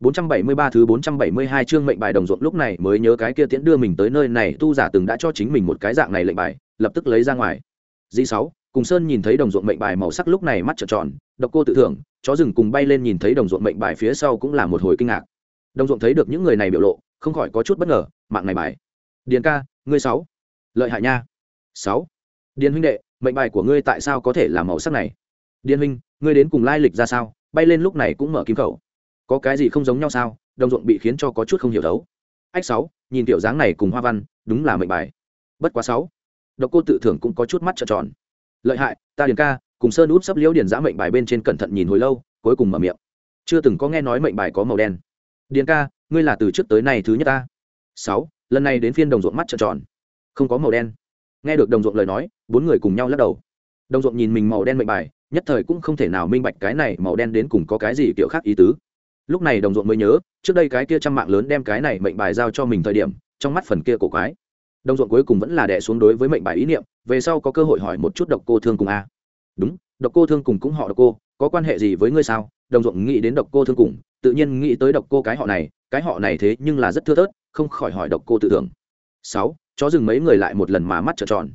473 thứ 472 chương mệnh bài đồng ruộng lúc này mới nhớ cái kia tiễn đưa mình tới nơi này tu giả từng đã cho chính mình một cái dạng này lệnh bài, lập tức lấy ra ngoài. Di 6, cùng Sơn nhìn thấy đồng ruộng mệnh bài màu sắc lúc này mắt trợn tròn, độc cô tự thưởng, chó rừng cùng bay lên nhìn thấy đồng ruộng mệnh bài phía sau cũng là một hồi kinh ngạc. Đồng ruộng thấy được những người này biểu lộ, không khỏi có chút bất ngờ, mạng này bài. Điền ca, ngươi 6. Lợi hại nha. 6. Điền huynh đệ, mệnh bài của ngươi tại sao có thể là màu sắc này? Điền huynh, ngươi đến cùng lai lịch ra sao? Bay lên lúc này cũng mở kim khẩu có cái gì không giống nhau sao? Đồng ruộng bị khiến cho có chút không hiểu đấu ách sáu, nhìn tiểu dáng này cùng hoa văn, đúng là mệnh bài. Bất quá sáu, độc cô tự thưởng cũng có chút mắt trợn tròn. Lợi hại, ta điền ca, cùng sơn út sắp liễu điền giã mệnh bài bên trên cẩn thận nhìn hồi lâu, cuối cùng mở miệng. Chưa từng có nghe nói mệnh bài có màu đen. Điền ca, ngươi là từ trước tới nay thứ nhất ta. Sáu, lần này đến phiên đồng ruộng mắt trợn tròn. Không có màu đen. Nghe được đồng ruộng lời nói, bốn người cùng nhau lắc đầu. Đồng ruộng nhìn mình màu đen mệnh bài, nhất thời cũng không thể nào minh bạch cái này màu đen đến cùng có cái gì kiểu khác ý tứ lúc này đồng ruộng mới nhớ, trước đây cái kia trăm mạng lớn đem cái này mệnh bài giao cho mình thời điểm, trong mắt phần kia cổ quái. Đồng ruộng cuối cùng vẫn là đẻ xuống đối với mệnh bài ý niệm, về sau có cơ hội hỏi một chút độc cô thương cùng a. Đúng, độc cô thương cùng cũng họ độc cô, có quan hệ gì với ngươi sao? Đồng ruộng nghĩ đến độc cô thương cùng, tự nhiên nghĩ tới độc cô cái họ này, cái họ này thế nhưng là rất thưa thớt, không khỏi hỏi độc cô tự tưởng sáu, chó dừng mấy người lại một lần mà mắt trợn tròn.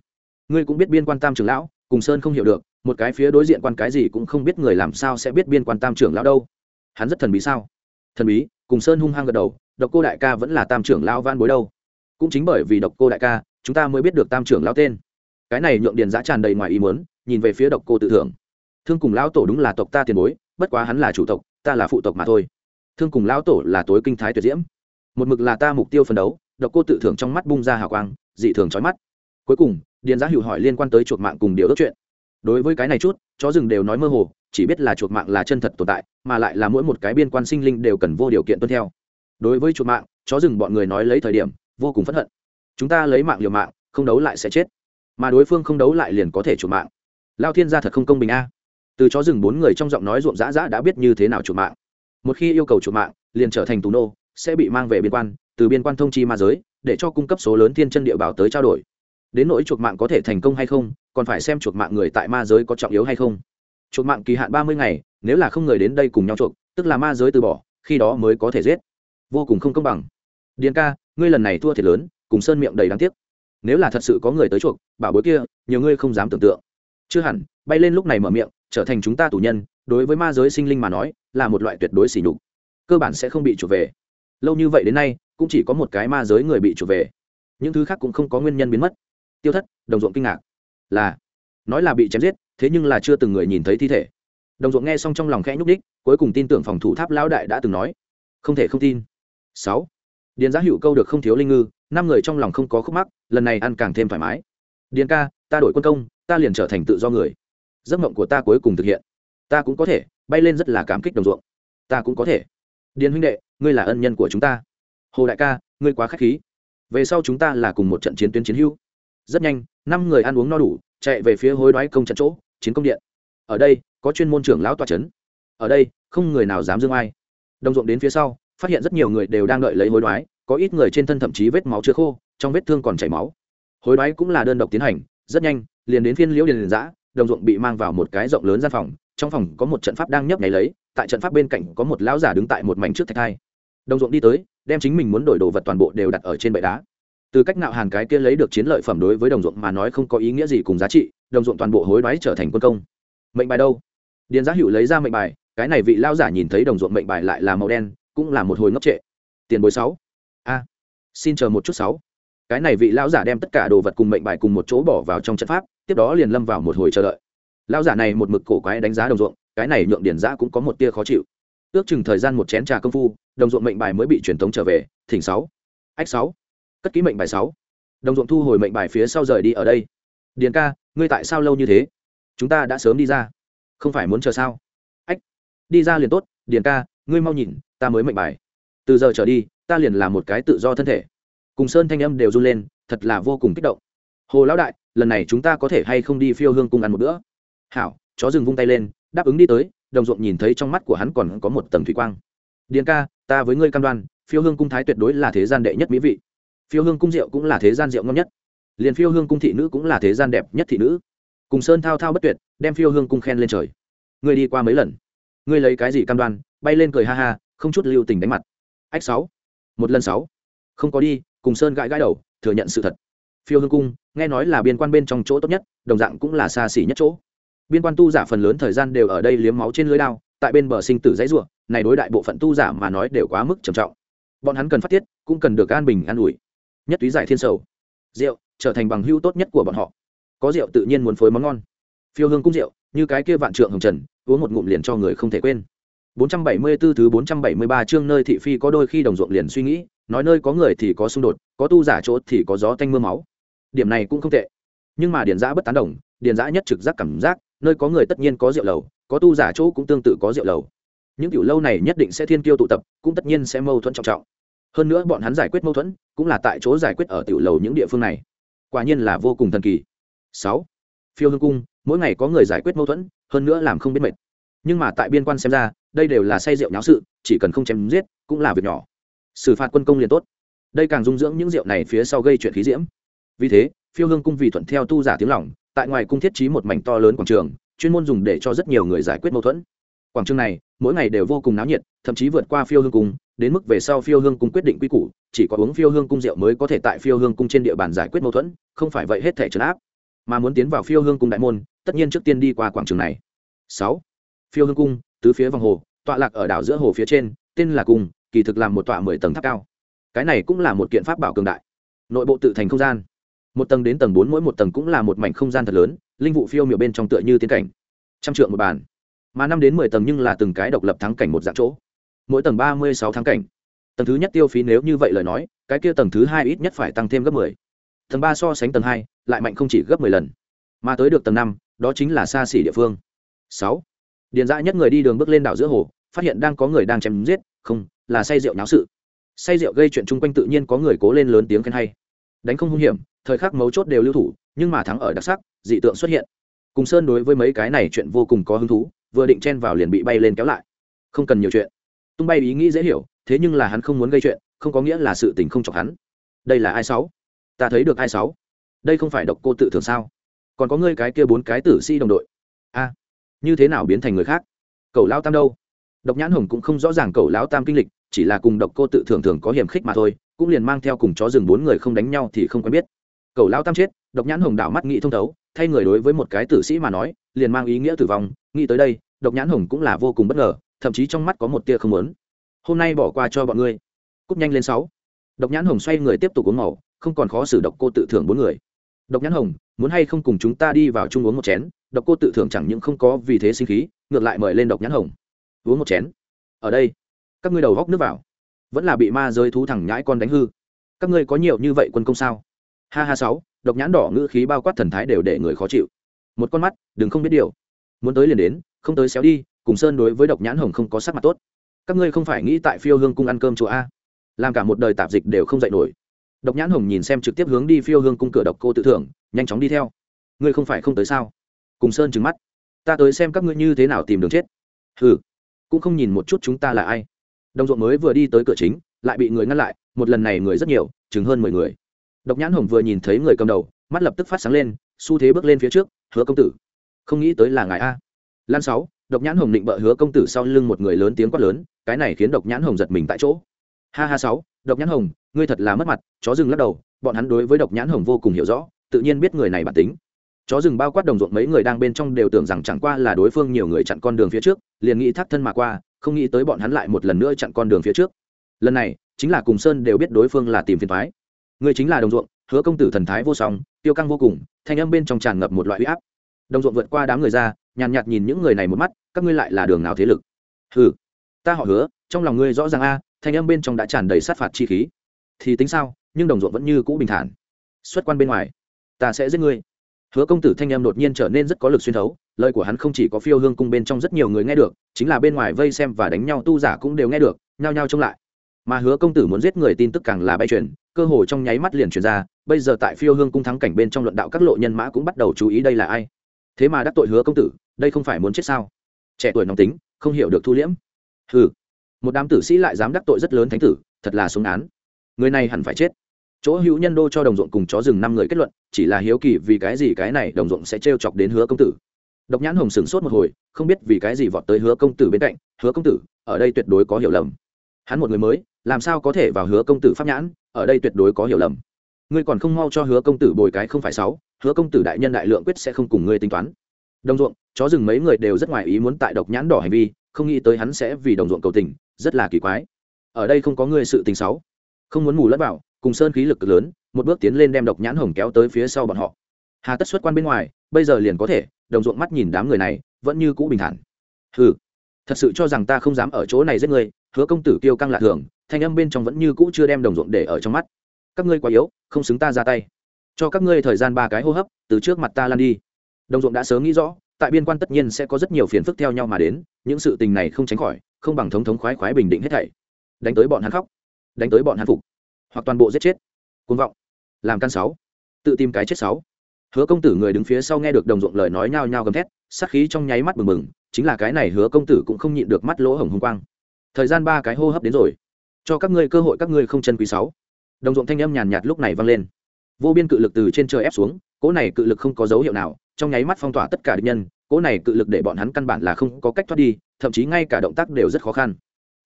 Ngươi cũng biết biên quan tam trưởng lão, cùng sơn không hiểu được, một cái phía đối diện quan cái gì cũng không biết người làm sao sẽ biết biên quan tam trưởng lão đâu hắn rất thần bí sao? Thần bí, cùng sơn hung hăng gật đầu, độc cô đại ca vẫn là tam trưởng lão van bối đâu. Cũng chính bởi vì độc cô đại ca, chúng ta mới biết được tam trưởng lão tên. Cái này nhượng điền giã tràn đầy ngoài ý muốn, nhìn về phía độc cô tự thưởng. Thương cùng lão tổ đúng là tộc ta tiền bối, bất quá hắn là chủ tộc, ta là phụ tộc mà thôi. Thương cùng lão tổ là tối kinh thái tuyệt diễm. Một mực là ta mục tiêu phấn đấu, độc cô tự thưởng trong mắt bung ra hào quang, dị thường trói mắt. Cuối cùng, điền giã hữu hỏi liên quan tới chuột mạng cùng điều ước chuyện. Đối với cái này chút, chó rừng đều nói mơ hồ chỉ biết là chuột mạng là chân thật tồn tại, mà lại là mỗi một cái biên quan sinh linh đều cần vô điều kiện tuân theo. Đối với chuột mạng, chó rừng bọn người nói lấy thời điểm, vô cùng phẫn hận. Chúng ta lấy mạng liều mạng, không đấu lại sẽ chết. Mà đối phương không đấu lại liền có thể chuột mạng. Lao thiên gia thật không công bình a. Từ chó rừng bốn người trong giọng nói ruộng dã dã đã biết như thế nào chuột mạng. Một khi yêu cầu chuột mạng, liền trở thành tù nô, sẽ bị mang về biên quan, từ biên quan thông chi ma giới, để cho cung cấp số lớn thiên chân địa bảo tới trao đổi. Đến nỗi chuột mạng có thể thành công hay không, còn phải xem chuột mạng người tại ma giới có trọng yếu hay không chuột mạng kỳ hạn ba mươi ngày, nếu là không người đến đây cùng nhau chuột tức là ma giới từ bỏ, khi đó mới có thể giết. Vô cùng không công bằng. Điền ca, ngươi lần này thua thiệt lớn, cùng sơn miệng đầy đáng tiếc. Nếu là thật sự có người tới chuộc, bảo bối kia, nhiều ngươi không dám tưởng tượng. Chưa hẳn, bay lên lúc này mở miệng, trở thành chúng ta tù nhân, đối với ma giới sinh linh mà nói, là một loại tuyệt đối xỉ nhục. Cơ bản sẽ không bị chuộc về. Lâu như vậy đến nay, cũng chỉ có một cái ma giới người bị chuộc về. Những thứ khác cũng không có nguyên nhân biến mất. Tiêu thất, đồng ruộng kinh ngạc. Là, nói là bị chém giết thế nhưng là chưa từng người nhìn thấy thi thể. Đồng ruộng nghe xong trong lòng khẽ nhúc đích cuối cùng tin tưởng phòng thủ tháp lão đại đã từng nói. Không thể không tin. Sáu. Điền giá hữu câu được không thiếu linh ngư, năm người trong lòng không có khúc mắc, lần này ăn càng thêm thoải mái. Điền ca, ta đổi quân công, ta liền trở thành tự do người. Giấc mộng của ta cuối cùng thực hiện. Ta cũng có thể, bay lên rất là cảm kích đồng ruộng. Ta cũng có thể. Điền huynh đệ, ngươi là ân nhân của chúng ta. Hồ đại ca, ngươi quá k h á c h khí. Về sau chúng ta là cùng một trận chiến tuyến chiến hữu. Rất nhanh, năm người ăn uống no đủ, chạy về phía hối đoái công trận chỗ chiến công điện. Ở đây, có chuyên môn trưởng lão tòa c h ấ n ở đây, không người nào dám dương ai. Đồng ruộng đến phía sau, phát hiện rất nhiều người đều đang đợi lấy hối đoái, có ít người trên thân thậm chí vết máu chưa khô, trong vết thương còn chảy máu. Hối đoái cũng là đơn độc tiến hành, rất nhanh, liền đến phiên liễu điền liền giã đồng ruộng bị mang vào một cái rộng lớn gian phòng, trong phòng có một trận pháp đang nhấp nháy lấy, tại trận pháp bên cạnh có một lão giả đứng tại một mảnh trước thạch hai. Đồng ruộng đi tới, đem chính mình muốn đổi đồ vật toàn bộ đều đặt ở trên bệ đá từ cách nạo hàn cái kia lấy được chiến lợi phẩm đối với đồng ruộng mà nói không có ý nghĩa gì cùng giá trị, đồng ruộng toàn bộ hối đoái trở thành quân công. Mệnh bài đâu? Điền giá hữu lấy ra mệnh bài, cái này vị lao giả nhìn thấy đồng ruộng mệnh bài lại là màu đen, cũng là một hồi ngốc trệ. Tiền bối sáu. A. Xin chờ một chút sáu. Cái này vị lao giả đem tất cả đồ vật cùng mệnh bài cùng một chỗ bỏ vào trong trận pháp, tiếp đó liền lâm vào một hồi chờ đợi. Lao giả này một mực cổ quái đánh giá đồng ruộng, cái này nhượng điền giã cũng có một tia khó chịu. Ước chừng thời gian một chén trà công phu, đồng ruộng mệnh bài mới bị truyền tống trở về, thỉnh sáu. Ách sáu cất ký mệnh bài sáu. Đồng ruộng thu hồi mệnh bài phía sau rời đi ở đây. Điền ca, ngươi tại sao lâu như thế? Chúng ta đã sớm đi ra. Không phải muốn chờ sao? Ách, đi ra liền tốt, điền ca, ngươi mau nhìn, ta mới mệnh bài. Từ giờ trở đi, ta liền là một cái tự do thân thể. Cùng sơn thanh âm đều run lên, thật là vô cùng kích động. Hồ lão đại, lần này chúng ta có thể hay không đi phiêu hương cùng ăn một bữa? Hảo, chó rừng vung tay lên, đáp ứng đi tới, đồng ruộng nhìn thấy trong mắt của hắn còn có một tầng thủy quang. Điền ca, ta với ngươi cam đoan, phiêu hương cung thái tuyệt đối là thế gian đệ nhất mỹ vị phiêu hương cung rượu cũng là thế gian rượu ngon nhất. Liền phiêu hương cung thị nữ cũng là thế gian đẹp nhất thị nữ. Cùng sơn thao thao bất tuyệt, đem phiêu hương cung khen lên trời. Ngươi đi qua mấy lần? Ngươi lấy cái gì cam đoan? Bay lên cười ha ha, không chút lưu tình đánh mặt. Ách sáu. Một lần sáu. Không có đi, cùng sơn gãi gãi đầu, thừa nhận sự thật. Phiêu hương cung, nghe nói là biên quan bên trong chỗ tốt nhất, đồng dạng cũng là xa xỉ nhất chỗ. Biên quan tu giả phần lớn thời gian đều ở đây liếm máu trên lưới đao, tại bên bờ sinh tử dãy ruộng này đối đại bộ phận tu giả mà nói đều quá mức trầm trọng. Bọn hắn cần phát tiết, cũng cần được an bình an ủi nhất túy giải thiên sầu. Rượu, trở thành bằng hữu tốt nhất của bọn họ. Có rượu tự nhiên muốn phối món ngon. Phiêu hương cung rượu, như cái kia vạn trượng hồng trần, uống một ngụm liền cho người không thể quên. 474 thứ 473 chương nơi thị phi có đôi khi đồng ruộng liền suy nghĩ, nói nơi có người thì có xung đột, có tu giả chỗ thì có gió tanh mưa máu. Điểm này cũng không tệ. Nhưng mà điền giã bất tán đồng điền giã nhất trực giác cảm giác, nơi có người tất nhiên có rượu lầu, có tu giả chỗ cũng tương tự có rượu lầu. Những tiểu lâu này nhất định sẽ thiên kiêu tụ tập, cũng tất nhiên sẽ mâu thuẫn trọng trọng hơn nữa bọn hắn giải quyết mâu thuẫn, cũng là tại chỗ giải quyết ở tiểu lầu những địa phương này. Quả nhiên là vô cùng thần kỳ. Sáu, phiêu hương cung, mỗi ngày có người giải quyết mâu thuẫn, hơn nữa làm không biết mệt. Nhưng mà tại biên quan xem ra, đây đều là say rượu nháo sự, chỉ cần không chém giết, cũng là việc nhỏ. Xử phạt quân công liền tốt. Đây càng dung dưỡng những rượu này phía sau gây chuyện khí diễm. Vì thế, phiêu hương cung vì thuận theo tu giả tiếng lòng, tại ngoài cung thiết trí một mảnh to lớn quảng trường, chuyên môn dùng để cho rất nhiều người giải quyết mâu thuẫn. Quảng trường này, mỗi ngày đều vô cùng náo nhiệt, thậm chí vượt qua phiêu hương cung đến mức về sau phiêu hương cung quyết định quy củ, chỉ có uống phiêu hương cung rượu mới có thể tại phiêu hương cung trên địa bàn giải quyết mâu thuẫn, không phải vậy hết thể trấn áp. Mà muốn tiến vào phiêu hương cung đại môn, tất nhiên trước tiên đi qua quảng trường này. Sáu, phiêu hương cung, tứ phía vòng hồ, tọa lạc ở đảo giữa hồ phía trên, tên là cung, kỳ thực làm một tọa mười tầng tháp cao. Cái này cũng là một kiện pháp bảo cường đại. Nội bộ tự thành không gian. Một tầng đến tầng bốn mỗi một tầng cũng là một mảnh không gian thật lớn, linh vụ phiêu miểu bên trong tựa như tiến cảnh. Trăm trượng một bàn. Mà năm đến mười tầng nhưng là từng cái độc lập thắng cảnh một dạng chỗ mỗi tầng ba mươi sáu tháng cảnh. Tầng thứ nhất tiêu phí nếu như vậy lời nói, cái kia tầng thứ hai ít nhất phải tăng thêm gấp mười. Tầng ba so sánh tầng hai, lại mạnh không chỉ gấp mười lần. Mà tới được tầng năm, đó chính là xa xỉ địa phương. Sáu. Điền dã nhất người đi đường bước lên đảo giữa hồ, phát hiện đang có người đang chém giết, không, là say rượu nháo sự. Say rượu gây chuyện chung quanh tự nhiên có người cố lên lớn tiếng khen hay. Đánh không hung hiểm, thời khắc mấu chốt đều lưu thủ, nhưng mà thắng ở đặc sắc, dị tượng xuất hiện. Cùng sơn đối với mấy cái này chuyện vô cùng có hứng thú, vừa định chen vào liền bị bay lên kéo lại. Không cần nhiều chuyện tung bay ý nghĩ dễ hiểu, thế nhưng là hắn không muốn gây chuyện, không có nghĩa là sự tình không chọc hắn. Đây là ai sáu? Ta thấy được ai sáu? Đây không phải độc cô tự thường sao? Còn có ngươi cái kia bốn cái tử sĩ đồng đội. A, như thế nào biến thành người khác? Cậu lao tam đâu? Độc nhãn hồng cũng không rõ ràng cậu lão tam kinh lịch, chỉ là cùng độc cô tự thường thường có hiểm khích mà thôi, cũng liền mang theo cùng chó rừng bốn người không đánh nhau thì không quen biết. Cậu lao tam chết, độc nhãn hồng đảo mắt nghĩ thông thấu, thay người đối với một cái tử sĩ mà nói, liền mang ý nghĩa tử vong, nghĩ tới đây, độc nhãn hồng cũng là vô cùng bất ngờ thậm chí trong mắt có một tia không lớn hôm nay bỏ qua cho bọn ngươi. Cúp nhanh lên sáu. Độc nhãn hồng xoay người tiếp tục uống màu, không còn khó xử độc cô tự thưởng bốn người. Độc nhãn hồng, muốn hay không cùng chúng ta đi vào chung uống một chén? Độc cô tự thưởng chẳng những không có vì thế sinh khí, ngược lại mời lên độc nhãn hồng. Uống một chén. Ở đây, các ngươi đầu góc nước vào. Vẫn là bị ma rơi thú thẳng nhãi con đánh hư. Các ngươi có nhiều như vậy quân công sao? Ha ha sáu, độc nhãn đỏ ngữ khí bao quát thần thái đều để người khó chịu. Một con mắt, đừng không biết điều. Muốn tới liền đến, không tới xéo đi cùng sơn đối với độc nhãn hồng không có sắc mặt tốt. Các ngươi không phải nghĩ tại phiêu hương cung ăn cơm chùa a? Làm cả một đời tạp dịch đều không dạy nổi. Độc nhãn hồng nhìn xem trực tiếp hướng đi phiêu hương cung cửa độc cô tự thưởng, nhanh chóng đi theo. Ngươi không phải không tới sao? Cùng sơn trừng mắt. Ta tới xem các ngươi như thế nào tìm đường chết. Hừ, cũng không nhìn một chút chúng ta là ai. Đồng ruộng mới vừa đi tới cửa chính, lại bị người ngăn lại, một lần này người rất nhiều, chừng hơn mười người. Độc nhãn hồng vừa nhìn thấy người cầm đầu, mắt lập tức phát sáng lên, xu thế bước lên phía trước, hứa công tử, không nghĩ tới là ngài a. Lan sáu độc nhãn hồng định bợ hứa công tử sau lưng một người lớn tiếng quát lớn, cái này khiến độc nhãn hồng giật mình tại chỗ. Ha ha sáu, độc nhãn hồng, ngươi thật là mất mặt, chó rừng lắc đầu, bọn hắn đối với độc nhãn hồng vô cùng hiểu rõ, tự nhiên biết người này bản tính. Chó rừng bao quát đồng ruộng mấy người đang bên trong đều tưởng rằng chẳng qua là đối phương nhiều người chặn con đường phía trước, liền nghĩ thác thân mà qua, không nghĩ tới bọn hắn lại một lần nữa chặn con đường phía trước. Lần này, chính là cùng sơn đều biết đối phương là tìm phiền thoái người chính là đồng ruộng, hứa công tử thần thái vô song, tiêu căng vô cùng, thanh âm bên trong tràn ngập một loại huy áp đồng ruộng vượt qua đám người ra, nhàn nhạt nhìn những người này một mắt, các ngươi lại là đường nào thế lực? Ừ ta họ hứa, trong lòng ngươi rõ ràng a, thanh âm bên trong đã tràn đầy sát phạt chi khí. Thì tính sao, nhưng đồng ruộng vẫn như cũ bình thản. Xuất quan bên ngoài, ta sẽ giết ngươi. Hứa công tử thanh âm đột nhiên trở nên rất có lực xuyên thấu, lời của hắn không chỉ có phiêu hương cung bên trong rất nhiều người nghe được, chính là bên ngoài vây xem và đánh nhau tu giả cũng đều nghe được, nhao nhao trông lại. Mà hứa công tử muốn giết người tin tức càng là bay truyền cơ hồ trong nháy mắt liền truyền ra, bây giờ tại phiêu hương cung thắng cảnh bên trong luận đạo các lộ nhân mã cũng bắt đầu chú ý đây là ai thế mà đắc tội hứa công tử, đây không phải muốn chết sao? Trẻ tuổi nóng tính, không hiểu được thu liễm. Ừ một đám tử sĩ lại dám đắc tội rất lớn thánh tử, thật là xuống án. Người này hẳn phải chết. Chỗ hữu nhân đô cho đồng ruộng cùng chó rừng năm người kết luận, chỉ là hiếu kỳ vì cái gì cái này đồng ruộng sẽ trêu chọc đến hứa công tử. Độc nhãn hồng sửng sốt một hồi, không biết vì cái gì vọt tới hứa công tử bên cạnh, hứa công tử, ở đây tuyệt đối có hiểu lầm. Hắn một người mới, làm sao có thể vào hứa công tử pháp nhãn, ở đây tuyệt đối có hiểu lầm. Ngươi còn không mau cho hứa công tử bồi cái không phải sáu hứa công tử đại nhân đại lượng quyết sẽ không cùng ngươi tính toán. Đồng ruộng chó rừng mấy người đều rất ngoài ý muốn tại độc nhãn đỏ hành vi không nghĩ tới hắn sẽ vì đồng ruộng cầu tình rất là kỳ quái. Ở đây không có ngươi sự tình xấu. Không muốn mù lẫn bảo, cùng sơn khí lực lớn một bước tiến lên đem độc nhãn hồng kéo tới phía sau bọn họ. Hà tất xuất quan bên ngoài bây giờ liền có thể đồng ruộng mắt nhìn đám người này vẫn như cũ bình thản. Hừ thật sự cho rằng ta không dám ở chỗ này giết ngươi hứa công tử kêu căng lạ thường thanh âm bên trong vẫn như cũ chưa đem đồng ruộng để ở trong mắt. Các ngươi quá yếu không xứng ta ra tay cho các ngươi thời gian ba cái hô hấp, từ trước mặt ta lan đi. Đồng ruộng đã sớm nghĩ rõ, tại biên quan tất nhiên sẽ có rất nhiều phiền phức theo nhau mà đến, những sự tình này không tránh khỏi, không bằng thống thống khoái khoái bình định hết thảy. Đánh tới bọn hắn khóc, đánh tới bọn hắn phục, hoặc toàn bộ giết chết. Côn vọng, làm căn sáu, tự tìm cái chết sáu. Hứa công tử người đứng phía sau nghe được đồng ruộng lời nói nhao nhao gầm thét, sát khí trong nháy mắt bừng bừng, chính là cái này hứa công tử cũng không nhịn được mắt lỗ hồng hung quang. Thời gian ba cái hô hấp đến rồi. Cho các ngươi cơ hội các ngươi không chân quý sáu. Đồng ruộng thanh âm nhàn nhạt lúc này vang lên vô biên cự lực từ trên trời ép xuống cỗ này cự lực không có dấu hiệu nào trong nháy mắt phong tỏa tất cả địch nhân cỗ này cự lực để bọn hắn căn bản là không có cách thoát đi thậm chí ngay cả động tác đều rất khó khăn.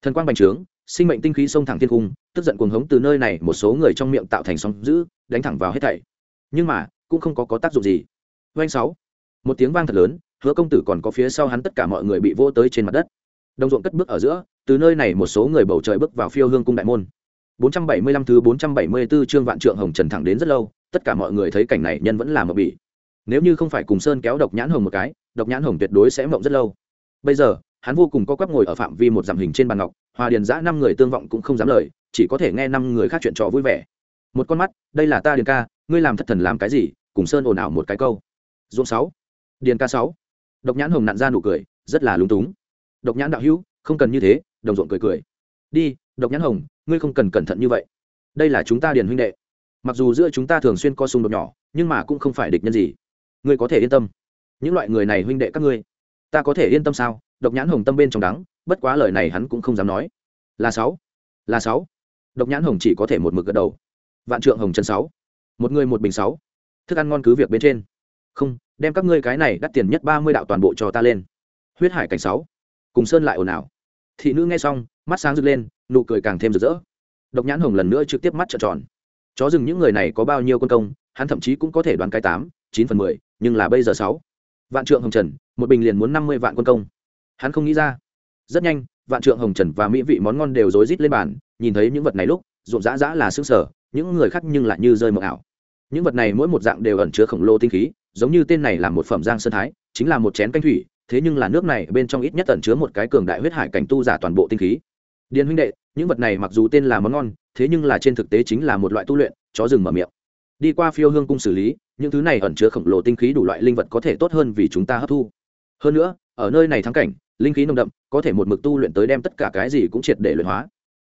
Thần quang bành trướng sinh mệnh tinh khí xông thẳng thiên cung tức giận cuồng hống từ nơi này một số người trong miệng tạo thành sóng giữ đánh thẳng vào hết thảy. Nhưng mà cũng không có, có tác dụng gì. Doanh sáu một tiếng vang thật lớn hứa công tử còn có phía sau hắn tất cả mọi người bị vô tới trên mặt đất. Đồng ruộng cất bước ở giữa từ nơi này một số người bầu trời bước vào phiêu hương cung đại môn. 475 thứ 474 chương vạn trượng hồng trần thẳng đến rất lâu, tất cả mọi người thấy cảnh này nhân vẫn làm một bị nếu như không phải cùng sơn kéo độc nhãn hồng một cái, độc nhãn hồng tuyệt đối sẽ mộng rất lâu. Bây giờ, hắn vô cùng có quắp ngồi ở phạm vi một dặm hình trên bàn ngọc, hoa điền giã năm người tương vọng cũng không dám lời, chỉ có thể nghe năm người khác chuyện trò vui vẻ. Một con mắt, đây là ta điền ca, ngươi làm thất thần làm cái gì, cùng sơn ồn ào một cái câu. Ruộng sáu. Điền ca sáu. Độc nhãn hồng nặn ra nụ cười, rất là lúng túng. Độc nhãn đạo hữu, không cần như thế, đồng ruộng cười cười đi, độc nhãn hồng, ngươi không cần cẩn thận như vậy. Đây là chúng ta điền huynh đệ. Mặc dù giữa chúng ta thường xuyên co xung đột nhỏ, nhưng mà cũng không phải địch nhân gì. Ngươi có thể yên tâm. Những loại người này huynh đệ các ngươi, ta có thể yên tâm sao? Độc nhãn hồng tâm bên trong đắng, bất quá lời này hắn cũng không dám nói. Là sáu. Là sáu. Độc nhãn hồng chỉ có thể một mực gật đầu. Vạn trượng hồng chân sáu. Một người một bình sáu. Thức ăn ngon cứ việc bên trên. Không, đem các ngươi cái này đắt tiền nhất ba mươi đạo toàn bộ cho ta lên. Huyết hải cảnh sáu. Cùng sơn lại ồn ào thị nữ nghe xong, mắt sáng rực lên, nụ cười càng thêm rực rỡ. Độc nhãn hồng lần nữa trực tiếp mắt trợn tròn. Chó rừng những người này có bao nhiêu quân công, hắn thậm chí cũng có thể đoán cái tám, chín phần mười, nhưng là bây giờ sáu. Vạn trượng hồng trần, một bình liền muốn năm mươi vạn quân công. Hắn không nghĩ ra. Rất nhanh, vạn trượng hồng trần và mỹ vị món ngon đều rối rít lên bàn, nhìn thấy những vật này lúc rộn dã rã là xương sở những người khác nhưng lại như rơi mộng ảo. Những vật này mỗi một dạng đều ẩn chứa khổng lồ tinh khí, giống như tên này là một phẩm giang sơn thái, chính là một chén canh thủy thế nhưng là nước này bên trong ít nhất tẩn chứa một cái cường đại huyết hải cảnh tu giả toàn bộ tinh khí. Điền huynh đệ, những vật này mặc dù tên là món ngon, thế nhưng là trên thực tế chính là một loại tu luyện, chó rừng mở miệng. Đi qua phiêu hương cung xử lý, những thứ này ẩn chứa khổng lồ tinh khí đủ loại linh vật có thể tốt hơn vì chúng ta hấp thu. Hơn nữa, ở nơi này thắng cảnh, linh khí nồng đậm, có thể một mực tu luyện tới đem tất cả cái gì cũng triệt để luyện hóa.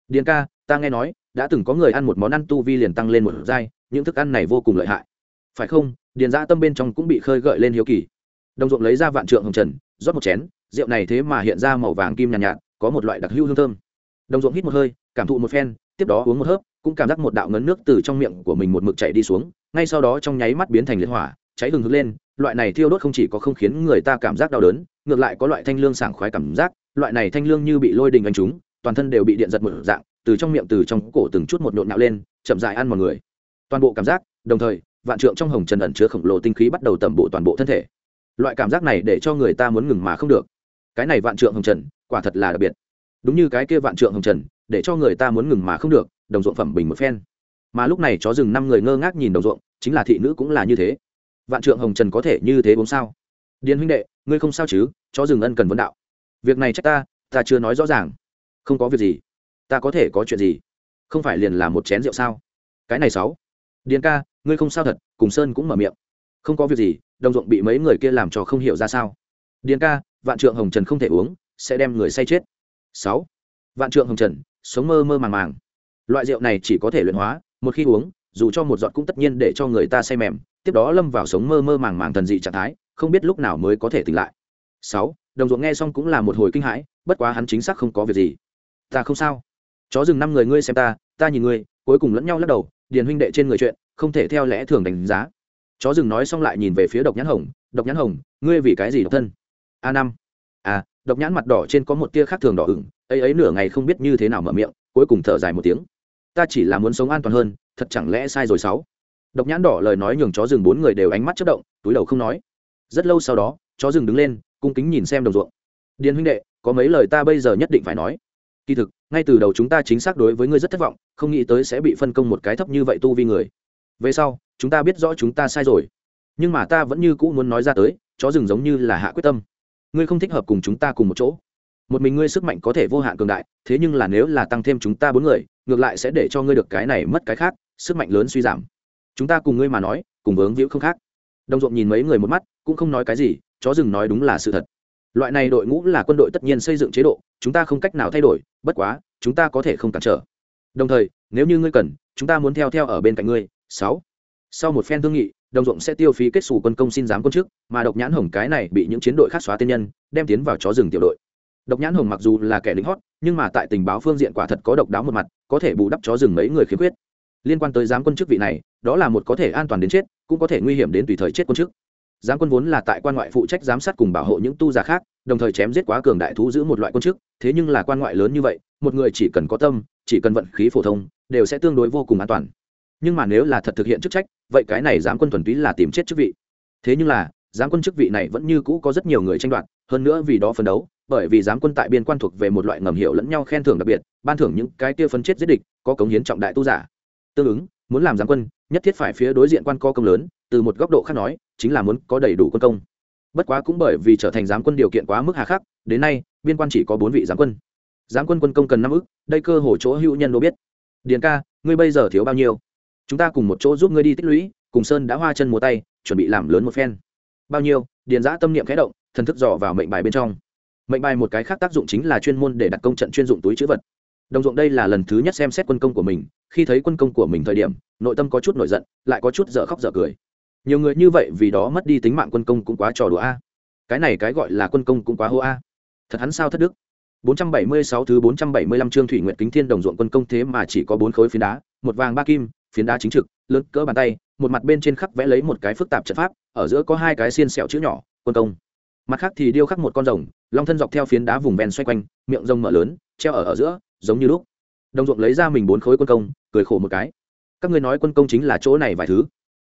Điền ca, ta nghe nói, đã từng có người ăn một món ăn tu vi liền tăng lên một giai, những thức ăn này vô cùng lợi hại. Phải không? Điền gia tâm bên trong cũng bị khơi gợi lên hiếu kỳ. Đồng ruộng lấy ra vạn trượng hồng trần rót một chén rượu này thế mà hiện ra màu vàng kim nhàn nhạt, nhạt có một loại đặc hữu hương thơm. Đồng ruộng hít một hơi cảm thụ một phen tiếp đó uống một hớp cũng cảm giác một đạo ngấn nước từ trong miệng của mình một mực chạy đi xuống ngay sau đó trong nháy mắt biến thành liệt hỏa cháy hừng hực lên loại này thiêu đốt không chỉ có không khiến người ta cảm giác đau đớn ngược lại có loại thanh lương sảng khoái cảm giác loại này thanh lương như bị lôi đình anh chúng, toàn thân đều bị điện giật một dạng từ trong miệng từ trong cổ từng chút một nhộn nhạo lên chậm dại ăn một người. Toàn bộ cảm giác đồng thời vạn trượng trong hồng trần ẩn chứa khổng lồ tinh khí bắt đầu tẩm bộ toàn bộ thân thể loại cảm giác này để cho người ta muốn ngừng mà không được. Cái này vạn trượng hồng trần, quả thật là đặc biệt. Đúng như cái kia vạn trượng hồng trần, để cho người ta muốn ngừng mà không được, đồng ruộng phẩm bình một phen. Mà lúc này chó rừng năm người ngơ ngác nhìn đồng ruộng, chính là thị nữ cũng là như thế. Vạn trượng hồng trần có thể như thế bốn sao? Điền huynh đệ, ngươi không sao chứ? Chó rừng ân cần vấn đạo. Việc này trách ta ta chưa nói rõ ràng. Không có việc gì. Ta có thể có chuyện gì? Không phải liền là một chén rượu sao? Cái này sáu. Điền ca, ngươi không sao thật, cùng sơn cũng mở miệng. Không có việc gì đồng ruộng bị mấy người kia làm cho không hiểu ra sao. Điền ca, vạn trượng hồng trần không thể uống, sẽ đem người say chết. Sáu, vạn trượng hồng trần, sống mơ mơ màng màng. Loại rượu này chỉ có thể luyện hóa, một khi uống, dù cho một giọt cũng tất nhiên để cho người ta say mềm, tiếp đó lâm vào sống mơ mơ màng màng thần dị trạng thái, không biết lúc nào mới có thể tỉnh lại. Sáu, đồng ruộng nghe xong cũng là một hồi kinh hãi, bất quá hắn chính xác không có việc gì. Ta không sao. Chó dừng năm người ngươi xem ta ta nhìn ngươi, cuối cùng lẫn nhau lắc đầu, điền huynh đệ trên người chuyện, không thể theo lẽ thường đánh giá chó rừng nói xong lại nhìn về phía độc nhãn hồng, độc nhãn hồng, ngươi vì cái gì độc thân? A năm. À độc nhãn mặt đỏ trên có một tia khác thường đỏ ửng, ấy ấy nửa ngày không biết như thế nào mở miệng, cuối cùng thở dài một tiếng. Ta chỉ là muốn sống an toàn hơn, thật chẳng lẽ sai rồi sáu? Độc nhãn đỏ lời nói nhường chó rừng bốn người đều ánh mắt chất động, túi đầu không nói. Rất lâu sau đó, chó rừng đứng lên, cung kính nhìn xem đồng ruộng. Điền huynh đệ, có mấy lời ta bây giờ nhất định phải nói. Kỳ thực, ngay từ đầu chúng ta chính xác đối với ngươi rất thất vọng, không nghĩ tới sẽ bị phân công một cái thấp như vậy tu vi người về sau, chúng ta biết rõ chúng ta sai rồi. Nhưng mà ta vẫn như cũ muốn nói ra tới, chó rừng giống như là hạ quyết tâm. Ngươi không thích hợp cùng chúng ta cùng một chỗ. Một mình ngươi sức mạnh có thể vô hạn cường đại, thế nhưng là nếu là tăng thêm chúng ta bốn người, ngược lại sẽ để cho ngươi được cái này mất cái khác, sức mạnh lớn suy giảm. Chúng ta cùng ngươi mà nói, cùng vướng víu không khác. Đồng ruộng nhìn mấy người một mắt, cũng không nói cái gì, chó rừng nói đúng là sự thật. Loại này đội ngũ là quân đội tất nhiên xây dựng chế độ, chúng ta không cách nào thay đổi, bất quá, chúng ta có thể không cản trở. Đồng thời, nếu như ngươi cần, chúng ta muốn theo theo ở bên cạnh ngươi sáu. Sau một phen thương nghị, đồng ruộng sẽ tiêu phí kết xù quân công xin giám quân chức, mà độc nhãn hồng cái này bị những chiến đội khác xóa tên nhân, đem tiến vào chó rừng tiểu đội. Độc nhãn hồng mặc dù là kẻ lính hót, nhưng mà tại tình báo phương diện quả thật có độc đáo một mặt, có thể bù đắp chó rừng mấy người khiếm khuyết. Liên quan tới giám quân chức vị này, đó là một có thể an toàn đến chết, cũng có thể nguy hiểm đến tùy thời chết quân chức. Giám quân vốn là tại quan ngoại phụ trách giám sát cùng bảo hộ những tu giả khác, đồng thời chém giết quá cường đại thú giữ một loại quân chức, thế nhưng là quan ngoại lớn như vậy, một người chỉ cần có tâm, chỉ cần vận khí phổ thông, đều sẽ tương đối vô cùng an toàn nhưng mà nếu là thật thực hiện chức trách, vậy cái này giám quân thuần túy là tìm chết chức vị. Thế nhưng là, giám quân chức vị này vẫn như cũ có rất nhiều người tranh đoạt, hơn nữa vì đó phấn đấu, bởi vì giám quân tại biên quan thuộc về một loại ngầm hiểu lẫn nhau khen thưởng đặc biệt, ban thưởng những cái kia phân chết giết địch, có cống hiến trọng đại tu giả. Tương ứng, muốn làm giám quân, nhất thiết phải phía đối diện quan co công lớn, từ một góc độ khác nói, chính là muốn có đầy đủ quân công. Bất quá cũng bởi vì trở thành giám quân điều kiện quá mức hà khắc, đến nay, biên quan chỉ có bốn vị giám quân. Giám quân quân công cần năm ức, đây cơ hồ chỗ hữu nhân đô biết. Điền ca, ngươi bây giờ thiếu bao nhiêu? Chúng ta cùng một chỗ giúp ngươi đi tích lũy, cùng sơn đã hoa chân múa tay, chuẩn bị làm lớn một phen. Bao nhiêu, điền giã tâm niệm khẽ động, thần thức dò vào mệnh bài bên trong. Mệnh bài một cái khác tác dụng chính là chuyên môn để đặt công trận chuyên dụng túi chữ vật. Đồng dụng đây là lần thứ nhất xem xét quân công của mình, khi thấy quân công của mình thời điểm, nội tâm có chút nổi giận, lại có chút dở khóc dở cười. Nhiều người như vậy vì đó mất đi tính mạng quân công cũng quá trò đùa a. Cái này cái gọi là quân công cũng quá hô a. Thật hắn sao thất đức. 476 thứ 475 chương thủy nguyện kính thiên đồng ruộng quân công thế mà chỉ có bốn khối phiến đá, một vàng ba kim phiến đá chính trực, lớn cỡ bàn tay, một mặt bên trên khắc vẽ lấy một cái phức tạp trận pháp, ở giữa có hai cái xiên sẹo chữ nhỏ, quân công. Mặt khác thì điêu khắc một con rồng, long thân dọc theo phiến đá vùng ven xoay quanh, miệng rồng mở lớn, treo ở ở giữa, giống như lúc. Đồng ruộng lấy ra mình bốn khối quân công, cười khổ một cái. Các ngươi nói quân công chính là chỗ này vài thứ.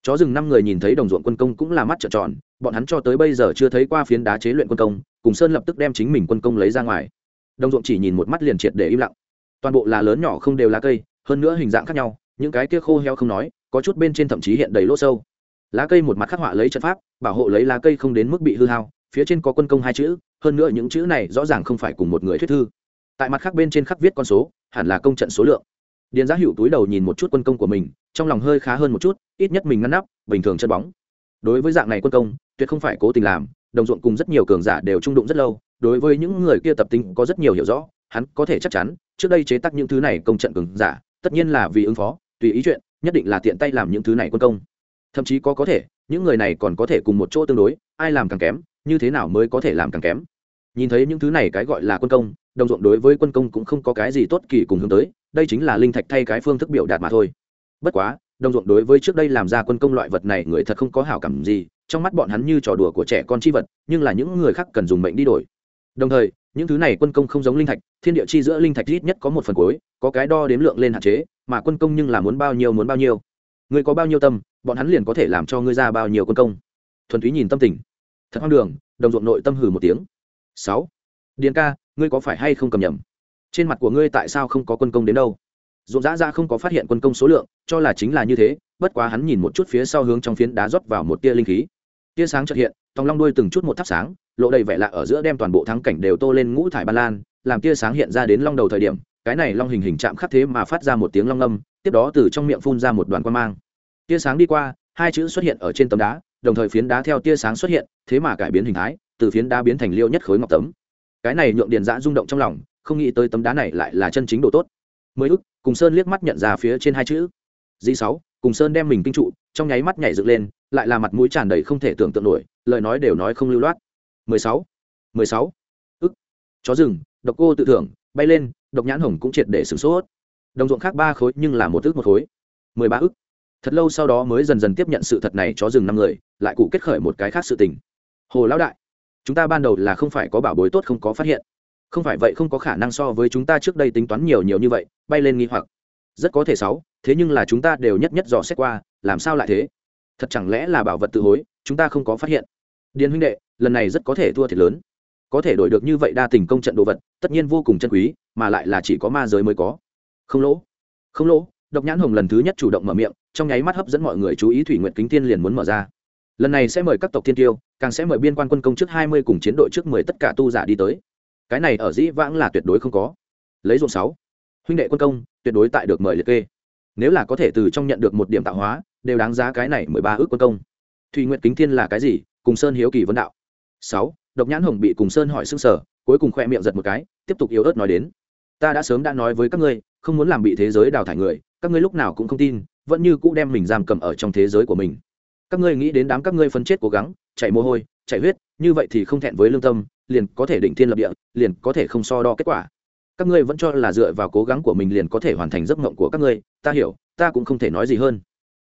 Chó rừng năm người nhìn thấy đồng ruộng quân công cũng là mắt trợn tròn, bọn hắn cho tới bây giờ chưa thấy qua phiến đá chế luyện quân công, cùng sơn lập tức đem chính mình quân công lấy ra ngoài. Đồng ruộng chỉ nhìn một mắt liền triệt để im lặng. Toàn bộ là lớn nhỏ không đều lá cây, hơn nữa hình dạng khác nhau những cái kia khô heo không nói, có chút bên trên thậm chí hiện đầy lỗ sâu. Lá cây một mặt khắc họa lấy trận pháp, bảo hộ lấy lá cây không đến mức bị hư hao, phía trên có quân công hai chữ, hơn nữa những chữ này rõ ràng không phải cùng một người thuyết thư. Tại mặt khác bên trên khắc viết con số, hẳn là công trận số lượng. Điền giá hữu túi đầu nhìn một chút quân công của mình, trong lòng hơi khá hơn một chút, ít nhất mình ngăn nắp, bình thường chân bóng. Đối với dạng này quân công, tuyệt không phải cố tình làm, đồng ruộng cùng rất nhiều cường giả đều trung đụng rất lâu, đối với những người kia tập tính có rất nhiều hiểu rõ, hắn có thể chắc chắn, trước đây chế tác những thứ này công trận cường giả, tất nhiên là vì ứng phó tùy ý chuyện, nhất định là tiện tay làm những thứ này quân công. Thậm chí có có thể, những người này còn có thể cùng một chỗ tương đối, ai làm càng kém, như thế nào mới có thể làm càng kém. Nhìn thấy những thứ này cái gọi là quân công, đồng ruộng đối với quân công cũng không có cái gì tốt kỳ cùng hướng tới, đây chính là linh thạch thay cái phương thức biểu đạt mà thôi. Bất quá, đồng ruộng đối với trước đây làm ra quân công loại vật này người thật không có hảo cảm gì, trong mắt bọn hắn như trò đùa của trẻ con chi vật, nhưng là những người khác cần dùng mệnh đi đổi. Đồng thời những thứ này quân công không giống linh thạch, thiên địa chi giữa linh thạch ít nhất có một phần cuối, có cái đo đếm lượng lên hạn chế, mà quân công nhưng là muốn bao nhiêu muốn bao nhiêu. Người có bao nhiêu tâm, bọn hắn liền có thể làm cho ngươi ra bao nhiêu quân công. Thuần túy nhìn tâm tình. Thật hoang đường, đồng ruộng nội tâm hừ một tiếng. Sáu. Điền ca, ngươi có phải hay không cầm nhầm? Trên mặt của ngươi tại sao không có quân công đến đâu? Ruộng dã ra không có phát hiện quân công số lượng, cho là chính là như thế, bất quá hắn nhìn một chút phía sau hướng trong phiến đá rót vào một tia linh khí. Tia sáng trợt hiện, tòng long đuôi từng chút một thắp sáng lộ đầy vẻ lạ ở giữa đem toàn bộ thắng cảnh đều tô lên ngũ thải ba lan, làm tia sáng hiện ra đến long đầu thời điểm, cái này long hình hình chạm khắc thế mà phát ra một tiếng long âm, tiếp đó từ trong miệng phun ra một đoàn quan mang. Tia sáng đi qua, hai chữ xuất hiện ở trên tấm đá, đồng thời phiến đá theo tia sáng xuất hiện, thế mà cải biến hình thái, từ phiến đá biến thành liêu nhất khối ngọc tấm. Cái này nhượng điền dã rung động trong lòng, không nghĩ tới tấm đá này lại là chân chính độ tốt. Mới ức, cùng sơn liếc mắt nhận ra phía trên hai chữ. Di sáu, cùng sơn đem mình kinh trụ, trong nháy mắt nhảy dựng lên, lại là mặt mũi tràn đầy không thể tưởng tượng nổi, lời nói đều nói không lưu loát mười sáu mười sáu. Ức. Chó rừng, độc cô tự thưởng, bay lên, độc nhãn hồng cũng triệt để sửng sốt. Đồng ruộng khác ba khối nhưng là một ức một khối. mười ba ức. Thật lâu sau đó mới dần dần tiếp nhận sự thật này, chó rừng năm người, lại cụ kết khởi một cái khác sự tình. Hồ lão đại, chúng ta ban đầu là không phải có bảo bối tốt không có phát hiện. Không phải vậy không có khả năng so với chúng ta trước đây tính toán nhiều nhiều như vậy, bay lên nghi hoặc. Rất có thể sáu, thế nhưng là chúng ta đều nhất nhất dò xét qua, làm sao lại thế? Thật chẳng lẽ là bảo vật tự hối, chúng ta không có phát hiện? Điền huynh đệ, lần này rất có thể thua thiệt lớn. Có thể đổi được như vậy đa tình công trận đồ vật, tất nhiên vô cùng chân quý, mà lại là chỉ có ma giới mới có. Không lỗ. Không lỗ. Độc nhãn hồng lần thứ nhất chủ động mở miệng, trong nháy mắt hấp dẫn mọi người chú ý thủy nguyện kính tiên liền muốn mở ra. Lần này sẽ mời các tộc thiên tiêu, càng sẽ mời biên quan quân công trước hai mươi cùng chiến đội trước mười tất cả tu giả đi tới. Cái này ở dĩ vãng là tuyệt đối không có. Lấy ruộng sáu. Huynh đệ quân công, tuyệt đối tại được mời liệt kê. Nếu là có thể từ trong nhận được một điểm tạo hóa, đều đáng giá cái này mười ba ước quân công thùy nguyện kính thiên là cái gì? Cùng sơn hiếu kỳ vấn đạo. Sáu, độc nhãn hồng bị cùng sơn hỏi xưng sở cuối cùng khoe miệng giật một cái, tiếp tục yếu ớt nói đến. Ta đã sớm đã nói với các ngươi, không muốn làm bị thế giới đào thải người, các ngươi lúc nào cũng không tin, vẫn như cũ đem mình giam cầm ở trong thế giới của mình. Các ngươi nghĩ đến đám các ngươi phân chết cố gắng chạy mồ hôi chạy huyết, như vậy thì không thẹn với lương tâm, liền có thể định thiên lập địa, liền có thể không so đo kết quả. Các ngươi vẫn cho là dựa vào cố gắng của mình liền có thể hoàn thành giấc mộng của các ngươi, ta hiểu, ta cũng không thể nói gì hơn.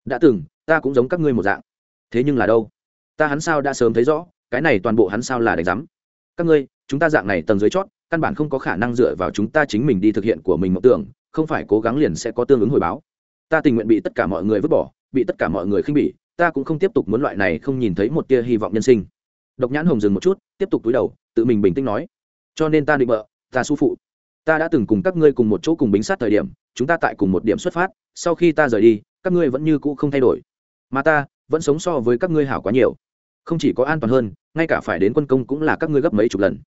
Đã từng, ta cũng giống các ngươi một dạng thế nhưng là đâu? Ta hắn sao đã sớm thấy rõ, cái này toàn bộ hắn sao là đánh giám? Các ngươi, chúng ta dạng này tầng dưới chót, căn bản không có khả năng dựa vào chúng ta chính mình đi thực hiện của mình mộng tưởng, không phải cố gắng liền sẽ có tương ứng hồi báo. Ta tình nguyện bị tất cả mọi người vứt bỏ, bị tất cả mọi người khinh bỉ, ta cũng không tiếp tục muốn loại này không nhìn thấy một tia hy vọng nhân sinh. Độc nhãn hồng dừng một chút, tiếp tục túi đầu, tự mình bình tĩnh nói, cho nên ta định bợ, ta su phụ. Ta đã từng cùng các ngươi cùng một chỗ cùng bính sát thời điểm, chúng ta tại cùng một điểm xuất phát, sau khi ta rời đi, các ngươi vẫn như cũ không thay đổi. Mà ta vẫn sống so với các ngươi hảo quá nhiều. Không chỉ có an toàn hơn, ngay cả phải đến quân công cũng là các ngươi gấp mấy chục lần.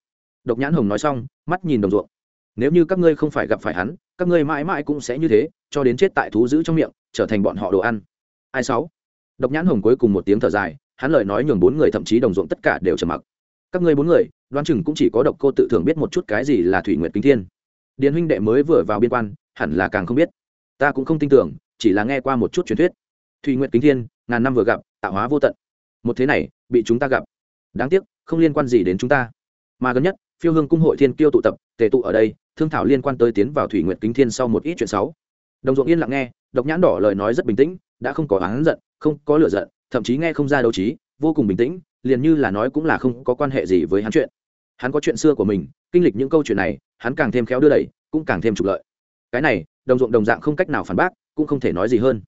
Độc nhãn hồng nói xong, mắt nhìn đồng ruộng. Nếu như các ngươi không phải gặp phải hắn, các ngươi mãi mãi cũng sẽ như thế, cho đến chết tại thú giữ trong miệng, trở thành bọn họ đồ ăn. Ai sáu? Độc nhãn hồng cuối cùng một tiếng thở dài, hắn lời nói nhường bốn người thậm chí đồng ruộng tất cả đều trầm mặc. Các ngươi bốn người, đoán chừng cũng chỉ có độc cô tự thường biết một chút cái gì là thủy nguyệt kính thiên. Điền huynh đệ mới vừa vào biên quan, hẳn là càng không biết. Ta cũng không tin tưởng, chỉ là nghe qua một chút truyền thuyết thủy nguyệt kính thiên, ngàn năm vừa gặp, tạo hóa vô tận. Một thế này, bị chúng ta gặp. Đáng tiếc, không liên quan gì đến chúng ta. Mà gần nhất, phiêu hương cung hội thiên kiêu tụ tập, tề tụ ở đây, thương thảo liên quan tới tiến vào thủy nguyệt kính thiên sau một ít chuyện xấu. Đồng ruộng yên lặng nghe, độc nhãn đỏ lời nói rất bình tĩnh, đã không có oán giận, không có lửa giận, thậm chí nghe không ra đấu trí, vô cùng bình tĩnh, liền như là nói cũng là không có quan hệ gì với hắn chuyện. Hắn có chuyện xưa của mình, kinh lịch những câu chuyện này, hắn càng thêm khéo đưa đẩy, cũng càng thêm trục lợi. Cái này, đồng ruộng đồng dạng không cách nào phản bác, cũng không thể nói gì hơn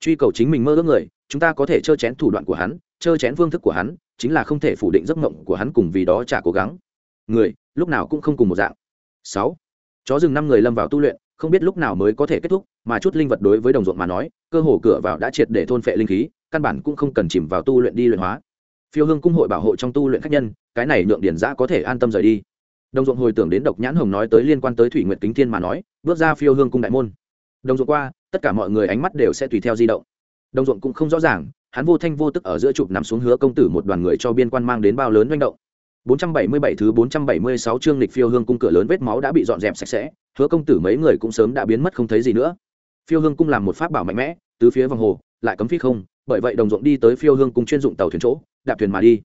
truy cầu chính mình mơ ước người, chúng ta có thể trơ chén thủ đoạn của hắn trơ chén phương thức của hắn, chính là không thể phủ định giấc mộng của hắn cùng vì đó trả cố gắng. Người, lúc nào cũng không cùng một dạng. Sáu, chó rừng năm người lâm vào tu luyện, không biết lúc nào mới có thể kết thúc, mà chút linh vật đối với đồng ruộng mà nói, cơ hồ cửa vào đã triệt để thôn phệ linh khí, căn bản cũng không cần chìm vào tu luyện đi luyện hóa. Phiêu hương cung hội bảo hộ trong tu luyện khách nhân, cái này nhượng điển giã có thể an tâm rời đi. Đồng ruộng hồi tưởng đến độc nhãn hồng nói tới liên quan tới thủy nguyện kính thiên mà nói, bước ra phiêu hương cung đại môn. Đồng ruộng qua tất cả mọi người ánh mắt đều sẽ tùy theo di động đồng ruộng cũng không rõ ràng hắn vô thanh vô tức ở giữa chụp nằm xuống hứa công tử một đoàn người cho biên quan mang đến bao lớn manh động 477 thứ 476 chương lịch phiêu hương cung cửa lớn vết máu đã bị dọn dẹp sạch sẽ, hứa công tử mấy người cũng sớm đã biến mất không thấy gì nữa. Phiêu hương cung làm một pháp bảo mạnh mẽ, tứ phía vòng hồ, lại cấm phi không, bởi vậy đồng ruộng đi tới phiêu hương cung chuyên dụng tàu thuyền chỗ, đạp thuyền mà đi.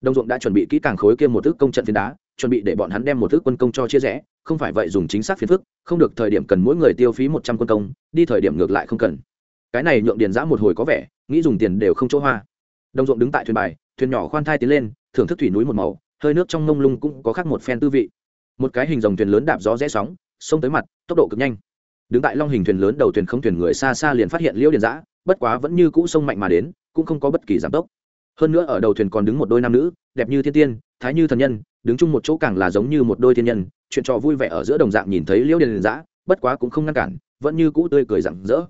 Đồng ruộng đã chuẩn bị kỹ càng khối kia một thức công trận phiến đá, chuẩn bị để bọn hắn đem một thức quân công cho chia rẽ, không phải vậy dùng chính xác phiến phức, không được thời điểm cần mỗi người tiêu phí 100 quân công, đi thời điểm ngược lại không cần. Cái này nhượng điền giã một hồi có vẻ, nghĩ dùng tiền đều không chỗ hoa. Đồng ruộng đứng tại thuyền bài, thuyền nhỏ khoan thai tiến lên, thưởng thức thủy núi một màu, hơi nước trong mông lung cũng có khác một phen tư vị một cái hình dòng thuyền lớn đạp gió rẽ sóng xông tới mặt tốc độ cực nhanh đứng tại long hình thuyền lớn đầu thuyền không thuyền người xa xa liền phát hiện liễu điền giã bất quá vẫn như cũ sông mạnh mà đến cũng không có bất kỳ giảm tốc hơn nữa ở đầu thuyền còn đứng một đôi nam nữ đẹp như thiên tiên thái như thần nhân đứng chung một chỗ càng là giống như một đôi thiên nhân, chuyện trò vui vẻ ở giữa đồng dạng nhìn thấy liễu điền giã bất quá cũng không ngăn cản, vẫn như cũ tươi cười rặng rỡ.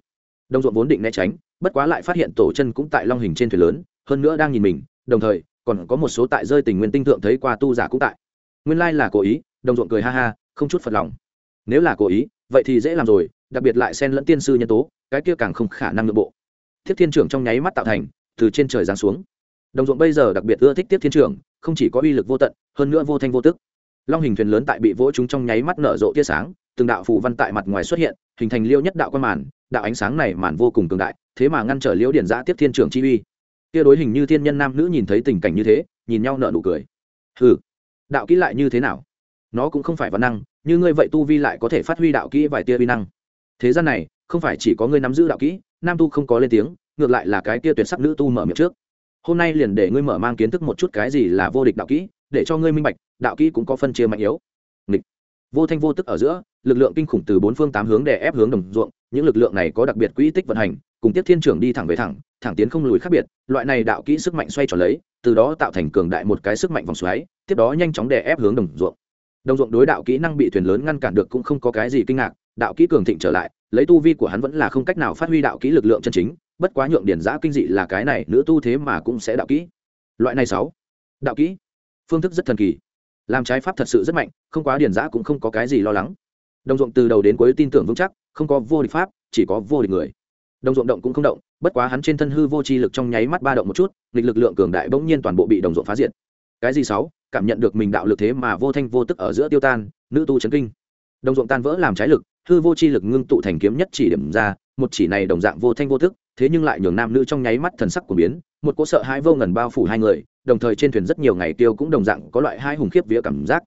Đồng ruộng vốn định né tránh, bất quá lại phát hiện tổ chân cũng tại long hình trên thuyền lớn, hơn nữa đang nhìn mình, đồng thời, còn có một số tại rơi tình nguyên tinh thượng thấy qua tu giả cũng tại. Nguyên lai là cố ý, đồng ruộng cười ha ha, không chút phật lòng. Nếu là cố ý, vậy thì dễ làm rồi, đặc biệt lại xen lẫn tiên sư nhân tố, cái kia càng không khả năng nội bộ. Thiết thiên trưởng trong nháy mắt tạo thành, từ trên trời giáng xuống. Đồng ruộng bây giờ đặc biệt ưa thích tiếp thiên trưởng không chỉ có uy lực vô tận, hơn nữa vô thanh vô tức. Long hình thuyền lớn tại bị vỗ chúng trong nháy mắt nở rộ tia sáng, từng đạo phù văn tại mặt ngoài xuất hiện, hình thành liêu nhất đạo quan màn, đạo ánh sáng này màn vô cùng cường đại, thế mà ngăn trở liễu điển giã tiếp thiên trưởng chi uy. Tia đối hình như thiên nhân nam nữ nhìn thấy tình cảnh như thế, nhìn nhau nợ nụ cười. Hừ, đạo kỹ lại như thế nào? Nó cũng không phải văn năng, như ngươi vậy tu vi lại có thể phát huy đạo kỹ vài tia vi năng. Thế gian này, không phải chỉ có ngươi nắm giữ đạo kỹ, nam tu không có lên tiếng, ngược lại là cái tia tuyệt sắc nữ tu mở miệng trước hôm nay liền để ngươi mở mang kiến thức một chút cái gì là vô địch đạo kỹ, để cho ngươi minh bạch, đạo kỹ cũng có phân chia mạnh yếu. Nghịch. Vô thanh vô tức ở giữa, lực lượng kinh khủng từ bốn phương tám hướng đè ép hướng đồng ruộng, những lực lượng này có đặc biệt quỹ tích vận hành, cùng tiếp thiên trưởng đi thẳng về thẳng thẳng tiến không lùi khác biệt, loại này đạo kỹ sức mạnh xoay tròn lấy, từ đó tạo thành cường đại một cái sức mạnh vòng xoáy, tiếp đó nhanh chóng đè ép hướng đồng ruộng. Đồng ruộng đối đạo kỹ năng bị thuyền lớn ngăn cản được cũng không có cái gì kinh ngạc, đạo kỹ cường thịnh trở lại lấy tu vi của hắn vẫn là không cách nào phát huy đạo kỹ lực lượng chân chính, bất quá nhượng điển giã kinh dị là cái này, nữ tu thế mà cũng sẽ đạo kỹ. Loại này sáu, đạo kỹ, phương thức rất thần kỳ, làm trái pháp thật sự rất mạnh, không quá điển giã cũng không có cái gì lo lắng. Đồng ruộng từ đầu đến cuối tin tưởng vững chắc, không có vô địch pháp, chỉ có vô địch người. Đồng ruộng động cũng không động, bất quá hắn trên thân hư vô chi lực trong nháy mắt ba động một chút, nghịch lực lượng cường đại bỗng nhiên toàn bộ bị đồng ruộng phá diệt. Cái gì sáu? Cảm nhận được mình đạo lực thế mà vô thanh vô tức ở giữa tiêu tan, nữ tu chấn kinh. Đồng ruộng tan vỡ làm trái lực hư vô chi lực ngưng tụ thành kiếm nhất chỉ điểm ra, một chỉ này đồng dạng vô thanh vô thức, thế nhưng lại nhường nam nữ trong nháy mắt thần sắc của biến, một cỗ sợ hãi vô ngần bao phủ hai người, đồng thời trên thuyền rất nhiều ngày tiêu cũng đồng dạng có loại hai hùng khiếp vía cảm giác.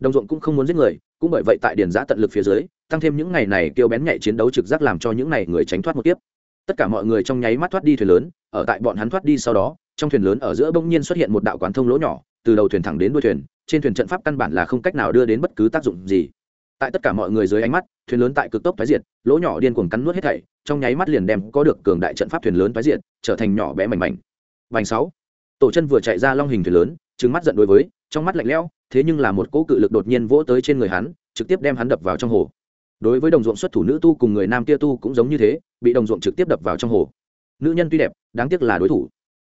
Đồng ruộng cũng không muốn giết người, cũng bởi vậy tại điền giã tận lực phía dưới, tăng thêm những ngày này tiêu bén nhạy chiến đấu trực giác làm cho những này người tránh thoát một kiếp. Tất cả mọi người trong nháy mắt thoát đi thuyền lớn, ở tại bọn hắn thoát đi sau đó, trong thuyền lớn ở giữa bỗng nhiên xuất hiện một đạo quán thông lỗ nhỏ, từ đầu thuyền thẳng đến đuôi thuyền, trên thuyền trận pháp căn bản là không cách nào đưa đến bất cứ tác dụng gì tại tất cả mọi người dưới ánh mắt, thuyền lớn tại cực tốc tái diệt, lỗ nhỏ điên cuồng cắn nuốt hết thảy, trong nháy mắt liền đem có được cường đại trận pháp thuyền lớn tái diệt, trở thành nhỏ bé mảnh mảnh. Vành sáu. Tổ chân vừa chạy ra long hình thuyền lớn, trừng mắt giận đối với, trong mắt lạnh lẽo, thế nhưng là một cỗ cự lực đột nhiên vỗ tới trên người hắn, trực tiếp đem hắn đập vào trong hồ. Đối với đồng ruộng xuất thủ nữ tu cùng người nam kia tu cũng giống như thế, bị đồng ruộng trực tiếp đập vào trong hồ. Nữ nhân tuy đẹp, đáng tiếc là đối thủ.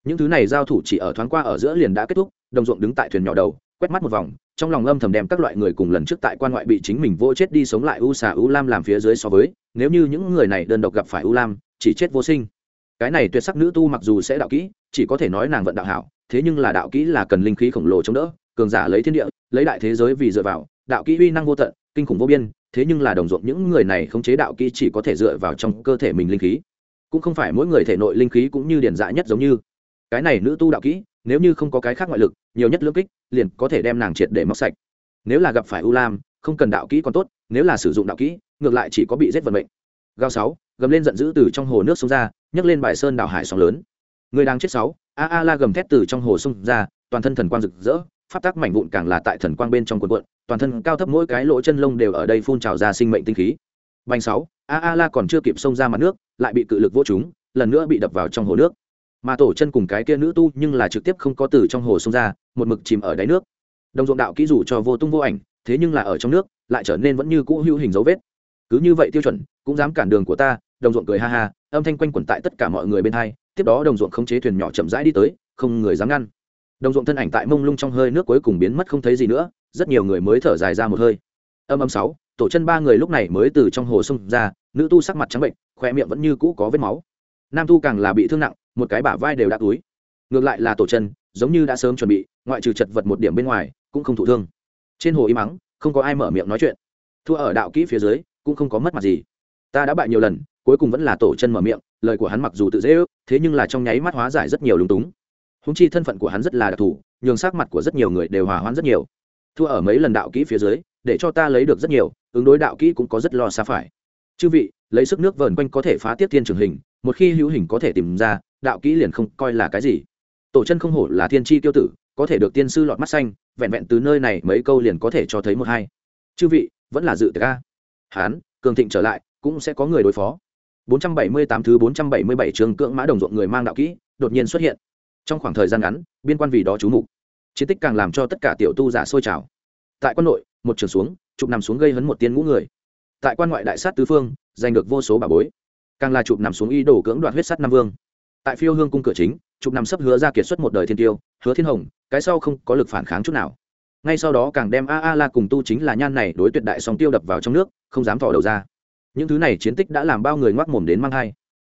Những thứ này giao thủ chỉ ở thoáng qua ở giữa liền đã kết thúc, đồng ruộng đứng tại thuyền nhỏ đầu quét mắt một vòng, trong lòng âm thầm đem các loại người cùng lần trước tại quan ngoại bị chính mình vô chết đi sống lại u xà u lam làm phía dưới so với, nếu như những người này đơn độc gặp phải u lam, chỉ chết vô sinh. Cái này tuyệt sắc nữ tu mặc dù sẽ đạo kỹ, chỉ có thể nói nàng vận đạo hảo, thế nhưng là đạo kỹ là cần linh khí khổng lồ chống đỡ, cường giả lấy thiên địa, lấy đại thế giới vì dựa vào, đạo kỹ uy năng vô tận, kinh khủng vô biên, thế nhưng là đồng ruộng những người này không chế đạo kỹ chỉ có thể dựa vào trong cơ thể mình linh khí. Cũng không phải mỗi người thể nội linh khí cũng như điển dạ nhất giống như. Cái này nữ tu đạo kỹ, nếu như không có cái khác ngoại lực nhiều nhất lưỡng kích, liền có thể đem nàng triệt để móc sạch. Nếu là gặp phải u lam, không cần đạo kỹ còn tốt, nếu là sử dụng đạo kỹ, ngược lại chỉ có bị giết vận mệnh. Gao sáu, gầm lên giận dữ từ trong hồ nước sông ra, nhấc lên bài sơn đảo hải sóng lớn. Người đang chết sáu, a a la gầm thét từ trong hồ sông ra, toàn thân thần quang rực rỡ phát tác mảnh vụn càng là tại thần quang bên trong quần quận toàn thân cao thấp mỗi cái lỗ chân lông đều ở đây phun trào ra sinh mệnh tinh khí. Bành sáu, a a la còn chưa kịp xông ra mặt nước, lại bị cự lực vô chúng lần nữa bị đập vào trong hồ nước mà tổ chân cùng cái kia nữ tu nhưng là trực tiếp không có từ trong hồ xông ra, một mực chìm ở đáy nước. Đồng ruộng đạo kỹ dù cho vô tung vô ảnh, thế nhưng là ở trong nước, lại trở nên vẫn như cũ hữu hình dấu vết. Cứ như vậy tiêu chuẩn, cũng dám cản đường của ta, đồng ruộng cười ha ha, âm thanh quanh quẩn tại tất cả mọi người bên hai, tiếp đó đồng ruộng khống chế thuyền nhỏ chậm rãi đi tới, không người dám ngăn. Đồng ruộng thân ảnh tại mông lung trong hơi nước cuối cùng biến mất không thấy gì nữa, rất nhiều người mới thở dài ra một hơi. Âm âm sáu, tổ chân ba người lúc này mới từ trong hồ sông ra, nữ tu sắc mặt trắng bệnh, khoe miệng vẫn như cũ có vết máu. Nam tu càng là bị thương nặng một cái bả vai đều đã túi. Ngược lại là tổ chân, giống như đã sớm chuẩn bị, ngoại trừ chật vật một điểm bên ngoài, cũng không thụ thương. Trên hồ im mắng, không có ai mở miệng nói chuyện. Thua ở đạo kỹ phía dưới, cũng không có mất mặt gì. Ta đã bại nhiều lần, cuối cùng vẫn là tổ chân mở miệng, lời của hắn mặc dù tự dễ ước, thế nhưng là trong nháy mắt hóa giải rất nhiều lúng túng. Húng chi thân phận của hắn rất là đặc thù, nhường sắc mặt của rất nhiều người đều hòa hoãn rất nhiều. Thua ở mấy lần đạo kỹ phía dưới, để cho ta lấy được rất nhiều, ứng đối đạo kỹ cũng có rất lo xa phải. Chư vị, lấy sức nước vờn quanh có thể phá tiết thiên trường hình một khi hữu hình có thể tìm ra, đạo kỹ liền không coi là cái gì. Tổ chân không hổ là thiên tri tiêu tử, có thể được tiên sư lọt mắt xanh, vẹn vẹn từ nơi này mấy câu liền có thể cho thấy một hai. Chư vị, vẫn là dự ca hán, cường thịnh trở lại, cũng sẽ có người đối phó. 478 thứ 477 trường cưỡng mã đồng ruộng người mang đạo kỹ, đột nhiên xuất hiện. Trong khoảng thời gian ngắn, biên quan vì đó chú mục. Chiến tích càng làm cho tất cả tiểu tu giả sôi trào. Tại quân nội, một trường xuống, chụp nằm xuống gây hấn một tiên ngũ người. Tại quan ngoại đại sát tứ phương, giành được vô số bà bối càng là chụp nằm xuống y đổ cưỡng đoạt huyết sắt nam vương. Tại phiêu hương cung cửa chính, chụp nằm sấp hứa ra kiệt xuất một đời thiên tiêu, hứa thiên hồng, cái sau không có lực phản kháng chút nào. Ngay sau đó càng đem a a la cùng tu chính là nhan này đối tuyệt đại song tiêu đập vào trong nước, không dám thỏ đầu ra. Những thứ này chiến tích đã làm bao người ngoác mồm đến mang hai.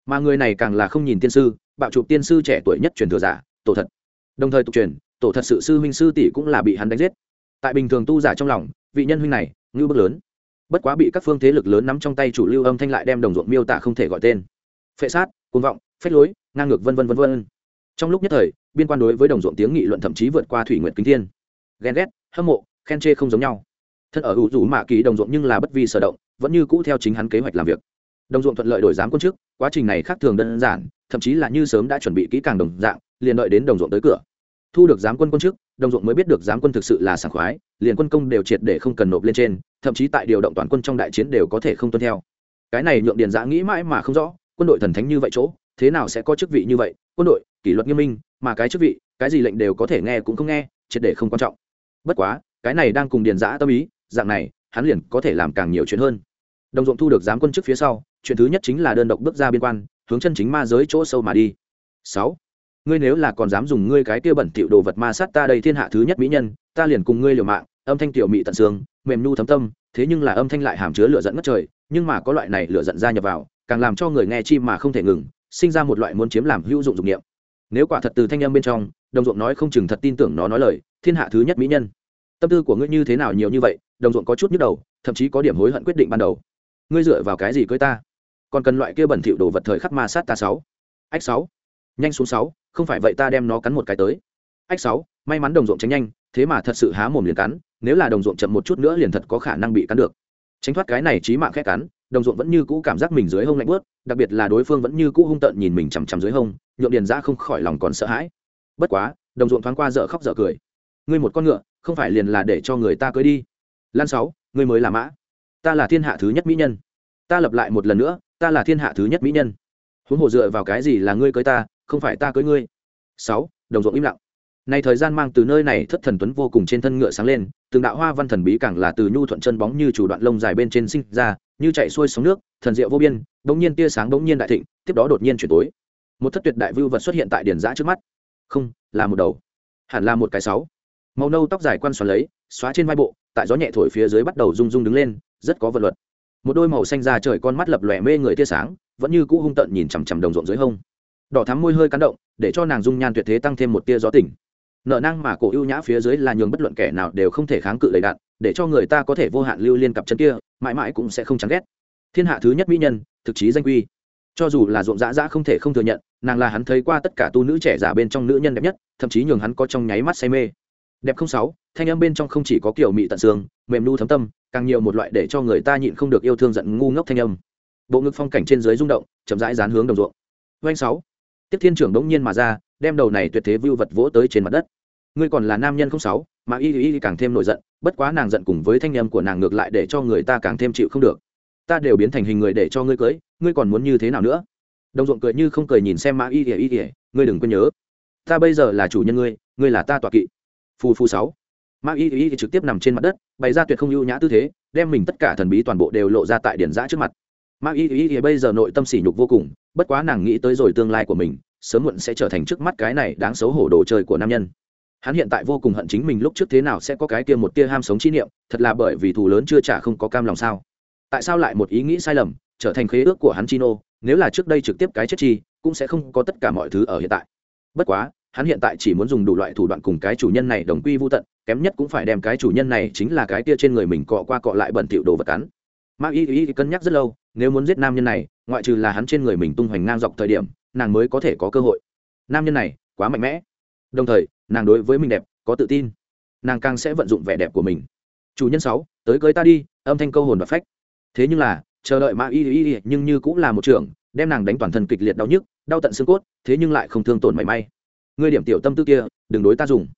Mà người này càng là không nhìn tiên sư, bạo chụp tiên sư trẻ tuổi nhất truyền thừa giả, tổ thật. Đồng thời tục truyền, tổ thật sự sư huynh sư tỷ cũng là bị hắn đánh giết. Tại bình thường tu giả trong lòng, vị nhân huynh này, ngưu bức lớn bất quá bị các phương thế lực lớn nắm trong tay chủ lưu âm thanh lại đem đồng ruộng miêu tả không thể gọi tên. Phệ sát côn vọng, phách lối, ngang ngược vân vân vân vân. Trong lúc nhất thời, biên quan đối với đồng ruộng tiếng nghị luận thậm chí vượt qua thủy nguyện kính thiên. Ghen ghét, hâm mộ, khen chê không giống nhau. Thân ở hữu rủ mạ kỳ đồng ruộng nhưng là bất vi sở động, vẫn như cũ theo chính hắn kế hoạch làm việc. Đồng ruộng thuận lợi đổi giám quân chức quá trình này khác thường đơn giản, thậm chí là như sớm đã chuẩn bị kỹ càng đồng dạng, liền đợi đến đồng ruộng tới cửa. Thu được giám quân quân chức đồng ruộng mới biết được giám quân thực sự là sảng khoái, liền quân công đều triệt để không cần nộp lên trên, thậm chí tại điều động toàn quân trong đại chiến đều có thể không tuân theo. Cái này nhượng điền giã nghĩ mãi mà không rõ, quân đội thần thánh như vậy chỗ, thế nào sẽ có chức vị như vậy? Quân đội, kỷ luật nghiêm minh, mà cái chức vị, cái gì lệnh đều có thể nghe cũng không nghe, triệt để không quan trọng. Bất quá, cái này đang cùng điền giã tâm ý, dạng này, hắn liền có thể làm càng nhiều chuyện hơn. Đồng ruộng thu được giám quân chức phía sau, chuyện thứ nhất chính là đơn độc bước ra biên quan, hướng chân chính ma giới chỗ sâu mà đi. Sáu ngươi nếu là còn dám dùng ngươi cái kia bẩn tiểu đồ vật ma sát ta đây thiên hạ thứ nhất mỹ nhân, ta liền cùng ngươi liều mạng, âm thanh tiểu mỹ tận xương, mềm nu thấm tâm, thế nhưng là âm thanh lại hàm chứa lửa giận ngất trời, nhưng mà có loại này lửa giận ra nhập vào, càng làm cho người nghe chi mà không thể ngừng, sinh ra một loại muốn chiếm làm hữu dụng dục niệm. Nếu quả thật từ thanh âm bên trong, đồng ruộng nói không chừng thật tin tưởng nó nói lời, thiên hạ thứ nhất mỹ nhân. Tâm tư của ngươi như thế nào nhiều như vậy, đồng ruộng có chút nhức đầu, thậm chí có điểm hối hận quyết định ban đầu. Ngươi dựa vào cái gì cưới ta? Còn cần loại kia bẩn thỉu đồ vật thời khắc ma sát ta sáu. Ách sáu. Nhanh xuống sáu không phải vậy ta đem nó cắn một cái tới. Ách sáu, may mắn đồng ruộng tránh nhanh, thế mà thật sự há mồm liền cắn, nếu là đồng ruộng chậm một chút nữa liền thật có khả năng bị cắn được. Tránh thoát cái này trí mạng khẽ cắn, đồng ruộng vẫn như cũ cảm giác mình dưới hông lạnh bớt đặc biệt là đối phương vẫn như cũ hung tợn nhìn mình chằm chằm dưới hông nhộn điền ra không khỏi lòng còn sợ hãi. Bất quá, đồng ruộng thoáng qua dở khóc dở cười. Ngươi một con ngựa, không phải liền là để cho người ta cưới đi. Lan sáu, ngươi mới là mã. Ta là thiên hạ thứ nhất mỹ nhân. Ta lập lại một lần nữa, ta là thiên hạ thứ nhất mỹ nhân. Huống hồ dựa vào cái gì là ngươi cưới ta không phải ta cưới ngươi. Sáu, đồng ruộng im lặng. Nay thời gian mang từ nơi này thất thần tuấn vô cùng trên thân ngựa sáng lên, từng đạo hoa văn thần bí càng là từ nhu thuận chân bóng như chủ đoạn lông dài bên trên sinh ra, như chạy xuôi sóng nước, thần diệu vô biên, bỗng nhiên tia sáng bỗng nhiên đại thịnh, tiếp đó đột nhiên chuyển tối. Một thất tuyệt đại vưu vật xuất hiện tại điển giã trước mắt. Không, là một đầu. Hẳn là một cái sáu. Màu nâu tóc dài quan xoắn lấy, xóa trên vai bộ, tại gió nhẹ thổi phía dưới bắt đầu rung rung đứng lên, rất có vật luật. Một đôi màu xanh da trời con mắt lập lòe mê người tia sáng, vẫn như cũ hung tận nhìn chằm chằm đồng ruộng dưới hông đỏ thắm môi hơi cắn động, để cho nàng dung nhan tuyệt thế tăng thêm một tia gió tỉnh nợ năng mà cổ ưu nhã phía dưới là nhường bất luận kẻ nào đều không thể kháng cự đầy đạn, để cho người ta có thể vô hạn lưu liên cặp chân kia, mãi mãi cũng sẽ không chán ghét. Thiên hạ thứ nhất mỹ nhân, thực chí danh quy. Cho dù là ruộng dã dã không thể không thừa nhận, nàng là hắn thấy qua tất cả tu nữ trẻ giả bên trong nữ nhân đẹp nhất, thậm chí nhường hắn có trong nháy mắt say mê. Đẹp không sáu, thanh âm bên trong không chỉ có kiểu mị tận xương, mềm nu thấm tâm, càng nhiều một loại để cho người ta nhịn không được yêu thương giận ngu ngốc thanh âm. Bộ ngực phong cảnh trên dưới rung động, chậm rãi dán hướng đồng ruộng. Doanh sáu tiếp thiên trưởng đống nhiên mà ra, đem đầu này tuyệt thế vưu vật vỗ tới trên mặt đất. Ngươi còn là nam nhân không sáu, mà y y càng thêm nổi giận, bất quá nàng giận cùng với thanh em của nàng ngược lại để cho người ta càng thêm chịu không được. Ta đều biến thành hình người để cho ngươi cưới, ngươi còn muốn như thế nào nữa? Đồng ruộng cười như không cười nhìn xem mã y ỉa y ỉa ngươi đừng quên nhớ. Ta bây giờ là chủ nhân ngươi ngươi là ta tọa kỵ. Phù phù sáu. Mã y y trực tiếp nằm trên mặt đất, bày ra tuyệt không ưu nhã tư thế, đem mình tất cả thần bí toàn bộ đều lộ ra tại điển giã trước mặt. Ma y y bây giờ nội tâm sỉ nhục vô cùng, bất quá nàng nghĩ tới rồi tương lai của mình, sớm muộn sẽ trở thành trước mắt cái này đáng xấu hổ đồ chơi của nam nhân. Hắn hiện tại vô cùng hận chính mình lúc trước thế nào sẽ có cái kia một tia ham sống chi niệm, thật là bởi vì thù lớn chưa trả không có cam lòng sao? Tại sao lại một ý nghĩ sai lầm, trở thành khế ước của hắn chino, nếu là trước đây trực tiếp cái chết chi, cũng sẽ không có tất cả mọi thứ ở hiện tại. Bất quá, hắn hiện tại chỉ muốn dùng đủ loại thủ đoạn cùng cái chủ nhân này đồng quy vô tận, kém nhất cũng phải đem cái chủ nhân này chính là cái kia trên người mình cọ qua cọ lại bẩn thỉu đồ vật cắn. Ma y y cân nhắc rất lâu nếu muốn giết nam nhân này, ngoại trừ là hắn trên người mình tung hoành ngang dọc thời điểm, nàng mới có thể có cơ hội. Nam nhân này, quá mạnh mẽ. Đồng thời, nàng đối với mình đẹp, có tự tin. Nàng càng sẽ vận dụng vẻ đẹp của mình. Chủ nhân sáu, tới cưới ta đi, âm thanh câu hồn và phách. Thế nhưng là, chờ đợi ma y y nhưng như cũng là một trưởng, đem nàng đánh toàn thân kịch liệt đau nhức, đau tận xương cốt, thế nhưng lại không thương tổn mảy may. Ngươi điểm tiểu tâm tư kia, đừng đối ta dùng.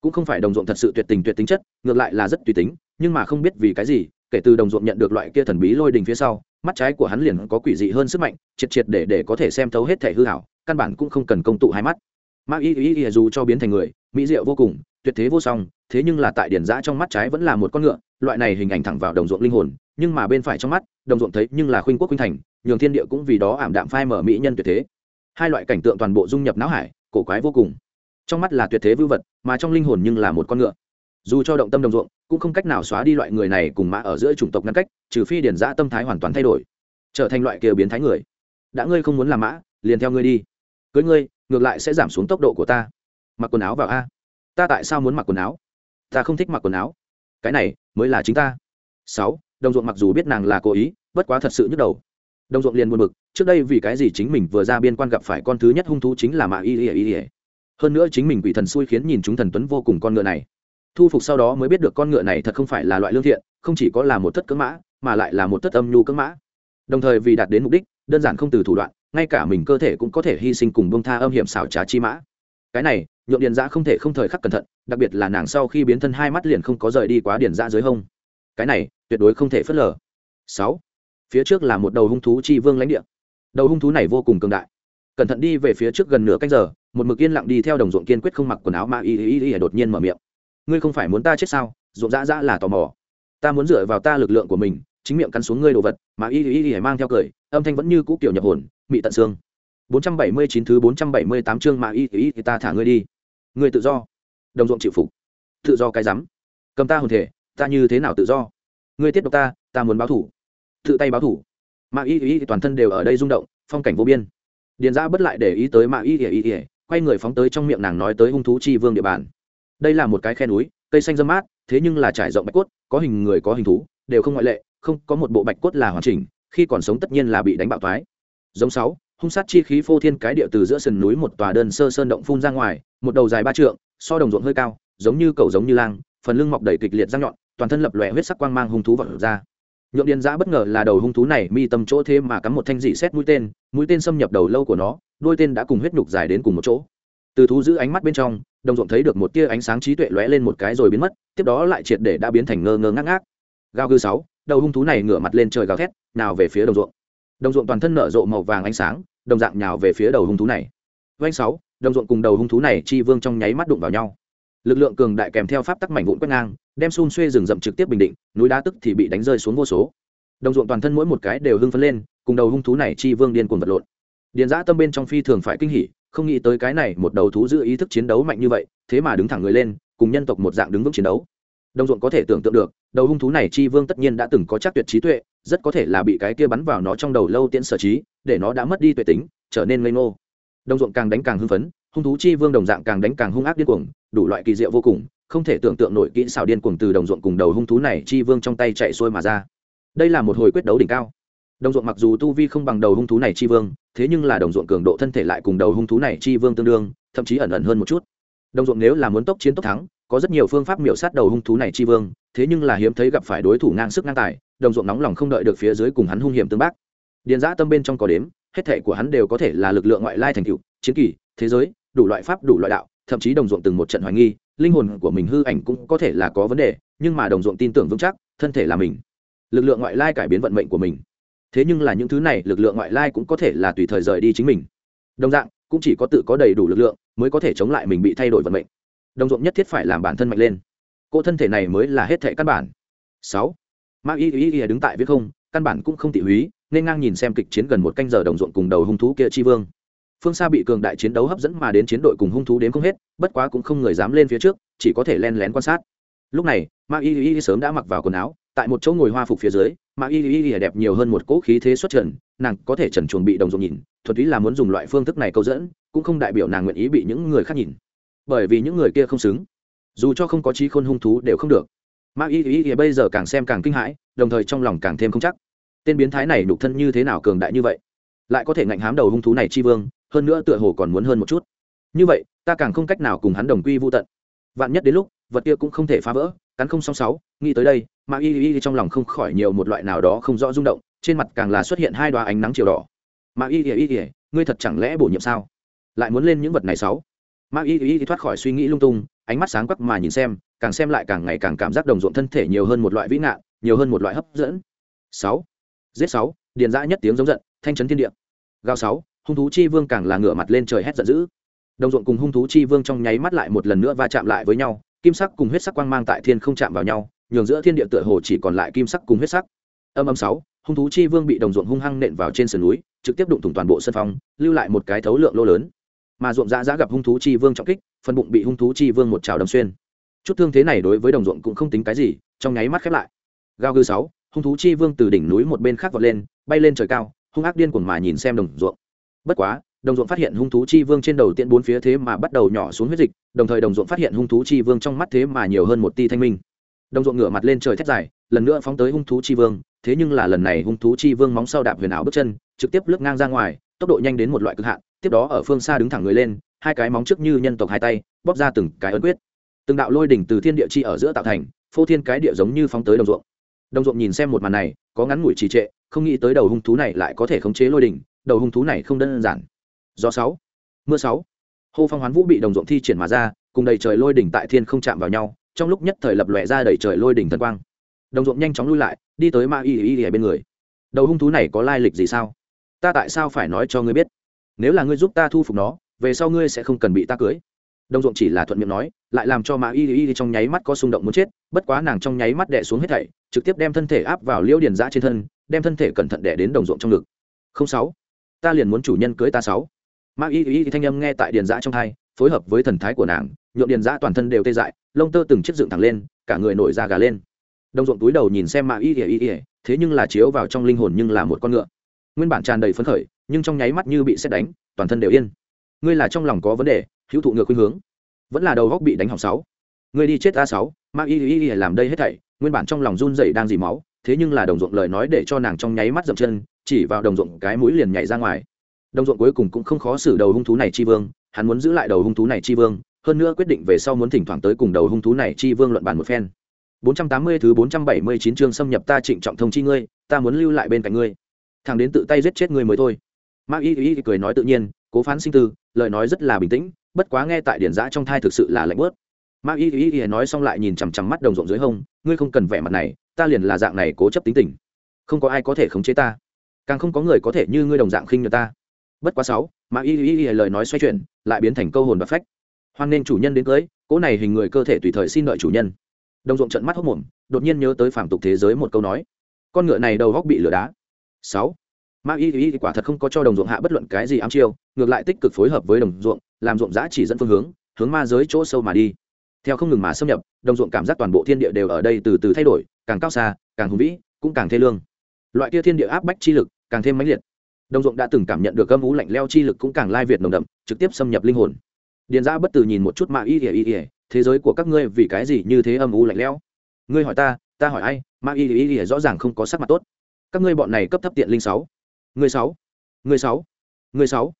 Cũng không phải đồng ruộng thật sự tuyệt tình tuyệt tính chất, ngược lại là rất tùy tính, nhưng mà không biết vì cái gì, kể từ đồng ruộng nhận được loại kia thần bí lôi đình phía sau mắt trái của hắn liền có quỷ dị hơn sức mạnh, triệt triệt để để có thể xem thấu hết thể hư hảo căn bản cũng không cần công tụ hai mắt. Ma y y y dù cho biến thành người, mỹ diệu vô cùng, tuyệt thế vô song, thế nhưng là tại điển giã trong mắt trái vẫn là một con ngựa, loại này hình ảnh thẳng vào đồng ruộng linh hồn, nhưng mà bên phải trong mắt, đồng ruộng thấy nhưng là khuynh quốc khuynh thành, nhường thiên địa cũng vì đó ảm đạm phai mở mỹ nhân tuyệt thế. Hai loại cảnh tượng toàn bộ dung nhập não hải, cổ quái vô cùng. Trong mắt là tuyệt thế vưu vật, mà trong linh hồn nhưng là một con ngựa dù cho động tâm đồng ruộng, cũng không cách nào xóa đi loại người này cùng mã ở giữa chủng tộc ngăn cách, trừ phi điển giã tâm thái hoàn toàn thay đổi. Trở thành loại kia biến thái người. Đã ngươi không muốn làm mã, liền theo ngươi đi. Cưới ngươi, ngược lại sẽ giảm xuống tốc độ của ta. Mặc quần áo vào a. Ta tại sao muốn mặc quần áo? Ta không thích mặc quần áo. Cái này mới là chính ta. Sáu, đồng ruộng mặc dù biết nàng là cố ý, bất quá thật sự nhức đầu. Đồng ruộng liền buồn bực, trước đây vì cái gì chính mình vừa ra biên quan gặp phải con thứ nhất hung thú chính là mạ y ỉa y ỉa hơn nữa chính mình quỷ thần xui khiến nhìn chúng thần tuấn vô cùng con ngựa này thu phục sau đó mới biết được con ngựa này thật không phải là loại lương thiện, không chỉ có là một thất cưỡng mã, mà lại là một thất âm nhu cưỡng mã. Đồng thời vì đạt đến mục đích, đơn giản không từ thủ đoạn, ngay cả mình cơ thể cũng có thể hy sinh cùng bông tha âm hiểm xảo trá chi mã. Cái này nhuộm điền giã không thể không thời khắc cẩn thận, đặc biệt là nàng sau khi biến thân hai mắt liền không có rời đi quá điền giã dưới hông. Cái này, tuyệt đối không thể phớt lờ. Sáu, phía trước là một đầu hung thú chi vương lãnh địa. Đầu hung thú này vô cùng cường đại. Cẩn thận đi về phía trước gần nửa canh giờ, một mực yên lặng đi theo đồng ruộng kiên quyết không mặc quần áo mà y y y đột nhiên mở miệng ngươi không phải muốn ta chết sao? Ruộng dã dã là tò mò. Ta muốn dựa vào ta lực lượng của mình, chính miệng cắn xuống ngươi đồ vật, mà y y y mang theo cười, âm thanh vẫn như cũ kiểu nhập hồn, mị tận xương. 479 thứ 478 chương mà y y ta thả ngươi đi. Ngươi tự do. Đồng ruộng chịu phục. Tự do cái rắm. Cầm ta hồn thể, ta như thế nào tự do? Ngươi tiết độc ta ta muốn báo thủ. Tự tay báo thủ. Mà y y toàn thân đều ở đây rung động, phong cảnh vô biên. Điền ra bất lại để ý tới mà y y y, quay người phóng tới trong miệng nàng nói tới hung thú chi vương địa bàn đây là một cái khe núi, cây xanh dâm mát, thế nhưng là trải rộng bạch cốt, có hình người, có hình thú, đều không ngoại lệ, không, có một bộ bạch cốt là hoàn chỉnh, khi còn sống tất nhiên là bị đánh bạo thoái giống sáu, hung sát chi khí phô thiên cái địa từ giữa sườn núi một tòa đơn sơ sơn động phun ra ngoài, một đầu dài ba trượng, so đồng ruộng hơi cao, giống như cầu giống như lang, phần lưng mọc đầy kịch liệt răng nhọn, toàn thân lập lòe huyết sắc quang mang hung thú vật ra. Nhượng điền giã bất ngờ là đầu hung thú này mi tầm chỗ thế mà cắm một thanh dị xét mũi tên mũi tên xâm nhập đầu lâu của nó đuôi tên đã cùng huyết nhục dài đến cùng một chỗ. Từ thú giữ ánh mắt bên trong đồng ruộng thấy được một tia ánh sáng trí tuệ lóe lên một cái rồi biến mất, tiếp đó lại triệt để đã biến thành ngơ ngơ ngác ngác. Gao gư sáu, đầu hung thú này ngửa mặt lên trời gào thét nào về phía đồng ruộng. Đồng ruộng toàn thân nở rộ màu vàng ánh sáng, đồng dạng nhào về phía đầu hung thú này. Vanh sáu, đồng ruộng cùng đầu hung thú này chi vương trong nháy mắt đụng vào nhau. Lực lượng cường đại kèm theo pháp tắc mảnh vụn quét ngang, đem xun xuê rừng rậm trực tiếp bình định, núi đá tức thì bị đánh rơi xuống vô số. Đồng ruộng toàn thân mỗi một cái đều hưng phấn lên, cùng đầu hung thú này chi vương điên cuồng vật lộn. Điền giã tâm bên trong phi thường phải kinh hỉ không nghĩ tới cái này một đầu thú giữ ý thức chiến đấu mạnh như vậy, thế mà đứng thẳng người lên, cùng nhân tộc một dạng đứng vững chiến đấu. Đồng ruộng có thể tưởng tượng được, đầu hung thú này chi vương tất nhiên đã từng có chắc tuyệt trí tuệ, rất có thể là bị cái kia bắn vào nó trong đầu lâu tiễn sở trí, để nó đã mất đi tuệ tính, trở nên ngây ngô. Đồng ruộng càng đánh càng hưng phấn, hung thú chi vương đồng dạng càng đánh càng hung ác điên cuồng, đủ loại kỳ diệu vô cùng, không thể tưởng tượng nổi kỹ xảo điên cuồng từ đồng ruộng cùng đầu hung thú này chi vương trong tay chạy xuôi mà ra. Đây là một hồi quyết đấu đỉnh cao đồng ruộng mặc dù tu vi không bằng đầu hung thú này chi vương, thế nhưng là đồng ruộng cường độ thân thể lại cùng đầu hung thú này chi vương tương đương, thậm chí ẩn ẩn hơn một chút. Đồng ruộng nếu là muốn tốc chiến tốc thắng, có rất nhiều phương pháp miểu sát đầu hung thú này chi vương, thế nhưng là hiếm thấy gặp phải đối thủ ngang sức ngang tài, đồng ruộng nóng lòng không đợi được phía dưới cùng hắn hung hiểm tương bác. Điền giã tâm bên trong có đếm, hết thể của hắn đều có thể là lực lượng ngoại lai thành cựu chiến kỳ, thế giới, đủ loại pháp, đủ loại đạo, thậm chí đồng ruộng từng một trận hoài nghi, linh hồn của mình hư ảnh cũng có thể là có vấn đề, nhưng mà đồng ruộng tin tưởng vững chắc, thân thể là mình. Lực lượng ngoại lai cải biến vận mệnh của mình thế nhưng là những thứ này lực lượng ngoại lai cũng có thể là tùy thời rời đi chính mình. Đồng dạng, cũng chỉ có tự có đầy đủ lực lượng mới có thể chống lại mình bị thay đổi vận mệnh. Đồng ruộng nhất thiết phải làm bản thân mạnh lên. Cô thân thể này mới là hết thể căn bản. Sáu. Ma y y y đứng tại viết không, căn bản cũng không tị húy, nên ngang nhìn xem kịch chiến gần một canh giờ đồng ruộng cùng đầu hung thú kia chi vương. Phương xa bị cường đại chiến đấu hấp dẫn mà đến chiến đội cùng hung thú đến không hết, bất quá cũng không người dám lên phía trước, chỉ có thể len lén quan sát. Lúc này, ma y y sớm đã mặc vào quần áo, tại một chỗ ngồi hoa phục phía dưới ma y y y đẹp nhiều hơn một cỗ khí thế xuất trần, nàng có thể trần chuồng bị đồng ruộng nhìn thuật ý là muốn dùng loại phương thức này câu dẫn, cũng không đại biểu nàng nguyện ý bị những người khác nhìn. Bởi vì những người kia không xứng. Dù cho không có trí khôn hung thú đều không được. Ma y y y bây giờ càng xem càng kinh hãi, đồng thời trong lòng càng thêm không chắc. Tên biến thái này đục thân như thế nào cường đại như vậy? Lại có thể ngạnh hám đầu hung thú này chi vương, hơn nữa tựa hồ còn muốn hơn một chút. Như vậy, ta càng không cách nào cùng hắn đồng quy vô tận. Vạn nhất đến lúc vật kia cũng không thể phá vỡ, cắn không song sáu, nghĩ tới đây, mà y y trong lòng không khỏi nhiều một loại nào đó không rõ rung động, trên mặt càng là xuất hiện hai đoá ánh nắng chiều đỏ. Mà y y y ngươi thật chẳng lẽ bổ nhiệm sao? Lại muốn lên những vật này sáu? Mà y y thoát khỏi suy nghĩ lung tung, ánh mắt sáng quắc mà nhìn xem, càng xem lại càng ngày càng cảm giác đồng ruộng thân thể nhiều hơn một loại vĩ ngạn, nhiều hơn một loại hấp dẫn. Sáu. Giết sáu, điền dã nhất tiếng giống giận, thanh chấn thiên địa. Gào sáu, hung thú chi vương càng là ngửa mặt lên trời hét giận dữ. Đồng ruộng cùng hung thú chi vương trong nháy mắt lại một lần nữa va chạm lại với nhau kim sắc cùng huyết sắc quang mang tại thiên không chạm vào nhau, nhường giữa thiên địa tựa hồ chỉ còn lại kim sắc cùng huyết sắc. Âm âm sáu, hung thú chi vương bị đồng ruộng hung hăng nện vào trên sườn núi, trực tiếp đụng thủng toàn bộ sân phong, lưu lại một cái thấu lượng lô lớn. Mà ruộng dã dã gặp hung thú chi vương trọng kích, phần bụng bị hung thú chi vương một trào đâm xuyên. Chút thương thế này đối với đồng ruộng cũng không tính cái gì, trong nháy mắt khép lại. Gao gư sáu, hung thú chi vương từ đỉnh núi một bên khác vọt lên, bay lên trời cao, hung ác điên cuồng mà nhìn xem đồng ruộng. Bất quá đồng ruộng phát hiện hung thú chi vương trên đầu tiện bốn phía thế mà bắt đầu nhỏ xuống huyết dịch, đồng thời đồng ruộng phát hiện hung thú chi vương trong mắt thế mà nhiều hơn một ti thanh minh. Đồng ruộng ngửa mặt lên trời thét dài, lần nữa phóng tới hung thú chi vương, thế nhưng là lần này hung thú chi vương móng sau đạp huyền ảo bước chân, trực tiếp lướt ngang ra ngoài, tốc độ nhanh đến một loại cực hạn, tiếp đó ở phương xa đứng thẳng người lên, hai cái móng trước như nhân tộc hai tay, bóp ra từng cái ấn quyết. Từng đạo lôi đỉnh từ thiên địa chi ở giữa tạo thành, phô thiên cái địa giống như phóng tới đồng ruộng. Đồng ruộng nhìn xem một màn này, có ngắn ngủi trì trệ, không nghĩ tới đầu hung thú này lại có thể khống chế lôi đỉnh, đầu hung thú này không đơn giản do sáu, mưa sáu. Hô phong hoán vũ bị đồng ruộng thi triển mà ra, cùng đầy trời lôi đỉnh tại thiên không chạm vào nhau, trong lúc nhất thời lập lòe ra đầy trời lôi đỉnh thần quang. Đồng ruộng nhanh chóng lui lại, đi tới ma y y y bên người. Đầu hung thú này có lai lịch gì sao? Ta tại sao phải nói cho ngươi biết? Nếu là ngươi giúp ta thu phục nó, về sau ngươi sẽ không cần bị ta cưới. Đồng ruộng chỉ là thuận miệng nói, lại làm cho Ma y y trong nháy mắt có xung động muốn chết, bất quá nàng trong nháy mắt đẻ xuống hết thảy, trực tiếp đem thân thể áp vào liễu điền giã trên thân, đem thân thể cẩn thận đẻ đến đồng ruộng trong ngực. Không sáu, ta liền muốn chủ nhân cưới ta sáu. Ma y y thanh âm nghe tại điền giã trong thai phối hợp với thần thái của nàng nhuộm điền giã toàn thân đều tê dại, lông tơ từng chiếc dựng thẳng lên, cả người nổi da gà lên. Đồng ruộng túi đầu nhìn xem Ma y y y thế nhưng là chiếu vào trong linh hồn nhưng là một con ngựa. Nguyên bản tràn đầy phấn khởi, nhưng trong nháy mắt như bị xét đánh, toàn thân đều yên. Ngươi là trong lòng có vấn đề, hữu thụ ngựa khuynh hướng. Vẫn là đầu góc bị đánh hỏng sáu. Ngươi đi chết a sáu Ma y y y làm đây hết thảy, nguyên bản trong lòng run rẩy đang dì máu, thế nhưng là đồng ruộng lời nói để cho nàng trong nháy mắt dậm chân, chỉ vào đồng ruộng cái mũi liền nhảy ra ngoài đồng ruộng cuối cùng cũng không khó xử đầu hung thú này chi vương, hắn muốn giữ lại đầu hung thú này chi vương, hơn nữa quyết định về sau muốn thỉnh thoảng tới cùng đầu hung thú này chi vương luận bàn một phen. 480 thứ 479 chương xâm nhập ta trịnh trọng thông chi ngươi, ta muốn lưu lại bên cạnh ngươi. Thằng đến tự tay giết chết ngươi mới thôi. Ma y y cười nói tự nhiên, cố phán sinh tư, lời nói rất là bình tĩnh, bất quá nghe tại điển giã trong thai thực sự là lạnh bớt. Ma y y y nói xong lại nhìn chằm chằm mắt đồng ruộng dưới hông, ngươi không cần vẻ mặt này, ta liền là dạng này cố chấp tính tình. Không có ai có thể khống chế ta. Càng không có người có thể như ngươi đồng dạng khinh nhờ ta bất quá sáu, mà y y y lời nói xoay chuyển, lại biến thành câu hồn và phách. Hoan nên chủ nhân đến cưới, cỗ này hình người cơ thể tùy thời xin đợi chủ nhân. Đồng ruộng trận mắt hốc mồm, đột nhiên nhớ tới phản tục thế giới một câu nói. Con ngựa này đầu góc bị lửa đá. Sáu ma y y quả thật không có cho đồng ruộng hạ bất luận cái gì ám chiêu, ngược lại tích cực phối hợp với đồng ruộng, làm ruộng giã chỉ dẫn phương hướng hướng ma giới chỗ sâu mà đi. Theo không ngừng mà xâm nhập, đồng ruộng cảm giác toàn bộ thiên địa đều ở đây từ từ thay đổi, càng cao xa, càng hùng vĩ, cũng càng thê lương. Loại kia thiên địa áp bách chi lực, càng thêm mãnh liệt đồng ruộng đã từng cảm nhận được âm ú lạnh leo chi lực cũng càng lai việt nồng đậm, trực tiếp xâm nhập linh hồn. Điền ra bất từ nhìn một chút mạ y ỉa y ỉa thế giới của các ngươi vì cái gì như thế âm ú lạnh lẽo? Ngươi hỏi ta ta hỏi ai? Mạ y ỉa y ỉa rõ ràng không có sắc mặt tốt. Các ngươi bọn này cấp thấp tiện linh sáu. Người sáu. Người sáu. Người sáu.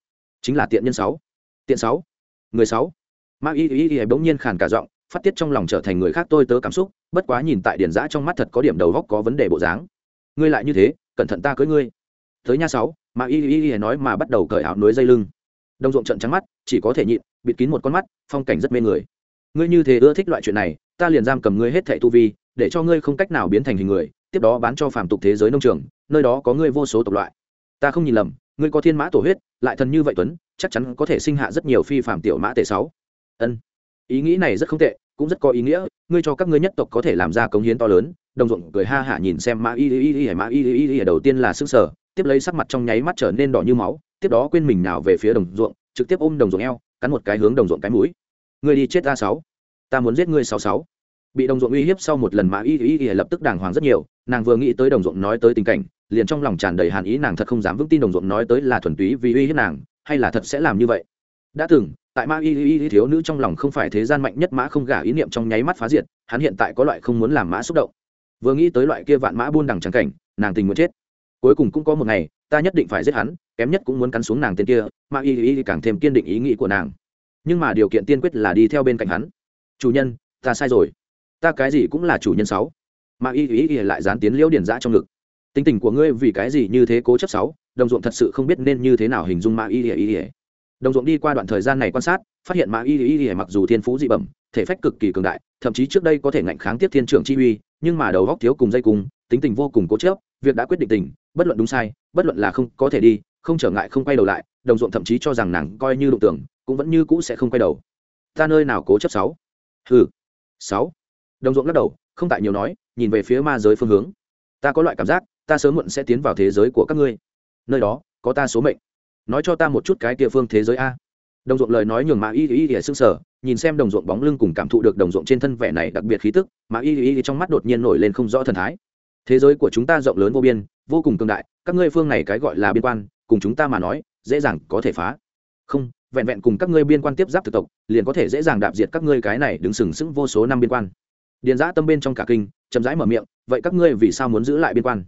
Chính là tiện nhân sáu. Tiện sáu. Người sáu. Mạ y ỉa y ỉa bỗng nhiên khàn cả giọng, phát tiết trong lòng trở thành người khác tôi tớ cảm xúc, bất quá nhìn tại Điền giã trong mắt thật có điểm đầu góc có vấn đề bộ dáng. Ngươi lại như thế, cẩn thận ta cưới ngươi tới nha sáu, mà y y y nói mà bắt đầu cởi áo núi dây lưng. Đồng ruộng trận trắng mắt, chỉ có thể nhịn, bịt kín một con mắt, phong cảnh rất mê người. Ngươi như thế ưa thích loại chuyện này, ta liền giam cầm ngươi hết thẻ tu vi, để cho ngươi không cách nào biến thành hình người, tiếp đó bán cho phàm tục thế giới nông trường, nơi đó có ngươi vô số tộc loại. Ta không nhìn lầm, ngươi có thiên mã tổ huyết, lại thần như vậy tuấn, chắc chắn có thể sinh hạ rất nhiều phi phàm tiểu mã tệ sáu. Ân. Ý nghĩ này rất không tệ, cũng rất có ý nghĩa, ngươi cho các ngươi nhất tộc có thể làm ra cống hiến to lớn, đồng ruộng cười ha hả nhìn xem mã y y y mã y y y đầu tiên là sức sở tiếp lấy sắc mặt trong nháy mắt trở nên đỏ như máu, tiếp đó quên mình nào về phía đồng ruộng, trực tiếp ôm đồng ruộng eo, cắn một cái hướng đồng ruộng cái mũi. Người đi chết a sáu. Ta muốn giết ngươi sáu sáu. Bị đồng ruộng uy hiếp sau một lần mã y y y lập tức đàng hoàng rất nhiều, nàng vừa nghĩ tới đồng ruộng nói tới tình cảnh, liền trong lòng tràn đầy hàn ý, nàng thật không dám vững tin đồng ruộng nói tới là thuần túy vì uy hiếp nàng, hay là thật sẽ làm như vậy. Đã từng, tại ma y y y thiếu nữ trong lòng không phải thế gian mạnh nhất mã không gả ý niệm trong nháy mắt phá diệt, hắn hiện tại có loại không muốn làm mã xúc động. Vừa nghĩ tới loại kia vạn mã buôn đằng trắng cảnh, nàng tình muốn chết cuối cùng cũng có một ngày ta nhất định phải giết hắn kém nhất cũng muốn cắn xuống nàng tên kia mà y y càng thêm kiên định ý nghĩ của nàng. Nhưng mà điều kiện tiên quyết là đi theo bên cạnh hắn. Chủ nhân ta sai rồi. Ta cái gì cũng là chủ nhân sáu. Mà y y lại dán tiến liễu điển giã trong ngực. Tính tình của ngươi vì cái gì như thế cố chấp sáu đồng ruộng thật sự không biết nên như thế nào hình dung mà y y y. Đồng ruộng đi qua đoạn thời gian này quan sát phát hiện mà y y y mặc dù thiên phú dị bẩm thể phách cực kỳ cường đại thậm chí trước đây có thể ngạnh kháng tiếp thiên trưởng chi uy nhưng mà đầu góc thiếu cùng dây cùng tính tình vô cùng cố chấp, việc đã quyết định tình bất luận đúng sai, bất luận là không có thể đi, không trở ngại không quay đầu lại, đồng ruộng thậm chí cho rằng nàng coi như đụng tưởng cũng vẫn như cũ sẽ không quay đầu. Ta nơi nào cố chấp sáu? Hừ, sáu. Đồng ruộng lắc đầu, không tại nhiều nói, nhìn về phía ma giới phương hướng. Ta có loại cảm giác, ta sớm muộn sẽ tiến vào thế giới của các ngươi. Nơi đó, có ta số mệnh. Nói cho ta một chút cái địa phương thế giới a. Đồng ruộng lời nói nhường mã y y y sưng sở nhìn xem đồng ruộng bóng lưng cùng cảm thụ được đồng ruộng trên thân vẻ này đặc biệt khí tức, mã y y trong mắt đột nhiên nổi lên không rõ thần thái thế giới của chúng ta rộng lớn vô biên, vô cùng cường đại, các ngươi phương này cái gọi là biên quan, cùng chúng ta mà nói, dễ dàng có thể phá. Không, vẹn vẹn cùng các ngươi biên quan tiếp giáp thực tộc, liền có thể dễ dàng đạp diệt các ngươi cái này đứng sừng sững vô số năm biên quan. Điền giã tâm bên trong cả kinh, chậm rãi mở miệng, vậy các ngươi vì sao muốn giữ lại biên quan?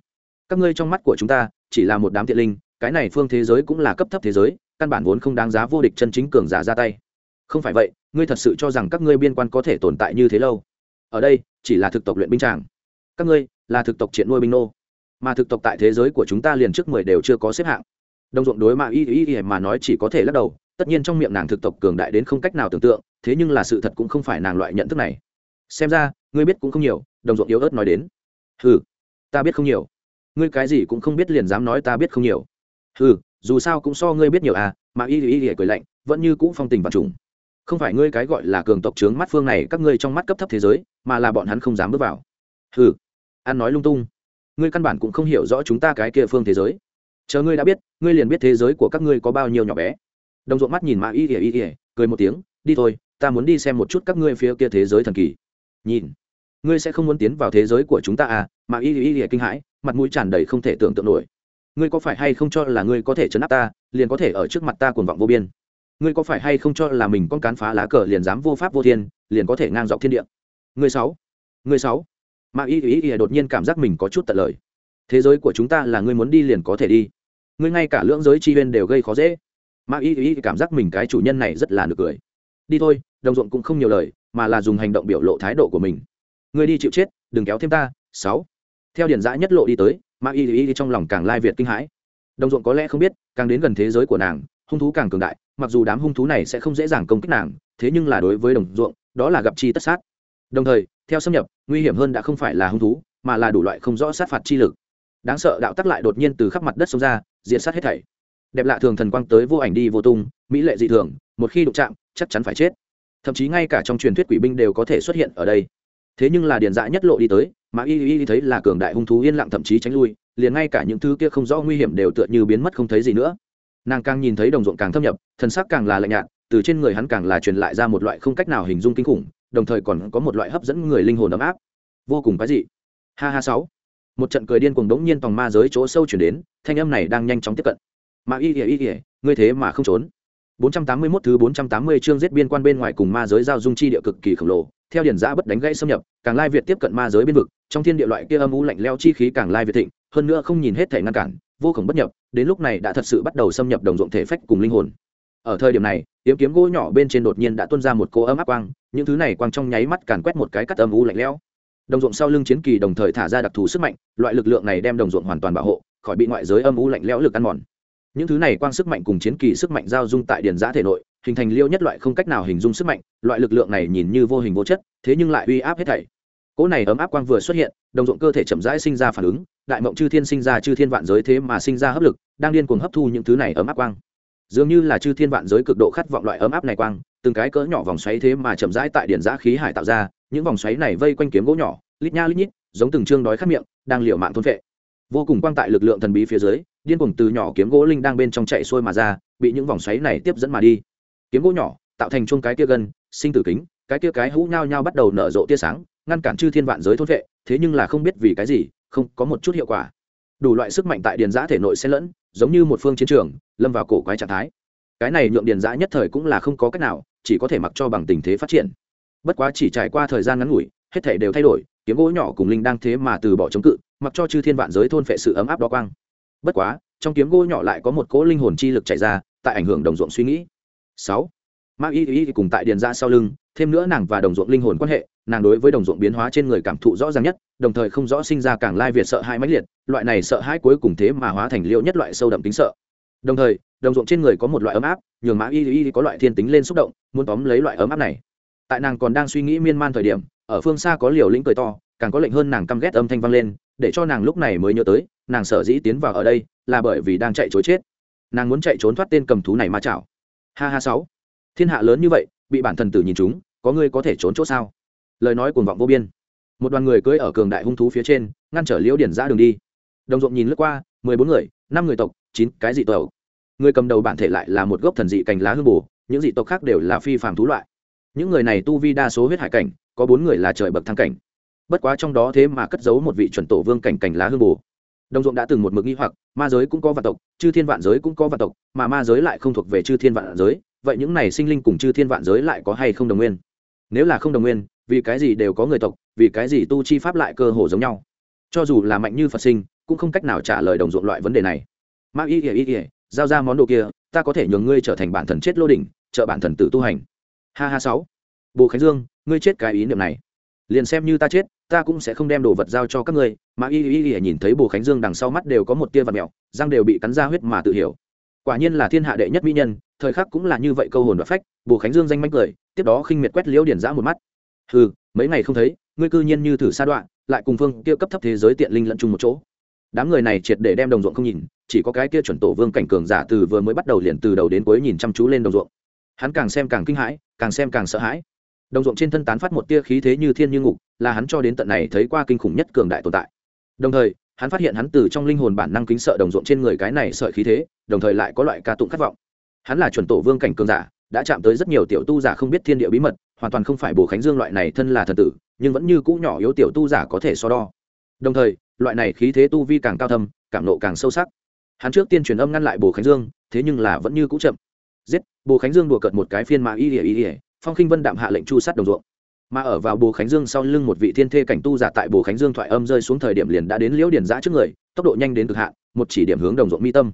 Các ngươi trong mắt của chúng ta, chỉ là một đám thiện linh, cái này phương thế giới cũng là cấp thấp thế giới, căn bản vốn không đáng giá vô địch chân chính cường giả ra tay. Không phải vậy, ngươi thật sự cho rằng các ngươi biên quan có thể tồn tại như thế lâu? Ở đây, chỉ là thực tộc luyện binh tràng. Các ngươi là thực tộc triện nuôi binh nô. Mà thực tộc tại thế giới của chúng ta liền trước mười đều chưa có xếp hạng. Đồng ruộng đối mạ y y y mà nói chỉ có thể lắc đầu, tất nhiên trong miệng nàng thực tộc cường đại đến không cách nào tưởng tượng, thế nhưng là sự thật cũng không phải nàng loại nhận thức này. Xem ra, ngươi biết cũng không nhiều, đồng ruộng yếu ớt nói đến. Ừ ta biết không nhiều. Ngươi cái gì cũng không biết liền dám nói ta biết không nhiều. Ừ dù sao cũng so ngươi biết nhiều à mà y y y cười lạnh, vẫn như cũ phong tình và trùng. Không phải ngươi cái gọi là cường tộc trướng mắt phương này các ngươi trong mắt cấp thấp thế giới, mà là bọn hắn không dám bước vào. Ừ ăn nói lung tung. Ngươi căn bản cũng không hiểu rõ chúng ta cái kia phương thế giới. Chờ ngươi đã biết, ngươi liền biết thế giới của các ngươi có bao nhiêu nhỏ bé. Đồng ruộng mắt nhìn mã y ỉa y ỉa cười một tiếng, đi thôi, ta muốn đi xem một chút các ngươi phía kia thế giới thần kỳ. Nhìn, ngươi sẽ không muốn tiến vào thế giới của chúng ta à? Mã y y y kinh hãi, mặt mũi tràn đầy không thể tưởng tượng nổi. Ngươi có phải hay không cho là ngươi có thể chấn áp ta, liền có thể ở trước mặt ta cuồng vọng vô biên? Ngươi có phải hay không cho là mình con cán phá lá cờ liền dám vô pháp vô thiên, liền có thể ngang dọc thiên địa? Ngươi sáu ngươi sáu mà y y y đột nhiên cảm giác mình có chút tận lời. Thế giới của chúng ta là ngươi muốn đi liền có thể đi. Ngươi ngay cả lưỡng giới chi huyên đều gây khó dễ. Mà y y cảm giác mình cái chủ nhân này rất là nực cười. Đi thôi, đồng ruộng cũng không nhiều lời, mà là dùng hành động biểu lộ thái độ của mình. Ngươi đi chịu chết, đừng kéo thêm ta, sáu. Theo điển giã nhất lộ đi tới, mà y y trong lòng càng lai việt kinh hãi. Đồng ruộng có lẽ không biết, càng đến gần thế giới của nàng, hung thú càng cường đại, mặc dù đám hung thú này sẽ không dễ dàng công kích nàng, thế nhưng là đối với đồng ruộng, đó là gặp chi tất sát. Đồng thời theo xâm nhập, nguy hiểm hơn đã không phải là hung thú, mà là đủ loại không rõ sát phạt chi lực. Đáng sợ đạo tắc lại đột nhiên từ khắp mặt đất xông ra diện sát hết thảy. Đẹp lạ thường thần quang tới vô ảnh đi vô tung, mỹ lệ dị thường, một khi đụng chạm, chắc chắn phải chết. Thậm chí ngay cả trong truyền thuyết quỷ binh đều có thể xuất hiện ở đây. Thế nhưng là điền dã nhất lộ đi tới, mà y y thấy là cường đại hung thú yên lặng thậm chí tránh lui, liền ngay cả những thứ kia không rõ nguy hiểm đều tựa như biến mất không thấy gì nữa. Nàng càng nhìn thấy đồng ruộng càng thâm nhập thân xác càng là lạnh nhạt, từ trên người hắn càng là truyền lại ra một loại không cách nào hình dung kinh khủng đồng thời còn có một loại hấp dẫn người linh hồn ấm áp. Vô cùng cái dị. Ha ha sáu. Một trận cười điên cuồng đống nhiên tòng ma giới chỗ sâu chuyển đến, thanh âm này đang nhanh chóng tiếp cận. Mà y ỉa y ỉa ngươi thế mà không trốn. 481 thứ 480 chương giết biên quan bên ngoài cùng ma giới giao dung chi địa cực kỳ khổng lồ, theo điển giã bất đánh gãy xâm nhập, càng lai việt tiếp cận ma giới biên vực, trong thiên địa loại kia âm u lạnh leo chi khí càng lai việt thịnh, hơn nữa không nhìn hết thể ngăn cản, vô cùng bất nhập, đến lúc này đã thật sự bắt đầu xâm nhập đồng ruộng thể phách cùng linh hồn. Ở thời điểm này kiếm kiếm gỗ nhỏ bên trên đột nhiên đã tuôn ra một cô ấm áp quang những thứ này quang trong nháy mắt càn quét một cái cắt âm u lạnh lẽo. Đồng ruộng sau lưng chiến kỳ đồng thời thả ra đặc thù sức mạnh, loại lực lượng này đem đồng ruộng hoàn toàn bảo hộ, khỏi bị ngoại giới âm u lạnh lẽo lực ăn mòn. Những thứ này quang sức mạnh cùng chiến kỳ sức mạnh giao dung tại điền giã thể nội, hình thành liêu nhất loại không cách nào hình dung sức mạnh, loại lực lượng này nhìn như vô hình vô chất, thế nhưng lại uy áp hết thảy. Cỗ này ấm áp quang vừa xuất hiện, đồng ruộng cơ thể chậm rãi sinh ra phản ứng, đại mộng chư thiên sinh ra chư thiên vạn giới thế mà sinh ra hấp lực, đang điên cuồng hấp thu những thứ này ấm áp quang dường như là chư thiên vạn giới cực độ khát vọng loại ấm áp này quang, từng cái cỡ nhỏ vòng xoáy thế mà chậm rãi tại điển giã khí hải tạo ra, những vòng xoáy này vây quanh kiếm gỗ nhỏ, lít nha lít nhít, giống từng chương đói khát miệng, đang liều mạng thôn vệ vô cùng quang tại lực lượng thần bí phía dưới, điên cuồng từ nhỏ kiếm gỗ linh đang bên trong chạy xuôi mà ra, bị những vòng xoáy này tiếp dẫn mà đi. Kiếm gỗ nhỏ, tạo thành chung cái kia gần, sinh tử kính, cái kia cái hũ nhao nhao bắt đầu nở rộ tia sáng, ngăn cản chư thiên vạn giới thôn vệ thế nhưng là không biết vì cái gì, không có một chút hiệu quả. Đủ loại sức mạnh tại điền giã thể nội xen lẫn giống như một phương chiến trường, lâm vào cổ quái trạng thái. Cái này nhượng điền giã nhất thời cũng là không có cách nào, chỉ có thể mặc cho bằng tình thế phát triển. Bất quá chỉ trải qua thời gian ngắn ngủi, hết thể đều thay đổi, kiếm gỗ nhỏ cùng linh đang thế mà từ bỏ chống cự, mặc cho chư thiên vạn giới thôn phệ sự ấm áp đó quang. Bất quá, trong kiếm gỗ nhỏ lại có một cỗ linh hồn chi lực chạy ra, tại ảnh hưởng đồng ruộng suy nghĩ. Sáu. Mang y y cùng tại điền ra sau lưng thêm nữa nàng và đồng ruộng linh hồn quan hệ, nàng đối với đồng ruộng biến hóa trên người cảm thụ rõ ràng nhất, đồng thời không rõ sinh ra càng lai việt sợ hãi mãnh liệt, loại này sợ hãi cuối cùng thế mà hóa thành liệu nhất loại sâu đậm tính sợ. Đồng thời, đồng ruộng trên người có một loại ấm áp, nhường mã y y có loại thiên tính lên xúc động, muốn tóm lấy loại ấm áp này. Tại nàng còn đang suy nghĩ miên man thời điểm, ở phương xa có liều lĩnh cười to, càng có lệnh hơn nàng căm ghét âm thanh vang lên, để cho nàng lúc này mới nhớ tới, nàng sở dĩ tiến vào ở đây, là bởi vì đang chạy chối chết. Nàng muốn chạy trốn thoát tên cầm thú này ma chảo. Ha ha sáu. Thiên hạ lớn như vậy, bị bản thần tử nhìn chúng có ngươi có thể trốn chỗ sao? Lời nói cuồng vọng vô biên. Một đoàn người cưỡi ở cường đại hung thú phía trên, ngăn trở liễu điển ra đường đi. Đồng ruộng nhìn lướt qua, mười bốn người, năm người tộc, chín cái dị tộc. Người cầm đầu bản thể lại là một gốc thần dị cành lá hương bù, những dị tộc khác đều là phi phàm thú loại. Những người này tu vi đa số huyết hải cảnh, có bốn người là trời bậc thang cảnh. Bất quá trong đó thế mà cất giấu một vị chuẩn tổ vương cảnh cành lá hương bù. Đồng ruộng đã từng một mực nghi hoặc, ma giới cũng có vạn tộc, chư thiên vạn giới cũng có vạn tộc, mà ma giới lại không thuộc về chư thiên vạn giới, vậy những này sinh linh cùng chư thiên vạn giới lại có hay không đồng nguyên? Nếu là không đồng nguyên, vì cái gì đều có người tộc, vì cái gì tu chi pháp lại cơ hồ giống nhau? Cho dù là mạnh như phật sinh, cũng không cách nào trả lời đồng ruộng loại vấn đề này. Ma y ỉa y ỉa giao ra món đồ kia, ta có thể nhường ngươi trở thành bản thần chết lô đỉnh, trợ bản thần tử tu hành. Ha ha sáu. Bồ khánh dương, ngươi chết cái ý niệm này. Liền xem như ta chết, ta cũng sẽ không đem đồ vật giao cho các ngươi. Mà y y y nhìn thấy bồ khánh dương đằng sau mắt đều có một tia vật mẹo, răng đều bị cắn ra huyết mà tự hiểu quả nhiên là thiên hạ đệ nhất mỹ nhân, thời khắc cũng là như vậy câu hồn và phách, bồ khánh dương danh mánh cười, tiếp đó khinh miệt quét liễu điển giã một mắt. Ừ mấy ngày không thấy, ngươi cư nhiên như thử sa đoạn, lại cùng phương kia cấp thấp thế giới tiện linh lẫn chung một chỗ. Đám người này triệt để đem đồng ruộng không nhìn, chỉ có cái kia chuẩn tổ vương cảnh cường giả từ vừa mới bắt đầu liền từ đầu đến cuối nhìn chăm chú lên đồng ruộng. Hắn càng xem càng kinh hãi, càng xem càng sợ hãi. Đồng ruộng trên thân tán phát một tia khí thế như thiên như ngục, là hắn cho đến tận này thấy qua kinh khủng nhất cường đại tồn tại. Đồng thời hắn phát hiện hắn từ trong linh hồn bản năng kính sợ đồng ruộng trên người cái này sợi khí thế, đồng thời lại có loại ca tụng khát vọng. Hắn là chuẩn tổ vương cảnh cường giả, đã chạm tới rất nhiều tiểu tu giả không biết thiên địa bí mật, hoàn toàn không phải bồ khánh dương loại này thân là thần tử, nhưng vẫn như cũ nhỏ yếu tiểu tu giả có thể so đo. Đồng thời, loại này khí thế tu vi càng cao thâm cảm nộ càng sâu sắc. Hắn trước tiên truyền âm ngăn lại bồ khánh dương, thế nhưng là vẫn như cũ chậm. Giết, bồ khánh dương đùa cợt một cái phiên mã y ỉa y ỉa phong khinh vân đạm hạ lệnh chu sát đồng ruộng mà ở vào bồ khánh dương sau lưng một vị thiên thê cảnh tu giả tại bồ khánh dương thoại âm rơi xuống thời điểm liền đã đến liễu điền giã trước người, tốc độ nhanh đến cực hạn, một chỉ điểm hướng đồng ruộng mi tâm.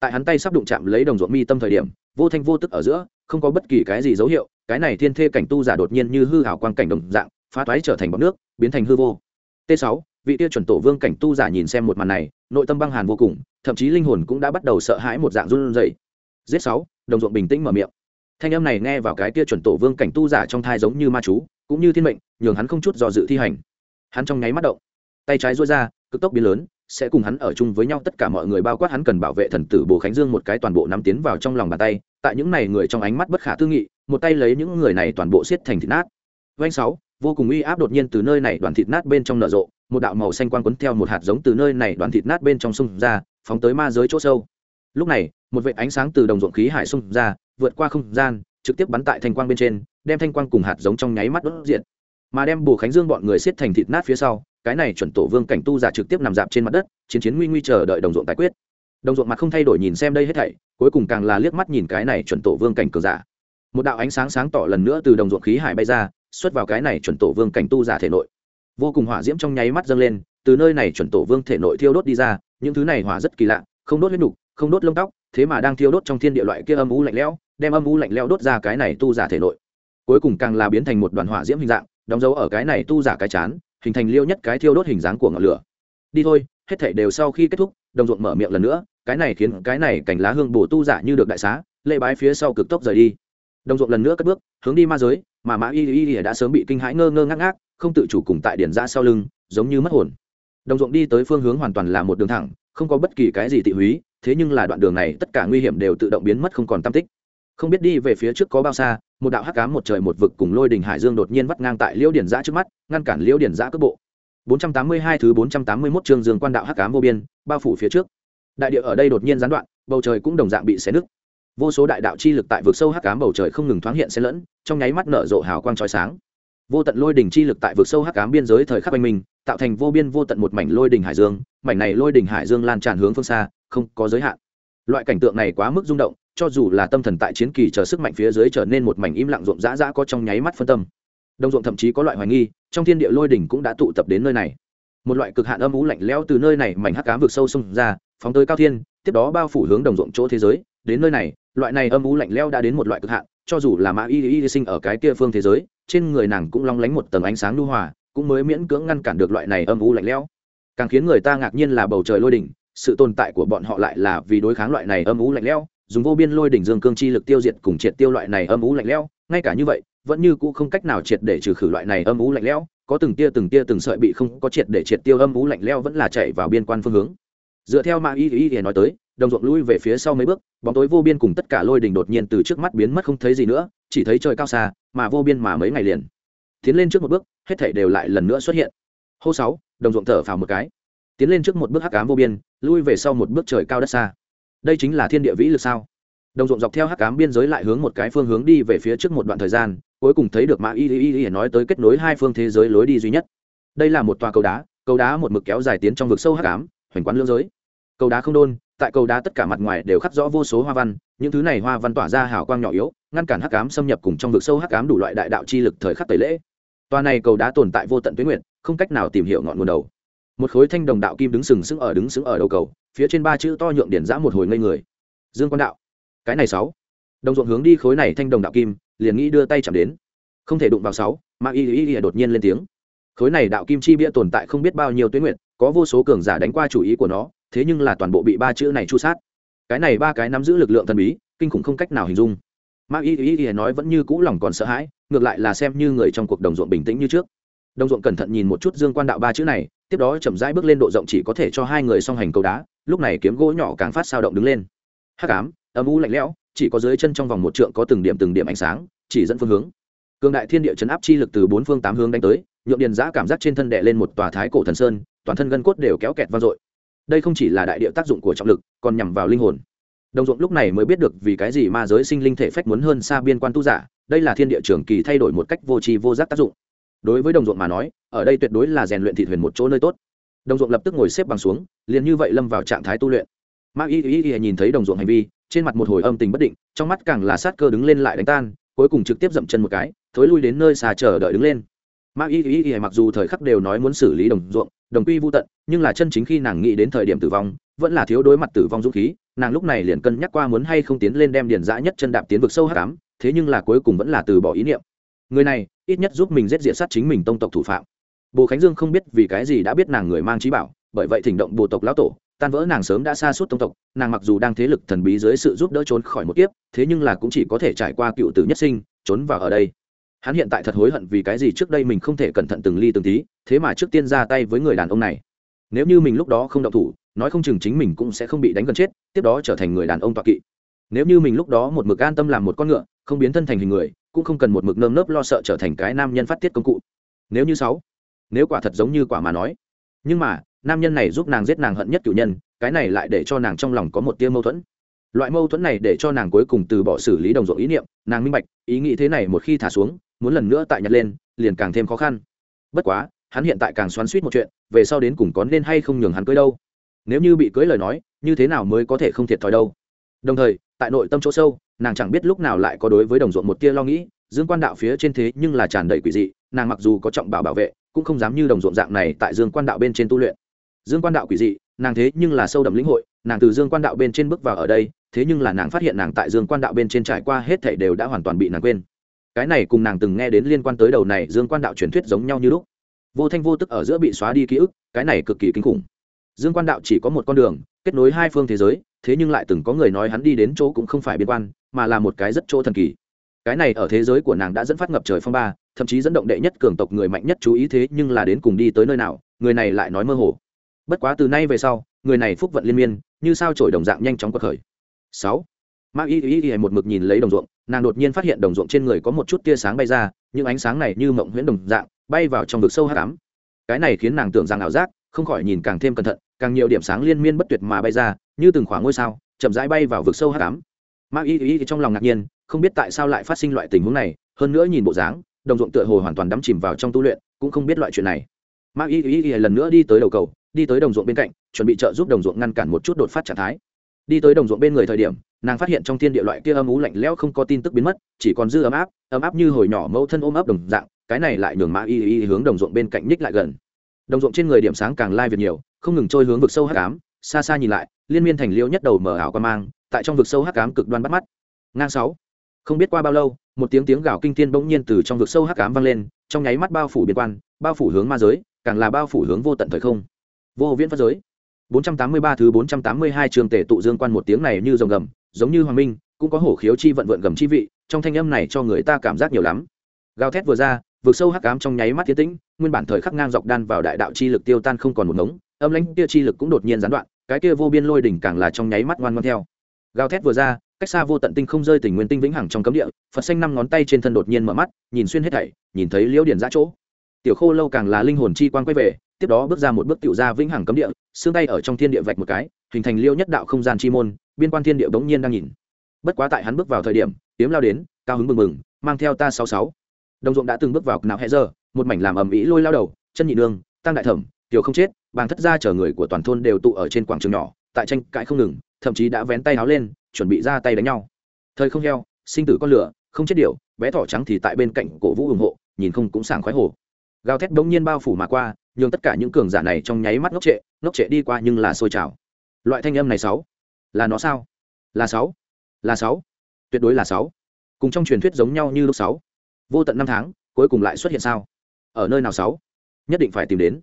Tại hắn tay sắp đụng chạm lấy đồng ruộng mi tâm thời điểm, vô thanh vô tức ở giữa, không có bất kỳ cái gì dấu hiệu, cái này thiên thê cảnh tu giả đột nhiên như hư hảo quang cảnh đồng dạng, phá toái trở thành bọc nước, biến thành hư vô. T 6 vị tia chuẩn tổ vương cảnh tu giả nhìn xem một màn này, nội tâm băng hàn vô cùng, thậm chí linh hồn cũng đã bắt đầu sợ hãi một dạng run rẩy. Giết sáu, đồng ruộng bình tĩnh mở miệng. Thanh âm này nghe vào cái tia chuẩn tổ vương cảnh tu giả trong thai giống như ma chú cũng như thiên mệnh, nhường hắn không chút do dự thi hành. Hắn trong nháy mắt động, tay trái duỗi ra, cực tốc biến lớn, sẽ cùng hắn ở chung với nhau, tất cả mọi người bao quát hắn cần bảo vệ thần tử bồ khánh dương một cái toàn bộ nắm tiến vào trong lòng bàn tay. Tại những này người trong ánh mắt bất khả tư nghị, một tay lấy những người này toàn bộ xiết thành thịt nát. Doanh sáu, vô cùng uy áp đột nhiên từ nơi này đoàn thịt nát bên trong nở rộ, một đạo màu xanh quang quấn theo một hạt giống từ nơi này đoàn thịt nát bên trong sông ra, phóng tới ma giới chỗ sâu. Lúc này, một vệ ánh sáng từ đồng ruộng khí hải xung ra, vượt qua không gian, trực tiếp bắn tại thanh quang bên trên đem thanh quang cùng hạt giống trong nháy mắt đốt diện mà đem bù khánh dương bọn người xiết thành thịt nát phía sau, cái này chuẩn tổ vương cảnh tu giả trực tiếp nằm dạp trên mặt đất, chiến chiến nguy nguy chờ đợi đồng ruộng tái quyết. Đồng ruộng mặt không thay đổi nhìn xem đây hết thảy, cuối cùng càng là liếc mắt nhìn cái này chuẩn tổ vương cảnh cường giả. Một đạo ánh sáng sáng tỏ lần nữa từ đồng ruộng khí hải bay ra, xuất vào cái này chuẩn tổ vương cảnh tu giả thể nội. Vô cùng hỏa diễm trong nháy mắt dâng lên, từ nơi này chuẩn tổ vương thể nội thiêu đốt đi ra, những thứ này hỏa rất kỳ lạ, không đốt huyết nục, không đốt lông tóc, thế mà đang thiêu đốt trong thiên địa loại kia âm u lạnh lẽo, đem âm u lạnh lẽo đốt ra cái này tu giả thể nội cuối cùng càng là biến thành một đoàn hỏa diễm hình dạng, đóng dấu ở cái này tu giả cái chán, hình thành liêu nhất cái thiêu đốt hình dáng của ngọn lửa. Đi thôi, hết thảy đều sau khi kết thúc, đồng ruộng mở miệng lần nữa, cái này khiến cái này cảnh lá hương bổ tu giả như được đại xá lệ bái phía sau cực tốc rời đi. Đồng ruộng lần nữa cất bước, hướng đi ma giới, mà mã y y y đã sớm bị kinh hãi ngơ ngơ ngác ngác, không tự chủ cùng tại điển ra sau lưng, giống như mất hồn. Đồng ruộng đi tới phương hướng hoàn toàn là một đường thẳng, không có bất kỳ cái gì tị húy, thế nhưng là đoạn đường này tất cả nguy hiểm đều tự động biến mất không còn tam tích không biết đi về phía trước có bao xa, một đạo hắc cám một trời một vực cùng lôi đình hải dương đột nhiên vắt ngang tại liễu điển giã trước mắt, ngăn cản liễu điển giã cước bộ. 482 thứ 481 chương dương quan đạo hắc cám vô biên, bao phủ phía trước. Đại địa ở đây đột nhiên gián đoạn, bầu trời cũng đồng dạng bị xé nứt. Vô số đại đạo chi lực tại vực sâu hắc cám bầu trời không ngừng thoáng hiện xen lẫn, trong nháy mắt nở rộ hào quang chói sáng. Vô tận lôi đỉnh chi lực tại vực sâu hắc cám biên giới thời khắc anh minh tạo thành vô biên vô tận một mảnh lôi đỉnh hải dương, mảnh này lôi đỉnh hải dương lan tràn hướng phương xa, không có giới hạn. Loại cảnh tượng này quá mức rung động cho dù là tâm thần tại chiến kỳ chờ sức mạnh phía dưới trở nên một mảnh im lặng rộn rã rã có trong nháy mắt phân tâm. Đồng ruộng thậm chí có loại hoài nghi, trong thiên địa lôi đỉnh cũng đã tụ tập đến nơi này. Một loại cực hạn âm ú lạnh lẽo từ nơi này mảnh hắc cám vực sâu xông ra, phóng tới cao thiên, tiếp đó bao phủ hướng đồng ruộng chỗ thế giới. Đến nơi này, loại này âm ú lạnh lẽo đã đến một loại cực hạn, cho dù là mã y y sinh ở cái kia phương thế giới, trên người nàng cũng long lánh một tầng ánh sáng lưu hòa, cũng mới miễn cưỡng ngăn cản được loại này âm ú lạnh lẽo. Càng khiến người ta ngạc nhiên là bầu trời lôi đỉnh, sự tồn tại của bọn họ lại là vì đối kháng loại này âm ú lạnh lẽo dùng vô biên lôi đỉnh dương cương chi lực tiêu diệt cùng triệt tiêu loại này âm ú lạnh lẽo, ngay cả như vậy, vẫn như cũ không cách nào triệt để trừ khử loại này âm ú lạnh lẽo, có từng tia từng tia từng sợi bị không có triệt để triệt tiêu âm ú lạnh lẽo vẫn là chạy vào biên quan phương hướng. Dựa theo ma y y y nói tới, đồng ruộng lui về phía sau mấy bước, bóng tối vô biên cùng tất cả lôi đỉnh đột nhiên từ trước mắt biến mất không thấy gì nữa, chỉ thấy trời cao xa, mà vô biên mà mấy ngày liền. Tiến lên trước một bước, hết thảy đều lại lần nữa xuất hiện. Hô sáu, đồng ruộng thở phào một cái. Tiến lên trước một bước hắc ám vô biên, lui về sau một bước trời cao đất xa đây chính là thiên địa vĩ lực sao? Đồng ruộng dọc theo hắc ám biên giới lại hướng một cái phương hướng đi về phía trước một đoạn thời gian, cuối cùng thấy được mã y y y nói tới kết nối hai phương thế giới lối đi duy nhất. Đây là một tòa cầu đá cầu đá một mực kéo dài tiến trong vực sâu hắc ám, hoành quán lưỡng giới. Cầu đá không đôn, tại cầu đá tất cả mặt ngoài đều khắc rõ vô số hoa văn, những thứ này hoa văn tỏa ra hào quang nhỏ yếu, ngăn cản hắc ám xâm nhập cùng trong vực sâu hắc ám đủ loại đại đạo chi lực thời khắc tẩy lễ. Tòa này cầu đá tồn tại vô tận tuyến nguyện, không cách nào tìm hiểu ngọn nguồn đầu. Một khối thanh đồng đạo kim đứng sừng sững ở đứng sững ở đầu cầu phía trên ba chữ to nhượng điển giã một hồi ngây người. Dương quan đạo, cái này sáu. Đồng ruộng hướng đi khối này thanh đồng đạo kim, liền nghĩ đưa tay chạm đến. Không thể đụng vào sáu, mà y y y đột nhiên lên tiếng. Khối này đạo kim chi bia tồn tại không biết bao nhiêu tuyến nguyện có vô số cường giả đánh qua chủ ý của nó, thế nhưng là toàn bộ bị ba chữ này chu sát. Cái này ba cái nắm giữ lực lượng thần bí, kinh khủng không cách nào hình dung. Ma y y y nói vẫn như cũ lòng còn sợ hãi, ngược lại là xem như người trong cuộc đồng ruộng bình tĩnh như trước. Đồng ruộng cẩn thận nhìn một chút dương quan đạo ba chữ này tiếp đó chậm rãi bước lên độ rộng chỉ có thể cho hai người song hành cầu đá, lúc này kiếm gỗ nhỏ càng phát sao động đứng lên. Hắc ám, âm u lạnh lẽo, chỉ có dưới chân trong vòng một trượng có từng điểm từng điểm ánh sáng, chỉ dẫn phương hướng. Cường đại thiên địa chấn áp chi lực từ bốn phương tám hướng đánh tới, nhượng điền giã cảm giác trên thân đệ lên một tòa thái cổ thần sơn, toàn thân gân cốt đều kéo kẹt vang dội. Đây không chỉ là đại địa tác dụng của trọng lực, còn nhằm vào linh hồn. Đồng ruộng lúc này mới biết được vì cái gì ma giới sinh linh thể phách muốn hơn xa biên quan tu giả, đây là thiên địa trường kỳ thay đổi một cách vô tri vô giác tác dụng đối với đồng ruộng mà nói, ở đây tuyệt đối là rèn luyện thị thuyền một chỗ nơi tốt. Đồng ruộng lập tức ngồi xếp bằng xuống, liền như vậy lâm vào trạng thái tu luyện. Ma y y y nhìn thấy đồng ruộng hành vi, trên mặt một hồi âm tình bất định, trong mắt càng là sát cơ đứng lên lại đánh tan, cuối cùng trực tiếp dậm chân một cái, thối lui đến nơi xà chờ đợi đứng lên. Ma y y y mặc dù thời khắc đều nói muốn xử lý đồng ruộng, đồng quy vô tận, nhưng là chân chính khi nàng nghĩ đến thời điểm tử vong, vẫn là thiếu đối mặt tử vong dũng khí, nàng lúc này liền cân nhắc qua muốn hay không tiến lên đem điền dã nhất chân đạp tiến vực sâu hắc ám, thế nhưng là cuối cùng vẫn là từ bỏ ý niệm người này, ít nhất giúp mình giết diện sát chính mình tông tộc thủ phạm. Bồ khánh dương không biết vì cái gì đã biết nàng người mang trí bảo, bởi vậy thỉnh động bộ tộc lão tổ, tan vỡ nàng sớm đã xa suốt tông tộc, nàng mặc dù đang thế lực thần bí dưới sự giúp đỡ trốn khỏi một kiếp, thế nhưng là cũng chỉ có thể trải qua cựu tử nhất sinh, trốn vào ở đây. Hắn hiện tại thật hối hận vì cái gì trước đây mình không thể cẩn thận từng ly từng tí, thế mà trước tiên ra tay với người đàn ông này. Nếu như mình lúc đó không động thủ, nói không chừng chính mình cũng sẽ không bị đánh gần chết, tiếp đó trở thành người đàn ông toạc kỵ. Nếu như mình lúc đó một mực an tâm làm một con ngựa không biến thân thành hình người, cũng không cần một mực nơm nớp lo sợ trở thành cái nam nhân phát tiết công cụ. Nếu như sáu, nếu quả thật giống như quả mà nói, nhưng mà, nam nhân này giúp nàng giết nàng hận nhất cựu nhân, cái này lại để cho nàng trong lòng có một tia mâu thuẫn. Loại mâu thuẫn này để cho nàng cuối cùng từ bỏ xử lý đồng ruộng ý niệm, nàng minh bạch, ý nghĩ thế này một khi thả xuống, muốn lần nữa tại nhặt lên, liền càng thêm khó khăn. Bất quá, hắn hiện tại càng xoắn suýt một chuyện, về sau đến cùng có nên hay không nhường hắn cưới đâu. Nếu như bị cưới lời nói, như thế nào mới có thể không thiệt thòi đâu? Đồng thời tại nội tâm chỗ sâu, nàng chẳng biết lúc nào lại có đối với đồng ruộng một tia lo nghĩ, dương quan đạo phía trên thế nhưng là tràn đầy quỷ dị, nàng mặc dù có trọng bảo bảo vệ, cũng không dám như đồng ruộng dạng này tại dương quan đạo bên trên tu luyện. Dương quan đạo quỷ dị, nàng thế nhưng là sâu đậm lĩnh hội, nàng từ dương quan đạo bên trên bước vào ở đây, thế nhưng là nàng phát hiện nàng tại dương quan đạo bên trên trải qua hết thảy đều đã hoàn toàn bị nàng quên. Cái này cùng nàng từng nghe đến liên quan tới đầu này dương quan đạo truyền thuyết giống nhau như lúc. Vô thanh vô tức ở giữa bị xóa đi ký ức, cái này cực kỳ kinh khủng. Dương quan đạo chỉ có một con đường, kết nối hai phương thế giới thế nhưng lại từng có người nói hắn đi đến chỗ cũng không phải biên quan, mà là một cái rất chỗ thần kỳ. Cái này ở thế giới của nàng đã dẫn phát ngập trời phong ba, thậm chí dẫn động đệ nhất cường tộc người mạnh nhất chú ý thế nhưng là đến cùng đi tới nơi nào, người này lại nói mơ hồ. Bất quá từ nay về sau, người này phúc vận liên miên, như sao trổi đồng dạng nhanh chóng quật khởi. Sáu. Ma y y y một mực nhìn lấy đồng ruộng, nàng đột nhiên phát hiện đồng ruộng trên người có một chút tia sáng bay ra, những ánh sáng này như mộng huyễn đồng dạng, bay vào trong vực sâu hát cám cái này khiến nàng tưởng rằng ảo giác, không khỏi nhìn càng thêm cẩn thận, càng nhiều điểm sáng liên miên bất tuyệt mà bay ra như từng khoảng ngôi sao, chậm rãi bay vào vực sâu hát cám ma y y trong lòng ngạc nhiên, không biết tại sao lại phát sinh loại tình huống này, hơn nữa nhìn bộ dáng, đồng ruộng tựa hồ hoàn toàn đắm chìm vào trong tu luyện, cũng không biết loại chuyện này. Ma y y lần nữa đi tới đầu cầu, đi tới đồng ruộng bên cạnh, chuẩn bị trợ giúp đồng ruộng ngăn cản một chút đột phát trạng thái. Đi tới đồng ruộng bên người thời điểm, nàng phát hiện trong thiên địa loại kia âm ú lạnh lẽo không có tin tức biến mất, chỉ còn dư ấm áp ấm áp như hồi nhỏ mẫu thân ôm ấp đồng dạng, cái này lại nhường mã y y hướng đồng ruộng bên cạnh ních lại gần. Đồng ruộng trên người điểm sáng càng lai việc nhiều, không ngừng trôi hướng vực sâu hắc ám xa xa nhìn lại, liên miên thành liêu nhất đầu mở ảo quan mang, tại trong vực sâu hắc ám cực đoan bắt mắt. Ngang sáu. Không biết qua bao lâu, một tiếng tiếng gào kinh thiên bỗng nhiên từ trong vực sâu hắc ám vang lên, trong nháy mắt bao phủ biên quan, bao phủ hướng ma giới, càng là bao phủ hướng vô tận thời không. Vô viễn phát giới. 483 thứ 482 trường tể tụ dương quan một tiếng này như rồng gầm, giống như hoàng minh, cũng có hổ khiếu chi vận vượn gầm chi vị, trong thanh âm này cho người ta cảm giác nhiều lắm. Gào thét vừa ra, vực sâu hắc ám trong nháy mắt thiên tĩnh, nguyên bản thời khắc ngang dọc đan vào đại đạo chi lực tiêu tan không còn một ngống, âm lãnh kia chi lực cũng đột nhiên gián đoạn cái kia vô biên lôi đỉnh càng là trong nháy mắt ngoan ngoan theo. Gào thét vừa ra, cách xa vô tận tinh không rơi tình nguyên tinh vĩnh hằng trong cấm địa, phật xanh năm ngón tay trên thân đột nhiên mở mắt, nhìn xuyên hết thảy, nhìn thấy liễu điển ra chỗ. Tiểu khô lâu càng là linh hồn chi quan quay về, tiếp đó bước ra một bước tiểu ra vĩnh hằng cấm địa, xương tay ở trong thiên địa vạch một cái, hình thành liêu nhất đạo không gian chi môn, biên quan thiên địa bỗng nhiên đang nhìn. Bất quá tại hắn bước vào thời điểm, tiếm lao đến, cao hứng mừng mừng mang theo ta sáu sáu. Đồng ruộng đã từng bước vào nào hẹ giờ, một mảnh làm ầm ĩ lôi lao đầu, chân nhị nương tăng đại thẩm, tiểu không chết bàng thất gia chờ người của toàn thôn đều tụ ở trên quảng trường nhỏ, tại tranh cãi không ngừng, thậm chí đã vén tay áo lên, chuẩn bị ra tay đánh nhau. Thời không heo, sinh tử con lửa, không chết điệu bé thỏ trắng thì tại bên cạnh cổ vũ ủng hộ, nhìn không cũng sảng khoái hồ gào thét bỗng nhiên bao phủ mà qua, nhường tất cả những cường giả này trong nháy mắt ngốc trệ ngốc trệ đi qua nhưng là sôi trào. Loại thanh âm này sáu, là nó sao? Là sáu là sáu, tuyệt đối là sáu. Cùng trong truyền thuyết giống nhau như lúc sáu. Vô tận năm tháng, cuối cùng lại xuất hiện sao? Ở nơi nào sáu? Nhất định phải tìm đến.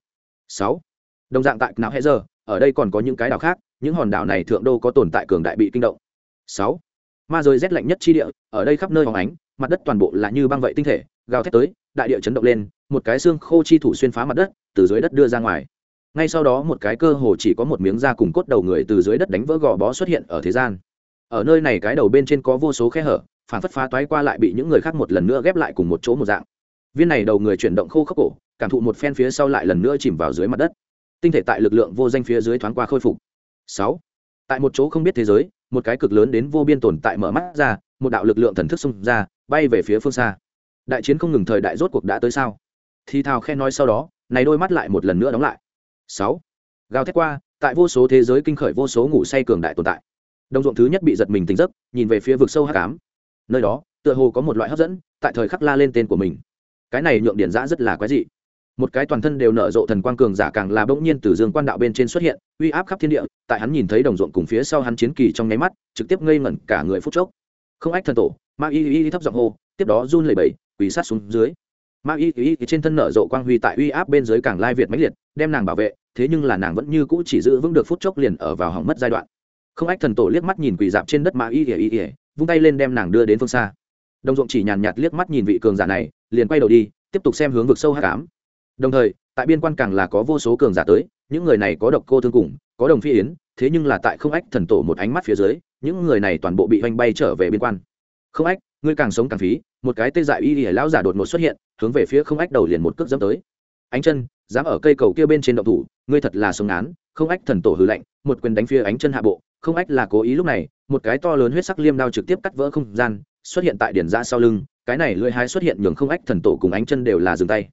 Sáu đồng dạng tại nào hệ giờ ở đây còn có những cái đảo khác, những hòn đảo này thượng đô có tồn tại cường đại bị kinh động. Sáu, ma rơi rét lạnh nhất chi địa, ở đây khắp nơi hóng ánh, mặt đất toàn bộ là như băng vậy tinh thể, gào thét tới, đại địa chấn động lên, một cái xương khô chi thủ xuyên phá mặt đất, từ dưới đất đưa ra ngoài. Ngay sau đó một cái cơ hồ chỉ có một miếng da cùng cốt đầu người từ dưới đất đánh vỡ gò bó xuất hiện ở thế gian. Ở nơi này cái đầu bên trên có vô số khe hở, phản phất phá toái qua lại bị những người khác một lần nữa ghép lại cùng một chỗ một dạng. Viên này đầu người chuyển động khô khốc cổ, cảm thụ một phen phía sau lại lần nữa chìm vào dưới mặt đất tinh thể tại lực lượng vô danh phía dưới thoáng qua khôi phục. Sáu. Tại một chỗ không biết thế giới, một cái cực lớn đến vô biên tồn tại mở mắt ra, một đạo lực lượng thần thức xung ra, bay về phía phương xa. Đại chiến không ngừng thời đại rốt cuộc đã tới sao? Thì thào khen nói sau đó, này đôi mắt lại một lần nữa đóng lại. Sáu. Gào thét qua, tại vô số thế giới kinh khởi vô số ngủ say cường đại tồn tại. Đồng ruộng thứ nhất bị giật mình tỉnh giấc, nhìn về phía vực sâu hắc ám. Nơi đó, tựa hồ có một loại hấp dẫn, tại thời khắc la lên tên của mình. Cái này nhượng điển giã rất là quái dị một cái toàn thân đều nở rộ thần quang cường giả càng là bỗng nhiên từ dương quan đạo bên trên xuất hiện, uy áp khắp thiên địa, tại hắn nhìn thấy đồng ruộng cùng phía sau hắn chiến kỳ trong nháy mắt, trực tiếp ngây ngẩn cả người phút chốc. Không ách thần tổ, ma y y thấp giọng hô, tiếp đó run lẩy bẩy, quỳ sát xuống dưới. Ma y y trên thân nở rộ quang huy tại uy áp bên dưới càng lai việt mãnh liệt, đem nàng bảo vệ, thế nhưng là nàng vẫn như cũ chỉ giữ vững được phút chốc liền ở vào hỏng mất giai đoạn. Không ách thần tổ liếc mắt nhìn quỳ dạp trên đất ma y y y, vung tay lên đem nàng đưa đến phương xa. Đồng ruộng chỉ nhàn nhạt liếc mắt nhìn vị cường giả này, liền quay đầu đi, tiếp tục xem hướng vực sâu hắc ám đồng thời, tại biên quan càng là có vô số cường giả tới, những người này có độc cô thương cùng, có đồng phi yến, thế nhưng là tại không ách thần tổ một ánh mắt phía dưới, những người này toàn bộ bị hoành bay trở về biên quan. Không ách, ngươi càng sống càng phí, một cái tê dại y y lão giả đột ngột xuất hiện, hướng về phía không ách đầu liền một cước dẫm tới. Ánh chân, dám ở cây cầu kia bên trên động thủ, ngươi thật là sống án, không ách thần tổ hư lạnh, một quyền đánh phía ánh chân hạ bộ, không ách là cố ý lúc này, một cái to lớn huyết sắc liêm đao trực tiếp cắt vỡ không gian, xuất hiện tại điển ra sau lưng, cái này lưỡi hái xuất hiện nhường không ách thần tổ cùng ánh chân đều là dừng tay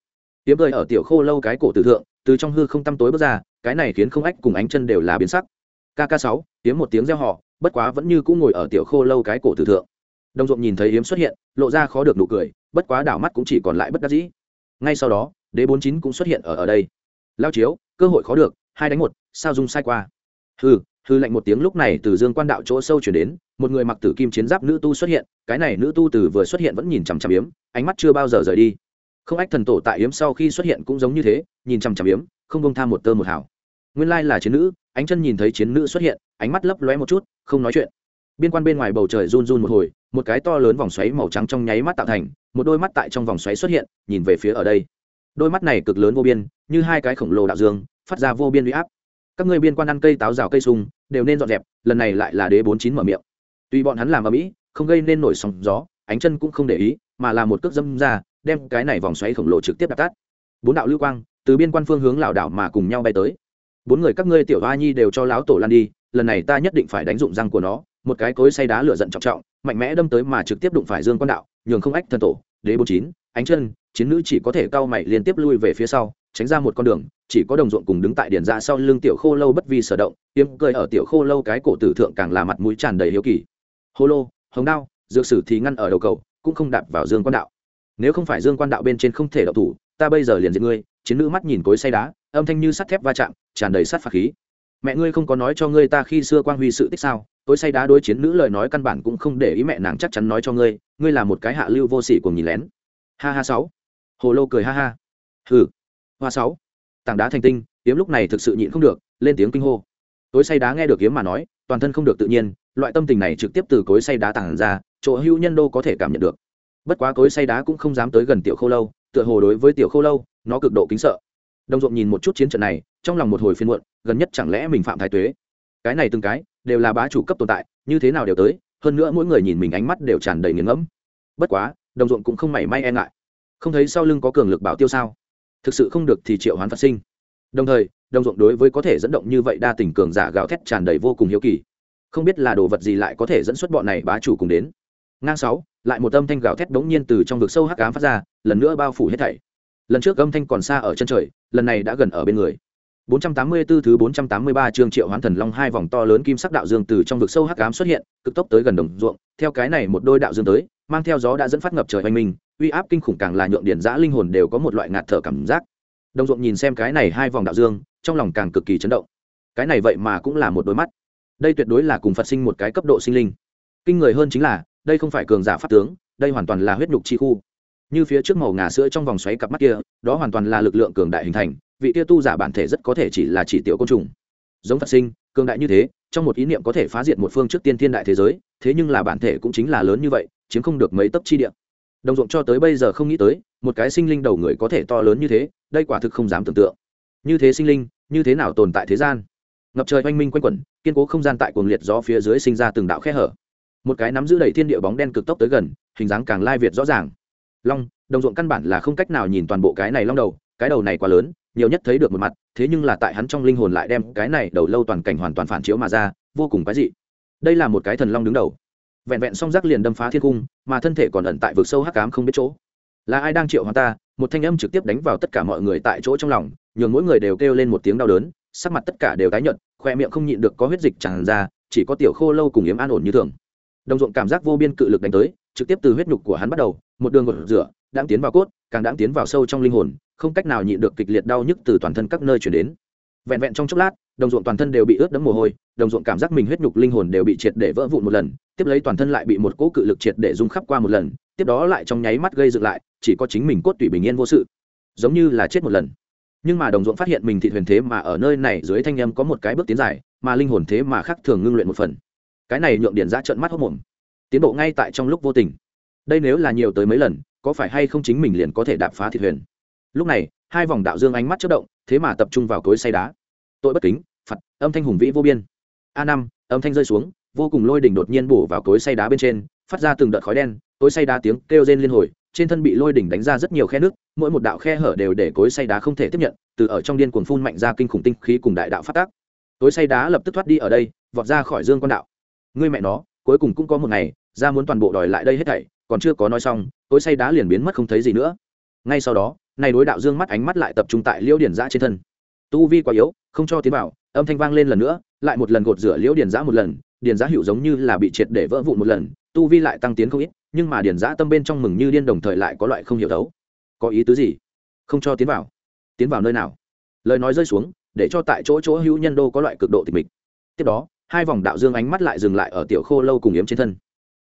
tiếm cười ở tiểu khô lâu cái cổ tử thượng, từ trong hư không tăm tối bước ra, cái này khiến không ách cùng ánh chân đều là biến sắc. Kk sáu, tiếm một tiếng reo họ bất quá vẫn như cũng ngồi ở tiểu khô lâu cái cổ tử thượng. Đồng ruộng nhìn thấy yếm xuất hiện, lộ ra khó được nụ cười, bất quá đảo mắt cũng chỉ còn lại bất đắc dĩ. Ngay sau đó, đế bốn chín cũng xuất hiện ở ở đây. Lao chiếu, cơ hội khó được, hai đánh một, sao dung sai qua? Hư hư lạnh một tiếng lúc này từ dương quan đạo chỗ sâu chuyển đến, một người mặc tử kim chiến giáp nữ tu xuất hiện, cái này nữ tu từ vừa xuất hiện vẫn nhìn chằm chằm yếm, ánh mắt chưa bao giờ rời đi không ách thần tổ tại yếm sau khi xuất hiện cũng giống như thế, nhìn chằm chằm yếm, không bông tham một tơ một hào. nguyên lai là chiến nữ, ánh chân nhìn thấy chiến nữ xuất hiện, ánh mắt lấp lóe một chút, không nói chuyện. Biên quan bên ngoài bầu trời run run một hồi, một cái to lớn vòng xoáy màu trắng trong nháy mắt tạo thành, một đôi mắt tại trong vòng xoáy xuất hiện, nhìn về phía ở đây. Đôi mắt này cực lớn vô biên, như hai cái khổng lồ đạo dương, phát ra vô biên uy áp. Các người biên quan ăn cây táo rào cây sung, đều nên dọn dẹp, lần này lại là đế bốn chín mở miệng. Tuy bọn hắn làm ở mỹ không gây nên nổi sóng gió, ánh chân cũng không để ý, mà là một cước dâm ra đem cái này vòng xoáy khổng lồ trực tiếp đập tắt. Bốn đạo lưu quang từ biên quan phương hướng lảo đảo mà cùng nhau bay tới. Bốn người các ngươi tiểu hoa nhi đều cho láo tổ lan đi, lần này ta nhất định phải đánh dụng răng của nó, một cái cối xay đá lửa giận trọng trọng, mạnh mẽ đâm tới mà trực tiếp đụng phải dương quan đạo, nhường không ách thần tổ, đế bốn chín, ánh chân, chiến nữ chỉ có thể cau mày liên tiếp lui về phía sau, tránh ra một con đường, chỉ có đồng ruộng cùng đứng tại điển ra sau lưng tiểu khô lâu bất vi sở động, tiêm cười ở tiểu khô lâu cái cổ tử thượng càng là mặt mũi tràn đầy hiếu kỳ. Hô lô, hồng đao, dược sử thì ngăn ở đầu cầu, cũng không đạp vào dương quan đạo nếu không phải dương quan đạo bên trên không thể đậu thủ, ta bây giờ liền giết ngươi. Chiến nữ mắt nhìn cối say đá, âm thanh như sắt thép va chạm, tràn đầy sắt phạt khí. Mẹ ngươi không có nói cho ngươi ta khi xưa quan huy sự tích sao? Cối say đá đối chiến nữ lời nói căn bản cũng không để ý mẹ nàng chắc chắn nói cho ngươi ngươi là một cái hạ lưu vô sỉ cùng nhìn lén. Ha ha sáu. Hồ lô cười ha ha. Hừ, hoa sáu. Tảng đá thành tinh yếm lúc này thực sự nhịn không được, lên tiếng kinh hô. Cối say đá nghe được yếm mà nói, toàn thân không được tự nhiên, loại tâm tình này trực tiếp từ cối say đá tảng ra, chỗ hưu nhân đô có thể cảm nhận được bất quá cối say đá cũng không dám tới gần tiểu khâu lâu, tựa hồ đối với tiểu khâu lâu, nó cực độ kính sợ. Đồng ruộng nhìn một chút chiến trận này, trong lòng một hồi phiên muộn, gần nhất chẳng lẽ mình phạm thái tuế? Cái này từng cái, đều là bá chủ cấp tồn tại, như thế nào đều tới, hơn nữa mỗi người nhìn mình ánh mắt đều tràn đầy nghiền ngẫm. Bất quá, đồng ruộng cũng không mảy may e ngại. Không thấy sau lưng có cường lực bảo tiêu sao? Thực sự không được thì triệu hoán phát sinh. Đồng thời, đồng ruộng đối với có thể dẫn động như vậy đa tình cường giả gạo thét tràn đầy vô cùng hiếu kỳ. Không biết là đồ vật gì lại có thể dẫn xuất bọn này bá chủ cùng đến ngang sáu lại một âm thanh gào thét đống nhiên từ trong vực sâu hắc ám phát ra lần nữa bao phủ hết thảy lần trước âm thanh còn xa ở chân trời lần này đã gần ở bên người 484 thứ 483 chương Triệu Hoán Thần Long hai vòng to lớn kim sắc đạo dương từ trong vực sâu hắc ám xuất hiện, cực tốc tới gần đồng ruộng, theo cái này một đôi đạo dương tới, mang theo gió đã dẫn phát ngập trời hoành minh, uy áp kinh khủng càng là nhượng điện giã linh hồn đều có một loại ngạt thở cảm giác. Đồng ruộng nhìn xem cái này hai vòng đạo dương, trong lòng càng cực kỳ chấn động. Cái này vậy mà cũng là một đôi mắt. Đây tuyệt đối là cùng Phật sinh một cái cấp độ sinh linh. Kinh người hơn chính là, đây không phải cường giả pháp tướng, đây hoàn toàn là huyết nhục chi khu. Như phía trước màu ngà sữa trong vòng xoáy cặp mắt kia, đó hoàn toàn là lực lượng cường đại hình thành, vị tia tu giả bản thể rất có thể chỉ là chỉ tiểu côn trùng. Giống phật sinh, cường đại như thế, trong một ý niệm có thể phá diệt một phương trước tiên thiên đại thế giới, thế nhưng là bản thể cũng chính là lớn như vậy, chiếm không được mấy tấc chi địa. Đồng ruộng cho tới bây giờ không nghĩ tới, một cái sinh linh đầu người có thể to lớn như thế, đây quả thực không dám tưởng tượng. Như thế sinh linh, như thế nào tồn tại thế gian? Ngập trời oanh minh quanh quẩn, kiên cố không gian tại cuồng liệt gió phía dưới sinh ra từng đạo khe hở một cái nắm giữ đầy thiên địa bóng đen cực tốc tới gần, hình dáng càng lai việt rõ ràng. Long, đồng ruộng căn bản là không cách nào nhìn toàn bộ cái này long đầu, cái đầu này quá lớn, nhiều nhất thấy được một mặt, thế nhưng là tại hắn trong linh hồn lại đem cái này đầu lâu toàn cảnh hoàn toàn phản chiếu mà ra, vô cùng quái dị. Đây là một cái thần long đứng đầu. Vẹn vẹn song giác liền đâm phá thiên cung, mà thân thể còn ẩn tại vực sâu hắc cám không biết chỗ. Là ai đang triệu hoa ta? Một thanh âm trực tiếp đánh vào tất cả mọi người tại chỗ trong lòng, nhường mỗi người đều kêu lên một tiếng đau đớn, sắc mặt tất cả đều tái nhợt, khoe miệng không nhịn được có huyết dịch tràn ra, chỉ có tiểu khô lâu cùng yếm an ổn như thường đồng ruộng cảm giác vô biên cự lực đánh tới, trực tiếp từ huyết nhục của hắn bắt đầu, một đường gột rửa, đang tiến vào cốt, càng đang tiến vào sâu trong linh hồn, không cách nào nhịn được kịch liệt đau nhức từ toàn thân các nơi chuyển đến. Vẹn vẹn trong chốc lát, đồng ruộng toàn thân đều bị ướt đẫm mồ hôi, đồng ruộng cảm giác mình huyết nhục linh hồn đều bị triệt để vỡ vụn một lần, tiếp lấy toàn thân lại bị một cỗ cự lực triệt để rung khắp qua một lần, tiếp đó lại trong nháy mắt gây dựng lại, chỉ có chính mình cốt tủy bình yên vô sự. Giống như là chết một lần. Nhưng mà đồng ruộng phát hiện mình thị thuyền thế mà ở nơi này, dưới thanh âm có một cái bước tiến dài, mà linh hồn thế mà khác thường ngưng luyện một phần cái này nhượng điển ra trận mắt hốc mồm. Tiến bộ ngay tại trong lúc vô tình. Đây nếu là nhiều tới mấy lần, có phải hay không chính mình liền có thể đạp phá thị thuyền lúc này, hai vòng đạo dương ánh mắt chất động, thế mà tập trung vào cối say đá. Tội bất kính, phật, âm thanh hùng vĩ vô biên. A năm, âm thanh rơi xuống, vô cùng lôi đỉnh đột nhiên bổ vào cối say đá bên trên, phát ra từng đợt khói đen, cối say đá tiếng kêu rên liên hồi, trên thân bị lôi đỉnh đánh ra rất nhiều khe nước, mỗi một đạo khe hở đều để cối say đá không thể tiếp nhận, từ ở trong điên cuồng phun mạnh ra kinh khủng tinh khí cùng đại đạo phát tác. Cối say đá lập tức thoát đi ở đây, vọt ra khỏi dương quan đạo ngươi mẹ nó, cuối cùng cũng có một ngày, ra muốn toàn bộ đòi lại đây hết thảy, còn chưa có nói xong, tối say đá liền biến mất không thấy gì nữa. Ngay sau đó, này đối đạo dương mắt ánh mắt lại tập trung tại liễu điển giã trên thân. Tu vi quá yếu, không cho tiến vào, âm thanh vang lên lần nữa, lại một lần gột rửa liễu điển giã một lần điển giã hữu giống như là bị triệt để vỡ vụn một lần, tu vi lại tăng tiến không ít, nhưng mà điển giã tâm bên trong mừng như điên đồng thời lại có loại không hiểu thấu có ý tứ gì? Không cho tiến vào. Tiến vào nơi nào? Lời nói rơi xuống, để cho tại chỗ chỗ hữu nhân đô có loại cực độ tịch mịch. Tiếp đó hai vòng đạo dương ánh mắt lại dừng lại ở tiểu khô lâu cùng yếm trên thân.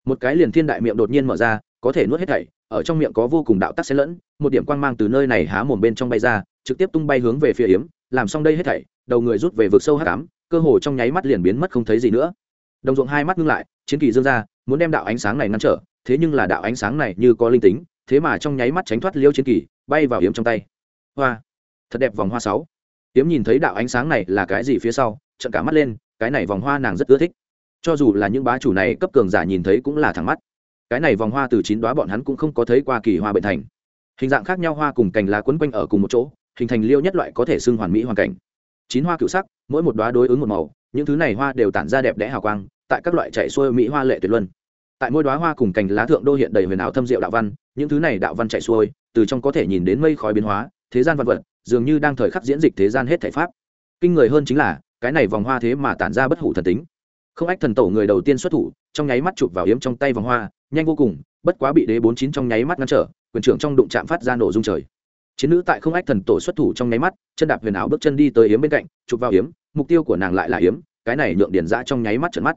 Một cái liền thiên đại miệng đột nhiên mở ra, có thể nuốt hết thảy, ở trong miệng có vô cùng đạo tắc xen lẫn, một điểm quang mang từ nơi này há mồm bên trong bay ra, trực tiếp tung bay hướng về phía yếm, làm xong đây hết thảy, đầu người rút về vực sâu hát cám cơ hồ trong nháy mắt liền biến mất không thấy gì nữa. Đồng ruộng hai mắt ngưng lại, chiến kỳ dương ra, muốn đem đạo ánh sáng này ngăn trở, thế nhưng là đạo ánh sáng này như có linh tính, thế mà trong nháy mắt tránh thoát liêu chiến kỳ, bay vào yếm trong tay. Hoa, thật đẹp vòng hoa sáu. Yếm nhìn thấy đạo ánh sáng này là cái gì phía sau trận cả mắt lên cái này vòng hoa nàng rất ưa thích. Cho dù là những bá chủ này cấp cường giả nhìn thấy cũng là thẳng mắt. Cái này vòng hoa từ chín đoá bọn hắn cũng không có thấy qua kỳ hoa bệnh thành. Hình dạng khác nhau hoa cùng cành lá quấn quanh ở cùng một chỗ, hình thành liêu nhất loại có thể xưng hoàn mỹ hoàn cảnh. Chín hoa cựu sắc, mỗi một đoá đối ứng một màu, những thứ này hoa đều tản ra đẹp đẽ hào quang, tại các loại chạy xuôi mỹ hoa lệ tuyệt luân. Tại mỗi đoá hoa cùng cành lá thượng đô hiện đầy huyền ảo thâm diệu đạo văn, những thứ này đạo văn chạy xuôi, từ trong có thể nhìn đến mây khói biến hóa, thế gian văn vật, dường như đang thời khắc diễn dịch thế gian hết thể pháp. Kinh người hơn chính là cái này vòng hoa thế mà tản ra bất hủ thần tính. Không ách thần tổ người đầu tiên xuất thủ, trong nháy mắt chụp vào yếm trong tay vòng hoa, nhanh vô cùng, bất quá bị đế bốn chín trong nháy mắt ngăn trở, quyền trưởng trong đụng chạm phát ra nổ dung trời. Chiến nữ tại không ách thần tổ xuất thủ trong nháy mắt, chân đạp huyền ảo bước chân đi tới yếm bên cạnh, chụp vào yếm, mục tiêu của nàng lại là yếm, cái này nhượng điển giã trong nháy mắt trận mắt.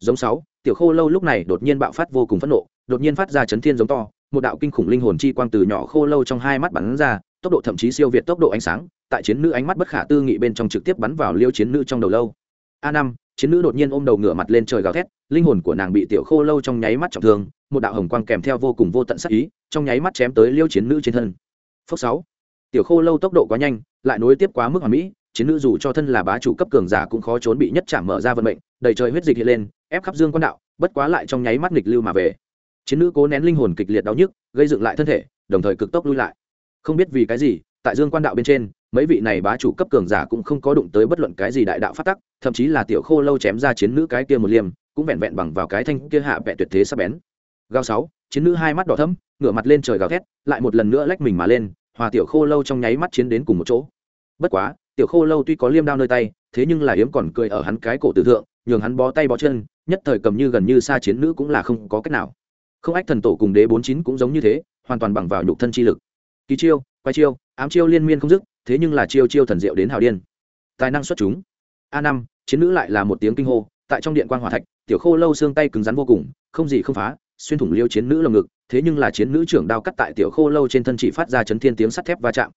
Giống sáu, tiểu khô lâu lúc này đột nhiên bạo phát vô cùng phẫn nộ, đột nhiên phát ra chấn thiên giống to, một đạo kinh khủng linh hồn chi quang từ nhỏ khô lâu trong hai mắt bắn ra, tốc độ thậm chí siêu việt tốc độ ánh sáng tại chiến nữ ánh mắt bất khả tư nghị bên trong trực tiếp bắn vào liêu chiến nữ trong đầu lâu. A năm, chiến nữ đột nhiên ôm đầu ngửa mặt lên trời gào thét, linh hồn của nàng bị tiểu khô lâu trong nháy mắt trọng thương, một đạo hồng quang kèm theo vô cùng vô tận sắc ý, trong nháy mắt chém tới liêu chiến nữ trên thân. Phước sáu, tiểu khô lâu tốc độ quá nhanh, lại nối tiếp quá mức hoàn mỹ, chiến nữ dù cho thân là bá chủ cấp cường giả cũng khó trốn bị nhất chạm mở ra vận mệnh, đầy trời huyết dịch hiện lên, ép khắp dương quan đạo, bất quá lại trong nháy mắt nghịch lưu mà về. Chiến nữ cố nén linh hồn kịch liệt đau nhức, gây dựng lại thân thể, đồng thời cực tốc lui lại. Không biết vì cái gì, tại dương quan đạo bên trên mấy vị này bá chủ cấp cường giả cũng không có đụng tới bất luận cái gì đại đạo phát tắc, thậm chí là tiểu khô lâu chém ra chiến nữ cái kia một liềm cũng vẹn vẹn bằng vào cái thanh kia hạ vẹ tuyệt thế sắp bén. Gao sáu, chiến nữ hai mắt đỏ thấm ngửa mặt lên trời gào thét, lại một lần nữa lách mình mà lên, hòa tiểu khô lâu trong nháy mắt chiến đến cùng một chỗ. Bất quá, tiểu khô lâu tuy có liêm đao nơi tay, thế nhưng là yếm còn cười ở hắn cái cổ tử thượng, nhường hắn bó tay bó chân, nhất thời cầm như gần như xa chiến nữ cũng là không có cách nào. Không ách thần tổ cùng đế bốn chín cũng giống như thế, hoàn toàn bằng vào nhục thân chi lực. Kỳ chiêu quay chiêu, ám chiêu liên miên không dứt thế nhưng là chiêu chiêu thần diệu đến hào điên. Tài năng xuất chúng. A năm, chiến nữ lại là một tiếng kinh hô, tại trong điện quan hòa thạch, tiểu khô lâu xương tay cứng rắn vô cùng, không gì không phá, xuyên thủng liêu chiến nữ lồng ngực, thế nhưng là chiến nữ trưởng đao cắt tại tiểu khô lâu trên thân chỉ phát ra chấn thiên tiếng sắt thép va chạm.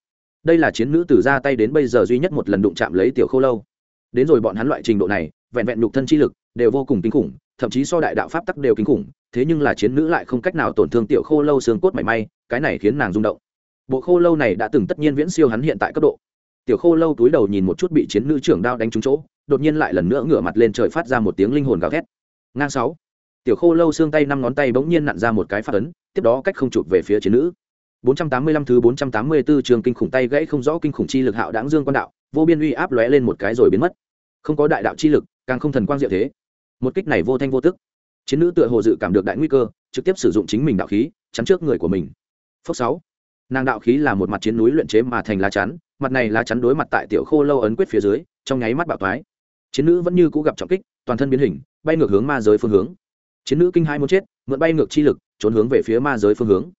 Đây là chiến nữ từ ra tay đến bây giờ duy nhất một lần đụng chạm lấy tiểu khô lâu. Đến rồi bọn hắn loại trình độ này, vẹn vẹn nhục thân chi lực, đều vô cùng kinh khủng, thậm chí so đại đạo pháp tắc đều kinh khủng, thế nhưng là chiến nữ lại không cách nào tổn thương tiểu khô lâu xương cốt mảy may, cái này khiến nàng rung động bộ khô lâu này đã từng tất nhiên viễn siêu hắn hiện tại cấp độ. Tiểu khô lâu túi đầu nhìn một chút bị chiến nữ trưởng đao đánh trúng chỗ, đột nhiên lại lần nữa ngửa mặt lên trời phát ra một tiếng linh hồn gào thét. Ngang sáu. Tiểu khô lâu xương tay năm ngón tay bỗng nhiên nặn ra một cái phát ấn, tiếp đó cách không chụp về phía chiến nữ. 485 thứ 484 trường kinh khủng tay gãy không rõ kinh khủng chi lực hạo đáng dương quan đạo, vô biên uy áp lóe lên một cái rồi biến mất. Không có đại đạo chi lực, càng không thần quang diệu thế. Một kích này vô thanh vô tức. Chiến nữ tựa hồ dự cảm được đại nguy cơ, trực tiếp sử dụng chính mình đạo khí, chắn trước người của mình. Phước sáu nàng đạo khí là một mặt chiến núi luyện chế mà thành lá chắn, mặt này lá chắn đối mặt tại tiểu khô lâu ấn quyết phía dưới, trong nháy mắt bạo thoái. Chiến nữ vẫn như cũ gặp trọng kích, toàn thân biến hình, bay ngược hướng ma giới phương hướng. Chiến nữ kinh hai muốn chết, mượn bay ngược chi lực, trốn hướng về phía ma giới phương hướng.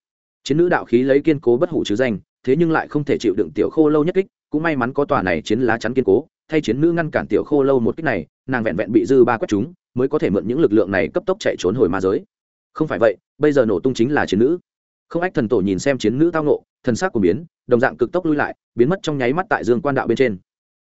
Chiến nữ đạo khí lấy kiên cố bất hủ chứ danh, thế nhưng lại không thể chịu đựng tiểu khô lâu nhất kích, cũng may mắn có tòa này chiến lá chắn kiên cố, thay chiến nữ ngăn cản tiểu khô lâu một kích này, nàng vẹn vẹn bị dư ba quét chúng, mới có thể mượn những lực lượng này cấp tốc chạy trốn hồi ma giới. Không phải vậy, bây giờ nổ tung chính là chiến nữ không ách thần tổ nhìn xem chiến nữ tao nộ thần sắc của biến, đồng dạng cực tốc lui lại, biến mất trong nháy mắt tại dương quan đạo bên trên.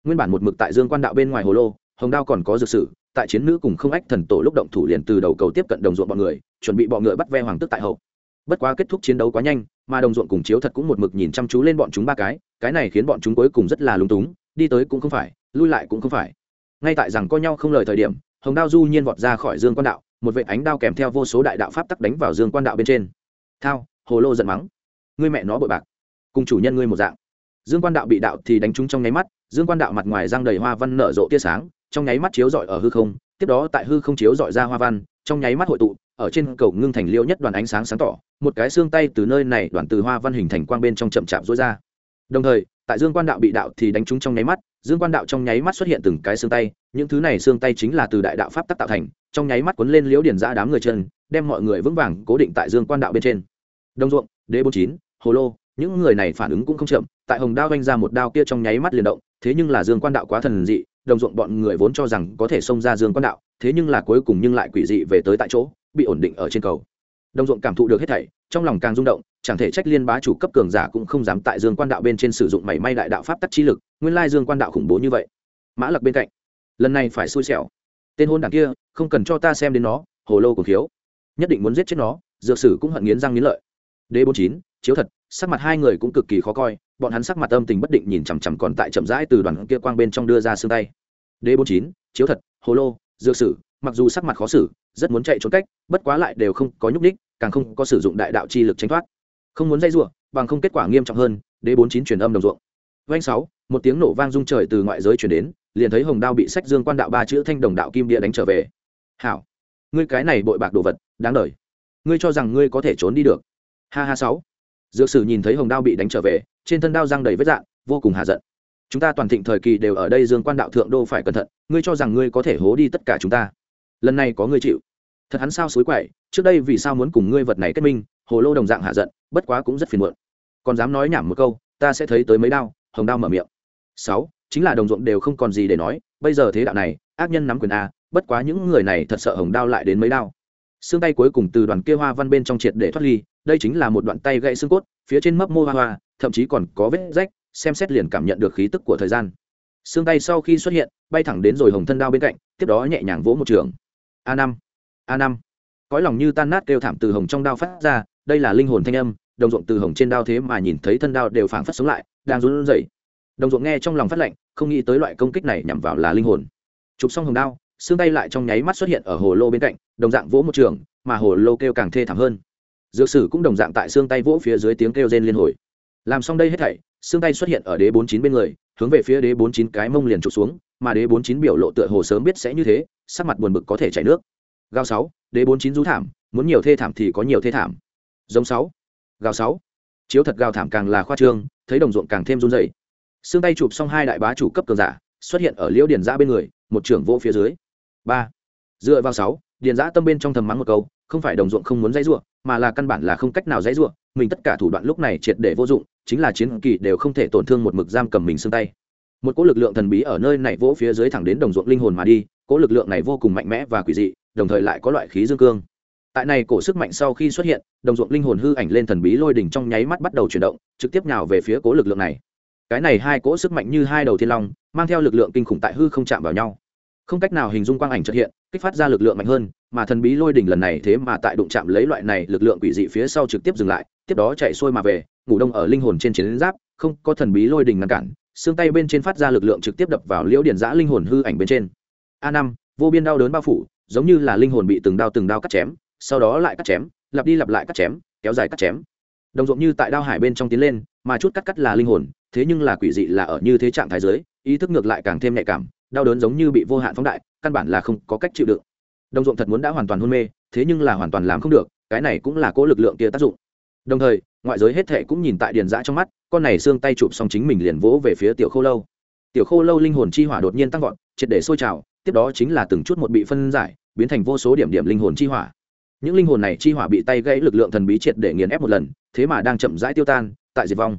Nguyên bản một mực tại dương quan đạo bên ngoài hồ lô, hồng đao còn có dược sử tại chiến nữ cùng không ách thần tổ lúc động thủ liền từ đầu cầu tiếp cận đồng ruộng bọn người, chuẩn bị bọn ngựa bắt ve hoàng tức tại hậu. Bất quá kết thúc chiến đấu quá nhanh, mà đồng ruộng cùng chiếu thật cũng một mực nhìn chăm chú lên bọn chúng ba cái cái này khiến bọn chúng cuối cùng rất là lúng túng, đi tới cũng không phải, lui lại cũng không phải. Ngay tại rằng có nhau không lời thời điểm, hồng đao du nhiên vọt ra khỏi dương quan đạo, một vệ ánh đao kèm theo vô số đại đạo pháp tắc đánh vào dương quan đạo bên trên. Thao hồ lô giận mắng. Ngươi mẹ nó bội bạc. Cùng chủ nhân ngươi một dạng. Dương quan đạo bị đạo thì đánh trúng trong nháy mắt, dương quan đạo mặt ngoài răng đầy hoa văn nở rộ tia sáng, trong nháy mắt chiếu rọi ở hư không, tiếp đó tại hư không chiếu rọi ra hoa văn, trong nháy mắt hội tụ, ở trên cầu ngưng thành liêu nhất đoàn ánh sáng sáng tỏ, một cái xương tay từ nơi này đoàn từ hoa văn hình thành quang bên trong chậm chạp rối ra. Đồng thời, tại dương quan đạo bị đạo thì đánh trúng trong nháy mắt, dương quan đạo trong nháy mắt xuất hiện từng cái xương tay, những thứ này xương tay chính là từ đại đạo pháp tắc tạo thành, trong nháy mắt cuốn lên liễu điển ra đám người chân, đem mọi người vững vàng cố định tại dương quan đạo bên trên đông ruộng, đế bốn chín, hồ lô, những người này phản ứng cũng không chậm, tại hồng đao vanh ra một đao kia trong nháy mắt liền động, thế nhưng là dương quan đạo quá thần dị, đồng ruộng bọn người vốn cho rằng có thể xông ra dương quan đạo, thế nhưng là cuối cùng nhưng lại quỷ dị về tới tại chỗ, bị ổn định ở trên cầu. Đồng ruộng cảm thụ được hết thảy, trong lòng càng rung động, chẳng thể trách liên bá chủ cấp cường giả cũng không dám tại dương quan đạo bên trên sử dụng mảy may đại đạo pháp tắc chi lực, nguyên lai dương quan đạo khủng bố như vậy. Mã lặc bên cạnh, lần này phải xui xẻo. Tên hôn đảng kia, không cần cho ta xem đến nó, hồ lô cùng thiếu. Nhất định muốn giết chết nó, dược sử cũng hận nghiến răng nghiến lợi. Đế bốn chín, chiếu thật, sắc mặt hai người cũng cực kỳ khó coi, bọn hắn sắc mặt âm tình bất định nhìn chằm chằm còn tại chậm rãi từ đoàn kia quang bên trong đưa ra xương tay. Đế bốn chín, chiếu thật, hồ lô, dược sử, mặc dù sắc mặt khó xử, rất muốn chạy trốn cách, bất quá lại đều không có nhúc đích càng không có sử dụng đại đạo chi lực tranh thoát. Không muốn dây ruộng bằng không kết quả nghiêm trọng hơn, Đế bốn chín truyền âm đồng ruộng. Vanh sáu, một tiếng nổ vang rung trời từ ngoại giới chuyển đến, liền thấy hồng đao bị sách dương quan đạo ba chữ thanh đồng đạo kim địa đánh trở về. Hảo, ngươi cái này bội bạc đồ vật, đáng đời. Ngươi cho rằng ngươi có thể trốn đi được ha ha sáu. Dược sử nhìn thấy hồng đao bị đánh trở về, trên thân đao răng đầy vết dạn, vô cùng hạ giận. Chúng ta toàn thịnh thời kỳ đều ở đây dương quan đạo thượng đô phải cẩn thận, ngươi cho rằng ngươi có thể hố đi tất cả chúng ta. Lần này có ngươi chịu. Thật hắn sao suối quậy, trước đây vì sao muốn cùng ngươi vật này kết minh, hồ lô đồng dạng hạ giận, bất quá cũng rất phiền muộn. Còn dám nói nhảm một câu, ta sẽ thấy tới mấy đao, hồng đao mở miệng. Sáu, chính là đồng ruộng đều không còn gì để nói, bây giờ thế đạo này, ác nhân nắm quyền a, bất quá những người này thật sợ hồng đao lại đến mấy đao. Xương tay cuối cùng từ đoàn kia hoa văn bên trong triệt để thoát ly đây chính là một đoạn tay gãy xương cốt, phía trên mấp mô hoa hoa, thậm chí còn có vết rách, xem xét liền cảm nhận được khí tức của thời gian. Xương tay sau khi xuất hiện, bay thẳng đến rồi hồng thân đao bên cạnh, tiếp đó nhẹ nhàng vỗ một trường. A năm a năm. Cõi lòng như tan nát kêu thảm từ hồng trong đao phát ra, đây là linh hồn thanh âm, đồng ruộng từ hồng trên đao thế mà nhìn thấy thân đao đều phảng phất sống lại, đang run rẩy. Đồng ruộng nghe trong lòng phát lệnh không nghĩ tới loại công kích này nhằm vào là linh hồn. Chụp xong hồng đao, xương tay lại trong nháy mắt xuất hiện ở hồ lô bên cạnh, đồng dạng vỗ một trường, mà hồ lô kêu càng thê thảm hơn dược sử cũng đồng dạng tại xương tay vỗ phía dưới tiếng kêu rên liên hồi. Làm xong đây hết thảy, xương tay xuất hiện ở đế bốn chín bên người, hướng về phía đế bốn chín cái mông liền trục xuống, mà đế bốn chín biểu lộ tựa hồ sớm biết sẽ như thế, sắc mặt buồn bực có thể chảy nước. Gao sáu, đế bốn chín rú thảm, muốn nhiều thê thảm thì có nhiều thê thảm. Giống sáu, gào sáu. Chiếu thật gào thảm càng là khoa trương, thấy đồng ruộng càng thêm run dày xương tay chụp xong hai đại bá chủ cấp cường giả, xuất hiện ở liễu điền giã bên người, một trưởng vô phía dưới. Ba, dựa vào sáu, điền giã tâm bên trong thầm mắng một câu không phải đồng ruộng không muốn dãy ruộng mà là căn bản là không cách nào dãy ruộng mình tất cả thủ đoạn lúc này triệt để vô dụng, chính là chiến kỳ đều không thể tổn thương một mực giam cầm mình xương tay. Một cỗ lực lượng thần bí ở nơi này vỗ phía dưới thẳng đến đồng ruộng linh hồn mà đi, cỗ lực lượng này vô cùng mạnh mẽ và quỷ dị, đồng thời lại có loại khí dương cương. Tại này cổ sức mạnh sau khi xuất hiện, đồng ruộng linh hồn hư ảnh lên thần bí lôi đỉnh trong nháy mắt bắt đầu chuyển động, trực tiếp nhào về phía cố lực lượng này. Cái này hai cỗ sức mạnh như hai đầu thiên long, mang theo lực lượng kinh khủng tại hư không chạm vào nhau. Không cách nào hình dung quang ảnh trật hiện, kích phát ra lực lượng mạnh hơn mà thần bí lôi đỉnh lần này thế mà tại đụng chạm lấy loại này lực lượng quỷ dị phía sau trực tiếp dừng lại, tiếp đó chạy xuôi mà về, ngủ đông ở linh hồn trên chiến giáp, không có thần bí lôi đỉnh ngăn cản, xương tay bên trên phát ra lực lượng trực tiếp đập vào liễu điển giã linh hồn hư ảnh bên trên. A năm, vô biên đau đớn bao phủ, giống như là linh hồn bị từng đao từng đao cắt chém, sau đó lại cắt chém, lặp đi lặp lại cắt chém, kéo dài cắt chém. Đồng ruộng như tại đao hải bên trong tiến lên, mà chút cắt cắt là linh hồn, thế nhưng là quỷ dị là ở như thế trạng thái giới ý thức ngược lại càng thêm nhạy cảm, đau đớn giống như bị vô hạn phóng đại, căn bản là không có cách chịu đựng đồng ruộng thật muốn đã hoàn toàn hôn mê, thế nhưng là hoàn toàn làm không được, cái này cũng là cố lực lượng kia tác dụng. Đồng thời, ngoại giới hết thệ cũng nhìn tại điền giã trong mắt, con này xương tay chụp xong chính mình liền vỗ về phía tiểu khô lâu. Tiểu khô lâu linh hồn chi hỏa đột nhiên tăng vọt, triệt để sôi trào, tiếp đó chính là từng chút một bị phân giải, biến thành vô số điểm điểm linh hồn chi hỏa. Những linh hồn này chi hỏa bị tay gãy lực lượng thần bí triệt để nghiền ép một lần, thế mà đang chậm rãi tiêu tan, tại diệt vong.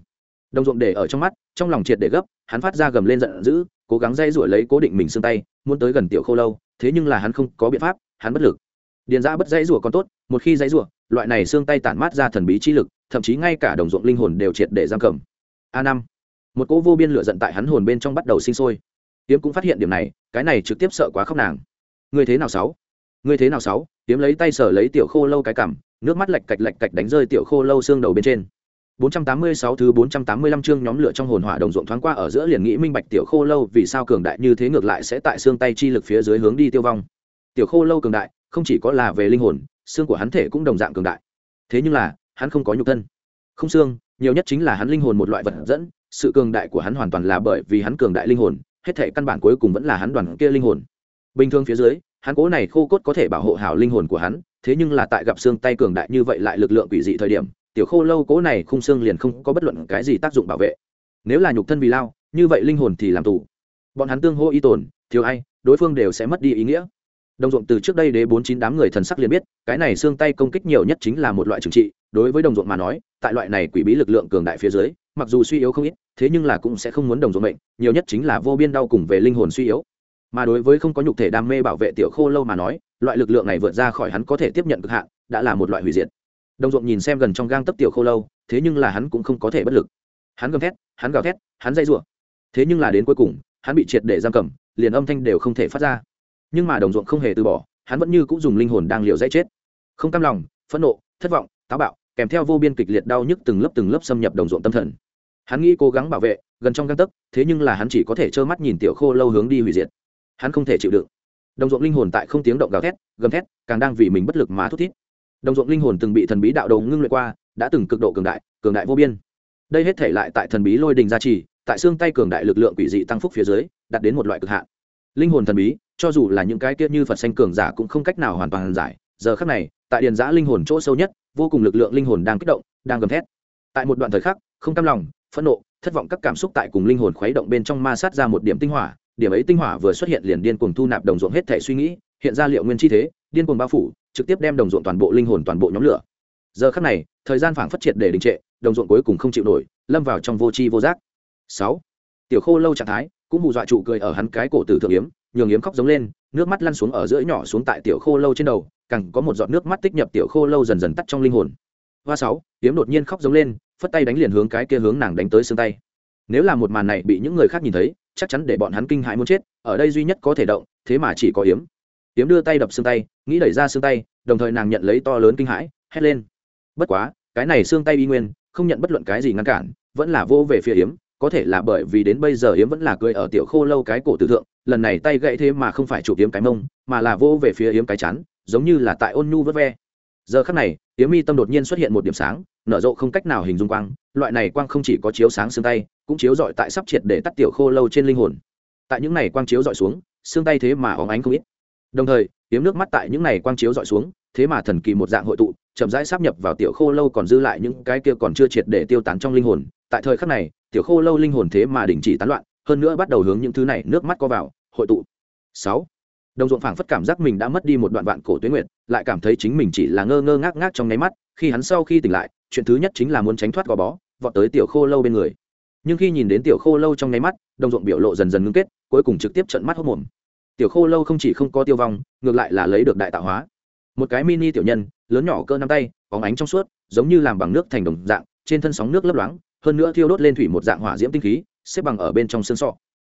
Đồng ruộng để ở trong mắt, trong lòng triệt để gấp, hắn phát ra gầm lên giận dữ, cố gắng dây rủi lấy cố định mình xương tay, muốn tới gần tiểu khô lâu thế nhưng là hắn không có biện pháp, hắn bất lực. Điền giã bất dãy rủa còn tốt, một khi dãy rủa, loại này xương tay tản mát ra thần bí chi lực, thậm chí ngay cả đồng ruộng linh hồn đều triệt để giam cầm. A năm. Một cỗ vô biên lửa giận tại hắn hồn bên trong bắt đầu sinh sôi. Tiếm cũng phát hiện điểm này, cái này trực tiếp sợ quá khóc nàng. Người thế nào sáu? Người thế nào sáu? Tiếm lấy tay sở lấy tiểu khô lâu cái cảm nước mắt lạch cạch lạch cạch đánh rơi tiểu khô lâu xương đầu bên trên. 486 thứ 485 chương nhóm lửa trong hồn hỏa đồng ruộng thoáng qua ở giữa liền nghĩ minh bạch tiểu khô lâu vì sao cường đại như thế ngược lại sẽ tại xương tay chi lực phía dưới hướng đi tiêu vong. Tiểu khô lâu cường đại, không chỉ có là về linh hồn, xương của hắn thể cũng đồng dạng cường đại. Thế nhưng là, hắn không có nhục thân. Không xương, nhiều nhất chính là hắn linh hồn một loại vật dẫn, sự cường đại của hắn hoàn toàn là bởi vì hắn cường đại linh hồn, hết thể căn bản cuối cùng vẫn là hắn đoàn kia linh hồn. Bình thường phía dưới, hắn cố này khô cốt có thể bảo hộ hảo linh hồn của hắn, thế nhưng là tại gặp xương tay cường đại như vậy lại lực lượng quỷ dị thời điểm, tiểu khô lâu cố này khung xương liền không có bất luận cái gì tác dụng bảo vệ. Nếu là nhục thân vì lao, như vậy linh hồn thì làm tù. Bọn hắn tương hô y tồn, thiếu ai, đối phương đều sẽ mất đi ý nghĩa. Đồng ruộng từ trước đây đế bốn chín đám người thần sắc liền biết, cái này xương tay công kích nhiều nhất chính là một loại trừng trị, đối với đồng ruộng mà nói, tại loại này quỷ bí lực lượng cường đại phía dưới, mặc dù suy yếu không ít, thế nhưng là cũng sẽ không muốn đồng ruộng mệnh, nhiều nhất chính là vô biên đau cùng về linh hồn suy yếu. Mà đối với không có nhục thể đam mê bảo vệ tiểu khô lâu mà nói, loại lực lượng này vượt ra khỏi hắn có thể tiếp nhận cực hạn, đã là một loại hủy diệt đồng ruộng nhìn xem gần trong gang tấp tiểu khô lâu, thế nhưng là hắn cũng không có thể bất lực. Hắn gầm thét, hắn gào thét, hắn dây rụa thế nhưng là đến cuối cùng, hắn bị triệt để giam cầm, liền âm thanh đều không thể phát ra. Nhưng mà đồng ruộng không hề từ bỏ, hắn vẫn như cũng dùng linh hồn đang liều dây chết. Không cam lòng, phẫn nộ, thất vọng, táo bạo, kèm theo vô biên kịch liệt đau nhức từng lớp từng lớp xâm nhập đồng ruộng tâm thần. Hắn nghĩ cố gắng bảo vệ, gần trong găng tấc, thế nhưng là hắn chỉ có thể trơ mắt nhìn tiểu khô lâu hướng đi hủy diệt. Hắn không thể chịu đựng. Đồng ruộng linh hồn tại không tiếng động gào thét, gầm thét, càng đang vì mình bất lực mà thút thít đồng ruộng linh hồn từng bị thần bí đạo đầu ngưng luyện qua, đã từng cực độ cường đại cường đại vô biên. Đây hết thể lại tại thần bí lôi đình gia trì, tại xương tay cường đại lực lượng quỷ dị tăng phúc phía dưới, đạt đến một loại cực hạn. Linh hồn thần bí, cho dù là những cái tiết như phật xanh cường giả cũng không cách nào hoàn toàn giải. Giờ khắc này, tại điền giã linh hồn chỗ sâu nhất, vô cùng lực lượng linh hồn đang kích động, đang gầm thét. Tại một đoạn thời khắc, không cam lòng, phẫn nộ, thất vọng các cảm xúc tại cùng linh hồn khuấy động bên trong ma sát ra một điểm tinh hỏa, điểm ấy tinh hỏa vừa xuất hiện liền điên cuồng thu nạp đồng ruộng hết thể suy nghĩ, hiện ra liệu nguyên chi thế điên cuồng bao phủ, trực tiếp đem đồng ruộng toàn bộ linh hồn toàn bộ nhóm lửa. Giờ khắc này, thời gian phảng phất triệt để đình trệ, đồng ruộng cuối cùng không chịu nổi, lâm vào trong vô tri vô giác. Sáu, tiểu khô lâu trạng thái, cũng hù dọa trụ cười ở hắn cái cổ tử thượng yếm, nhường yếm khóc giống lên, nước mắt lăn xuống ở giữa nhỏ xuống tại tiểu khô lâu trên đầu, càng có một giọt nước mắt tích nhập tiểu khô lâu dần dần tắt trong linh hồn. Hoa sáu, yếm đột nhiên khóc giống lên, phất tay đánh liền hướng cái kia hướng nàng đánh tới xương tay. Nếu là một màn này bị những người khác nhìn thấy, chắc chắn để bọn hắn kinh hãi muốn chết, ở đây duy nhất có thể động, thế mà chỉ có yếm. Tiếm đưa tay đập xương tay, nghĩ đẩy ra xương tay, đồng thời nàng nhận lấy to lớn kinh hãi, hét lên. Bất quá, cái này xương tay y nguyên, không nhận bất luận cái gì ngăn cản, vẫn là vô về phía yếm có thể là bởi vì đến bây giờ yếm vẫn là cười ở tiểu khô lâu cái cổ tử thượng, lần này tay gãy thế mà không phải chụp yếm cái mông, mà là vô về phía yếm cái chắn giống như là tại ôn nhu vớt ve. Giờ khắc này yếm mi tâm đột nhiên xuất hiện một điểm sáng, nở rộ không cách nào hình dung quang, loại này quang không chỉ có chiếu sáng xương tay, cũng chiếu dọi tại sắp triệt để tắt tiểu khô lâu trên linh hồn. Tại những này quang chiếu dọi xuống, xương tay thế mà óng ánh không ít đồng thời tiếm nước mắt tại những này quang chiếu dọi xuống, thế mà thần kỳ một dạng hội tụ, chậm rãi sắp nhập vào tiểu khô lâu còn dư lại những cái kia còn chưa triệt để tiêu tán trong linh hồn. Tại thời khắc này, tiểu khô lâu linh hồn thế mà đình chỉ tán loạn, hơn nữa bắt đầu hướng những thứ này nước mắt co vào, hội tụ. Sáu. Đồng ruộng phảng phất cảm giác mình đã mất đi một đoạn vạn cổ tuyến nguyện lại cảm thấy chính mình chỉ là ngơ ngơ ngác ngác trong nháy mắt, khi hắn sau khi tỉnh lại, chuyện thứ nhất chính là muốn tránh thoát gò bó, vọt tới tiểu khô lâu bên người. Nhưng khi nhìn đến tiểu khô lâu trong nháy mắt, đồng ruộng biểu lộ dần dần ngưng kết, cuối cùng trực tiếp trận mắt hốc mồm tiểu khô lâu không chỉ không có tiêu vong, ngược lại là lấy được đại tạo hóa. Một cái mini tiểu nhân, lớn nhỏ cơ năm tay, có ánh trong suốt, giống như làm bằng nước thành đồng dạng, trên thân sóng nước lấp loáng, hơn nữa thiêu đốt lên thủy một dạng hỏa diễm tinh khí, xếp bằng ở bên trong xương sọ.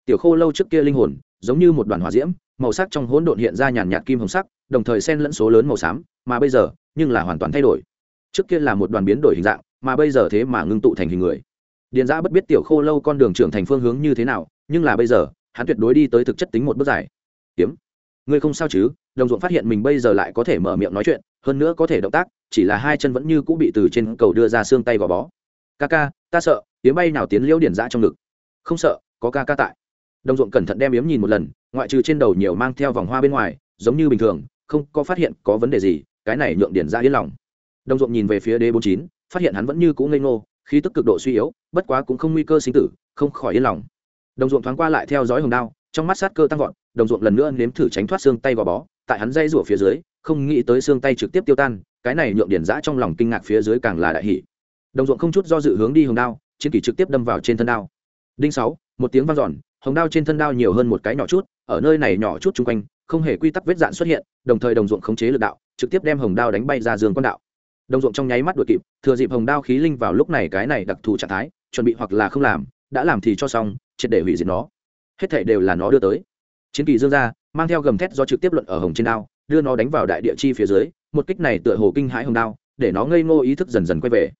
Tiểu khô lâu trước kia linh hồn, giống như một đoàn hỏa diễm, màu sắc trong hỗn độn hiện ra nhàn nhạt kim hồng sắc, đồng thời xen lẫn số lớn màu xám, mà bây giờ, nhưng là hoàn toàn thay đổi. Trước kia là một đoàn biến đổi hình dạng, mà bây giờ thế mà ngưng tụ thành hình người. Điền giã bất biết tiểu khô lâu con đường trưởng thành phương hướng như thế nào, nhưng là bây giờ, hắn tuyệt đối đi tới thực chất tính một bước dài kiếm. Ngươi không sao chứ? Đồng ruộng phát hiện mình bây giờ lại có thể mở miệng nói chuyện, hơn nữa có thể động tác, chỉ là hai chân vẫn như cũ bị từ trên cầu đưa ra xương tay gò bó. Ca ca, ta sợ, yếm bay nào tiến liễu điển giã trong ngực. Không sợ, có ca ca tại. Đồng ruộng cẩn thận đem yếm nhìn một lần, ngoại trừ trên đầu nhiều mang theo vòng hoa bên ngoài, giống như bình thường, không có phát hiện có vấn đề gì, cái này nhượng điển giã yên lòng. Đồng ruộng nhìn về phía d bốn chín, phát hiện hắn vẫn như cũ ngây ngô, khí tức cực độ suy yếu, bất quá cũng không nguy cơ sinh tử, không khỏi yên lòng. Đồng ruộng thoáng qua lại theo dõi hồng đao trong mắt sát cơ tăng vọt, đồng ruộng lần nữa nếm thử tránh thoát xương tay gò bó, tại hắn dây rủa phía dưới, không nghĩ tới xương tay trực tiếp tiêu tan, cái này nhượng điển giã trong lòng kinh ngạc phía dưới càng là đại hỷ đồng ruộng không chút do dự hướng đi hồng đao, chiến kỳ trực tiếp đâm vào trên thân đao. Đinh sáu, một tiếng vang dọn, hồng đao trên thân đao nhiều hơn một cái nhỏ chút, ở nơi này nhỏ chút chung quanh, không hề quy tắc vết dạn xuất hiện, đồng thời đồng ruộng khống chế lực đạo, trực tiếp đem hồng đao đánh bay ra giường con đạo. Đồng ruộng trong nháy mắt đuổi kịp, thừa dịp hồng đao khí linh vào lúc này cái này đặc thù trạng thái, chuẩn bị hoặc là không làm, đã làm thì cho xong, triệt để hủy diệt nó hết thảy đều là nó đưa tới. Chiến kỳ dương ra mang theo gầm thét do trực tiếp luận ở hồng trên đao, đưa nó đánh vào đại địa chi phía dưới, một kích này tựa hồ kinh hãi hồng đao, để nó ngây ngô ý thức dần dần quay về.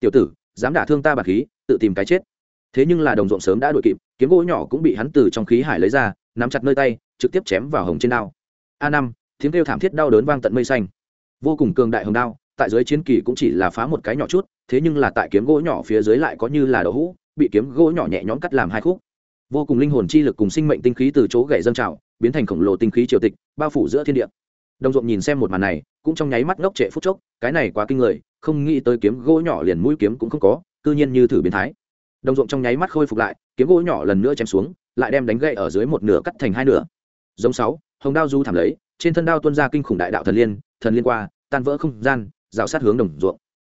Tiểu tử, dám đả thương ta bạc khí, tự tìm cái chết. Thế nhưng là đồng ruộng sớm đã đuổi kịp, kiếm gỗ nhỏ cũng bị hắn từ trong khí hải lấy ra, nắm chặt nơi tay, trực tiếp chém vào hồng trên đao. A năm, tiếng kêu thảm thiết đau đớn vang tận mây xanh. Vô cùng cường đại hồng đao, tại dưới chiến kỳ cũng chỉ là phá một cái nhỏ chút, thế nhưng là tại kiếm gỗ nhỏ phía dưới lại có như là đậu hũ, bị kiếm gỗ nhỏ nhẹ nhõm cắt làm hai khúc vô cùng linh hồn chi lực cùng sinh mệnh tinh khí từ chỗ gãy dâng trào, biến thành khổng lồ tinh khí triều tịch, bao phủ giữa thiên địa. Đồng ruộng nhìn xem một màn này, cũng trong nháy mắt ngốc trệ phút chốc, cái này quá kinh người, không nghĩ tới kiếm gỗ nhỏ liền mũi kiếm cũng không có, cư nhiên như thử biến thái. Đồng ruộng trong nháy mắt khôi phục lại, kiếm gỗ nhỏ lần nữa chém xuống, lại đem đánh gậy ở dưới một nửa cắt thành hai nửa. Giống sáu, hồng đao du thảm lấy, trên thân đao tuân ra kinh khủng đại đạo thần liên thần liên qua, tan vỡ không gian, rào sát hướng đồng ruộng.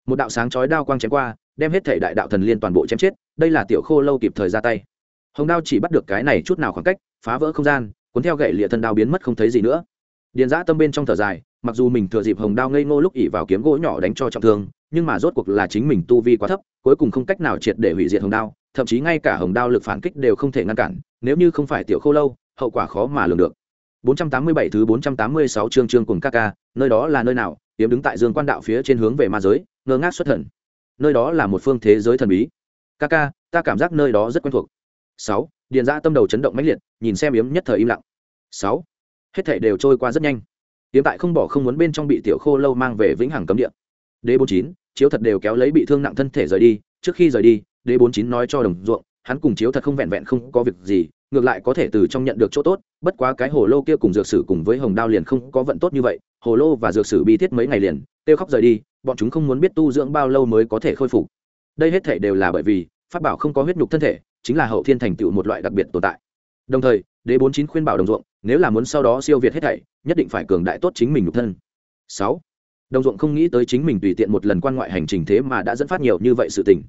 Một đạo sáng chói đao quang chém qua, đem hết thể đại đạo thần liên toàn bộ chém chết, đây là tiểu khô lâu kịp thời ra tay hồng đao chỉ bắt được cái này chút nào khoảng cách, phá vỡ không gian, cuốn theo gậy lịa thân đao biến mất không thấy gì nữa. Điền giã tâm bên trong thở dài, mặc dù mình thừa dịp hồng đao ngây ngô lúc ỉ vào kiếm gỗ nhỏ đánh cho trọng thương, nhưng mà rốt cuộc là chính mình tu vi quá thấp, cuối cùng không cách nào triệt để hủy diệt hồng đao, thậm chí ngay cả hồng đao lực phản kích đều không thể ngăn cản, nếu như không phải tiểu khô lâu, hậu quả khó mà lường được. 487 thứ 486 chương chương cùng ca ca, nơi đó là nơi nào? Tiếm đứng tại dương quan đạo phía trên hướng về ma giới, ngơ ngác xuất thần. Nơi đó là một phương thế giới thần bí. Ca ca, ta cảm giác nơi đó rất quen thuộc sáu, điền ra tâm đầu chấn động mãnh liệt, nhìn xem yếm nhất thời im lặng. Sáu, hết thể đều trôi qua rất nhanh. Yếm tại không bỏ không muốn bên trong bị tiểu khô lâu mang về vĩnh hằng cấm địa. D bốn chín, chiếu thật đều kéo lấy bị thương nặng thân thể rời đi, trước khi rời đi d bốn chín nói cho đồng ruộng, hắn cùng chiếu thật không vẹn vẹn không có việc gì, ngược lại có thể từ trong nhận được chỗ tốt, bất quá cái hồ lô kia cùng dược sử cùng với hồng đao liền không có vận tốt như vậy, hồ lô và dược sử bi thiết mấy ngày liền, kêu khóc rời đi, bọn chúng không muốn biết tu dưỡng bao lâu mới có thể khôi phục. Đây hết thể đều là bởi vì, pháp bảo không có huyết nhục thân thể chính là hậu thiên thành tựu một loại đặc biệt tồn tại. Đồng thời, đế bốn chín khuyên bảo đồng ruộng, nếu là muốn sau đó siêu việt hết thảy, nhất định phải cường đại tốt chính mình nhục thân. Sáu, đồng ruộng không nghĩ tới chính mình tùy tiện một lần quan ngoại hành trình thế mà đã dẫn phát nhiều như vậy sự tình.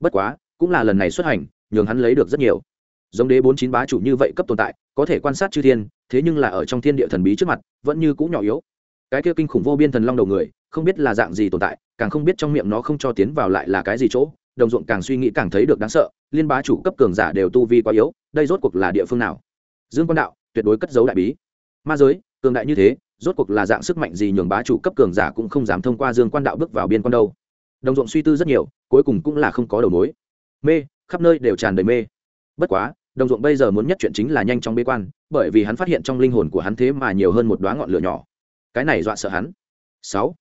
Bất quá, cũng là lần này xuất hành, nhường hắn lấy được rất nhiều. Giống đế bốn chín bá chủ như vậy cấp tồn tại, có thể quan sát chư thiên, thế nhưng là ở trong thiên địa thần bí trước mặt, vẫn như cũ nhỏ yếu. Cái kia kinh khủng vô biên thần long đầu người, không biết là dạng gì tồn tại, càng không biết trong miệng nó không cho tiến vào lại là cái gì chỗ đồng ruộng càng suy nghĩ càng thấy được đáng sợ, liên bá chủ cấp cường giả đều tu vi quá yếu, đây rốt cuộc là địa phương nào? Dương quan đạo, tuyệt đối cất giấu đại bí. Ma giới, cường đại như thế, rốt cuộc là dạng sức mạnh gì nhường bá chủ cấp cường giả cũng không dám thông qua dương quan đạo bước vào biên quan đâu. Đồng ruộng suy tư rất nhiều, cuối cùng cũng là không có đầu mối. Mê, khắp nơi đều tràn đầy mê. Bất quá, đồng ruộng bây giờ muốn nhất chuyện chính là nhanh chóng bế quan, bởi vì hắn phát hiện trong linh hồn của hắn thế mà nhiều hơn một đoá ngọn lửa nhỏ. Cái này dọa sợ hắn. Sáu.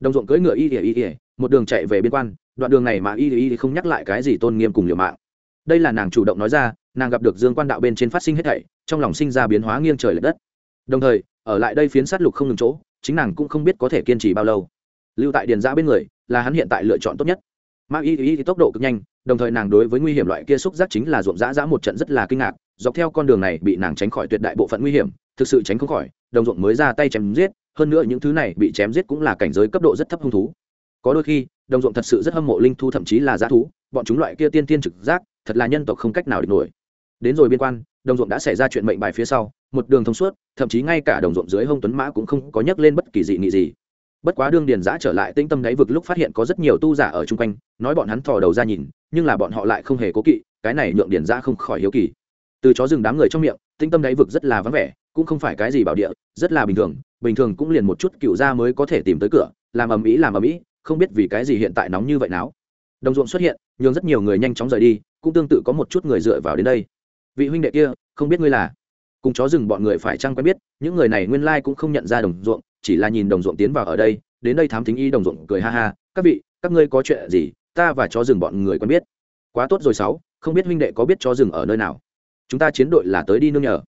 Đồng ruộng cưỡi ngựa y ỉa y ỉa một đường chạy về biên quan đoạn đường này mà y y không nhắc lại cái gì tôn nghiêm cùng liều mạng. Đây là nàng chủ động nói ra, nàng gặp được dương quan đạo bên trên phát sinh hết thảy, trong lòng sinh ra biến hóa nghiêng trời l ệ đất. Đồng thời, ở lại đây phiến sát lục không ngừng chỗ, chính nàng cũng không biết có thể kiên trì bao lâu. Lưu tại điền giã bên người, là hắn hiện tại lựa chọn tốt nhất. Ma y y tốc độ cực nhanh, đồng thời nàng đối với nguy hiểm loại kia xúc giác chính là ruộng giã giã một trận rất là kinh ngạc, dọc theo con đường này bị nàng tránh khỏi tuyệt đại bộ phận nguy hiểm, thực sự tránh không khỏi, đồng ruộng mới ra tay chém giết, hơn nữa những thứ này bị chém giết cũng là cảnh giới cấp độ rất thấp hung thú có đôi khi, đồng ruộng thật sự rất hâm mộ linh thu thậm chí là giá thú, bọn chúng loại kia tiên tiên trực giác, thật là nhân tộc không cách nào địch nổi. Đến rồi biên quan, đồng ruộng đã xảy ra chuyện mệnh bài phía sau, một đường thông suốt, thậm chí ngay cả đồng ruộng dưới hông tuấn mã cũng không có nhắc lên bất kỳ dị nghị gì. Bất quá đương điền giã trở lại, tĩnh tâm đáy vực lúc phát hiện có rất nhiều tu giả ở chung quanh, nói bọn hắn thò đầu ra nhìn, nhưng là bọn họ lại không hề cố kỵ, cái này nhượng điền giã không khỏi hiếu kỳ. Từ chó rừng đám người trong miệng, tĩnh tâm đáy vực rất là vắng vẻ, cũng không phải cái gì bảo địa, rất là bình thường bình thường cũng liền một chút cựu gia mới có thể tìm tới cửa, làm ầm ĩ, làm ầm ĩ không biết vì cái gì hiện tại nóng như vậy nào đồng ruộng xuất hiện, nhường rất nhiều người nhanh chóng rời đi, cũng tương tự có một chút người dựa vào đến đây. Vị huynh đệ kia, không biết ngươi là? Cùng chó rừng bọn người phải chăng quen biết, những người này nguyên lai cũng không nhận ra đồng ruộng, chỉ là nhìn đồng ruộng tiến vào ở đây, đến đây thám thính y đồng ruộng cười ha ha, các vị, các ngươi có chuyện gì? Ta và chó rừng bọn người quen biết. Quá tốt rồi sáu, không biết huynh đệ có biết chó rừng ở nơi nào? Chúng ta chiến đội là tới đi nương nhờ.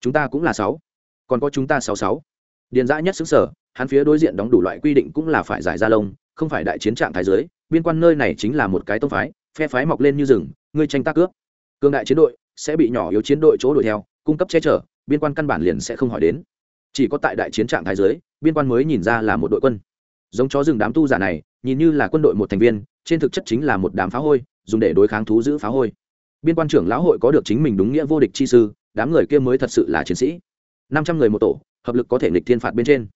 Chúng ta cũng là sáu. Còn có chúng ta sáu sáu. Điền dã nhất xứng sở hắn phía đối diện đóng đủ loại quy định cũng là phải giải ra lông, không phải đại chiến trạng thái giới, biên quan nơi này chính là một cái tông phái, phe phái mọc lên như rừng, ngươi tranh tác cướp. Cương đại chiến đội sẽ bị nhỏ yếu chiến đội chỗ đuổi theo, cung cấp che chở, biên quan căn bản liền sẽ không hỏi đến. Chỉ có tại đại chiến trạng thái giới, biên quan mới nhìn ra là một đội quân. Giống chó rừng đám tu giả này, nhìn như là quân đội một thành viên, trên thực chất chính là một đám phá hôi, dùng để đối kháng thú giữ phá hôi. Biên quan trưởng lão hội có được chính mình đúng nghĩa vô địch chi sư, đám người kia mới thật sự là chiến sĩ. Năm trăm người một tổ, hợp lực có thể nghịch thiên phạt bên trên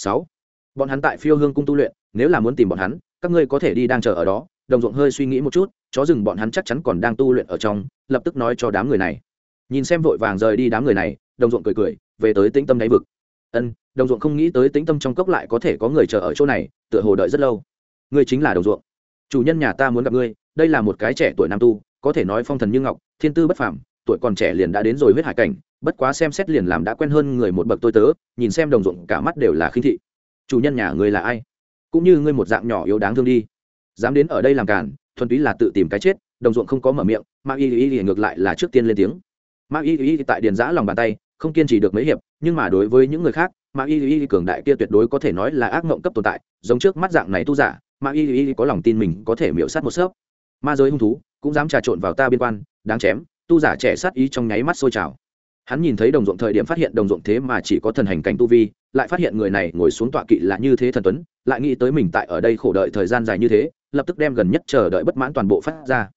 sáu. Bọn hắn tại phiêu hương cung tu luyện, nếu là muốn tìm bọn hắn, các ngươi có thể đi đang chờ ở đó, đồng ruộng hơi suy nghĩ một chút, chó rừng bọn hắn chắc chắn còn đang tu luyện ở trong, lập tức nói cho đám người này. Nhìn xem vội vàng rời đi đám người này, đồng ruộng cười cười, về tới tĩnh tâm đáy vực. Ân, đồng ruộng không nghĩ tới tĩnh tâm trong cốc lại có thể có người chờ ở chỗ này, tựa hồ đợi rất lâu. Ngươi chính là đồng ruộng. Chủ nhân nhà ta muốn gặp ngươi, đây là một cái trẻ tuổi nam tu, có thể nói phong thần như ngọc, thiên tư bất phàm tuổi còn trẻ liền đã đến rồi huyết hải cảnh, bất quá xem xét liền làm đã quen hơn người một bậc tôi tớ, nhìn xem đồng ruộng cả mắt đều là khinh thị. Chủ nhân nhà ngươi là ai? Cũng như ngươi một dạng nhỏ yếu đáng thương đi. Dám đến ở đây làm cản thuần túy là tự tìm cái chết, đồng ruộng không có mở miệng ma y y y ngược lại là trước tiên lên tiếng. Ma y y tại điền giã lòng bàn tay, không kiên trì được mấy hiệp, nhưng mà đối với những người khác ma y y cường đại kia tuyệt đối có thể nói là ác mộng cấp tồn tại, giống trước mắt dạng này tu giả ma y y có lòng tin mình có thể miễu sát một sớp. Ma giới hung thú, cũng dám trà trộn vào ta biên quan, đáng chém tu giả trẻ sát ý trong nháy mắt sôi trào. Hắn nhìn thấy đồng ruộng thời điểm phát hiện đồng ruộng thế mà chỉ có thần hành cảnh tu vi, lại phát hiện người này ngồi xuống tọa kỵ là như thế thần tuấn, lại nghĩ tới mình tại ở đây khổ đợi thời gian dài như thế, lập tức đem gần nhất chờ đợi bất mãn toàn bộ phát ra.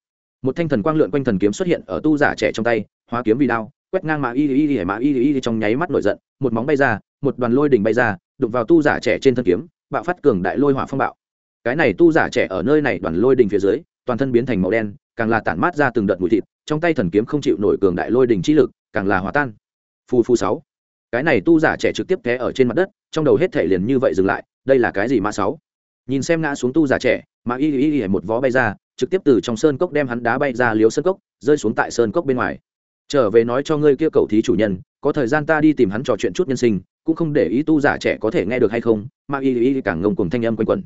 Một thanh thần quang lượn quanh thần kiếm xuất hiện ở tu giả trẻ trong tay, hóa kiếm vì đao, quét ngang mã y y y mã y y trong nháy mắt nổi giận, một móng bay ra, một đoàn lôi đỉnh bay ra, đụng vào tu giả trẻ trên thân kiếm, bạo phát cường đại lôi hỏa phong bạo. Cái này tu giả trẻ ở nơi này đoàn lôi đỉnh phía dưới, toàn thân biến thành màu đen, càng là tản mát ra từng đợt mùi thịt trong tay thần kiếm không chịu nổi cường đại lôi đình chi lực, càng là hòa tan. Phù phù sáu. Cái này tu giả trẻ trực tiếp té ở trên mặt đất, trong đầu hết thể liền như vậy dừng lại, đây là cái gì mã sáu? Nhìn xem ngã xuống tu giả trẻ, mà y y y một vó bay ra, trực tiếp từ trong sơn cốc đem hắn đá bay ra liếu sơn cốc, rơi xuống tại sơn cốc bên ngoài. Trở về nói cho ngươi kia cầu thí chủ nhân, có thời gian ta đi tìm hắn trò chuyện chút nhân sinh, cũng không để ý tu giả trẻ có thể nghe được hay không, mà y y càng ngông cùng thanh âm quanh quẩn.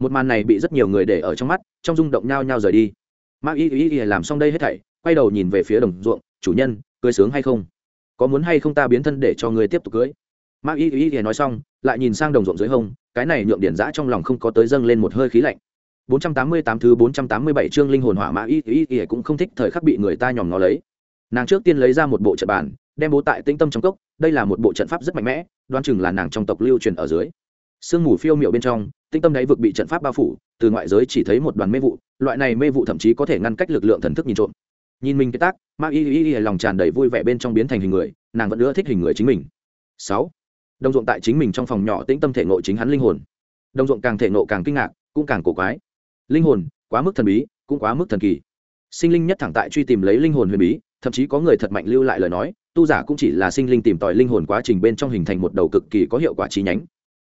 Một màn này bị rất nhiều người để ở trong mắt, trong rung động nhao nhao rời đi. Mà y y y làm xong đây hết thảy quay đầu nhìn về phía đồng ruộng, chủ nhân cưới sướng hay không? Có muốn hay không ta biến thân để cho ngươi tiếp tục cưới? Ma y y y nói xong, lại nhìn sang đồng ruộng dưới hông, cái này nhượng điển giã trong lòng không có tới dâng lên một hơi khí lạnh. 488 thứ 487 chương linh hồn hỏa mã y y y cũng không thích thời khắc bị người ta nhòm nó lấy. Nàng trước tiên lấy ra một bộ trận bản đem bố tại tĩnh tâm trong cốc, đây là một bộ trận pháp rất mạnh mẽ, đoán chừng là nàng trong tộc lưu truyền ở dưới. Sương mù phiêu miệu bên trong, tĩnh tâm đáy vực bị trận pháp bao phủ, từ ngoại giới chỉ thấy một đoàn mê vụ, loại này mê vụ thậm chí có thể ngăn cách lực lượng thần thức nhìn trộm nhìn mình cái tác ma y y y lòng tràn đầy vui vẻ bên trong biến thành hình người, nàng vẫn ưa thích hình người chính mình. Sáu, đồng ruộng tại chính mình trong phòng nhỏ tĩnh tâm thể ngộ chính hắn linh hồn. Đồng ruộng càng thể ngộ càng kinh ngạc, cũng càng cổ quái. Linh hồn, quá mức thần bí, cũng quá mức thần kỳ. Sinh linh nhất thẳng tại truy tìm lấy linh hồn huyền bí, thậm chí có người thật mạnh lưu lại lời nói, tu giả cũng chỉ là sinh linh tìm tòi linh hồn quá trình bên trong hình thành một đầu cực kỳ có hiệu quả trí nhánh.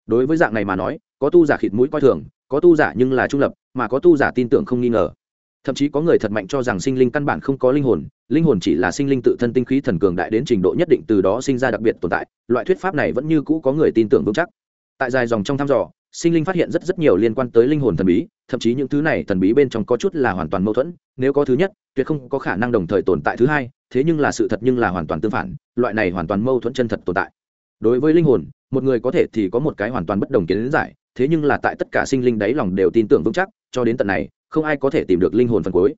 Đối với dạng này mà nói, có tu giả khịt mũi coi thường, có tu giả nhưng là trung lập, mà có tu giả tin tưởng không nghi ngờ thậm chí có người thật mạnh cho rằng sinh linh căn bản không có linh hồn linh hồn chỉ là sinh linh tự thân tinh khí thần cường đại đến trình độ nhất định từ đó sinh ra đặc biệt tồn tại, loại thuyết pháp này vẫn như cũ có người tin tưởng vững chắc. Tại dài dòng trong thăm dò, sinh linh phát hiện rất rất nhiều liên quan tới linh hồn thần bí, thậm chí những thứ này thần bí bên trong có chút là hoàn toàn mâu thuẫn, nếu có thứ nhất, tuyệt không có khả năng đồng thời tồn tại thứ hai, thế nhưng là sự thật nhưng là hoàn toàn tương phản, loại này hoàn toàn mâu thuẫn chân thật tồn tại. Đối với linh hồn, một người có thể thì có một cái hoàn toàn bất đồng kiến giải, thế nhưng là tại tất cả sinh linh đáy lòng đều tin tưởng vững chắc, cho đến tận này không ai có thể tìm được linh hồn phần cuối.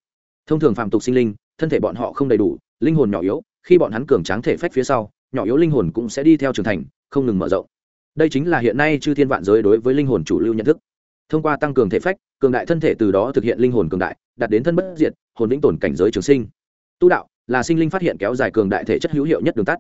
Thông thường phạm tục sinh linh, thân thể bọn họ không đầy đủ, linh hồn nhỏ yếu, khi bọn hắn cường tráng thể phách phía sau, nhỏ yếu linh hồn cũng sẽ đi theo trưởng thành, không ngừng mở rộng. Đây chính là hiện nay chư thiên vạn giới đối với linh hồn chủ lưu nhận thức. Thông qua tăng cường thể phách, cường đại thân thể từ đó thực hiện linh hồn cường đại, đạt đến thân bất diệt, hồn vĩnh tồn cảnh giới trường sinh. Tu đạo là sinh linh phát hiện kéo dài cường đại thể chất hữu hiệu nhất đường tắt.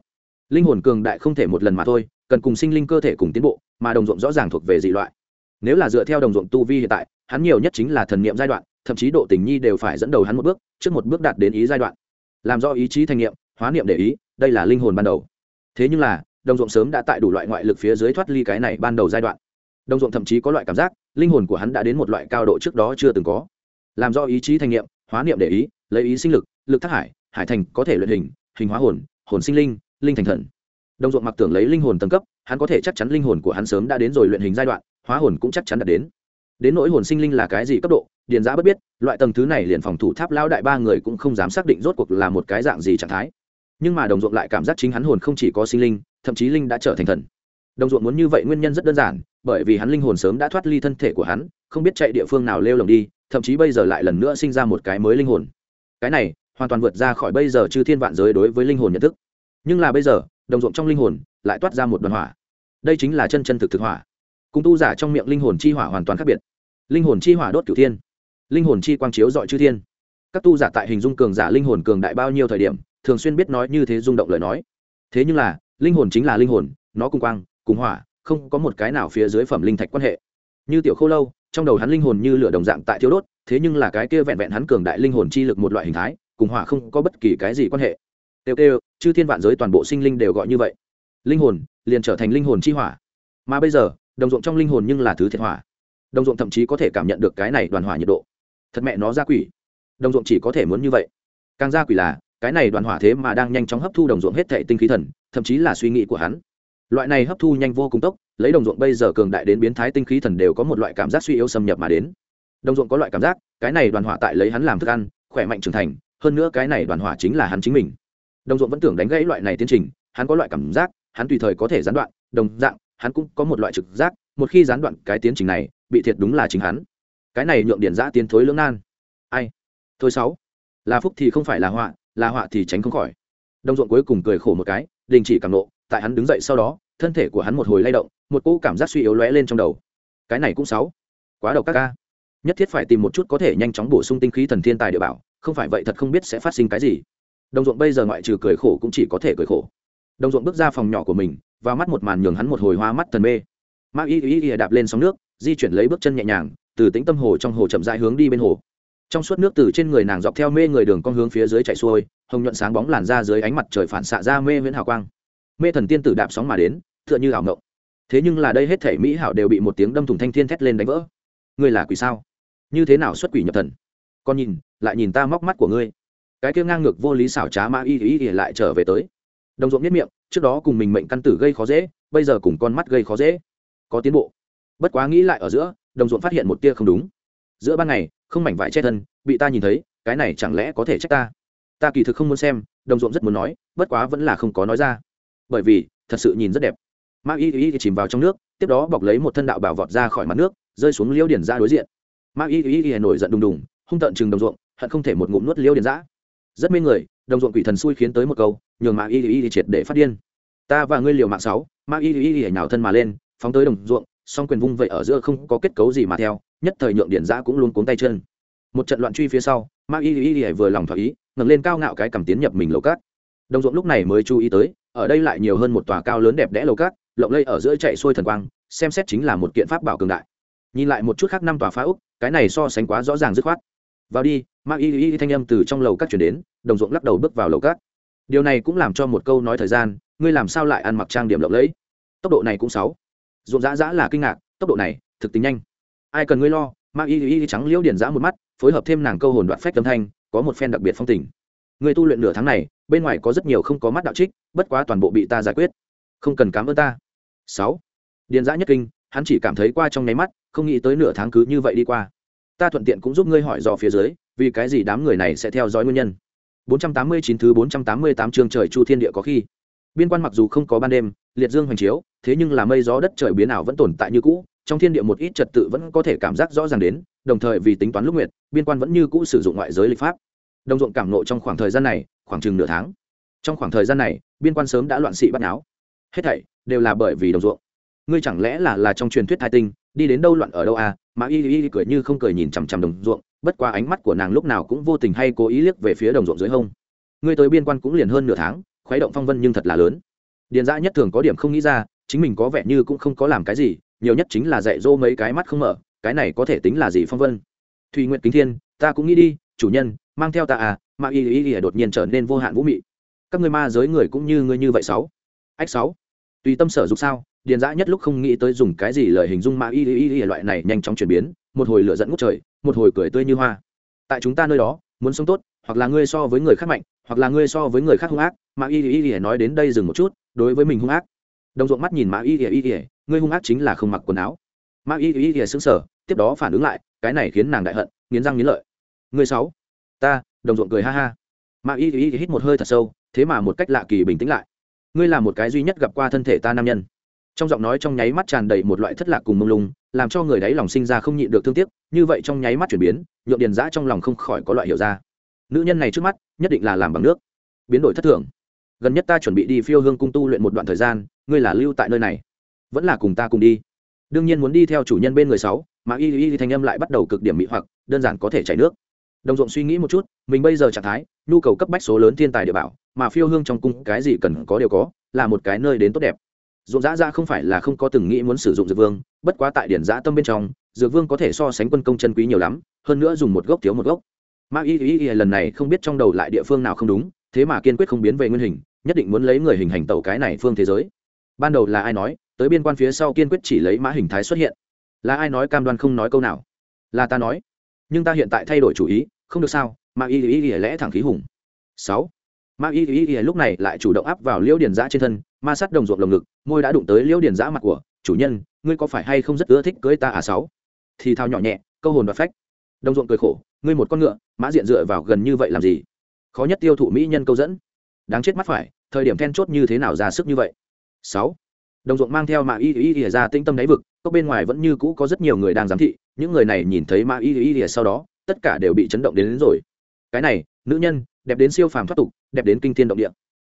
Linh hồn cường đại không thể một lần mà thôi, cần cùng sinh linh cơ thể cùng tiến bộ, mà đồng ruộng rõ ràng thuộc về dị loại. Nếu là dựa theo đồng ruộng tu vi hiện tại hắn nhiều nhất chính là thần niệm giai đoạn, thậm chí độ tình nhi đều phải dẫn đầu hắn một bước, trước một bước đạt đến ý giai đoạn. Làm do ý chí thành niệm hóa niệm để ý, đây là linh hồn ban đầu. Thế nhưng là, đồng ruộng sớm đã tại đủ loại ngoại lực phía dưới thoát ly cái này ban đầu giai đoạn. Đồng ruộng thậm chí có loại cảm giác, linh hồn của hắn đã đến một loại cao độ trước đó chưa từng có. Làm do ý chí thành niệm hóa niệm để ý, lấy ý sinh lực lực thác hải hải thành có thể luyện hình hình hóa hồn hồn sinh linh linh thành thần. Đồng ruộng mặc tưởng lấy linh hồn tầng cấp, hắn có thể chắc chắn linh hồn của hắn sớm đã đến rồi luyện hình giai đoạn, hóa hồn cũng chắc chắn đã đến đến nỗi hồn sinh linh là cái gì cấp độ, điền giã bất biết, loại tầng thứ này liền phòng thủ tháp lao đại ba người cũng không dám xác định rốt cuộc là một cái dạng gì trạng thái. Nhưng mà đồng ruộng lại cảm giác chính hắn hồn không chỉ có sinh linh, thậm chí linh đã trở thành thần. Đồng ruộng muốn như vậy nguyên nhân rất đơn giản, bởi vì hắn linh hồn sớm đã thoát ly thân thể của hắn, không biết chạy địa phương nào lêu lồng đi, thậm chí bây giờ lại lần nữa sinh ra một cái mới linh hồn. Cái này, hoàn toàn vượt ra khỏi bây giờ chư thiên vạn giới đối với linh hồn nhận thức. Nhưng là bây giờ, đồng ruộng trong linh hồn lại toát ra một đoàn hỏa. Đây chính là chân chân thực thực hỏa cùng tu giả trong miệng linh hồn chi hỏa hoàn toàn khác biệt. Linh hồn chi hỏa đốt cửu thiên, linh hồn chi quang chiếu dọi chư thiên. Các tu giả tại hình dung cường giả linh hồn cường đại bao nhiêu thời điểm, thường xuyên biết nói như thế rung động lời nói. Thế nhưng là, linh hồn chính là linh hồn, nó cùng quang, cùng hỏa, không có một cái nào phía dưới phẩm linh thạch quan hệ. Như tiểu khô lâu, trong đầu hắn linh hồn như lửa đồng dạng tại thiếu đốt, thế nhưng là cái kia vẹn vẹn hắn cường đại linh hồn chi lực một loại hình thái, cùng hỏa không có bất kỳ cái gì quan hệ. Tiêu tiêu chư thiên vạn giới toàn bộ sinh linh đều gọi như vậy. Linh hồn liền trở thành linh hồn chi hỏa. Mà bây giờ đồng ruộng trong linh hồn nhưng là thứ thiệt hỏa đồng ruộng thậm chí có thể cảm nhận được cái này đoàn hỏa nhiệt độ. Thật mẹ nó ra quỷ. Đồng ruộng chỉ có thể muốn như vậy. Càng ra quỷ là, cái này đoàn hỏa thế mà đang nhanh chóng hấp thu đồng ruộng hết thệ tinh khí thần, thậm chí là suy nghĩ của hắn. Loại này hấp thu nhanh vô cùng tốc, lấy đồng ruộng bây giờ cường đại đến biến thái tinh khí thần đều có một loại cảm giác suy yếu xâm nhập mà đến. Đồng ruộng có loại cảm giác, cái này đoàn hỏa tại lấy hắn làm thức ăn, khỏe mạnh trưởng thành, hơn nữa cái này đoàn hỏa chính là hắn chính mình. Đồng ruộng vẫn tưởng đánh gãy loại này tiến trình, hắn có loại cảm giác, hắn tùy thời có thể gián đoạn, đồng dạng hắn cũng có một loại trực giác, một khi gián đoạn cái tiến trình này, bị thiệt đúng là chính hắn. Cái này nhượng điển giã tiến thối lưỡng nan. Ai? Thôi sáu. Là phúc thì không phải là họa là họa thì tránh không khỏi. Đồng ruộng cuối cùng cười khổ một cái, đình chỉ cảm nộ, tại hắn đứng dậy sau đó, thân thể của hắn một hồi lay động, một cỗ cảm giác suy yếu lóe lên trong đầu. Cái này cũng sáu. Quá độc các ca. Nhất thiết phải tìm một chút có thể nhanh chóng bổ sung tinh khí thần thiên tài địa bảo, không phải vậy thật không biết sẽ phát sinh cái gì. Đồng ruộng bây giờ ngoại trừ cười khổ cũng chỉ có thể cười khổ. Đồng ruộng bước ra phòng nhỏ của mình và mắt một màn nhường hắn một hồi hoa mắt thần mê. Ma y y y đạp lên sóng nước, di chuyển lấy bước chân nhẹ nhàng, từ tĩnh tâm hồ trong hồ chậm rãi hướng đi bên hồ. Trong suốt nước từ trên người nàng dọc theo mê người đường con hướng phía dưới chạy xuôi, hồng nhuận sáng bóng làn ra dưới ánh mặt trời phản xạ ra mê nguyễn hào quang. Mê thần tiên tử đạp sóng mà đến, tựa như ảo ngộng thế nhưng là đây hết thể mỹ hảo đều bị một tiếng đâm thủng thanh thiên thét lên đánh vỡ. Ngươi là quỷ sao? Như thế nào xuất quỷ nhập thần? Con nhìn, lại nhìn ta móc mắt của ngươi. Cái kia ngang ngược vô lý xảo trá ma y y y lại trở về tới đồng ruộng nhất miệng, trước đó cùng mình mệnh căn tử gây khó dễ, bây giờ cùng con mắt gây khó dễ. Có tiến bộ. Bất quá nghĩ lại ở giữa, đồng ruộng phát hiện một tia không đúng. Giữa ban ngày, không mảnh vải che thân, bị ta nhìn thấy, cái này chẳng lẽ có thể trách ta? Ta kỳ thực không muốn xem, đồng ruộng rất muốn nói, bất quá vẫn là không có nói ra. Bởi vì, thật sự nhìn rất đẹp. Ma y y chìm vào trong nước, tiếp đó bọc lấy một thân đạo bảo vọt ra khỏi mặt nước, rơi xuống liêu điển ra đối diện. Ma y y y nổi giận đùng đùng, hung tợn chừng đồng ruộng, hận không thể một ngụm nuốt liêu điển ra rất mê người đồng ruộng quỷ thần xui khiến tới một câu, nhường ma y y triệt để phát điên. Ta và ngươi liều mạng sáu ma y y y nhào thân mà lên, phóng tới đồng ruộng, song quyền vung vậy ở giữa không có kết cấu gì mà theo, nhất thời nhượng điển giã cũng luôn cuống tay chân. Một trận loạn truy phía sau ma y y y vừa lòng thỏa ý, ngẩng lên cao ngạo cái cầm tiến nhập mình lầu cát. Đồng ruộng lúc này mới chú ý tới, ở đây lại nhiều hơn một tòa cao lớn đẹp đẽ lầu cát, lộng lây ở giữa chạy xuôi thần quang, xem xét chính là một kiện pháp bảo cường đại. Nhìn lại một chút khác năm tòa phá úc, cái này so sánh quá rõ ràng dứt khoát vào đi ma y y thanh âm từ trong lầu các chuyển đến, đồng ruộng lắc đầu bước vào lầu các. Điều này cũng làm cho một câu nói thời gian, ngươi làm sao lại ăn mặc trang điểm lộng lẫy? Tốc độ này cũng sáu ruộng dã dã là kinh ngạc, tốc độ này, thực tính nhanh. Ai cần ngươi lo? Ma y y trắng liễu điển dã một mắt, phối hợp thêm nàng câu hồn đoạn phách âm thanh, có một phen đặc biệt phong tình. Người tu luyện nửa tháng này, bên ngoài có rất nhiều không có mắt đạo trích, bất quá toàn bộ bị ta giải quyết. Không cần cám ơn ta. Sáu. Điền giã nhất kinh, hắn chỉ cảm thấy qua trong nháy mắt, không nghĩ tới nửa tháng cứ như vậy đi qua ta thuận tiện cũng giúp ngươi hỏi dò phía dưới, vì cái gì đám người này sẽ theo dõi nguyên nhân? 489 thứ 488 chương trời chu thiên địa có khi. Biên quan mặc dù không có ban đêm, liệt dương hoành chiếu, thế nhưng là mây gió đất trời biến ảo vẫn tồn tại như cũ, trong thiên địa một ít trật tự vẫn có thể cảm giác rõ ràng đến, đồng thời vì tính toán lúc nguyệt, biên quan vẫn như cũ sử dụng ngoại giới lịch pháp. Đồng ruộng cảm nộ trong khoảng thời gian này, khoảng chừng nửa tháng. Trong khoảng thời gian này, biên quan sớm đã loạn sĩ bắt náo. Hết thảy đều là bởi vì đồng ruộng ngươi chẳng lẽ là là trong truyền thuyết thai tinh, đi đến đâu loạn ở đâu à? Mà y y cười như không cười nhìn chằm chằm đồng ruộng, bất qua ánh mắt của nàng lúc nào cũng vô tình hay cố ý liếc về phía đồng ruộng dưới hông. Ngươi tới biên quan cũng liền hơn nửa tháng, khuấy động phong vân nhưng thật là lớn. Điền dã nhất thường có điểm không nghĩ ra, chính mình có vẻ như cũng không có làm cái gì, nhiều nhất chính là dạy dỗ mấy cái mắt không mở, cái này có thể tính là gì phong vân? Thùy nguyện kính thiên, ta cũng nghĩ đi, chủ nhân, mang theo ta à? Mà y y y đột nhiên trở nên vô hạn vũ mị. Các ngươi ma giới người cũng như ngươi như vậy sáu. Ách sáu. Tùy tâm sở dục sao? Điền dã nhất lúc không nghĩ tới dùng cái gì lời hình dung ma y y y loại này nhanh chóng chuyển biến một hồi lửa dẫn ngút trời một hồi cười tươi như hoa tại chúng ta nơi đó muốn sống tốt hoặc là ngươi so với người khác mạnh hoặc là ngươi so với người khác hung ác ma y y y nói đến đây dừng một chút đối với mình hung ác đồng ruộng mắt nhìn ma y y y ngươi hung ác chính là không mặc quần áo ma y y y sững sờ tiếp đó phản ứng lại cái này khiến nàng đại hận nghiến răng nghiến lợi ngươi sáu ta đồng ruộng cười ha ha ma y y hít một hơi thật sâu thế mà một cách lạ kỳ bình tĩnh lại ngươi là một cái duy nhất gặp qua thân thể ta nam nhân trong giọng nói trong nháy mắt tràn đầy một loại thất lạc cùng mông lung, làm cho người đấy lòng sinh ra không nhịn được thương tiếc, như vậy trong nháy mắt chuyển biến, nhượng điền giã trong lòng không khỏi có loại hiểu ra. Nữ nhân này trước mắt, nhất định là làm bằng nước. Biến đổi thất thường. Gần nhất ta chuẩn bị đi phiêu hương cung tu luyện một đoạn thời gian, ngươi là lưu tại nơi này. Vẫn là cùng ta cùng đi. Đương nhiên muốn đi theo chủ nhân bên người sáu, mà y y thanh âm lại bắt đầu cực điểm mị hoặc, đơn giản có thể chảy nước. Đồng ruộng suy nghĩ một chút, mình bây giờ trạng thái, nhu cầu cấp bách số lớn thiên tài địa bảo, mà phiêu hương trong cung cái gì cần có đều có, là một cái nơi đến tốt đẹp. Dụ dã ra không phải là không có từng nghĩ muốn sử dụng dược vương, bất quá tại điển Dã tâm bên trong, dược vương có thể so sánh quân công chân quý nhiều lắm, hơn nữa dùng một gốc thiếu một gốc. Ma y y y lần này không biết trong đầu lại địa phương nào không đúng, thế mà kiên quyết không biến về nguyên hình, nhất định muốn lấy người hình hành tẩu cái này phương thế giới. Ban đầu là ai nói, tới biên quan phía sau kiên quyết chỉ lấy mã hình thái xuất hiện. Là ai nói cam đoan không nói câu nào? Là ta nói. Nhưng ta hiện tại thay đổi chủ ý, không được sao, ma y y y lẽ thẳng khí hùng. Sáu. Ma y y y lúc này lại chủ động áp vào liễu điền Dã trên thân ma sát đồng ruộng lồng ngực môi đã đụng tới liễu điền giã mặt của chủ nhân ngươi có phải hay không rất ưa thích cưới ta à sáu? Thì thao nhỏ nhẹ câu hồn và phách. Đồng ruộng cười khổ ngươi một con ngựa mã diện dựa vào gần như vậy làm gì? Khó nhất tiêu thụ mỹ nhân câu dẫn. Đáng chết mắt phải thời điểm then chốt như thế nào ra sức như vậy? Sáu. Đồng ruộng mang theo mạ y y y ra tĩnh tâm đáy vực cốc bên ngoài vẫn như cũ có rất nhiều người đang giám thị những người này nhìn thấy mạ y y y sau đó tất cả đều bị chấn động đến, đến rồi. Cái này nữ nhân đẹp đến siêu phàm thoát tục đẹp đến kinh thiên động địa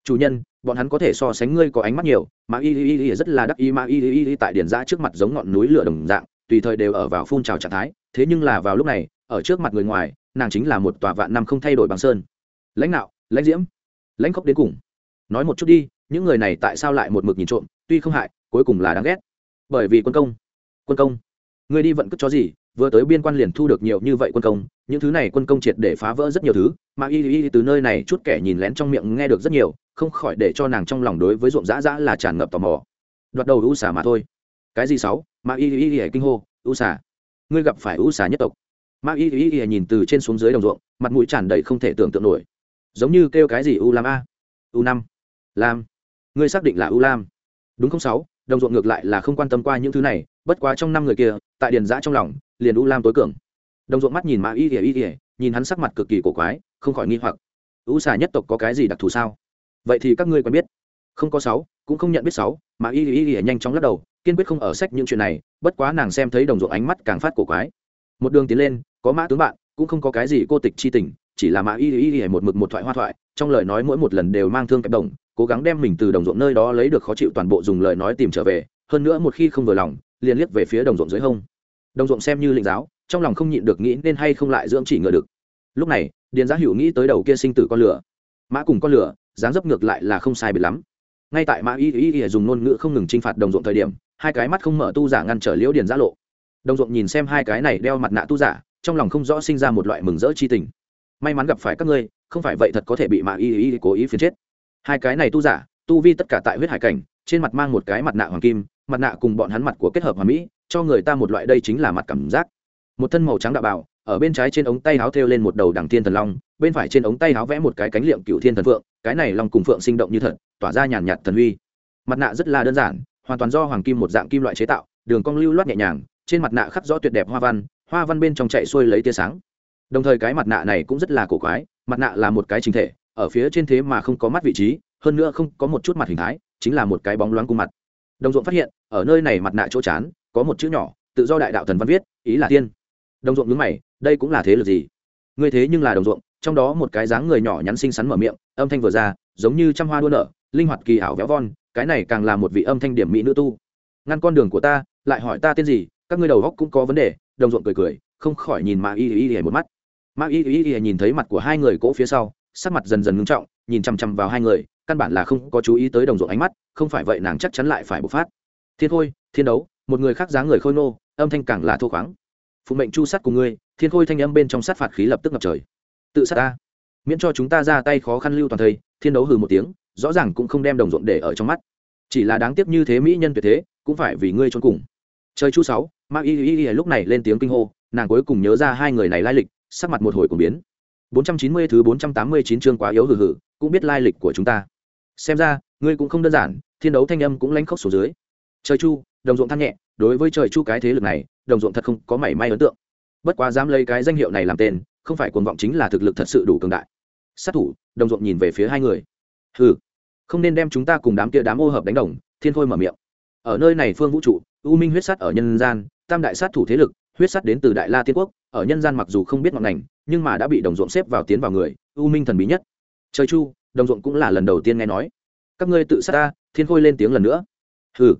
chủ nhân, bọn hắn có thể so sánh ngươi có ánh mắt nhiều, mà y y y rất là đắc ý, mà y y y tại điển ra trước mặt giống ngọn núi lửa đồng dạng, tùy thời đều ở vào phun trào trạng thái, thế nhưng là vào lúc này, ở trước mặt người ngoài, nàng chính là một tòa vạn năm không thay đổi bằng sơn. Lãnh đạo, lãnh diễm. Lãnh khốc đến cùng. Nói một chút đi, những người này tại sao lại một mực nhìn trộm, tuy không hại, cuối cùng là đáng ghét. Bởi vì quân công. Quân công? Người đi vận cất chó gì? Vừa tới biên quan liền thu được nhiều như vậy quân công, những thứ này quân công triệt để phá vỡ rất nhiều thứ, mà y y từ nơi này chút kẻ nhìn lén trong miệng nghe được rất nhiều, không khỏi để cho nàng trong lòng đối với ruộng dã dã là tràn ngập tò mò. Đoạt đầu u xà mà thôi. Cái gì sáu? Mà y y y kinh hô, u xà, ngươi gặp phải u xà nhất tộc. Mà y y y nhìn từ trên xuống dưới đồng ruộng, mặt mũi tràn đầy không thể tưởng tượng nổi. Giống như kêu cái gì u lam a? U năm. Lam. Ngươi xác định là u lam. Đúng không sáu? Đồng ruộng ngược lại là không quan tâm qua những thứ này, bất quá trong năm người kia, tại điền giã trong lòng liền u lam tối cường. Đồng ruộng mắt nhìn mã y ỉa y ỉa nhìn hắn sắc mặt cực kỳ cổ quái, không khỏi nghi hoặc. U xà nhất tộc có cái gì đặc thù sao? Vậy thì các ngươi quen biết. Không có sáu, cũng không nhận biết sáu mà y y y nhanh chóng lắc đầu, kiên quyết không ở sách những chuyện này, bất quá nàng xem thấy đồng ruộng ánh mắt càng phát cổ quái. Một đường tiến lên, có mã tướng bạn, cũng không có cái gì cô tịch chi tình, chỉ là mã y y y một mực một thoại hoa thoại, trong lời nói mỗi một lần đều mang thương kẹp đồng, cố gắng đem mình từ đồng ruộng nơi đó lấy được khó chịu toàn bộ dùng lời nói tìm trở về, hơn nữa một khi không vừa lòng, liền liếc về phía đồng ruộng dưới hông đồng ruộng xem như lĩnh giáo, trong lòng không nhịn được nghĩ nên hay không lại dưỡng chỉ ngựa được. Lúc này, điền giá hữu nghĩ tới đầu kia sinh tử con lửa. Mã cùng con lửa, dáng dấp ngược lại là không sai biệt lắm. Ngay tại mã y y y dùng ngôn ngữ không ngừng t r i n h phạt đồng ruộng thời điểm, hai cái mắt không mở tu giả ngăn trở liễu điền giá lộ. Đồng ruộng nhìn xem hai cái này đeo mặt nạ tu giả, trong lòng không rõ sinh ra một loại mừng rỡ chi tình. May mắn gặp phải các ngươi, không phải vậy thật có thể bị mã y y cố ý phiến chết. Hai cái này tu giả, tu vi tất cả tại huyết hải cảnh, trên mặt mang một cái mặt nạ hoàng kim, mặt nạ cùng bọn hắn mặt của kết hợp hòa mỹ cho người ta một loại đây chính là mặt cảm giác. Một thân màu trắng đạo bảo ở bên trái trên ống tay áo thêu lên một đầu đằng thiên thần long, bên phải trên ống tay áo vẽ một cái cánh liệm cựu thiên thần phượng, cái này long cùng phượng sinh động như thật, tỏa ra nhàn nhạt thần huy mặt nạ rất là đơn giản, hoàn toàn do hoàng kim một dạng kim loại chế tạo, đường cong lưu loát nhẹ nhàng, trên mặt nạ khắc rõ tuyệt đẹp hoa văn hoa văn bên trong chạy xuôi lấy tia sáng. Đồng thời cái mặt nạ này cũng rất là cổ quái, mặt nạ là một cái chính thể, ở phía trên thế mà không có mắt vị trí, hơn nữa không có một chút mặt hình thái, chính là một cái bóng loáng cung mặt. Đồng ruộng phát hiện, ở nơi này mặt nạ chỗ chán có một chữ nhỏ, tự do đại đạo thần văn viết, ý là tiên. Đồng ruộng nhướng mày, đây cũng là thế lực gì? Ngươi thế nhưng là đồng ruộng, trong đó một cái dáng người nhỏ nhắn xinh xắn mở miệng, âm thanh vừa ra, giống như trăm hoa đua nở, linh hoạt kỳ ảo véo von, cái này càng là một vị âm thanh điểm mỹ nữ tu. Ngăn con đường của ta, lại hỏi ta tên gì, các ngươi đầu góc cũng có vấn đề, đồng ruộng cười cười, không khỏi nhìn mã y y y một mắt. Mã y y y nhìn thấy mặt của hai người cỗ phía sau, sắc mặt dần dần ngưng trọng, nhìn chằm chằm vào hai người, căn bản là không có chú ý tới đồng ruộng ánh mắt, không phải vậy nàng chắc chắn lại phải bộc phát. Thiên thôi, thiên đấu một người khác dáng người khôi nô âm thanh càng là thô khoáng. Phụ mệnh chu sát cùng ngươi, thiên khôi thanh âm bên trong sát phạt khí lập tức ngập trời. Tự sát ta. Miễn cho chúng ta ra tay khó khăn lưu toàn thây thiên đấu hừ một tiếng, rõ ràng cũng không đem đồng ruộng để ở trong mắt. Chỉ là đáng tiếc như thế mỹ nhân tuyệt thế, cũng phải vì ngươi trốn cùng. Trời chu sáu mang y y y lúc này lên tiếng kinh hô, nàng cuối cùng nhớ ra hai người này lai lịch, sắc mặt một hồi cùng biến. 490 thứ 489 chương quá yếu hừ hừ, cũng biết lai lịch của chúng ta. Xem ra, ngươi cũng không đơn giản, thiên đấu thanh âm cũng lánh khóc xuống dưới. Trời chu đồng ruộng than nhẹ, đối với trời chu cái thế lực này, đồng ruộng thật không có mảy may ấn tượng. Bất quá dám lấy cái danh hiệu này làm tên, không phải cuồng vọng chính là thực lực thật sự đủ cường đại. Sát thủ, đồng ruộng nhìn về phía hai người. Ừ không nên đem chúng ta cùng đám kia đám ô hợp đánh đồng, thiên khôi mở miệng. Ở nơi này phương vũ trụ, u minh huyết sắt ở nhân gian, tam đại sát thủ thế lực, huyết sắt đến từ đại la tiên quốc, ở nhân gian mặc dù không biết ngọn ngành, nhưng mà đã bị đồng ruộng xếp vào tiến vào người, u minh thần bí nhất. Trời chu, đồng ruộng cũng là lần đầu tiên nghe nói. Các ngươi tự sát ta, thiên khôi lên tiếng lần nữa. Hừ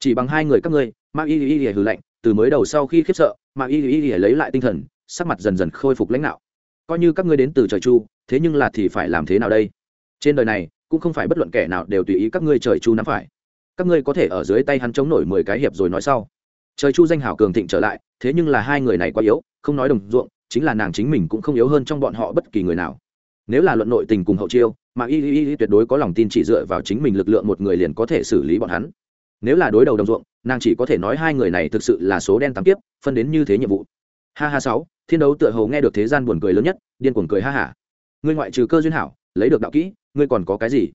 chỉ bằng hai người các ngươi ma y y y hừ lạnh, từ mới đầu sau khi khiếp sợ ma y y y lấy lại tinh thần, sắc mặt dần dần khôi phục lãnh đạo. Coi như các ngươi đến từ trời chu, thế nhưng là thì phải làm thế nào đây? Trên đời này, cũng không phải bất luận kẻ nào đều tùy ý các ngươi trời chu nắm phải. Các ngươi có thể ở dưới tay hắn chống nổi mười cái hiệp rồi nói sau. Trời chu danh hảo cường thịnh trở lại, thế nhưng là hai người này quá yếu, không nói đồng ruộng, chính là nàng chính mình cũng không yếu hơn trong bọn họ bất kỳ người nào. Nếu là luận nội tình cùng hậu chiêu mà y y y tuyệt đối có lòng tin chỉ dựa vào chính mình lực lượng một người liền có thể xử lý bọn hắn nếu là đối đầu đồng ruộng, nàng chỉ có thể nói hai người này thực sự là số đen tám tiếp phân đến như thế nhiệm vụ. Ha ha sáu, thiên đấu tựa hầu nghe được thế gian buồn cười lớn nhất, điên cuồng cười ha hả. Ngươi ngoại trừ cơ duyên hảo, lấy được đạo kỹ, ngươi còn có cái gì?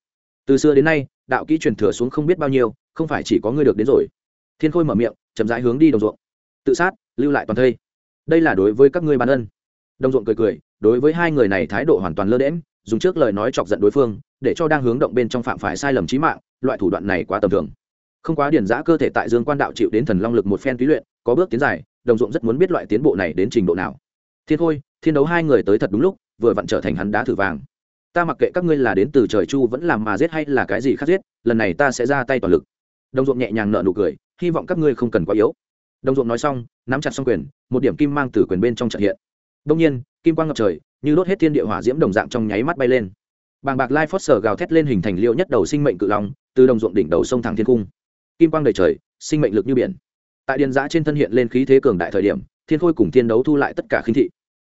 Từ xưa đến nay, đạo kỹ truyền thừa xuống không biết bao nhiêu, không phải chỉ có ngươi được đến rồi. Thiên khôi mở miệng, chậm rãi hướng đi đồng ruộng. Tự sát, lưu lại toàn thây. Đây là đối với các ngươi ban ân. Đồng ruộng cười cười, đối với hai người này thái độ hoàn toàn lơ đễm dùng trước lời nói chọc giận đối phương, để cho đang hướng động bên trong phạm phải sai lầm trí mạng, loại thủ đoạn này quá tầm thường không quá điển giã cơ thể tại dương quan đạo chịu đến thần long lực một phen túy luyện, có bước tiến dài, đồng ruộng rất muốn biết loại tiến bộ này đến trình độ nào. Thiên khôi, thiên đấu hai người tới thật đúng lúc, vừa vặn trở thành hắn đá thử vàng. Ta mặc kệ các ngươi là đến từ trời chu vẫn làm mà giết hay là cái gì khác giết, lần này ta sẽ ra tay toàn lực. Đồng ruộng nhẹ nhàng nợ nụ cười, hy vọng các ngươi không cần quá yếu. Đồng ruộng nói xong, nắm chặt xong quyền, một điểm kim mang từ quyền bên trong trận hiện. Đông nhiên, kim quang ngập trời, như đốt hết thiên địa hỏa diễm đồng dạng trong nháy mắt bay lên. Bàng bạc lai phót sở gào thét lên hình thành liệu nhất đầu sinh mệnh cự long, từ đồng ruộng đỉnh đầu sông thẳng thiên cung kim quang đầy trời, sinh mệnh lực như biển. Tại điện giã trên thân hiện lên khí thế cường đại thời điểm, thiên khôi cùng thiên đấu thu lại tất cả khinh thị.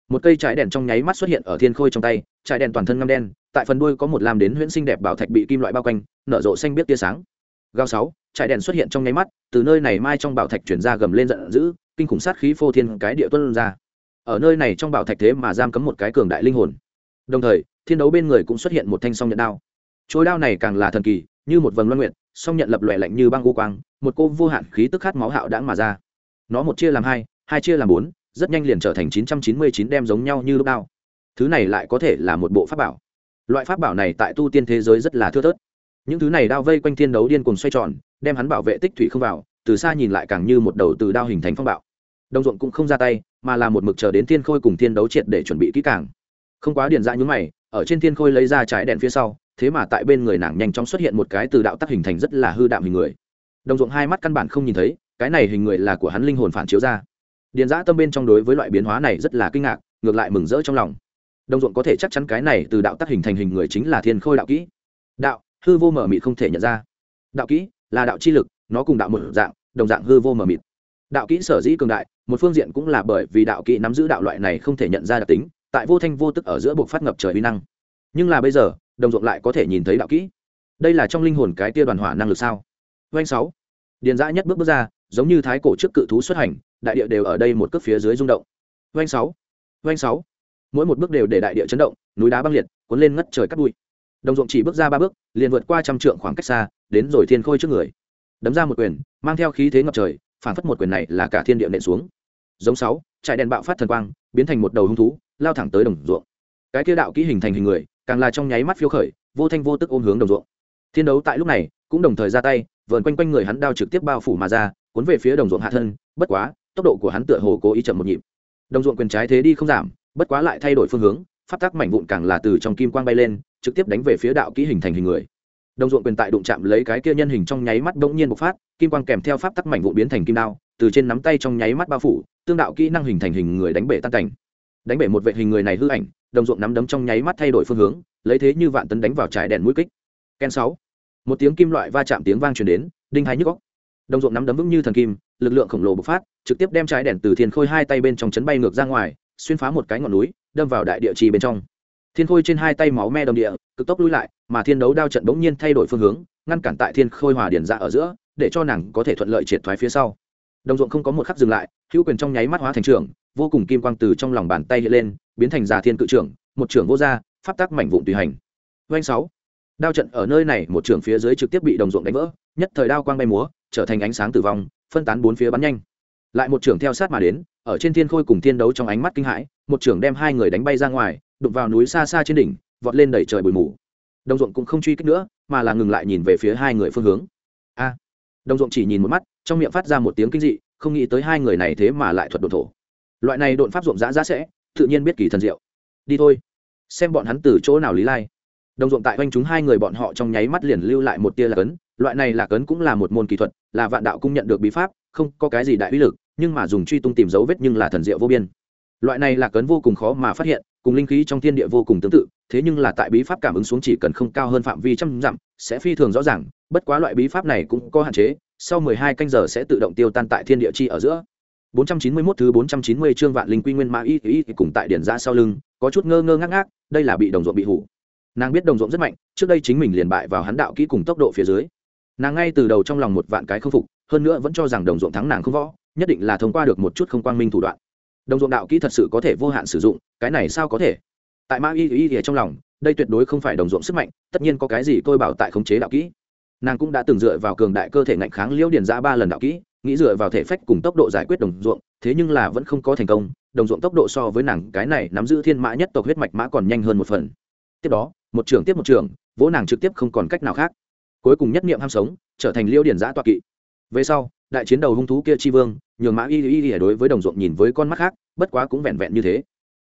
Một cây trái đèn trong nháy mắt xuất hiện ở thiên khôi trong tay, trái đèn toàn thân ngâm đen, tại phần đuôi có một làm đến huyễn sinh đẹp bảo thạch bị kim loại bao quanh, nở rộ xanh biết tia sáng. Gao sáu, trái đèn xuất hiện trong nháy mắt, từ nơi này mai trong bảo thạch chuyển ra gầm lên giận dữ, kinh khủng sát khí phô thiên cái địa tuân ra. Ở nơi này trong bảo thạch thế mà giam cấm một cái cường đại linh hồn. Đồng thời, thiên đấu bên người cũng xuất hiện một thanh song nhận đao. Trôi đao này càng là thần kỳ, như một vầng loan nguyện song nhận lập lòe lạnh như băng u quang, một cô vô hạn khí tức khát máu hạo đãng mà ra. Nó một chia làm hai hai chia làm bốn, rất nhanh liền trở thành chín trăm chín mươi chín đem giống nhau như lúc đao. Thứ này lại có thể là một bộ pháp bảo. Loại pháp bảo này tại tu tiên thế giới rất là thưa thớt. Những thứ này đao vây quanh thiên đấu điên cùng xoay tròn, đem hắn bảo vệ tích thủy không vào, từ xa nhìn lại càng như một đầu từ đao hình thành phong bạo. Đồng ruộng cũng không ra tay, mà là một mực chờ đến thiên khôi cùng thiên đấu triệt để chuẩn bị kỹ càng. Không quá điền dã nhúng mày, ở trên thiên khôi lấy ra trái đèn phía sau thế mà tại bên người nàng nhanh chóng xuất hiện một cái từ đạo tắc hình thành rất là hư đạm hình người. Đồng ruộng hai mắt căn bản không nhìn thấy, cái này hình người là của hắn linh hồn phản chiếu ra. Điền giã tâm bên trong đối với loại biến hóa này rất là kinh ngạc, ngược lại mừng rỡ trong lòng. Đồng ruộng có thể chắc chắn cái này từ đạo tắc hình thành hình người chính là thiên khôi đạo kỹ. Đạo, hư vô mở mịt không thể nhận ra. Đạo kỹ là đạo chi lực, nó cùng đạo một dạng, đồng dạng hư vô mở mịt. Đạo kỹ sở dĩ cường đại, một phương diện cũng là bởi vì đạo kỹ nắm giữ đạo loại này không thể nhận ra đặc tính, tại vô thanh vô tức ở giữa buộc phát ngập trời uy năng. Nhưng là bây giờ đồng ruộng lại có thể nhìn thấy đạo kỹ. Đây là trong linh hồn cái tia đoàn hỏa năng lực sao? Doanh sáu. Điền dã nhất bước bước ra, giống như thái cổ trước cự thú xuất hành, đại địa đều ở đây một cước phía dưới rung động. Doanh sáu. Doanh sáu. Mỗi một bước đều để đại địa chấn động, núi đá băng liệt, cuốn lên ngất trời cắt bụi. Đồng ruộng chỉ bước ra ba bước, liền vượt qua trăm trượng khoảng cách xa, đến rồi thiên khôi trước người. Đấm ra một quyền, mang theo khí thế ngập trời phản phất một quyền này là cả thiên địa nện xuống. Giống sáu trại đèn bạo phát thần quang, biến thành một đầu hung thú, lao thẳng tới đồng ruộng. Cái kia đạo kỹ hình thành hình người càng là trong nháy mắt phiêu khởi, vô thanh vô tức ôm hướng đồng ruộng. Thiên đấu tại lúc này, cũng đồng thời ra tay, vờn quanh quanh người hắn đao trực tiếp bao phủ mà ra, cuốn về phía đồng ruộng hạ thân, bất quá, tốc độ của hắn tựa hồ cố ý chậm một nhịp. Đồng ruộng quyền trái thế đi không giảm, bất quá lại thay đổi phương hướng phát tác mảnh vụn càng là từ trong kim quang bay lên, trực tiếp đánh về phía đạo kỹ hình thành hình người. Đồng ruộng quyền tại đụng chạm lấy cái kia nhân hình trong nháy mắt bỗng nhiên bộc phát, kim quang kèm theo pháp tắc mảnh vụn biến thành kim đao, từ trên nắm tay trong nháy mắt bao phủ, tương đạo kỹ năng hình thành hình người đánh bể tan cảnh. Đánh bể một vệ hình người này hư ảnh đồng ruộng nắm đấm trong nháy mắt thay đổi phương hướng, lấy thế như vạn tấn đánh vào trái đèn mũi kích. Ken sáu. Một tiếng kim loại va chạm tiếng vang truyền đến, đinh hai nhức góc đồng ruộng nắm đấm vững như thần kim, lực lượng khổng lồ bộc phát, trực tiếp đem trái đèn từ thiên khôi hai tay bên trong chấn bay ngược ra ngoài, xuyên phá một cái ngọn núi, đâm vào đại địa trì bên trong. Thiên khôi trên hai tay máu me đầm địa, cực tốc lui lại, mà thiên đấu đao trận bỗng nhiên thay đổi phương hướng, ngăn cản tại thiên khôi hòa điển ra ở giữa, để cho nàng có thể thuận lợi triệt thoái phía sau. Đồng ruộng không có một khắc dừng lại, hữu quyền trong nháy mắt hóa thành trưởng vô cùng kim quang từ trong lòng bàn tay hiện lên, biến thành già thiên cự trưởng, một trưởng vô gia, pháp tắc mảnh vụn tùy hành. Doanh sáu. Đao trận ở nơi này, một trưởng phía dưới trực tiếp bị đồng ruộng đánh vỡ, nhất thời đao quang bay múa, trở thành ánh sáng tử vong, phân tán bốn phía bắn nhanh. Lại một trưởng theo sát mà đến, ở trên thiên khôi cùng thiên đấu trong ánh mắt kinh hãi, một trưởng đem hai người đánh bay ra ngoài, đụng vào núi xa xa trên đỉnh, vọt lên đẩy trời bụi mù. Đồng ruộng cũng không truy kích nữa, mà là ngừng lại nhìn về phía hai người phương hướng. A. Đồng ruộng chỉ nhìn một mắt, trong miệng phát ra một tiếng kinh dị, không nghĩ tới hai người này thế mà lại thuật độ thổ loại này độn pháp ruộng giã giã sẽ, tự nhiên biết kỳ thần diệu. Đi thôi. Xem bọn hắn từ chỗ nào lý lai. Đồng ruộng tại oanh chúng hai người bọn họ trong nháy mắt liền lưu lại một tia lạc ấn. Loại này lạc ấn cũng là một môn kỹ thuật, là vạn đạo cung nhận được bí pháp, không có cái gì đại uy lực, nhưng mà dùng truy tung tìm dấu vết nhưng là thần diệu vô biên. Loại này lạc ấn vô cùng khó mà phát hiện, cùng linh khí trong thiên địa vô cùng tương tự, thế nhưng là tại bí pháp cảm ứng xuống chỉ cần không cao hơn phạm vi trăm dặm, sẽ phi thường rõ ràng, bất quá loại bí pháp này cũng có hạn chế, sau mười hai canh giờ sẽ tự động tiêu tan tại thiên địa chi ở giữa. 491 thứ 490 chương vạn linh quy nguyên mã y y cùng tại điển ra sau lưng, có chút ngơ ngơ ngác ngác, đây là bị đồng ruộng bị hủ. Nàng biết đồng ruộng rất mạnh, trước đây chính mình liền bại vào hắn đạo kỹ cùng tốc độ phía dưới. Nàng ngay từ đầu trong lòng một vạn cái không phục, hơn nữa vẫn cho rằng đồng ruộng thắng nàng không võ, nhất định là thông qua được một chút không quang minh thủ đoạn. Đồng ruộng đạo kỹ thật sự có thể vô hạn sử dụng, cái này sao có thể? Tại mã y y trong lòng, đây tuyệt đối không phải đồng ruộng sức mạnh, tất nhiên có cái gì tôi bảo tại khống chế đạo kỹ. Nàng cũng đã từng dựa vào cường đại cơ thể ngạnh kháng liễu điển ra ba lần đạo kỹ, nghĩ dựa vào thể phách cùng tốc độ giải quyết đồng ruộng, thế nhưng là vẫn không có thành công, đồng ruộng tốc độ so với nàng cái này nắm giữ thiên mã nhất tộc huyết mạch mã còn nhanh hơn một phần. Tiếp đó, một trường tiếp một trường, vỗ nàng trực tiếp không còn cách nào khác. Cuối cùng nhất niệm ham sống, trở thành liêu điển giã toa kỵ. Về sau, đại chiến đầu hung thú kia chi vương, nhường mã y y y đối với đồng ruộng nhìn với con mắt khác, bất quá cũng vẹn vẹn như thế.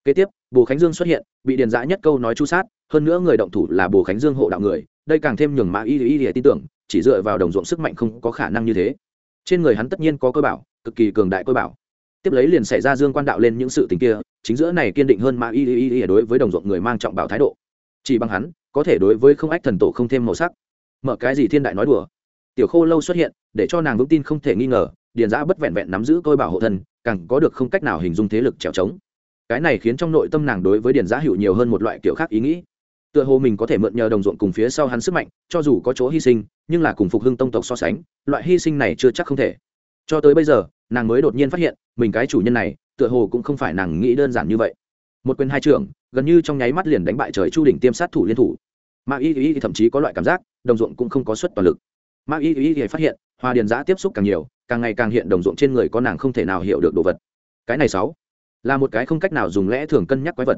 Kế tiếp, bồ khánh dương xuất hiện, bị điền giã nhất câu nói chu sát, hơn nữa người động thủ là bồ khánh dương hộ đạo người, đây càng thêm nhường mã y y y tin tưởng, chỉ dựa vào đồng ruộng sức mạnh không có khả năng như thế trên người hắn tất nhiên có cơ bảo, cực kỳ cường đại cơ bảo. Tiếp lấy liền xảy ra dương quan đạo lên những sự tình kia, chính giữa này kiên định hơn mà y y y đối với đồng ruộng người mang trọng bảo thái độ. Chỉ bằng hắn, có thể đối với không ách thần tổ không thêm màu sắc. Mở cái gì thiên đại nói đùa? Tiểu khô lâu xuất hiện, để cho nàng vững tin không thể nghi ngờ, điền giã bất vẹn vẹn nắm giữ tôi bảo hộ thân, càng có được không cách nào hình dung thế lực trèo trống. Cái này khiến trong nội tâm nàng đối với điền giã hữu nhiều hơn một loại kiểu khác ý nghĩ tựa hồ mình có thể mượn nhờ đồng ruộng cùng phía sau hắn sức mạnh, cho dù có chỗ hy sinh, nhưng là cùng phục hưng tông tộc so sánh, loại hy sinh này chưa chắc không thể. Cho tới bây giờ, nàng mới đột nhiên phát hiện, mình cái chủ nhân này, tựa hồ cũng không phải nàng nghĩ đơn giản như vậy. Một quyền hai trưởng, gần như trong nháy mắt liền đánh bại trời chu đỉnh tiêm sát thủ liên thủ. Mạng y y thậm chí có loại cảm giác, đồng ruộng cũng không có suất toàn lực. Mạng y y phát hiện, hoa điền giã tiếp xúc càng nhiều, càng ngày càng hiện đồng ruộng trên người có nàng không thể nào hiểu được đồ vật. Cái này sáu, là một cái không cách nào dùng lẽ thường cân nhắc quái vật.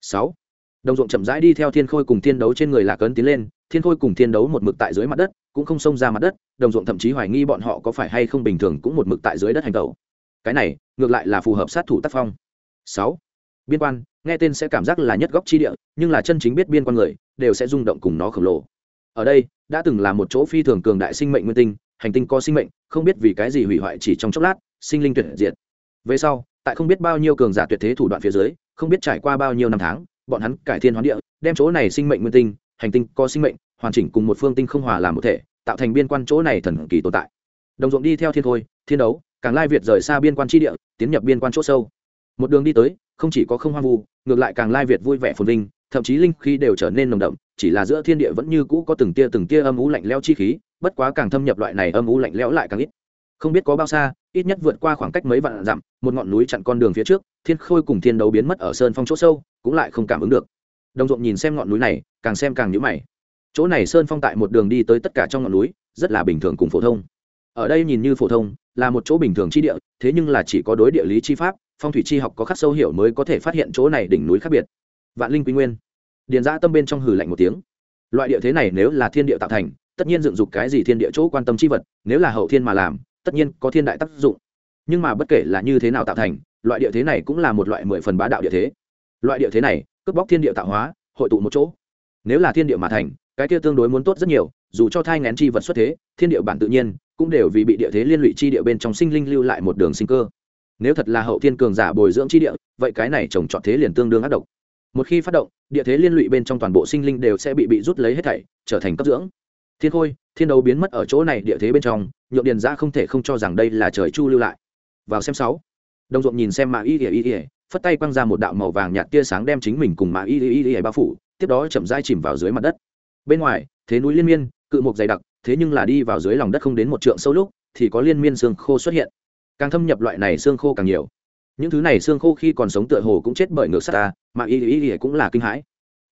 Sáu đồng ruộng chậm rãi đi theo thiên khôi cùng thiên đấu trên người lạc cấn tiến lên, thiên khôi cùng thiên đấu một mực tại dưới mặt đất, cũng không xông ra mặt đất, đồng ruộng thậm chí hoài nghi bọn họ có phải hay không bình thường cũng một mực tại dưới đất hành tẩu. Cái này, ngược lại là phù hợp sát thủ tác phong. Sáu, biên quan, nghe tên sẽ cảm giác là nhất góc chi địa, nhưng là chân chính biết biên quan người, đều sẽ rung động cùng nó khổng lồ. Ở đây, đã từng là một chỗ phi thường cường đại sinh mệnh nguyên tinh, hành tinh có sinh mệnh, không biết vì cái gì hủy hoại chỉ trong chốc lát, sinh linh tuyệt diệt. Về sau, tại không biết bao nhiêu cường giả tuyệt thế thủ đoạn phía dưới, không biết trải qua bao nhiêu năm tháng bọn hắn cải thiên hoán địa, đem chỗ này sinh mệnh nguyên tinh, hành tinh có sinh mệnh, hoàn chỉnh cùng một phương tinh không hòa làm một thể, tạo thành biên quan chỗ này thần kỳ tồn tại. Đồng ruộng đi theo thiên khôi thiên đấu, càng lai việt rời xa biên quan tri địa, tiến nhập biên quan chỗ sâu. Một đường đi tới, không chỉ có không hoang vu, ngược lại càng lai việt vui vẻ phồn vinh, thậm chí linh khí đều trở nên nồng đậm, chỉ là giữa thiên địa vẫn như cũ có từng tia từng tia âm ú lạnh lẽo chi khí, bất quá càng thâm nhập loại này âm ú lạnh lẽo lại càng ít. Không biết có bao xa, ít nhất vượt qua khoảng cách mấy vạn dặm, một ngọn núi chặn con đường phía trước, thiên khôi cùng thiên đấu biến mất ở sơn phong chỗ sâu cũng lại không cảm ứng được. Đồng ruộng nhìn xem ngọn núi này, càng xem càng nhữ mày. Chỗ này sơn phong tại một đường đi tới tất cả trong ngọn núi, rất là bình thường cùng phổ thông. Ở đây nhìn như phổ thông, là một chỗ bình thường chi địa, thế nhưng là chỉ có đối địa lý chi pháp, phong thủy chi học có khắc sâu hiểu mới có thể phát hiện chỗ này đỉnh núi khác biệt. Vạn linh quy nguyên. Điền giã tâm bên trong hừ lạnh một tiếng. Loại địa thế này nếu là thiên địa tạo thành, tất nhiên dựng dục cái gì thiên địa chỗ quan tâm chi vật, nếu là hậu thiên mà làm, tất nhiên có thiên đại tác dụng. Nhưng mà bất kể là như thế nào tạo thành, loại địa thế này cũng là một loại mười phần bá đạo địa thế loại địa thế này, cướp bóc thiên địa tạo hóa, hội tụ một chỗ. Nếu là thiên địa mà thành, cái kia tương đối muốn tốt rất nhiều, dù cho thai ngén chi vật xuất thế, thiên địa bản tự nhiên cũng đều vì bị địa thế liên lụy chi địa bên trong sinh linh lưu lại một đường sinh cơ. Nếu thật là hậu thiên cường giả bồi dưỡng chi địa, vậy cái này trồng trọt thế liền tương đương ác độc. Một khi phát động, địa thế liên lụy bên trong toàn bộ sinh linh đều sẽ bị bị rút lấy hết thảy, trở thành cấp dưỡng. Thiên khôi, thiên đấu biến mất ở chỗ này địa thế bên trong, nhượng điền ra không thể không cho rằng đây là trời chu lưu lại. Vào xem sáu. Đồng ruộng nhìn xem mà y ỉa y ỉa phất tay quăng ra một đạo màu vàng nhạt tia sáng đem chính mình cùng mã y y y y bao phủ, tiếp đó chậm rãi chìm vào dưới mặt đất. Bên ngoài, thế núi liên miên, cự mục dày đặc, thế nhưng là đi vào dưới lòng đất không đến một trượng sâu lúc, thì có liên miên xương khô xuất hiện. Càng thâm nhập loại này xương khô càng nhiều. Những thứ này xương khô khi còn sống tựa hồ cũng chết bởi ngược sắt ta, mà y y y cũng là kinh hãi.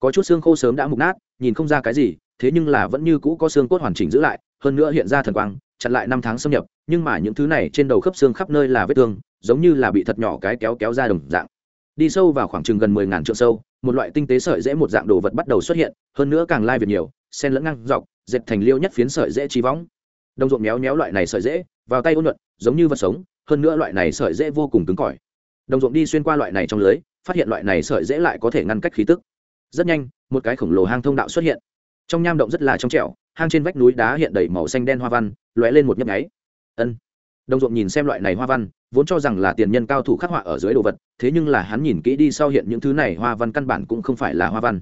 Có chút xương khô sớm đã mục nát, nhìn không ra cái gì, thế nhưng là vẫn như cũ có xương cốt hoàn chỉnh giữ lại, hơn nữa hiện ra thần quang chặn lại năm tháng xâm nhập, nhưng mà những thứ này trên đầu khớp xương khắp nơi là vết thương, giống như là bị thật nhỏ cái kéo kéo ra đồng dạng. Đi sâu vào khoảng chừng gần mười ngàn trượng sâu, một loại tinh tế sợi dễ một dạng đồ vật bắt đầu xuất hiện, hơn nữa càng lai việt nhiều sen lẫn ngang dọc, dệt thành liêu nhất phiến sợi dễ trí võng. Đồng ruộng méo méo loại này sợi dễ, vào tay ôn nhuận, giống như vật sống, hơn nữa loại này sợi dễ vô cùng cứng cỏi. Đồng ruộng đi xuyên qua loại này trong lưới, phát hiện loại này sợi dễ lại có thể ngăn cách khí tức. Rất nhanh, một cái khổng lồ hang thông đạo xuất hiện. Trong nham động rất là trong trẻo, hang trên vách núi đá hiện đầy màu xanh đen hoa văn lóe lên một nhấp nháy. Ân. Đồng ruộng nhìn xem loại này hoa văn vốn cho rằng là tiền nhân cao thủ khắc họa ở dưới đồ vật thế nhưng là hắn nhìn kỹ đi sau hiện những thứ này hoa văn căn bản cũng không phải là hoa văn.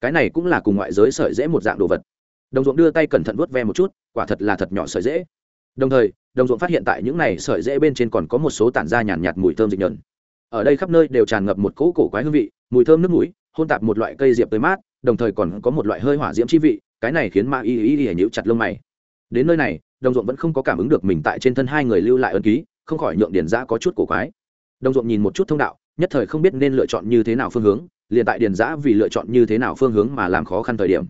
Cái này cũng là cùng ngoại giới sợi dễ một dạng đồ vật. Đồng ruộng đưa tay cẩn thận vuốt ve một chút quả thật là thật nhỏ sợi dễ. Đồng thời đồng ruộng phát hiện tại những này sợi dễ bên trên còn có một số tản ra nhàn nhạt, mùi thơm dịch nhợn ở đây khắp nơi đều tràn ngập một cỗ cổ quái hương vị mùi thơm nước mũi hôn tạp một loại cây diệp tới mát đồng thời còn có một loại hơi hỏa diễm chi vị cái này khiến ma y y y nhíu chặt lông mày đến nơi này, đồng ruộng vẫn không có cảm ứng được mình tại trên thân hai người lưu lại ân ký, không khỏi nhượng điền giã có chút cổ quái. Đồng ruộng nhìn một chút thông đạo, nhất thời không biết nên lựa chọn như thế nào phương hướng, liền tại điền giã vì lựa chọn như thế nào phương hướng mà làm khó khăn thời điểm.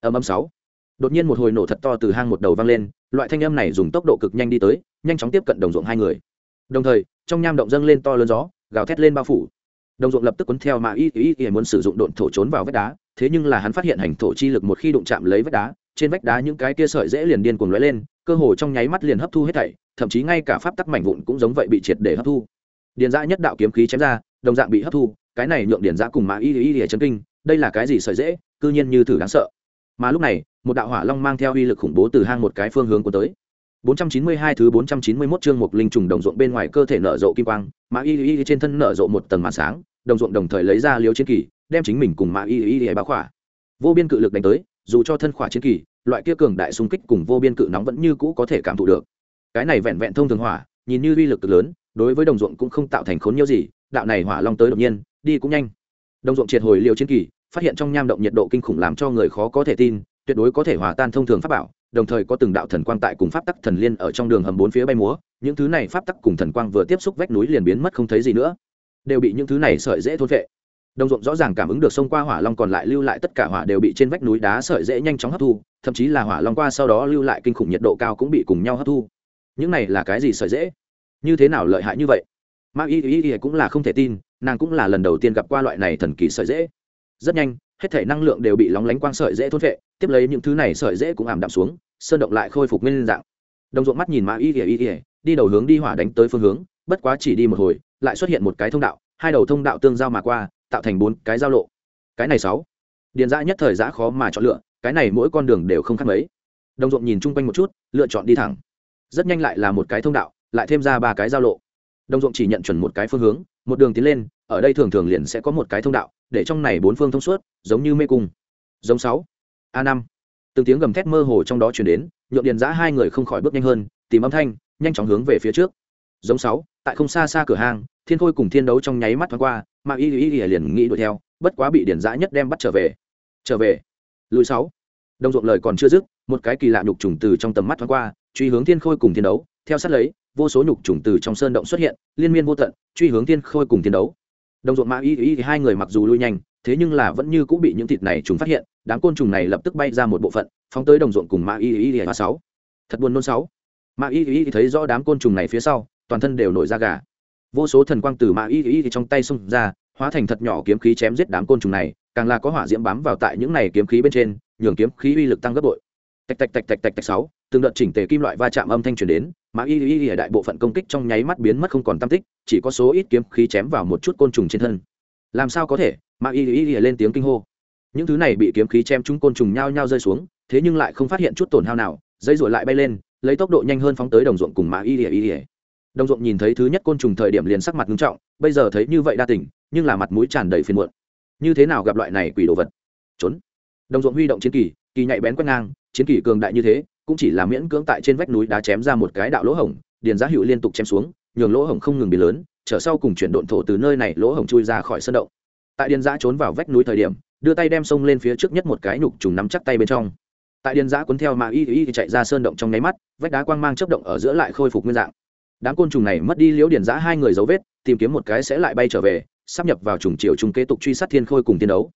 Âm âm sáu. Đột nhiên một hồi nổ thật to từ hang một đầu vang lên, loại thanh âm này dùng tốc độ cực nhanh đi tới, nhanh chóng tiếp cận đồng ruộng hai người. Đồng thời, trong nham động dâng lên to lớn gió, gào thét lên bao phủ. Đồng ruộng lập tức cuốn theo mà y y y muốn sử dụng độn thổ trốn vào vách đá, thế nhưng là hắn phát hiện hành thổ chi lực một khi đụng chạm lấy vách đá trên vách đá những cái kia sợi dễ liền điên cuồng lóe lên cơ hồ trong nháy mắt liền hấp thu hết thảy thậm chí ngay cả pháp tắc mảnh vụn cũng giống vậy bị triệt để hấp thu. Điền dã nhất đạo kiếm khí chém ra đồng dạng bị hấp thu cái này nhượng điền dã cùng Ma y y y chấn kinh đây là cái gì sợi dễ cư nhiên như thử đáng sợ. Mà lúc này một đạo hỏa long mang theo uy lực khủng bố từ hang một cái phương hướng của tới. 492 thứ 491 chương một linh trùng đồng ruộng bên ngoài cơ thể nở rộ kim quang, Mã Y Y trên thân nở rộ một tầng màn sáng, đồng ruộng đồng thời lấy ra liếu chiến kỳ, đem chính mình cùng Mã Y Y Y bao khỏa. Vô biên cự lực đánh tới, dù cho thân khỏa chiến kỳ, loại kia cường đại xung kích cùng vô biên cự nóng vẫn như cũ có thể cảm thụ được. Cái này vẹn vẹn thông thường hỏa, nhìn như uy lực cực lớn, đối với đồng ruộng cũng không tạo thành khốn nhiều gì, đạo này hỏa long tới đột nhiên, đi cũng nhanh. Đồng ruộng triệt hồi liều chiến kỳ, phát hiện trong nham động nhiệt độ kinh khủng làm cho người khó có thể tin, tuyệt đối có thể hòa tan thông thường pháp bảo, đồng thời có từng đạo thần quang tại cùng pháp tắc thần liên ở trong đường hầm bốn phía bay múa những thứ này pháp tắc cùng thần quang vừa tiếp xúc vách núi liền biến mất không thấy gì nữa đều bị những thứ này sợi dễ thôn vệ đồng ruộng rõ ràng cảm ứng được sông qua hỏa long còn lại lưu lại tất cả hỏa đều bị trên vách núi đá sợi dễ nhanh chóng hấp thu, thậm chí là hỏa long qua sau đó lưu lại kinh khủng nhiệt độ cao cũng bị cùng nhau hấp thu. Những này là cái gì sợi dễ? Như thế nào lợi hại như vậy? Ma y y y cũng là không thể tin, nàng cũng là lần đầu tiên gặp qua loại này thần kỳ sợi dễ. Rất nhanh, hết thể năng lượng đều bị lóng lánh quang sợi dễ thôn vệ tiếp lấy những thứ này sợi dễ cũng ảm đạm xuống, sơn động lại khôi phục nguyên dạng. Đồng ruộng mắt nhìn Ma y Y y, đi đầu hướng đi hỏa đánh tới phương hướng, bất quá chỉ đi một hồi, lại xuất hiện một cái thông đạo, hai đầu thông đạo tương giao mà qua tạo thành bốn cái giao lộ. Cái này sáu. Điền dã nhất thời giã khó mà chọn lựa, cái này mỗi con đường đều không khác mấy. Đồng ruộng nhìn chung quanh một chút, lựa chọn đi thẳng. Rất nhanh lại là một cái thông đạo, lại thêm ra ba cái giao lộ. Đồng ruộng chỉ nhận chuẩn một cái phương hướng, một đường tiến lên, ở đây thường thường liền sẽ có một cái thông đạo, để trong này bốn phương thông suốt, giống như mê cung. Giống sáu. A năm. Từng tiếng gầm thét mơ hồ trong đó chuyển đến nhộn điền giã hai người không khỏi bước nhanh hơn, tìm âm thanh, nhanh chóng hướng về phía trước. Giống sáu, tại không xa xa cửa hàng thiên khôi cùng thiên đấu trong nháy mắt thoáng qua mà y y y liền nghĩ đuổi theo, bất quá bị điển giã nhất đem bắt trở về. Trở về. Lùi sáu. Đồng ruộng lời còn chưa dứt, một cái kỳ lạ nhục trùng từ trong tầm mắt thoáng qua, truy hướng thiên khôi cùng thiên đấu, theo sát lấy, vô số nhục trùng từ trong sơn động xuất hiện, liên miên vô tận, truy hướng thiên khôi cùng thiên đấu. Đồng ruộng mã y y hai người mặc dù lui nhanh, thế nhưng là vẫn như cũng bị những thịt này trùng phát hiện, đám côn trùng này lập tức bay ra một bộ phận, phóng tới đồng ruộng cùng mã y y y sáu. Thật buồn nôn sáu. Mã y y thấy rõ đám côn trùng này phía sau, toàn thân đều nổi da gà vô số thần quang từ mã y y trong tay xung ra, hóa thành thật nhỏ kiếm khí chém giết đám côn trùng này, càng là có hỏa diễm bám vào tại những này kiếm khí bên trên, nhường kiếm khí uy lực tăng gấp bội. Tạch tạch tạch tạch tạch tạch sáu, từng đợt chỉnh tề kim loại va chạm âm thanh truyền đến, mã y y y đại bộ phận công kích trong nháy mắt biến mất không còn tam tích, chỉ có số ít kiếm khí chém vào một chút côn trùng trên thân. Làm sao có thể? Mã y y y lên tiếng kinh hô. Những thứ này bị kiếm khí chém chúng côn trùng nhao nhao rơi xuống, thế nhưng lại không phát hiện chút tổn hao nào, dây ruổi lại bay lên, lấy tốc độ nhanh hơn phóng tới đồng ruộng cùng mã y y y đồng ruộng nhìn thấy thứ nhất côn trùng thời điểm liền sắc mặt nghiêm trọng, bây giờ thấy như vậy đa tỉnh nhưng là mặt mũi tràn đầy phiền muộn. Như thế nào gặp loại này quỷ đồ vật? Trốn. Đồng ruộng huy động chiến kỳ kỳ nhạy bén quét ngang, chiến kỳ cường đại như thế, cũng chỉ là miễn cưỡng tại trên vách núi đá chém ra một cái đạo lỗ hổng, điền giá hữu liên tục chém xuống, nhường lỗ hổng không ngừng bị lớn trở sau cùng chuyển độn thổ từ nơi này lỗ hổng chui ra khỏi sân động. Tại điền giã trốn vào vách núi thời điểm, đưa tay đem sông lên phía trước nhất một cái nhục trùng nắm chắc tay bên trong. Tại điền giã cuốn theo mà y y chạy ra sơn động trong nháy mắt, vách đá quang mang chấp động ở giữa lại khôi phục nguyên dạng đám côn trùng này mất đi liễu điển giã hai người dấu vết, tìm kiếm một cái sẽ lại bay trở về, sắp nhập vào trùng triều trùng kế tục truy sát thiên khôi cùng tiên đấu.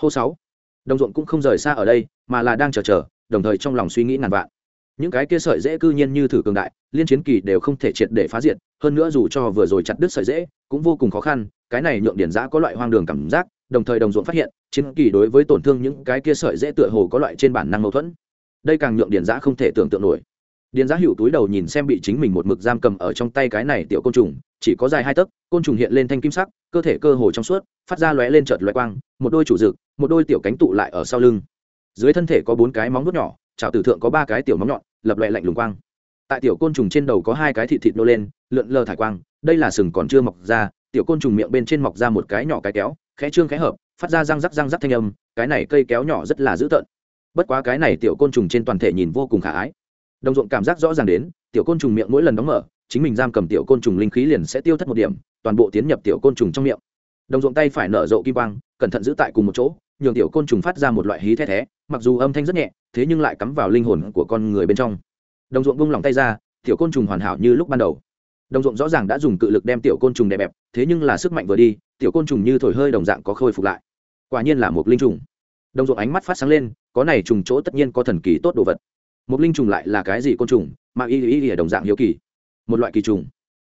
Hô sáu. Đồng ruộng cũng không rời xa ở đây, mà là đang chờ chờ, đồng thời trong lòng suy nghĩ ngàn vạn. Những cái kia sợi dễ cư nhiên như thử cường đại, liên chiến kỳ đều không thể triệt để phá diệt, hơn nữa dù cho vừa rồi chặt đứt sợi dễ, cũng vô cùng khó khăn, cái này nhượng điển giã có loại hoang đường cảm giác, đồng thời đồng ruộng phát hiện, chiến kỳ đối với tổn thương những cái kia sợi dễ tựa hồ có loại trên bản năng mâu thuẫn. Đây càng nhượng điển giã không thể tưởng tượng nổi điền giá hữu túi đầu nhìn xem bị chính mình một mực giam cầm ở trong tay cái này tiểu côn trùng, chỉ có dài hai tấc, côn trùng hiện lên thanh kim sắc, cơ thể cơ hồ trong suốt, phát ra lóe lên trợt lóe quang, một đôi chủ rực, một đôi tiểu cánh tụ lại ở sau lưng. Dưới thân thể có bốn cái móng vuốt nhỏ trào tử thượng có ba cái tiểu móng nhọn, lập loẹ lạnh lùng quang. Tại tiểu côn trùng trên đầu có hai cái thịt thịt nô lên, lượn lờ thải quang, đây là sừng còn chưa mọc ra, tiểu côn trùng miệng bên trên mọc ra một cái nhỏ cái kéo, khẽ trương khẽ hợp, phát ra răng rắc răng rắc thanh âm, cái này cây kéo nhỏ rất là dữ tợn. Bất quá cái này tiểu côn trùng trên toàn thể nhìn vô cùng khả ái đồng ruộng cảm giác rõ ràng đến, tiểu côn trùng miệng mỗi lần đóng mở, chính mình giam cầm tiểu côn trùng linh khí liền sẽ tiêu thất một điểm, toàn bộ tiến nhập tiểu côn trùng trong miệng. Đồng ruộng tay phải nở rộ kim quang, cẩn thận giữ tại cùng một chỗ, nhường tiểu côn trùng phát ra một loại hí the thé, mặc dù âm thanh rất nhẹ, thế nhưng lại cắm vào linh hồn của con người bên trong. Đồng ruộng bung lòng tay ra, tiểu côn trùng hoàn hảo như lúc ban đầu. Đồng ruộng rõ ràng đã dùng cự lực đem tiểu côn trùng đè bẹp, thế nhưng là sức mạnh vừa đi, tiểu côn trùng như thổi hơi đồng dạng có khôi phục lại. Quả nhiên là một linh trùng. Đồng ruộng ánh mắt phát sáng lên, có này trùng chỗ tất nhiên có thần kỳ tốt đồ vật một linh trùng lại là cái gì côn trùng, mà y y y đồng dạng hiếu kỳ. Một loại kỳ trùng.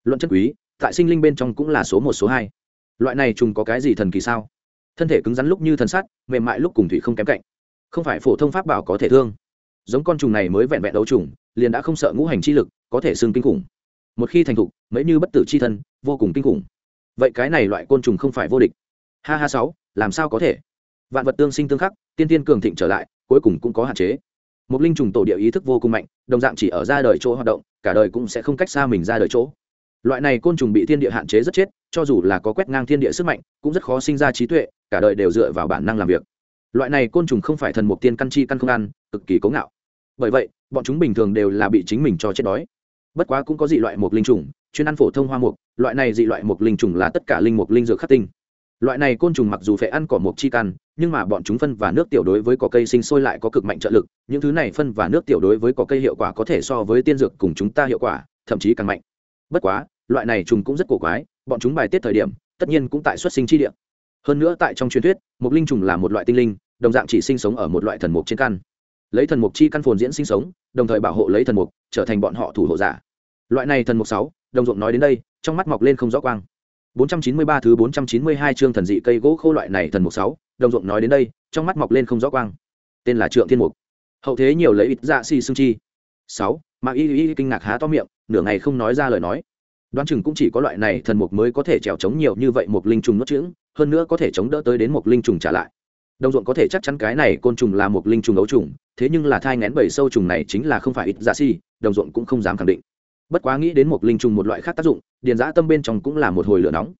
Luận chất quý, tại sinh linh bên trong cũng là số một, số hai. Loại này trùng có cái gì thần kỳ sao? Thân thể cứng rắn lúc như thần sắt, mềm mại lúc cùng thủy không kém cạnh. Không phải phổ thông pháp bảo có thể thương. Giống con trùng này mới vẹn vẹn đấu trùng, liền đã không sợ ngũ hành chi lực, có thể xương kinh khủng. Một khi thành thục, mấy như bất tử c h i thân, vô cùng kinh khủng. Vậy cái này loại côn trùng không phải vô địch. Ha ha sáu, làm sao có thể? Vạn vật tương sinh tương khắc, tiên tiên cường thịnh trở lại, cuối cùng cũng có hạn chế một linh trùng tổ địa ý thức vô cùng mạnh, đồng dạng chỉ ở ra đời chỗ hoạt động, cả đời cũng sẽ không cách xa mình ra đời chỗ. Loại này côn trùng bị thiên địa hạn chế rất chết, cho dù là có quét ngang thiên địa sức mạnh, cũng rất khó sinh ra trí tuệ, cả đời đều dựa vào bản năng làm việc. Loại này côn trùng không phải thần mục tiên căn chi căn không ăn, cực kỳ cố ngạo. Bởi vậy, bọn chúng bình thường đều là bị chính mình cho chết đói. Bất quá cũng có dị loại mục linh trùng, chuyên ăn phổ thông hoa mục loại này dị loại mục linh trùng là tất cả linh mục linh dược khắc tinh. Loại này côn trùng mặc dù phải ăn cỏ mục chi căn nhưng mà bọn chúng phân và nước tiểu đối với cỏ cây sinh sôi lại có cực mạnh trợ lực những thứ này phân và nước tiểu đối với cỏ cây hiệu quả có thể so với tiên dược cùng chúng ta hiệu quả thậm chí càng mạnh. Bất quá loại này trùng cũng rất cổ quái bọn chúng bài tiết thời điểm tất nhiên cũng tại xuất sinh chi địa. Hơn nữa tại trong truyền thuyết mục linh trùng là một loại tinh linh đồng dạng chỉ sinh sống ở một loại thần mục trên căn. Lấy thần mục chi căn phồn diễn sinh sống đồng thời bảo hộ lấy thần mục trở thành bọn họ thủ hộ giả. Loại này thần mục sáu đồng ruộng nói đến đây trong mắt mọc lên không rõ quang. 493 thứ 492 chương thần dị cây gỗ khô loại này thần mục 6, đồng ruộng nói đến đây, trong mắt mọc lên không rõ quang. Tên là Trượng Thiên Mục. Hậu thế nhiều lấy ít dạ si xương chi. sáu, Mạc Y Y kinh ngạc há to miệng, nửa ngày không nói ra lời nói. Đoán chừng cũng chỉ có loại này thần mục mới có thể trèo chống nhiều như vậy một linh trùng nuốt chửng, hơn nữa có thể chống đỡ tới đến một linh trùng trả lại. Đồng ruộng có thể chắc chắn cái này côn trùng là một linh trùng ấu trùng, thế nhưng là thai ngén bầy sâu trùng này chính là không phải ít dạ si, đồng ruộng cũng không dám khẳng định bất quá nghĩ đến một linh trùng một loại khác tác dụng điền giã tâm bên trong cũng là một hồi lửa nóng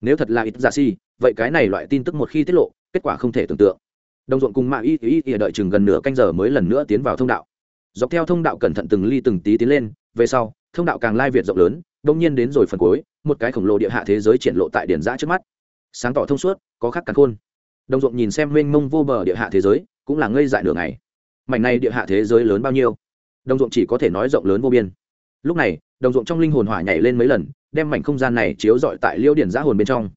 nếu thật là ít dạ giả si vậy cái này loại tin tức một khi tiết lộ kết quả không thể tưởng tượng. Đồng ruộng cùng mạng y y y đợi chừng gần nửa canh giờ mới lần nữa tiến vào thông đạo. Dọc theo thông đạo cẩn thận từng ly từng tí tiến lên, về sau, thông đạo càng lai việt rộng lớn, đông nhiên đến rồi phần cuối, một cái khổng lồ địa hạ thế giới triển lộ tại điển giã trước mắt. Sáng tỏ thông suốt, có khắc càng khôn. Đồng ruộng nhìn xem mênh mông vô bờ địa hạ thế giới, cũng là ngây dại nửa ngày. Mảnh này địa hạ thế giới lớn bao nhiêu? Đồng ruộng chỉ có thể nói rộng lớn vô biên. Lúc này, đồng ruộng trong linh hồn hỏa nhảy lên mấy lần, đem mảnh không gian này chiếu dọi tại liêu điển giã hồn bên trong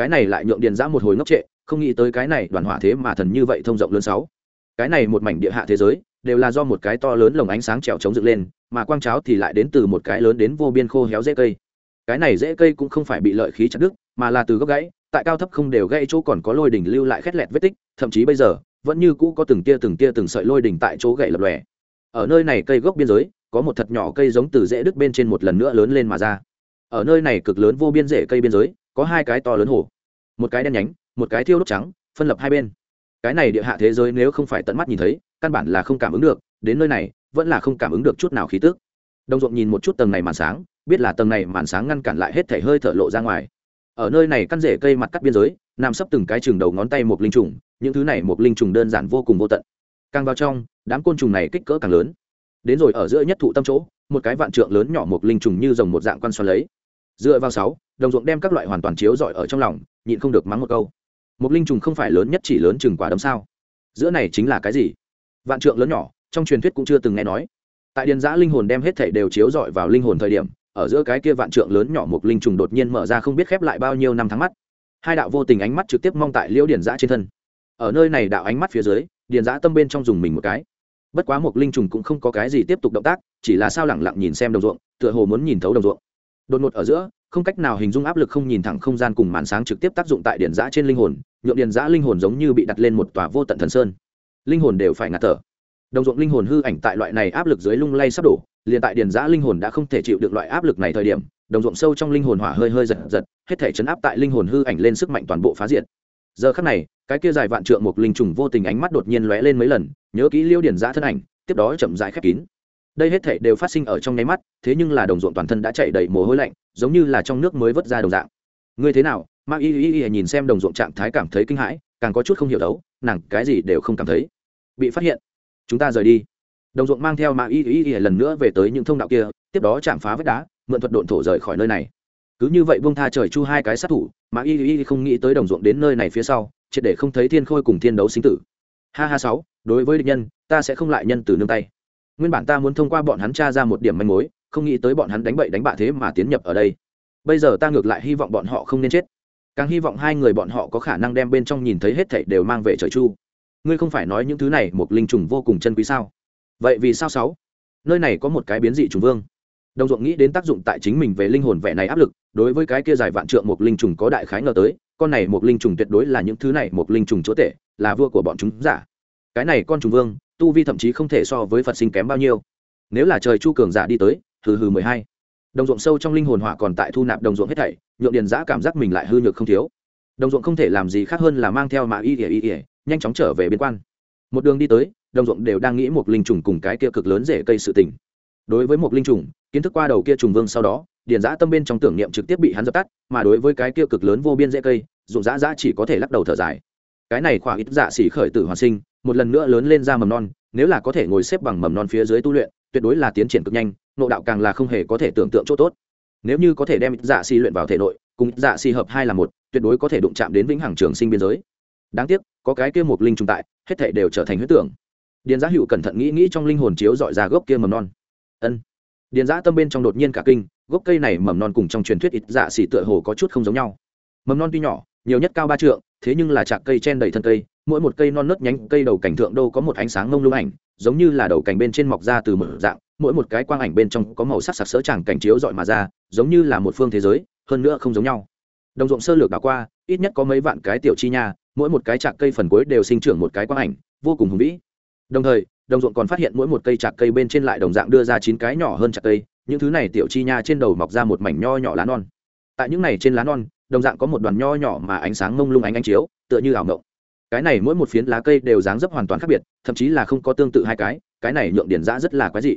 cái này lại nhượng điền giã một hồi ngốc trệ, không nghĩ tới cái này đoàn hỏa thế mà thần như vậy thông rộng lớn sáu. Cái này một mảnh địa hạ thế giới, đều là do một cái to lớn lồng ánh sáng trèo chống dựng lên, mà quang cháo thì lại đến từ một cái lớn đến vô biên khô héo dễ cây. Cái này dễ cây cũng không phải bị lợi khí chặt đứt, mà là từ gốc gãy, tại cao thấp không đều gãy chỗ còn có lôi đỉnh lưu lại khét lẹt vết tích, thậm chí bây giờ, vẫn như cũ có từng tia từng tia từng sợi lôi đỉnh tại chỗ gãy lập lòe. Ở nơi này cây gốc biên giới, có một thật nhỏ cây giống từ rễ đứt bên trên một lần nữa lớn lên mà ra. Ở nơi này cực lớn vô biên rễ cây biên giới có hai cái to lớn hồ. Một cái đen nhánh, một cái thiêu đốt trắng, phân lập hai bên. Cái này địa hạ thế giới nếu không phải tận mắt nhìn thấy, căn bản là không cảm ứng được, đến nơi này, vẫn là không cảm ứng được chút nào khí tức. Đồng ruộng nhìn một chút tầng này màn sáng, biết là tầng này màn sáng ngăn cản lại hết thể hơi thở lộ ra ngoài. Ở nơi này căn rễ cây mặt cắt biên giới, nằm sấp từng cái chừng đầu ngón tay một linh trùng, những thứ này một linh trùng đơn giản vô cùng vô tận. Càng vào trong, đám côn trùng này kích cỡ càng lớn. Đến rồi ở giữa nhất thụ tâm chỗ, một cái vạn trượng lớn nhỏ một linh trùng như dòng một dạng quan xoắn lấy dựa vào sáu, đồng ruộng đem các loại hoàn toàn chiếu rọi ở trong lòng, nhịn không được mắng một câu. Một linh trùng không phải lớn nhất chỉ lớn chừng quả đấm sao? Giữa này chính là cái gì? Vạn trượng lớn nhỏ, trong truyền thuyết cũng chưa từng nghe nói. Tại điền giã linh hồn đem hết thảy đều chiếu rọi vào linh hồn thời điểm, ở giữa cái kia vạn trượng lớn nhỏ một linh trùng đột nhiên mở ra không biết khép lại bao nhiêu năm tháng mắt. Hai đạo vô tình ánh mắt trực tiếp mong tại liễu điền giã trên thân. Ở nơi này đạo ánh mắt phía dưới, điền giã tâm bên trong dùng mình một cái. Bất quá một linh trùng cũng không có cái gì tiếp tục động tác, chỉ là sao lẳng lặng nhìn xem đồng ruộng, tựa hồ muốn nhìn thấu đồng ruộng đột ngột ở giữa, không cách nào hình dung áp lực không nhìn thẳng không gian cùng màn sáng trực tiếp tác dụng tại điện giã trên linh hồn nhuộm điện giã linh hồn giống như bị đặt lên một tòa vô tận thần sơn. Linh hồn đều phải ngạt thở. Đồng ruộng linh hồn hư ảnh tại loại này áp lực dưới lung lay sắp đổ, liền tại điện giã linh hồn đã không thể chịu được loại áp lực này thời điểm, đồng ruộng sâu trong linh hồn hỏa hơi hơi giật giật, hết thể chấn áp tại linh hồn hư ảnh lên sức mạnh toàn bộ phá diệt. Giờ khắc này, cái kia dài vạn trượng một linh trùng vô tình ánh mắt đột nhiên lóe lên mấy lần, nhớ kỹ liêu điển giã thân ảnh, tiếp đó chậm rãi khép kín đây hết thảy đều phát sinh ở trong nháy mắt, thế nhưng là đồng ruộng toàn thân đã chạy đầy mồ hôi lạnh, giống như là trong nước mới vớt ra đồng dạng. Ngươi thế nào? Ma y y y nhìn xem đồng ruộng trạng thái cảm thấy kinh hãi, càng có chút không hiểu đấu, nàng cái gì đều không cảm thấy. Bị phát hiện. Chúng ta rời đi. Đồng ruộng mang theo ma y y y lần nữa về tới những thông đạo kia, tiếp đó chạm phá vết đá, mượn thuật độn thổ rời khỏi nơi này. Cứ như vậy buông tha trời chu hai cái sát thủ mà y y không nghĩ tới đồng ruộng đến nơi này phía sau, triệt để không thấy thiên khôi cùng thiên đấu sinh tử. Ha ha sáu, đối với địch nhân, ta sẽ không lại nhân từ nương tay nguyên bản ta muốn thông qua bọn hắn tra ra một điểm manh mối, không nghĩ tới bọn hắn đánh bậy đánh bạ thế mà tiến nhập ở đây. Bây giờ ta ngược lại hy vọng bọn họ không nên chết. Càng hy vọng hai người bọn họ có khả năng đem bên trong nhìn thấy hết thảy đều mang về trời chu. Ngươi không phải nói những thứ này một linh trùng vô cùng chân quý sao? Vậy vì sao sáu? Nơi này có một cái biến dị trùng vương. Đồng ruộng nghĩ đến tác dụng tại chính mình về linh hồn vẻ này áp lực, đối với cái kia dài vạn trượng một linh trùng có đại khái ngờ tới, con này một linh trùng tuyệt đối là những thứ này một linh trùng chúa tể, là vua của bọn chúng giả. Cái này con trùng vương tu vi thậm chí không thể so với phật sinh kém bao nhiêu. Nếu là trời chu cường giả đi tới, hừ hừ mười hai. Đồng ruộng sâu trong linh hồn hỏa còn tại thu nạp đồng ruộng hết thảy, nhượng điền giã cảm giác mình lại hư nhược không thiếu. Đồng ruộng không thể làm gì khác hơn là mang theo mạ y ỉa y ỉa nhanh chóng trở về biên quan. Một đường đi tới, đồng ruộng đều đang nghĩ một linh trùng cùng cái kia cực lớn rễ cây sự tình. Đối với một linh trùng, kiến thức qua đầu kia trùng vương sau đó, điền giã tâm bên trong tưởng niệm trực tiếp bị hắn dập tắt, mà đối với cái kia cực lớn vô biên rễ cây dụng giã giã chỉ có thể lắc đầu thở dài. Cái này khoảng ít dạ xỉ khởi tử hoàn sinh một lần nữa lớn lên ra mầm non, nếu là có thể ngồi xếp bằng mầm non phía dưới tu luyện, tuyệt đối là tiến triển cực nhanh, nộ đạo càng là không hề có thể tưởng tượng chỗ tốt. Nếu như có thể đem dạ si luyện vào thể nội, cùng dạ si hợp hai là một, tuyệt đối có thể đụng chạm đến vĩnh hằng trường sinh biên giới. Đáng tiếc, có cái kia một linh trùng tại, hết thể đều trở thành huyết tưởng. Điền giá hữu cẩn thận nghĩ nghĩ trong linh hồn chiếu dọi ra gốc kia mầm non. Ân. Điền giá tâm bên trong đột nhiên cả kinh, gốc cây này mầm non cùng trong truyền thuyết ít dạ xỉ tựa hồ có chút không giống nhau. Mầm non tuy nhỏ, nhiều nhất cao ba trượng, thế nhưng là chạc cây chen đầy thân cây mỗi một cây non nớt nhánh cây đầu cảnh thượng đô có một ánh sáng ngông lung ảnh, giống như là đầu cảnh bên trên mọc ra từ một dạng, mỗi một cái quang ảnh bên trong có màu sắc sặc sỡ chẳng cảnh chiếu dọi mà ra, giống như là một phương thế giới, hơn nữa không giống nhau. Đồng ruộng sơ lược đảo qua, ít nhất có mấy vạn cái tiểu chi nha, mỗi một cái trạc cây phần cuối đều sinh trưởng một cái quang ảnh, vô cùng hùng vĩ. Đồng thời, đồng ruộng còn phát hiện mỗi một cây trạc cây bên trên lại đồng dạng đưa ra chín cái nhỏ hơn trạc cây, những thứ này tiểu chi nha trên đầu mọc ra một mảnh nho nhỏ lá non. Tại những này trên lá non, đồng dạng có một đoàn nho nhỏ mà ánh sáng mông lung ánh ánh chiếu, tựa như ảo ngộng cái này mỗi một phiến lá cây đều dáng dấp hoàn toàn khác biệt thậm chí là không có tương tự hai cái cái này nhượng điển giã rất là quái dị.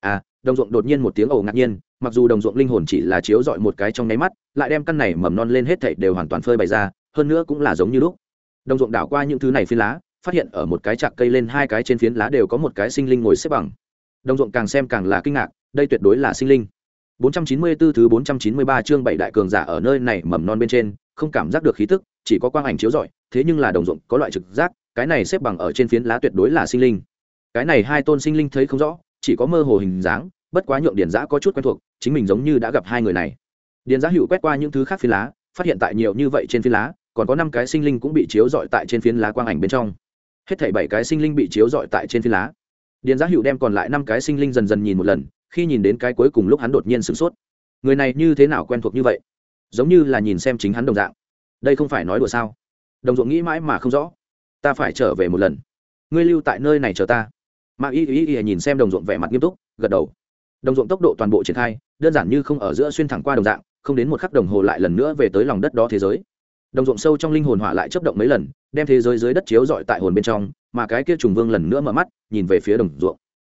À đồng ruộng đột nhiên một tiếng ồ ngạc nhiên mặc dù đồng ruộng linh hồn chỉ là chiếu dọi một cái trong nháy mắt lại đem căn này mầm non lên hết thảy đều hoàn toàn phơi bày ra hơn nữa cũng là giống như lúc. Đồng ruộng đảo qua những thứ này phiến lá phát hiện ở một cái chạc cây lên hai cái trên phiến lá đều có một cái sinh linh ngồi xếp bằng. Đồng ruộng càng xem càng là kinh ngạc đây tuyệt đối là sinh linh. 494 thứ 493 chương bảy đại cường giả ở nơi này mầm non bên trên, không cảm giác được khí tức, chỉ có quang ảnh chiếu rọi, thế nhưng là đồng ruộng có loại trực giác, cái này xếp bằng ở trên phiến lá tuyệt đối là sinh linh. Cái này hai tôn sinh linh thấy không rõ, chỉ có mơ hồ hình dáng, bất quá nhượng điển giã có chút quen thuộc, chính mình giống như đã gặp hai người này. Điển giã hữu quét qua những thứ khác phiến lá, phát hiện tại nhiều như vậy trên phiến lá, còn có năm cái sinh linh cũng bị chiếu rọi tại trên phiến lá quang ảnh bên trong hết thảy bảy cái sinh linh bị chiếu rọi tại trên phiến lá điền giã hữu đem còn lại năm cái sinh linh dần dần nhìn một lần khi nhìn đến cái cuối cùng lúc hắn đột nhiên sửng sốt người này như thế nào quen thuộc như vậy giống như là nhìn xem chính hắn đồng dạng. Đây không phải nói đùa sao? Đồng ruộng nghĩ mãi mà không rõ. Ta phải trở về một lần. Ngươi lưu tại nơi này chờ ta. Mạc y y y nhìn xem đồng ruộng vẻ mặt nghiêm túc, gật đầu. Đồng ruộng tốc độ toàn bộ triển khai, đơn giản như không ở giữa xuyên thẳng qua đồng dạng, không đến một khắc đồng hồ lại lần nữa về tới lòng đất đó thế giới. Đồng ruộng sâu trong linh hồn hỏa lại chấp động mấy lần, đem thế giới dưới đất chiếu dọi tại hồn bên trong, mà cái kia trùng vương lần nữa mở mắt, nhìn về phía đồng ruộng.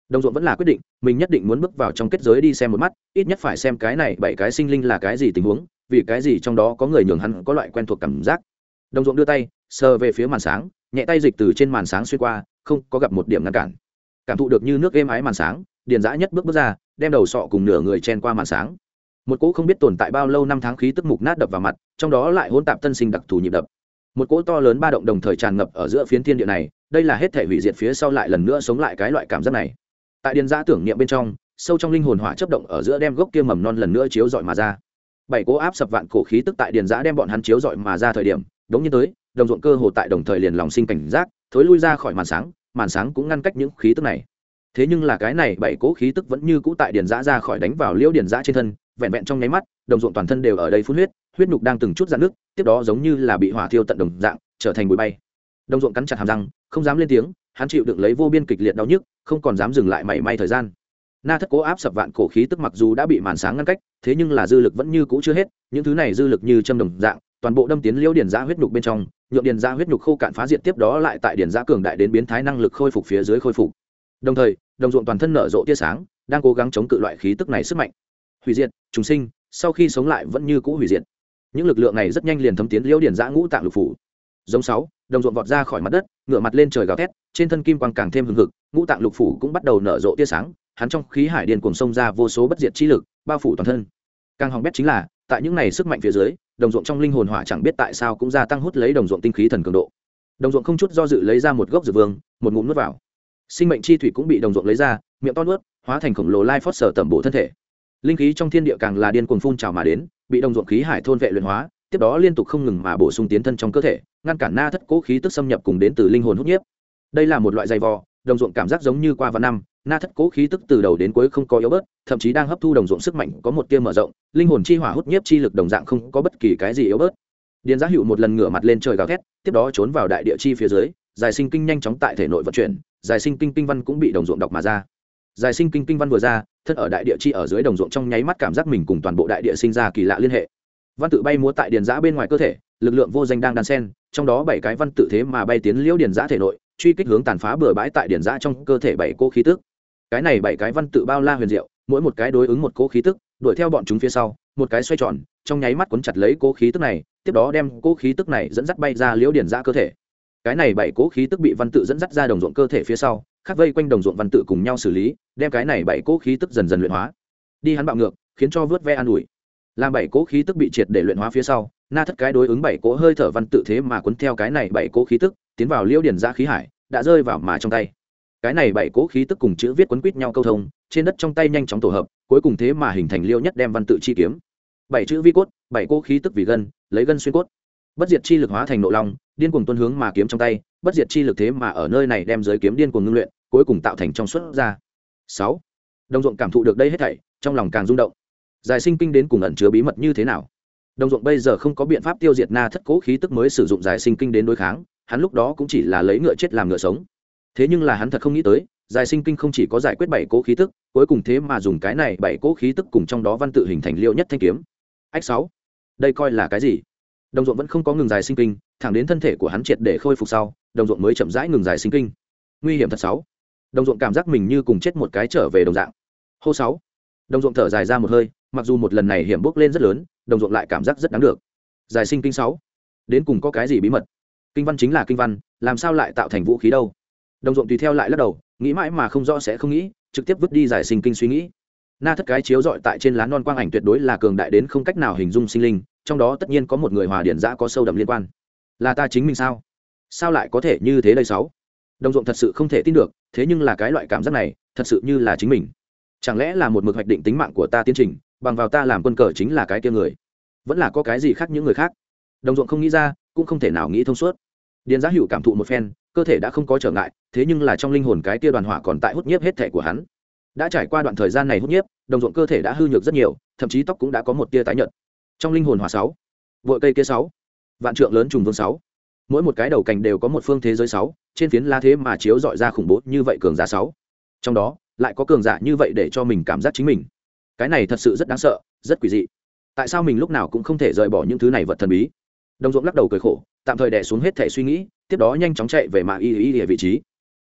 Đồng ruộng vẫn là quyết định, mình nhất định muốn bước vào trong kết giới đi xem một mắt, ít nhất phải xem cái này bảy cái sinh linh là cái gì tình huống vì cái gì trong đó có người nhường hắn có loại quen thuộc cảm giác? Đồng ruộng đưa tay, sờ về phía màn sáng, nhẹ tay dịch từ trên màn sáng xuyên qua, không có gặp một điểm ngăn cản. Cảm thụ được như nước êm ái màn sáng, điền giã nhất bước bước ra, đem đầu sọ cùng nửa người chen qua màn sáng. Một cỗ không biết tồn tại bao lâu năm tháng khí tức mục nát đập vào mặt, trong đó lại hôn tạp tân sinh đặc thù nhịp đập. Một cỗ to lớn ba động đồng thời tràn ngập ở giữa phiến thiên địa này, đây là hết thể hủy diệt phía sau lại lần nữa sống lại cái loại cảm giác này. Tại điền giã tưởng niệm bên trong, sâu trong linh hồn hỏa chấp động ở giữa đem gốc kia mầm non lần nữa chiếu dọi mà ra bảy cố áp sập vạn cổ khí tức tại điền giã đem bọn hắn chiếu dọi mà ra thời điểm, đống như tới, đồng ruộng cơ hồ tại đồng thời liền lòng sinh cảnh giác, thối lui ra khỏi màn sáng màn sáng cũng ngăn cách những khí tức này. Thế nhưng là cái này bảy cố khí tức vẫn như cũ tại điền giã ra khỏi đánh vào liễu điền giã trên thân, vẹn vẹn trong nháy mắt, đồng ruộng toàn thân đều ở đây phun huyết huyết nhục đang từng chút dạn nước, tiếp đó giống như là bị hỏa thiêu tận đồng dạng, trở thành bụi bay. Đồng ruộng cắn chặt hàm răng, không dám lên tiếng, hắn chịu đựng lấy vô biên kịch liệt đau nhức, không còn dám dừng lại mảy may thời gian na thất cố áp sập vạn cổ khí tức mặc dù đã bị màn sáng ngăn cách, thế nhưng là dư lực vẫn như cũ chưa hết, những thứ này dư lực như châm đồng dạng, toàn bộ đâm tiến liễu điền giã huyết nhục bên trong, nhượng điền giã huyết nhục khô cạn phá diệt tiếp đó lại tại điền giã cường đại đến biến thái năng lực khôi phục phía dưới khôi phục. Đồng thời, đồng ruộng toàn thân nở rộ tia sáng, đang cố gắng chống cự loại khí tức này sức mạnh. Hủy diệt, trùng sinh, sau khi sống lại vẫn như cũ hủy diệt. Những lực lượng này rất nhanh liền thấm tiến liễu điền giã ngũ tạng lục phủ. Giống sáu, đồng ruộng vọt ra khỏi mặt đất ngựa mặt lên trời gào thét, trên thân kim quang càng thêm hừng hực, ngũ tạng lục phủ cũng bắt đầu nở rộ tia sáng hắn trong khí hải điền cuồng sông ra vô số bất diệt chi lực, bao phủ toàn thân. Càng hỏng bét chính là, tại những này sức mạnh phía dưới, đồng ruộng trong linh hồn hỏa chẳng biết tại sao cũng gia tăng hút lấy đồng ruộng tinh khí thần cường độ. Đồng ruộng không chút do dự lấy ra một gốc dược vương, một ngụm nuốt vào. Sinh mệnh chi thủy cũng bị đồng ruộng lấy ra, miệng to nuốt, hóa thành khổng lồ lai phót sở tẩm bổ thân thể. Linh khí trong thiên địa càng là điên cuồng phun trào mà đến, bị đồng ruộng khí hải thôn vệ luyện hóa, tiếp đó liên tục không ngừng mà bổ sung tiến thân trong cơ thể, ngăn cản na thất cố khí tức xâm nhập cùng đến từ linh hồn hút nhiếp. Đây là một loại dày vò, đồng ruộng cảm giác giống như qua vài năm na thất cố khí tức từ đầu đến cuối không có yếu bớt, thậm chí đang hấp thu đồng ruộng sức mạnh có một tia mở rộng, linh hồn chi hỏa hút nhiếp chi lực đồng dạng không có bất kỳ cái gì yếu bớt. Điền giá hữu một lần ngửa mặt lên trời gào thét, tiếp đó trốn vào đại địa chi phía dưới, giải sinh kinh nhanh chóng tại thể nội vận chuyển, giải sinh kinh kinh văn cũng bị đồng ruộng đọc mà ra. Giải sinh kinh kinh văn vừa ra, thân ở đại địa chi ở dưới đồng ruộng trong nháy mắt cảm giác mình cùng toàn bộ đại địa sinh ra kỳ lạ liên hệ. Văn tự bay múa tại điền giã bên ngoài cơ thể, lực lượng vô danh đang đan sen trong đó bảy cái văn tự thế mà bay tiến liễu điền giã thể nội, truy kích hướng tàn phá bừa bãi tại điền giã trong cơ thể bảy cô khí tức cái này bảy cái văn tự bao la huyền diệu, mỗi một cái đối ứng một cỗ khí tức, đuổi theo bọn chúng phía sau, một cái xoay tròn, trong nháy mắt cuốn chặt lấy cỗ khí tức này, tiếp đó đem cỗ khí tức này dẫn dắt bay ra liễu điển ra cơ thể. Cái này bảy cố khí tức bị văn tự dẫn dắt ra đồng ruộng cơ thể phía sau khắc vây quanh đồng ruộng văn tự cùng nhau xử lý, đem cái này bảy cố khí tức dần dần luyện hóa. Đi hắn bạo ngược, khiến cho vớt ve an ủi. Làm bảy cố khí tức bị triệt để luyện hóa phía sau, na thất cái đối ứng bảy cố hơi thở văn tự thế mà cuốn theo cái này bảy cố khí tức, tiến vào liễu điển ra khí hải, đã rơi vào mà trong tay cái này bảy cố khí tức cùng chữ viết quấn quýt nhau câu thông, trên đất trong tay nhanh chóng tổ hợp, cuối cùng thế mà hình thành liêu nhất đem văn tự chi kiếm. Bảy chữ vi cốt, bảy cố khí tức vì gân, lấy gân xuyên cốt. Bất diệt chi lực hóa thành nộ long, điên cuồng tuân hướng mà kiếm trong tay, bất diệt chi lực thế mà ở nơi này đem giới kiếm điên cuồng ngưng luyện, cuối cùng tạo thành trong suốt ra. Sáu. Đồng ruộng cảm thụ được đây hết thảy, trong lòng càng rung động. Giải sinh kinh đến cùng ẩn chứa bí mật như thế nào? Đồng ruộng bây giờ không có biện pháp tiêu diệt na thất cố khí tức mới sử dụng giải sinh kinh đến đối kháng, hắn lúc đó cũng chỉ là lấy ngựa chết làm ngựa sống thế nhưng là hắn thật không nghĩ tới giải sinh kinh không chỉ có giải quyết bảy cố khí tức, cuối cùng thế mà dùng cái này bảy cố khí tức cùng trong đó văn tự hình thành liệu nhất thanh kiếm. Ách sáu, đây coi là cái gì? Đồng ruộng vẫn không có ngừng giải sinh kinh, thẳng đến thân thể của hắn triệt để khôi phục sau, đồng ruộng mới chậm rãi ngừng giải sinh kinh. Nguy hiểm thật sáu. Đồng ruộng cảm giác mình như cùng chết một cái trở về đồng dạng. Hô sáu. Đồng ruộng thở dài ra một hơi, mặc dù một lần này hiểm bước lên rất lớn, đồng ruộng lại cảm giác rất đáng được. Giải sinh kinh sáu. Đến cùng có cái gì bí mật? Kinh văn chính là kinh văn, làm sao lại tạo thành vũ khí đâu? Đồng ruộng tùy theo lại lắc đầu, nghĩ mãi mà không rõ sẽ không nghĩ, trực tiếp vứt đi giải sinh kinh suy nghĩ. Na thất cái chiếu dọi tại trên lá non quang ảnh tuyệt đối là cường đại đến không cách nào hình dung sinh linh, trong đó tất nhiên có một người hòa điển giã có sâu đậm liên quan. Là ta chính mình sao? Sao lại có thể như thế đây sáu? Đồng ruộng thật sự không thể tin được, thế nhưng là cái loại cảm giác này, thật sự như là chính mình. Chẳng lẽ là một mực hoạch định tính mạng của ta tiến trình, bằng vào ta làm quân cờ chính là cái kia người? Vẫn là có cái gì khác những người khác? Đồng ruộng không nghĩ ra, cũng không thể nào nghĩ thông suốt. Điền giá hữu cảm thụ một phen cơ thể đã không có trở ngại, thế nhưng là trong linh hồn cái kia đoàn hỏa còn tại hút nhiếp hết thể của hắn. Đã trải qua đoạn thời gian này hút nhiếp, đồng ruộng cơ thể đã hư nhược rất nhiều, thậm chí tóc cũng đã có một tia tái nhợt. Trong linh hồn hỏa sáu vội cây kia sáu, vạn trượng lớn trùng vương sáu. Mỗi một cái đầu cành đều có một phương thế giới sáu, trên phiến la thế mà chiếu dọi ra khủng bố như vậy cường giả sáu. Trong đó, lại có cường giả như vậy để cho mình cảm giác chính mình. Cái này thật sự rất đáng sợ, rất quỷ dị. Tại sao mình lúc nào cũng không thể rời bỏ những thứ này vật thần bí? Đồng ruộng lắc đầu cười khổ tạm thời đẻ xuống hết thể suy nghĩ tiếp đó nhanh chóng chạy về mã y y vị trí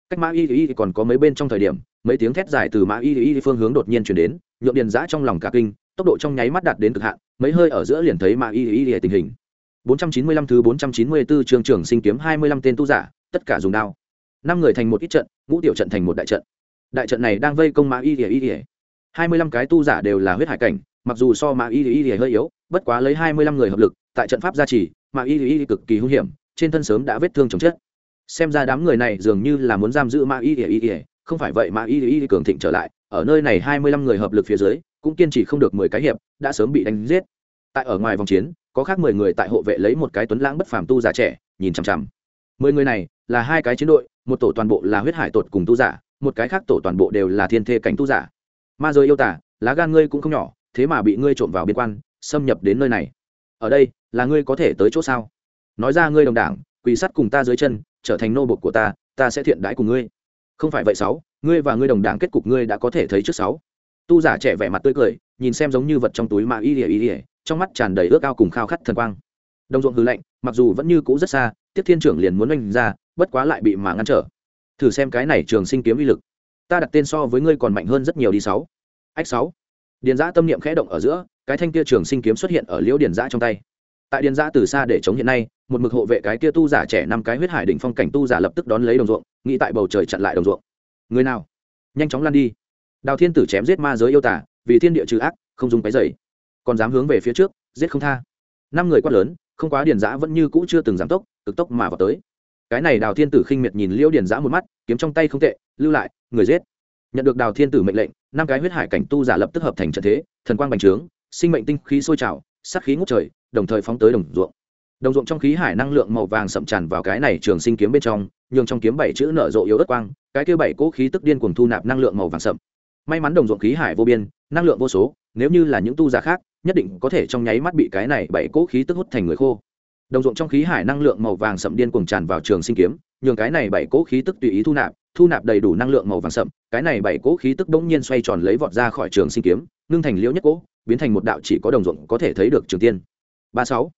cách mã y y còn có mấy bên trong thời điểm mấy tiếng thét dài từ mã y y phương hướng đột nhiên chuyển đến nhuộm điền giã trong lòng cả kinh tốc độ trong nháy mắt đạt đến cực hạn mấy hơi ở giữa liền thấy mã y y y tình hình 495 thứ 494 trường trưởng sinh kiếm 25 tên tu giả tất cả dùng đao năm người thành một ít trận ngũ tiểu trận thành một đại trận đại trận này đang vây công mã y y y 25 cái tu giả đều là huyết hải cảnh mặc dù so mạ y y y hơi yếu bất quá lấy hai mươi lăm người hợp lực tại trận pháp gia trì, mà y y cực kỳ hung hiểm, trên thân sớm đã vết thương chồng chết. Xem ra đám người này dường như là muốn giam giữ Ma y y y không phải vậy Ma y y cường thịnh trở lại, ở nơi này hai mươi lăm người hợp lực phía dưới, cũng kiên trì không được mười cái hiệp, đã sớm bị đánh giết. Tại ở ngoài vòng chiến, có khác mười người tại hộ vệ lấy một cái tuấn lãng bất phàm tu giả trẻ, nhìn chằm chằm. Mười người này là hai cái chiến đội, một tổ toàn bộ là huyết hải tột cùng tu giả, một cái khác tổ toàn bộ đều là thiên thê cảnh tu giả. Ma giới yêu tả, lá gan ngươi cũng không nhỏ, thế mà bị ngươi trộm vào biên quan, xâm nhập đến nơi này ở đây là ngươi có thể tới chỗ sao? Nói ra ngươi đồng đảng, quỳ sắt cùng ta dưới chân, trở thành nô bộc của ta ta sẽ thiện đãi cùng ngươi. Không phải vậy sáu, ngươi và ngươi đồng đảng kết cục ngươi đã có thể thấy trước sáu. Tu giả trẻ vẻ mặt tươi cười, nhìn xem giống như vật trong túi mà y ỉa y ỉa trong mắt tràn đầy ước ao cùng khao khát thần quang. Đồng ruộng hư lệnh mặc dù vẫn như cũ rất xa, tiếp thiên trưởng liền muốn oanh ra, bất quá lại bị mà ngăn trở. Thử xem cái này trường sinh kiếm uy lực. Ta đặt tên so với ngươi còn mạnh hơn rất nhiều đi sáu. Ách sáu. Điền giã tâm niệm khẽ động ở giữa cái thanh kia trường sinh kiếm xuất hiện ở liễu điền giã trong tay. Tại điền giã từ xa để chống hiện nay, một mực hộ vệ cái kia tu giả trẻ năm cái huyết hải đỉnh phong cảnh tu giả lập tức đón lấy đồng ruộng, nghĩ tại bầu trời chặn lại đồng ruộng. Người nào? Nhanh chóng lan đi. Đào thiên tử chém giết ma giới yêu tả vì thiên địa trừ ác, không dùng cái dày còn dám hướng về phía trước, giết không tha. Năm người quát lớn, không quá điền giã vẫn như cũ chưa từng giảm tốc, cực tốc mà vào tới. Cái này đào thiên tử khinh miệt nhìn liễu điền giã một mắt, kiếm trong tay không tệ, lưu lại, người giết. Nhận được đào thiên tử mệnh lệnh, năm cái huyết hải cảnh tu giả lập tức hợp thành trận thế, thần quang bành trướng sinh mệnh tinh khí sôi trào, sát khí ngút trời, đồng thời phóng tới đồng ruộng. Đồng ruộng trong khí hải năng lượng màu vàng sậm tràn vào cái này trường sinh kiếm bên trong, nhường trong kiếm bảy chữ nở rộ yếu ớt quang, cái kia bảy cỗ khí tức điên cuồng thu nạp năng lượng màu vàng sậm. May mắn đồng ruộng khí hải vô biên, năng lượng vô số, nếu như là những tu giả khác, nhất định có thể trong nháy mắt bị cái này bảy cỗ khí tức hút thành người khô. Đồng ruộng trong khí hải năng lượng màu vàng sậm điên cuồng tràn vào trường sinh kiếm, nhường cái này bảy cỗ khí tức tùy ý thu nạp thu nạp đầy đủ năng lượng màu vàng sậm. Cái này bảy cỗ khí tức bỗng nhiên xoay tròn lấy vọt ra khỏi trường sinh kiếm, ngưng thành liễu nhất cỗ biến thành một đạo chỉ có đồng ruộng có thể thấy được trường tiên. Ba sáu.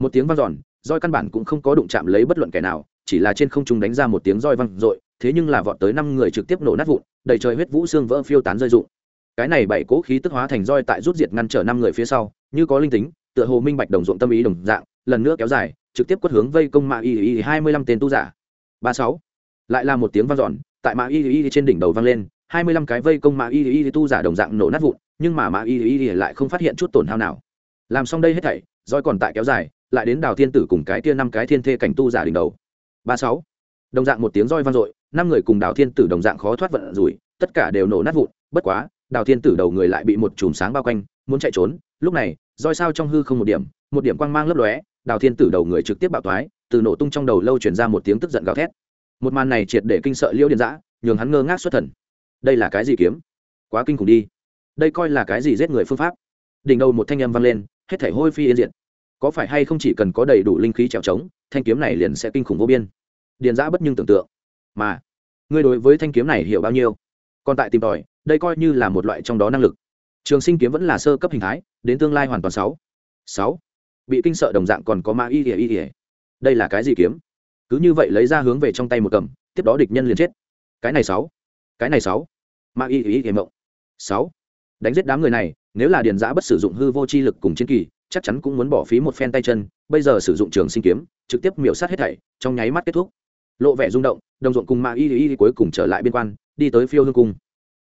Một tiếng vang dọn, roi căn bản cũng không có đụng chạm lấy bất luận kẻ nào, chỉ là trên không trung đánh ra một tiếng roi vang dội, thế nhưng là vọt tới năm người trực tiếp nổ nát vụn, đầy trời huyết vũ xương vỡ phiêu tán rơi rụng. Cái này bảy cỗ khí tức hóa thành roi tại rút diệt ngăn trở năm người phía sau, như có linh tính, tựa hồ minh bạch đồng ruộng tâm ý đồng dạng, lần nữa kéo dài, trực tiếp quất hướng vây công mạ y y hai mươi lăm tên tu giả. Ba sáu. Lại là một tiếng vang dọn, tại mạ y y trên đỉnh đầu vang lên, hai mươi lăm cái vây công mạ y y tu giả đồng dạng nổ nát vụn nhưng mà mã y y lại không phát hiện chút tổn hao nào. Làm xong đây hết thảy, roi còn tại kéo dài, lại đến đào thiên tử cùng cái kia năm cái thiên thê cảnh tu giả đỉnh đầu. Ba sáu, đồng dạng một tiếng roi vang dội, năm người cùng đào thiên tử đồng dạng khó thoát vận rủi, tất cả đều nổ nát vụn, bất quá, đào thiên tử đầu người lại bị một chùm sáng bao quanh, muốn chạy trốn, lúc này, roi sao trong hư không một điểm một điểm quang mang lấp lóe, đào thiên tử đầu người trực tiếp bạo thoái, từ nổ tung trong đầu lâu chuyển ra một tiếng tức giận gào thét. Một màn này triệt để kinh sợ liễu điện giã, nhường hắn ngơ ngác xuất thần. Đây là cái gì kiếm? Quá kinh khủng đi đây coi là cái gì giết người phương pháp? Đỉnh đầu một thanh âm vang lên, hết thể hôi phi yên diện có phải hay không chỉ cần có đầy đủ linh khí trèo trống, thanh kiếm này liền sẽ kinh khủng vô biên? Điền giã bất nhưng tưởng tượng. Mà, ngươi đối với thanh kiếm này hiểu bao nhiêu? Còn tại tìm tòi, đây coi như là một loại trong đó năng lực. Trường sinh kiếm vẫn là sơ cấp hình thái, đến tương lai hoàn toàn sáu. Sáu. Bị kinh sợ đồng dạng còn có ma y ỉa y ỉa đây là cái gì kiếm? Cứ như vậy lấy ra hướng về trong tay một cầm, tiếp đó địch nhân liền chết. Cái này sáu. Cái này sáu. Ma y ỉa ỉa mộng. Sáu đánh giết đám người này, nếu là điền giã bất sử dụng hư vô chi lực cùng chiến kỳ, chắc chắn cũng muốn bỏ phí một phen tay chân, bây giờ sử dụng trường sinh kiếm, trực tiếp miểu sát hết thảy, trong nháy mắt kết thúc. Lộ vẻ rung động, đồng ruộng cùng ma y y cuối cùng trở lại biên quan, đi tới phiêu hương cung.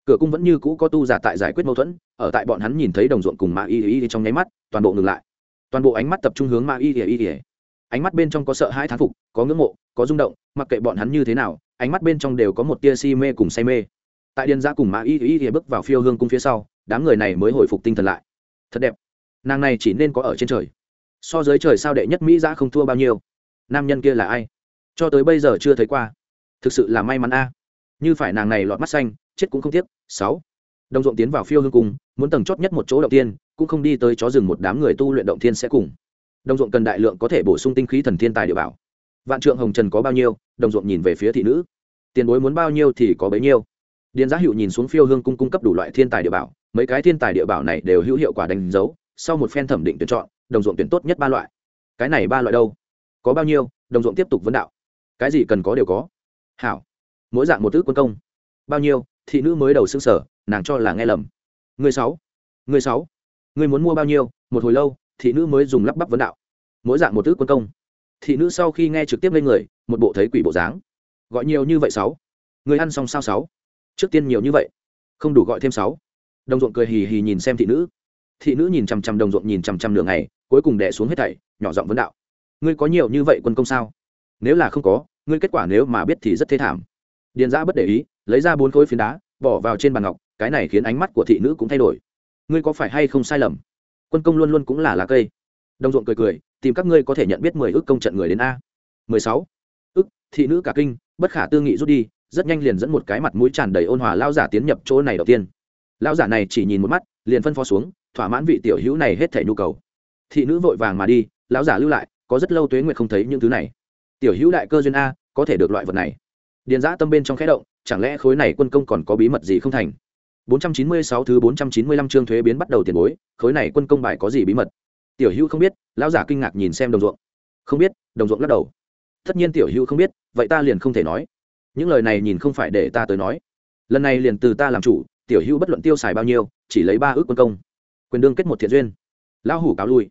Cửa cung vẫn như cũ có tu giả tại giải quyết mâu thuẫn, ở tại bọn hắn nhìn thấy đồng ruộng cùng ma y y trong nháy mắt, toàn bộ ngừng lại. Toàn bộ ánh mắt tập trung hướng ma y y y. Ánh mắt bên trong có sợ hãi thán phục, có ngưỡng mộ, có rung động, mặc kệ bọn hắn như thế nào, ánh mắt bên trong đều có một tia si mê cùng say mê. Tại điền giã cùng ma y y y bước vào phiêu hương cung phía sau đám người này mới hồi phục tinh thần lại. Thật đẹp. Nàng này chỉ nên có ở trên trời. So dưới trời sao đệ nhất mỹ giã không thua bao nhiêu? Nam nhân kia là ai? Cho tới bây giờ chưa thấy qua. Thực sự là may mắn a. Như phải nàng này lọt mắt xanh, chết cũng không tiếc. Sáu. Đồng ruộng tiến vào phiêu hương cung muốn tầng chót nhất một chỗ động tiên, cũng không đi tới chó rừng một đám người tu luyện động thiên sẽ cùng. Đồng ruộng cần đại lượng có thể bổ sung tinh khí thần thiên tài địa bảo. Vạn trượng hồng trần có bao nhiêu, đồng ruộng nhìn về phía thị nữ. Tiền bối muốn bao nhiêu thì có bấy nhiêu. Điền giá hiệu nhìn xuống phiêu hương cung cung cấp đủ loại thiên tài địa bảo mấy cái thiên tài địa bảo này đều hữu hiệu quả đánh dấu, sau một phen thẩm định tuyển chọn, đồng ruộng tuyển tốt nhất ba loại. Cái này ba loại đâu? Có bao nhiêu? Đồng ruộng tiếp tục vấn đạo. Cái gì cần có đều có. Hảo. Mỗi dạng một thứ quân công. Bao nhiêu? Thị nữ mới đầu xương sở, nàng cho là nghe lầm. Người sáu. Người sáu. Người muốn mua bao nhiêu? Một hồi lâu, thị nữ mới dùng lắp bắp vấn đạo. Mỗi dạng một thứ quân công. Thị nữ sau khi nghe trực tiếp lên người, một bộ thấy quỷ bộ dáng. Gọi nhiều như vậy sáu. Người ăn xong sao sáu? Trước tiên nhiều như vậy. Không đủ gọi thêm sáu đồng ruộng cười hì hì nhìn xem thị nữ. Thị nữ nhìn chằm chằm đồng ruộng, nhìn chằm chằm đường này cuối cùng đẻ xuống hết thảy, nhỏ giọng vấn đạo. Ngươi có nhiều như vậy quân công sao? Nếu là không có, ngươi kết quả nếu mà biết thì rất thê thảm. Điền giã bất để ý, lấy ra bốn khối phiến đá, bỏ vào trên bàn ngọc, cái này khiến ánh mắt của thị nữ cũng thay đổi. Ngươi có phải hay không sai lầm? Quân công luôn luôn cũng là lá cây. Đồng ruộng cười cười, tìm các ngươi có thể nhận biết mười ước công trận người đến a. Mười sáu. Ước, thị nữ cả kinh, bất khả tư nghị rút đi, rất nhanh liền dẫn một cái mặt mũi tràn đầy ôn hòa lao giả tiến nhập chỗ này đầu tiên lão giả này chỉ nhìn một mắt, liền phân phó xuống, thỏa mãn vị tiểu hữu này hết thể nhu cầu. Thị nữ vội vàng mà đi, lão giả lưu lại, có rất lâu tuế nguyệt không thấy những thứ này. Tiểu hữu đại cơ duyên a, có thể được loại vật này. Điền giã tâm bên trong khẽ động, chẳng lẽ khối này quân công còn có bí mật gì không thành? 496 thứ 495 chương thuế biến bắt đầu tiền bối, khối này quân công bài có gì bí mật? Tiểu hữu không biết, lão giả kinh ngạc nhìn xem đồng ruộng. Không biết, đồng ruộng lắc đầu. Tất nhiên tiểu hữu không biết, vậy ta liền không thể nói. Những lời này nhìn không phải để ta tới nói. Lần này liền từ ta làm chủ tiểu hữu bất luận tiêu xài bao nhiêu, chỉ lấy ba ước quân công. Quyền đương kết một thiện duyên. Lão hủ cáo lui.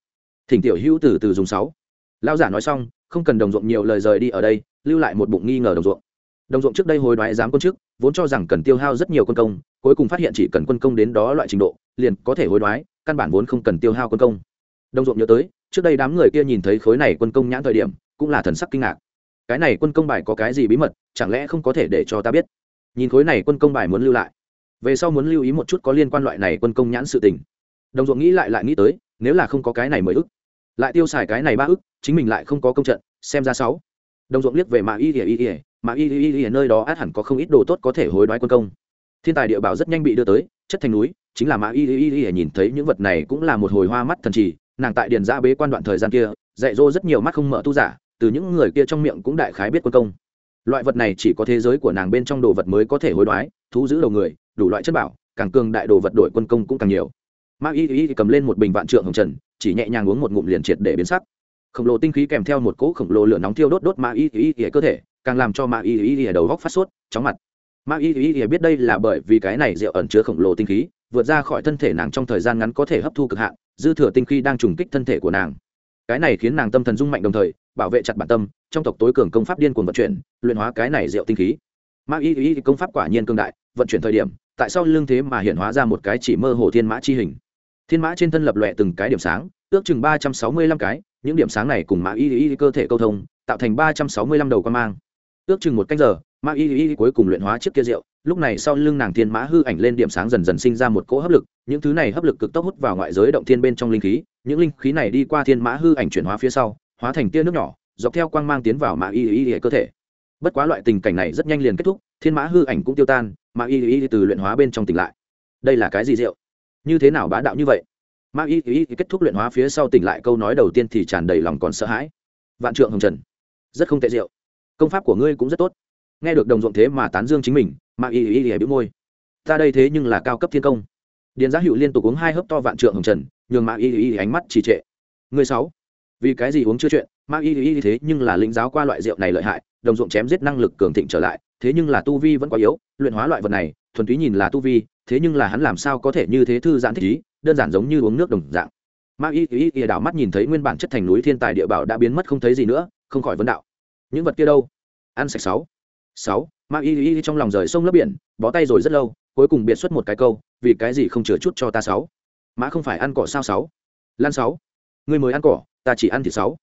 Thỉnh tiểu hữu từ từ dùng sáu. Lão giả nói xong, không cần đồng ruộng nhiều lời rời đi ở đây, lưu lại một bụng nghi ngờ đồng ruộng. Đồng ruộng trước đây hồi đoái giám quân chức vốn cho rằng cần tiêu hao rất nhiều quân công, cuối cùng phát hiện chỉ cần quân công đến đó loại trình độ, liền có thể hối đoái, căn bản vốn không cần tiêu hao quân công. Đồng ruộng nhớ tới, trước đây đám người kia nhìn thấy khối này quân công nhãn thời điểm, cũng là thần sắc kinh ngạc. Cái này quân công bài có cái gì bí mật, chẳng lẽ không có thể để cho ta biết? Nhìn khối này quân công bài muốn lưu lại về sau muốn lưu ý một chút có liên quan loại này quân công nhãn sự tình. Đồng ruộng nghĩ lại lại nghĩ tới, nếu là không có cái này mới ức, lại tiêu xài cái này ba ức, chính mình lại không có công trận, xem ra sáu. Đồng ruộng liếc về mà y ỉa y ỉa mà y ỉa y nơi đó át hẳn có không ít đồ tốt có thể hối đoái quân công. Thiên tài địa bảo rất nhanh bị đưa tới, chất thành núi, chính là mã y ỉa y nhìn thấy những vật này cũng là một hồi hoa mắt thần trì, nàng tại điền giã bế quan đoạn thời gian kia, dạy dỗ rất nhiều mắt không mở tu giả, từ những người kia trong miệng cũng đại khái biết quân công. Loại vật này chỉ có thế giới của nàng bên trong đồ vật mới có thể hối đoái, thú giữ đầu người đủ loại chất bảo, càng cường đại đồ vật đổi quân công cũng càng nhiều. Ma y y cầm lên một bình vạn trượng hồng trần, chỉ nhẹ nhàng uống một ngụm liền triệt để biến sắc. Khổng lồ tinh khí kèm theo một cỗ khổng lồ lửa nóng thiêu đốt đốt Ma y y y cơ thể, càng làm cho Ma y y y đầu góc phát sốt, chóng mặt. Ma y y y biết đây là bởi vì cái này rượu ẩn chứa khổng lồ tinh khí, vượt ra khỏi thân thể nàng trong thời gian ngắn có thể hấp thu cực hạn, dư thừa tinh khí đang trùng kích thân thể của nàng. Cái này khiến nàng tâm thần rung mạnh đồng thời, bảo vệ chặt bản tâm, trong tộc tối cường công pháp điên cuồng vận chuyển, luyện hóa cái này rượu tinh khí. Ma y y công pháp quả nhiên cương đại, vận chuyển thời điểm tại sao lưng thế mà hiện hóa ra một cái chỉ mơ hồ thiên mã chi hình. Thiên mã trên thân lập lòe từng cái điểm sáng, ước chừng ba trăm sáu mươi lăm cái, những điểm sáng này cùng mã y y cơ thể câu thông, tạo thành ba trăm sáu mươi lăm đầu quan mang. Ước chừng một canh giờ, mã y y cuối cùng luyện hóa chiếc kia rượu, lúc này sau lưng nàng thiên mã hư ảnh lên điểm sáng dần dần sinh ra một cỗ hấp lực, những thứ này hấp lực cực tốc hút vào ngoại giới động thiên bên trong linh khí, những linh khí này đi qua thiên mã hư ảnh chuyển hóa phía sau, hóa thành tia nước nhỏ, dọc theo quang mang tiến vào mã y y y cơ thể bất quá loại tình cảnh này rất nhanh liền kết thúc thiên mã hư ảnh cũng tiêu tan mã y y từ luyện hóa bên trong tỉnh lại đây là cái gì rượu như thế nào bá đạo như vậy mã y y kết thúc luyện hóa phía sau tỉnh lại câu nói đầu tiên thì tràn đầy lòng còn sợ hãi vạn trượng hồng trần rất không tệ rượu công pháp của ngươi cũng rất tốt nghe được đồng ruộng thế mà tán dương chính mình mã y y y bĩu môi ta đây thế nhưng là cao cấp thiên công điền giá hữu liên tục uống hai hớp to vạn trượng hồng trần nhường mã y y ánh mắt trì trệ người sáu vì cái gì uống chưa chuyện mã y y thế nhưng là lĩnh giáo qua loại rượu này lợi hại đồng ruộng chém giết năng lực cường thịnh trở lại, thế nhưng là tu vi vẫn quá yếu, luyện hóa loại vật này, thuần túy nhìn là tu vi, thế nhưng là hắn làm sao có thể như thế thư giãn thích ý, đơn giản giống như uống nước đồng dạng. Ma y y y đảo mắt nhìn thấy nguyên bản chất thành núi thiên tài địa bảo đã biến mất không thấy gì nữa, không khỏi vấn đạo. Những vật kia đâu? Ăn sạch sáu. Sáu, ma y y trong lòng rời sông lấp biển, bó tay rồi rất lâu, cuối cùng biệt xuất một cái câu, vì cái gì không chừa chút cho ta sáu? Mã không phải ăn cỏ sao sáu? Lan sáu. Người mới ăn cỏ, ta chỉ ăn thịt sáu.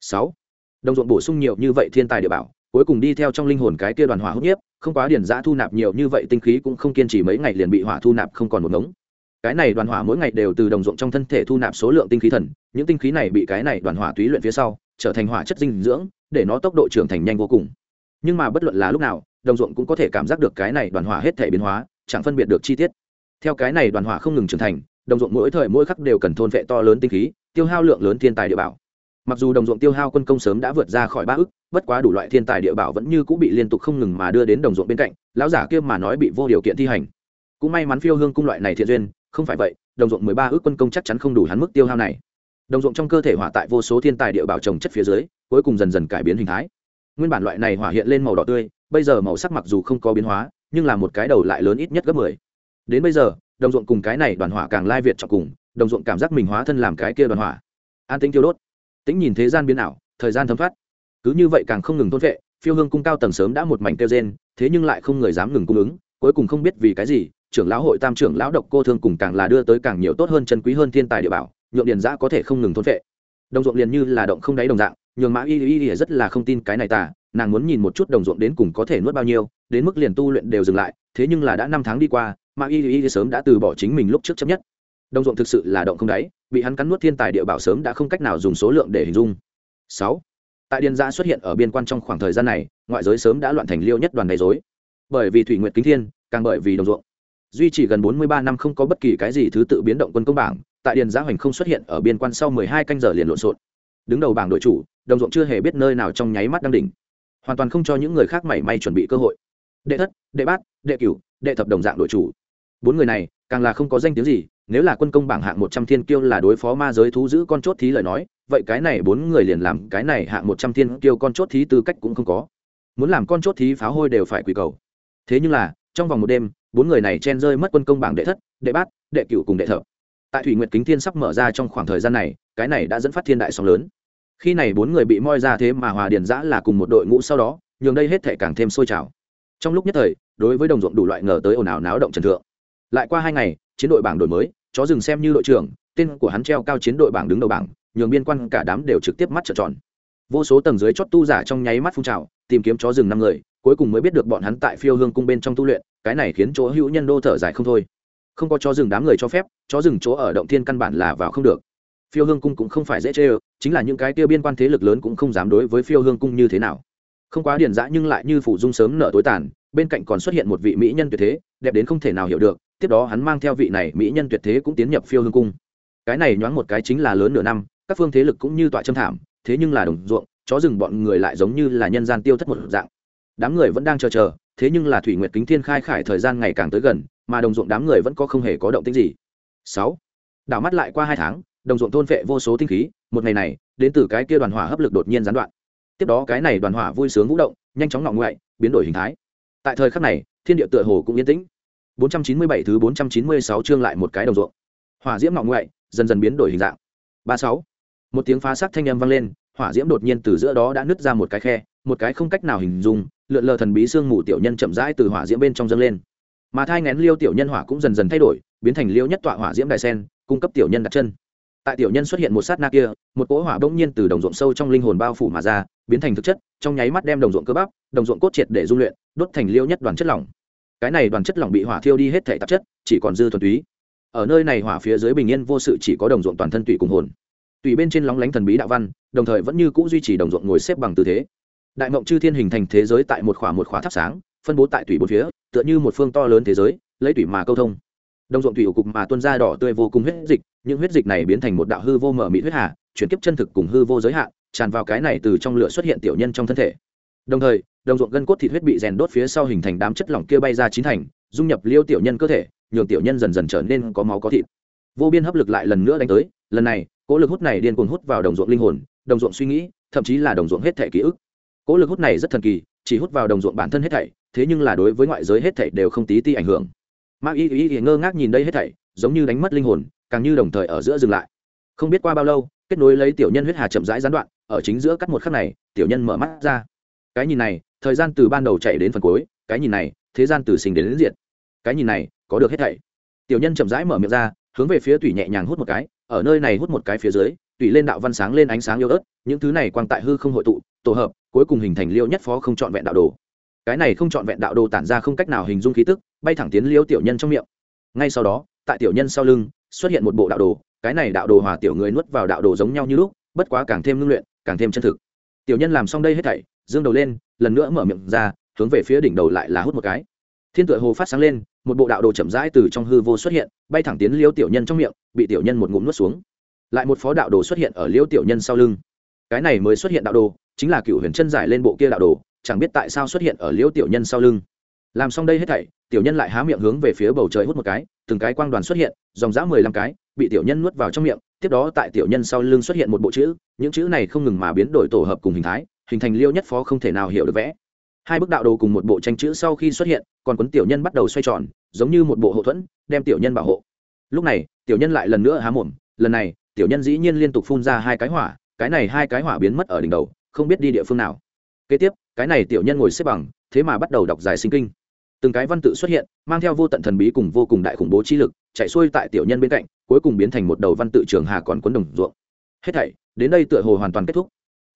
Sáu. Đồng ruộng bổ sung nhiều như vậy thiên tài địa bảo cuối cùng đi theo trong linh hồn cái kia đoàn hỏa hút nhiếp, không quá điển giã thu nạp nhiều như vậy tinh khí cũng không kiên trì mấy ngày liền bị hỏa thu nạp không còn một ngống. Cái này đoàn hỏa mỗi ngày đều từ đồng ruộng trong thân thể thu nạp số lượng tinh khí thần, những tinh khí này bị cái này đoàn hỏa túy luyện phía sau, trở thành hỏa chất dinh dưỡng, để nó tốc độ trưởng thành nhanh vô cùng. Nhưng mà bất luận là lúc nào, đồng ruộng cũng có thể cảm giác được cái này đoàn hỏa hết thể biến hóa, chẳng phân biệt được chi tiết. Theo cái này đoàn hỏa không ngừng trưởng thành, đồng ruộng mỗi thời mỗi khắc đều cần thôn vệ to lớn tinh khí, tiêu hao lượng lớn thiên tài địa bảo mặc dù đồng ruộng tiêu hao quân công sớm đã vượt ra khỏi ba ức, bất quá đủ loại thiên tài địa bảo vẫn như cũng bị liên tục không ngừng mà đưa đến đồng ruộng bên cạnh, lão giả kia mà nói bị vô điều kiện thi hành. Cũng may mắn phiêu hương cung loại này thiện duyên, không phải vậy, đồng ruộng mười ba ước quân công chắc chắn không đủ hắn mức tiêu hao này. Đồng ruộng trong cơ thể hỏa tại vô số thiên tài địa bảo trồng chất phía dưới, cuối cùng dần dần cải biến hình thái. Nguyên bản loại này hỏa hiện lên màu đỏ tươi, bây giờ màu sắc mặc dù không có biến hóa, nhưng là một cái đầu lại lớn ít nhất gấp mười. Đến bây giờ, đồng ruộng cùng cái này đoàn hỏa càng lai việt cho cùng, đồng ruộng cảm giác mình hóa thân làm cái kia đoàn hỏa. An tính tiêu đốt tĩnh nhìn thế gian biến ảo, thời gian thấm thoát. Cứ như vậy càng không ngừng thôn vệ, phiêu hương cung cao tầng sớm đã một mảnh kêu gen thế nhưng lại không người dám ngừng cung ứng, cuối cùng không biết vì cái gì, trưởng lão hội tam trưởng lão độc cô thương cùng càng là đưa tới càng nhiều tốt hơn chân quý hơn thiên tài địa bảo, nhượng điền giã có thể không ngừng thôn vệ. Đồng ruộng liền như là động không đáy đồng dạng, nhường mã y y y rất là không tin cái này tả nàng muốn nhìn một chút đồng ruộng đến cùng có thể nuốt bao nhiêu, đến mức liền tu luyện đều dừng lại, thế nhưng là đã năm tháng đi qua, mã y y sớm đã từ bỏ chính mình lúc trước chấp nhất. Đồng ruộng thực sự là động không đáy bị hắn cắn nuốt thiên tài địa bảo sớm đã không cách nào dùng số lượng để hình dung. Sáu. Tại điền giã xuất hiện ở biên quan trong khoảng thời gian này, ngoại giới sớm đã loạn thành liêu nhất đoàn đầy dối bởi vì thủy nguyện kính thiên, càng bởi vì đồng ruộng. Duy trì gần bốn mươi ba năm không có bất kỳ cái gì thứ tự biến động quân công bảng, tại điền giã hoành không xuất hiện ở biên quan sau mười hai canh giờ liền lộn xộn. Đứng đầu bảng đội chủ, đồng ruộng chưa hề biết nơi nào trong nháy mắt đang đỉnh. Hoàn toàn không cho những người khác mảy may chuẩn bị cơ hội. Đệ thất, đệ bát, đệ cửu, đệ thập đồng dạng đội chủ bốn người này, càng là không có danh tiếng gì, nếu là quân công bảng hạng một trăm thiên kiêu là đối phó ma giới thú giữ con chốt thí lời nói, vậy cái này bốn người liền làm cái này hạng một trăm thiên kiêu con chốt thí tư cách cũng không có. Muốn làm con chốt thí phá hôi đều phải quỳ cầu. Thế nhưng là, trong vòng một đêm, bốn người này chen rơi mất quân công bảng đệ thất, đệ bát, đệ cửu cùng đệ thập. Tại thủy nguyệt kính thiên sắp mở ra trong khoảng thời gian này, cái này đã dẫn phát thiên đại sóng lớn. Khi này bốn người bị moi ra thế mà hòa điền giã là cùng một đội ngũ sau đó, nhường đây hết thể càng thêm sôi trào. Trong lúc nhất thời, đối với đồng ruộng đủ loại ngờ tới ồn ào náo động trần thượng lại qua hai ngày, chiến đội bảng đổi mới, chó rừng xem như đội trưởng, tên của hắn treo cao chiến đội bảng đứng đầu bảng, nhường biên quan cả đám đều trực tiếp mắt trợn tròn. Vô số tầng dưới chót tu giả trong nháy mắt phun trào, tìm kiếm chó rừng năm người, cuối cùng mới biết được bọn hắn tại phiêu hương cung bên trong tu luyện, cái này khiến chỗ hữu nhân đô thở dài không thôi. Không có chó rừng đám người cho phép, chó rừng chỗ ở động thiên căn bản là vào không được. Phiêu hương cung cũng không phải dễ chê ơ, chính là những cái tiêu biên quan thế lực lớn cũng không dám đối với phiêu hương cung như thế nào. Không quá điển dã nhưng lại như phủ dung sớm nở tối tàn, bên cạnh còn xuất hiện một vị mỹ nhân tuyệt thế, đẹp đến không thể nào hiểu được tiếp đó hắn mang theo vị này mỹ nhân tuyệt thế cũng tiến nhập phiêu hương cung. Cái này nhoáng một cái chính là lớn nửa năm, các phương thế lực cũng như tọa châm thảm, thế nhưng là đồng ruộng, chó rừng bọn người lại giống như là nhân gian tiêu thất một dạng. Đám người vẫn đang chờ chờ, thế nhưng là thủy nguyệt kính thiên khai khải thời gian ngày càng tới gần, mà đồng ruộng đám người vẫn có không hề có động tĩnh gì. Sáu, đảo mắt lại qua hai tháng, đồng ruộng thôn vệ vô số tinh khí, một ngày này, đến từ cái kia đoàn hỏa hấp lực đột nhiên gián đoạn. Tiếp đó cái này đoàn hỏa vui sướng vũ động, nhanh chóng ngọ ngoại, biến đổi hình thái. Tại thời khắc này, thiên địa tựa hồ cũng yên tĩnh. 497 thứ 496 chương lại một cái đồng ruộng. Hỏa diễm ngọ ngoại, dần dần biến đổi hình dạng. 36. một tiếng phá sắc thanh âm vang lên, hỏa diễm đột nhiên từ giữa đó đã nứt ra một cái khe, một cái không cách nào hình dung, lượn lờ thần bí xương mù tiểu nhân chậm rãi từ hỏa diễm bên trong dâng lên. Mà thai ngén liêu tiểu nhân hỏa cũng dần dần thay đổi, biến thành liêu nhất tọa hỏa diễm đài sen, cung cấp tiểu nhân đặt chân. Tại tiểu nhân xuất hiện một sát na kia, một cỗ hỏa bỗng nhiên từ đồng ruộng sâu trong linh hồn bao phủ mà ra, biến thành thực chất, trong nháy mắt đem đồng ruộng cơ bắp, đồng ruộng cốt triệt để dung luyện, đốt thành liêu nhất đoàn chất lỏng cái này đoàn chất lỏng bị hỏa thiêu đi hết thể tạp chất, chỉ còn dư thuần túy. Ở nơi này hỏa phía dưới bình yên vô sự chỉ có đồng ruộng toàn thân tùy cùng hồn. Tùy bên trên lóng lánh thần bí đạo văn, đồng thời vẫn như c ũ duy trì đồng ruộng ngồi xếp bằng tư thế. Đại mộng chư thiên hình thành thế giới tại một khỏa một khỏa thắp sáng, phân bố tại tùy bốn phía, tựa như một phương to lớn thế giới, lấy tùy mà câu thông. Đồng ruộng tùy ủ cục mà tuân ra đỏ tươi vô cùng huyết dịch, những huyết dịch này biến thành một đạo hư vô mở mị huyết hà, chuyển kiếp chân thực cùng hư vô giới hạn, tràn vào cái này từ trong lửa xuất hiện tiểu nhân trong thân thể đồng thời, đồng ruộng gân cốt thịt huyết bị rèn đốt phía sau hình thành đám chất lỏng kia bay ra chín thành, dung nhập liêu tiểu nhân cơ thể, nhường tiểu nhân dần dần trở nên có máu có thịt. Vô biên hấp lực lại lần nữa đánh tới, lần này cỗ lực hút này điên cuồng hút vào đồng ruộng linh hồn, đồng ruộng suy nghĩ, thậm chí là đồng ruộng hết thể ký ức. Cỗ lực hút này rất thần kỳ, chỉ hút vào đồng ruộng bản thân hết thảy, thế nhưng là đối với ngoại giới hết thảy đều không tí ti ảnh hưởng. Ma y y y ngơ ngác nhìn đây hết thảy, giống như đánh mất linh hồn, càng như đồng thời ở giữa dừng lại. Không biết qua bao lâu, kết nối lấy tiểu nhân huyết hà chậm rãi gián đoạn, ở chính giữa cắt một khắc này, tiểu nhân mở mắt ra cái nhìn này thời gian từ ban đầu chạy đến phần cuối cái nhìn này thế gian từ sinh đến, đến diệt. Cái nhìn này có được hết thảy. Tiểu nhân chậm rãi mở miệng ra hướng về phía tủy nhẹ nhàng hút một cái ở nơi này hút một cái phía dưới tủy lên đạo văn sáng lên ánh sáng yêu ớt những thứ này quang tại hư không hội tụ tổ hợp cuối cùng hình thành liêu nhất phó không trọn vẹn đạo đồ. Cái này không trọn vẹn đạo đồ tản ra không cách nào hình dung khí tức bay thẳng tiến liêu tiểu nhân trong miệng. Ngay sau đó tại tiểu nhân sau lưng xuất hiện một bộ đạo đồ cái này đạo đồ hòa tiểu người nuốt vào đạo đồ giống nhau như lúc bất quá càng thêm ngưng luyện càng thêm chân thực. Tiểu nhân làm xong đây hết thảy dương đầu lên, lần nữa mở miệng ra, hướng về phía đỉnh đầu lại là hút một cái. Thiên tựa hồ phát sáng lên, một bộ đạo đồ chậm rãi từ trong hư vô xuất hiện, bay thẳng tiến liêu tiểu nhân trong miệng, bị tiểu nhân một ngụm nuốt xuống. Lại một phó đạo đồ xuất hiện ở liêu tiểu nhân sau lưng. Cái này mới xuất hiện đạo đồ, chính là cựu huyền chân giải lên bộ kia đạo đồ, chẳng biết tại sao xuất hiện ở liêu tiểu nhân sau lưng. Làm xong đây hết thảy, tiểu nhân lại há miệng hướng về phía bầu trời hút một cái, từng cái quang đoàn xuất hiện, dòng dã mười lăm cái, bị tiểu nhân nuốt vào trong miệng, tiếp đó tại tiểu nhân sau lưng xuất hiện một bộ chữ, những chữ này không ngừng mà biến đổi tổ hợp cùng hình thái hình thành liêu nhất phó không thể nào hiểu được vẽ. Hai bức đạo đồ cùng một bộ tranh chữ sau khi xuất hiện, còn cuốn tiểu nhân bắt đầu xoay tròn, giống như một bộ hậu thuẫn, đem tiểu nhân bảo hộ. Lúc này, tiểu nhân lại lần nữa há mồm, lần này, tiểu nhân dĩ nhiên liên tục phun ra hai cái hỏa, cái này hai cái hỏa biến mất ở đỉnh đầu, không biết đi địa phương nào. Kế tiếp, cái này tiểu nhân ngồi xếp bằng, thế mà bắt đầu đọc giải sinh kinh. Từng cái văn tự xuất hiện, mang theo vô tận thần bí cùng vô cùng đại khủng bố chi lực, chạy xuôi tại tiểu nhân bên cạnh, cuối cùng biến thành một đầu văn tự trường hà còn cuốn đồng ruộng. Hết thảy, đến đây tựa hồ hoàn toàn kết thúc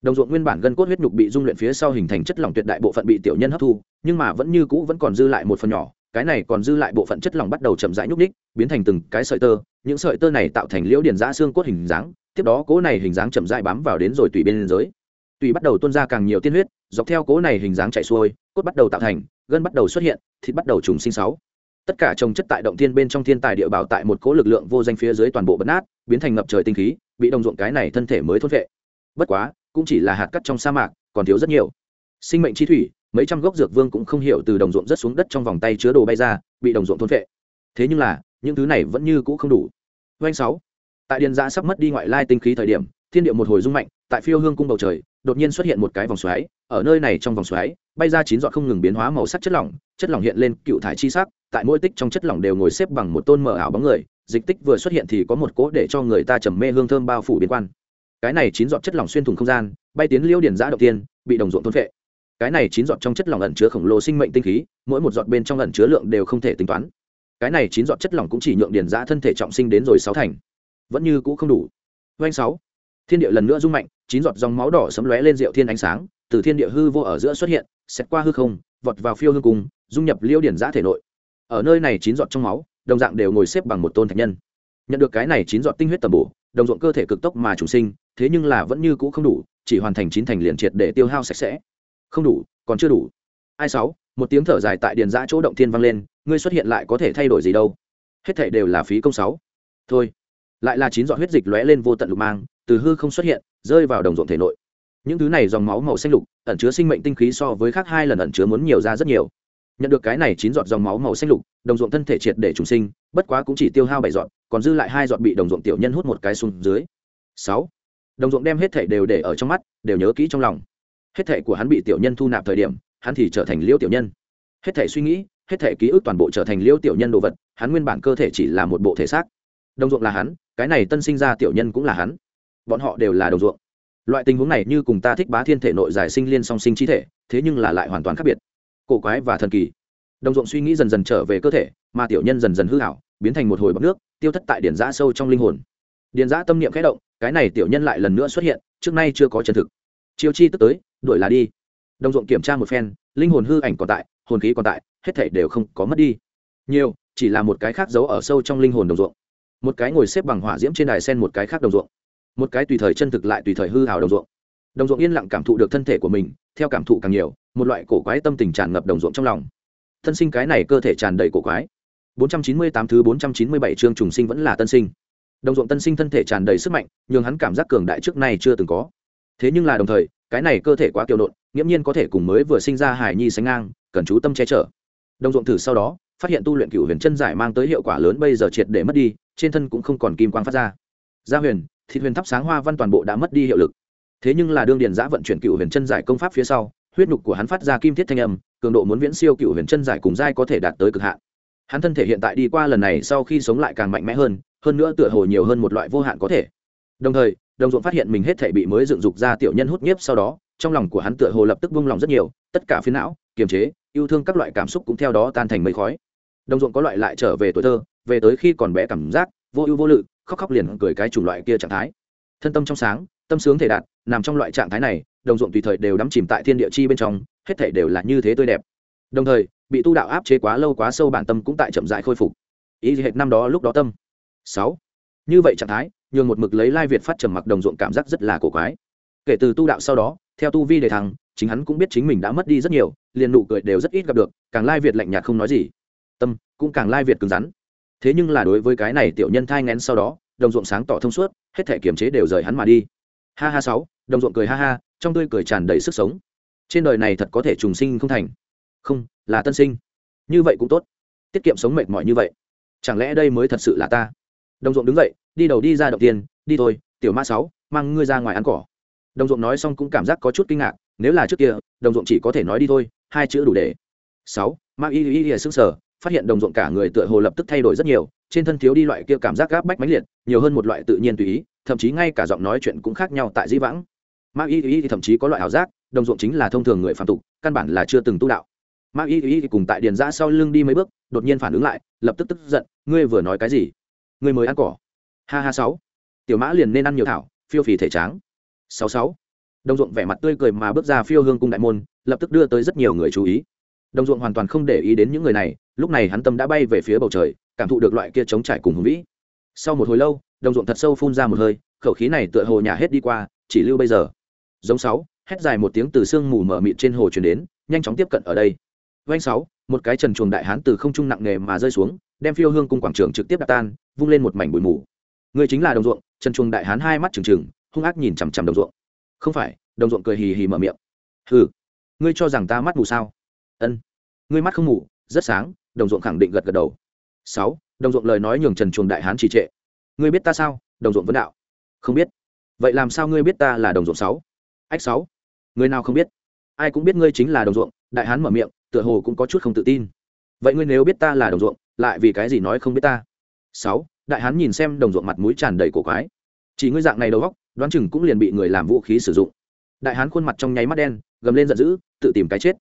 đồng ruộng nguyên bản gân cốt huyết nhục bị dung luyện phía sau hình thành chất lỏng tuyệt đại bộ phận bị tiểu nhân hấp thu, nhưng mà vẫn như cũ vẫn còn dư lại một phần nhỏ, cái này còn dư lại bộ phận chất lỏng bắt đầu chậm rãi nhúc ních biến thành từng cái sợi tơ, những sợi tơ này tạo thành liễu điền giã xương cốt hình dáng, tiếp đó cố này hình dáng chậm rãi bám vào đến rồi tùy bên dưới. Tùy bắt đầu tuôn ra càng nhiều tiên huyết, dọc theo cố này hình dáng chạy xuôi, cốt bắt đầu tạo thành, gân bắt đầu xuất hiện, thịt bắt đầu trùng sinh sáu. Tất cả trồng chất tại động thiên bên trong thiên tài địa bảo tại một cố lực lượng vô danh phía dưới toàn bộ bật nát, biến thành ngập trời tinh khí, bị đồng ruộng cái này thân thể mới thốt vệ. Bất quá cũng chỉ là hạt cắt trong sa mạc, còn thiếu rất nhiều. Sinh mệnh chi thủy, mấy trăm gốc dược vương cũng không hiểu từ đồng ruộng rất xuống đất trong vòng tay chứa đồ bay ra, bị đồng ruộng thôn vệ thế nhưng là, những thứ này vẫn như cũ không đủ. Doanh sáu. Tại điền giã sắp mất đi ngoại lai tinh khí thời điểm, thiên địa một hồi rung mạnh, tại phiêu hương cung bầu trời, đột nhiên xuất hiện một cái vòng xoáy, ở nơi này trong vòng xoáy, bay ra chín dọn không ngừng biến hóa màu sắc chất lỏng chất lỏng hiện lên cựu thải chi sắc, tại mỗi tích trong chất lỏng đều ngồi xếp bằng một tôn mở ảo bóng người, dịch tích vừa xuất hiện thì có một cỗ để cho người ta trầm mê hương thơm bao phủ biến quan cái này chín giọt chất lỏng xuyên thủng không gian, bay tiến liêu điển giã đầu tiên, bị đồng ruộng thôn phệ. Cái này chín giọt trong chất lỏng ẩn chứa khổng lồ sinh mệnh tinh khí, mỗi một giọt bên trong ẩn chứa lượng đều không thể tính toán. Cái này chín giọt chất lỏng cũng chỉ nhượng điển giã thân thể trọng sinh đến rồi sáu thành. Vẫn như cũ không đủ. Doanh sáu. Thiên địa lần nữa rung mạnh, chín giọt dòng máu đỏ sấm lóe lên rượu thiên ánh sáng, từ thiên địa hư vô ở giữa xuất hiện xét qua hư không, vọt vào phiêu hương cung, dung nhập liêu điển giã thể nội. Ở nơi này chín giọt trong máu, đồng dạng đều ngồi xếp bằng một tôn thạch nhân. Nhận được cái này chín giọt tinh huyết tầm bổ, đồng ruộng cơ thể cực tốc mà chủ sinh thế nhưng là vẫn như cũ không đủ, chỉ hoàn thành chín thành liền triệt để tiêu hao sạch sẽ. Không đủ, còn chưa đủ. Ai sáu, một tiếng thở dài tại điền giã chỗ động thiên vang lên, ngươi xuất hiện lại có thể thay đổi gì đâu. Hết thảy đều là phí công sáu. Thôi. Lại là chín giọt huyết dịch lóe lên vô tận lục mang, từ hư không xuất hiện, rơi vào đồng ruộng thể nội. Những thứ này dòng máu màu xanh lục, ẩn chứa sinh mệnh tinh khí so với khác hai lần ẩn chứa muốn nhiều ra rất nhiều. Nhận được cái này chín giọt dòng máu màu xanh lục, đồng ruộng thân thể triệt để trùng sinh, bất quá cũng chỉ tiêu hao bảy giọt, còn dư lại hai giọt bị đồng ruộng tiểu nhân hút một cái xuống dưới. Sáu đồng ruộng đem hết thể đều để ở trong mắt, đều nhớ kỹ trong lòng. Hết thể của hắn bị tiểu nhân thu nạp thời điểm, hắn thì trở thành liêu tiểu nhân. Hết thể suy nghĩ, hết thể ký ức toàn bộ trở thành liêu tiểu nhân đồ vật, hắn nguyên bản cơ thể chỉ là một bộ thể xác. Đồng ruộng là hắn, cái này tân sinh ra tiểu nhân cũng là hắn. Bọn họ đều là đồng ruộng. Loại tình huống này như cùng ta thích bá thiên thể nội giải sinh liên song sinh trí thể, thế nhưng là lại hoàn toàn khác biệt. Cổ quái và thần kỳ. Đồng ruộng suy nghĩ dần dần trở về cơ thể, mà tiểu nhân dần dần hư hảo, biến thành một hồi bọc nước, tiêu thất tại điển giã sâu trong linh hồn. Điển giã tâm niệm khẽ động cái này tiểu nhân lại lần nữa xuất hiện, trước nay chưa có chân thực. Chiêu chi tức tới, đuổi là đi. Đồng ruộng kiểm tra một phen, linh hồn hư ảnh còn tại, hồn khí còn tại, hết thảy đều không có mất đi. Nhiều, chỉ là một cái khác giấu ở sâu trong linh hồn đồng ruộng. Một cái ngồi xếp bằng hỏa diễm trên đài sen một cái khác đồng ruộng. Một cái tùy thời chân thực lại tùy thời hư hào đồng ruộng. Đồng ruộng yên lặng cảm thụ được thân thể của mình, theo cảm thụ càng nhiều, một loại cổ quái tâm tình tràn ngập đồng ruộng trong lòng. Thân sinh cái này cơ thể tràn đầy cổ quái. 498 thứ 497 chương trùng sinh vẫn là tân sinh đồng ruộng tân sinh thân thể tràn đầy sức mạnh nhưng hắn cảm giác cường đại trước nay chưa từng có. Thế nhưng là đồng thời, cái này cơ thể quá kiều nộn nghiễm nhiên có thể cùng mới vừa sinh ra hải nhi sánh ngang, cần chú tâm che chở. Đồng ruộng thử sau đó, phát hiện tu luyện cựu huyền chân giải mang tới hiệu quả lớn bây giờ triệt để mất đi, trên thân cũng không còn kim quang phát ra. Gia huyền thị huyền thắp sáng hoa văn toàn bộ đã mất đi hiệu lực. Thế nhưng là đương điền giã vận chuyển cựu huyền chân giải công pháp phía sau, huyết nhục của hắn phát ra kim thiết thanh âm, cường độ muốn viễn siêu cựu huyền chân giải cùng giai có thể đạt tới cực hạn. Hắn thân thể hiện tại đi qua lần này sau khi sống lại càng mạnh mẽ hơn hơn nữa tựa hồ nhiều hơn một loại vô hạn có thể. Đồng thời đồng ruộng phát hiện mình hết thể bị mới dựng dục ra tiểu nhân hút nhiếp sau đó, trong lòng của hắn tựa hồ lập tức vung lòng rất nhiều, tất cả phiến não, kiềm chế, yêu thương các loại cảm xúc cũng theo đó tan thành mây khói. Đồng ruộng có loại lại trở về tuổi thơ, về tới khi còn bé cảm giác, vô ưu vô lự, khóc khóc liền cười cái chủng loại kia trạng thái. Thân tâm trong sáng, tâm sướng thể đạt, nằm trong loại trạng thái này đồng ruộng tùy thời đều đắm chìm tại thiên địa chi bên trong, hết thể đều là như thế tươi đẹp. Đồng thời, bị tu đạo áp chế quá lâu quá sâu bản tâm cũng tại chậm dại khôi phục. Ý hệt năm đó lúc đó tâm? Sáu. Như vậy trạng thái, nhường một mực lấy lai việt phát trầm mặc đồng ruộng cảm giác rất là cổ quái. Kể từ tu đạo sau đó, theo tu vi đề thăng, chính hắn cũng biết chính mình đã mất đi rất nhiều, liền nụ cười đều rất ít gặp được, càng lai việt lạnh nhạt không nói gì. Tâm cũng càng lai việt cứng rắn. Thế nhưng là đối với cái này tiểu nhân thai ngén sau đó, đồng ruộng sáng tỏ thông suốt, hết thể kiềm chế đều rời hắn mà đi. Ha ha sáu, đồng ruộng cười ha ha, trong tươi cười tràn đầy sức sống. Trên đời này thật có thể trùng sinh không thành. Không, là tân sinh. Như vậy cũng tốt. Tiết kiệm sống mệt mỏi như vậy. Chẳng lẽ đây mới thật sự là ta? Đồng ruộng đứng dậy, đi đầu đi ra đầu tiên, đi thôi, tiểu ma sáu, mang ngươi ra ngoài ăn cỏ. Đồng ruộng nói xong cũng cảm giác có chút kinh ngạc, nếu là trước kia, đồng ruộng chỉ có thể nói đi thôi, hai chữ đủ để. Sáu, ma y y y sững sờ, phát hiện đồng ruộng cả người tựa hồ lập tức thay đổi rất nhiều, trên thân thiếu đi loại kia cảm giác gáp bách mãnh liệt, nhiều hơn một loại tự nhiên tùy ý, thậm chí ngay cả giọng nói chuyện cũng khác nhau tại di vãng. Ma y y thì thậm chí có loại ảo giác, đồng ruộng chính là thông thường người phạm tục, căn bản là chưa từng tu đạo. Ma y y cùng tại điền giã sau lưng đi mấy bước, đột nhiên phản ứng lại, lập tức tức giận, ngươi vừa nói cái gì? Người mới ăn cỏ. Ha ha sáu. Tiểu mã liền nên ăn nhiều thảo, phiêu phì thể tráng. Sáu sáu. Đồng ruộng vẻ mặt tươi cười mà bước ra phiêu hương cung đại môn, lập tức đưa tới rất nhiều người chú ý. Đồng ruộng hoàn toàn không để ý đến những người này, lúc này hắn tâm đã bay về phía bầu trời, cảm thụ được loại kia chống trải cùng hùng vĩ. Sau một hồi lâu, đồng ruộng thật sâu phun ra một hơi, khẩu khí này tựa hồ nhà hết đi qua, chỉ lưu bây giờ. Giống sáu, hét dài một tiếng từ sương mù mở mịt trên hồ chuyển đến, nhanh chóng tiếp cận ở đây. Vanh sáu, một cái trần chuồng đại hán từ không trung nặng nề mà rơi xuống đem phiêu hương cung quảng trường trực tiếp đặt tan, vung lên một mảnh bụi mù. Người chính là đồng ruộng, trần chuồng đại hán hai mắt trừng trừng, hung ác nhìn chằm chằm đồng ruộng. Không phải, đồng ruộng cười hì hì mở miệng. Hừ, ngươi cho rằng ta mắt mù sao? Ân, ngươi mắt không mù, rất sáng, đồng ruộng khẳng định gật gật đầu. Sáu, đồng ruộng lời nói nhường trần chuồng đại hán trì trệ. Ngươi biết ta sao? Đồng ruộng vấn đạo. Không biết. Vậy làm sao ngươi biết ta là đồng ruộng sáu? Ách sáu, người nào không biết? Ai cũng biết ngươi chính là đồng ruộng, đại hán mở miệng, tựa hồ cũng có chút không tự tin. Vậy ngươi nếu biết ta là đồng ruộng lại vì cái gì nói không biết ta? Sáu, đại hán nhìn xem đồng ruộng mặt mũi tràn đầy cổ quái. Chỉ ngươi dạng này đầu góc đoán chừng cũng liền bị người làm vũ khí sử dụng. Đại hán khuôn mặt trong nháy mắt đen, gầm lên giận dữ, tự tìm cái chết.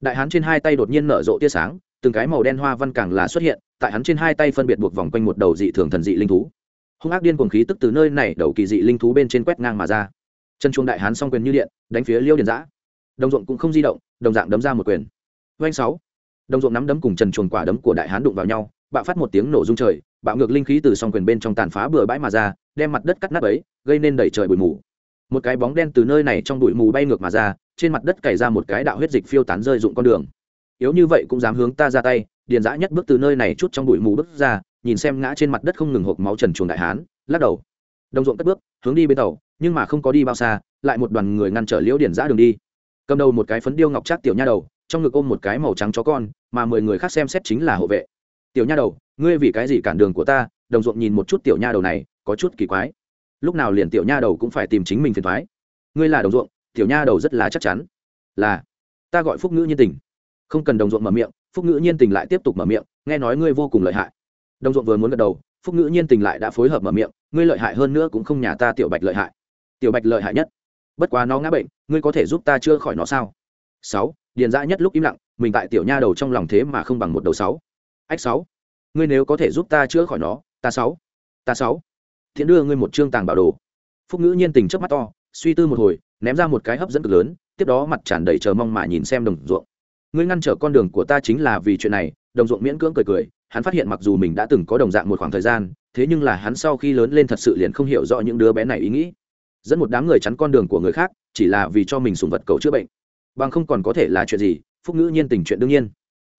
Đại hán trên hai tay đột nhiên nở rộ tia sáng, từng cái màu đen hoa văn càng là xuất hiện, tại hắn trên hai tay phân biệt buộc vòng quanh một đầu dị thường thần dị linh thú. Hung ác điên cuồng khí tức từ nơi này đầu kỳ dị linh thú bên trên quét ngang mà ra. Chân chuông đại hán song quyền như điện, đánh phía liêu điền giã. Đồng ruộng cũng không di động, đồng dạng đấm ra một quyền. Doanh sáu đồng ruộng nắm đấm cùng trần chuồn quả đấm của đại hán đụng vào nhau, bạo phát một tiếng nổ rung trời, bạo ngược linh khí từ song quyền bên trong tàn phá bừa bãi mà ra, đem mặt đất cắt nát ấy, gây nên đẩy trời bụi mù. Một cái bóng đen từ nơi này trong bụi mù bay ngược mà ra, trên mặt đất cày ra một cái đạo huyết dịch phiêu tán rơi dụng con đường. Yếu như vậy cũng dám hướng ta ra tay, điền dã nhất bước từ nơi này chút trong bụi mù bước ra, nhìn xem ngã trên mặt đất không ngừng hộp máu trần chuồng đại hán, lắc đầu. Đồng ruộng cất bước, hướng đi bên tàu, nhưng mà không có đi bao xa, lại một đoàn người ngăn trở liễu điền giã đường đi. Cầm đầu một cái phấn điêu ngọc trác tiểu nha đầu trong ngực ôm một cái màu trắng chó con, mà mười người khác xem xét chính là hộ vệ. Tiểu nha đầu, ngươi vì cái gì cản đường của ta? Đồng ruộng nhìn một chút tiểu nha đầu này, có chút kỳ quái. Lúc nào liền tiểu nha đầu cũng phải tìm chính mình phiền thoái ngươi là đồng ruộng, tiểu nha đầu rất là chắc chắn. Là. Ta gọi phúc ngữ nhiên tình. Không cần đồng ruộng mở miệng, phúc ngữ nhiên tình lại tiếp tục mở miệng, nghe nói ngươi vô cùng lợi hại. Đồng ruộng vừa muốn gật đầu, phúc ngữ nhiên tình lại đã phối hợp mở miệng, ngươi lợi hại hơn nữa cũng không nhà ta tiểu bạch lợi hại. Tiểu bạch lợi hại nhất? Bất quá nó ngã bệnh, ngươi có thể giúp ta chữa khỏi nó sao? Sáu điền dã nhất lúc im lặng, mình tại tiểu nha đầu trong lòng thế mà không bằng một đầu sáu. Ách sáu, ngươi nếu có thể giúp ta chữa khỏi nó, ta sáu ta sáu. Thiện đưa ngươi một trương tàng bảo đồ. Phúc ngữ nhiên tình chớp mắt to, suy tư một hồi, ném ra một cái hấp dẫn cực lớn, tiếp đó mặt tràn đầy chờ mong mà nhìn xem đồng ruộng. Ngươi ngăn trở con đường của ta chính là vì chuyện này, đồng ruộng miễn cưỡng cười cười, hắn phát hiện mặc dù mình đã từng có đồng dạng một khoảng thời gian, thế nhưng là hắn sau khi lớn lên thật sự liền không hiểu rõ những đứa bé này ý nghĩ. Dẫn một đám người chắn con đường của người khác, chỉ là vì cho mình sùng vật cầu chữa bệnh bằng không còn có thể là chuyện gì, phúc ngữ nhiên tình chuyện đương nhiên.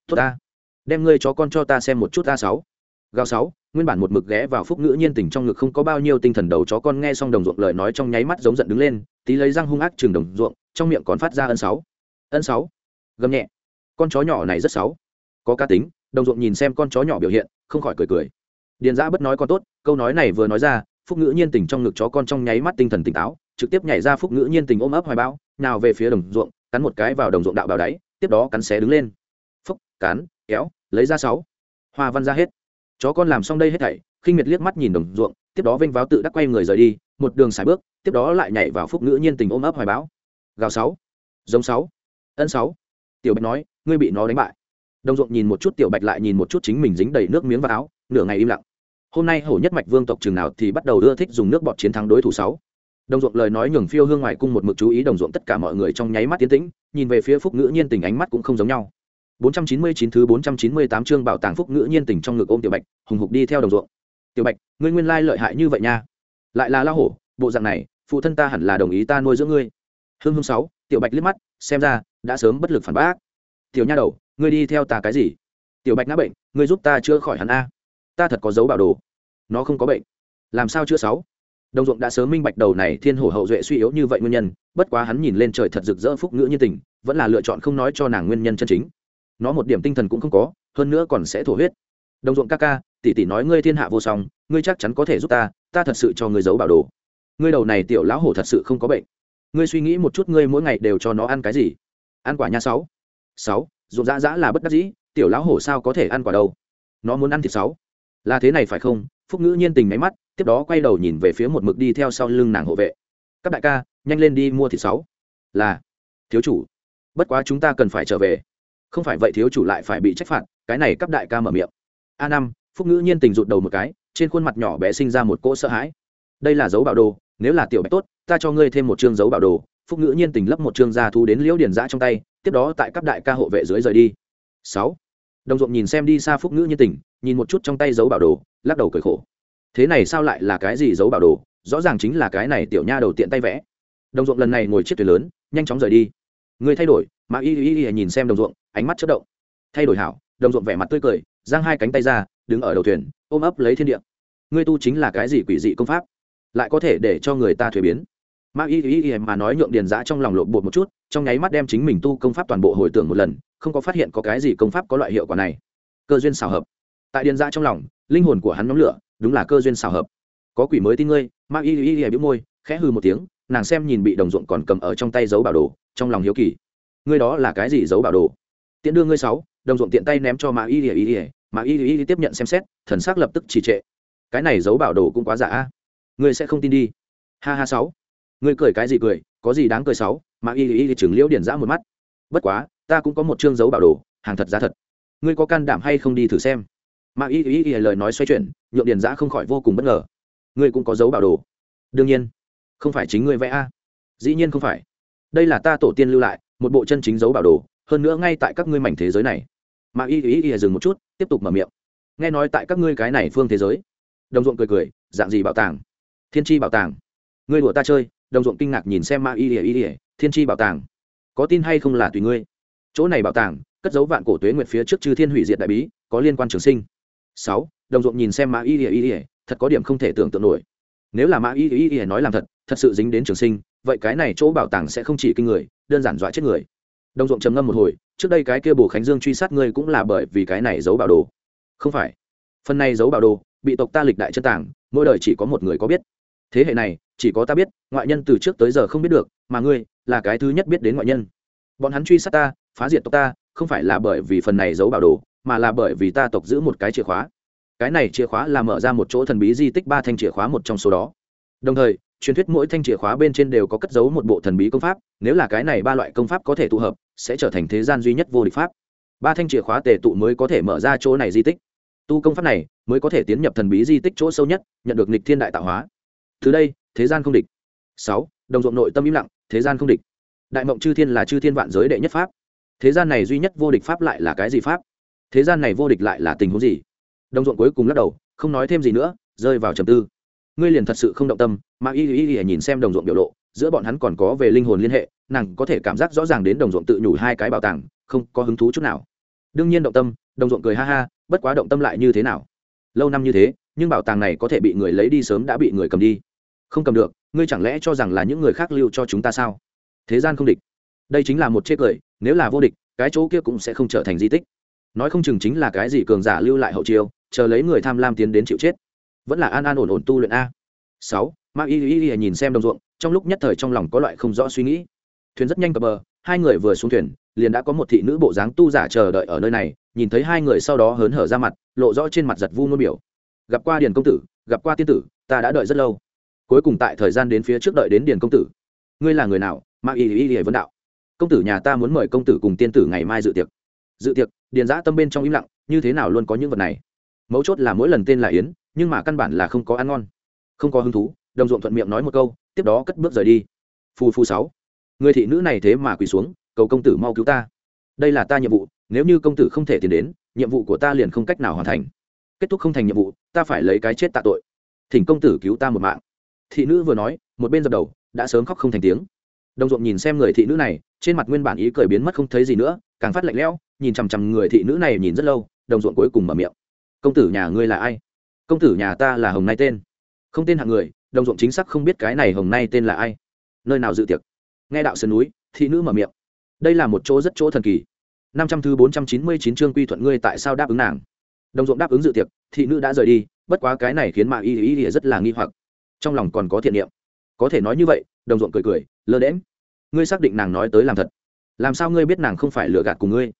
Tốt ta. Đem ngươi chó con cho ta xem một chút a sáu. Gào sáu, nguyên bản một mực ghé vào phúc ngữ nhiên tình trong ngực không có bao nhiêu tinh thần đầu chó con nghe xong đồng ruộng lời nói trong nháy mắt giống giận đứng lên, tí lấy răng hung ác chừng đồng ruộng, trong miệng còn phát ra ân sáu. Ân sáu. Gầm nhẹ. Con chó nhỏ này rất sáu. Có cá tính, đồng ruộng nhìn xem con chó nhỏ biểu hiện, không khỏi cười cười. Điền giã bất nói con tốt, câu nói này vừa nói ra, phúc ngữ nhiên tình trong ngực chó con trong nháy mắt tinh thần tỉnh táo, trực tiếp nhảy ra phúc ngữ nhiên tình ôm ấp hoài bão, nào về phía đồng ruộng cắn một cái vào đồng ruộng đạo bào đáy, tiếp đó cắn xé đứng lên. Phúc cắn kéo, lấy ra sáu. Hoa văn ra hết. Chó con làm xong đây hết thảy, khinh miệt liếc mắt nhìn đồng ruộng, tiếp đó vênh váo tự đắc quay người rời đi, một đường xài bước, tiếp đó lại nhảy vào phúc ngữ nhiên tình ôm ấp hoài bão. Gào sáu, giống sáu, ân sáu. Tiểu bạch nói, ngươi bị nó đánh bại. Đồng ruộng nhìn một chút, tiểu bạch lại nhìn một chút chính mình dính đầy nước miếng vào áo, nửa ngày im lặng. Hôm nay hổ nhất mạch vương tộc trường nào thì bắt đầu ưa thích dùng nước bọt chiến thắng đối thủ sáu đồng ruộng lời nói nhường phiêu hương ngoài cung một mực chú ý đồng ruộng tất cả mọi người trong nháy mắt tiến tĩnh, nhìn về phía phúc ngữ nhiên tình ánh mắt cũng không giống nhau. 499 thứ 498 chương bảo tàng phúc ngữ nhiên tình trong ngực ôm tiểu bạch, hùng hục đi theo đồng ruộng. Tiểu bạch, ngươi nguyên lai lợi hại như vậy nha. Lại là la hổ, bộ dạng này, phụ thân ta hẳn là đồng ý ta nuôi dưỡng ngươi. Hương hương sáu, tiểu bạch liếc mắt, xem ra, đã sớm bất lực phản bác. Tiểu nha đầu, ngươi đi theo ta cái gì? Tiểu bạch ngã bệnh, ngươi giúp ta chữa khỏi hắn a. Ta thật có dấu bảo đồ. Nó không có bệnh. Làm sao chữa sáu? Đồng ruộng đã sớm minh bạch đầu này thiên hổ hậu duệ suy yếu như vậy nguyên nhân, bất quá hắn nhìn lên trời thật rực rỡ phúc ngữ như tình, vẫn là lựa chọn không nói cho nàng nguyên nhân chân chính. Nó một điểm tinh thần cũng không có, hơn nữa còn sẽ thổ huyết. Đồng ruộng ca ca, tỷ tỷ nói ngươi thiên hạ vô song, ngươi chắc chắn có thể giúp ta ta thật sự cho ngươi giấu bảo đồ. Ngươi đầu này tiểu lão hổ thật sự không có bệnh. Ngươi suy nghĩ một chút ngươi mỗi ngày đều cho nó ăn cái gì? Ăn quả nha sáu. Sáu, ruộng dã dã là bất đắc dĩ, tiểu lão hổ sao có thể ăn quả đâu? Nó muốn ăn thịt sáu. Là thế này phải không? Phúc ngữ nhiên tình máy mắt tiếp đó quay đầu nhìn về phía một mực đi theo sau lưng nàng hộ vệ. Các đại ca, nhanh lên đi mua thịt sáu. Là, thiếu chủ. Bất quá chúng ta cần phải trở về. Không phải vậy thiếu chủ lại phải bị trách phạt, cái này cấp đại ca mở miệng. A năm, phúc ngữ nhiên tình rụt đầu một cái, trên khuôn mặt nhỏ bé sinh ra một cỗ sợ hãi. Đây là dấu bảo đồ, nếu là tiểu bạch tốt, ta cho ngươi thêm một chương dấu bảo đồ. Phúc ngữ nhiên tình lấp một chương ra thu đến liễu điển giã trong tay, tiếp đó tại cấp đại ca hộ vệ dưới rời đi. Sáu. Đồng ruộng nhìn xem đi xa phúc ngữ nhiên tình, nhìn một chút trong tay dấu bảo đồ, lắc đầu cười khổ thế này sao lại là cái gì giấu bảo đồ? Rõ ràng chính là cái này tiểu nha đầu tiện tay vẽ. Đồng ruộng lần này ngồi chiếc thuyền lớn, nhanh chóng rời đi. Người thay đổi mà y y y nhìn xem đồng ruộng, ánh mắt chất động. Thay đổi hảo, đồng ruộng vẻ mặt tươi cười, giang hai cánh tay ra, đứng ở đầu thuyền, ôm ấp lấy thiên địa. Ngươi tu chính là cái gì quỷ dị công pháp? Lại có thể để cho người ta thuế biến. Mà y y y mà nói nhượng điền giã trong lòng lộn bột một chút, trong nháy mắt đem chính mình tu công pháp toàn bộ hồi tưởng một lần, không có phát hiện có cái gì công pháp có loại hiệu quả này. Cơ duyên xào hợp. Tại điền giã trong lòng, linh hồn của hắn nhóm lửa đúng là cơ duyên xào hợp. Có quỷ mới tin ngươi ma y y y bĩu môi, khẽ hư một tiếng, nàng xem nhìn bị đồng ruộng còn cầm ở trong tay dấu bảo đồ, trong lòng hiếu kỳ. Ngươi đó là cái gì dấu bảo đồ? Tiện đưa ngươi sáu, đồng ruộng tiện tay ném cho ma y y y ma y y tiếp nhận xem xét, thần xác lập tức trì trệ. Cái này dấu bảo đồ cũng quá giả a. Ngươi sẽ không tin đi. Ha ha sáu. Ngươi cười cái gì cười, có gì đáng cười sáu? Ma y y chừng liễu điển giã một mắt. Bất quá, ta cũng có một chương dấu bảo đồ, hàng thật giá thật. Ngươi có can đảm hay không đi thử xem? Mà y y y lời nói xoay chuyển, nhượng điền giã không khỏi vô cùng bất ngờ. Ngươi cũng có dấu bảo đồ. Đương nhiên, không phải chính ngươi vẽ a. Dĩ nhiên không phải. Đây là ta tổ tiên lưu lại, một bộ chân chính dấu bảo đồ, hơn nữa ngay tại các ngươi mảnh thế giới này. Mà y y y dừng một chút, tiếp tục mở miệng. Nghe nói tại các ngươi cái này phương thế giới, đồng ruộng cười cười, dạng gì bảo tàng? Thiên tri bảo tàng. Ngươi đùa ta chơi, đồng ruộng kinh ngạc nhìn xem ma y y y thiên tri bảo tàng. Có tin hay không là tùy ngươi? Chỗ này bảo tàng, cất dấu vạn cổ tuế nguyệt phía trước chư thiên hủy diệt đại bí, có liên quan trường sinh sáu, đồng ruộng nhìn xem mã y y y thật có điểm không thể tưởng tượng nổi. Nếu là mã y y y nói làm thật thật sự dính đến trường sinh, vậy cái này chỗ bảo tàng sẽ không chỉ kinh người, đơn giản dọa chết người. Đồng ruộng trầm ngâm một hồi, trước đây cái kia bồ khánh dương truy sát ngươi cũng là bởi vì cái này giấu bảo đồ. Không phải. Phần này giấu bảo đồ, bị tộc ta lịch đại chân tàng, mỗi đời chỉ có một người có biết. Thế hệ này, chỉ có ta biết, ngoại nhân từ trước tới giờ không biết được, mà ngươi, là cái thứ nhất biết đến ngoại nhân. Bọn hắn truy sát ta, phá diệt tộc ta, không phải là bởi vì phần này giấu bảo đồ mà là bởi vì ta tộc giữ một cái chìa khóa. Cái này chìa khóa là mở ra một chỗ thần bí di tích ba thanh chìa khóa một trong số đó. Đồng thời, truyền thuyết mỗi thanh chìa khóa bên trên đều có cất giấu một bộ thần bí công pháp, nếu là cái này ba loại công pháp có thể tụ hợp, sẽ trở thành thế gian duy nhất vô địch pháp. Ba thanh chìa khóa tề tụ mới có thể mở ra chỗ này di tích. Tu công pháp này mới có thể tiến nhập thần bí di tích chỗ sâu nhất, nhận được nịch thiên đại tạo hóa. Từ đây, thế gian không địch. Sáu, đồng ruộng nội tâm im lặng, thế gian không địch. Đại mộng chư thiên là chư thiên vạn giới đệ nhất pháp. Thế gian này duy nhất vô địch pháp lại là cái gì pháp? Thế gian này vô địch lại là tình huống gì? Đồng ruộng cuối cùng lắc đầu, không nói thêm gì nữa, rơi vào trầm tư. Ngươi liền thật sự không động tâm, mà y y y nhìn xem đồng ruộng biểu lộ, giữa bọn hắn còn có về linh hồn liên hệ, nàng có thể cảm giác rõ ràng đến đồng ruộng tự nhủ hai cái bảo tàng, không có hứng thú chút nào. Đương nhiên động tâm, đồng ruộng cười ha ha, bất quá động tâm lại như thế nào? Lâu năm như thế, nhưng bảo tàng này có thể bị người lấy đi sớm đã bị người cầm đi. Không cầm được, ngươi chẳng lẽ cho rằng là những người khác lưu cho chúng ta sao? Thế gian không địch. Đây chính là một chê cười, nếu là vô địch, cái chỗ kia cũng sẽ không trở thành di tích nói không chừng chính là cái gì cường giả lưu lại hậu chiêu, chờ lấy người tham lam tiến đến chịu chết. Vẫn là an an ổn ổn tu luyện a. Sáu, ma y y y nhìn xem đồng ruộng, trong lúc nhất thời trong lòng có loại không rõ suy nghĩ. Thuyền rất nhanh cập bờ, hai người vừa xuống thuyền, liền đã có một thị nữ bộ dáng tu giả chờ đợi ở nơi này, nhìn thấy hai người sau đó hớn hở ra mặt, lộ rõ trên mặt giật vu ngôn biểu. Gặp qua điền công tử, gặp qua tiên tử, ta đã đợi rất lâu. Cuối cùng tại thời gian đến phía trước đợi đến điền công tử. Ngươi là người nào? Ma y y y vấn đạo. Công tử nhà ta muốn mời công tử cùng tiên tử ngày mai dự tiệc dự tiệc, điền giã tâm bên trong im lặng, như thế nào luôn có những vật này? Mấu chốt là mỗi lần tên là yến, nhưng mà căn bản là không có ăn ngon. Không có hứng thú, đồng ruộng thuận miệng nói một câu, tiếp đó cất bước rời đi. Phù phù sáu. Người thị nữ này thế mà quỳ xuống, cầu công tử mau cứu ta. Đây là ta nhiệm vụ, nếu như công tử không thể tiến đến, nhiệm vụ của ta liền không cách nào hoàn thành. Kết thúc không thành nhiệm vụ, ta phải lấy cái chết tạ tội. Thỉnh công tử cứu ta một mạng. Thị nữ vừa nói, một bên dập đầu, đã sớm khóc không thành tiếng đồng ruộng nhìn xem người thị nữ này, trên mặt nguyên bản ý cười biến mất không thấy gì nữa, càng phát lạnh lẽo, nhìn chằm chằm người thị nữ này nhìn rất lâu, đồng ruộng cuối cùng mở miệng. Công tử nhà ngươi là ai? Công tử nhà ta là hồng nay tên. Không tên hạng người, đồng ruộng chính xác không biết cái này hồng nay tên là ai. Nơi nào dự tiệc? Nghe đạo sơn núi, thị nữ mở miệng. Đây là một chỗ rất chỗ thần kỳ. Năm trăm thứ bốn trăm chín mươi chín chương quy thuận ngươi tại sao đáp ứng nàng? Đồng ruộng đáp ứng dự tiệc, thị nữ đã rời đi, bất quá cái này khiến mạ y y rất là nghi hoặc. Trong lòng còn có thiện niệm. Có thể nói như vậy, đồng ruộng cười cười lơ đễm ngươi xác định nàng nói tới làm thật. Làm sao ngươi biết nàng không phải lừa gạt cùng ngươi?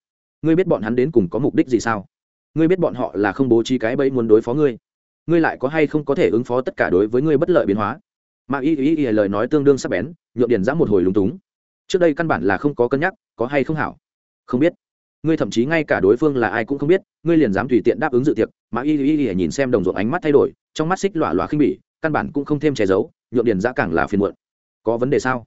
Ngươi biết bọn hắn đến cùng có mục đích gì sao? Ngươi biết bọn họ là không bố trí cái bẫy muốn đối phó ngươi? Ngươi lại có hay không có thể ứng phó tất cả đối với ngươi bất lợi biến hóa? Mà y y y lời nói tương đương sắc bén, nhượng điền giã một hồi lúng túng. Trước đây căn bản là không có cân nhắc, có hay không hảo? Không biết. Ngươi thậm chí ngay cả đối phương là ai cũng không biết, ngươi liền dám tùy tiện đáp ứng dự tiệc. Mà y y y nhìn xem đồng ruộng ánh mắt thay đổi, trong mắt xích lọa lọa khinh bỉ, căn bản cũng không thêm che giấu, nhượng điền giã càng là phiền muộn. Có vấn đề sao?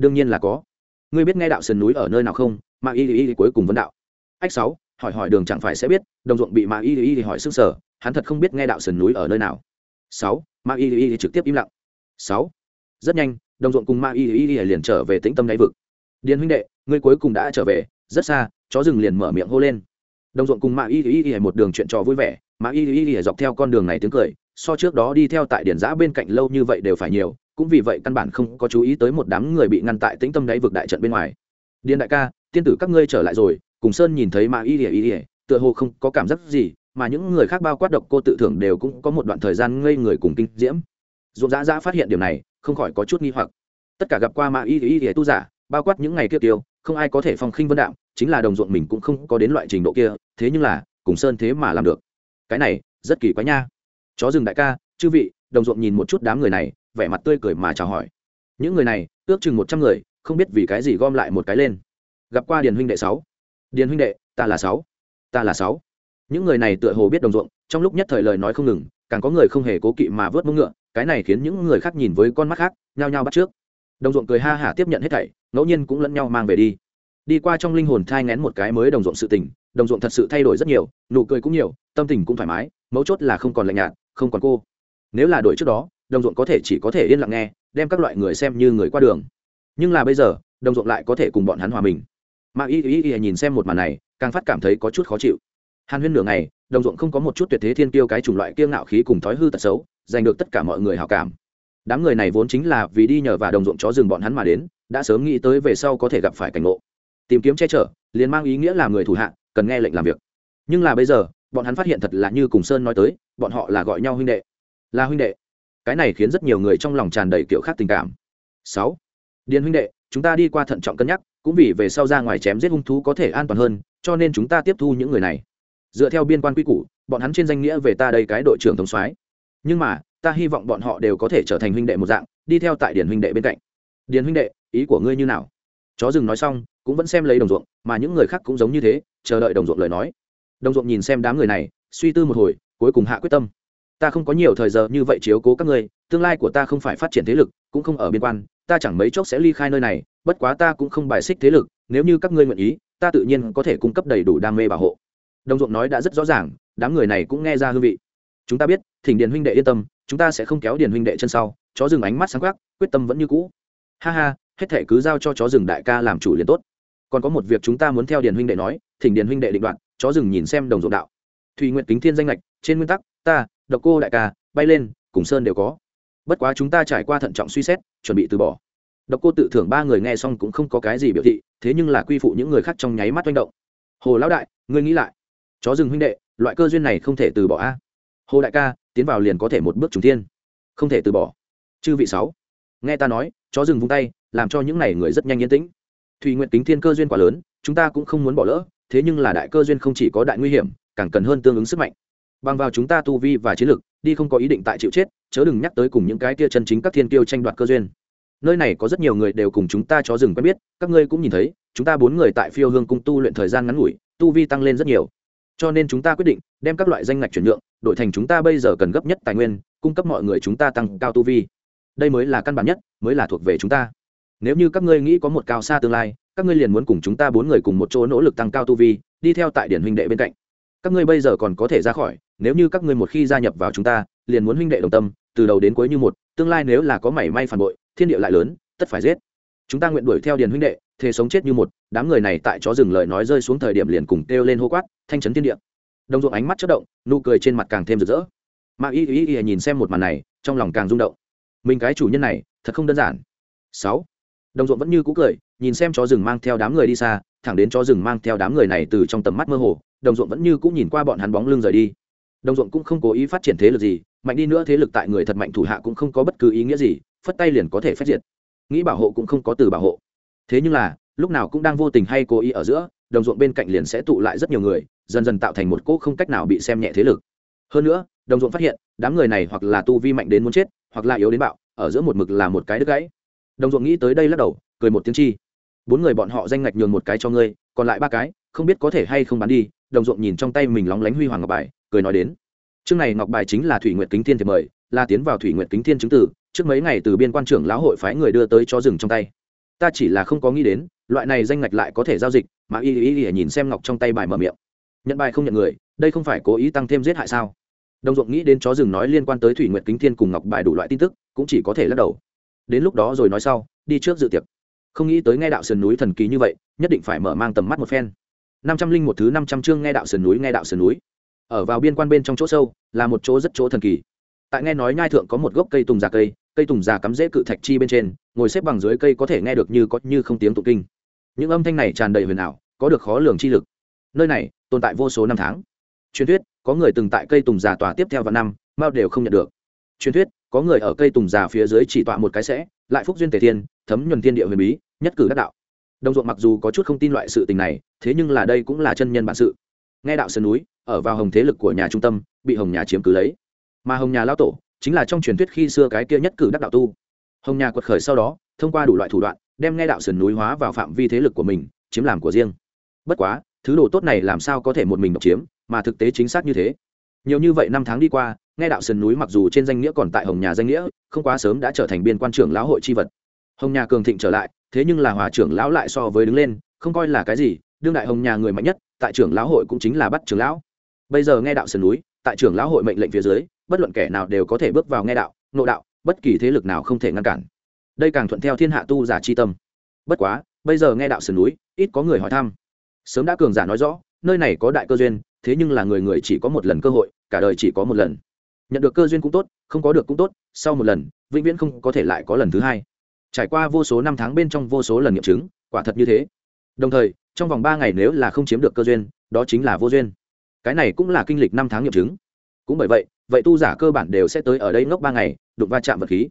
Đương nhiên là có ngươi biết nghe đạo sườn núi ở nơi nào không mà y y cuối cùng vấn đạo ách sáu hỏi hỏi đường chẳng phải sẽ biết đồng ruộng bị mà y y hỏi sức sở hắn thật không biết nghe đạo sườn núi ở nơi nào sáu mà y y trực tiếp im lặng sáu rất nhanh đồng ruộng cùng ma y y liền trở về tĩnh tâm đáy vực điền huynh đệ ngươi cuối cùng đã trở về rất xa chó rừng liền mở miệng hô lên đồng ruộng cùng ma y y y một đường chuyện trò vui vẻ ma y y y dọc theo con đường này tiếng cười so trước đó đi theo tại điển giã bên cạnh lâu như vậy đều phải nhiều cũng vì vậy căn bản không có chú ý tới một đám người bị ngăn tại tĩnh tâm đáy vực đại trận bên ngoài. Điền đại ca tiên tử các ngươi trở lại rồi cùng sơn nhìn thấy ma y y ỉa tựa hồ không có cảm giác gì mà những người khác bao quát độc cô tự thưởng đều cũng có một đoạn thời gian ngây người cùng kinh diễm. Ruộng dã dã phát hiện điều này không khỏi có chút nghi hoặc. Tất cả gặp qua ma y y y tu giả bao quát những ngày kia tiêu không ai có thể phong khinh vân đạo, chính là đồng ruộng mình cũng không có đến loại trình độ kia thế nhưng là cùng sơn thế mà làm được. Cái này rất kỳ quái nha. Chó rừng đại ca chư vị đồng ruộng nhìn một chút đám người này vẻ mặt tươi cười mà chào hỏi. Những người này, ước chừng một trăm người, không biết vì cái gì gom lại một cái lên. Gặp qua điền huynh đệ sáu. Điền huynh đệ, ta là sáu. Ta là sáu. Những người này tựa hồ biết đồng ruộng, trong lúc nhất thời lời nói không ngừng, càng có người không hề cố kỵ mà vớt mông ngựa, cái này khiến những người khác nhìn với con mắt khác, nhao nhao bắt trước. Đồng ruộng cười ha hả tiếp nhận hết thảy, ngẫu nhiên cũng lẫn nhau mang về đi. Đi qua trong linh hồn thai ngén một cái mới đồng ruộng sự tình, đồng ruộng thật sự thay đổi rất nhiều, nụ cười cũng nhiều, tâm tình cũng thoải mái, mấu chốt là không còn lạnh nhạt, không còn cô. Nếu là đổi trước đó đồng ruộng có thể chỉ có thể yên lặng nghe, đem các loại người xem như người qua đường. Nhưng là bây giờ, đồng ruộng lại có thể cùng bọn hắn hòa mình. Mà y y y nhìn xem một màn này, càng phát cảm thấy có chút khó chịu. Hàn huyên nửa ngày, đồng ruộng không có một chút tuyệt thế thiên tiêu cái chủng loại kiêng ngạo khí cùng thói hư tật xấu, giành được tất cả mọi người hào cảm. Đám người này vốn chính là vì đi nhờ và đồng ruộng chó rừng bọn hắn mà đến, đã sớm nghĩ tới về sau có thể gặp phải cảnh ngộ. Tìm kiếm che chở, liền mang ý nghĩa là người thủ hạ, cần nghe lệnh làm việc. Nhưng là bây giờ, bọn hắn phát hiện thật là như cùng sơn nói tới, bọn họ là gọi nhau huynh đệ. Là huynh đệ cái này khiến rất nhiều người trong lòng tràn đầy kiểu khác tình cảm. Sáu, điền huynh đệ, chúng ta đi qua thận trọng cân nhắc, cũng vì về sau ra ngoài chém giết hung thú có thể an toàn hơn, cho nên chúng ta tiếp thu những người này. Dựa theo biên quan quy củ, bọn hắn trên danh nghĩa về ta đây cái đội trưởng thống soái. Nhưng mà, ta hy vọng bọn họ đều có thể trở thành huynh đệ một dạng, đi theo tại điền huynh đệ bên cạnh. Điền huynh đệ, ý của ngươi như nào? Chó rừng nói xong, cũng vẫn xem lấy đồng ruộng, mà những người khác cũng giống như thế, chờ đợi đồng ruộng lời nói. Đồng ruộng nhìn xem đám người này, suy tư một hồi, cuối cùng hạ quyết tâm ta không có nhiều thời giờ như vậy chiếu cố các ngươi, tương lai của ta không phải phát triển thế lực, cũng không ở biên quan, ta chẳng mấy chốc sẽ ly khai nơi này, bất quá ta cũng không bài xích thế lực, nếu như các ngươi nguyện ý, ta tự nhiên có thể cung cấp đầy đủ đam mê bảo hộ. Đồng ruộng nói đã rất rõ ràng, đám người này cũng nghe ra hương vị. Chúng ta biết, thỉnh điền huynh đệ yên tâm, chúng ta sẽ không kéo điền huynh đệ chân sau, chó rừng ánh mắt sáng quắc, quyết tâm vẫn như cũ. Ha ha, hết thể cứ giao cho chó rừng đại ca làm chủ liền tốt. Còn có một việc chúng ta muốn theo điền huynh đệ nói, thỉnh điền huynh đệ định đoạn chó rừng nhìn xem đồng ruộng đạo. Thùy nguyện kính thiên danh lệch trên nguyên tắc, ta độc cô đại ca, bay lên, cùng sơn đều có. Bất quá chúng ta trải qua thận trọng suy xét, chuẩn bị từ bỏ. Độc cô tự thưởng ba người nghe xong cũng không có cái gì biểu thị, thế nhưng là quy phụ những người khác trong nháy mắt manh động. Hồ lão đại, ngươi nghĩ lại. Chó rừng huynh đệ, loại cơ duyên này không thể từ bỏ a. Hồ đại ca, tiến vào liền có thể một bước trùng thiên. Không thể từ bỏ. Chư vị sáu. Nghe ta nói, chó rừng vung tay, làm cho những này người rất nhanh yên tĩnh. Thùy nguyện kính thiên cơ duyên quá lớn, chúng ta cũng không muốn bỏ lỡ, thế nhưng là đại cơ duyên không chỉ có đại nguy hiểm, càng cần hơn tương ứng sức mạnh bằng vào chúng ta tu vi và chiến lực, đi không có ý định tại chịu chết, chớ đừng nhắc tới cùng những cái kia chân chính các thiên kiêu tranh đoạt cơ duyên. Nơi này có rất nhiều người đều cùng chúng ta chó rừng quen biết, các ngươi cũng nhìn thấy, chúng ta bốn người tại phiêu hương cung tu luyện thời gian ngắn ngủi, tu vi tăng lên rất nhiều. Cho nên chúng ta quyết định, đem các loại danh ngạch chuyển nhượng, đổi thành chúng ta bây giờ cần gấp nhất tài nguyên, cung cấp mọi người chúng ta tăng cao tu vi. Đây mới là căn bản nhất, mới là thuộc về chúng ta. Nếu như các ngươi nghĩ có một cao xa tương lai, các ngươi liền muốn cùng chúng ta bốn người cùng một chỗ nỗ lực tăng cao tu vi, đi theo tại điển huynh đệ bên cạnh. Các ngươi bây giờ còn có thể ra khỏi nếu như các ngươi một khi gia nhập vào chúng ta, liền muốn huynh đệ đồng tâm, từ đầu đến cuối như một, tương lai nếu là có mảy may phản bội, thiên địa lại lớn, tất phải giết. Chúng ta nguyện đuổi theo điền huynh đệ thế sống chết như một, đám người này tại chó rừng lời nói rơi xuống thời điểm liền cùng kêu lên hô quát, thanh trấn thiên địa. Đồng ruộng ánh mắt chất động, nụ cười trên mặt càng thêm rực rỡ. Mà y y y nhìn xem một màn này, trong lòng càng rung động. Mình cái chủ nhân này, thật không đơn giản. Sáu. Đồng ruộng vẫn như cũ cười, nhìn xem chó rừng mang theo đám người đi xa, thẳng đến chó rừng mang theo đám người này từ trong tầm mắt mơ hồ, đồng ruộng vẫn như cũ nhìn qua bọn hắn bóng lưng rời đi đồng ruộng cũng không cố ý phát triển thế lực gì, mạnh đi nữa thế lực tại người thật mạnh thủ hạ cũng không có bất cứ ý nghĩa gì, phất tay liền có thể phát diệt. Nghĩ bảo hộ cũng không có từ bảo hộ. Thế nhưng là, lúc nào cũng đang vô tình hay cố ý ở giữa, đồng ruộng bên cạnh liền sẽ tụ lại rất nhiều người, dần dần tạo thành một cỗ không cách nào bị xem nhẹ thế lực. Hơn nữa, đồng ruộng phát hiện, đám người này hoặc là tu vi mạnh đến muốn chết, hoặc là yếu đến bạo, ở giữa một mực là một cái đứt gãy. Đồng ruộng nghĩ tới đây lắc đầu, cười một tiếng chi. Bốn người bọn họ danh ngạch nhường một cái cho ngươi, còn lại ba cái, không biết có thể hay không bán đi, đồng ruộng nhìn trong tay mình lóng lánh huy hoàng ngọc bài cười nói đến. Chương này ngọc bài chính là thủy nguyện kính thiên thì mời, là tiến vào thủy nguyện kính thiên chứng tử trước mấy ngày từ biên quan trưởng lão hội phái người đưa tới cho rừng trong tay. Ta chỉ là không có nghĩ đến, loại này danh ngạch lại có thể giao dịch, mà y y y nhìn xem ngọc trong tay bài mở miệng. Nhận bài không nhận người, đây không phải cố ý tăng thêm giết hại sao? Đồng ruộng nghĩ đến chó rừng nói liên quan tới thủy nguyện kính thiên cùng ngọc bài đủ loại tin tức, cũng chỉ có thể lắc đầu. Đến lúc đó rồi nói sau, đi trước dự tiệc. Không nghĩ tới nghe đạo sườn núi thần kỳ như vậy, nhất định phải mở mang tầm mắt một phen. Năm trăm linh một thứ năm trăm chương nghe đạo sườn núi, nghe đạo sườn núi ở vào biên quan bên trong chỗ sâu, là một chỗ rất chỗ thần kỳ. Tại nghe nói nhai thượng có một gốc cây tùng già cây cây tùng già cắm rễ cự thạch chi bên trên, ngồi xếp bằng dưới cây có thể nghe được như có như không tiếng tụng kinh. Những âm thanh này tràn đầy huyền ảo, có được khó lường chi lực. Nơi này, tồn tại vô số năm tháng. Truyền thuyết, có người từng tại cây tùng già tòa tiếp theo vào năm, mao đều không nhận được. Truyền thuyết, có người ở cây tùng già phía dưới chỉ tọa một cái sẽ lại phúc duyên tề thiên, thấm nhuần thiên địa huyền bí, nhất cử đắc đạo. Đồng ruộng mặc dù có chút không tin loại sự tình này, thế nhưng là đây cũng là chân nhân bản sự. Nghe đạo sơn núi ở vào hồng thế lực của nhà trung tâm, bị hồng nhà chiếm cứ lấy. Mà hồng nhà lao tổ chính là trong truyền thuyết khi xưa cái kia nhất cử đắc đạo tu. Hồng nhà quật khởi sau đó, thông qua đủ loại thủ đoạn, đem nghe đạo sườn núi hóa vào phạm vi thế lực của mình, chiếm làm của riêng. Bất quá, thứ đồ tốt này làm sao có thể một mình độc chiếm, mà thực tế chính xác như thế. Nhiều như vậy năm tháng đi qua, nghe đạo sườn núi mặc dù trên danh nghĩa còn tại hồng nhà danh nghĩa, không quá sớm đã trở thành biên quan trưởng lão hội c vật. Hồng nhà cường thịnh trở lại, thế nhưng là hòa trưởng lão lại so với đứng lên, không coi là cái gì, đương đại hồng nhà người mạnh nhất, tại trưởng lão hội cũng chính là bắt trưởng lão bây giờ nghe đạo sườn núi, tại trưởng lão hội mệnh lệnh phía dưới, bất luận kẻ nào đều có thể bước vào nghe đạo nội đạo, bất kỳ thế lực nào không thể ngăn cản. Đây càng thuận theo thiên hạ tu giả chi tâm. Bất quá, bây giờ nghe đạo sườn núi, ít có người hỏi thăm. Sớm đã cường giả nói rõ, nơi này có đại cơ duyên, thế nhưng là người người chỉ có một lần cơ hội, cả đời chỉ có một lần. Nhận được cơ duyên cũng tốt, không có được cũng tốt, sau một lần, vĩnh viễn không có thể lại có lần thứ hai. Trải qua vô số năm tháng bên trong vô số lần nghiệm chứng, quả thật như thế. Đồng thời, trong vòng ba ngày nếu là không chiếm được cơ duyên, đó chính là vô duyên cái này cũng là kinh lịch năm tháng nghiệm chứng. Cũng bởi vậy vậy tu giả cơ bản đều sẽ tới ở đây ngốc ba ngày, đụng va chạm vật khí.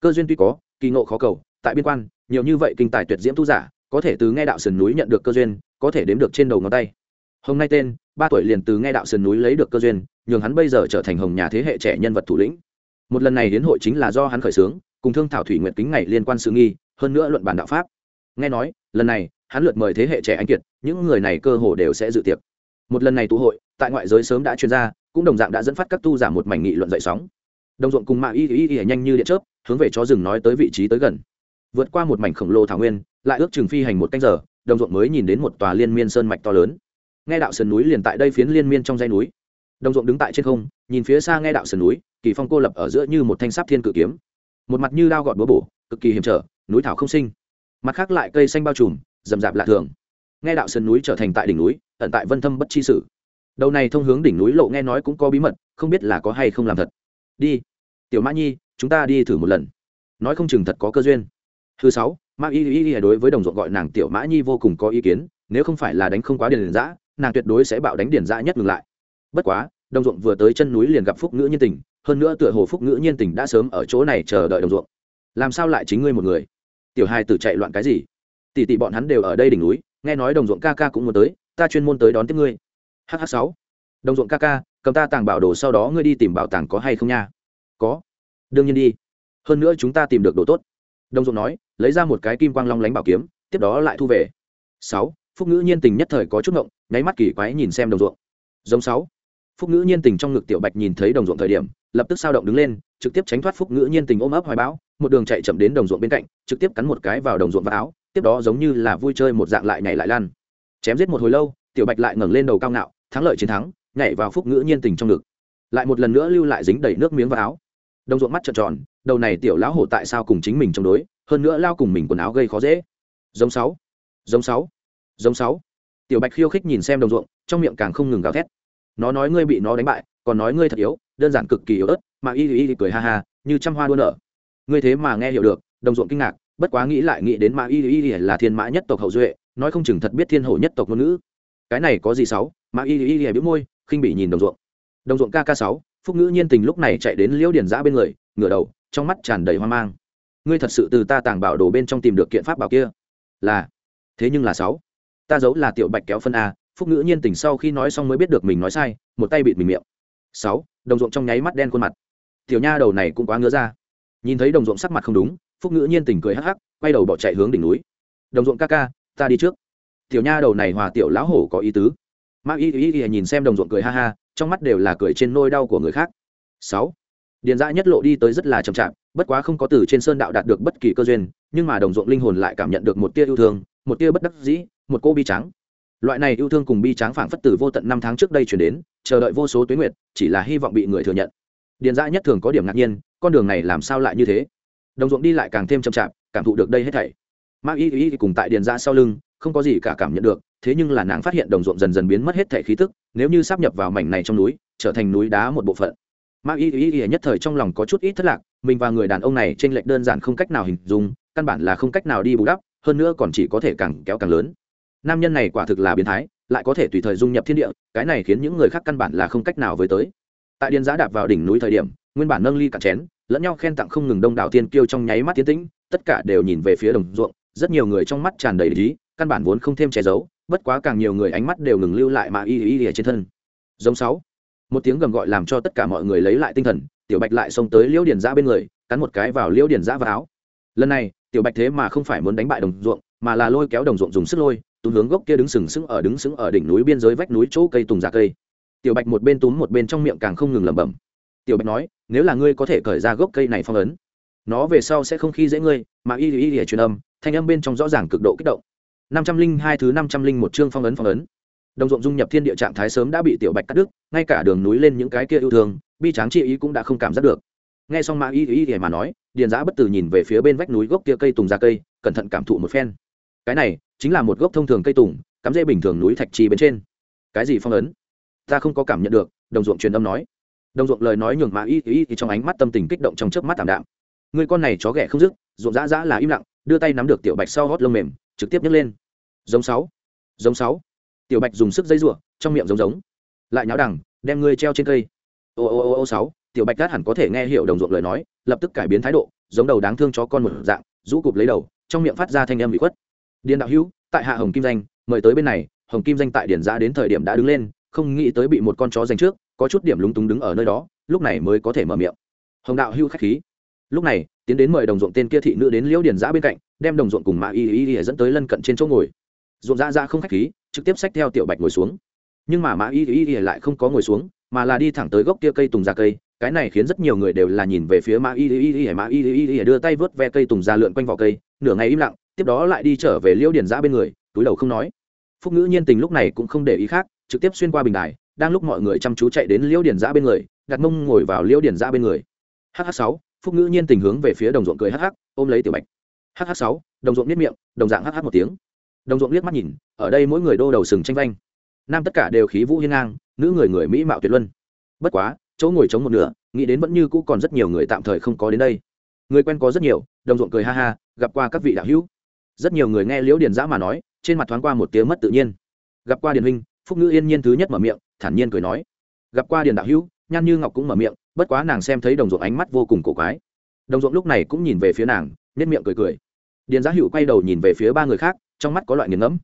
Cơ duyên tuy có, kỳ ngộ khó cầu, tại biên quan, nhiều như vậy kinh tài tuyệt diễm tu giả, có thể từ nghe đạo sườn núi nhận được cơ duyên, có thể đếm được trên đầu ngón tay. Hôm nay tên, ba tuổi liền từ nghe đạo sườn núi lấy được cơ duyên, nhường hắn bây giờ trở thành hồng nhà thế hệ trẻ nhân vật thủ lĩnh. Một lần này hiến hội chính là do hắn khởi xướng, cùng thương thảo thủy nguyện kính ngày liên quan sự nghi, hơn nữa luận bản đạo pháp. Nghe nói, lần này, hắn lượt mời thế hệ trẻ anh kiệt, những người này cơ hồ đều sẽ dự tiệc. Một lần này tụ hội tại ngoại giới sớm đã chuyên ra cũng đồng dạng đã dẫn phát các tu giả một mảnh nghị luận dậy sóng. Đồng ruộng cùng mạng y y y nhanh như điện chớp, hướng về chó rừng nói tới vị trí tới gần. Vượt qua một mảnh khổng lồ thảo nguyên, lại ước chừng phi hành một canh giờ, đồng ruộng mới nhìn đến một tòa liên miên sơn mạch to lớn. Nghe đạo sườn núi liền tại đây phiến liên miên trong dãy núi. Đồng ruộng đứng tại trên không, nhìn phía xa nghe đạo sườn núi, kỳ phong cô lập ở giữa như một thanh sáp thiên cự kiếm. Một mặt như lao gọt búa bổ, cực kỳ hiểm trở, núi thảo không sinh. Mặt khác lại cây xanh bao trùm, rậm rạp lạ thường. Nghe đạo sườn núi trở thành tại đỉnh núi, ẩn tại vân thâm bất chi sử đầu này thông hướng đỉnh núi lộ nghe nói cũng có bí mật, không biết là có hay không làm thật. Đi. Tiểu mã nhi, chúng ta đi thử một lần. Nói không chừng thật có cơ duyên. Thứ sáu mã y y y đối với đồng ruộng gọi nàng tiểu mã nhi vô cùng có ý kiến, nếu không phải là đánh không quá điền giã nàng tuyệt đối sẽ bạo đánh điền giã nhất ngừng lại. Bất quá, đồng ruộng vừa tới chân núi liền gặp phúc ngữ nhiên tình, hơn nữa tựa hồ phúc ngữ nhiên tình đã sớm ở chỗ này chờ đợi đồng ruộng. Làm sao lại chính ngươi một người? Tiểu hai tử chạy loạn cái gì? Tỷ tỷ bọn hắn đều ở đây đỉnh núi, nghe nói đồng ruộng ca ca cũng muốn tới, ta chuyên môn tới đón tiếp ngươi hh sáu. Đồng ruộng ca ca, cầm ta tàng bảo đồ sau đó ngươi đi tìm bảo tàng có hay không nha? Có. Đương nhiên đi. Hơn nữa chúng ta tìm được đồ tốt. Đồng ruộng nói, lấy ra một cái kim quang long lánh bảo kiếm, tiếp đó lại thu về. Sáu. Phúc ngữ nhiên tình nhất thời có chút ngộng, nháy mắt kỳ quái nhìn xem đồng ruộng. Giống sáu. Phúc ngữ nhiên tình trong ngực tiểu bạch nhìn thấy đồng ruộng thời điểm, lập tức sao động đứng lên, trực tiếp tránh thoát phúc ngữ nhiên tình ôm ấp hoài bão, một đường chạy chậm đến đồng ruộng bên cạnh, trực tiếp cắn một cái vào đồng ruộng và áo, tiếp đó giống như là vui chơi một dạng lại nhảy lại lan chém giết một hồi lâu tiểu bạch lại ngẩng lên đầu cao ngạo, thắng lợi chiến thắng, nhảy vào phúc ngữ nhiên tình trong ngực. Lại một lần nữa lưu lại dính đầy nước miếng vào áo. Đồng ruộng mắt trợn tròn, đầu này tiểu lão hổ tại sao cùng chính mình chống đối, hơn nữa lao cùng mình quần áo gây khó dễ. Giống sáu giống sáu giống sáu. Tiểu bạch khiêu khích nhìn xem đồng ruộng, trong miệng càng không ngừng gào thét. Nó nói ngươi bị nó đánh bại, còn nói ngươi thật yếu, đơn giản cực kỳ yếu ớt, mà y y cười ha ha, như trăm hoa đua nở. Ngươi thế mà nghe hiểu được, đồng ruộng kinh ngạc, bất quá nghĩ lại nghĩ đến mà y y là thiên mã nhất tộc hậu duệ, nói không chừng thật biết thiên hổ nhất tộc ngôn ngữ cái này có gì sáu? Mà y y y biểu môi, khinh bị nhìn đồng ruộng. Đồng ruộng kk sáu, phúc ngữ nhiên tình lúc này chạy đến liễu điển giã bên người, ngửa đầu, trong mắt tràn đầy hoang mang. Ngươi thật sự từ ta tàng bảo đồ bên trong tìm được kiện pháp bảo kia? Là. Thế nhưng là sáu. Ta giấu là tiểu bạch kéo phân a, phúc ngữ nhiên tình sau khi nói xong mới biết được mình nói sai, một tay bịt mình miệng. Sáu, đồng ruộng trong nháy mắt đen khuôn mặt. Tiểu nha đầu này cũng quá ngứa ra. Nhìn thấy đồng ruộng sắc mặt không đúng, phúc ngữ nhiên tình cười hắc hắc, quay đầu bỏ chạy hướng đỉnh núi. Đồng ruộng ca ca, ta đi trước tiểu nha đầu này hòa tiểu lão hổ có ý tứ. Mạc y y y nhìn xem đồng ruộng cười ha ha, trong mắt đều là cười trên nôi đau của người khác. Sáu. Điền dã nhất lộ đi tới rất là chậm chạp, bất quá không có từ trên sơn đạo đạt được bất kỳ cơ duyên, nhưng mà đồng ruộng linh hồn lại cảm nhận được một tia yêu thương, một tia bất đắc dĩ, một cô bi trắng loại này yêu thương cùng bi trắng phảng phất từ vô tận năm tháng trước đây chuyển đến, chờ đợi vô số tuyến nguyệt, chỉ là hy vọng bị người thừa nhận. Điền dã nhất thường có điểm ngạc nhiên, con đường này làm sao lại như thế? Đồng ruộng đi lại càng thêm chậm chạp, cảm thụ được đây hết thảy. Mạc y y cùng tại điền dã sau lưng không có gì cả cảm nhận được, thế nhưng là nàng phát hiện đồng ruộng dần dần biến mất hết thể khí tức, nếu như sắp nhập vào mảnh này trong núi, trở thành núi đá một bộ phận. Mạc y y y nhất thời trong lòng có chút ít thất lạc, mình và người đàn ông này trên lệch đơn giản không cách nào hình dung, căn bản là không cách nào đi bù đắp, hơn nữa còn chỉ có thể càng kéo càng lớn. Nam nhân này quả thực là biến thái, lại có thể tùy thời dung nhập thiên địa, cái này khiến những người khác căn bản là không cách nào với tới. Tại điền giã đạp vào đỉnh núi thời điểm, nguyên bản nâng ly cạn chén, lẫn nhau khen tặng không ngừng đông đảo tiên kiêu trong nháy mắt tiến tĩnh, tất cả đều nhìn về phía đồng ruộng, rất nhiều người trong mắt tràn đầy lý căn bản vốn không thêm che giấu, bất quá càng nhiều người ánh mắt đều ngừng lưu lại mà y y y trên thân. Giống sáu. Một tiếng gầm gọi làm cho tất cả mọi người lấy lại tinh thần, tiểu bạch lại xông tới liễu điền giã bên người, cắn một cái vào liễu điền giã vào áo. Lần này, tiểu bạch thế mà không phải muốn đánh bại đồng ruộng, mà là lôi kéo đồng ruộng dùng sức lôi, túm hướng gốc kia đứng sừng sững ở đứng sững ở đỉnh núi biên giới vách núi chỗ cây tùng giả cây. Tiểu bạch một bên túm một bên trong miệng càng không ngừng lẩm bẩm. Tiểu bạch nói, nếu là ngươi có thể cởi ra gốc cây này phong ấn, nó về sau sẽ không khi dễ ngươi. Mà y y y truyền âm, thanh âm bên trong rõ ràng cực độ kích động năm trăm linh hai thứ năm trăm linh một chương phong ấn phong ấn. Đồng ruộng dung nhập thiên địa trạng thái sớm đã bị tiểu bạch cắt đứt, ngay cả đường núi lên những cái kia yêu thương, bi tráng chi ý cũng đã không cảm giác được. Nghe xong mã y y y mà nói, điền giã bất tử nhìn về phía bên vách núi gốc kia cây tùng ra cây, cẩn thận cảm thụ một phen. Cái này chính là một gốc thông thường cây tùng, cắm rễ bình thường núi thạch trì bên trên. Cái gì phong ấn? Ta không có cảm nhận được, đồng ruộng truyền âm nói. Đồng ruộng lời nói nhường mã y y thì trong ánh mắt tâm tình kích động trong chớp mắt tạm đạm. Người con này chó ghẻ không dứt, ruộng dã dã là im lặng, đưa tay nắm được tiểu bạch sau hót lông mềm, trực tiếp nhấc lên giống sáu giống sáu. Tiểu bạch dùng sức dây rủa trong miệng giống giống. Lại nháo đằng, đem ngươi treo trên cây. Ô ô ô ô sáu. Tiểu bạch cát hẳn có thể nghe hiểu đồng ruộng lời nói, lập tức cải biến thái độ, giống đầu đáng thương cho con một dạng, rũ cụp lấy đầu, trong miệng phát ra thanh âm bị khuất. Điền đạo hữu, tại hạ hồng kim danh, mời tới bên này, hồng kim danh tại điển giã đến thời điểm đã đứng lên, không nghĩ tới bị một con chó giành trước, có chút điểm lúng túng đứng ở nơi đó, lúc này mới có thể mở miệng. Hồng đạo hữu khách khí. Lúc này, tiến đến mời đồng ruộng tên kia thị nữ đến liễu điển giã bên cạnh, đem đồng ruộng cùng mạ y y y dẫn tới lân cận trên chỗ ngồi ruộng Dạ ra không khách khí, trực tiếp xách theo tiểu bạch ngồi xuống. Nhưng mà mã y y y lại không có ngồi xuống, mà là đi thẳng tới gốc kia cây tùng ra cây, cái này khiến rất nhiều người đều là nhìn về phía mã y y y, mã y y y đưa tay vớt ve cây tùng ra lượn quanh vỏ cây, nửa ngày im lặng, tiếp đó lại đi trở về liễu điển giã bên người, túi đầu không nói. Phúc ngữ nhiên tình lúc này cũng không để ý khác, trực tiếp xuyên qua bình đài, đang lúc mọi người chăm chú chạy đến liễu điển giã bên người, đặt mông ngồi vào liễu điển giã bên người. Hh sáu, phúc ngữ nhiên tình hướng về phía đồng ruộng cười hh ôm lấy tiểu bạch. Hh sáu, đồng ruộng biết miệng, đồng dạng hh một tiếng đồng ruộng liếc mắt nhìn, ở đây mỗi người đô đầu sừng tranh vanh nam tất cả đều khí vũ hiên ngang, nữ người người mỹ mạo tuyệt luân. Bất quá, chỗ ngồi chống một nửa, nghĩ đến vẫn như cũ còn rất nhiều người tạm thời không có đến đây. Người quen có rất nhiều, đồng ruộng cười ha ha, gặp qua các vị đạo hữu. Rất nhiều người nghe liễu điền giã mà nói, trên mặt thoáng qua một tiếng mất tự nhiên. Gặp qua điền huynh, phúc ngữ yên nhiên thứ nhất mở miệng, thản nhiên cười nói. Gặp qua điền đạo hữu, nhan như ngọc cũng mở miệng, bất quá nàng xem thấy đồng ruộng ánh mắt vô cùng cổ quái. Đồng ruộng lúc này cũng nhìn về phía nàng nhất miệng cười cười. Điền giá hữu quay đầu nhìn về phía ba người khác trong mắt có loại nghiền ngẫm.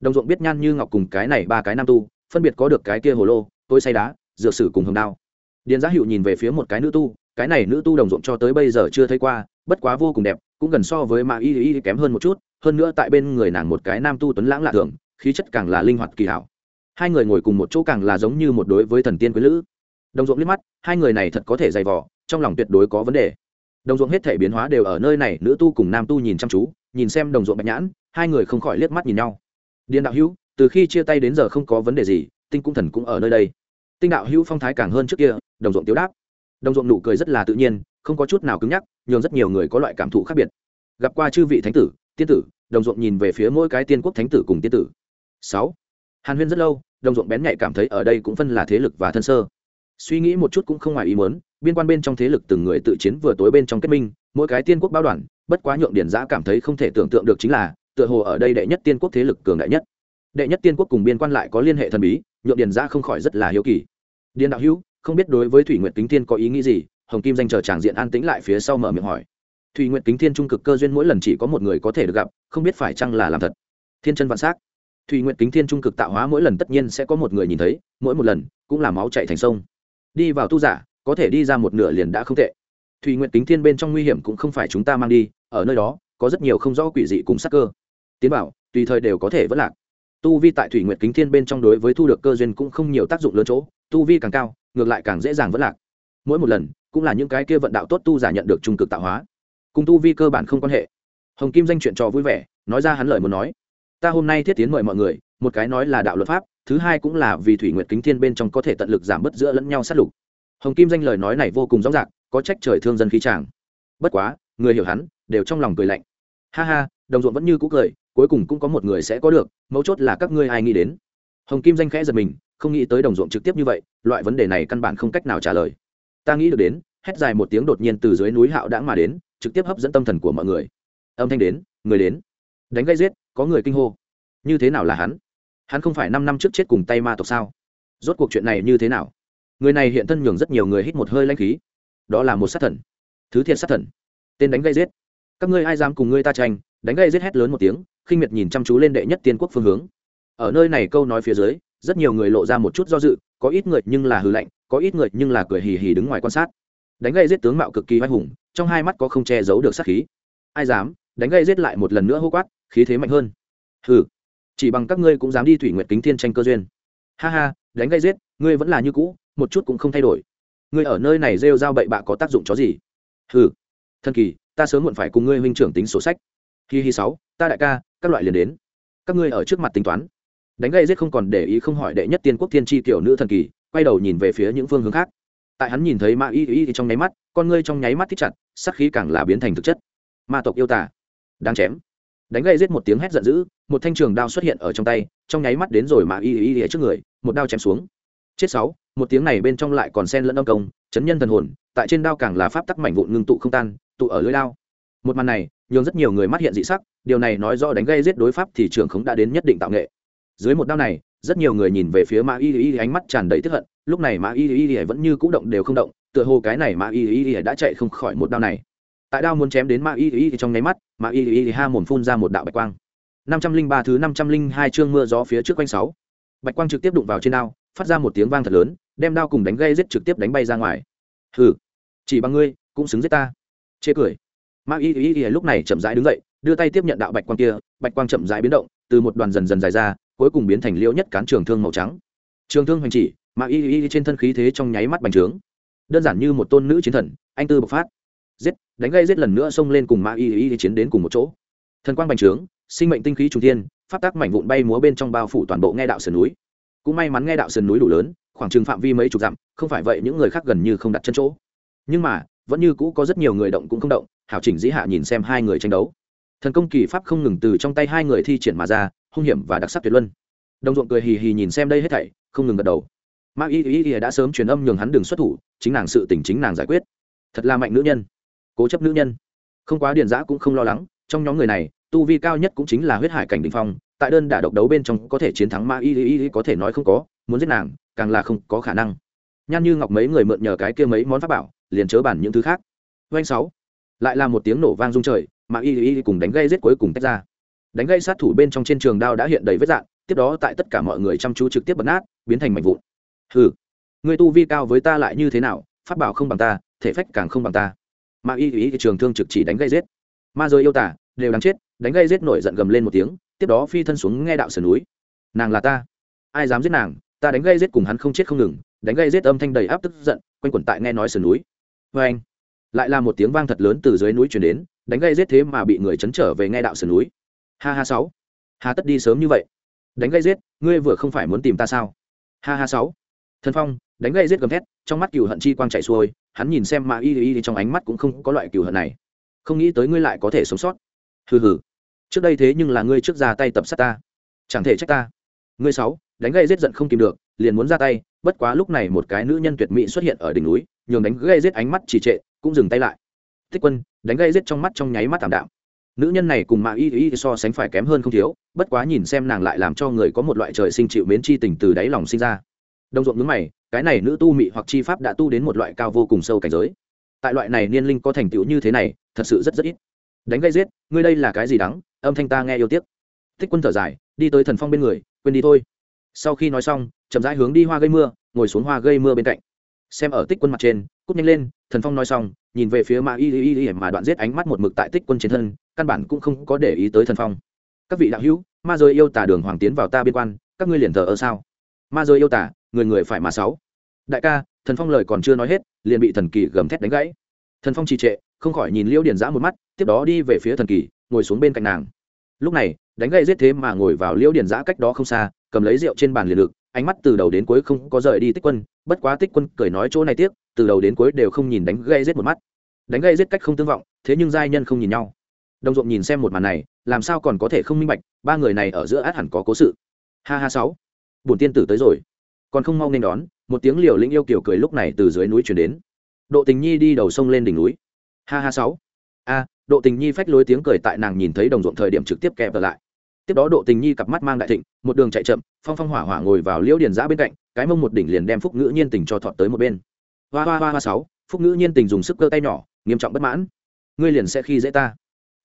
Đồng ruộng biết nhan như ngọc cùng cái này ba cái nam tu, phân biệt có được cái kia hồ lô, tôi say đá, dược sử cùng hồng đao. Điền giá hiệu nhìn về phía một cái nữ tu, cái này nữ tu đồng ruộng cho tới bây giờ chưa thấy qua, bất quá vô cùng đẹp, cũng gần so với mã y y kém hơn một chút, hơn nữa tại bên người nàng một cái nam tu tuấn lãng lạ thường, khí chất càng là linh hoạt kỳ hảo. Hai người ngồi cùng một chỗ càng là giống như một đối với thần tiên quý lữ. Đồng ruộng liếc mắt, hai người này thật có thể dày vò, trong lòng tuyệt đối có vấn đề. Đồng ruộng hết thể biến hóa đều ở nơi này, nữ tu cùng nam tu nhìn chăm chú, nhìn xem đồng ruộng bạch nhãn hai người không khỏi liếc mắt nhìn nhau. Điền đạo hữu, từ khi chia tay đến giờ không có vấn đề gì, tinh cung thần cũng ở nơi đây. Tinh đạo hữu phong thái càng hơn trước kia, đồng ruộng tiếu đáp. Đồng ruộng nụ cười rất là tự nhiên, không có chút nào cứng nhắc, nhường rất nhiều người có loại cảm thụ khác biệt. Gặp qua chư vị thánh tử, tiên tử, đồng ruộng nhìn về phía mỗi cái tiên quốc thánh tử cùng tiên tử. Sáu. Hàn huyên rất lâu, đồng ruộng bén nhạy cảm thấy ở đây cũng phân là thế lực và thân sơ. Suy nghĩ một chút cũng không ngoài ý muốn, biên quan bên trong thế lực từng người tự chiến vừa tối bên trong kết minh, mỗi cái tiên quốc báo đoàn, bất quá nhượng điển giã cảm thấy không thể tưởng tượng được chính là tựa hồ ở đây đệ nhất tiên quốc thế lực cường đại nhất. Đệ nhất tiên quốc cùng biên quan lại có liên hệ thần bí, nhượng điền ra không khỏi rất là hiếu kỳ. Điền đạo hữu, không biết đối với thủy nguyện kính thiên có ý nghĩ gì? Hồng kim danh chờ tràng diện an tĩnh lại phía sau mở miệng hỏi. Thủy nguyện kính thiên trung cực cơ duyên mỗi lần chỉ có một người có thể được gặp, không biết phải chăng là làm thật. Thiên chân vạn s á c thủy nguyện kính thiên trung cực tạo hóa mỗi lần tất nhiên sẽ có một người nhìn thấy, mỗi một lần cũng là máu chạy thành sông. Đi vào tu giả, có thể đi ra một nửa liền đã không tệ. Thủy nguyện kính thiên bên trong nguy hiểm cũng không phải chúng ta mang đi, ở nơi đó, có rất nhiều không rõ quỷ dị cùng sắc cơ tiến bảo, tùy thời đều có thể vất lạc. Tu vi tại thủy nguyệt kính thiên bên trong đối với thu được cơ duyên cũng không nhiều tác dụng lớn chỗ, tu vi càng cao, ngược lại càng dễ dàng vẫn lạc. Mỗi một lần, cũng là những cái kia vận đạo tốt tu giả nhận được trung cực tạo hóa. Cùng tu vi cơ bản không quan hệ. Hồng kim danh chuyện trò vui vẻ, nói ra hắn lời muốn nói. Ta hôm nay thiết tiến mời mọi người, một cái nói là đạo luật pháp, thứ hai cũng là vì thủy nguyệt kính thiên bên trong có thể tận lực giảm bớt giữa lẫn nhau sát lục. Hồng kim danh lời nói này vô cùng rõ ràng, có trách trời thương dân khí tràng. Bất quá, người hiểu hắn, đều trong lòng cười lạnh. Ha ha, đồng ruộng vẫn như cũ cười cuối cùng cũng có một người sẽ có được, mấu chốt là các ngươi ai nghĩ đến. Hồng kim danh khẽ giật mình, không nghĩ tới đồng ruộng trực tiếp như vậy, loại vấn đề này căn bản không cách nào trả lời. Ta nghĩ được đến, hét dài một tiếng đột nhiên từ dưới núi hạo đãng mà đến, trực tiếp hấp dẫn tâm thần của mọi người. Âm thanh đến, người đến. Đánh gây giết, có người kinh hô. Như thế nào là hắn? Hắn không phải năm năm trước chết cùng tay ma tộc sao? Rốt cuộc chuyện này như thế nào? Người này hiện thân nhường rất nhiều người hít một hơi lanh khí. Đó là một sát thần. Thứ thiệt sát thần. Tên đánh gây giết. Các ngươi ai dám cùng ngươi ta tranh? Đánh gây giết hét lớn một tiếng khinh miệt nhìn chăm chú lên đệ nhất tiên quốc phương hướng. Ở nơi này câu nói phía dưới, rất nhiều người lộ ra một chút do dự, có ít người nhưng là hư lạnh, có ít người nhưng là cười hì hì đứng ngoài quan sát. Đánh gây giết tướng mạo cực kỳ oai hùng, trong hai mắt có không che giấu được sát khí. Ai dám, đánh gây giết lại một lần nữa hô quát, khí thế mạnh hơn. Hừ, chỉ bằng các ngươi cũng dám đi thủy nguyện kính thiên tranh cơ duyên. Ha ha, đánh gây giết, ngươi vẫn là như cũ, một chút cũng không thay đổi. Ngươi ở nơi này rêu dao bậy bạ có tác dụng chó gì? Hừ thân kỳ, ta sớm muộn phải cùng ngươi huynh trưởng tính sổ sách. Hi hi sáu, ta đại ca các loại liền đến. Các ngươi ở trước mặt tính toán. Đánh gây giết không còn để ý không hỏi đệ nhất tiên quốc thiên tri tiểu nữ thần kỳ, quay đầu nhìn về phía những phương hướng khác. Tại hắn nhìn thấy ma y y trong nháy mắt, con ngươi trong nháy mắt thích chặt sắc khí càng là biến thành thực chất. Ma tộc yêu tả đang chém. Đánh gây giết một tiếng hét giận dữ, một thanh trường đao xuất hiện ở trong tay, trong nháy mắt đến rồi ma y y y trước người, một đao chém xuống. Chết sáu, một tiếng này bên trong lại còn sen lẫn âm công, chấn nhân thần hồn, tại trên đao càng là pháp tắc mảnh vụn ngưng tụ không tan, tụ ở lưỡi đao. Một màn này nhường rất nhiều người mắt hiện dị sắc, điều này nói rõ đánh gây giết đối pháp thì trường khống đã đến nhất định tạo nghệ. Dưới một đao này, rất nhiều người nhìn về phía mã y y ánh mắt tràn đầy tức hận, lúc này mã y y vẫn như cũ động đều không động, tựa hồ cái này mã y y đã chạy không khỏi một đao này. Tại đao muốn chém đến mã y y trong nháy mắt, mã y y ha mồm phun ra một đạo bạch quang. năm trăm linh ba thứ năm trăm linh hai chương mưa gió phía trước quanh sáu. Bạch quang trực tiếp đụng vào trên đao, phát ra một tiếng vang thật lớn, đem đao cùng đánh gây giết trực tiếp đánh bay ra ngoài. Hừ, chỉ bằng ngươi, cũng xứng giết ta. Chê cười. Ma y y y lúc này chậm rãi đứng dậy, đưa tay tiếp nhận đạo bạch quang kia, bạch quang chậm rãi biến động, từ một đoàn dần dần dài ra, cuối cùng biến thành liễu nhất cán trường thương màu trắng. Trường thương hoành chỉ Ma y y trên thân khí thế trong nháy mắt bành trướng. Đơn giản như một tôn nữ chiến thần, anh tư bộc phát. Giết, đánh gây giết lần nữa xông lên cùng Ma y y chiến đến cùng một chỗ. Thần quang bành trướng, sinh mệnh tinh khí trung thiên phát tác mảnh vụn bay múa bên trong bao phủ toàn bộ nghe đạo sườn núi. Cũng may mắn nghe đạo sườn núi đủ lớn, khoảng chừng phạm vi mấy chục dặm, không phải vậy những người khác gần như không đặt chân chỗ. Nhưng mà vẫn như cũ có rất nhiều người động cũng không động, hảo chỉnh dĩ hạ nhìn xem hai người tranh đấu. Thần công kỳ pháp không ngừng từ trong tay hai người thi triển mà ra, hung hiểm và đặc sắc tuyệt luân. Đồng ruộng cười hì hì nhìn xem đây hết thảy, không ngừng gật đầu. Ma y y y đã sớm truyền âm nhường hắn đường xuất thủ, chính nàng sự tỉnh chính nàng giải quyết. Thật là mạnh nữ nhân. Cố chấp nữ nhân. Không quá điền giã cũng không lo lắng, trong nhóm người này, tu vi cao nhất cũng chính là huyết hải cảnh đình phong, tại đơn đả độc đấu bên trong có thể chiến thắng ma y y y có thể nói không có, muốn giết nàng, càng là không có khả năng nhan như ngọc mấy người mượn nhờ cái kia mấy món pháp bảo, liền chớ bản những thứ khác. Doanh sáu. Lại là một tiếng nổ vang rung trời, mà y y cùng đánh gây giết cuối cùng tách ra. Đánh gây sát thủ bên trong trên trường đao đã hiện đầy vết dạn, tiếp đó tại tất cả mọi người chăm chú trực tiếp bật nát, biến thành mảnh vụn. Hừ, người tu vi cao với ta lại như thế nào, pháp bảo không bằng ta, thể phách càng không bằng ta. Mà y y trường thương trực chỉ đánh gây giết. Ma rồi yêu tả, đều đáng chết, đánh gây giết nổi giận gầm lên một tiếng, tiếp đó phi thân xuống nghe đạo sườn núi. Nàng là ta. Ai dám giết nàng, ta đánh gây giết cùng hắn không chết không ngừng đánh gây giết âm thanh đầy áp tức giận, quanh quẩn tại nghe nói sườn núi. Vê anh, lại là một tiếng vang thật lớn từ dưới núi chuyển đến, đánh gây giết thế mà bị người chấn trở về nghe đạo sườn núi. Ha ha sáu, hà tất đi sớm như vậy. Đánh gây giết, ngươi vừa không phải muốn tìm ta sao? Ha ha sáu. Thân phong, đánh gây giết gầm thét, trong mắt cừu hận chi quang chạy xuôi, hắn nhìn xem mà y y trong ánh mắt cũng không có loại cừu hận này. Không nghĩ tới ngươi lại có thể sống sót. Hừ hừ. Trước đây thế nhưng là ngươi trước ra tay tập sát ta. Chẳng thể trách ta. Ngươi sáu, đánh gây giết giận không kìm được, liền muốn ra tay bất quá lúc này một cái nữ nhân tuyệt mỹ xuất hiện ở đỉnh núi, nhường đánh gây giết ánh mắt trì trệ, cũng dừng tay lại. Thích quân, đánh gây giết trong mắt trong nháy mắt tạm đạm. Nữ nhân này cùng mạ y y so sánh phải kém hơn không thiếu, bất quá nhìn xem nàng lại làm cho người có một loại trời sinh chịu mến chi tình từ đáy lòng sinh ra. Đồng ruộng ngứng mày, cái này nữ tu mị hoặc chi pháp đã tu đến một loại cao vô cùng sâu cảnh giới. Tại loại này niên linh có thành tựu như thế này, thật sự rất rất ít. Đánh gây giết, ngươi đây là cái gì đắng? Âm thanh ta nghe yêu tiếc. Thích quân thở dài, đi tới thần phong bên người, quên đi thôi sau khi nói xong, chậm rãi hướng đi hoa gây mưa, ngồi xuống hoa gây mưa bên cạnh. Xem ở tích quân mặt trên, cút nhanh lên, thần phong nói xong, nhìn về phía mà y y y mà đoạn giết ánh mắt một mực tại tích quân trên thân, căn bản cũng không có để ý tới thần phong. Các vị đạo hữu, ma rơi yêu tả đường hoàng tiến vào ta biên quan, các ngươi liền thờ ơ sao? Ma rơi yêu tả, người người phải mà sáu. Đại ca, thần phong lời còn chưa nói hết, liền bị thần kỳ gầm thét đánh gãy. Thần phong trì trệ, không khỏi nhìn liễu điền giã một mắt, tiếp đó đi về phía thần kỳ, ngồi xuống bên cạnh nàng. Lúc này đánh gậy giết thế mà ngồi vào liễu điền giã cách đó không xa, cầm lấy rượu trên bàn liền lực, ánh mắt từ đầu đến cuối không có rời đi tích quân, bất quá tích quân cười nói chỗ này tiếc, từ đầu đến cuối đều không nhìn đánh gậy giết một mắt. Đánh gậy giết cách không tương vọng, thế nhưng giai nhân không nhìn nhau. Đồng ruộng nhìn xem một màn này, làm sao còn có thể không minh bạch, ba người này ở giữa át hẳn có cố sự. Ha ha sáu. Bổn tiên tử tới rồi. Còn không mau nên đón, một tiếng liều lĩnh yêu kiểu cười lúc này từ dưới núi chuyển đến. Độ tình nhi đi đầu sông lên đỉnh núi. Ha ha sáu. A độ tình nhi phách lối tiếng cười tại nàng nhìn thấy đồng ruộng thời điểm trực tiếp kẹp lại. Tiếp đó độ tình nhi cặp mắt mang đại thịnh, một đường chạy chậm, phong phong hỏa hỏa ngồi vào liễu điền giã bên cạnh, cái mông một đỉnh liền đem phúc ngữ nhiên tình cho thọt tới một bên. Hoa hoa hoa hoa sáu, phúc ngữ nhiên tình dùng sức cơ tay nhỏ, nghiêm trọng bất mãn. Ngươi liền sẽ khi dễ ta.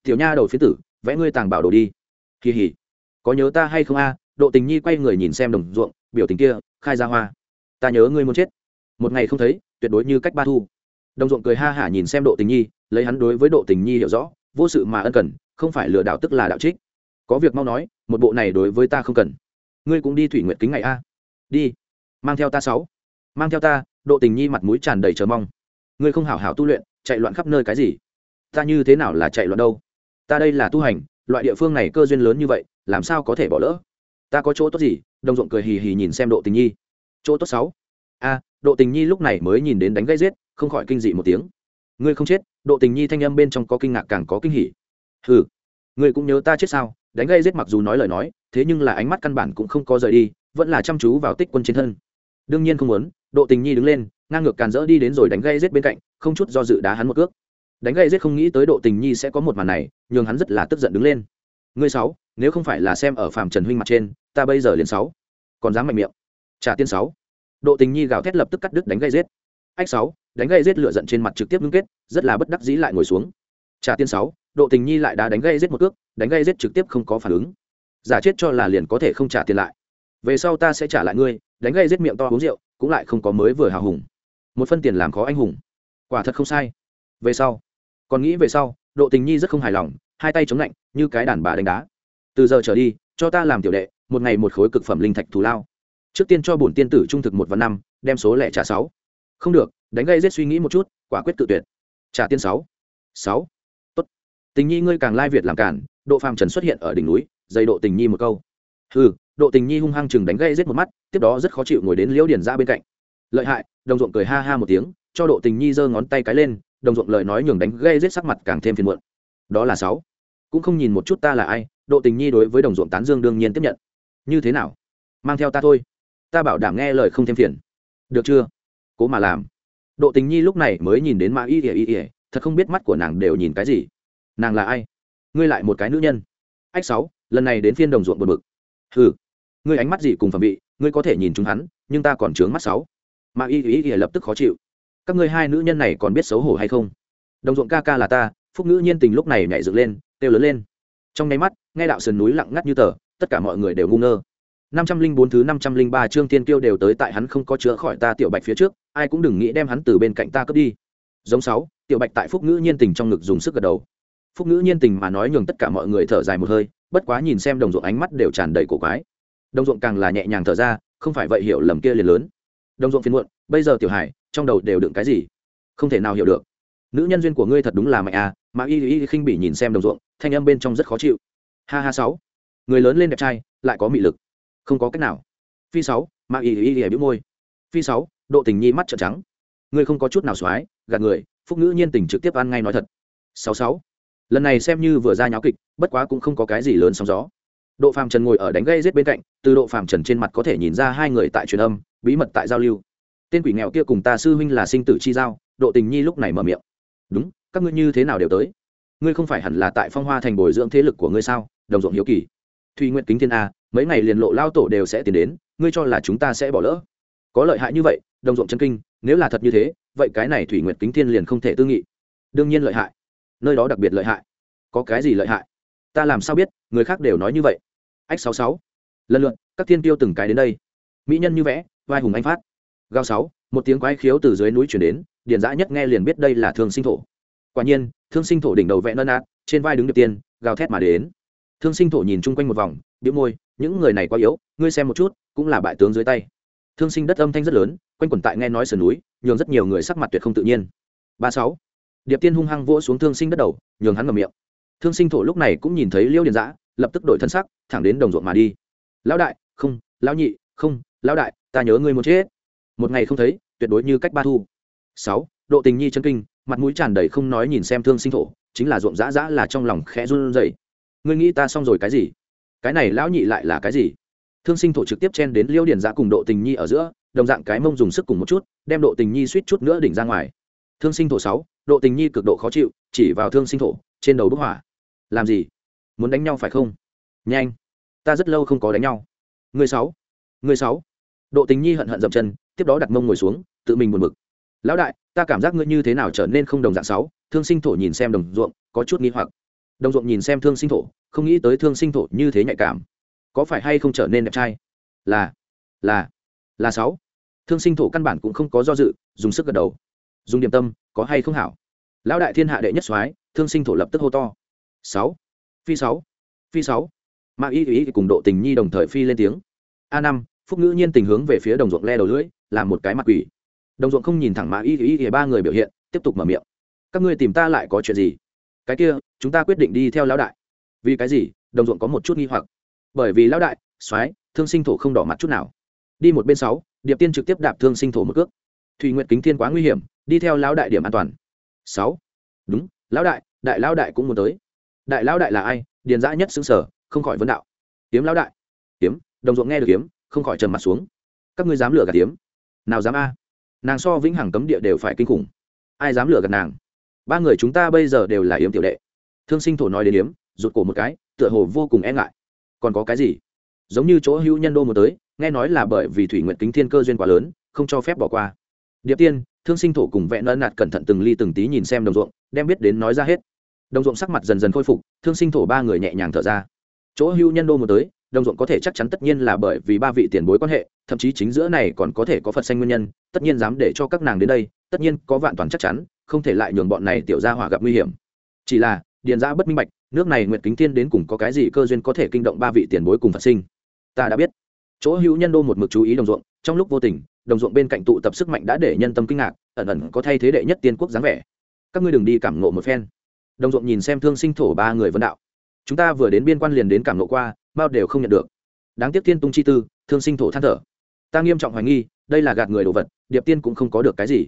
Tiểu nha đầu phía tử, vẽ ngươi tàng bảo đồ đi. Kỳ hỉ. Có nhớ ta hay không a? Độ tình nhi quay người nhìn xem đồng ruộng, biểu tình kia, khai ra hoa. Ta nhớ ngươi muốn chết. Một ngày không thấy, tuyệt đối như cách ba thu đồng ruộng cười ha hả nhìn xem độ tình nhi, lấy hắn đối với độ tình nhi hiểu rõ, vô sự mà ân cần, không phải lừa đảo tức là đạo trích. Có việc mau nói, một bộ này đối với ta không cần. Ngươi cũng đi thủy nguyện kính ngày a. Đi. Mang theo ta sáu. Mang theo ta, độ tình nhi mặt mũi tràn đầy chờ mong. Ngươi không hảo hảo tu luyện, chạy loạn khắp nơi cái gì? Ta như thế nào là chạy loạn đâu? Ta đây là tu hành, loại địa phương này cơ duyên lớn như vậy, làm sao có thể bỏ lỡ? Ta có chỗ tốt gì? Đồng ruộng cười hì hì nhìn xem độ tình nhi. Chỗ tốt sáu. A, độ tình nhi lúc này mới nhìn đến đánh gây giết không khỏi kinh dị một tiếng. Ngươi không chết, độ tình nhi thanh âm bên trong có kinh ngạc càng có kinh hỉ. Hừ, ngươi cũng nhớ ta chết sao? Đánh gây giết mặc dù nói lời nói, thế nhưng là ánh mắt căn bản cũng không có rời đi, vẫn là chăm chú vào tích quân trên thân. Đương nhiên không muốn, độ tình nhi đứng lên, ngang ngược càn rỡ đi đến rồi đánh gây giết bên cạnh, không chút do dự đá hắn một cước. Đánh gây giết không nghĩ tới độ tình nhi sẽ có một màn này, nhường hắn rất là tức giận đứng lên. Ngươi sáu, nếu không phải là xem ở phàm trần huynh mặt trên, ta bây giờ liền sáu. Còn dám mạnh miệng. Trả tiên sáu. Độ tình nhi gào thét lập tức cắt đứt đánh gây giết ách sáu, đánh gây giết lửa giận trên mặt trực tiếp ngưng kết, rất là bất đắc dĩ lại ngồi xuống. Trả tiên sáu, độ tình nhi lại đã đánh gây giết một cước, đánh gây giết trực tiếp không có phản ứng. Giả chết cho là liền có thể không trả tiền lại. Về sau ta sẽ trả lại ngươi, đánh gây giết miệng to uống rượu, cũng lại không có mới vừa hào hùng. Một phân tiền làm khó anh hùng. Quả thật không sai. Về sau, còn nghĩ về sau, độ tình nhi rất không hài lòng, hai tay chống lạnh, như cái đàn bà đánh đá. Từ giờ trở đi, cho ta làm tiểu đệ, một ngày một khối cực phẩm linh thạch thù lao. Trước tiên cho bổn tiên tử trung thực một và năm, đem số lẻ trả sáu không được, đánh gây rết suy nghĩ một chút, quả quyết tự tuyệt. Trả tiên sáu. Sáu. Tốt. Tình nhi ngươi càng lai việt làm cản, độ phàm trần xuất hiện ở đỉnh núi, dày độ tình nhi một câu. Ừ độ tình nhi hung hăng chừng đánh gây rết một mắt, tiếp đó rất khó chịu ngồi đến liễu điển ra bên cạnh. Lợi hại, đồng ruộng cười ha ha một tiếng, cho độ tình nhi giơ ngón tay cái lên, đồng ruộng lời nói nhường đánh gây rết sắc mặt càng thêm phiền muộn. Đó là sáu. Cũng không nhìn một chút ta là ai, độ tình nhi đối với đồng ruộng tán dương đương nhiên tiếp nhận. Như thế nào? Mang theo ta thôi. Ta bảo đảm nghe lời không thêm phiền. Được chưa? Cố mà làm. Độ tình nhi lúc này mới nhìn đến mã y ỉa y ỉa thật không biết mắt của nàng đều nhìn cái gì. Nàng là ai? Ngươi lại một cái nữ nhân. Ách sáu, lần này đến phiên đồng ruộng buồn bực. Ừ ngươi ánh mắt gì cùng phẩm vị, ngươi có thể nhìn chúng hắn, nhưng ta còn trướng mắt sáu. Mã y y y lập tức khó chịu. Các ngươi hai nữ nhân này còn biết xấu hổ hay không? Đồng ruộng ca ca là ta, phúc ngữ nhiên tình lúc này nhảy dựng lên têu lớn lên. Trong nháy mắt, nghe đạo sườn núi lặng ngắt như tờ, tất cả mọi người đều ngu ngơ. Năm trăm linh bốn thứ năm trăm linh ba chương tiên kiêu đều tới tại hắn không có chữa khỏi ta tiểu bạch phía trước ai cũng đừng nghĩ đem hắn từ bên cạnh ta cướp đi. Giống sáu, tiểu bạch tại phúc ngữ nhiên tình trong ngực dùng sức gật đầu. Phúc ngữ nhiên tình mà nói nhường tất cả mọi người thở dài một hơi, bất quá nhìn xem đồng ruộng ánh mắt đều tràn đầy cổ quái. Đồng ruộng càng là nhẹ nhàng thở ra, không phải vậy hiểu lầm kia liền lớn. Đồng ruộng phiền muộn, bây giờ tiểu hải, trong đầu đều đựng cái gì? Không thể nào hiểu được. Nữ nhân duyên của ngươi thật đúng là mạnh à mà y y khinh bỉ nhìn xem đồng ruộng, thanh âm bên trong rất khó chịu. Ha ha sáu. Người lớn lên đẹp trai, lại có mị lực. Không có cách nào. Phi sáu, mà y y y bĩu môi. Phi sáu độ tình nhi mắt trợn trắng. Ngươi không có chút nào xoái, gạt người, phúc ngữ nhiên tình trực tiếp ăn ngay nói thật. Sáu sáu. Lần này xem như vừa ra nháo kịch, bất quá cũng không có cái gì lớn sóng gió. Độ phàm trần ngồi ở đánh gây rết bên cạnh, từ độ phàm trần trên mặt có thể nhìn ra hai người tại truyền âm, bí mật tại giao lưu. Tên quỷ nghèo kia cùng ta sư huynh là sinh tử chi giao, độ tình nhi lúc này mở miệng. Đúng, các ngươi như thế nào đều tới. Ngươi không phải hẳn là tại phong hoa thành bồi dưỡng thế lực của ngươi sao, đồng ruộng hiếu kỳ. Thùy nguyện kính thiên a, mấy ngày liền lộ lao tổ đều sẽ tiến đến, ngươi cho là chúng ta sẽ bỏ lỡ. Có lợi hại như vậy đồng ruộng chân kinh, nếu là thật như thế, vậy cái này thủy nguyện kính thiên liền không thể tư nghị. Đương nhiên lợi hại. Nơi đó đặc biệt lợi hại. Có cái gì lợi hại? Ta làm sao biết, người khác đều nói như vậy. Ách sáu sáu. Lần lượt, các thiên tiêu từng cái đến đây. Mỹ nhân như vẽ, vai hùng anh phát. Gao sáu, một tiếng quái khiếu từ dưới núi chuyển đến, điền dã nhất nghe liền biết đây là thương sinh thổ. Quả nhiên, thương sinh thổ đỉnh đầu vẽ nơ nát, trên vai đứng điệp tiên, gào thét mà đến. Thương sinh thổ nhìn chung quanh một vòng biếu môi, những người này quá yếu, ngươi xem một chút, cũng là bại tướng dưới tay. Thương sinh đất âm thanh rất lớn quanh quẩn tại nghe nói sườn núi, nhường rất nhiều người sắc mặt tuyệt không tự nhiên. Ba sáu, điệp tiên hung hăng vỗ xuống thương sinh đất đầu, nhường hắn ngầm miệng. Thương sinh thổ lúc này cũng nhìn thấy liêu điền giã lập tức đổi thân sắc, thẳng đến đồng ruộng mà đi. Lão đại, không, lão nhị, không, lão đại, ta nhớ ngươi một chết. Một ngày không thấy, tuyệt đối như cách ba thu. Sáu, độ tình nhi chân kinh, mặt mũi tràn đầy không nói nhìn xem thương sinh thổ, chính là ruộng dã dã là trong lòng khẽ run rẩy. Ngươi nghĩ ta xong rồi cái gì? Cái này lão nhị lại là cái gì? Thương sinh thổ trực tiếp chen đến liêu điền giã cùng độ tình nhi ở giữa, đồng dạng cái mông dùng sức cùng một chút, đem độ tình nhi suýt chút nữa đỉnh ra ngoài. Thương sinh thổ sáu, độ tình nhi cực độ khó chịu, chỉ vào thương sinh thổ, trên đầu bức hỏa làm gì? Muốn đánh nhau phải không? Nhanh. Ta rất lâu không có đánh nhau. Người sáu người sáu. Độ tình nhi hận hận dậm chân, tiếp đó đặt mông ngồi xuống, tự mình buồn bực. Lão đại, ta cảm giác ngươi như thế nào trở nên không đồng dạng sáu? Thương sinh thổ nhìn xem đồng ruộng, có chút nghi hoặc. Đồng ruộng nhìn xem thương sinh thổ, không nghĩ tới thương sinh thổ như thế nhạy cảm có phải hay không trở nên đẹp trai? Là là là sáu. Thương sinh thổ căn bản cũng không có do dự, dùng sức gật đầu. Dùng điểm tâm, có hay không hảo? Lão đại thiên hạ đệ nhất soái, thương sinh thổ lập tức hô to. Sáu. Phi sáu. Phi sáu. Mạng y ý cùng độ tình nhi đồng thời phi lên tiếng. A năm, phúc ngữ nhiên tình hướng về phía đồng ruộng le đầu lưỡi làm một cái mặt quỷ. Đồng ruộng không nhìn thẳng mạng y ý ý ba người biểu hiện, tiếp tục mở miệng. Các ngươi tìm ta lại có chuyện gì? Cái kia, chúng ta quyết định đi theo lão đại. Vì cái gì? Đồng ruộng có một chút nghi hoặc bởi vì lão đại, soái, thương sinh thổ không đỏ mặt chút nào. Đi một bên sáu, điệp tiên trực tiếp đạp thương sinh thổ một cước. Thùy nguyện kính thiên quá nguy hiểm, đi theo lão đại điểm an toàn. Sáu, đúng, lão đại đại lão đại cũng muốn tới. Đại lão đại là ai? Điền dã nhất xứng sở không khỏi vấn đạo. Kiếm lão đại. Kiếm, đồng ruộng nghe được kiếm, không khỏi trầm mặt xuống. Các ngươi dám lừa gạt kiếm? Nào dám a? Nàng so vĩnh hằng cấm địa đều phải kinh khủng. Ai dám lừa gạt nàng? Ba người chúng ta bây giờ đều là yếm tiểu đệ. Thương sinh thổ nói đến yếm, rụt cổ một cái, tựa hồ vô cùng e ngại còn có cái gì? Giống như chỗ hữu nhân đô một tới, nghe nói là bởi vì thủy nguyện kính thiên cơ duyên quá lớn, không cho phép bỏ qua. Điệp tiên, thương sinh thổ cùng vẹn ân nạt cẩn thận từng ly từng tí nhìn xem đồng ruộng, đem biết đến nói ra hết. Đồng ruộng sắc mặt dần dần khôi phục, thương sinh thổ ba người nhẹ nhàng thở ra. Chỗ hữu nhân đô một tới, đồng ruộng có thể chắc chắn tất nhiên là bởi vì ba vị tiền bối quan hệ, thậm chí chính giữa này còn có thể có phật xanh nguyên nhân, tất nhiên dám để cho các nàng đến đây, tất nhiên có vạn toàn chắc chắn, không thể lại nhường bọn này tiểu ra hỏa gặp nguy hiểm. Chỉ là, điền ra bất minh bạch nước này nguyệt kính thiên đến cùng có cái gì cơ duyên có thể kinh động ba vị tiền bối cùng phật sinh? Ta đã biết. Chỗ hữu nhân đô một mực chú ý đồng ruộng, trong lúc vô tình, đồng ruộng bên cạnh tụ tập sức mạnh đã để nhân tâm kinh ngạc, ẩn ẩn có thay thế đệ nhất tiên quốc dáng vẻ. Các ngươi đừng đi cảm ngộ một phen. Đồng ruộng nhìn xem thương sinh thổ ba người vân đạo. Chúng ta vừa đến biên quan liền đến cảm ngộ qua, bao đều không nhận được. Đáng tiếc tiên tung chi tư, thương sinh thổ than thở. Ta nghiêm trọng hoài nghi, đây là gạt người đồ vật, điệp tiên cũng không có được cái gì.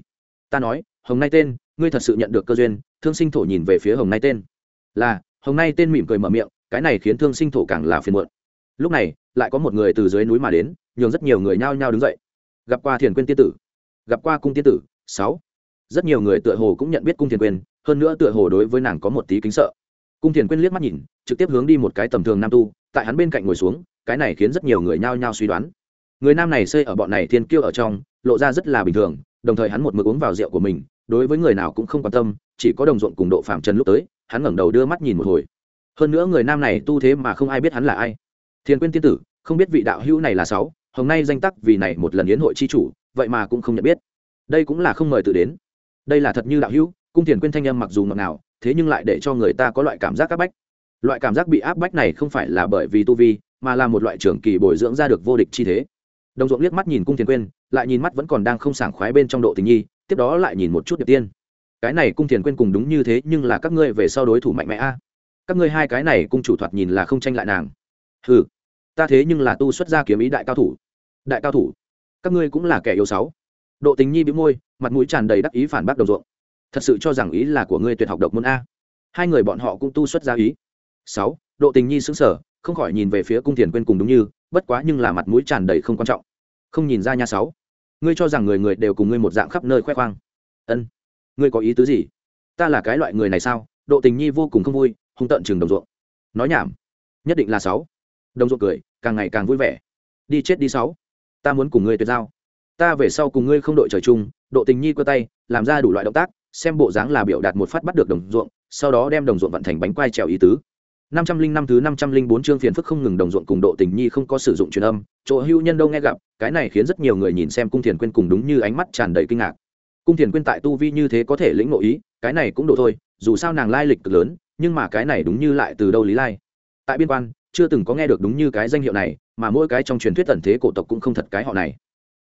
Ta nói, hồng nay tên, ngươi thật sự nhận được cơ duyên. Thương sinh thổ nhìn về phía hồng nay tên. Là hồng nay tên mỉm cười mở miệng, cái này khiến thương sinh thổ càng là phiền muộn. Lúc này, lại có một người từ dưới núi mà đến, nhường rất nhiều người nhao nhao đứng dậy. Gặp qua thiền quyên tiên tử. Gặp qua cung tiên tử, sáu. Rất nhiều người tựa hồ cũng nhận biết cung thiền quyên, hơn nữa tựa hồ đối với nàng có một tí kính sợ. Cung thiền quyên liếc mắt nhìn, trực tiếp hướng đi một cái tầm thường nam tu, tại hắn bên cạnh ngồi xuống, cái này khiến rất nhiều người nhao nhao suy đoán. Người nam này xây ở bọn này thiên kiêu ở trong, lộ ra rất là bình thường, đồng thời hắn một mực uống vào rượu của mình, đối với người nào cũng không quan tâm, chỉ có đồng ruộng cùng độ phạm trần lúc tới hắn ngẩng đầu đưa mắt nhìn một hồi. Hơn nữa người nam này tu thế mà không ai biết hắn là ai. Thiên quyên tiên tử, không biết vị đạo hữu này là sáu, hôm nay danh tắc vì này một lần yến hội chi chủ, vậy mà cũng không nhận biết. Đây cũng là không mời tự đến. Đây là thật như đạo hữu, cung thiền quyên thanh âm mặc dù ngọt nào thế nhưng lại để cho người ta có loại cảm giác áp bách. Loại cảm giác bị áp bách này không phải là bởi vì tu vi, mà là một loại trưởng kỳ bồi dưỡng ra được vô địch chi thế. Đồng ruộng liếc mắt nhìn cung thiền quyên, lại nhìn mắt vẫn còn đang không sảng khoái bên trong độ tình nhi, tiếp đó lại nhìn một chút điệp tiên cái này cung thiền quyên cùng đúng như thế nhưng là các ngươi về sau đối thủ mạnh mẽ a. Các ngươi hai cái này cung chủ thoạt nhìn là không tranh lại nàng. Ừ ta thế nhưng là tu xuất gia kiếm ý đại cao thủ. Đại cao thủ, các ngươi cũng là kẻ yếu sáu. Độ tình nhi bị môi, mặt mũi tràn đầy đắc ý phản bác đồng ruộng. Thật sự cho rằng ý là của ngươi tuyệt học độc môn a. Hai người bọn họ cũng tu xuất gia ý. Sáu, độ tình nhi xứng sở không khỏi nhìn về phía cung thiền quên cùng đúng như, bất quá nhưng là mặt mũi tràn đầy không quan trọng. Không nhìn ra nha sáu. Ngươi cho rằng người người đều cùng ngươi một dạng khắp nơi khoe khoang. Ân ngươi có ý tứ gì? Ta là cái loại người này sao? Độ tình nhi vô cùng không vui, hung tợn chừng đồng ruộng. Nói nhảm. Nhất định là sáu. Đồng ruộng cười, càng ngày càng vui vẻ. Đi chết đi sáu. Ta muốn cùng ngươi tuyệt giao. Ta về sau cùng ngươi không đội trời chung, độ tình nhi cơ tay, làm ra đủ loại động tác, xem bộ dáng là biểu đạt một phát bắt được đồng ruộng, sau đó đem đồng ruộng vận thành bánh quai trèo ý tứ. Năm trăm linh năm thứ năm trăm linh bốn chương phiền phức không ngừng đồng ruộng cùng độ tình nhi không có sử dụng truyền âm, chỗ hưu nhân đâu nghe gặp, cái này khiến rất nhiều người nhìn xem cung thiền quên cùng đúng như ánh mắt tràn đầy kinh ngạc cung thiền quyên tại tu vi như thế có thể lĩnh ngộ ý, cái này cũng đủ thôi, dù sao nàng lai lịch cực lớn, nhưng mà cái này đúng như lại từ đâu lý lai. Tại biên quan, chưa từng có nghe được đúng như cái danh hiệu này, mà mỗi cái trong truyền thuyết tần thế cổ tộc cũng không thật cái họ này.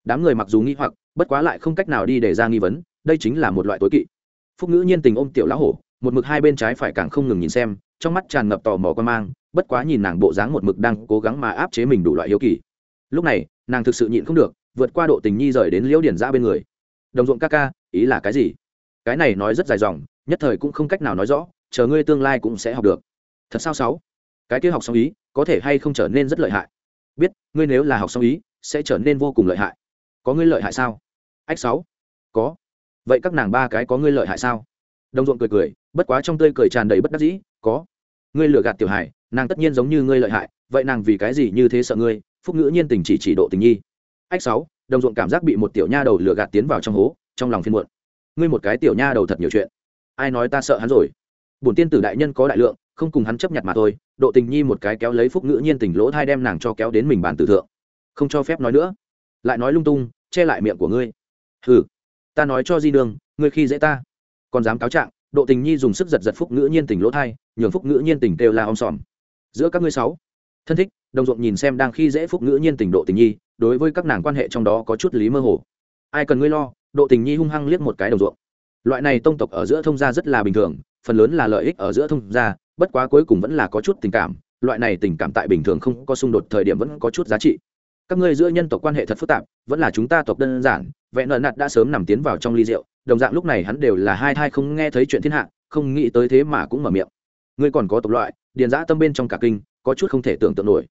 Đám người mặc dù nghi hoặc, bất quá lại không cách nào đi để ra nghi vấn, đây chính là một loại tối kỵ. Phúc ngữ nhiên tình ôm tiểu lão hổ, một mực hai bên trái phải càng không ngừng nhìn xem, trong mắt tràn ngập tò mò quan mang, bất quá nhìn nàng bộ dáng một mực đang cố gắng mà áp chế mình đủ loại hiếu kỳ. Lúc này, nàng thực sự nhịn không được, vượt qua độ tình nhi rời đến liễu điển ra bên người đồng ruộng ca ca, ý là cái gì? Cái này nói rất dài dòng, nhất thời cũng không cách nào nói rõ, chờ ngươi tương lai cũng sẽ học được. Thật sao sáu? Cái kia học xong ý, có thể hay không trở nên rất lợi hại? Biết, ngươi nếu là học xong ý, sẽ trở nên vô cùng lợi hại. Có ngươi lợi hại sao? Ách sáu. Có. Vậy các nàng ba cái có ngươi lợi hại sao? Đồng ruộng cười cười, bất quá trong tươi cười tràn đầy bất đắc dĩ, có. Ngươi lừa gạt tiểu hải nàng tất nhiên giống như ngươi lợi hại, vậy nàng vì cái gì như thế sợ ngươi? Phúc ngữ nhiên tình chỉ chỉ độ tình nhi. Ách sáu đồng ruộng cảm giác bị một tiểu nha đầu lừa gạt tiến vào trong hố, trong lòng phiên muộn. Ngươi một cái tiểu nha đầu thật nhiều chuyện. Ai nói ta sợ hắn rồi? Bổn tiên tử đại nhân có đại lượng, không cùng hắn chấp nhận mà thôi, độ tình nhi một cái kéo lấy phúc ngữ nhiên tình lỗ thai đem nàng cho kéo đến mình bàn tử thượng. Không cho phép nói nữa. Lại nói lung tung, che lại miệng của ngươi. Ừ ta nói cho di đường, ngươi khi dễ ta. Còn dám cáo trạng, độ tình nhi dùng sức giật giật phúc ngữ nhiên tình lỗ thai, nhường phúc ngữ nhiên tình kêu la om sòm. Giữa các ngươi sáu thân thích, đồng ruộng nhìn xem đang khi dễ phúc ngữ nhiên tình độ tình nhi, đối với các nàng quan hệ trong đó có chút lý mơ hồ. Ai cần ngươi lo, độ tình nhi hung hăng liếc một cái đồng ruộng. Loại này tông tộc ở giữa thông gia rất là bình thường, phần lớn là lợi ích ở giữa thông gia, bất quá cuối cùng vẫn là có chút tình cảm, loại này tình cảm tại bình thường không có xung đột thời điểm vẫn có chút giá trị. Các ngươi giữa nhân tộc quan hệ thật phức tạp, vẫn là chúng ta tộc đơn giản, vẹn nợ nạt đã sớm nằm tiến vào trong ly rượu, đồng dạng lúc này hắn đều là hai thai không nghe thấy chuyện thiên hạ, không nghĩ tới thế mà cũng mở miệng. Ngươi còn có tộc loại, điền giã tâm bên trong cả kinh có chút không thể tưởng tượng nổi.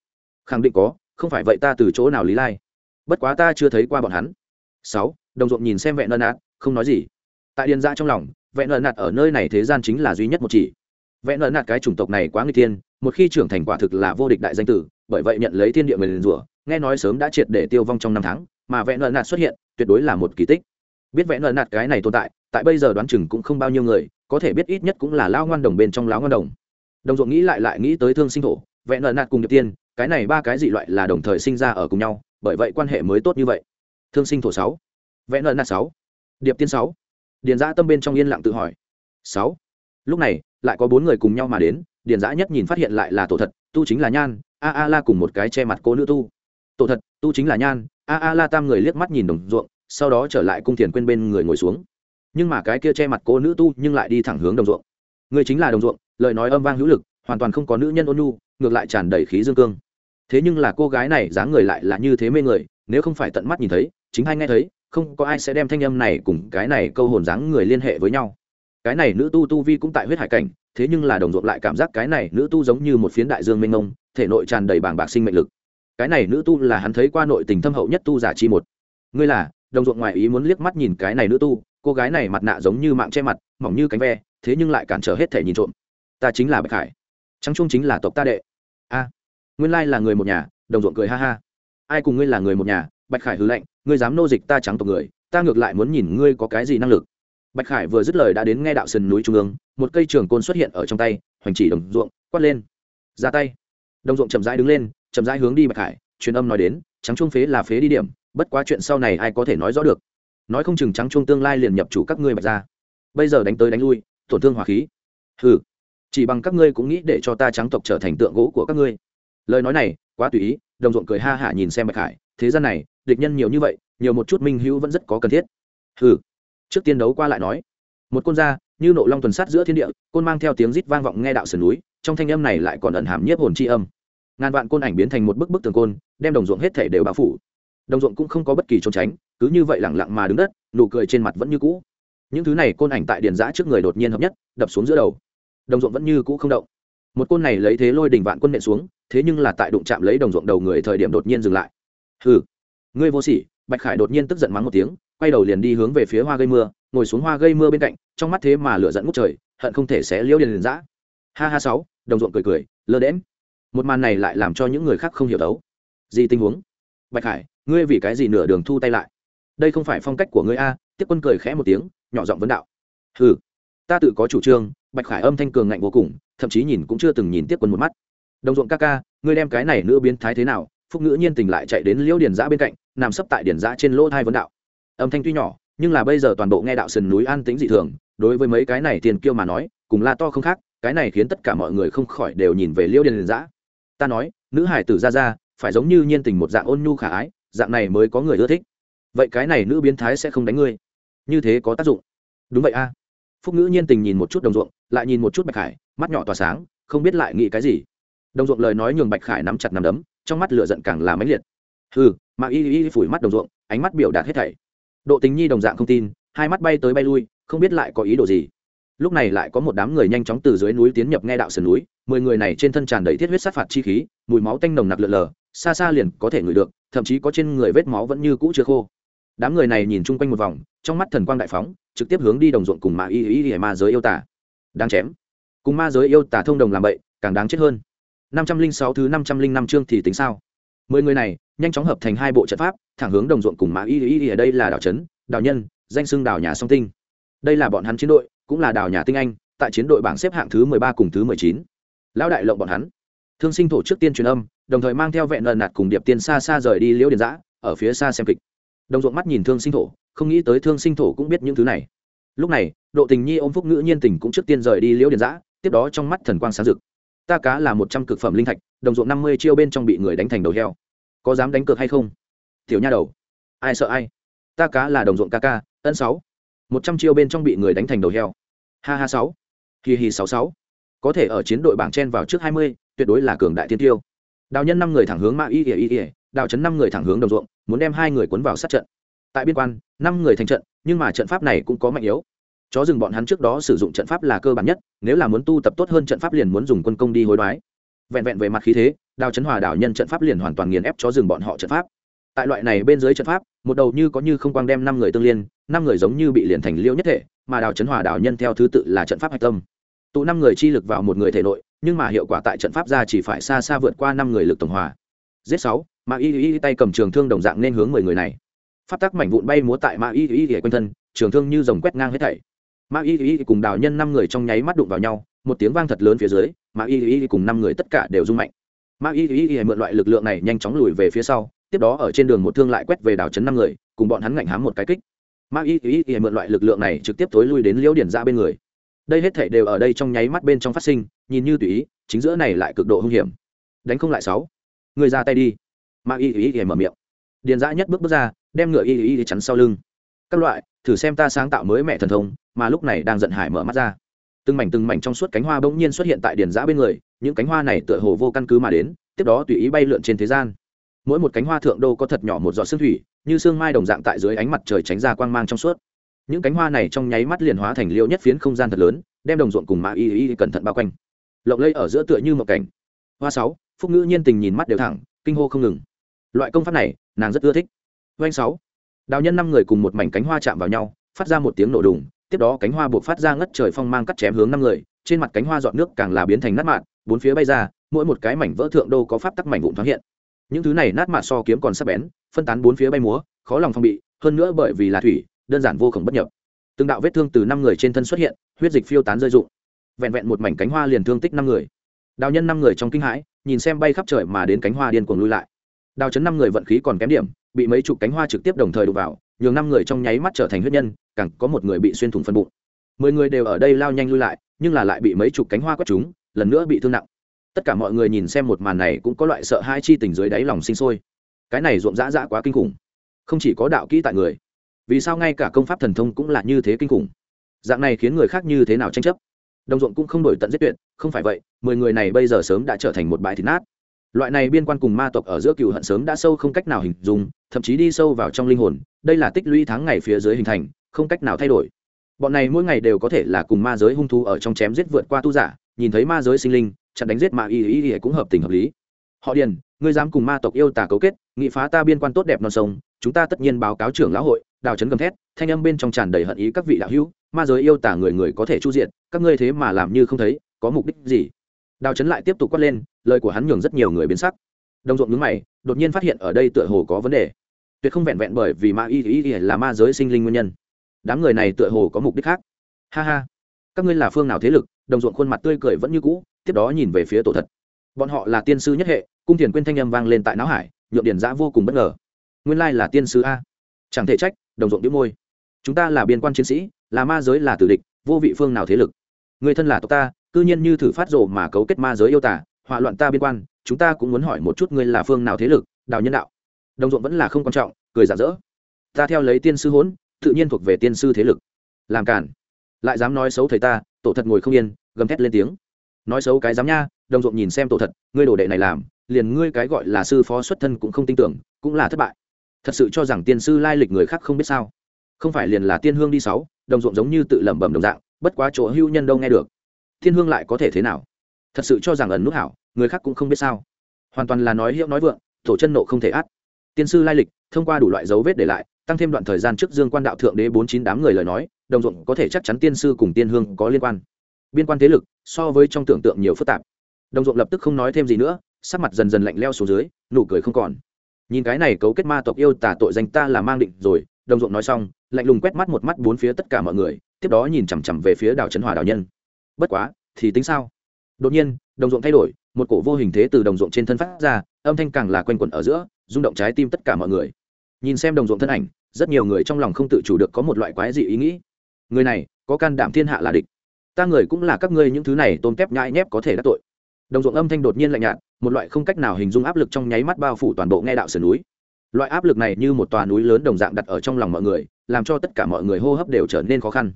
Khẳng định có, không phải vậy ta từ chỗ nào lý lai? Bất quá ta chưa thấy qua bọn hắn. Sáu, đồng ruộng nhìn xem vẹn nợ nạt không nói gì. Tại điền ra trong lòng, vẹn nợ nạt ở nơi này thế gian chính là duy nhất một chỉ. Vẹn nợ nạt cái chủng tộc này quá nguy tiên một khi trưởng thành quả thực là vô địch đại danh tử, bởi vậy nhận lấy thiên địa người liền rủa, nghe nói sớm đã triệt để tiêu vong trong năm tháng, mà vẹn nợ nạt xuất hiện, tuyệt đối là một kỳ tích. Biết vẹn nợ nạt cái này tồn tại tại bây giờ đoán chừng cũng không bao nhiêu người, có thể biết ít nhất cũng là lao ngoan đồng bên trong lao ngoan đồng. Đồng ruộng nghĩ lại lại nghĩ tới thương sinh thổ vẹn nợ nạt cùng điệp tiên, cái này ba cái dị loại là đồng thời sinh ra ở cùng nhau, bởi vậy quan hệ mới tốt như vậy. Thương sinh thổ sáu, vẽ nợ nạt sáu, điệp tiên sáu. Điền giã tâm bên trong yên lặng tự hỏi. Sáu. Lúc này, lại có bốn người cùng nhau mà đến, điền giã nhất nhìn phát hiện lại là tổ thật, tu chính là nhan, a a la cùng một cái che mặt cô nữ tu. Tổ thật, tu chính là nhan, a a la tam người liếc mắt nhìn đồng ruộng, sau đó trở lại cung thiền quên bên người ngồi xuống. Nhưng mà cái kia che mặt cô nữ tu nhưng lại đi thẳng hướng đồng ruộng. Người chính là đồng ruộng, lời nói âm vang hữu lực, hoàn toàn không có nữ nhân ôn nhu ngược lại tràn đầy khí dương cương. Thế nhưng là cô gái này dáng người lại là như thế mê người, nếu không phải tận mắt nhìn thấy, chính hay nghe thấy, không có ai sẽ đem thanh âm này cùng cái này câu hồn dáng người liên hệ với nhau. Cái này nữ tu tu vi cũng tại huyết hải cảnh, thế nhưng là đồng ruộng lại cảm giác cái này nữ tu giống như một phiến đại dương mênh mông, thể nội tràn đầy bảng bạc sinh mệnh lực. Cái này nữ tu là hắn thấy qua nội tình thâm hậu nhất tu giả chi một. Ngươi là, đồng ruộng ngoài ý muốn liếc mắt nhìn cái này nữ tu, cô gái này mặt nạ giống như mạng che mặt, mỏng như cánh ve, thế nhưng lại cản trở hết thể nhìn trộm. Ta chính là bạch khải. Trắng trung chính là tộc ta đệ nguyên lai là người một nhà, đồng ruộng cười ha ha. Ai cùng ngươi là người một nhà? Bạch khải hư lệnh ngươi dám nô dịch ta trắng tộc người, ta ngược lại muốn nhìn ngươi có cái gì năng lực. Bạch khải vừa dứt lời đã đến nghe đạo sườn núi trung ương, một cây trường côn xuất hiện ở trong tay, hoành chỉ đồng ruộng, quát lên. Ra tay. Đồng ruộng chậm rãi đứng lên, chậm rãi hướng đi bạch khải, truyền âm nói đến, trắng trung phế là phế đi điểm, bất quá chuyện sau này ai có thể nói rõ được. Nói không chừng trắng trung tương lai liền nhập chủ các ngươi bạch ra. Bây giờ đánh tới đánh lui, tổn thương hỏa khí. Hừ, chỉ bằng các ngươi cũng nghĩ để cho ta trắng tộc trở thành tượng gỗ của các ngươi lời nói này, quá tùy ý, đồng ruộng cười ha hả nhìn xem bạch khải thế gian này, địch nhân nhiều như vậy, nhiều một chút minh hữu vẫn rất có cần thiết. Hừ. Trước tiên đấu qua lại nói. Một côn gia, như nộ long tuần sát giữa thiên địa, côn mang theo tiếng rít vang vọng nghe đạo sườn núi, trong thanh âm này lại còn ẩn hàm nhiếp hồn c h i âm. Ngàn vạn côn ảnh biến thành một bức bức tường côn, đem đồng ruộng hết thể đều bao phủ. Đồng ruộng cũng không có bất kỳ trốn tránh, cứ như vậy lẳng lặng mà đứng đất, nụ cười trên mặt vẫn như cũ. Những thứ này côn ảnh tại điện giã trước người đột nhiên hợp nhất, đập xuống giữa đầu. Đồng ruộng vẫn như cũ không động một côn này lấy thế lôi đỉnh vạn quân nện xuống, thế nhưng là tại đụng chạm lấy đồng ruộng đầu người thời điểm đột nhiên dừng lại. Hừ. Ngươi vô sỉ, bạch khải đột nhiên tức giận mắng một tiếng, quay đầu liền đi hướng về phía hoa gây mưa, ngồi xuống hoa gây mưa bên cạnh, trong mắt thế mà lửa dẫn ngút trời, hận không thể sẽ liêu điền liền giã ha ha sáu, đồng ruộng cười cười, lơ đễm một màn này lại làm cho những người khác không hiểu đấu. Gì tình huống? Bạch khải, ngươi vì cái gì nửa đường thu tay lại? Đây không phải phong cách của ngươi a, tiếp quân cười khẽ một tiếng, nhỏ giọng vấn đạo. Hừ. Ta tự có chủ trương bạch khải âm thanh cường ngạnh vô cùng, thậm chí nhìn cũng chưa từng nhìn tiếp quân một mắt. Đồng ruộng ca ca, ngươi đem cái này nữ biến thái thế nào? Phúc ngữ nhiên tình lại chạy đến liễu điền giã bên cạnh, nằm sấp tại điền giã trên lỗ thai vấn đạo. Âm thanh tuy nhỏ, nhưng là bây giờ toàn bộ nghe đạo sườn núi an tĩnh dị thường, đối với mấy cái này tiền kiêu mà nói, cùng la to không khác, cái này khiến tất cả mọi người không khỏi đều nhìn về liễu điền giã. Ta nói, nữ hải tử ra ra, phải giống như nhiên tình một dạng ôn nhu khả ái, dạng này mới có người ưa thích. Vậy cái này nữ biến thái sẽ không đánh ngươi. Như thế có tác dụng. Đúng vậy a phúc ngữ nhiên tình nhìn một chút đồng ruộng, lại nhìn một chút bạch khải, mắt nhỏ tỏa sáng, không biết lại nghĩ cái gì. Đồng ruộng lời nói nhường bạch khải nắm chặt nắm đấm, trong mắt lửa giận càng là mãnh liệt. Ừ mà y y phủi mắt đồng ruộng, ánh mắt biểu đạt hết thảy. Độ tình nhi đồng dạng không tin, hai mắt bay tới bay lui, không biết lại có ý đồ gì. Lúc này lại có một đám người nhanh chóng từ dưới núi tiến nhập nghe đạo sườn núi, mười người này trên thân tràn đầy thiết huyết sát phạt chi khí, mùi máu tanh nồng nặc lượn lờ, xa xa liền có thể ngửi được, thậm chí có trên người vết máu vẫn như cũ chưa khô đám người này nhìn chung quanh một vòng, trong mắt thần quang đại phóng, trực tiếp hướng đi đồng ruộng cùng ma y y y ma giới yêu tả đáng chém. Cùng ma giới yêu tả thông đồng làm bậy, càng đáng chết hơn. năm trăm linh sáu thứ năm trăm linh năm chương thì tính sao? Mười người này, nhanh chóng hợp thành hai bộ trận pháp, thẳng hướng đồng ruộng cùng ma y y y ở đây là đảo trấn đảo nhân, danh xưng đảo nhà song tinh. Đây là bọn hắn chiến đội, cũng là đảo nhà tinh anh, tại chiến đội bảng xếp hạng thứ mười ba cùng thứ mười chín. Lão đại lộng bọn hắn. Thương sinh thổ trước tiên truyền âm, đồng thời mang theo vẹn lần nạt cùng điệp tiên xa xa rời đi liễu điền giã, ở phía xa xem kịch đồng ruộng mắt nhìn thương sinh thổ, không nghĩ tới thương sinh thổ cũng biết những thứ này. Lúc này, độ tình nhi ôm phúc ngữ nhiên tình cũng trước tiên rời đi liễu điền giã, tiếp đó trong mắt thần quang sáng rực. Ta cá là một trăm cực phẩm linh thạch, đồng ruộng năm mươi chiêu bên trong bị người đánh thành đầu heo. Có dám đánh cược hay không? Tiểu nha đầu. Ai sợ ai? Ta cá là đồng ruộng ca ca, ân sáu. Một trăm chiêu bên trong bị người đánh thành đầu heo. Ha ha sáu. Kỳ hì sáu sáu. Có thể ở chiến đội bảng chen vào trước hai mươi, tuyệt đối là cường đại tiên tiêu. Đào nhân năm người thẳng hướng ma y ỉa y ỉa đào chấn năm người thẳng hướng đồng ruộng muốn đem hai người cuốn vào sát trận. Tại biên quan, năm người thành trận, nhưng mà trận pháp này cũng có mạnh yếu. Chó rừng bọn hắn trước đó sử dụng trận pháp là cơ bản nhất, nếu là muốn tu tập tốt hơn trận pháp liền muốn dùng quân công đi hối đoái. Vẹn vẹn về mặt khí thế, đào chấn hòa đảo nhân trận pháp liền hoàn toàn nghiền ép chó rừng bọn họ trận pháp. Tại loại này bên dưới trận pháp, một đầu như có như không quang đem năm người tương liên, năm người giống như bị liền thành liêu nhất thể, mà đào chấn hòa đảo nhân theo thứ tự là trận pháp hạch tâm. Tụ năm người chi lực vào một người thể nội, nhưng mà hiệu quả tại trận pháp ra chỉ phải xa xa vượt qua năm người lực tổng hòa. Giết sáu mà y y tay cầm trường thương đồng dạng nên hướng mười người này phát tác mảnh vụn bay múa tại ma y y y quanh thân trường thương như dòng quét ngang hết thảy ma y y cùng đào nhân năm người trong nháy mắt đụng vào nhau một tiếng vang thật lớn phía dưới ma y y cùng năm người tất cả đều rung mạnh ma y y y mượn loại lực lượng này nhanh chóng lùi về phía sau tiếp đó ở trên đường một thương lại quét về đảo chấn năm người cùng bọn hắn ngạnh hám một cái kích ma y y y mượn loại lực lượng này trực tiếp tối lui đến liễu điển ra bên người đây hết thảy đều ở đây trong nháy mắt bên trong phát sinh nhìn như tùy ý chính giữa này lại cực độ hung hiểm đánh không lại sáu người ra tay đi ma y y y mở miệng. Điền dã nhất bước bước ra, đem ngựa y y y chắn sau lưng. Các loại, thử xem ta sáng tạo mới mẹ thần thông, mà lúc này đang giận hải mở mắt ra. Từng mảnh từng mảnh trong suốt cánh hoa bỗng nhiên xuất hiện tại điền giã bên người, những cánh hoa này tựa hồ vô căn cứ mà đến, tiếp đó tùy ý bay lượn trên thế gian. Mỗi một cánh hoa thượng đô có thật nhỏ một giọt xương thủy, như xương mai đồng dạng tại dưới ánh mặt trời tránh ra quang mang trong suốt. Những cánh hoa này trong nháy mắt liền hóa thành liêu nhất phiến không gian thật lớn, đem đồng ruộng cùng mã y y cẩn thận bao quanh. Lộng lây ở giữa tựa như một cảnh. Hoa sáu, phúc ngữ nhiên tình nhìn mắt đều thẳng, kinh hô không ngừng loại công pháp này, nàng rất ưa thích. Doanh sáu. Đào nhân năm người cùng một mảnh cánh hoa chạm vào nhau, phát ra một tiếng nổ đùng, tiếp đó cánh hoa buộc phát ra ngất trời phong mang cắt chém hướng năm người, trên mặt cánh hoa dọn nước càng là biến thành nát mạn, bốn phía bay ra, mỗi một cái mảnh vỡ thượng đô có pháp tắc mảnh vụn thoáng hiện. Những thứ này nát mạn so kiếm còn sắc bén, phân tán bốn phía bay múa, khó lòng phong bị, hơn nữa bởi vì là thủy, đơn giản vô cùng bất nhập. Từng đạo vết thương từ năm người trên thân xuất hiện, huyết dịch phiêu tán rơi rụng. Vẹn vẹn một mảnh cánh hoa liền thương tích năm người. Đào nhân năm người trong kinh hãi, nhìn xem bay khắp trời mà đến cánh hoa điên cuồng lui lại đào chấn năm người vận khí còn kém điểm, bị mấy chục cánh hoa trực tiếp đồng thời đụng vào, nhường năm người trong nháy mắt trở thành huyết nhân, càng có một người bị xuyên thủng phân bụng. Mười người đều ở đây lao nhanh lui lại, nhưng là lại bị mấy chục cánh hoa quét chúng lần nữa bị thương nặng. Tất cả mọi người nhìn xem một màn này cũng có loại sợ hai chi tình dưới đáy lòng sinh sôi. Cái này rộn rã rã quá kinh khủng. Không chỉ có đạo kỹ tại người, vì sao ngay cả công pháp thần thông cũng là như thế kinh khủng? Dạng này khiến người khác như thế nào tranh chấp? Đồng ruộng cũng không đổi tận giết tuyệt, không phải vậy, mười người này bây giờ sớm đã trở thành một bãi thịt nát loại này biên quan cùng ma tộc ở giữa cựu hận sớm đã sâu không cách nào hình dung, thậm chí đi sâu vào trong linh hồn, đây là tích lũy tháng ngày phía dưới hình thành, không cách nào thay đổi. Bọn này mỗi ngày đều có thể là cùng ma giới hung thú ở trong chém giết vượt qua tu giả, nhìn thấy ma giới sinh linh, chặn đánh giết mà y y y cũng hợp tình hợp lý. Họ điền, ngươi dám cùng ma tộc yêu tà cấu kết, nghị phá ta biên quan tốt đẹp non sông, chúng ta tất nhiên báo cáo trưởng lão hội, đào chấn gầm thét, thanh âm bên trong tràn đầy hận ý các vị đạo hữu, ma giới yêu tả người người có thể chu diện, các ngươi thế mà làm như không thấy, có mục đích gì? Đào chấn lại tiếp tục quát lên, lời của hắn nhường rất nhiều người biến sắc. Đồng ruộng nhướng mày, đột nhiên phát hiện ở đây tựa hồ có vấn đề. Tuyệt không vẹn vẹn bởi vì ma y y là ma giới sinh linh nguyên nhân. Đám người này tựa hồ có mục đích khác. Ha ha. Các ngươi là phương nào thế lực? Đồng ruộng khuôn mặt tươi cười vẫn như cũ, tiếp đó nhìn về phía tổ thật. Bọn họ là tiên sư nhất hệ, cung thiền quyên thanh âm vang lên tại não hải, nhượng điển giã vô cùng bất ngờ. Nguyên lai là tiên sư a. Chẳng thể trách, đồng ruộng đĩu môi. Chúng ta là biên quan chiến sĩ, là ma giới là tử địch, vô vị phương nào thế lực? Người thân là tộc ta cư nhiên như thử phát rồ mà cấu kết ma giới yêu tả hỏa loạn ta biên quan, chúng ta cũng muốn hỏi một chút ngươi là phương nào thế lực, đào nhân đạo. Đồng ruộng vẫn là không quan trọng, cười giả dỡ ta theo lấy tiên sư hỗn tự nhiên thuộc về tiên sư thế lực. Làm cản lại dám nói xấu thầy ta, tổ thật ngồi không yên, gầm thét lên tiếng. Nói xấu cái dám nha, đồng ruộng nhìn xem tổ thật, ngươi đồ đệ này làm, liền ngươi cái gọi là sư phó xuất thân cũng không tin tưởng, cũng là thất bại. Thật sự cho rằng tiên sư lai lịch người khác không biết sao. Không phải liền là tiên hương đi sáu, đồng ruộng giống như tự lẩm bẩm đồng dạng, bất quá chỗ hưu nhân đâu nghe được thiên hương lại có thể thế nào? Thật sự cho rằng ẩn nút hảo, người khác cũng không biết sao. Hoàn toàn là nói hiệu nói vượng, tổ chân nộ không thể át. Tiên sư lai lịch, thông qua đủ loại dấu vết để lại, tăng thêm đoạn thời gian trước dương quan đạo thượng đế bốn chín đám người lời nói, đồng ruộng có thể chắc chắn tiên sư cùng tiên hương có liên quan. Biên quan thế lực, so với trong tưởng tượng nhiều phức tạp. Đồng ruộng lập tức không nói thêm gì nữa, sắc mặt dần dần lạnh leo xuống dưới, nụ cười không còn. Nhìn cái này cấu kết ma tộc yêu tả tội danh ta là mang định rồi, đồng ruộng nói xong, lạnh lùng quét mắt một mắt bốn phía tất cả mọi người, tiếp đó nhìn chằm chằm về phía đảo trấn hòa đảo nhân bất quá, thì tính sao? Đột nhiên, đồng ruộng thay đổi, một cổ vô hình thế từ đồng ruộng trên thân phát ra, âm thanh càng là quanh quẩn ở giữa, rung động trái tim tất cả mọi người. Nhìn xem đồng ruộng thân ảnh, rất nhiều người trong lòng không tự chủ được có một loại quái dị ý nghĩ. Người này, có can đảm thiên hạ là địch. Ta người cũng là các ngươi những thứ này tôm tép nhãi nhép có thể đắc tội. Đồng ruộng âm thanh đột nhiên lạnh nhạt, một loại không cách nào hình dung áp lực trong nháy mắt bao phủ toàn bộ nghe đạo sườn núi. Loại áp lực này như một tòa núi lớn đồng dạng đặt ở trong lòng mọi người, làm cho tất cả mọi người hô hấp đều trở nên khó khăn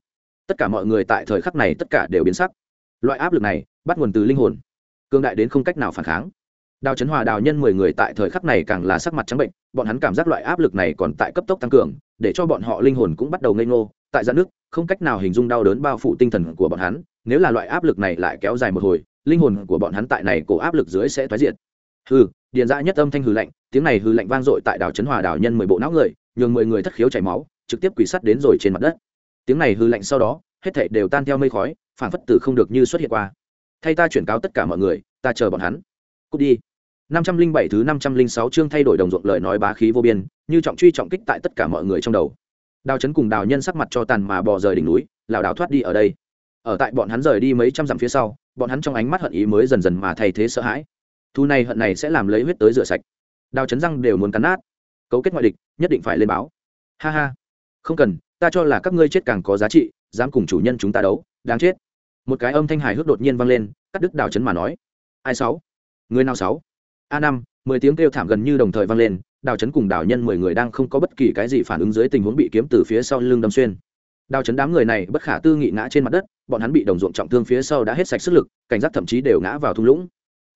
tất cả mọi người tại thời khắc này tất cả đều biến sắc. Loại áp lực này bắt nguồn từ linh hồn. Cương đại đến không cách nào phản kháng. Đào Trấn hòa đào nhân mười người tại thời khắc này càng là sắc mặt trắng bệnh bọn hắn cảm giác loại áp lực này còn tại cấp tốc tăng cường để cho bọn họ linh hồn cũng bắt đầu ngây ngô. Tại giãn nước không cách nào hình dung đau đớn bao phủ tinh thần của bọn hắn nếu là loại áp lực này lại kéo dài một hồi linh hồn của bọn hắn tại này cổ áp lực dưới sẽ thoái diệt. Hừ, điện dã nhất âm thanh hừ lạnh tiếng này hừ lạnh vang dội tại Đào Trấn hòa Đào nhân mười bộ não người nhường mười người thất khiếu chảy máu trực tiếp quỷ sắt đến rồi trên mặt đất tiếng này hư lạnh sau đó, hết thảy đều tan theo mây khói phản phất từ không được như xuất hiện qua. Thay ta chuyển cáo tất cả mọi người, ta chờ bọn hắn. Cút đi. Năm trăm linh bảy thứ năm trăm linh sáu chương thay đổi đồng ruộng lời nói bá khí vô biên, như trọng truy trọng kích tại tất cả mọi người trong đầu. Đào chấn cùng đào nhân sắc mặt cho tàn mà bò rời đỉnh núi, lảo đảo thoát đi ở đây. Ở tại bọn hắn rời đi mấy trăm dặm phía sau, bọn hắn trong ánh mắt hận ý mới dần dần mà thay thế sợ hãi. Thu này hận này sẽ làm lấy huyết tới rửa sạch. Đào chấn răng đều muốn cắn nát. Cấu kết ngoại địch, nhất định phải lên báo. Ha ha. Không cần ta cho là các ngươi chết càng có giá trị, dám cùng chủ nhân chúng ta đấu, đáng chết. Một cái âm thanh hài hước đột nhiên vang lên, cắt đứt đào chấn mà nói. Ai sáu? Người nào sáu? A năm, mười tiếng kêu thảm gần như đồng thời vang lên đào chấn cùng đào nhân mười người đang không có bất kỳ cái gì phản ứng dưới tình huống bị kiếm từ phía sau lưng đâm xuyên. Đào chấn đám người này bất khả tư nghị ngã trên mặt đất, bọn hắn bị đồng ruộng trọng thương phía sau đã hết sạch sức lực, cảnh giác thậm chí đều ngã vào thung lũng.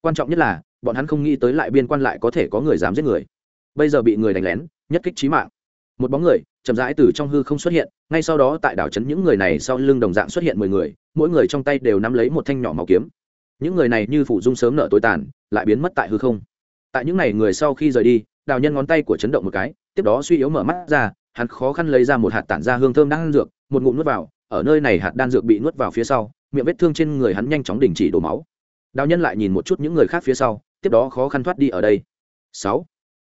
Quan trọng nhất là, bọn hắn không nghĩ tới lại biên quan lại có thể có người dám giết người. Bây giờ bị người đánh lén, nhất kích trí mạng một bóng người chậm rãi từ trong hư không xuất hiện, ngay sau đó tại đảo trấn những người này sau lưng đồng dạng xuất hiện mười người, mỗi người trong tay đều nắm lấy một thanh nhỏ màu kiếm. Những người này như phủ dung sớm nợ tối tàn, lại biến mất tại hư không. Tại những n à y người sau khi rời đi, đào nhân ngón tay của chấn động một cái, tiếp đó suy yếu mở mắt ra, hắn khó khăn lấy ra một hạt tản ra hương thơm đang ăn dược, một ngụm nuốt vào, ở nơi này hạt đan dược bị nuốt vào phía sau, miệng vết thương trên người hắn nhanh chóng đình chỉ đổ máu. Đào nhân lại nhìn một chút những người khác phía sau, tiếp đó khó khăn thoát đi ở đây. Sáu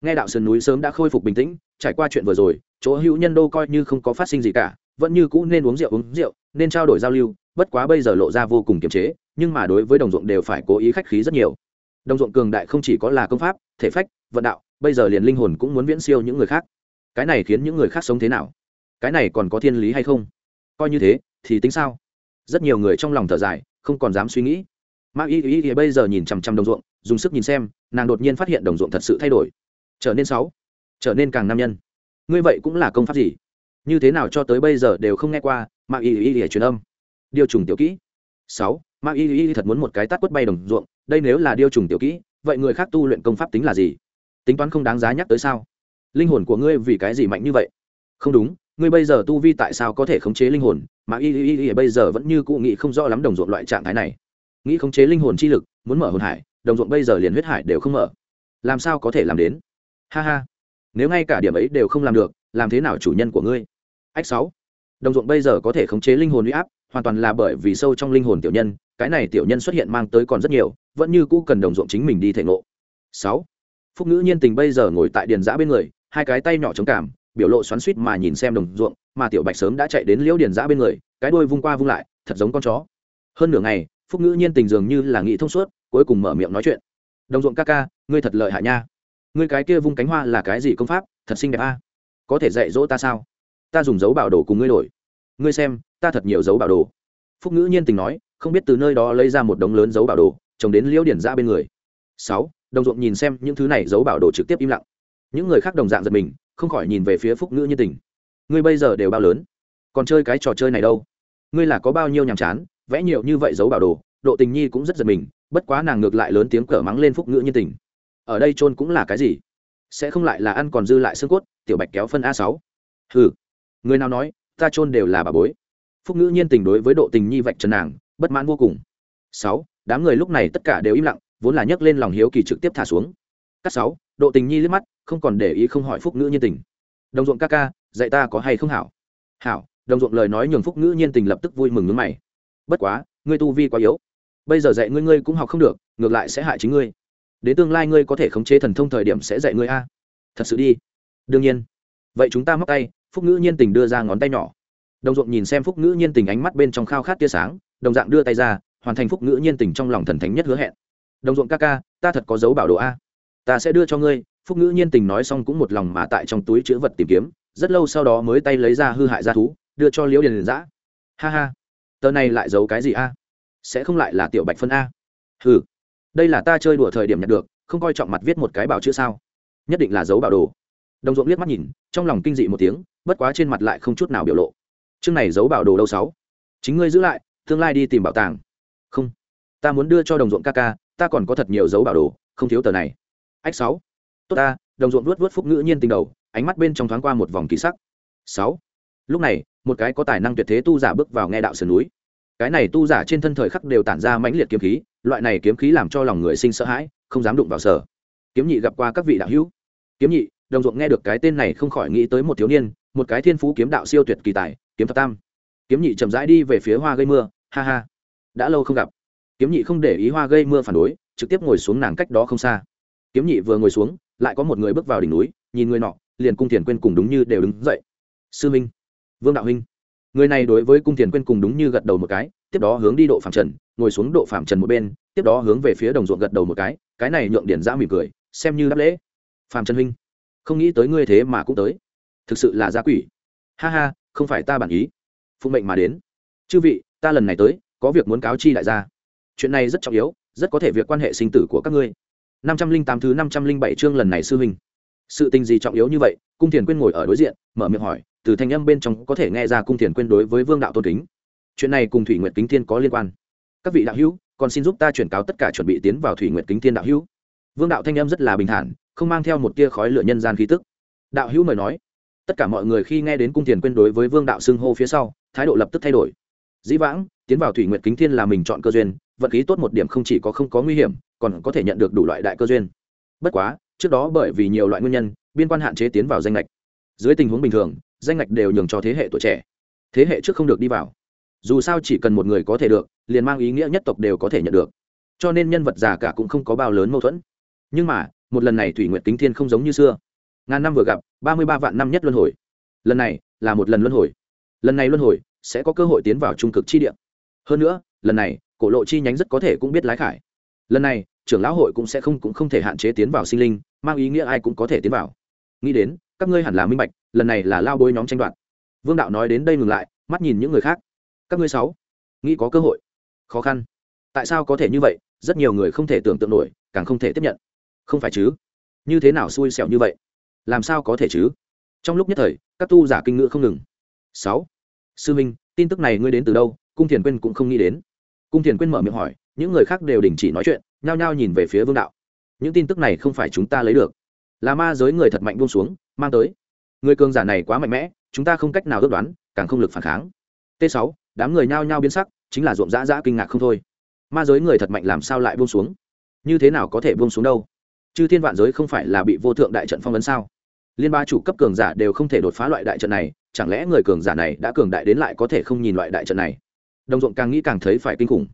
nghe đạo sườn núi sớm đã khôi phục bình tĩnh, trải qua chuyện vừa rồi, chỗ hữu nhân đô coi như không có phát sinh gì cả, vẫn như cũ nên uống rượu uống rượu, nên trao đổi giao lưu, bất quá bây giờ lộ ra vô cùng kiềm chế, nhưng mà đối với đồng ruộng đều phải cố ý khách khí rất nhiều. Đồng ruộng cường đại không chỉ có là công pháp, thể phách, vận đạo, bây giờ liền linh hồn cũng muốn viễn siêu những người khác. Cái này khiến những người khác sống thế nào? Cái này còn có thiên lý hay không? Coi như thế, thì tính sao? Rất nhiều người trong lòng thở dài, không còn dám suy nghĩ. Mạc y y y bây giờ nhìn chằm chằm đồng ruộng, dùng sức nhìn xem, nàng đột nhiên phát hiện đồng ruộng thật sự thay đổi trở nên sáu, trở nên càng nam nhân. Ngươi vậy cũng là công pháp gì? Như thế nào cho tới bây giờ đều không nghe qua mạc y y y truyền âm. Điều trùng tiểu kỹ. Sáu mạc y y thật muốn một cái tát quất bay đồng ruộng. Đây nếu là điều trùng tiểu kỹ, vậy người khác tu luyện công pháp tính là gì? Tính toán không đáng giá nhắc tới sao? Linh hồn của ngươi vì cái gì mạnh như vậy? Không đúng, ngươi bây giờ tu vi tại sao có thể khống chế linh hồn? Mà y y y bây giờ vẫn như cụ nghĩ không rõ lắm đồng ruộng loại trạng thái này. Nghĩ khống chế linh hồn chi lực, muốn mở hồn hải, đồng ruộng bây giờ liền huyết hải đều không mở. Làm sao có thể làm đến? Ha ha. Nếu ngay cả điểm ấy đều không làm được, làm thế nào chủ nhân của ngươi? Ách sáu. Đồng ruộng bây giờ có thể khống chế linh hồn huy áp, hoàn toàn là bởi vì sâu trong linh hồn tiểu nhân, cái này tiểu nhân xuất hiện mang tới còn rất nhiều, vẫn như cũ cần đồng ruộng chính mình đi thể ngộ. Sáu. Phúc ngữ nhiên tình bây giờ ngồi tại điền giã bên người, hai cái tay nhỏ chống cảm biểu lộ xoắn suýt mà nhìn xem đồng ruộng, mà tiểu bạch sớm đã chạy đến liễu điền giã bên người, cái đuôi vung qua vung lại, thật giống con chó. Hơn nửa ngày, phúc ngữ nhiên tình dường như là nghĩ thông suốt, cuối cùng mở miệng nói chuyện. Đồng ruộng ca ca, ngươi thật lợi hại nha ngươi cái kia vung cánh hoa là cái gì công pháp, thật xinh đẹp a. Có thể dạy dỗ ta sao? Ta dùng dấu bảo đồ cùng ngươi đổi. Ngươi xem, ta thật nhiều dấu bảo đồ. Phúc ngữ nhiên tình nói, không biết từ nơi đó lấy ra một đống lớn dấu bảo đồ trồng đến liễu điển ra bên người. Sáu, đồng ruộng nhìn xem những thứ này giấu bảo đồ trực tiếp im lặng. Những người khác đồng dạng giật mình, không khỏi nhìn về phía phúc ngữ nhiên tình. Ngươi bây giờ đều bao lớn? Còn chơi cái trò chơi này đâu? Ngươi là có bao nhiêu nhàm chán, vẽ nhiều như vậy giấu bảo đồ, độ tình nhi cũng rất giật mình, bất quá nàng ngược lại lớn tiếng cở mắng lên phúc ngữ nhiên tình ở đây trôn cũng là cái gì? Sẽ không lại là ăn còn dư lại xương cốt, tiểu bạch kéo phân a sáu. Ừ người nào nói, ta trôn đều là bà bối. Phúc ngữ nhiên tình đối với độ tình nhi vạch trần nàng, bất mãn vô cùng. Sáu, đám người lúc này tất cả đều im lặng, vốn là nhấc lên lòng hiếu kỳ trực tiếp thả xuống. Cắt sáu, độ tình nhi liếc mắt, không còn để ý không hỏi phúc ngữ nhiên tình. Đồng ruộng ca ca, dạy ta có hay không hảo? Hảo, đồng ruộng lời nói nhường phúc ngữ nhiên tình lập tức vui mừng nước mày. Bất quá, ngươi tu vi quá yếu. Bây giờ dạy ngươi ngươi cũng học không được, ngược lại sẽ hại chính ngươi đến tương lai ngươi có thể khống chế thần thông thời điểm sẽ dạy ngươi a. Thật sự đi. Đương nhiên. Vậy chúng ta móc tay, phúc ngữ nhiên tình đưa ra ngón tay nhỏ. Đồng ruộng nhìn xem phúc ngữ nhiên tình ánh mắt bên trong khao khát tia sáng, đồng dạng đưa tay ra, hoàn thành phúc ngữ nhiên tình trong lòng thần thánh nhất hứa hẹn. Đồng ruộng ca ca, ta thật có dấu bảo đồ a. Ta sẽ đưa cho ngươi, phúc ngữ nhiên tình nói xong cũng một lòng mà tại trong túi chữ vật tìm kiếm, rất lâu sau đó mới tay lấy ra hư hại ra thú, đưa cho liễu điền giã. Ha ha. Tờ này lại giấu cái gì a? Sẽ không lại là tiểu bạch phân a. Ừ đây là ta chơi đùa thời điểm nhận được, không coi trọng mặt viết một cái bảo chữ sao? Nhất định là dấu bảo đồ. Đồng ruộng liếc mắt nhìn, trong lòng kinh dị một tiếng, bất quá trên mặt lại không chút nào biểu lộ. Chương này giấu bảo đồ đâu sáu? Chính ngươi giữ lại, tương lai đi tìm bảo tàng. Không. Ta muốn đưa cho đồng ruộng ca ca, ta còn có thật nhiều dấu bảo đồ, không thiếu tờ này. Ách sáu. Tốt ta, đồng ruộng vuốt vuốt phúc ngữ nhiên tình đầu, ánh mắt bên trong thoáng qua một vòng kỳ sắc. Sáu. Lúc này, một cái có tài năng tuyệt thế tu giả bước vào nghe đạo sườn núi cái này tu giả trên thân thời khắc đều tản ra mãnh liệt kiếm khí, loại này kiếm khí làm cho lòng người sinh sợ hãi, không dám đụng vào sở. Kiếm nhị gặp qua các vị đạo hữu. Kiếm nhị, đồng ruộng nghe được cái tên này không khỏi nghĩ tới một thiếu niên, một cái thiên phú kiếm đạo siêu tuyệt kỳ tài, kiếm thập tam. Kiếm nhị chậm rãi đi về phía hoa gây mưa, ha ha. Đã lâu không gặp. Kiếm nhị không để ý hoa gây mưa phản đối, trực tiếp ngồi xuống nàng cách đó không xa. Kiếm nhị vừa ngồi xuống, lại có một người bước vào đỉnh núi, nhìn người nọ, liền cung thiền quên cùng đúng như đều đứng dậy. Sư minh. Vương đạo huynh người này đối với cung thiền quên cùng đúng như gật đầu một cái, tiếp đó hướng đi độ phạm trần, ngồi xuống độ phạm trần một bên, tiếp đó hướng về phía đồng ruộng gật đầu một cái cái này nhượng điển giã mỉm cười, xem như đáp lễ. Phạm trần huynh, không nghĩ tới ngươi thế mà cũng tới. Thực sự là gia quỷ. Ha ha, không phải ta bản ý. Phụ mệnh mà đến. Chư vị, ta lần này tới, có việc muốn cáo chi đại gia. Chuyện này rất trọng yếu, rất có thể việc quan hệ sinh tử của các ngươi. Năm trăm linh tám thứ năm trăm linh bảy chương lần này sư huynh. Sự tình gì trọng yếu như vậy? Cung thiền quyên ngồi ở đối diện, mở miệng hỏi từ thanh âm bên trong có thể nghe ra cung thiền quên đối với vương đạo tôn kính. Chuyện này cùng thủy nguyệt kính thiên có liên quan. Các vị đạo hữu, còn xin giúp ta chuyển cáo tất cả chuẩn bị tiến vào thủy nguyệt kính thiên đạo hữu. Vương đạo thanh âm rất là bình thản, không mang theo một tia khói lửa nhân gian khí tức. Đạo hữu mời nói. Tất cả mọi người khi nghe đến cung thiền quên đối với vương đạo xưng hô phía sau, thái độ lập tức thay đổi. Dĩ vãng, tiến vào thủy nguyệt kính thiên là mình chọn cơ duyên, vận khí tốt một điểm không chỉ có không có nguy hiểm, còn có thể nhận được đủ loại đại cơ duyên. Bất quá, trước đó bởi vì nhiều loại nguyên nhân, biên quan hạn chế tiến vào danh lệch. Dưới tình huống bình thường danh ngạch đều nhường cho thế hệ tuổi trẻ. Thế hệ trước không được đi vào. Dù sao chỉ cần một người có thể được, liền mang ý nghĩa nhất tộc đều có thể nhận được. Cho nên nhân vật già cả cũng không có bao lớn mâu thuẫn. Nhưng mà, một lần này thủy nguyện kính thiên không giống như xưa. Ngàn năm vừa gặp, ba mươi ba vạn năm nhất luân hồi. Lần này, là một lần luân hồi. Lần này luân hồi, sẽ có cơ hội tiến vào trung cực chi địa. Hơn nữa, lần này, cổ lộ chi nhánh rất có thể cũng biết lái khải. Lần này, trưởng lão hội cũng sẽ không cũng không thể hạn chế tiến vào sinh linh, mang ý nghĩa ai cũng có thể tiến vào. Nghĩ đến, các ngươi hẳn là minh bạch lần này là lao bôi nhóm tranh đoạt. Vương đạo nói đến đây ngừng lại, mắt nhìn những người khác. Các ngươi sáu, nghĩ có cơ hội? Khó khăn. Tại sao có thể như vậy? Rất nhiều người không thể tưởng tượng nổi, càng không thể tiếp nhận. Không phải chứ? Như thế nào xui xẻo như vậy? Làm sao có thể chứ? Trong lúc nhất thời, các tu giả kinh ngữ không ngừng. Sáu, sư minh tin tức này ngươi đến từ đâu? Cung thiền quyên cũng không nghĩ đến. Cung thiền quyên mở miệng hỏi, những người khác đều đình chỉ nói chuyện, nhao nhao nhìn về phía vương đạo. Những tin tức này không phải chúng ta lấy được. Là ma giới người thật mạnh buông xuống, mang tới người cường giả này quá mạnh mẽ, chúng ta không cách nào ước đoán, càng không lực phản kháng. T 6 đám người nhao nhao biến sắc, chính là ruộng dã dã kinh ngạc không thôi. Ma giới người thật mạnh làm sao lại buông xuống? Như thế nào có thể buông xuống đâu? Chư thiên vạn giới không phải là bị vô thượng đại trận phong vấn sao? Liên ba chủ cấp cường giả đều không thể đột phá loại đại trận này, chẳng lẽ người cường giả này đã cường đại đến lại có thể không nhìn loại đại trận này? Đồng ruộng càng nghĩ càng thấy phải kinh khủng.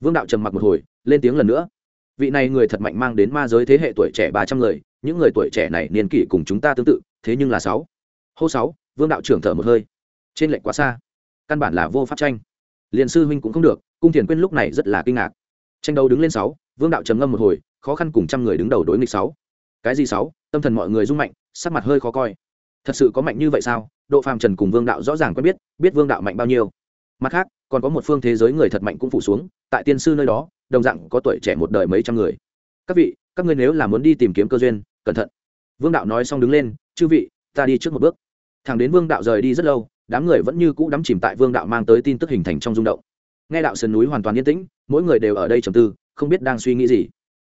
Vương đạo trầm mặc một hồi, lên tiếng lần nữa. Vị này người thật mạnh mang đến ma giới thế hệ tuổi trẻ ba trăm người, những người tuổi trẻ này niên kỷ cùng chúng ta tương tự thế nhưng là sáu. Hô sáu, vương đạo trưởng thở một hơi. Trên lệnh quá xa. Căn bản là vô pháp tranh. Liền sư huynh cũng không được, cung thiền quyên lúc này rất là kinh ngạc. Tranh đấu đứng lên sáu, vương đạo trầm ngâm một hồi, khó khăn cùng trăm người đứng đầu đối nghịch sáu. Cái gì sáu? Tâm thần mọi người rung mạnh, sắc mặt hơi khó coi. Thật sự có mạnh như vậy sao? Độ phàm trần cùng vương đạo rõ ràng quen biết biết vương đạo mạnh bao nhiêu. Mặt khác, còn có một phương thế giới người thật mạnh cũng phủ xuống, tại tiên sư nơi đó, đồng dạng có tuổi trẻ một đời mấy trăm người. Các vị, các ngươi nếu là muốn đi tìm kiếm cơ duyên, cẩn thận vương đạo nói xong đứng lên, chư vị, ta đi trước một bước. Thằng đến vương đạo rời đi rất lâu, đám người vẫn như cũ đắm chìm tại vương đạo mang tới tin tức hình thành trong rung động. Nghe đạo sườn núi hoàn toàn yên tĩnh, mỗi người đều ở đây trầm tư, không biết đang suy nghĩ gì.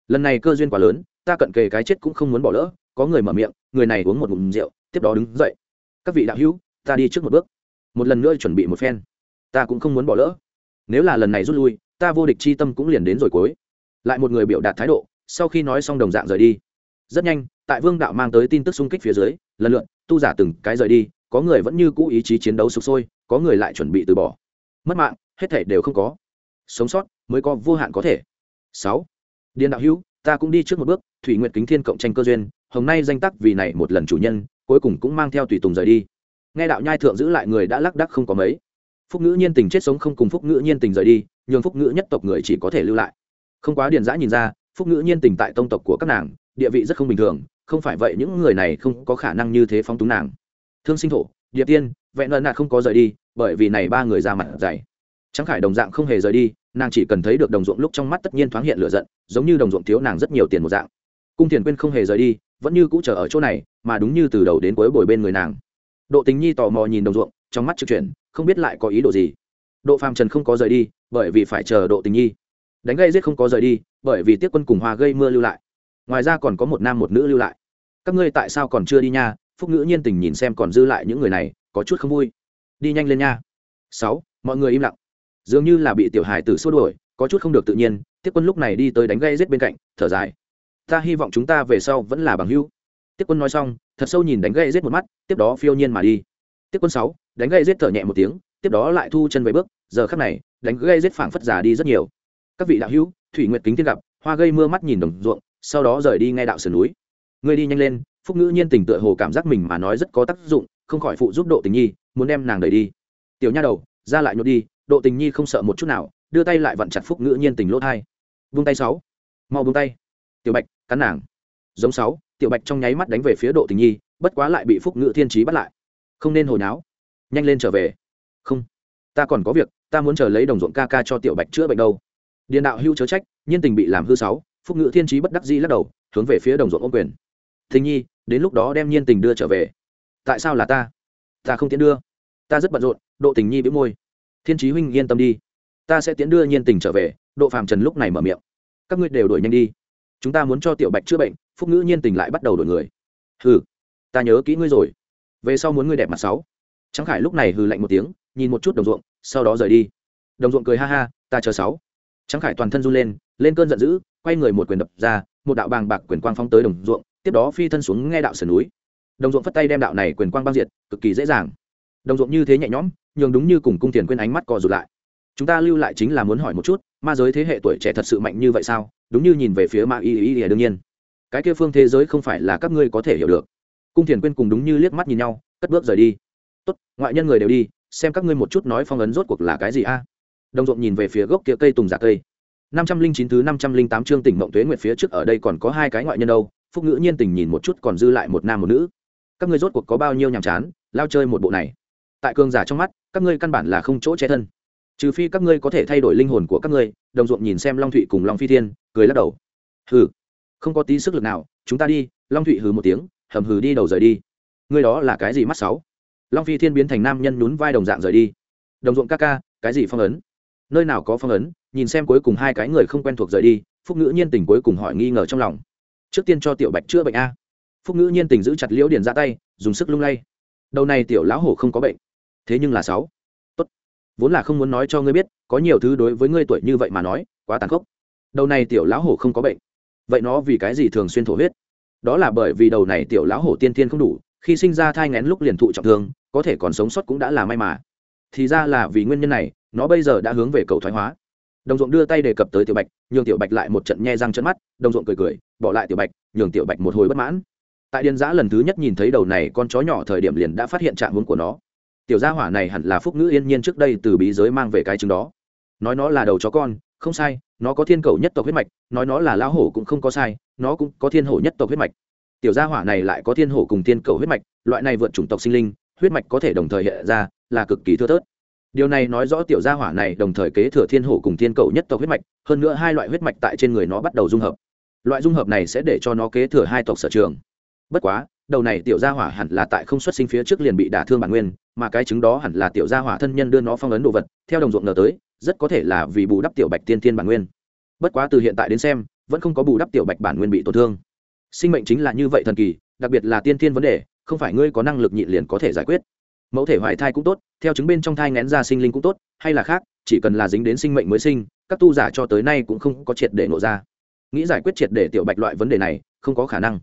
Lần này cơ duyên quá lớn, ta cận kề cái chết cũng không muốn bỏ lỡ, có người mở miệng, người này uống một ngụm rượu, tiếp đó đứng dậy. Các vị đạo hữu, ta đi trước một bước. Một lần nữa chuẩn bị một phen. Ta cũng không muốn bỏ lỡ. Nếu là lần này rút lui, ta vô địch chi tâm cũng liền đến rồi cuối. Lại một người biểu đạt thái độ, sau khi nói xong đồng dạng rời đi rất nhanh, tại vương đạo mang tới tin tức xung kích phía dưới, lần lượt, tu giả từng cái rời đi, có người vẫn như cũ ý chí chiến đấu sụp sôi, có người lại chuẩn bị từ bỏ. Mất mạng, hết thể đều không có. Sống sót, mới có vô hạn có thể. Sáu. Điền đạo hữu, ta cũng đi trước một bước, thủy nguyệt kính thiên cộng tranh cơ duyên, hôm nay danh tắc vì này một lần chủ nhân, cuối cùng cũng mang theo tùy tùng rời đi. Nghe đạo nhai thượng giữ lại người đã lắc đắc không có mấy. Phúc ngữ nhiên tình chết sống không cùng phúc ngữ nhiên tình rời đi, nhường phúc ngữ nhất tộc người chỉ có thể lưu lại. Không quá điền giã nhìn ra, phúc ngữ nhiên tình tại tông tộc của các nàng địa vị rất không bình thường, không phải vậy những người này không có khả năng như thế phóng túng nàng. Thương sinh thổ, điệp tiên, vẹn ân nạt không có rời đi, bởi vì này ba người ra mặt dày. Trắng khải đồng dạng không hề rời đi, nàng chỉ cần thấy được đồng ruộng lúc trong mắt tất nhiên thoáng hiện lửa giận, giống như đồng ruộng thiếu nàng rất nhiều tiền một dạng. Cung thiền quyên không hề rời đi, vẫn như cũ chờ ở chỗ này, mà đúng như từ đầu đến cuối bồi bên người nàng. Độ tình nhi tò mò nhìn đồng ruộng, trong mắt trực chuyển, không biết lại có ý đồ gì. Độ phàm trần không có rời đi, bởi vì phải chờ độ tình nhi. Đánh gây giết không có rời đi, bởi vì tiếc quân cùng hòa gây mưa lưu lại ngoài ra còn có một nam một nữ lưu lại. Các ngươi tại sao còn chưa đi nha? Phúc ngữ nhiên tình nhìn xem còn dư lại những người này, có chút không vui. Đi nhanh lên nha. Sáu, mọi người im lặng. Dường như là bị tiểu hài tử xua đuổi, có chút không được tự nhiên, tiếp quân lúc này đi tới đánh gây giết bên cạnh, thở dài. Ta hy vọng chúng ta về sau vẫn là bằng hữu. Tiếp quân nói xong, thật sâu nhìn đánh gây giết một mắt, tiếp đó phiêu nhiên mà đi. Tiếp quân sáu, đánh gây giết thở nhẹ một tiếng, tiếp đó lại thu chân về bước. Giờ khắc này, đánh gây giết phảng phất già đi rất nhiều. Các vị đạo hữu, thủy nguyệt kính thiên gặp, hoa gây mưa mắt nhìn đồng ruộng sau đó rời đi ngay đạo sườn núi. Người đi nhanh lên, phúc ngữ nhiên tình tựa hồ cảm giác mình mà nói rất có tác dụng, không khỏi phụ giúp độ tình nhi, muốn đem nàng đẩy đi. Tiểu nha đầu, ra lại nhốt đi, độ tình nhi không sợ một chút nào, đưa tay lại vặn chặt phúc ngữ nhiên tình lỗ hai vung tay sáu. Mau vung tay. Tiểu bạch, cắn nàng. Giống sáu, tiểu bạch trong nháy mắt đánh về phía độ tình nhi, bất quá lại bị phúc ngữ thiên trí bắt lại. Không nên hồi náo. Nhanh lên trở về. Không. Ta còn có việc, ta muốn chờ lấy đồng ruộng ca ca cho tiểu bạch chữa bệnh đâu. Điện đạo hưu chớ trách, nhiên tình bị làm hư sáu phúc ngữ thiên trí bất đắc dĩ lắc đầu, hướng về phía đồng ruộng ô quyền. Thình nhi, đến lúc đó đem nhiên tình đưa trở về. Tại sao là ta? Ta không tiến đưa. Ta rất bận rộn, độ tình nhi bĩu môi. Thiên trí huynh yên tâm đi. Ta sẽ tiến đưa nhiên tình trở về, độ phàm trần lúc này mở miệng. Các ngươi đều đổi nhanh đi. Chúng ta muốn cho tiểu bạch chữa bệnh, phúc ngữ nhiên tình lại bắt đầu đổi người. Hừ, ta nhớ kỹ ngươi rồi. Về sau muốn ngươi đẹp mặt sáu. Trắng khải lúc này hừ lạnh một tiếng, nhìn một chút đồng ruộng, sau đó rời đi. Đồng ruộng cười ha ha, ta chờ sáu. Trắng khải toàn thân run lên lên cơn giận dữ, quay người một quyền đập ra, một đạo bàng bạc quyền quang phong tới đồng ruộng, tiếp đó phi thân xuống nghe đạo sườn núi. Đồng ruộng phất tay đem đạo này quyền quang băng diệt, cực kỳ dễ dàng. Đồng ruộng như thế nhẹ nhõm, nhường đúng như cùng cung tiền quên ánh mắt co rụt lại. Chúng ta lưu lại chính là muốn hỏi một chút, ma giới thế hệ tuổi trẻ thật sự mạnh như vậy sao? Đúng như nhìn về phía ma y y y đương nhiên. Cái kia phương thế giới không phải là các ngươi có thể hiểu được. Cung thiền quên cùng đúng như liếc mắt nhìn nhau, cất bước rời đi. Tốt, ngoại nhân người đều đi, xem các ngươi một chút nói phong ấn rốt cuộc là cái gì a? Đồng ruộng nhìn về phía gốc kia cây tùng giả cây năm trăm linh chín thứ năm trăm linh tám chương tỉnh mộng tuế nguyệt phía trước ở đây còn có hai cái ngoại nhân đâu, phúc ngữ nhiên tình nhìn một chút còn dư lại một nam một nữ. Các ngươi rốt cuộc có bao nhiêu nhàm chán, lao chơi một bộ này. Tại cường giả trong mắt, các ngươi căn bản là không chỗ che thân. Trừ phi các ngươi có thể thay đổi linh hồn của các ngươi, đồng ruộng nhìn xem long thụy cùng long phi thiên, cười lắc đầu. Hừ, không có tí sức lực nào, chúng ta đi, long thụy hừ một tiếng, hầm hừ đi đầu rời đi. Ngươi đó là cái gì mắt sáu? Long phi thiên biến thành nam nhân nhún vai đồng dạng rời đi. Đồng ruộng ca ca, cái gì phong ấn? Nơi nào có phong ấn, nhìn xem cuối cùng hai cái người không quen thuộc rời đi, phúc ngữ nhiên tình cuối cùng hỏi nghi ngờ trong lòng. Trước tiên cho tiểu bạch chữa bệnh a. Phúc ngữ nhiên tình giữ chặt liễu điền ra tay, dùng sức lung lay. Đầu này tiểu lão hổ không có bệnh. Thế nhưng là sáu. Tốt. Vốn là không muốn nói cho ngươi biết, có nhiều thứ đối với ngươi tuổi như vậy mà nói, quá tàn khốc. Đầu này tiểu lão hổ không có bệnh. Vậy nó vì cái gì thường xuyên thổ huyết? Đó là bởi vì đầu này tiểu lão hổ tiên tiên không đủ, khi sinh ra thai ngén lúc liền thụ trọng thương, có thể còn sống sót cũng đã là may mà. Thì ra là vì nguyên nhân này nó bây giờ đã hướng về cầu thoái hóa. Đồng ruộng đưa tay đề cập tới tiểu bạch, nhường tiểu bạch lại một trận nhe răng trận mắt, đồng ruộng cười cười, bỏ lại tiểu bạch, nhường tiểu bạch một hồi bất mãn. Tại điền giã lần thứ nhất nhìn thấy đầu này con chó nhỏ thời điểm liền đã phát hiện trạng hướng của nó. Tiểu gia hỏa này hẳn là phúc ngữ yên nhiên trước đây từ bí giới mang về cái trứng đó. Nói nó là đầu chó con, không sai, nó có thiên cầu nhất tộc huyết mạch, nói nó là lão hổ cũng không có sai, nó cũng có thiên hổ nhất tộc huyết mạch. Tiểu gia hỏa này lại có thiên hổ cùng thiên cầu huyết mạch, loại này vượt chủng tộc sinh linh, huyết mạch có thể đồng thời hiện ra, là cực kỳ thưa thớt điều này nói rõ tiểu gia hỏa này đồng thời kế thừa thiên hổ cùng thiên cầu nhất tộc huyết mạch, hơn nữa hai loại huyết mạch tại trên người nó bắt đầu dung hợp. Loại dung hợp này sẽ để cho nó kế thừa hai tộc sở trường. Bất quá, đầu này tiểu gia hỏa hẳn là tại không xuất sinh phía trước liền bị đả thương bản nguyên, mà cái chứng đó hẳn là tiểu gia hỏa thân nhân đưa nó phong ấn đồ vật, theo đồng ruộng nở tới, rất có thể là vì bù đắp tiểu bạch tiên thiên bản nguyên. Bất quá từ hiện tại đến xem, vẫn không có bù đắp tiểu bạch bản nguyên bị tổn thương. Sinh mệnh chính là như vậy thần kỳ, đặc biệt là tiên thiên vấn đề, không phải ngươi có năng lực nhịn liền có thể giải quyết mẫu thể hoại thai cũng tốt, theo chứng bên trong thai ngén ra sinh linh cũng tốt, hay là khác, chỉ cần là dính đến sinh mệnh mới sinh, các tu giả cho tới nay cũng không có triệt để nổ ra. Nghĩ giải quyết triệt để tiểu bạch loại vấn đề này, không có khả năng.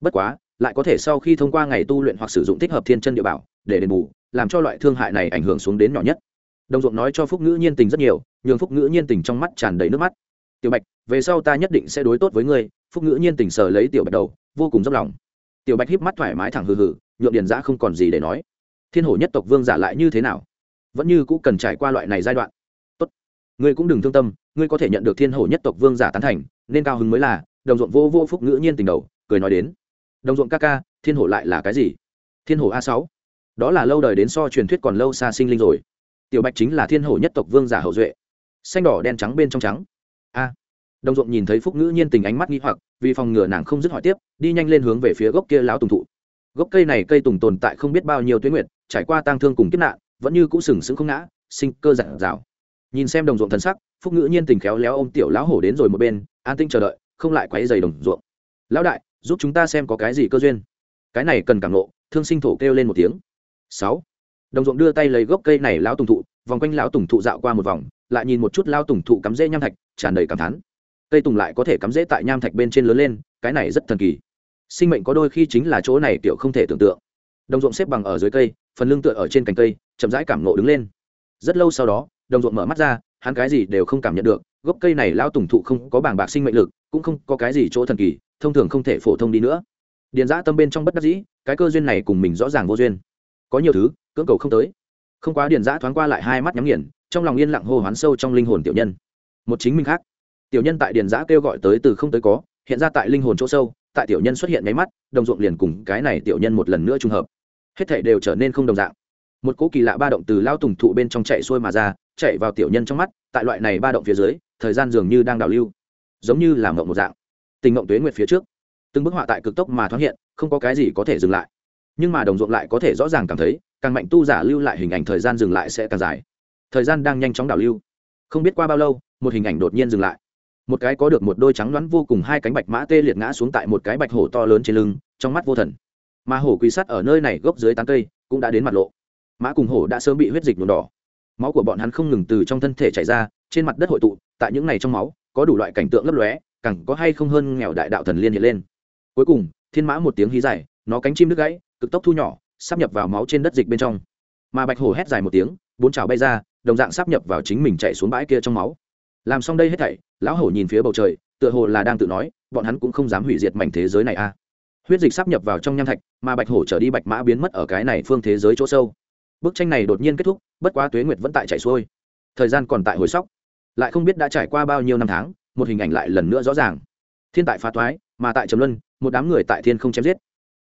Bất quá, lại có thể sau khi thông qua ngày tu luyện hoặc sử dụng thích hợp thiên chân địa bảo để đền bù, làm cho loại thương hại này ảnh hưởng xuống đến nhỏ nhất. Đồng ruộng nói cho phúc ngữ nhiên tình rất nhiều, nhường phúc ngữ nhiên tình trong mắt tràn đầy nước mắt. Tiểu bạch, về sau ta nhất định sẽ đối tốt với ngươi. Phúc ngữ nhiên tình sờ lấy tiểu bạch đầu, vô cùng dốc lòng. Tiểu bạch híp mắt thoải mái thẳng hừ hừ, nhượng điền giã không còn gì để nói thiên hổ nhất tộc vương giả lại như thế nào? Vẫn như cũ cần trải qua loại này giai đoạn. Tốt. Ngươi cũng đừng thương tâm, ngươi có thể nhận được thiên hổ nhất tộc vương giả tán thành, nên cao hứng mới là, đồng ruộng vô vô phúc ngữ nhiên tình đầu, cười nói đến. Đồng ruộng ca ca, thiên hổ lại là cái gì? Thiên hổ a sáu. Đó là lâu đời đến so truyền thuyết còn lâu xa sinh linh rồi. Tiểu bạch chính là thiên hổ nhất tộc vương giả hậu duệ. Xanh đỏ đen trắng bên trong trắng. A. Đồng ruộng nhìn thấy phúc ngữ nhiên tình ánh mắt nghi hoặc, vì phòng ngừa nàng không dứt hỏi tiếp, đi nhanh lên hướng về phía gốc kia láo tùng thụ. Gốc cây này cây tùng tồn tại không biết bao nhiêu tuyến nguyệt trải qua tang thương cùng kiếp nạn, vẫn như cũ sừng sững không ngã, sinh cơ giản dào. nhìn xem đồng ruộng thần sắc, phúc ngữ nhiên tình khéo léo ôm tiểu lão hổ đến rồi một bên, an tinh chờ đợi, không lại quấy dày đồng ruộng. Lão đại, giúp chúng ta xem có cái gì cơ duyên. Cái này cần cảm nộ thương sinh thổ kêu lên một tiếng. Sáu. Đồng ruộng đưa tay lấy gốc cây này lão tùng thụ, vòng quanh lão tùng thụ dạo qua một vòng, lại nhìn một chút lao tùng thụ cắm rễ nham thạch, tràn đầy cảm thán. Cây tùng lại có thể cắm rễ tại nham thạch bên trên lớn lên, cái này rất thần kỳ. Sinh mệnh có đôi khi chính là chỗ này kiểu không thể tưởng tượng. Đồng ruộng xếp bằng ở dưới cây phần lưng tựa ở trên cành cây, chậm rãi cảm nộ đứng lên. Rất lâu sau đó, đồng ruộng mở mắt ra, hắn cái gì đều không cảm nhận được, gốc cây này lao tùng thụ không có bảng bạc sinh mệnh lực, cũng không có cái gì chỗ thần kỳ, thông thường không thể phổ thông đi nữa. Điền giã tâm bên trong bất đắc dĩ, cái cơ duyên này cùng mình rõ ràng vô duyên. Có nhiều thứ, cưỡng cầu không tới. Không quá điền giã thoáng qua lại hai mắt nhắm nghiền, trong lòng yên lặng hô hoán sâu trong linh hồn tiểu nhân. Một chính mình khác. Tiểu nhân tại điền giã kêu gọi tới từ không tới có, hiện ra tại linh hồn chỗ sâu, tại tiểu nhân xuất hiện nháy mắt, đồng ruộng liền cùng cái này tiểu nhân một lần nữa trùng hợp hết thảy đều trở nên không đồng dạng. Một cỗ kỳ lạ ba động từ lao tùng thụ bên trong chạy xuôi mà ra, chạy vào tiểu nhân trong mắt, tại loại này ba động phía dưới, thời gian dường như đang đào lưu, giống như làm mộng một dạng. Tình mộng tuế nguyệt phía trước, từng bức họa tại cực tốc mà thoáng hiện, không có cái gì có thể dừng lại. Nhưng mà đồng ruộng lại có thể rõ ràng cảm thấy, càng mạnh tu giả lưu lại hình ảnh thời gian dừng lại sẽ càng dài. Thời gian đang nhanh chóng đảo lưu. Không biết qua bao lâu, một hình ảnh đột nhiên dừng lại. Một cái có được một đôi trắng đoán vô cùng hai cánh bạch mã tê liệt ngã xuống tại một cái bạch hổ to lớn trên lưng, trong mắt vô thần mà hổ quỳ sắt ở nơi này gốc dưới tán cây cũng đã đến mặt lộ. Mã cùng hổ đã sớm bị huyết dịch nhuộm đỏ. Máu của bọn hắn không ngừng từ trong thân thể chảy ra, trên mặt đất hội tụ, tại những này trong máu, có đủ loại cảnh tượng lấp lóe, càng có hay không hơn nghèo đại đạo thần liên hiện lên. Cuối cùng, thiên mã một tiếng hí dài, nó cánh chim đứt gãy, cực tốc thu nhỏ, sắp nhập vào máu trên đất dịch bên trong. Mà bạch hổ hét dài một tiếng, bốn trào bay ra, đồng dạng sắp nhập vào chính mình chạy xuống bãi kia trong máu. Làm xong đây hết thảy, lão hổ nhìn phía bầu trời, tựa hồ là đang tự nói, bọn hắn cũng không dám hủy diệt mảnh thế giới này a huyết dịch sắp nhập vào trong nham thạch, mà bạch hổ trở đi bạch mã biến mất ở cái này phương thế giới chỗ sâu. Bức tranh này đột nhiên kết thúc, bất quá tuế nguyệt vẫn tại chạy xuôi. Thời gian còn tại hồi sóc. Lại không biết đã trải qua bao nhiêu năm tháng, một hình ảnh lại lần nữa rõ ràng. Thiên tại phá thoái, mà tại trầm luân, một đám người tại thiên không chém giết.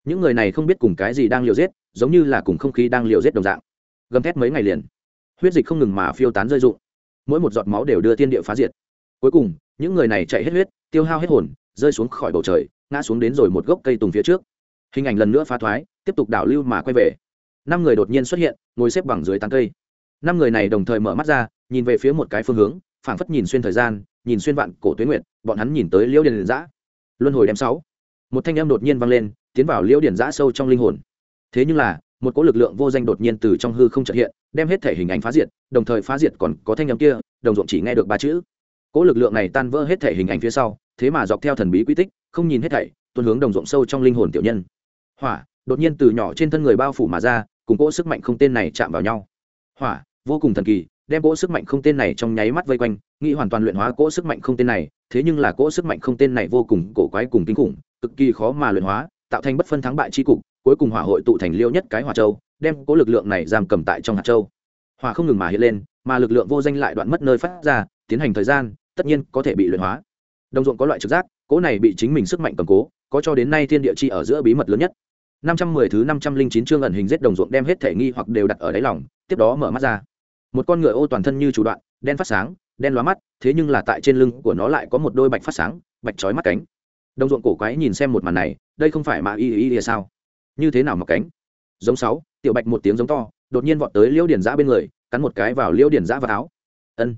Những người này không biết cùng cái gì đang liều giết, giống như là cùng không khí đang liều giết đồng dạng. Gầm thét mấy ngày liền, huyết dịch không ngừng mà phiêu tán rơi rụng. Mỗi một giọt máu đều đưa thiên địa phá diệt. Cuối cùng, những người này chạy hết huyết, tiêu hao hết hồn, rơi xuống khỏi bầu trời ngã xuống đến rồi một gốc cây tùng phía trước. Hình ảnh lần nữa phá thoái, tiếp tục đảo lưu mà quay về. Năm người đột nhiên xuất hiện, ngồi xếp bằng dưới tán cây. Năm người này đồng thời mở mắt ra, nhìn về phía một cái phương hướng, phảng phất nhìn xuyên thời gian, nhìn xuyên vạn cổ tuyến nguyện bọn hắn nhìn tới liễu điền giã luân hồi đem sáu. Một thanh âm đột nhiên vang lên, tiến vào liễu điền giã sâu trong linh hồn. Thế nhưng là, một cỗ lực lượng vô danh đột nhiên từ trong hư không trợ hiện, đem hết thể hình ảnh phá diệt, đồng thời phá diệt còn có thanh âm kia, đồng ruộng chỉ nghe được ba chữ. Cỗ lực lượng này tan vỡ hết thể hình ảnh phía sau thế mà dọc theo thần bí quy tích, không nhìn hết thảy, tuôn hướng đồng ruộng sâu trong linh hồn tiểu nhân. Hỏa, đột nhiên từ nhỏ trên thân người bao phủ mà ra, cùng cỗ sức mạnh không tên này chạm vào nhau. Hỏa, vô cùng thần kỳ, đem cỗ sức mạnh không tên này trong nháy mắt vây quanh, nghĩ hoàn toàn luyện hóa cỗ sức mạnh không tên này, thế nhưng là cỗ sức mạnh không tên này vô cùng cổ quái cùng kinh khủng, cực kỳ khó mà luyện hóa, tạo thành bất phân thắng bại tri cục, cuối cùng hỏa hội tụ thành liêu nhất cái hỏa châu, đem cỗ lực lượng này giam cầm tại trong hạt châu. Hỏa không ngừng mà hiện lên, mà lực lượng vô danh lại đoạn mất nơi phát ra, tiến hành thời gian, tất nhiên có thể bị luyện hóa đồng ruộng có loại trực giác, cỗ này bị chính mình sức mạnh cầm cố, có cho đến nay thiên địa chi ở giữa bí mật lớn nhất. năm trăm mười thứ năm trăm linh chín chương ẩn hình giết đồng ruộng đem hết thể nghi hoặc đều đặt ở đáy lòng, tiếp đó mở mắt ra. Một con ngựa ô toàn thân như chủ đoạn, đen phát sáng, đen lóa mắt, thế nhưng là tại trên lưng của nó lại có một đôi bạch phát sáng, bạch trói mắt cánh. Đồng ruộng cổ quái nhìn xem một màn này, đây không phải mà y y y sao? Như thế nào mặc cánh? Giống sáu, tiểu bạch một tiếng giống to, đột nhiên vọt tới liễu điển giã bên người, cắn một cái vào liễu điển giã vào áo. Ân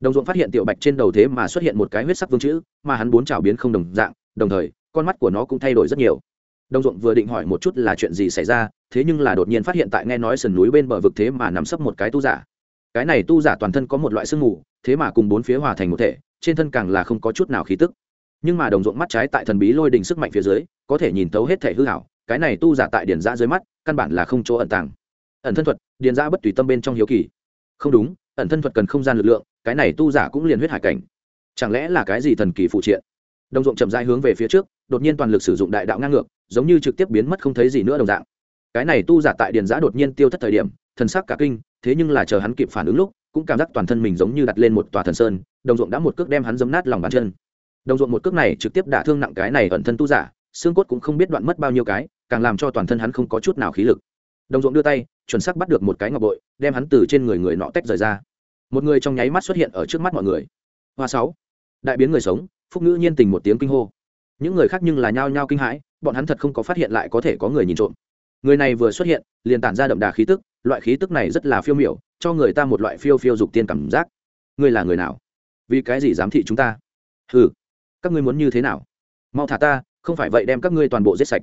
đồng ruộng phát hiện tiểu bạch trên đầu thế mà xuất hiện một cái huyết sắc vương chữ, mà hắn bốn trào biến không đồng dạng, đồng thời, con mắt của nó cũng thay đổi rất nhiều. Đồng ruộng vừa định hỏi một chút là chuyện gì xảy ra, thế nhưng là đột nhiên phát hiện tại nghe nói sườn núi bên bờ vực thế mà nằm sấp một cái tu giả. Cái này tu giả toàn thân có một loại sương mù, thế mà cùng bốn phía hòa thành một thể, trên thân càng là không có chút nào khí tức. Nhưng mà đồng ruộng mắt trái tại thần bí lôi đình sức mạnh phía dưới, có thể nhìn thấu hết thể hư hảo, cái này tu giả tại điền giã dưới mắt, căn bản là không chỗ ẩn tàng. Ẩn thân thuật, điền giã bất tùy tâm bên trong hiếu kỳ. Không đúng, ẩn thân thuật cần không gian lực lượng cái này tu giả cũng liền huyết hải cảnh. Chẳng lẽ là cái gì thần kỳ phụ triện? Đồng ruộng chậm dai hướng về phía trước, đột nhiên toàn lực sử dụng đại đạo ngang ngược, giống như trực tiếp biến mất không thấy gì nữa đồng dạng. Cái này tu giả tại điền giã đột nhiên tiêu thất thời điểm, thần sắc cả kinh, thế nhưng là chờ hắn kịp phản ứng lúc, cũng cảm giác toàn thân mình giống như đặt lên một tòa thần sơn, đồng ruộng đã một cước đem hắn giấm nát lòng bàn chân. Đồng ruộng một cước này trực tiếp đả thương nặng cái này ẩn thân tu giả, xương cốt cũng không biết đoạn mất bao nhiêu cái, càng làm cho toàn thân hắn không có chút nào khí lực. Đồng ruộng đưa tay, chuẩn sắc bắt được một cái ngọc bội, đem hắn từ trên người người nọ tách rời ra một người trong nháy mắt xuất hiện ở trước mắt mọi người. Hoa sáu. Đại biến người sống, phúc ngữ nhiên tình một tiếng kinh hô. Những người khác nhưng là nhao nhao kinh hãi, bọn hắn thật không có phát hiện lại có thể có người nhìn trộm. Người này vừa xuất hiện, liền tản ra đậm đà khí tức, loại khí tức này rất là phiêu miểu, cho người ta một loại phiêu phiêu dục tiên cảm giác. Ngươi là người nào? Vì cái gì giám thị chúng ta? Ừ các ngươi muốn như thế nào? Mau thả ta, không phải vậy đem các ngươi toàn bộ giết sạch.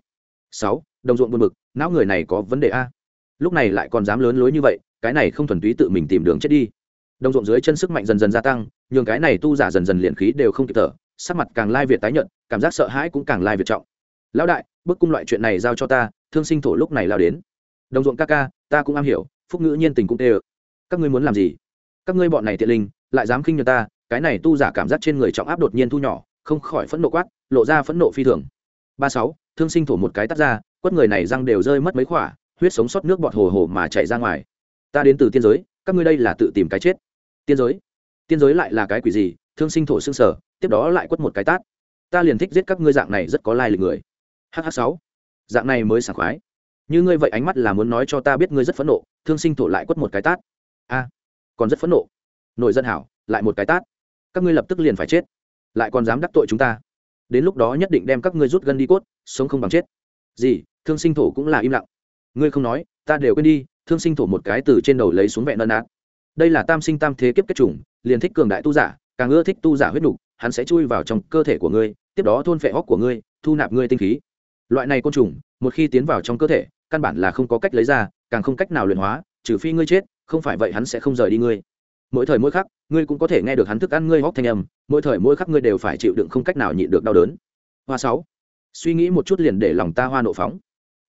Sáu, đồng ruộng buồn bực, não người này có vấn đề a? Lúc này lại còn dám lớn lối như vậy, cái này không thuần túy tự mình tìm đường chết đi đồng ruộng dưới chân sức mạnh dần dần gia tăng, nhường cái này tu giả dần dần liền khí đều không kịp thở, sắc mặt càng lai việt tái nhận cảm giác sợ hãi cũng càng lai việt trọng. Lão đại, bức cung loại chuyện này giao cho ta, thương sinh thổ lúc này lao đến. Đồng ruộng ca ca, ta cũng am hiểu, phúc ngữ nhiên tình cũng tê ơ. Các ngươi muốn làm gì? Các ngươi bọn này tiện linh, lại dám khinh nhờ ta, cái này tu giả cảm giác trên người trọng áp đột nhiên thu nhỏ, không khỏi phẫn nộ quát, lộ ra phẫn nộ phi thường. Ba sáu, thương sinh thổ một cái tắt ra, quất người này răng đều rơi mất mấy khỏa, huyết sống sót nước bọt hồ hồ mà chảy ra ngoài. Ta đến từ tiên giới, các ngươi đây là tự tìm cái chết tiên giới. Tiên giới lại là cái quỷ gì? Thương sinh thổ xương sở, tiếp đó lại quất một cái tát. Ta liền thích giết các ngươi dạng này, rất có lai lịch người. Hh sáu. Dạng này mới sảng khoái. Như ngươi vậy ánh mắt là muốn nói cho ta biết ngươi rất phẫn nộ, thương sinh thổ lại quất một cái tát. A, còn rất phẫn nộ. Nội dân hảo, lại một cái tát. Các ngươi lập tức liền phải chết. Lại còn dám đắc tội chúng ta. Đến lúc đó nhất định đem các ngươi rút gân đi cốt, sống không bằng chết. Gì, thương sinh thổ cũng là im lặng. Ngươi không nói, ta đều quên đi, thương sinh thổ một cái từ trên đầu lấy xuống vẹn nân nát đây là tam sinh tam thế kiếp kết chủng liền thích cường đại tu giả càng ưa thích tu giả huyết đủ, hắn sẽ chui vào trong cơ thể của ngươi tiếp đó thôn phệ hóc của ngươi thu nạp ngươi tinh khí. Loại này côn trùng một khi tiến vào trong cơ thể căn bản là không có cách lấy ra càng không cách nào luyện hóa trừ phi ngươi chết không phải vậy hắn sẽ không rời đi ngươi. Mỗi thời mỗi khắc ngươi cũng có thể nghe được hắn thức ăn ngươi hóc thanh âm mỗi thời mỗi khắc ngươi đều phải chịu đựng không cách nào nhịn được đau đớn. Hoa sáu. Suy nghĩ một chút liền để lòng ta hoa nộ phóng.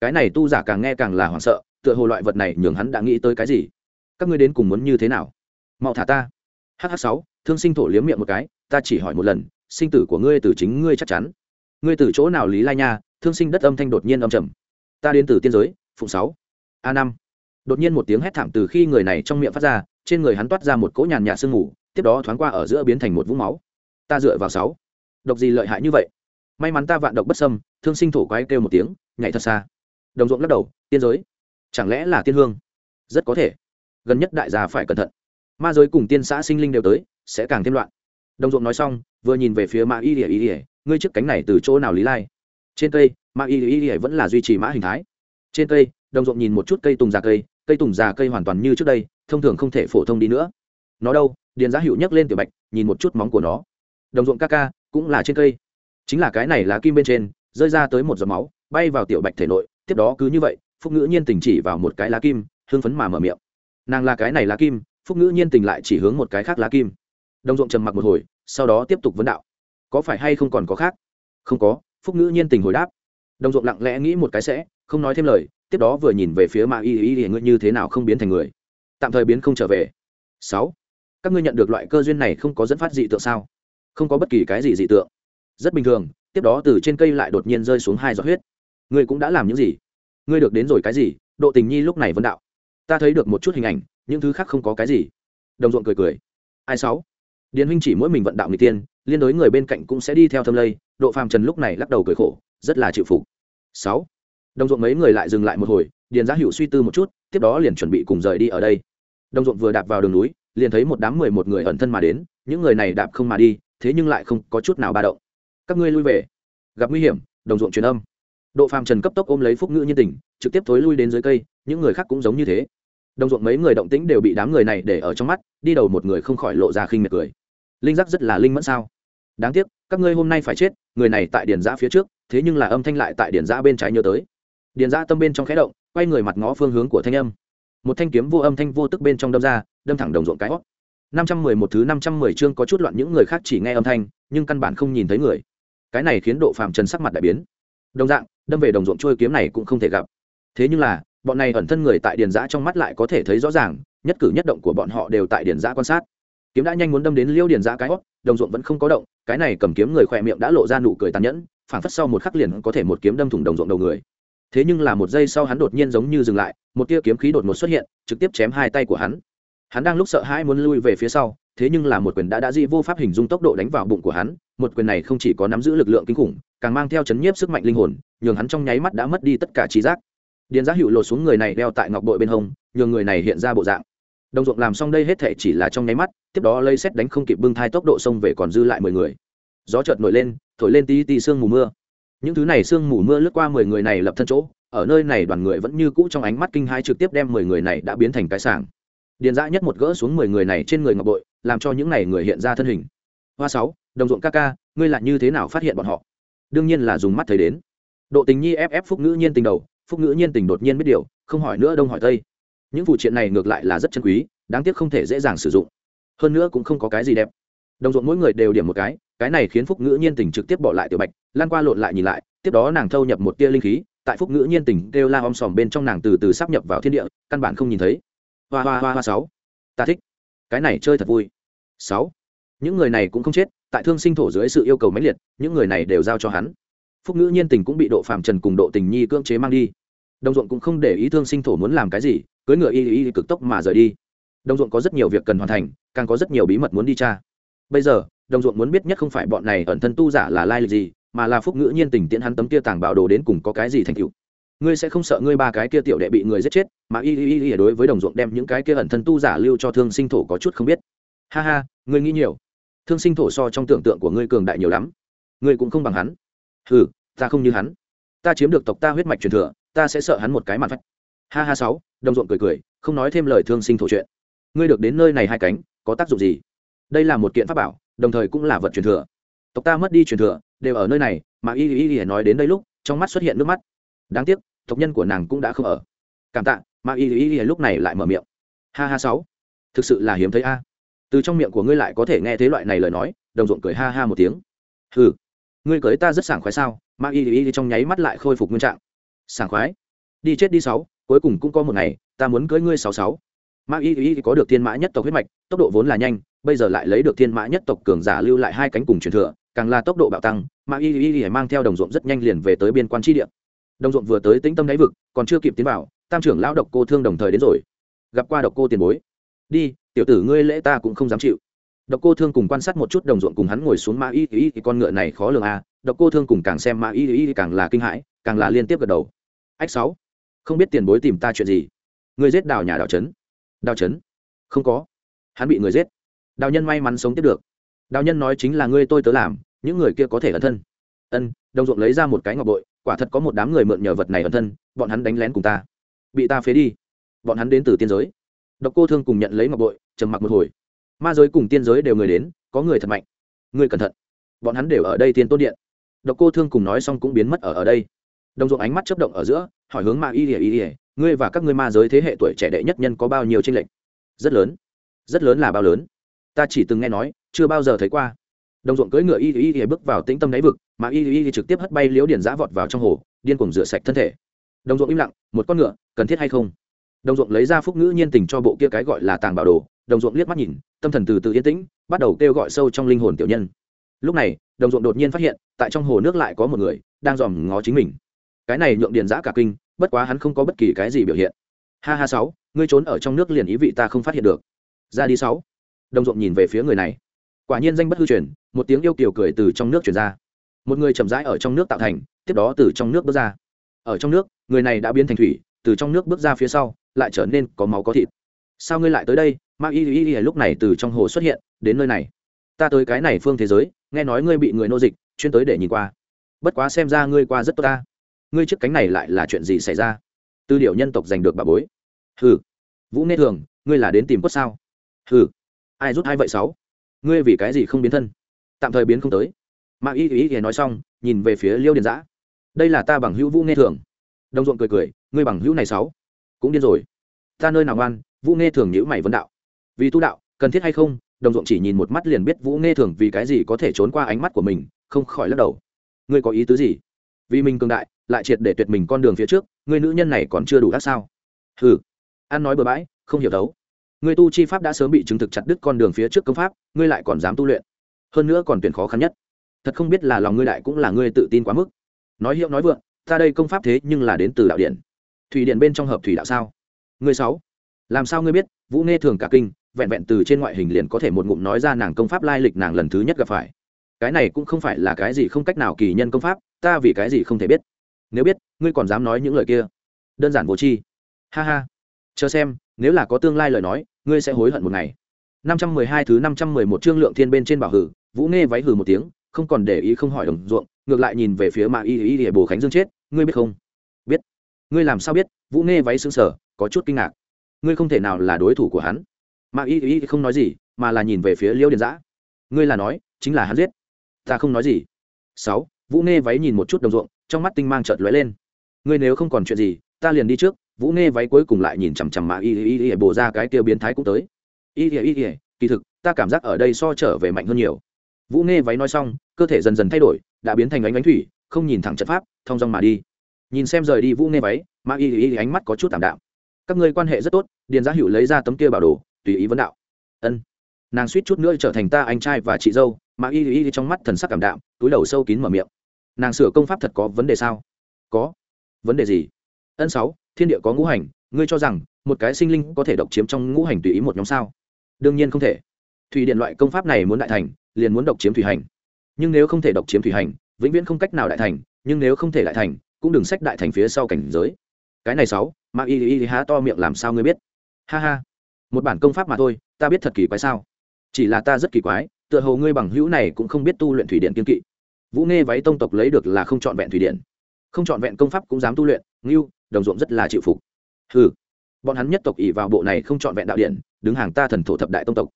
Cái này tu giả càng nghe càng là hoảng sợ tựa hồ loại vật này nhường hắn đã nghĩ tới cái gì các ngươi đến cùng muốn như thế nào? Mau thả ta. Hh sáu, thương sinh thổ liếm miệng một cái, ta chỉ hỏi một lần, sinh tử của ngươi từ chính ngươi chắc chắn. Ngươi từ chỗ nào lý lai nha? Thương sinh đất âm thanh đột nhiên âm trầm. Ta đến từ tiên giới, phụng sáu. A năm. Đột nhiên một tiếng hét thảm từ khi người này trong miệng phát ra, trên người hắn toát ra một cỗ nhàn nhạt sương mù, tiếp đó thoáng qua ở giữa biến thành một vũng máu. Ta dựa vào sáu. Độc gì lợi hại như vậy? May mắn ta vạn độc bất sâm thương sinh thổ quái kêu một tiếng, nhảy thật xa. Đồng ruộng lắc đầu, tiên giới. Chẳng lẽ là tiên hương? Rất có thể gần nhất đại gia phải cẩn thận. Ma giới cùng tiên xã sinh linh đều tới, sẽ càng thêm loạn. Đồng ruộng nói xong, vừa nhìn về phía mã y ỉa y ỉa ngươi chiếc cánh này từ chỗ nào lý lai? Trên cây mã y ỉa ỉa vẫn là duy trì mã hình thái. Trên cây, đồng ruộng nhìn một chút cây tùng già cây cây tùng già cây hoàn toàn như trước đây, thông thường không thể phổ thông đi nữa. Nó đâu? Điền giá hữu nhấc lên tiểu bạch, nhìn một chút móng của nó. Đồng ruộng ca ca, cũng là trên cây. Chính là cái này là kim bên trên, rơi ra tới một giọt máu, bay vào tiểu bạch thể nội, tiếp đó cứ như vậy, phúc ngữ nhiên tình chỉ vào một cái lá kim hương phấn mà mở miệng nàng là cái này lá kim, phúc ngữ nhiên tình lại chỉ hướng một cái khác lá kim. Đồng ruộng trầm mặc một hồi, sau đó tiếp tục vấn đạo. Có phải hay không còn có khác? Không có, phúc ngữ nhiên tình hồi đáp. Đồng ruộng lặng lẽ nghĩ một cái sẽ, không nói thêm lời, tiếp đó vừa nhìn về phía mạ y y y, ngươi như thế nào không biến thành người? Tạm thời biến không trở về. Sáu. Các ngươi nhận được loại cơ duyên này không có dẫn phát dị tượng sao? Không có bất kỳ cái gì dị tượng. Rất bình thường, tiếp đó từ trên cây lại đột nhiên rơi xuống hai giọt huyết. Ngươi cũng đã làm những gì? Ngươi được đến rồi cái gì? Độ tình nhi lúc này vấn đạo ta thấy được một chút hình ảnh, những thứ khác không có cái gì. Đồng ruộng cười cười. Ai sáu? Điền huynh chỉ mỗi mình vận đạo người tiên, liên đối người bên cạnh cũng sẽ đi theo thâm lây, độ phàm trần lúc này lắc đầu cười khổ, rất là chịu phục. Sáu? Đồng ruộng mấy người lại dừng lại một hồi, điền giá hữu suy tư một chút, tiếp đó liền chuẩn bị cùng rời đi ở đây. Đồng ruộng vừa đạp vào đường núi, liền thấy một đám mười một người ẩn thân mà đến, những người này đạp không mà đi, thế nhưng lại không có chút nào ba động. Các ngươi lui về. Gặp nguy hiểm, đồng ruộng truyền âm. Độ phàm trần cấp tốc ôm lấy phúc ngữ nhân tình, trực tiếp thối lui đến dưới cây, những người khác cũng giống như thế đồng ruộng mấy người động tĩnh đều bị đám người này để ở trong mắt, đi đầu một người không khỏi lộ ra khinh miệt cười. Linh giác rất là linh mẫn sao? Đáng tiếc, các ngươi hôm nay phải chết, người này tại điền giã phía trước, thế nhưng là âm thanh lại tại điền giã bên trái nhớ tới. Điền giã tâm bên trong khẽ động, quay người mặt ngó phương hướng của thanh âm. Một thanh kiếm vô âm thanh vô tức bên trong đâm ra, đâm thẳng đồng ruộng cái hót. Năm trăm mười một thứ năm trăm mười chương có chút loạn những người khác chỉ nghe âm thanh, nhưng căn bản không nhìn thấy người. Cái này khiến độ phạm trần sắc mặt đại biến. Đồng dạng, đâm về đồng ruộng trôi kiếm này cũng không thể gặp. Thế nhưng là bọn này ẩn thân người tại điền giã trong mắt lại có thể thấy rõ ràng, nhất cử nhất động của bọn họ đều tại điền giã quan sát. Kiếm đã nhanh muốn đâm đến liêu điền giã cái hót đồng ruộng vẫn không có động, cái này cầm kiếm người khỏe miệng đã lộ ra nụ cười tàn nhẫn, phảng phất sau một khắc liền có thể một kiếm đâm thủng đồng ruộng đầu người. Thế nhưng là một giây sau hắn đột nhiên giống như dừng lại, một tia kiếm khí đột ngột xuất hiện, trực tiếp chém hai tay của hắn. Hắn đang lúc sợ hãi muốn lui về phía sau, thế nhưng là một quyền đã đã di vô pháp hình dung tốc độ đánh vào bụng của hắn, một quyền này không chỉ có nắm giữ lực lượng kinh khủng, càng mang theo chấn nhiếp sức mạnh linh hồn, nhường hắn trong nháy mắt đã mất đi tất cả trí giác điền giác hữu lột xuống người này đeo tại ngọc bội bên hông, nhường người này hiện ra bộ dạng. Đồng ruộng làm xong đây hết thể chỉ là trong nháy mắt, tiếp đó lấy xét đánh không kịp bưng thai tốc độ xông về còn dư lại mười người. Gió chợt nổi lên, thổi lên tí tí sương mù mưa. Những thứ này sương mù mưa lướt qua mười người này lập thân chỗ, ở nơi này đoàn người vẫn như cũ trong ánh mắt kinh hai trực tiếp đem mười người này đã biến thành cái sảng. Điền dã nhất một gỡ xuống mười người này trên người ngọc bội, làm cho những này người hiện ra thân hình. Hoa sáu, đồng ruộng ca ca, ngươi lại như thế nào phát hiện bọn họ? Đương nhiên là dùng mắt thấy đến. Độ tình nhi ép ép phúc ngữ nhiên tình đầu phúc ngữ nhiên tình đột nhiên biết điều, không hỏi nữa đông hỏi tây. Những phụ triện này ngược lại là rất chân quý, đáng tiếc không thể dễ dàng sử dụng. Hơn nữa cũng không có cái gì đẹp. Đồng ruộng mỗi người đều điểm một cái cái này khiến phúc ngữ nhiên tình trực tiếp bỏ lại tiểu bạch, lan qua lộn lại nhìn lại, tiếp đó nàng thâu nhập một tia linh khí, tại phúc ngữ nhiên tình kêu la om sòm bên trong nàng từ từ sắp nhập vào thiên địa, căn bản không nhìn thấy. Hoa hoa hoa hoa sáu. Ta thích. Cái này chơi thật vui. Sáu. Những người này cũng không chết, tại thương sinh thổ dưới sự yêu cầu mãnh liệt, những người này đều giao cho hắn phúc ngữ nhiên tình cũng bị độ phạm trần cùng độ tình nhi cưỡng chế mang đi. Đồng ruộng cũng không để ý thương sinh thổ muốn làm cái gì cưới ngựa y y cực tốc mà rời đi. Đồng ruộng có rất nhiều việc cần hoàn thành, càng có rất nhiều bí mật muốn đi tra. Bây giờ, đồng ruộng muốn biết nhất không phải bọn này ẩn thân tu giả là lai lịch gì, mà là phúc ngữ nhiên tình tiễn hắn tấm kia tàng bảo đồ đến cùng có cái gì thành tựu. Ngươi sẽ không sợ ngươi ba cái kia tiểu đệ bị người giết chết, mà y y y đối với đồng ruộng đem những cái kia ẩn thân tu giả lưu cho thương sinh thổ có chút không biết. Ha ha, ngươi nghĩ nhiều. Thương sinh thổ so trong tưởng tượng của ngươi cường đại nhiều lắm. Ngươi cũng không bằng hắn. Ừ ta không như hắn. Ta chiếm được tộc ta huyết mạch truyền thừa, ta sẽ sợ hắn một cái mặt phách. Ha ha sáu, đồng ruộng cười cười, không nói thêm lời thương sinh thổ chuyện. Ngươi được đến nơi này hai cánh, có tác dụng gì? Đây là một kiện pháp bảo, đồng thời cũng là vật truyền thừa. Tộc ta mất đi truyền thừa, đều ở nơi này, mà y y y nói đến đây lúc, trong mắt xuất hiện nước mắt. Đáng tiếc, tộc nhân của nàng cũng đã không ở. Cảm tạ, mà y y y lúc này lại mở miệng. Ha ha sáu, thực sự là hiếm thấy a. Từ trong miệng của ngươi lại có thể nghe thấy loại này lời nói, đồng ruộng cười ha ha một tiếng. Hừ, ngươi cưới ta rất sảng khoái sao? Ma y y trong nháy mắt lại khôi phục nguyên trạng. Sảng khoái. Đi chết đi sáu, cuối cùng cũng có một ngày, ta muốn cưới ngươi sáu sáu. Ma y y có được thiên mã nhất tộc huyết mạch, tốc độ vốn là nhanh, bây giờ lại lấy được thiên mã nhất tộc cường giả lưu lại hai cánh cùng truyền thừa, càng là tốc độ bạo tăng Ma y y y mang theo đồng ruộng rất nhanh liền về tới biên quan tri địa. Đồng ruộng vừa tới tĩnh tâm đáy vực, còn chưa kịp tiến vào, tam trưởng lão độc cô thương đồng thời đến rồi. Gặp qua độc cô tiền bối. Đi, tiểu tử ngươi lễ ta cũng không dám chịu độc cô thương cùng quan sát một chút đồng ruộng cùng hắn ngồi xuống mã y y thì con ngựa này khó lường a à. độc cô thương cùng càng xem mã y y càng là kinh hãi, càng là liên tiếp gật đầu. Ách sáu, không biết tiền bối tìm ta chuyện gì? Người giết đào nhà đào trấn. Đào trấn? Không có. Hắn bị người giết. Đào nhân may mắn sống tiếp được. Đào nhân nói chính là ngươi tôi tớ làm, những người kia có thể ẩn thân. Ân, đồng ruộng lấy ra một cái ngọc bội, quả thật có một đám người mượn nhờ vật này ẩn thân, bọn hắn đánh lén cùng ta. Bị ta phế đi. Bọn hắn đến từ tiên giới. Độc cô thương cùng nhận lấy ngọc bội, trầm mặc một hồi ma giới cùng tiên giới đều người đến, có người thật mạnh, người cẩn thận. Bọn hắn đều ở đây tiên tôn điện. Độc cô thương cùng nói xong cũng biến mất ở ở đây. Đồng ruộng ánh mắt chấp động ở giữa, hỏi hướng ma y ỉa y ỉa ngươi và các ngươi ma giới thế hệ tuổi trẻ đệ nhất nhân có bao nhiêu tranh lệch? Rất lớn. Rất lớn là bao lớn? Ta chỉ từng nghe nói, chưa bao giờ thấy qua. Đồng ruộng cưỡi ngựa y y y bước vào tĩnh tâm đáy vực mà y y y trực tiếp hất bay liếu điển giã vọt vào trong hồ, điên cuồng rửa sạch thân thể. Đồng ruộng im lặng, một con ngựa, cần thiết hay không? Đồng ruộng lấy ra phúc ngữ nhiên tình cho bộ kia cái gọi là tàng bảo đồ đồng ruộng liếc mắt nhìn, tâm thần từ từ yên tĩnh, bắt đầu kêu gọi sâu trong linh hồn tiểu nhân. Lúc này, đồng ruộng đột nhiên phát hiện, tại trong hồ nước lại có một người, đang dòm ngó chính mình. Cái này nhượng điền giã cả kinh, bất quá hắn không có bất kỳ cái gì biểu hiện. Ha ha sáu, ngươi trốn ở trong nước liền ý vị ta không phát hiện được. Ra đi sáu. Đồng ruộng nhìn về phía người này. Quả nhiên danh bất hư truyền, một tiếng yêu kiều cười từ trong nước truyền ra. Một người chậm rãi ở trong nước tạo thành, tiếp đó từ trong nước bước ra. Ở trong nước, người này đã biến thành thủy, từ trong nước bước ra phía sau, lại trở nên có máu có thịt. Sao ngươi lại tới đây? Ma y y y lúc này từ trong hồ xuất hiện, đến nơi này. Ta tới cái này phương thế giới, nghe nói ngươi bị người nô dịch, chuyên tới để nhìn qua. Bất quá xem ra ngươi qua rất tốt ta. Ngươi chiếc cánh này lại là chuyện gì xảy ra? Tư điệu nhân tộc giành được bà bối. Hừ. Vũ nghe thường, ngươi là đến tìm quất sao? Hừ. Ai rút hai vậy sáu? Ngươi vì cái gì không biến thân? Tạm thời biến không tới. Ma y ý ý nói xong, nhìn về phía liêu điền giã. Đây là ta bằng hữu vũ nghe thường. Đồng ruộng cười cười, ngươi bằng hữu này sáu? Cũng điên rồi. Ta nơi nào ngoan, vũ nghe thường nhữ mày vấn đạo vì tu đạo, cần thiết hay không, đồng ruộng chỉ nhìn một mắt liền biết vũ nghe thường vì cái gì có thể trốn qua ánh mắt của mình, không khỏi lắc đầu. Ngươi có ý tứ gì? Vì mình cường đại, lại triệt để tuyệt mình con đường phía trước người nữ nhân này còn chưa đủ đắt sao? Hừ. Ăn nói bừa bãi, không hiểu đấu ngươi tu chi pháp đã sớm bị chứng thực chặt đứt con đường phía trước công pháp, ngươi lại còn dám tu luyện. Hơn nữa còn tuyển khó khăn nhất. Thật không biết là lòng ngươi đại cũng là ngươi tự tin quá mức. Nói hiệu nói vượng, ta đây công pháp thế nhưng là đến từ đạo điện. Thủy điện bên trong hợp thủy đạo sao? Ngươi sáu. Làm sao ngươi biết? Vũ nghe thường cả kinh vẹn vẹn từ trên ngoại hình liền có thể một ngụm nói ra nàng công pháp lai lịch nàng lần thứ nhất gặp phải. Cái này cũng không phải là cái gì không cách nào kỳ nhân công pháp, ta vì cái gì không thể biết? Nếu biết, ngươi còn dám nói những lời kia. Đơn giản vô tri. Ha ha. Chờ xem, nếu là có tương lai lời nói, ngươi sẽ hối hận một ngày. Năm trăm mười hai thứ năm trăm mười một chương lượng thiên bên trên bảo hử, vũ nghe váy hử một tiếng, không còn để ý không hỏi đồng ruộng, ngược lại nhìn về phía mạ y y y bồ khánh dương chết, ngươi biết không? Biết. Ngươi làm sao biết? Vũ nghe váy xương sở có chút kinh ngạc. Ngươi không thể nào là đối thủ của hắn mà y y không nói gì, mà là nhìn về phía liêu điền giã ngươi là nói, chính là hắn giết. Ta không nói gì. Sáu, vũ nghe váy nhìn một chút đồng ruộng, trong mắt tinh mang chợt lóe lên. Ngươi nếu không còn chuyện gì, ta liền đi trước. Vũ nghe váy cuối cùng lại nhìn chằm chằm mà y y y bổ ra cái tiêu biến thái cũng tới. Y y y kỳ thực, ta cảm giác ở đây so trở về mạnh hơn nhiều. Vũ nghe váy nói xong, cơ thể dần dần thay đổi, đã biến thành ánh ánh thủy, không nhìn thẳng trận pháp, thong dong mà đi. Nhìn xem rời đi vũ nghe váy, mà y y ánh mắt có chút tạm đạm. Các ngươi quan hệ rất tốt, điền giá hữu lấy ra tấm kia bảo đồ tùy ý vấn đạo. Ân. Nàng suýt chút nữa trở thành ta anh trai và chị dâu, mà y y trong mắt thần sắc cảm đạm, túi đầu sâu kín mở miệng. Nàng sửa công pháp thật có vấn đề sao? Có. Vấn đề gì? Ân sáu, thiên địa có ngũ hành, ngươi cho rằng một cái sinh linh có thể độc chiếm trong ngũ hành tùy ý một nhóm sao? Đương nhiên không thể. Thủy điện loại công pháp này muốn đại thành, liền muốn độc chiếm thủy hành. Nhưng nếu không thể độc chiếm thủy hành, vĩnh viễn không cách nào đại thành, nhưng nếu không thể đại thành, cũng đừng sách đại thành phía sau cảnh giới. Cái này sáu, mà y y há to miệng làm sao ngươi biết? Ha ha một bản công pháp mà thôi, ta biết thật kỳ quái sao? Chỉ là ta rất kỳ quái, tựa hồ ngươi bằng hữu này cũng không biết tu luyện thủy điện kiên kỵ. Vũ nghe váy tông tộc lấy được là không trọn vẹn thủy điện. Không trọn vẹn công pháp cũng dám tu luyện, ngưu, đồng ruộng rất là chịu phục. Ừ bọn hắn nhất tộc ỉ vào bộ này không trọn vẹn đạo điện, đứng hàng ta thần thổ thập đại tông tộc.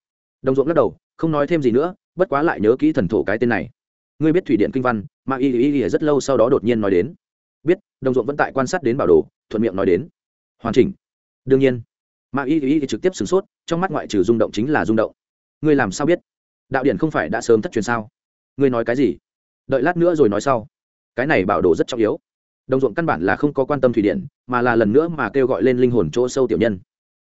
Đồng ruộng lắc đầu, không nói thêm gì nữa, bất quá lại nhớ kỹ thần thổ cái tên này. Ngươi biết thủy điện kinh văn, mà y y y rất lâu sau đó đột nhiên nói đến. Biết, đồng ruộng vẫn tại quan sát đến bảo đồ, thuận miệng nói đến. Hoàn chỉnh. Đương nhiên mà y y trực tiếp sửng sốt, trong mắt ngoại trừ rung động chính là rung động. Ngươi làm sao biết? Đạo điển không phải đã sớm thất truyền sao? Ngươi nói cái gì? Đợi lát nữa rồi nói sau. Cái này bảo đồ rất trọng yếu. Đồng ruộng căn bản là không có quan tâm thủy điện, mà là lần nữa mà kêu gọi lên linh hồn chỗ sâu tiểu nhân.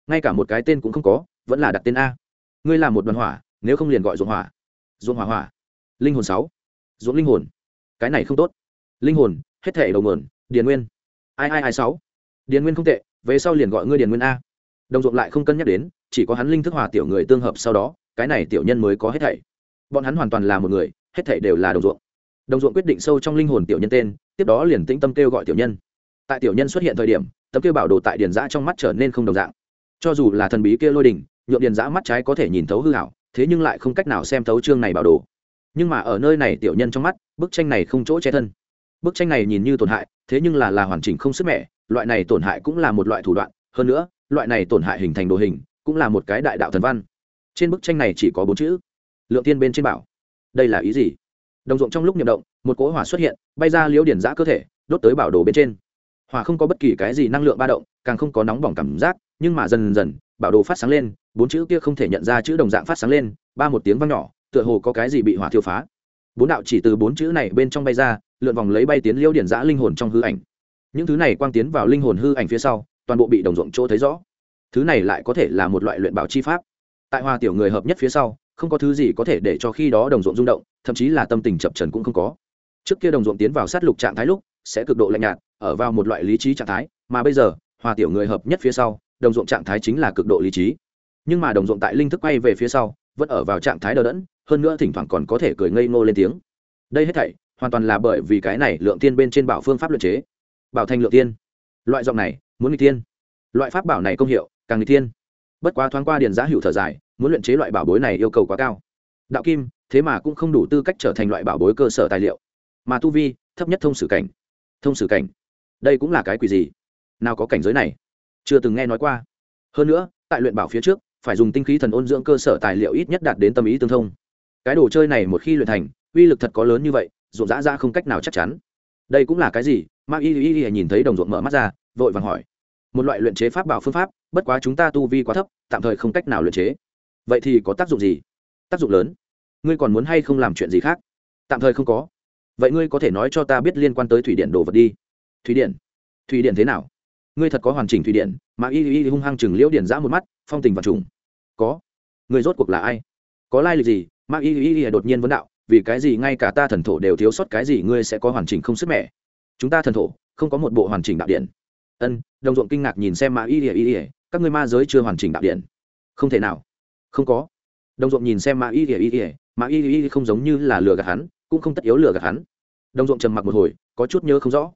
Ngay cả một cái tên cũng không có, vẫn là đặt tên a. Ngươi là một đoàn hỏa, nếu không liền gọi ruộng hỏa. Ruộng hỏa hỏa. Linh hồn sáu. Ruộng linh hồn. Cái này không tốt. Linh hồn, hết thể đầu nguồn, điền nguyên. Ai ai ai sáu? Điền nguyên không tệ, về sau liền gọi ngươi điền nguyên a đồng ruộng lại không cân nhắc đến, chỉ có hắn linh thức hòa tiểu người tương hợp sau đó, cái này tiểu nhân mới có hết thảy. Bọn hắn hoàn toàn là một người, hết thảy đều là đồng ruộng. Đồng ruộng quyết định sâu trong linh hồn tiểu nhân tên, tiếp đó liền tĩnh tâm kêu gọi tiểu nhân. Tại tiểu nhân xuất hiện thời điểm, tấm kêu bảo đồ tại điền giã trong mắt trở nên không đồng dạng. Cho dù là thần bí kia lôi đình nhuộm điền giã mắt trái có thể nhìn thấu hư hảo thế nhưng lại không cách nào xem thấu chương này bảo đồ. Nhưng mà ở nơi này tiểu nhân trong mắt, bức tranh này không chỗ che thân. Bức tranh này nhìn như tổn hại, thế nhưng là là hoàn chỉnh không sức mẻ, loại này tổn hại cũng là một loại thủ đoạn. Hơn nữa loại này tổn hại hình thành đồ hình, cũng là một cái đại đạo thần văn. Trên bức tranh này chỉ có bốn chữ, lượng tiên bên trên bảo. Đây là ý gì? Đồng ruộng trong lúc nhậm động, một cỗ hỏa xuất hiện, bay ra liễu điển giã cơ thể, đốt tới bảo đồ bên trên. Hỏa không có bất kỳ cái gì năng lượng ba động, càng không có nóng bỏng cảm giác, nhưng mà dần dần, bảo đồ phát sáng lên, bốn chữ kia không thể nhận ra chữ đồng dạng phát sáng lên, ba một tiếng vang nhỏ, tựa hồ có cái gì bị hỏa thiêu phá. Bốn đạo chỉ từ bốn chữ này bên trong bay ra, lượn vòng lấy bay tiến liễu điển giã linh hồn trong hư ảnh. Những thứ này quang tiến vào linh hồn hư ảnh phía sau toàn bộ bị đồng ruộng chỗ thấy rõ. Thứ này lại có thể là một loại luyện bảo chi pháp. Tại hoa tiểu người hợp nhất phía sau, không có thứ gì có thể để cho khi đó đồng ruộng rung động, thậm chí là tâm tình chập trần cũng không có. Trước kia đồng ruộng tiến vào sát lục trạng thái lúc, sẽ cực độ lạnh nhạt, ở vào một loại lý trí trạng thái, mà bây giờ, hoa tiểu người hợp nhất phía sau, đồng ruộng trạng thái chính là cực độ lý trí. Nhưng mà đồng ruộng tại linh thức quay về phía sau, vẫn ở vào trạng thái đờ đẫn, hơn nữa thỉnh thoảng còn có thể cười ngây ngô lên tiếng. Đây hết thảy, hoàn toàn là bởi vì cái này lượng tiên bên trên bảo phương pháp luật chế. Bảo thành lượng tiên. Loại giọng này muốn nghịch thiên. Loại pháp bảo này công hiệu, càng nghịch thiên. Bất quá thoáng qua điền giá hữu thở dài, muốn luyện chế loại bảo bối này yêu cầu quá cao. Đạo kim, thế mà cũng không đủ tư cách trở thành loại bảo bối cơ sở tài liệu. Mà tu vi, thấp nhất thông sử cảnh. Thông sử cảnh? Đây cũng là cái quỷ gì? Nào có cảnh giới này? Chưa từng nghe nói qua. Hơn nữa, tại luyện bảo phía trước, phải dùng tinh khí thần ôn dưỡng cơ sở tài liệu ít nhất đạt đến tâm ý tương thông. Cái đồ chơi này một khi luyện thành, uy lực thật có lớn như vậy rộn dã ra không cách nào chắc chắn. Đây cũng là cái gì? Ma y y y nhìn thấy đồng ruộng mở mắt ra, vội vàng hỏi. Một loại luyện chế pháp bảo phương pháp, bất quá chúng ta tu vi quá thấp, tạm thời không cách nào luyện chế. Vậy thì có tác dụng gì? Tác dụng lớn. Ngươi còn muốn hay không làm chuyện gì khác? Tạm thời không có. Vậy ngươi có thể nói cho ta biết liên quan tới thủy điện đồ vật đi. Thủy điện? Thủy điện thế nào? Ngươi thật có hoàn chỉnh thủy điện mà y y hung hăng chừng liễu điện giã một mắt, phong tình và trùng. Có. Ngươi rốt cuộc là ai? Có lai lịch gì? Mà y y y đột nhiên vấn đạo, vì cái gì ngay cả ta thần thổ đều thiếu sót cái gì ngươi sẽ có hoàn chỉnh không sức mẻ? Chúng ta thần thổ, không có một bộ hoàn chỉnh đạo điện. Ân, đồng ruộng kinh ngạc nhìn xem mà y y ỉa các ngươi ma giới chưa hoàn chỉnh đạo điện. Không thể nào. Không có. Đồng ruộng nhìn xem mà y y ỉa mà y ỉa không giống như là lừa gạt hắn, cũng không tất yếu lừa gạt hắn. Đồng ruộng trầm mặc một hồi, có chút nhớ không rõ.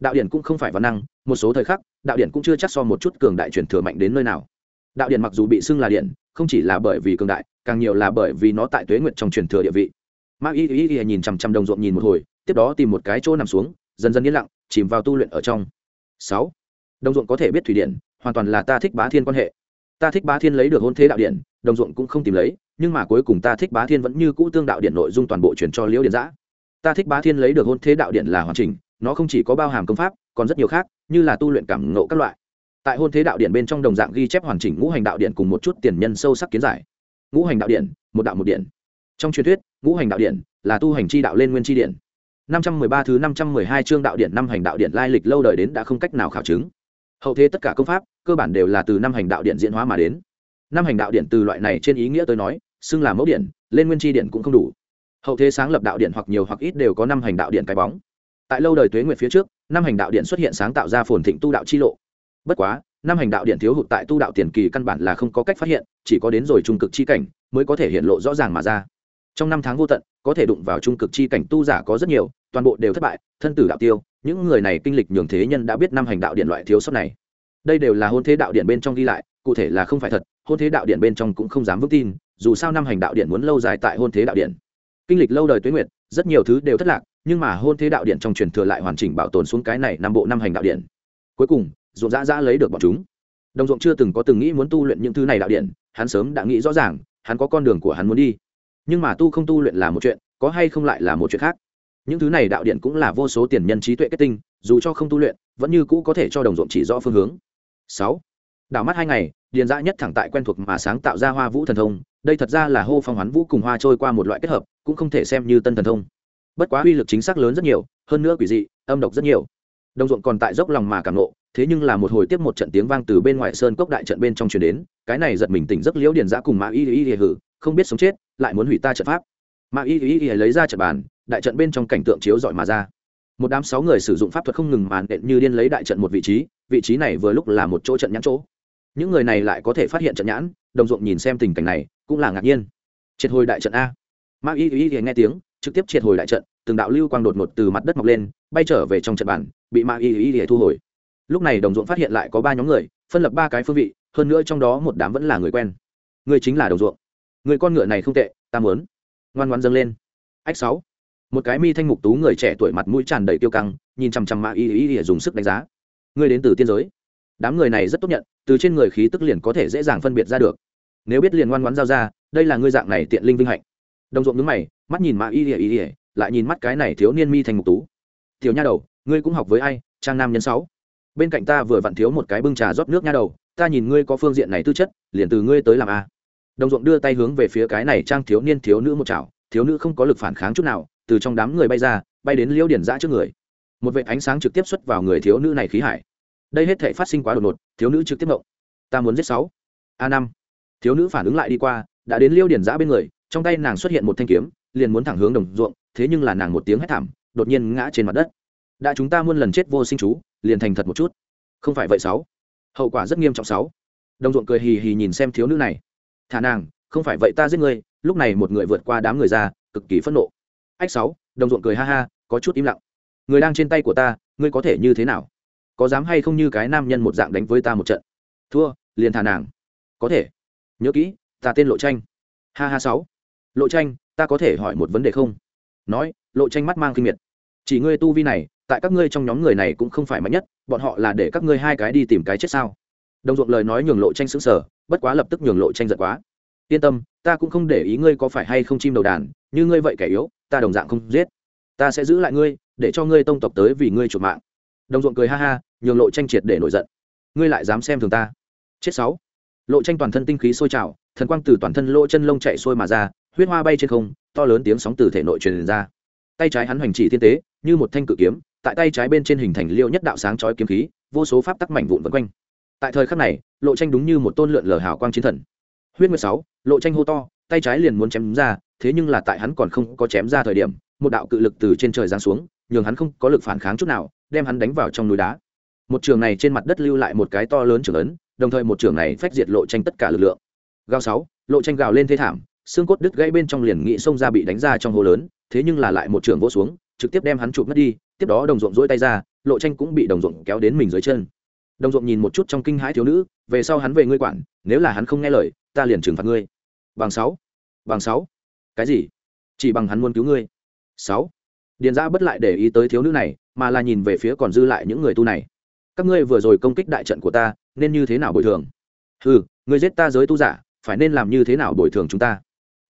Đạo điện cũng không phải văn năng, một số thời khắc, đạo điện cũng chưa chắc so một chút cường đại truyền thừa mạnh đến nơi nào. Đạo điện mặc dù bị xưng là điện, không chỉ là bởi vì cường đại, càng nhiều là bởi vì nó tại tuế nguyện trong truyền thừa địa vị. Ma y y y nhìn chằm chằm đồng ruộng nhìn một hồi, tiếp đó tìm một cái chỗ nằm xuống dần dần yên lặng, chìm vào tu luyện ở trong. Sáu, đồng ruộng có thể biết thủy điện, hoàn toàn là ta thích bá thiên quan hệ. Ta thích bá thiên lấy được hôn thế đạo điện, đồng ruộng cũng không tìm lấy, nhưng mà cuối cùng ta thích bá thiên vẫn như cũ tương đạo điện nội dung toàn bộ chuyển cho liễu điện giã. Ta thích bá thiên lấy được hôn thế đạo điện là hoàn chỉnh, nó không chỉ có bao hàm công pháp, còn rất nhiều khác, như là tu luyện cảm ngộ các loại. Tại hôn thế đạo điện bên trong đồng dạng ghi chép hoàn chỉnh ngũ hành đạo điện cùng một chút tiền nhân sâu sắc kiến giải. Ngũ hành đạo điện, một đạo một điện. Trong truyền thuyết, ngũ hành đạo điện là tu hành chi đạo lên nguyên chi điện năm trăm mười ba thứ năm trăm mười hai chương đạo điện năm hành đạo điện lai lịch lâu đời đến đã không cách nào khảo chứng. Hậu thế tất cả công pháp, cơ bản đều là từ năm hành đạo điện diễn hóa mà đến. Năm hành đạo điện từ loại này trên ý nghĩa tôi nói, xưng là mẫu điện lên nguyên chi điện cũng không đủ. Hậu thế sáng lập đạo điện hoặc nhiều hoặc ít đều có năm hành đạo điện cái bóng. Tại lâu đời tuế nguyệt phía trước, năm hành đạo điện xuất hiện sáng tạo ra phồn thịnh tu đạo chi lộ. Bất quá, năm hành đạo điện thiếu hụt tại tu đạo tiền kỳ căn bản là không có cách phát hiện, chỉ có đến rồi trung cực chi cảnh mới có thể hiện lộ rõ ràng mà ra. Trong năm tháng vô tận, có thể đụng vào trung cực chi cảnh tu giả có rất nhiều toàn bộ đều thất bại, thân tử đạo tiêu, những người này kinh lịch nhường thế nhân đã biết năm hành đạo điện loại thiếu sót này. Đây đều là hôn thế đạo điện bên trong ghi lại, cụ thể là không phải thật, hôn thế đạo điện bên trong cũng không dám vững tin, dù sao năm hành đạo điện muốn lâu dài tại hôn thế đạo điện. Kinh lịch lâu đời tuế nguyệt, rất nhiều thứ đều thất lạc, nhưng mà hôn thế đạo điện trong truyền thừa lại hoàn chỉnh bảo tồn xuống cái này năm bộ năm hành đạo điện. Cuối cùng, ruộng dã dã lấy được bọn chúng. Đồng ruộng chưa từng có từng nghĩ muốn tu luyện những thứ này đạo điện, hắn sớm đã nghĩ rõ ràng, hắn có con đường của hắn muốn đi. Nhưng mà tu không tu luyện là một chuyện, có hay không lại là một chuyện khác những thứ này đạo điện cũng là vô số tiền nhân trí tuệ kết tinh, dù cho không tu luyện, vẫn như cũ có thể cho đồng ruộng chỉ rõ phương hướng. Sáu, đảo mắt hai ngày, điền dã nhất thẳng tại quen thuộc mà sáng tạo ra hoa vũ thần thông, đây thật ra là hô phong hoán vũ cùng hoa trôi qua một loại kết hợp, cũng không thể xem như tân thần thông. Bất quá uy lực chính xác lớn rất nhiều, hơn nữa quỷ dị, âm độc rất nhiều. Đồng ruộng còn tại dốc lòng mà cảm nộ thế nhưng là một hồi tiếp một trận tiếng vang từ bên ngoài sơn cốc đại trận bên trong truyền đến, cái này giật mình tỉnh giấc liễu điền giã cùng mã y y y hử, không biết sống chết, lại muốn hủy ta trận pháp. Mã y y y lấy ra trận bàn đại trận bên trong cảnh tượng chiếu rọi mà ra. Một đám sáu người sử dụng pháp thuật không ngừng màn đện như điên lấy đại trận một vị trí vị trí này vừa lúc là một chỗ trận nhãn chỗ. Những người này lại có thể phát hiện trận nhãn, đồng ruộng nhìn xem tình cảnh này, cũng là ngạc nhiên. Triệt hồi đại trận a. Ma y y y nghe tiếng, trực tiếp triệt hồi đại trận, từng đạo lưu quang đột ngột từ mặt đất mọc lên, bay trở về trong trận bản, bị Ma y y y thu hồi. Lúc này đồng ruộng phát hiện lại có ba nhóm người, phân lập ba cái phương vị, hơn nữa trong đó một đám vẫn là người quen. Người chính là đồng ruộng. Người con ngựa này không tệ, ta muốn. Ngoan ngoan dâng lên. Ách sáu một cái mi thanh mục tú người trẻ tuổi mặt mũi tràn đầy tiêu căng, nhìn chằm chằm mạ y y y dùng sức đánh giá. Người đến từ tiên giới. Đám người này rất tốt nhận, từ trên người khí tức liền có thể dễ dàng phân biệt ra được. Nếu biết liền ngoan ngoãn giao ra, đây là ngươi dạng này tiện linh vinh hạnh. Đồng ruộng nhướng mày, mắt nhìn mạ y y y, lại nhìn mắt cái này thiếu niên mi thanh mục tú. Tiểu nha đầu, ngươi cũng học với ai? Trang nam nhân sáu. Bên cạnh ta vừa vặn thiếu một cái bưng trà rót nước nha đầu, ta nhìn ngươi có phương diện này tư chất, liền từ ngươi tới làm a. Đồng ruộng đưa tay hướng về phía cái này trang thiếu niên thiếu nữ một chảo, thiếu nữ không có lực phản kháng chút nào từ trong đám người bay ra, bay đến liễu điển giã trước người. Một vệ ánh sáng trực tiếp xuất vào người thiếu nữ này khí hải. Đây hết thể phát sinh quá đột ngột, thiếu nữ trực tiếp mộng ta muốn giết sáu. A năm. Thiếu nữ phản ứng lại đi qua, đã đến liêu điển giã bên người, trong tay nàng xuất hiện một thanh kiếm, liền muốn thẳng hướng đồng ruộng, thế nhưng là nàng một tiếng hét thảm, đột nhiên ngã trên mặt đất. Đã chúng ta muôn lần chết vô sinh chú, liền thành thật một chút. Không phải vậy sáu. Hậu quả rất nghiêm trọng sáu. Đồng ruộng cười hì hì nhìn xem thiếu nữ này. Thả nàng, không phải vậy ta giết ngươi, lúc này một người vượt qua đám người ra, cực kỳ phẫn nộ ách sáu, đồng ruộng cười ha ha, có chút im lặng. Người đang trên tay của ta, ngươi có thể như thế nào? Có dám hay không như cái nam nhân một dạng đánh với ta một trận? Thua, liền thả nàng. Có thể. Nhớ kỹ, ta tên lộ tranh ha ha sáu. Lộ tranh ta có thể hỏi một vấn đề không? Nói, lộ tranh mắt mang kinh miệt. Chỉ ngươi tu vi này, tại các ngươi trong nhóm người này cũng không phải mạnh nhất, bọn họ là để các ngươi hai cái đi tìm cái chết sao? Đồng ruộng lời nói nhường lộ tranh xứng sở bất quá lập tức nhường lộ tranh giận quá yên tâm, ta cũng không để ý ngươi có phải hay không chim đầu đàn, như ngươi vậy kẻ yếu, ta đồng dạng không giết. Ta sẽ giữ lại ngươi, để cho ngươi tông tộc tới vì ngươi chuột mạng. Đồng ruộng cười ha ha, nhường lộ tranh triệt để nổi giận. Ngươi lại dám xem thường ta. Chết sáu. Lộ tranh toàn thân tinh khí sôi trào, thần quang từ toàn thân lỗ chân lông chạy sôi mà ra, huyết hoa bay trên không, to lớn tiếng sóng từ thể nội truyền ra. Tay trái hắn hoành chỉ thiên tế, như một thanh cự kiếm, tại tay trái bên trên hình thành liêu nhất đạo sáng chói kiếm khí, vô số pháp tắc mảnh vụn vân quanh. Tại thời khắc này, lộ tranh đúng như một tôn lượn lờ hào quang chiến thần huyết mười sáu, lộ tranh hô to, tay trái liền muốn chém ra, thế nhưng là tại hắn còn không có chém ra thời điểm, một đạo cự lực từ trên trời giáng xuống, nhường hắn không có lực phản kháng chút nào, đem hắn đánh vào trong núi đá. Một trường này trên mặt đất lưu lại một cái to lớn trường lớn đồng thời một trường này phách diệt lộ tranh tất cả lực lượng. Gào sáu, lộ tranh gào lên thế thảm, xương cốt đứt gãy bên trong liền nghị xông ra bị đánh ra trong hố lớn, thế nhưng là lại một trường vỗ xuống, trực tiếp đem hắn chụp mất đi, tiếp đó đồng ruộng dỗi tay ra, lộ tranh cũng bị đồng ruộng kéo đến mình dưới chân đồng ruộng nhìn một chút trong kinh hãi thiếu nữ, về sau hắn về ngươi quản, nếu là hắn không nghe lời, ta liền trừng phạt ngươi. Bằng sáu. Bằng sáu. Cái gì? Chỉ bằng hắn muốn cứu ngươi. Sáu. Điền Giã bất lại để ý tới thiếu nữ này, mà là nhìn về phía còn dư lại những người tu này. Các ngươi vừa rồi công kích đại trận của ta, nên như thế nào bồi thường? Ừ người giết ta giới tu giả, phải nên làm như thế nào bồi thường chúng ta?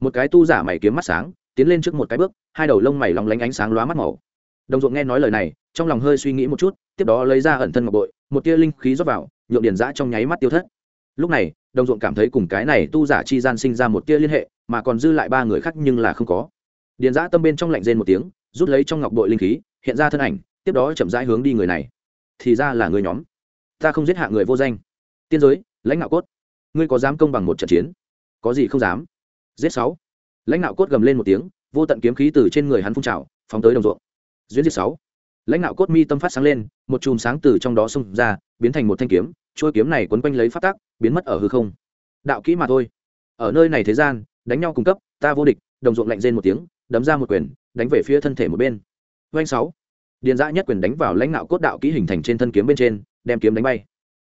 Một cái tu giả mày kiếm mắt sáng, tiến lên trước một cái bước, hai đầu lông mày lóng lánh ánh sáng lóa mắt màu. Đồng ruộng nghe nói lời này, trong lòng hơi suy nghĩ một chút, tiếp đó lấy ra ẩn thân ngọc bội một tia linh khí rót vào, nhượng điền giã trong nháy mắt tiêu thất. Lúc này, đồng ruộng cảm thấy cùng cái này tu giả chi gian sinh ra một tia liên hệ, mà còn dư lại ba người khác nhưng là không có. Điền giã tâm bên trong lạnh rên một tiếng, rút lấy trong ngọc bội linh khí, hiện ra thân ảnh, tiếp đó chậm rãi hướng đi người này. Thì ra là người nhóm. Ta không giết hạ người vô danh. Tiên giới, lãnh đạo cốt. Ngươi có dám công bằng một trận chiến? Có gì không dám? Giết sáu. Lãnh đạo cốt gầm lên một tiếng, vô tận kiếm khí từ trên người hắn phun trào, phóng tới đồng ruộng. Duyên giết sáu lãnh đạo cốt mi tâm phát sáng lên, một chùm sáng từ trong đó xông ra, biến thành một thanh kiếm trôi kiếm này quấn quanh lấy phát tác biến mất ở hư không. Đạo kỹ mà thôi. Ở nơi này thế gian, đánh nhau cung cấp, ta vô địch, đồng ruộng lạnh rên một tiếng, đấm ra một quyền, đánh về phía thân thể một bên. Doanh sáu. Điền giã nhất quyền đánh vào lãnh đạo cốt đạo kỹ hình thành trên thân kiếm bên trên, đem kiếm đánh bay.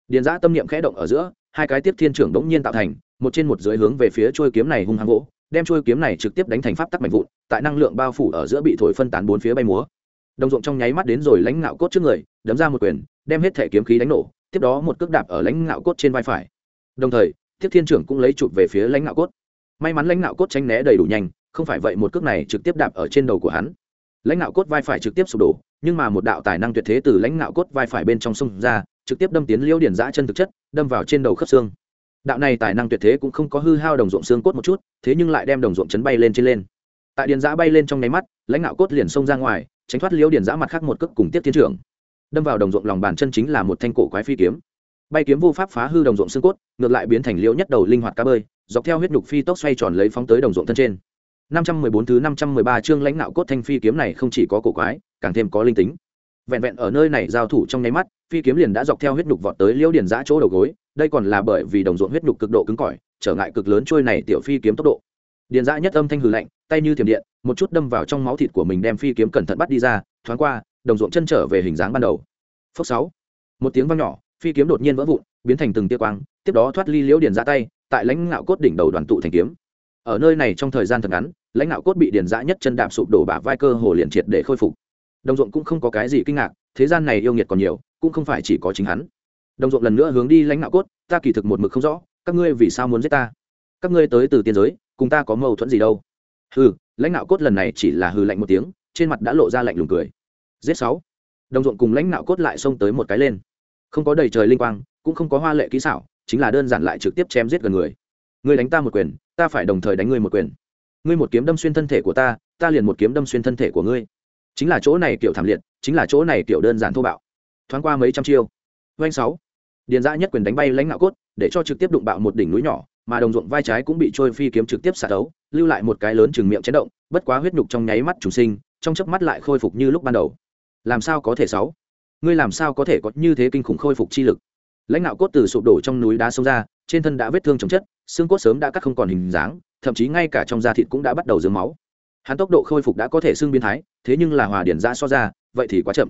Điền giã tâm niệm khẽ động ở giữa, hai cái tiếp thiên trưởng đống nhiên tạo thành, một trên một dưới hướng về phía trôi kiếm này hung hăng gỗ đem trôi kiếm này trực tiếp đánh thành pháp tắc mạnh vụn, tại năng lượng bao phủ ở giữa bị thổi phân tán bốn phía bay múa đồng ruộng trong nháy mắt đến rồi lãnh ngạo cốt trước người, đấm ra một quyền, đem hết thể kiếm khí đánh nổ, tiếp đó một cước đạp ở lãnh ngạo cốt trên vai phải. Đồng thời thiết thiên trưởng cũng lấy chụp về phía lãnh ngạo cốt. May mắn lãnh ngạo cốt tranh né đầy đủ nhanh, không phải vậy một cước này trực tiếp đạp ở trên đầu của hắn. Lãnh ngạo cốt vai phải trực tiếp sụp đổ, nhưng mà một đạo tài năng tuyệt thế từ lãnh ngạo cốt vai phải bên trong sông ra, trực tiếp đâm tiến liễu điển giã chân thực chất, đâm vào trên đầu khớp xương. Đạo này tài năng tuyệt thế cũng không có hư hao đồng ruộng xương cốt một chút, thế nhưng lại đem đồng ruộng chấn bay lên trên lên. Tại điền giã bay lên trong nháy mắt, lãnh ngạo cốt liền xông ra ngoài tránh thoát liễu điền giã mặt khác một cước cùng tiếp tiến trưởng đâm vào đồng ruộng lòng bàn chân chính là một thanh cổ quái phi kiếm bay kiếm vô pháp phá hư đồng ruộng xương cốt ngược lại biến thành liễu nhất đầu linh hoạt cá bơi dọc theo huyết nhục phi tốc xoay tròn lấy phóng tới đồng ruộng thân trên 514 thứ 513 chương lãnh nạo cốt thanh phi kiếm này không chỉ có cổ quái, càng thêm có linh tính. Vẹn vẹn ở nơi này giao thủ trong nháy mắt, phi kiếm liền đã dọc theo huyết nhục vọt tới Liễu Điền Giã chỗ đầu gối, đây còn là bởi vì đồng ruộng huyết nhục cực độ cứng cỏi, trở ngại cực lớn trôi này tiểu phi kiếm tốc độ. Điền dã nhất âm thanh hừ lạnh, tay như thiểm điện, một chút đâm vào trong máu thịt của mình đem phi kiếm cẩn thận bắt đi ra, thoáng qua, đồng ruộng chân trở về hình dáng ban đầu. Phốc sáu, Một tiếng vang nhỏ, phi kiếm đột nhiên vỡ vụn, biến thành từng tia quang, tiếp đó thoát ly Liễu Điền dã tay, tại lãnh ngạo cốt đỉnh đầu đoàn tụ thành kiếm. Ở nơi này trong thời gian thật ngắn, lãnh ngạo cốt bị điền dã nhất chân đạp sụp đổ bả vai cơ hồ liền triệt để khôi phục đồng ruộng cũng không có cái gì kinh ngạc thế gian này yêu nghiệt còn nhiều cũng không phải chỉ có chính hắn đồng ruộng lần nữa hướng đi lãnh ngạo cốt ta kỳ thực một mực không rõ các ngươi vì sao muốn giết ta các ngươi tới từ tiên giới cùng ta có mâu thuẫn gì đâu. Hừ, lãnh đạo cốt lần này chỉ là hừ lạnh một tiếng, trên mặt đã lộ ra lạnh lùng cười. Giết sáu. Đồng ruộng cùng lãnh đạo cốt lại xông tới một cái lên. Không có đầy trời linh quang, cũng không có hoa lệ kỹ xảo, chính là đơn giản lại trực tiếp chém giết gần người. Ngươi đánh ta một quyền, ta phải đồng thời đánh ngươi một quyền. Ngươi một kiếm đâm xuyên thân thể của ta ta liền một kiếm đâm xuyên thân thể của ngươi. Chính là chỗ này kiểu thảm liệt, chính là chỗ này kiểu đơn giản thô bạo. Thoáng qua mấy trăm chiêu. Doanh sáu. Điền dã nhất quyền đánh bay lãnh đạo cốt, để cho trực tiếp đụng bạo một đỉnh núi nhỏ mà đồng ruộng vai trái cũng bị trôi phi kiếm trực tiếp xả đấu lưu lại một cái lớn chừng miệng chấn động, bất quá huyết nhục trong nháy mắt trùng sinh, trong chớp mắt lại khôi phục như lúc ban đầu. Làm sao có thể sáu? Ngươi làm sao có thể có như thế kinh khủng khôi phục chi lực? Lãnh đạo cốt từ sụp đổ trong núi đá sông ra, trên thân đã vết thương chồng chất, xương cốt sớm đã cắt không còn hình dáng, thậm chí ngay cả trong da thịt cũng đã bắt đầu dướng máu. Hắn tốc độ khôi phục đã có thể xương biến thái, thế nhưng là hòa điển ra so ra, vậy thì quá chậm.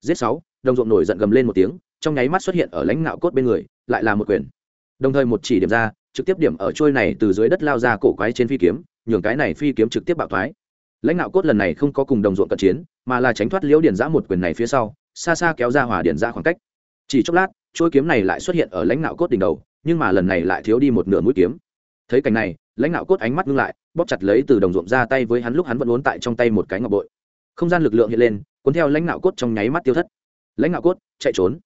Giết sáu, đồng ruộng nổi giận gầm lên một tiếng, trong nháy mắt xuất hiện ở lãnh đạo cốt bên người, lại là một quyền. Đồng thời một chỉ điểm ra trực tiếp điểm ở trôi này từ dưới đất lao ra cổ quái trên phi kiếm, nhường cái này phi kiếm trực tiếp bạo thoái. Lãnh đạo cốt lần này không có cùng đồng ruộng cận chiến, mà là tránh thoát liễu điển giã một quyền này phía sau, xa xa kéo ra hỏa điển giã khoảng cách. Chỉ chốc lát trôi kiếm này lại xuất hiện ở lãnh đạo cốt đỉnh đầu, nhưng mà lần này lại thiếu đi một nửa mũi kiếm. Thấy cảnh này, lãnh đạo cốt ánh mắt ngưng lại, bóp chặt lấy từ đồng ruộng ra tay với hắn lúc hắn vẫn uốn tại trong tay một cái ngọc bội. Không gian lực lượng hiện lên, cuốn theo lãnh đạo cốt trong nháy mắt tiêu thất. Lãnh đạo cốt, chạy trốn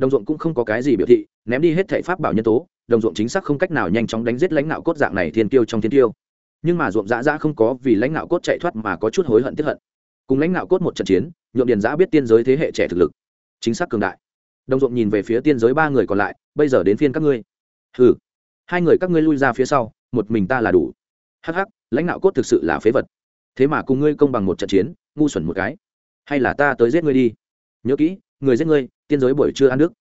đồng ruộng cũng không có cái gì biểu thị, ném đi hết thệ pháp bảo nhân tố, đồng ruộng chính xác không cách nào nhanh chóng đánh giết lãnh đạo cốt dạng này thiên tiêu trong thiên tiêu nhưng mà ruộng dã dã không có vì lãnh đạo cốt chạy thoát mà có chút hối hận tiếp hận. Cùng lãnh đạo cốt một trận chiến nhuộm điền dã biết tiên giới thế hệ trẻ thực lực. Chính xác cường đại. Đồng ruộng nhìn về phía tiên giới ba người còn lại, bây giờ đến phiên các ngươi. Ừ hai người các ngươi lui ra phía sau, một mình ta là đủ. Hắc hắc, lãnh đạo cốt thực sự là phế vật. Thế mà cùng ngươi công bằng một trận chiến, ngu xuẩn một cái. Hay là ta tới giết ngươi đi. Nhớ kỹ, người giết ngươi tiên giới buổi trưa ăn đức.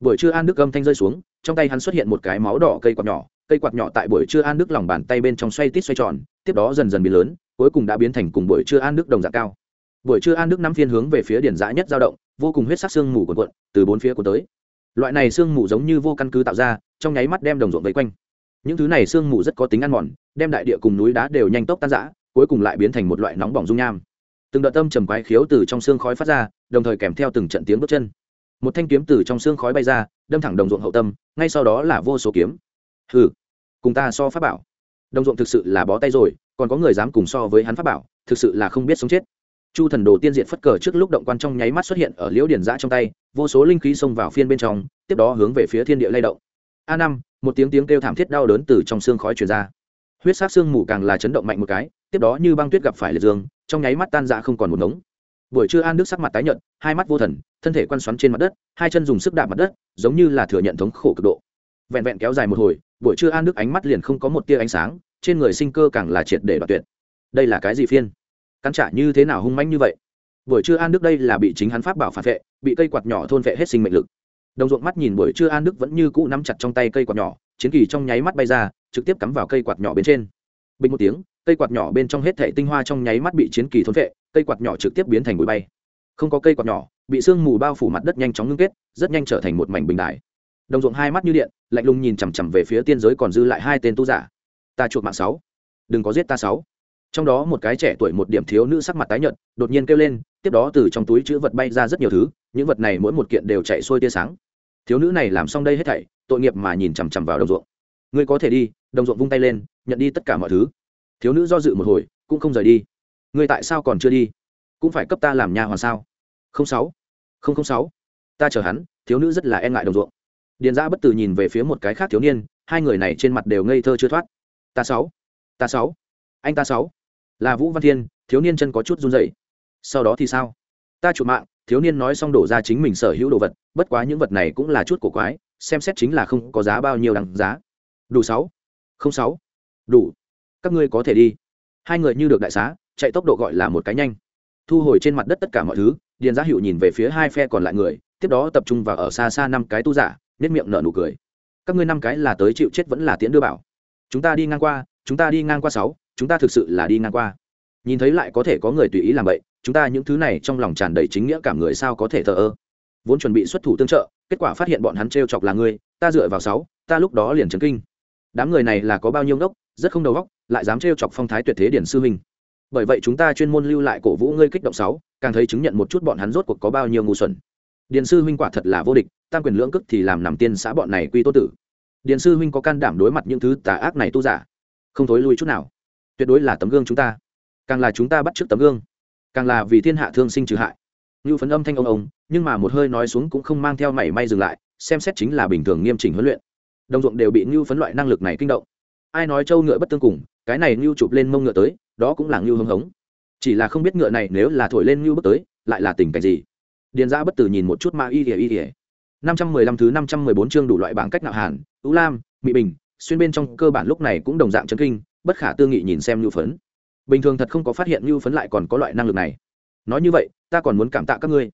Buổi trưa an đức âm thanh rơi xuống trong tay hắn xuất hiện một cái máu đỏ cây quạt nhỏ cây quạt nhỏ tại buổi trưa an đức lòng bàn tay bên trong xoay tít xoay tròn tiếp đó dần dần biến lớn cuối cùng đã biến thành cùng buổi trưa an đức đồng dạng cao. Buổi trưa an đức năm phiên hướng về phía điển dã nhất dao động vô cùng huyết sắc sương mù quần quận từ bốn phía của tới. Loại này sương mù giống như vô căn cứ tạo ra trong nháy mắt đem đồng ruộng vây quanh. Những thứ này sương mù rất có tính ăn mòn đem đại địa cùng núi đá đều nhanh tốc tan rã, cuối cùng lại biến thành một loại nóng bỏng dung nham. Từng đợt tâm trầm quái khiếu từ trong xương khói phát ra đồng thời kèm theo từng trận tiếng bước chân một thanh kiếm từ trong xương khói bay ra, đâm thẳng đồng ruộng hậu tâm, ngay sau đó là vô số kiếm. Hừ, cùng ta so pháp bảo. Đồng ruộng thực sự là bó tay rồi, còn có người dám cùng so với hắn pháp bảo, thực sự là không biết sống chết. Chu thần đồ tiên diện phất cờ trước lúc động quan trong nháy mắt xuất hiện ở liễu điển giã trong tay, vô số linh khí xông vào phiên bên trong, tiếp đó hướng về phía thiên địa lay động. A năm, một tiếng tiếng kêu thảm thiết đau đớn từ trong xương khói truyền ra. Huyết sát xương mù càng là chấn động mạnh một cái, tiếp đó như băng tuyết gặp phải liệt dương, trong nháy mắt tan dạ không còn một ngống buổi trưa an đức sắc mặt tái nhợt, hai mắt vô thần, thân thể quăn xoắn trên mặt đất, hai chân dùng sức đạp mặt đất, giống như là thừa nhận thống khổ cực độ. Vẹn vẹn kéo dài một hồi, buổi trưa an đức ánh mắt liền không có một tia ánh sáng, trên người sinh cơ càng là triệt để đoạt tuyệt. Đây là cái gì phiên? Cắn trả như thế nào hung manh như vậy? Buổi trưa an đức đây là bị chính hắn pháp bảo phản vệ, bị cây quạt nhỏ thôn vệ hết sinh mệnh lực. Đồng ruộng mắt nhìn buổi trưa an đức vẫn như cũ nắm chặt trong tay cây quạt nhỏ, chiến kỳ trong nháy mắt bay ra, trực tiếp cắm vào cây quạt nhỏ bên trên. Bình một tiếng, cây quạt nhỏ bên trong hết thể tinh hoa trong nháy mắt bị chiến kỳ thôn vệ cây quạt nhỏ trực tiếp biến thành bụi bay. Không có cây quạt nhỏ, bị sương mù bao phủ mặt đất nhanh chóng ngưng kết, rất nhanh trở thành một mảnh bình đài. Đồng ruộng hai mắt như điện, lạnh lùng nhìn chằm chằm về phía tiên giới còn dư lại hai tên tu giả. Ta chuột mạng sáu. Đừng có giết ta sáu. Trong đó một cái trẻ tuổi một điểm thiếu nữ sắc mặt tái nhợt, đột nhiên kêu lên, tiếp đó từ trong túi chữ vật bay ra rất nhiều thứ, những vật này mỗi một kiện đều chạy xuôi tia sáng. Thiếu nữ này làm xong đây hết thảy, tội nghiệp mà nhìn chằm chằm vào đồng ruộng. Ngươi có thể đi, đồng ruộng vung tay lên, nhận đi tất cả mọi thứ. Thiếu nữ do dự một hồi, cũng không rời đi ngươi tại sao còn chưa đi? Cũng phải cấp ta làm nhà hoàn sao? Không sáu. Không không sáu. Ta chờ hắn, thiếu nữ rất là e ngại đồng ruộng. Điền giã bất từ nhìn về phía một cái khác thiếu niên, hai người này trên mặt đều ngây thơ chưa thoát. Ta sáu. Ta sáu. Anh ta sáu. Là vũ văn thiên, thiếu niên chân có chút run rẩy. Sau đó thì sao? Ta chủ mạng, thiếu niên nói xong đổ ra chính mình sở hữu đồ vật, bất quá những vật này cũng là chút cổ quái, xem xét chính là không có giá bao nhiêu đằng giá. Đủ sáu. Không sáu. Đủ. Các ngươi có thể đi. Hai người như được đại xá chạy tốc độ gọi là một cái nhanh. Thu hồi trên mặt đất tất cả mọi thứ, điền giá hiệu nhìn về phía hai phe còn lại người, tiếp đó tập trung vào ở xa xa năm cái tu giả nếp miệng nở nụ cười. Các ngươi năm cái là tới chịu chết vẫn là tiễn đưa bảo. Chúng ta đi ngang qua, chúng ta đi ngang qua sáu, chúng ta thực sự là đi ngang qua. Nhìn thấy lại có thể có người tùy ý làm vậy, chúng ta những thứ này trong lòng tràn đầy chính nghĩa cảm người sao có thể thờ ơ. Vốn chuẩn bị xuất thủ tương trợ, kết quả phát hiện bọn hắn t chọc là ngươi, ta dựa vào sáu, ta lúc đó liền chấn kinh. Đám người này là có bao nhiêu ngốc, rất không đầu góc lại dám trêu chọc phong thái tuyệt thế điển sư huynh bởi vậy chúng ta chuyên môn lưu lại cổ vũ ngươi kích động sáu, càng thấy chứng nhận một chút bọn hắn rốt cuộc có bao nhiêu ngu xuẩn. Điền sư huynh quả thật là vô địch, tam quyền lưỡng cức thì làm nằm tiên xã bọn này quy tô tử. Điền sư huynh có can đảm đối mặt những thứ tà ác này tu giả? Không thối lui chút nào. Tuyệt đối là tấm gương chúng ta. Càng là chúng ta bắt trước tấm gương. Càng là vì thiên hạ thương sinh trừ hại. Như phấn âm thanh ông ông, nhưng mà một hơi nói xuống cũng không mang theo mảy may dừng lại, xem xét chính là bình thường nghiêm chỉnh huấn luyện. Đồng ruộng đều bị như phấn loại năng lực này kinh động. Ai nói trâu ngựa bất tương cùng, cái này như chụp lên mông ngựa tới đó cũng là ngưu hưng hống. Chỉ là không biết ngựa này nếu là thổi lên ngưu bước tới, lại là tình cảnh gì? Điền giã bất tử nhìn một chút ma y ỉa y ỉa năm trăm mười lăm thứ năm trăm mười bốn chương đủ loại bảng cách nạo hàn ưu lam mỹ bình, xuyên bên trong cơ bản lúc này cũng đồng dạng chấn kinh, bất khả tư nghị nhìn xem ngưu phấn. Bình thường thật không có phát hiện ngưu phấn lại còn có loại năng lực này. Nói như vậy, ta còn muốn cảm tạ các ngươi.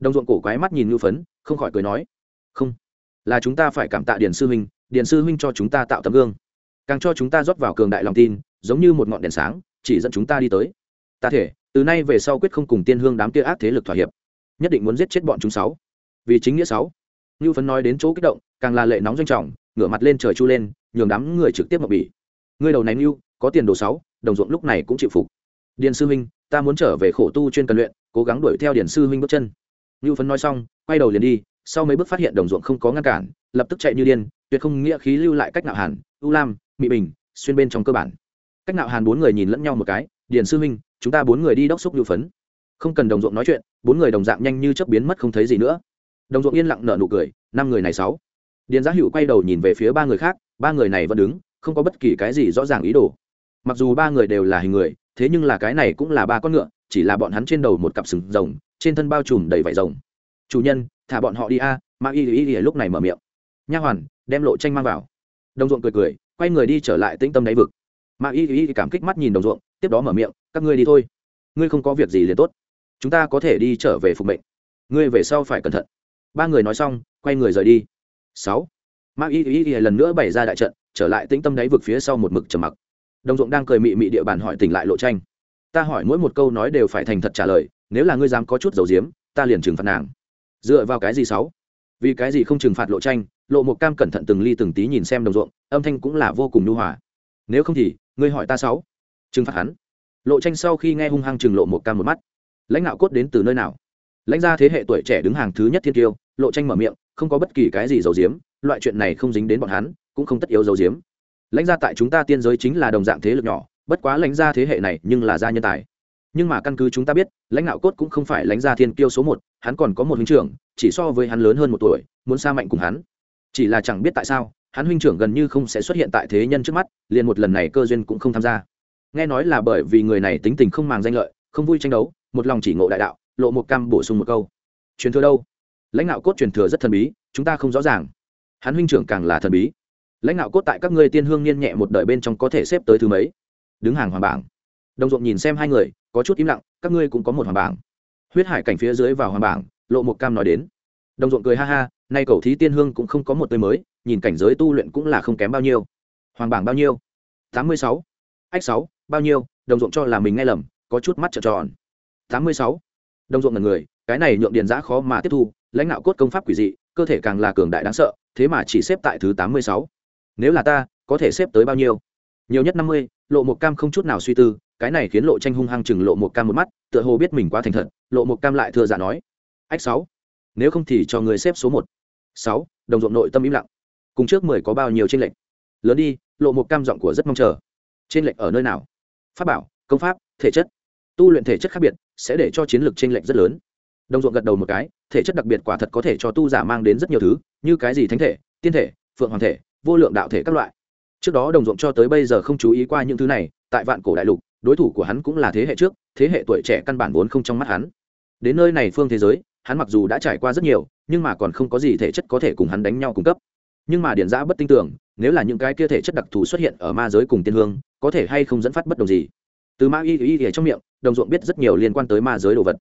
Đồng ruộng cổ quái mắt nhìn ngưu phấn, không khỏi cười nói. Không, là chúng ta phải cảm tạ điền sư huynh, điền sư huynh cho chúng ta tạo tấm gương. Càng cho chúng ta rót vào cường đại lòng tin, giống như một ngọn đèn sáng chỉ dẫn chúng ta đi tới. Ta thể, từ nay về sau quyết không cùng tiên hương đám kia ác thế lực thỏa hiệp. Nhất định muốn giết chết bọn chúng sáu. Vì chính nghĩa sáu. Như phấn nói đến chỗ kích động, càng là lệ nóng doanh trọng, ngửa mặt lên trời chu lên, nhường đám người trực tiếp mập bỉ. Ngươi đầu này như có tiền đồ sáu, đồng ruộng lúc này cũng chịu phục. Điền sư huynh, ta muốn trở về khổ tu chuyên cần luyện, cố gắng đuổi theo điền sư huynh bước chân. Ngưu phấn nói xong, quay đầu liền đi, sau mấy bước phát hiện đồng ruộng không có ngăn cản, lập tức chạy như điên, tuyệt không nghĩa khí lưu lại cách nạo hàn ưu lam mỹ bình, xuyên bên trong cơ bản cách nạo hàn bốn người nhìn lẫn nhau một cái Điền sư huynh chúng ta bốn người đi đốc xúc lưu phấn. Không cần đồng ruộng nói chuyện bốn người đồng dạng nhanh như chớp biến mất không thấy gì nữa. Đồng ruộng yên lặng nở nụ cười năm người này sáu. Điền giá hữu quay đầu nhìn về phía ba người khác ba người này vẫn đứng không có bất kỳ cái gì rõ ràng ý đồ. Mặc dù ba người đều là hình người thế nhưng là cái này cũng là ba con ngựa chỉ là bọn hắn trên đầu một cặp sừng rồng trên thân bao trùm đầy vải rồng. Chủ nhân thả bọn họ đi a. À, y y y lúc này mở miệng. Nha hoàn đem lộ tranh mang vào. Đồng ruộng cười cười quay người đi trở lại tĩnh tâm đáy vực mạc y y cảm kích mắt nhìn đồng ruộng, tiếp đó mở miệng, các ngươi đi thôi. Ngươi không có việc gì liền tốt. Chúng ta có thể đi trở về phục mệnh. Ngươi về sau phải cẩn thận. Ba người nói xong, quay người rời đi. Sáu. Mạc y y lần nữa bày ra đại trận, trở lại tĩnh tâm đáy vực phía sau một mực trầm mặc. Đồng ruộng đang cười mị mị địa bàn hỏi tỉnh lại lộ tranh. Ta hỏi mỗi một câu nói đều phải thành thật trả lời, nếu là ngươi dám có chút dầu diếm, ta liền trừng phạt nàng. Dựa vào cái gì sáu? Vì cái gì không trừng phạt lộ tranh, lộ một cam cẩn thận từng ly từng tí nhìn xem đồng ruộng, âm thanh cũng là vô cùng nhu hòa nếu không thì, ngươi hỏi ta sáu. Trừng phạt hắn. Lộ tranh sau khi nghe hung hăng trừng lộ một ca một mắt. Lãnh đạo cốt đến từ nơi nào? Lãnh gia thế hệ tuổi trẻ đứng hàng thứ nhất thiên tiêu lộ tranh mở miệng, không có bất kỳ cái gì dầu diếm loại chuyện này không dính đến bọn hắn, cũng không tất yếu dầu diếm lãnh gia tại chúng ta tiên giới chính là đồng dạng thế lực nhỏ, bất quá lãnh gia thế hệ này nhưng là gia nhân tài. Nhưng mà căn cứ chúng ta biết, lãnh đạo cốt cũng không phải lãnh gia thiên kiêu số một, hắn còn có một huynh trưởng, chỉ so với hắn lớn hơn một tuổi, muốn xa mạnh cùng hắn chỉ là chẳng biết tại sao, hắn huynh trưởng gần như không sẽ xuất hiện tại thế nhân trước mắt, liền một lần này cơ duyên cũng không tham gia. Nghe nói là bởi vì người này tính tình không màng danh lợi, không vui tranh đấu, một lòng chỉ ngộ đại đạo, lộ một cam bổ sung một câu. Truyền thừa đâu? Lãnh đạo cốt truyền thừa rất thần bí, chúng ta không rõ ràng. Hắn huynh trưởng càng là thần bí. Lãnh đạo cốt tại các ngươi tiên hương niên nhẹ một đời bên trong có thể xếp tới thứ mấy? Đứng hàng hoàng bảng. Đồng ruộng nhìn xem hai người, có chút im lặng, các ngươi cũng có một hoàng bảng. Huyết hải cảnh phía dưới vào hoàng bảng, lộ một cam nói đến. Đồng ruộng cười ha ha nay cầu thí tiên hương cũng không có một tươi mới, nhìn cảnh giới tu luyện cũng là không kém bao nhiêu. Hoàng bảng bao nhiêu? Tám mươi sáu. Ách sáu, bao nhiêu? Đồng ruộng cho là mình nghe lầm, có chút mắt trợn tròn. Tám mươi sáu. Đồng ruộng là người, cái này nhượng điền giã khó mà tiếp thu, lãnh đạo cốt công pháp quỷ dị, cơ thể càng là cường đại đáng sợ, thế mà chỉ xếp tại thứ tám mươi sáu. Nếu là ta, có thể xếp tới bao nhiêu? Nhiều nhất năm mươi, lộ một cam không chút nào suy tư, cái này khiến lộ tranh hung hăng chừng lộ một cam một mắt, tựa hồ biết mình quá thành thật, lộ một cam lại thừa giả nói. Ách sáu. Nếu không thì cho người xếp số một sáu, đồng ruộng nội tâm im lặng. Cùng trước mười có bao nhiêu trên lệnh lớn đi, lộ một cam giọng của rất mong chờ. Trên lệnh ở nơi nào? Pháp bảo, công pháp, thể chất. Tu luyện thể chất khác biệt sẽ để cho chiến lược trên lệnh rất lớn. Đồng ruộng gật đầu một cái, thể chất đặc biệt quả thật có thể cho tu giả mang đến rất nhiều thứ, như cái gì thánh thể, tiên thể, phượng hoàng thể, vô lượng đạo thể các loại. Trước đó đồng ruộng cho tới bây giờ không chú ý qua những thứ này, tại vạn cổ đại lục, đối thủ của hắn cũng là thế hệ trước, thế hệ tuổi trẻ căn bản vốn không trong mắt hắn. Đến nơi này phương thế giới hắn mặc dù đã trải qua rất nhiều, nhưng mà còn không có gì thể chất có thể cùng hắn đánh nhau cung cấp. Nhưng mà điển giã bất tin tưởng, nếu là những cái kia thể chất đặc thù xuất hiện ở ma giới cùng tiên hương, có thể hay không dẫn phát bất đồng gì? Từ ma y y y trong miệng, đồng ruộng biết rất nhiều liên quan tới ma giới đồ vật.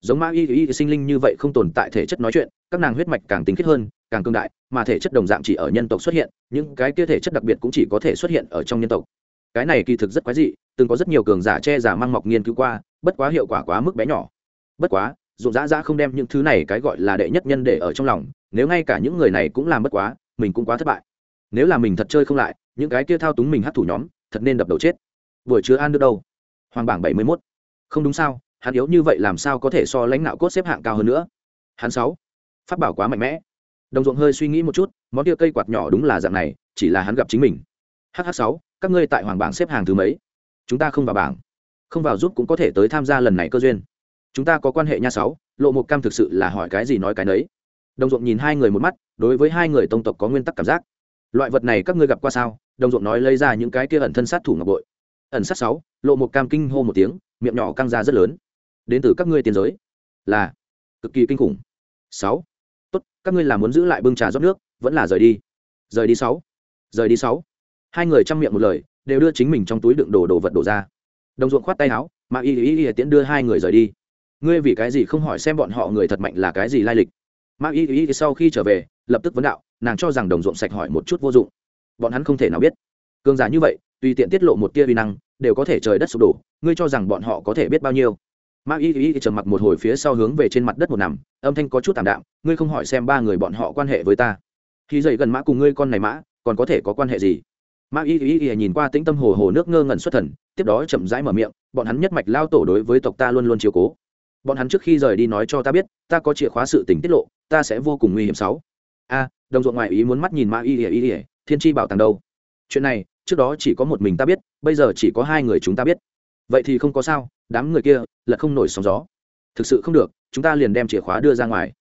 Giống ma y y sinh linh như vậy không tồn tại thể chất nói chuyện, các nàng huyết mạch càng tính khiết hơn, càng cương đại, mà thể chất đồng dạng chỉ ở nhân tộc xuất hiện, những cái kia thể chất đặc biệt cũng chỉ có thể xuất hiện ở trong nhân tộc. Cái này kỳ thực rất quái dị, từng có rất nhiều cường giả che giả mang mọc nghiên cứu qua, bất quá hiệu quả quá mức bé nhỏ. Bất quá dụng dã dã không đem những thứ này cái gọi là đệ nhất nhân để ở trong lòng, nếu ngay cả những người này cũng làm bất quá, mình cũng quá thất bại. Nếu là mình thật chơi không lại, những cái kia thao túng mình hát thủ nhóm, thật nên đập đầu chết. Buổi chứa an được đâu? Hoàng bảng bảy mươi mốt. Không đúng sao, hắn yếu như vậy làm sao có thể so lãnh đạo cốt xếp hạng cao hơn nữa? Hắn sáu. Phát bảo quá mạnh mẽ. Đồng ruộng hơi suy nghĩ một chút, món kia cây quạt nhỏ đúng là dạng này, chỉ là hắn gặp chính mình. Hh sáu, các ngươi tại hoàng bảng xếp hàng thứ mấy? Chúng ta không vào bảng. Không vào giúp cũng có thể tới tham gia lần này cơ duyên chúng ta có quan hệ nha sáu, lộ một cam thực sự là hỏi cái gì nói cái nấy. Đồng ruộng nhìn hai người một mắt, đối với hai người tông tộc có nguyên tắc cảm giác. Loại vật này các ngươi gặp qua sao? Đồng ruộng nói lấy ra những cái kia ẩn thân sát thủ ngọc bội. Ẩn sát sáu, lộ một cam kinh hô một tiếng, miệng nhỏ căng ra rất lớn. Đến từ các ngươi tiền giới. Là cực kỳ kinh khủng. Sáu, tốt, các ngươi là muốn giữ lại bưng trà rót nước, vẫn là rời đi. Rời đi sáu, rời đi sáu. Hai người chăm miệng một lời, đều đưa chính mình trong túi đựng đồ đồ vật đổ ra. Đồng ruộng khoát tay áo, mà y y y tiễn đưa hai người rời đi ngươi vì cái gì không hỏi xem bọn họ người thật mạnh là cái gì lai lịch? Mã y y sau khi trở về, lập tức vấn đạo, nàng cho rằng đồng ruộng sạch hỏi một chút vô dụng. Bọn hắn không thể nào biết. Cường giả như vậy, tùy tiện tiết lộ một tia vi năng, đều có thể trời đất sụp đổ, ngươi cho rằng bọn họ có thể biết bao nhiêu? Ma y y trầm mặc một hồi phía sau hướng về trên mặt đất một nằm, âm thanh có chút tạm đạm, ngươi không hỏi xem ba người bọn họ quan hệ với ta. Khi dậy gần mã cùng ngươi con này mã, còn có thể có quan hệ gì? Ma y y y nhìn qua tĩnh tâm hồ hồ nước ngơ ngẩn xuất thần, tiếp đó chậm rãi mở miệng, bọn hắn nhất mạch lao tổ đối với tộc ta luôn luôn chiếu cố bọn hắn trước khi rời đi nói cho ta biết, ta có chìa khóa sự tình tiết lộ, ta sẽ vô cùng nguy hiểm sáu. A, đồng ruộng ngoại ý muốn mắt nhìn ma y ỉa y ỉa thiên tri bảo tàng đâu? Chuyện này, trước đó chỉ có một mình ta biết, bây giờ chỉ có hai người chúng ta biết. Vậy thì không có sao, đám người kia, là không nổi sóng gió. Thực sự không được, chúng ta liền đem chìa khóa đưa ra ngoài.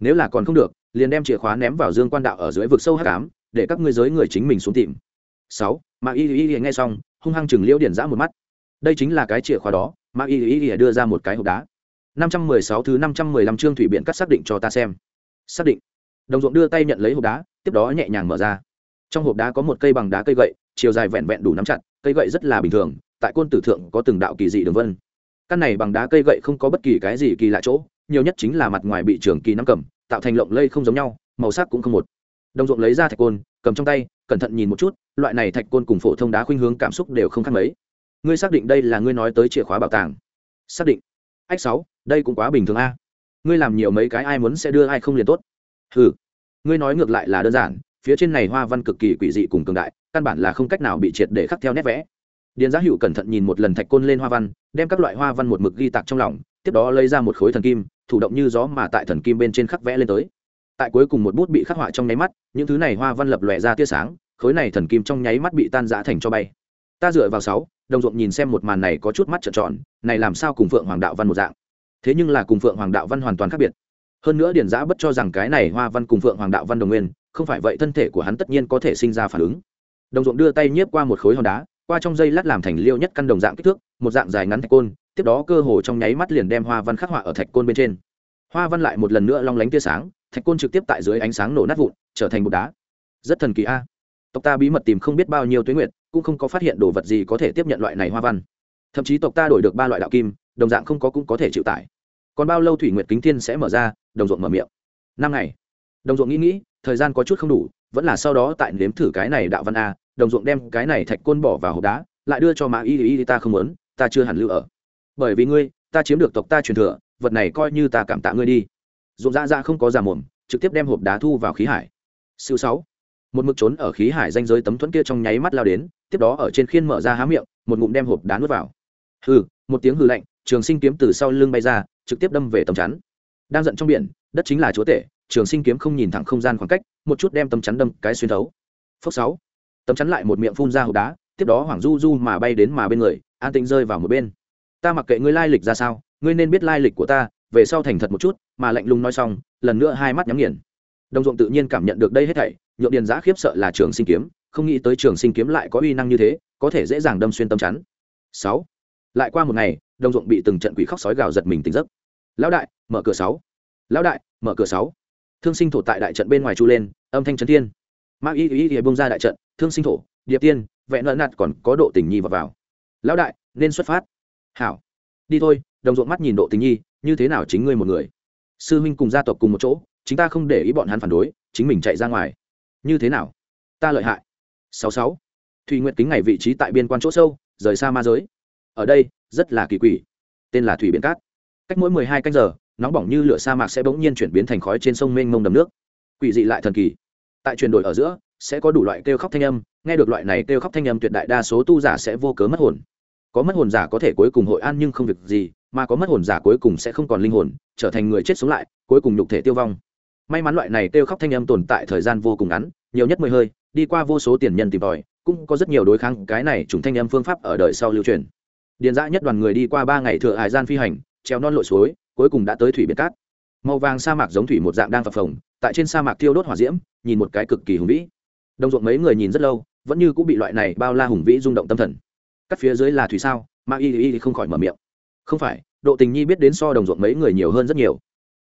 Nếu là còn không được, liền đem chìa khóa ném vào dương quan đạo ở dưới vực sâu hát cám để các ngươi giới người chính mình xuống tìm. Sáu mà y y y nghe xong, hung hăng chừng liễu điển giã một mắt. Đây chính là cái chìa khóa đó mà y y y đưa ra một cái hộp đá năm trăm mười sáu thứ năm trăm mười lăm chương thủy biện cắt xác định cho ta xem. Xác định. Đồng ruộng đưa tay nhận lấy hộp đá, tiếp đó nhẹ nhàng mở ra. Trong hộp đá có một cây bằng đá cây gậy, chiều dài vẹn vẹn đủ nắm chặt, cây gậy rất là bình thường, tại côn tử thượng có từng đạo kỳ dị đường vân. Căn này bằng đá cây gậy không có bất kỳ cái gì kỳ lạ chỗ, nhiều nhất chính là mặt ngoài bị trường kỳ nắm cầm, tạo thành lộng lây không giống nhau, màu sắc cũng không một. Đồng ruộng lấy ra thạch côn, cầm trong tay, cẩn thận nhìn một chút, loại này thạch côn cùng phổ thông đá khuynh hướng cảm xúc đều không khác mấy. Ngươi xác định đây là ngươi nói tới chìa khóa bảo tàng. Xác định. Ách sáu đây cũng quá bình thường a. Ngươi làm nhiều mấy cái ai muốn sẽ đưa ai không liền tốt. Ừ ngươi nói ngược lại là đơn giản, phía trên này hoa văn cực kỳ quỷ dị cùng cường đại, căn bản là không cách nào bị triệt để khắc theo nét vẽ. Điền giá hữu cẩn thận nhìn một lần thạch côn lên hoa văn, đem các loại hoa văn một mực ghi tạc trong lòng, tiếp đó lấy ra một khối thần kim, thủ động như gió mà tại thần kim bên trên khắc vẽ lên tới. Tại cuối cùng một bút bị khắc họa trong nháy mắt, những thứ này hoa văn lập lòe ra tia sáng, khối này thần kim trong nháy mắt bị tan rã thành cho bay. Ta dựa vào sáu, đồng ruộng nhìn xem một màn này có chút mắt trợn tròn, này làm sao cùng phượng hoàng đạo văn một dạng? Thế nhưng là cùng phượng hoàng đạo văn hoàn toàn khác biệt. Hơn nữa điển giã bất cho rằng cái này hoa văn cùng phượng hoàng đạo văn đồng nguyên, không phải vậy thân thể của hắn tất nhiên có thể sinh ra phản ứng. Đồng ruộng đưa tay nhiếp qua một khối hòn đá, qua trong dây lát làm thành liêu nhất căn đồng dạng kích thước, một dạng dài ngắn thạch côn, tiếp đó cơ hồ trong nháy mắt liền đem hoa văn khắc họa ở thạch côn bên trên. Hoa văn lại một lần nữa long lánh tia sáng, thạch côn trực tiếp tại dưới ánh sáng nổ nát vụn, trở thành bột đá. Rất thần kỳ a. Tộc ta bí mật tìm không biết bao nhiêu tuyến nguyện cũng không có phát hiện đồ vật gì có thể tiếp nhận loại này hoa văn. Thậm chí tộc ta đổi được ba loại đạo kim đồng dạng không có cũng có thể chịu tải. Còn bao lâu thủy nguyệt kính thiên sẽ mở ra? Đồng ruộng mở miệng. Năm ngày. Đồng ruộng nghĩ nghĩ, thời gian có chút không đủ, vẫn là sau đó tại nếm thử cái này đạo văn a, đồng ruộng đem cái này thạch côn bỏ vào hộp đá, lại đưa cho mã y y ta không muốn, ta chưa hẳn lưu ở. Bởi vì ngươi, ta chiếm được tộc ta truyền thừa, vật này coi như ta cảm tạ ngươi đi. Ruộng ra ra không có giả mồm, trực tiếp đem hộp đá thu vào khí hải. Siêu sáu. Một mực trốn ở khí hải danh giới tấm thuẫn kia trong nháy mắt lao đến, tiếp đó ở trên khiên mở ra há miệng, một ngụm đem hộp đá nuốt vào. Hừ, một tiếng hừ lạnh trường sinh kiếm từ sau lưng bay ra, trực tiếp đâm về tầm chắn. Đang giận trong biển, đất chính là chúa tể, trường sinh kiếm không nhìn thẳng không gian khoảng cách, một chút đem tầm chắn đâm cái xuyên thấu. Phốc sáu. Tầm chắn lại một miệng phun ra hộp đá, tiếp đó hoảng du du mà bay đến mà bên người, an tĩnh rơi vào một bên. Ta mặc kệ ngươi lai lịch ra sao, ngươi nên biết lai lịch của ta, về sau thành thật một chút, mà lạnh lùng nói xong, lần nữa hai mắt nhắm nghiền. Đồng ruộng tự nhiên cảm nhận được đây hết thảy, nhượng điền giã khiếp sợ là trường sinh kiếm, không nghĩ tới trường sinh kiếm lại có uy năng như thế, có thể dễ dàng đâm xuyên tâm chắn. Sáu. Lại qua một ngày đồng ruộng bị từng trận quỷ khóc sói gào giật mình tỉnh giấc. Lão đại, mở cửa sáu. Lão đại, mở cửa sáu. Thương sinh thổ tại đại trận bên ngoài chu lên, âm thanh trấn thiên. Mang y y y bông ra đại trận, thương sinh thổ, điệp tiên vẹn lợn nạt còn có độ tình nhi vào vào. Lão đại, nên xuất phát. Hảo. Đi thôi, đồng ruộng mắt nhìn độ tình nhi, như thế nào chính ngươi một người? Sư huynh cùng gia tộc cùng một chỗ chúng ta không để ý bọn hắn phản đối, chính mình chạy ra ngoài. Như thế nào? Ta lợi hại. Sáu sáu. Thùy nguyện kính ngày vị trí tại biên quan chỗ sâu, rời xa ma giới. Ở đây rất là kỳ quỷ. Tên là thủy biển cát. Cách mỗi mười hai canh giờ, nóng bỏng như lửa sa mạc sẽ bỗng nhiên chuyển biến thành khói trên sông mênh mông đầm nước. Quỷ dị lại thần kỳ. Tại chuyển đổi ở giữa, sẽ có đủ loại kêu khóc thanh âm, nghe được loại này kêu khóc thanh âm tuyệt đại đa số tu giả sẽ vô cớ mất hồn. Có mất hồn giả có thể cuối cùng hội an nhưng không việc gì, mà có mất hồn giả cuối cùng sẽ không còn linh hồn, trở thành người chết sống lại, cuối cùng nhục thể tiêu vong. May mắn loại này kêu khóc thanh âm tồn tại thời gian vô cùng ngắn, nhiều nhất mười hơi, đi qua vô số tiền nhân tìm tòi, cũng có rất nhiều đối kháng cái này chủng thanh âm phương pháp ở đời sau lưu truyền điền dã nhất đoàn người đi qua ba ngày thừa hải gian phi hành treo non lội suối, cuối cùng đã tới thủy biệt cát. Màu vàng sa mạc giống thủy một dạng đang phập phồng, tại trên sa mạc thiêu đốt hỏa diễm, nhìn một cái cực kỳ hùng vĩ. Đồng ruộng mấy người nhìn rất lâu, vẫn như cũng bị loại này bao la hùng vĩ rung động tâm thần. Cắt phía dưới là thủy sao, mà y y không khỏi mở miệng. Không phải, độ tình nhi biết đến so đồng ruộng mấy người nhiều hơn rất nhiều.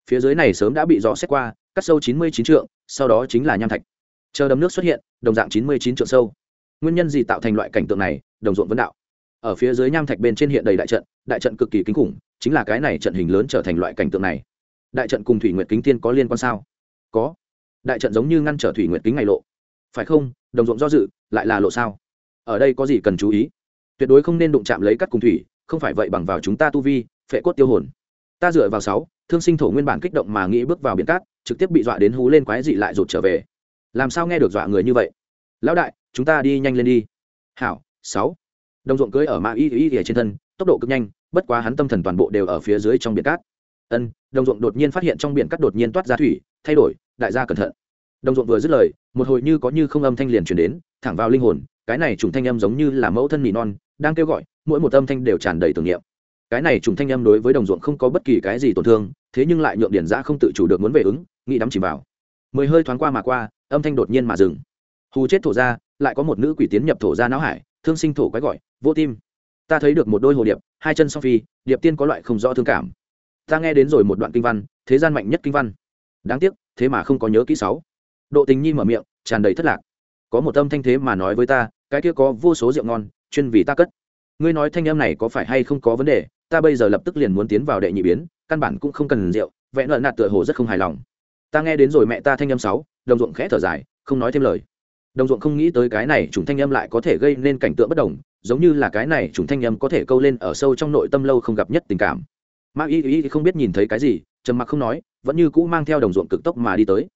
Phía dưới này sớm đã bị rõ xét qua, cắt sâu chín mươi chín trượng, sau đó chính là nham thạch. Chờ đầm nước xuất hiện, đồng dạng chín mươi chín trượng sâu. Nguyên nhân gì tạo thành loại cảnh tượng này, đồng ruộng vấn đạo ở phía dưới nham thạch bên trên hiện đầy đại trận đại trận cực kỳ kinh khủng, chính là cái này trận hình lớn trở thành loại cảnh tượng này. Đại trận cùng thủy nguyệt kính tiên có liên quan sao? Có. Đại trận giống như ngăn trở thủy nguyệt kính ngày lộ. Phải không? Đồng ruộng do dự, lại là lộ sao? Ở đây có gì cần chú ý? Tuyệt đối không nên đụng chạm lấy cắt cùng thủy, không phải vậy bằng vào chúng ta tu vi, phệ cốt tiêu hồn. Ta dựa vào sáu, thương sinh thổ nguyên bản kích động mà nghĩ bước vào biển cát, trực tiếp bị dọa đến hú lên quái dị lại rụt trở về. Làm sao nghe được dọa người như vậy? Lão đại, chúng ta đi nhanh lên đi. Hảo, sáu đồng ruộng cưới ở mã y y y trên thân, tốc độ cực nhanh, bất quá hắn tâm thần toàn bộ đều ở phía dưới trong biển cát. Ân, đồng ruộng đột nhiên phát hiện trong biển cát đột nhiên toát ra thủy, thay đổi, đại gia cẩn thận. Đồng ruộng vừa dứt lời, một hồi như có như không âm thanh liền chuyển đến, thẳng vào linh hồn, cái này trùng thanh âm giống như là mẫu thân nỉ non, đang kêu gọi, mỗi một âm thanh đều tràn đầy tưởng niệm. Cái này trùng thanh âm đối với đồng ruộng không có bất kỳ cái gì tổn thương, thế nhưng lại nhượng điển giã không tự chủ được muốn về ứng, nghĩ đắm chìm vào. Mười hơi thoáng qua mà qua, âm thanh đột nhiên mà dừng. Hù chết thổ ra lại có một nữ quỷ tiến nhập thổ ra não hải thương sinh thổ quái gọi, vô tim. Ta thấy được một đôi hồ điệp, hai chân song phi, điệp tiên có loại không rõ thương cảm. Ta nghe đến rồi một đoạn kinh văn, thế gian mạnh nhất kinh văn. Đáng tiếc, thế mà không có nhớ kỹ sáu. Độ tình nhi mở miệng, tràn đầy thất lạc. Có một âm thanh thế mà nói với ta, cái kia có vô số rượu ngon, chuyên vì ta cất. Ngươi nói thanh âm này có phải hay không có vấn đề, ta bây giờ lập tức liền muốn tiến vào đệ nhị biến, căn bản cũng không cần rượu, vẽ nợ nạt tựa hồ rất không hài lòng. Ta nghe đến rồi mẹ ta thanh âm sáu, đồng ruộng khẽ thở dài, không nói thêm lời đồng ruộng không nghĩ tới cái này chủng thanh âm lại có thể gây nên cảnh tượng bất đồng giống như là cái này chủng thanh âm có thể câu lên ở sâu trong nội tâm lâu không gặp nhất tình cảm. Ma y y không biết nhìn thấy cái gì trầm mặc không nói vẫn như cũ mang theo đồng ruộng cực tốc mà đi tới.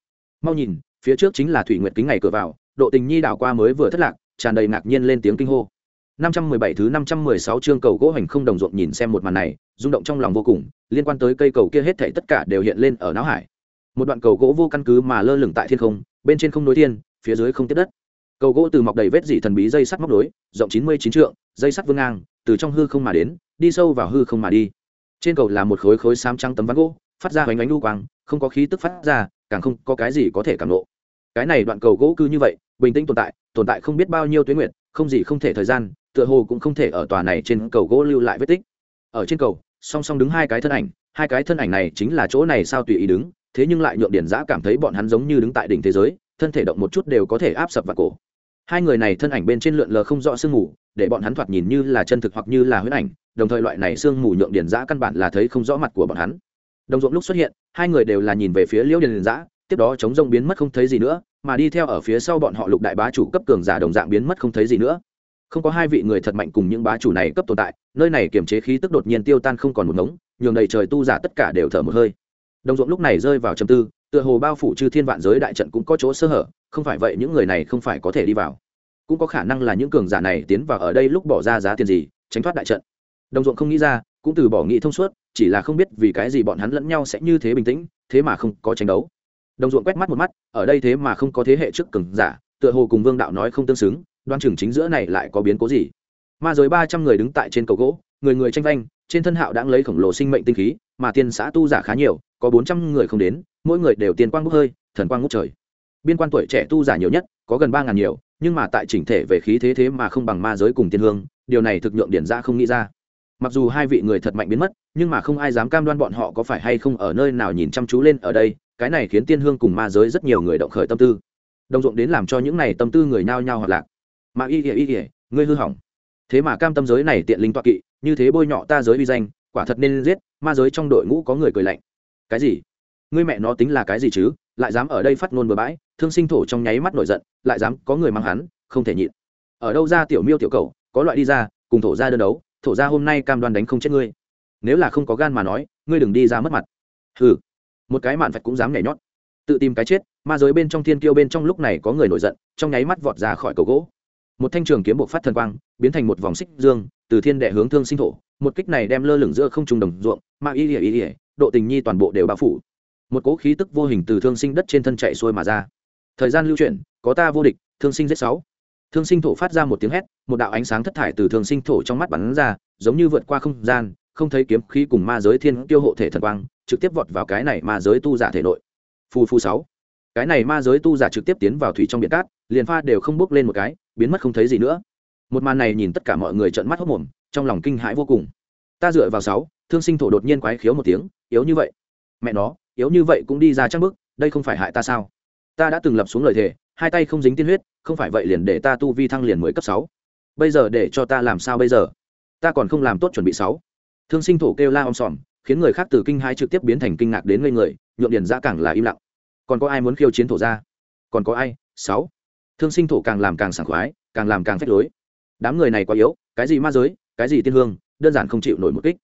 Mau nhìn phía trước chính là thủy nguyệt kính ngày cửa vào độ tình nhi đảo qua mới vừa thất lạc tràn đầy ngạc nhiên lên tiếng kinh hô. 517 thứ 516 chương cầu gỗ hành không đồng ruộng nhìn xem một màn này, rung động trong lòng vô cùng, liên quan tới cây cầu kia hết thảy tất cả đều hiện lên ở não hải. Một đoạn cầu gỗ vô căn cứ mà lơ lửng tại thiên không, bên trên không nối thiên, phía dưới không tiếp đất. Cầu gỗ từ mọc đầy vết dị thần bí dây sắt móc nối, rộng 99 trượng, dây sắt vương ngang, từ trong hư không mà đến, đi sâu vào hư không mà đi. Trên cầu là một khối khối xám trắng tấm ván gỗ, phát ra ánh ánh lưu quang, không có khí tức phát ra, càng không có cái gì có thể cảm nộ. Cái này đoạn cầu gỗ cứ như vậy, bình tĩnh tồn tại, tồn tại không biết bao nhiêu tuyến nguyệt, không gì không thể thời gian, tựa hồ cũng không thể ở tòa này trên cầu gỗ lưu lại vết tích ở trên cầu song song đứng hai cái thân ảnh hai cái thân ảnh này chính là chỗ này sao tùy ý đứng thế nhưng lại nhượng điển giã cảm thấy bọn hắn giống như đứng tại đỉnh thế giới thân thể động một chút đều có thể áp sập vào cổ. Hai người này thân ảnh bên trên lượn lờ không rõ sương mù, để bọn hắn thoạt nhìn như là chân thực hoặc như là huyết ảnh, đồng thời loại này sương mù nhượng điển giã căn bản là thấy không rõ mặt của bọn hắn. Đồng ruộng lúc xuất hiện, hai người đều là nhìn về phía liễu điền giã tiếp đó chống rông biến mất không thấy gì nữa, mà đi theo ở phía sau bọn họ lục đại bá chủ cấp cường giả đồng dạng biến mất không thấy gì nữa. Không có hai vị người thật mạnh cùng những bá chủ này cấp tồn tại, nơi này kiềm chế khí tức đột nhiên tiêu tan không còn một ngống, nhường đầy trời tu giả tất cả đều thở một hơi. Đồng ruộng lúc này rơi vào trầm tư tựa hồ bao phủ chư thiên vạn giới đại trận cũng có chỗ sơ hở, không phải vậy những người này không phải có thể đi vào. Cũng có khả năng là những cường giả này tiến vào ở đây lúc bỏ ra giá tiền gì, tránh thoát đại trận. Đồng ruộng không nghĩ ra, cũng từ bỏ nghĩ thông suốt, chỉ là không biết vì cái gì bọn hắn lẫn nhau sẽ như thế bình tĩnh, thế mà không có tranh đấu. Đồng ruộng quét mắt một mắt, ở đây thế mà không có thế hệ trước cường giả, tựa hồ cùng vương đạo nói không tương xứng, đoan chừng chính giữa này lại có biến cố gì. Ma giới ba trăm người đứng tại trên cầu gỗ, người người tranh vanh, trên thân hạo đã lấy khổng lồ sinh mệnh tinh khí, mà tiên xã tu giả khá nhiều có bốn trăm người không đến, mỗi người đều tiên quang bốc hơi, thần quang ngút trời. Biên quan tuổi trẻ tu giả nhiều nhất, có gần ba ngàn nhiều, nhưng mà tại chỉnh thể về khí thế thế mà không bằng ma giới cùng tiên hương, điều này thực nhượng điển ra không nghĩ ra. Mặc dù hai vị người thật mạnh biến mất, nhưng mà không ai dám cam đoan bọn họ có phải hay không ở nơi nào nhìn chăm chú lên ở đây, cái này khiến tiên hương cùng ma giới rất nhiều người động khởi tâm tư. Đồng ruộng đến làm cho những này tâm tư người nhao nhao hoặc lạc. Mà y ỉa y ỉa ngươi hư hỏng. Thế mà cam tâm giới này tiện linh toạ kỵ, như thế bôi nhọ ta giới uy danh, quả thật nên giết, ma giới trong đội ngũ có người cười lạnh cái gì? Ngươi mẹ nó tính là cái gì chứ? Lại dám ở đây phát ngôn bừa bãi, thương sinh thổ trong nháy mắt nổi giận, lại dám có người mang hắn, không thể nhịn. Ở đâu ra tiểu miêu tiểu cầu có loại đi ra, cùng thổ ra đơn đấu, thổ ra hôm nay cam đoan đánh không chết ngươi. Nếu là không có gan mà nói, ngươi đừng đi ra mất mặt. Ừ một cái mạn vạch cũng dám nhảy nhót. Tự tìm cái chết, ma giới bên trong thiên kiêu bên trong lúc này có người nổi giận, trong nháy mắt vọt ra khỏi cầu gỗ. Một thanh trường kiếm buộc phát thần quang, biến thành một vòng xích dương, từ thiên đệ hướng thương sinh thổ. Một kích này đem lơ lửng giữa không trung đồng ruộng mà y ỉa y ỉa độ tình nhi toàn bộ đều bao phủ. Một cỗ khí tức vô hình từ thương sinh đất trên thân chạy xuôi mà ra. Thời gian lưu chuyển, có ta vô địch, thương sinh giết sáu. Thương sinh thổ phát ra một tiếng hét, một đạo ánh sáng thất thải từ thương sinh thổ trong mắt bắn ra, giống như vượt qua không gian, không thấy kiếm khí cùng ma giới thiên tiêu hộ thể thần quang, trực tiếp vọt vào cái này ma giới tu giả thể nội. Phù phù sáu. Cái này ma giới tu giả trực tiếp tiến vào thủy trong biển cát, liền pha đều không bước lên một cái, biến mất không thấy gì nữa. Một màn này nhìn tất cả mọi người trợn mắt hốc mồm, trong lòng kinh hãi vô cùng ta dựa vào sáu, thương sinh thổ đột nhiên quái khiếu một tiếng, yếu như vậy. Mẹ nó, yếu như vậy cũng đi ra chắc bước, đây không phải hại ta sao? Ta đã từng lập xuống lời thề, hai tay không dính tiên huyết, không phải vậy liền để ta tu vi thăng liền mới cấp sáu. Bây giờ để cho ta làm sao bây giờ? Ta còn không làm tốt chuẩn bị sáu. Thương sinh thổ kêu la om sòm, khiến người khác từ kinh hai trực tiếp biến thành kinh ngạc đến ngây người nhuộm điền ra càng là im lặng. Còn có ai muốn khiêu chiến thổ ra còn có ai? Sáu. Thương sinh thổ càng làm càng sảng khoái, càng làm càng phách lối. Đám người này quá yếu, cái gì ma giới, cái gì tiên hương đơn giản không chịu nổi một kích.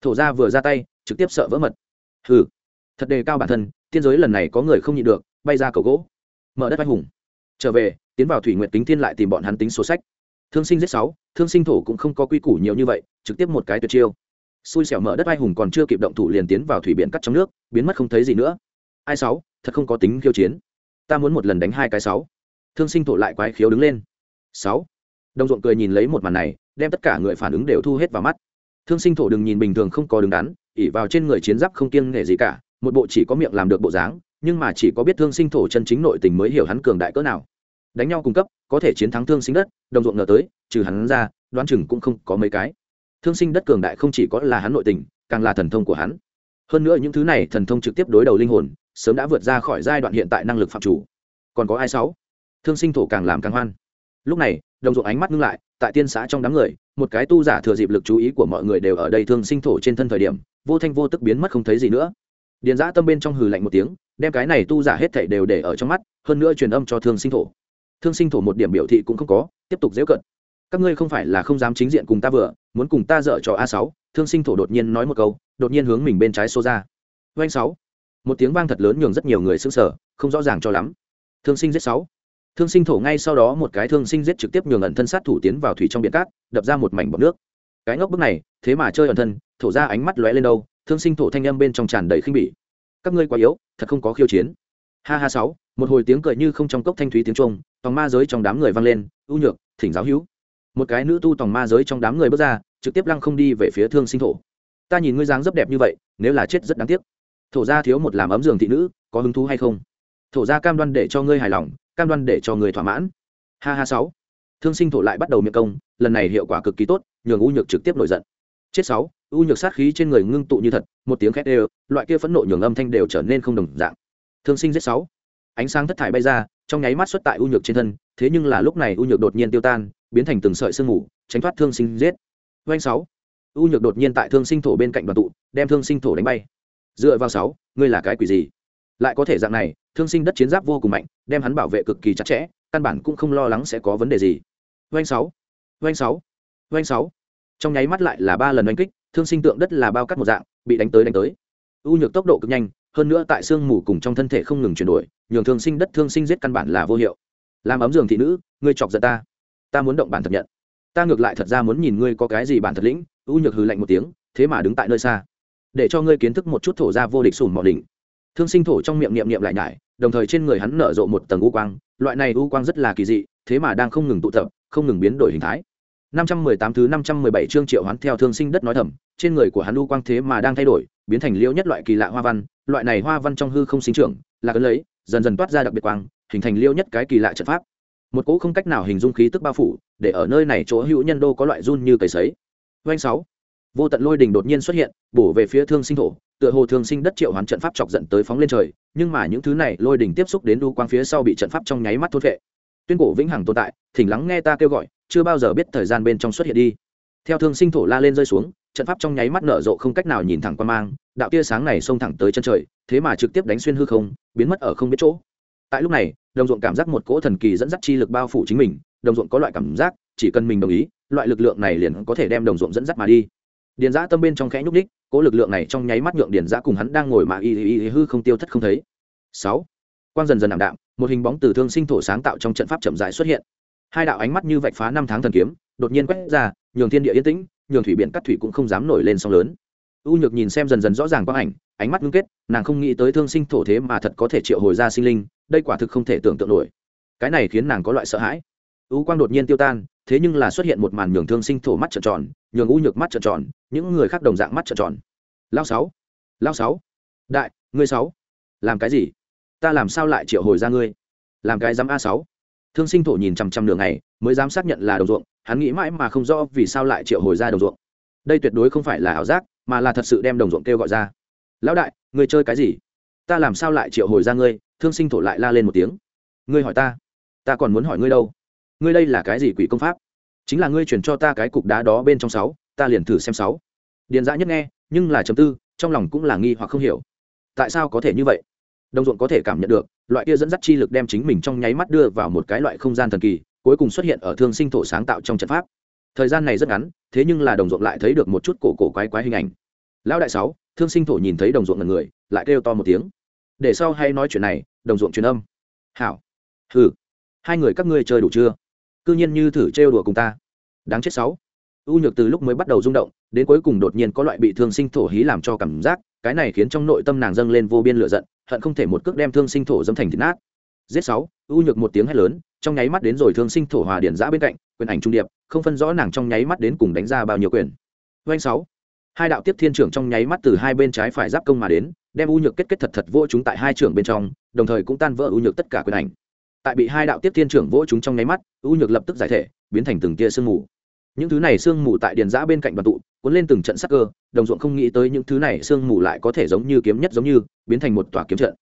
Thổ ra vừa ra tay, trực tiếp sợ vỡ mật. Hừ, thật đề cao bản thân, tiên giới lần này có người không nhịn được, bay ra cầu gỗ. Mở đất anh hùng. Trở về, tiến vào thủy nguyện tính thiên lại tìm bọn hắn tính sổ sách. Thương sinh giết sáu, thương sinh thổ cũng không có quy củ nhiều như vậy, trực tiếp một cái tuyệt chiêu. Xui xẻo mở đất ai hùng còn chưa kịp động thủ liền tiến vào thủy biển cắt trong nước, biến mất không thấy gì nữa. Ai sáu, thật không có tính khiêu chiến. Ta muốn một lần đánh hai cái sáu. Thương sinh thổ lại quái khiếu đứng lên. Sáu. Đồng ruộng cười nhìn lấy một màn này, đem tất cả người phản ứng đều thu hết vào mắt thương sinh thổ đừng nhìn bình thường không có đứng đắn ỉ vào trên người chiến giáp không kiêng nể gì cả, một bộ chỉ có miệng làm được bộ dáng, nhưng mà chỉ có biết thương sinh thổ chân chính nội tình mới hiểu hắn cường đại cỡ nào. Đánh nhau cung cấp, có thể chiến thắng thương sinh đất, đồng ruộng ngờ tới, trừ hắn ra, đoán chừng cũng không có mấy cái. Thương sinh đất cường đại không chỉ có là hắn nội tình, càng là thần thông của hắn. Hơn nữa những thứ này thần thông trực tiếp đối đầu linh hồn, sớm đã vượt ra khỏi giai đoạn hiện tại năng lực phạm chủ. Còn có ai sáu? Thương sinh thổ càng làm càng hoan. Lúc này, đồng ruộng ánh mắt ngưng lại tại tiên xã trong đám người, một cái tu giả thừa dịp lực chú ý của mọi người đều ở đây thương sinh thổ trên thân thời điểm, vô thanh vô tức biến mất không thấy gì nữa. Điền giã tâm bên trong hừ lạnh một tiếng, đem cái này tu giả hết thảy đều để ở trong mắt, hơn nữa truyền âm cho thương sinh thổ. Thương sinh thổ một điểm biểu thị cũng không có, tiếp tục dễu cận. Các ngươi không phải là không dám chính diện cùng ta vừa, muốn cùng ta dở cho a sáu, thương sinh thổ đột nhiên nói một câu, đột nhiên hướng mình bên trái xô ra. Doanh sáu. Một tiếng vang thật lớn nhường rất nhiều người sững sờ, không rõ ràng cho lắm. Thương sinh giết sáu thương sinh thổ ngay sau đó một cái thương sinh giết trực tiếp nhường ẩn thân sát thủ tiến vào thủy trong biển cát, đập ra một mảnh bọt nước. Cái ngốc bức này, thế mà chơi ẩn thân, thổ ra ánh mắt lóe lên đâu, thương sinh thổ thanh âm bên trong tràn đầy khinh bỉ. Các ngươi quá yếu, thật không có khiêu chiến. Ha ha sáu, một hồi tiếng cười như không trong cốc thanh thúy tiếng trung tòng ma giới trong đám người vang lên, ưu nhược, thỉnh giáo hữu. Một cái nữ tu tòng ma giới trong đám người bước ra, trực tiếp lăng không đi về phía thương sinh thổ. Ta nhìn ngươi dáng rất đẹp như vậy, nếu là chết rất đáng tiếc. Thổ gia thiếu một làm ấm giường thị nữ, có hứng thú hay không? Thổ gia cam đoan để cho ngươi hài lòng cam đoan để cho người thỏa mãn. Ha ha sáu. Thương sinh thổ lại bắt đầu miệng công, lần này hiệu quả cực kỳ tốt, nhường u nhược trực tiếp nổi giận. Chết sáu, u nhược sát khí trên người ngưng tụ như thật, một tiếng khét đều, loại kia phẫn nộ nhường âm thanh đều trở nên không đồng dạng. Thương sinh giết sáu. Ánh sáng thất thải bay ra, trong nháy mắt xuất tại u nhược trên thân, thế nhưng là lúc này u nhược đột nhiên tiêu tan, biến thành từng sợi sương mù, tránh thoát thương sinh giết. Doanh sáu. U nhược đột nhiên tại thương sinh thổ bên cạnh đoàn tụ, đem thương sinh thổ đánh bay. Dựa vào sáu, ngươi là cái quỷ gì? Lại có thể dạng này, thương sinh đất chiến giáp vô cùng mạnh, đem hắn bảo vệ cực kỳ chặt chẽ, căn bản cũng không lo lắng sẽ có vấn đề gì. Doanh sáu doanh sáu doanh sáu. Trong nháy mắt lại là ba lần oanh kích, thương sinh tượng đất là bao cắt một dạng, bị đánh tới đánh tới. U nhược tốc độ cực nhanh, hơn nữa tại xương mù cùng trong thân thể không ngừng chuyển đổi, nhường thương sinh đất thương sinh giết căn bản là vô hiệu. Làm ấm giường thị nữ, ngươi chọc giận ta. Ta muốn động bản thật nhận. Ta ngược lại thật ra muốn nhìn ngươi có cái gì bản thật lĩnh. U nhược hừ lạnh một tiếng, thế mà đứng tại nơi xa. Để cho ngươi kiến thức một chút thổ ra vô địch sùn mỏ đỉnh thương sinh thổ trong miệng niệm niệm lại nhải đồng thời trên người hắn nở rộ một tầng u quang loại này u quang rất là kỳ dị thế mà đang không ngừng tụ tập không ngừng biến đổi hình thái 518 thứ 517 chương triệu hoán theo thương sinh đất nói thầm, trên người của hắn u quang thế mà đang thay đổi, biến thành liễu nhất loại kỳ lạ hoa văn, loại này hoa văn trong hư không sinh trưởng, là cấn lấy, dần dần toát ra đặc biệt quang, hình thành liễu nhất cái kỳ lạ trận pháp. Một cỗ không cách nào hình dung khí tức bao phủ, để ở nơi này chỗ hữu nhân đô có loại run như cầy sấy. Oanh sáu. Vô tận lôi đình đột nhiên xuất hiện, bổ về phía thương sinh thổ, tựa hồ thương sinh đất triệu hoán trận pháp chọc giận tới phóng lên trời, nhưng mà những thứ này lôi đình tiếp xúc đến đu quang phía sau bị trận pháp trong nháy mắt thốt vệ. Tuyên cổ vĩnh hằng tồn tại, thỉnh lắng nghe ta kêu gọi, chưa bao giờ biết thời gian bên trong xuất hiện đi. Theo thương sinh thổ la lên rơi xuống trận pháp trong nháy mắt nở rộ không cách nào nhìn thẳng qua mang đạo tia sáng này xông thẳng tới chân trời thế mà trực tiếp đánh xuyên hư không biến mất ở không biết chỗ. Tại lúc này đồng ruộng cảm giác một cỗ thần kỳ dẫn dắt chi lực bao phủ chính mình đồng ruộng có loại cảm giác chỉ cần mình đồng ý loại lực lượng này liền có thể đem đồng ruộng dẫn dắt mà đi điền giã tâm bên trong khẽ nhúc ních cỗ lực lượng này trong nháy mắt nhượng điền giã cùng hắn đang ngồi mà y y hư không tiêu thất không thấy. Sáu, quang dần dần ảm đạm, một hình bóng từ thương sinh thổ sáng tạo trong trận pháp chậm rãi xuất hiện. Hai đạo ánh mắt như vạch phá năm tháng thần kiếm, đột nhiên quét ra, nhường thiên địa yên tĩnh, nhường thủy biển cắt thủy cũng không dám nổi lên sóng lớn. U nhược nhìn xem dần dần rõ ràng quang ảnh, ánh mắt ngưng kết, nàng không nghĩ tới thương sinh thổ thế mà thật có thể triệu hồi ra sinh linh, đây quả thực không thể tưởng tượng nổi. Cái này khiến nàng có loại sợ hãi. U quang đột nhiên tiêu tan thế nhưng là xuất hiện một màn nhường thương sinh thổ mắt trợn tròn, nhường u nhược mắt trợn tròn, những người khác đồng dạng mắt trợn tròn. Lao sáu lao sáu, đại, ngươi sáu, làm cái gì? Ta làm sao lại triệu hồi ra ngươi? Làm cái dám a sáu. Thương sinh thổ nhìn chằm chằm đường này mới dám xác nhận là đồng ruộng, hắn nghĩ mãi mà không rõ vì sao lại triệu hồi ra đồng ruộng. Đây tuyệt đối không phải là ảo giác, mà là thật sự đem đồng ruộng kêu gọi ra. Lão đại người chơi cái gì? Ta làm sao lại triệu hồi ra ngươi? Thương sinh thổ lại la lên một tiếng. Ngươi hỏi ta. Ta còn muốn hỏi ngươi đâu? Ngươi đây là cái gì quỷ công pháp? Chính là ngươi chuyển cho ta cái cục đá đó bên trong sáu, ta liền thử xem sáu. Điền dã nhất nghe, nhưng là chấm tư, trong lòng cũng là nghi hoặc không hiểu. Tại sao có thể như vậy? Đồng ruộng có thể cảm nhận được, loại kia dẫn dắt chi lực đem chính mình trong nháy mắt đưa vào một cái loại không gian thần kỳ, cuối cùng xuất hiện ở thương sinh thổ sáng tạo trong trận pháp. Thời gian này rất ngắn, thế nhưng là đồng ruộng lại thấy được một chút cổ cổ quái quái hình ảnh. Lão đại sáu, thương sinh thổ nhìn thấy đồng ruộng là người, lại kêu to một tiếng. Để sau hay nói chuyện này, đồng ruộng truyền âm. Hảo. Hừ. Hai người các ngươi chơi đủ chưa? Cư nhiên như thử trêu đùa cùng ta. Đáng chết sáu. U nhược từ lúc mới bắt đầu rung động, đến cuối cùng đột nhiên có loại bị thương sinh thổ hí làm cho cảm giác, cái này khiến trong nội tâm nàng dâng lên vô biên lửa giận, hận không thể một cước đem thương sinh thổ dâm thành thịt nát. Giết sáu, u nhược một tiếng hét lớn, trong nháy mắt đến rồi thương sinh thổ hòa điển giã bên cạnh, quyền ảnh trung điệp, không phân rõ nàng trong nháy mắt đến cùng đánh ra bao nhiêu quyền. Doanh sáu. Hai đạo tiếp thiên trưởng trong nháy mắt từ hai bên trái phải giáp công mà đến, đem u nhược kết kết thật thật vỗ chúng tại hai trưởng bên trong, đồng thời cũng tan vỡ u nhược tất cả quyền ảnh tại bị hai đạo tiếp thiên trưởng vỗ chúng trong nháy mắt, u nhược lập tức giải thể, biến thành từng tia sương mù. Những thứ này sương mù tại điền giã bên cạnh đoàn tụ, cuốn lên từng trận sắc cơ, đồng ruộng không nghĩ tới những thứ này sương mù lại có thể giống như kiếm nhất giống như, biến thành một tòa kiếm trận.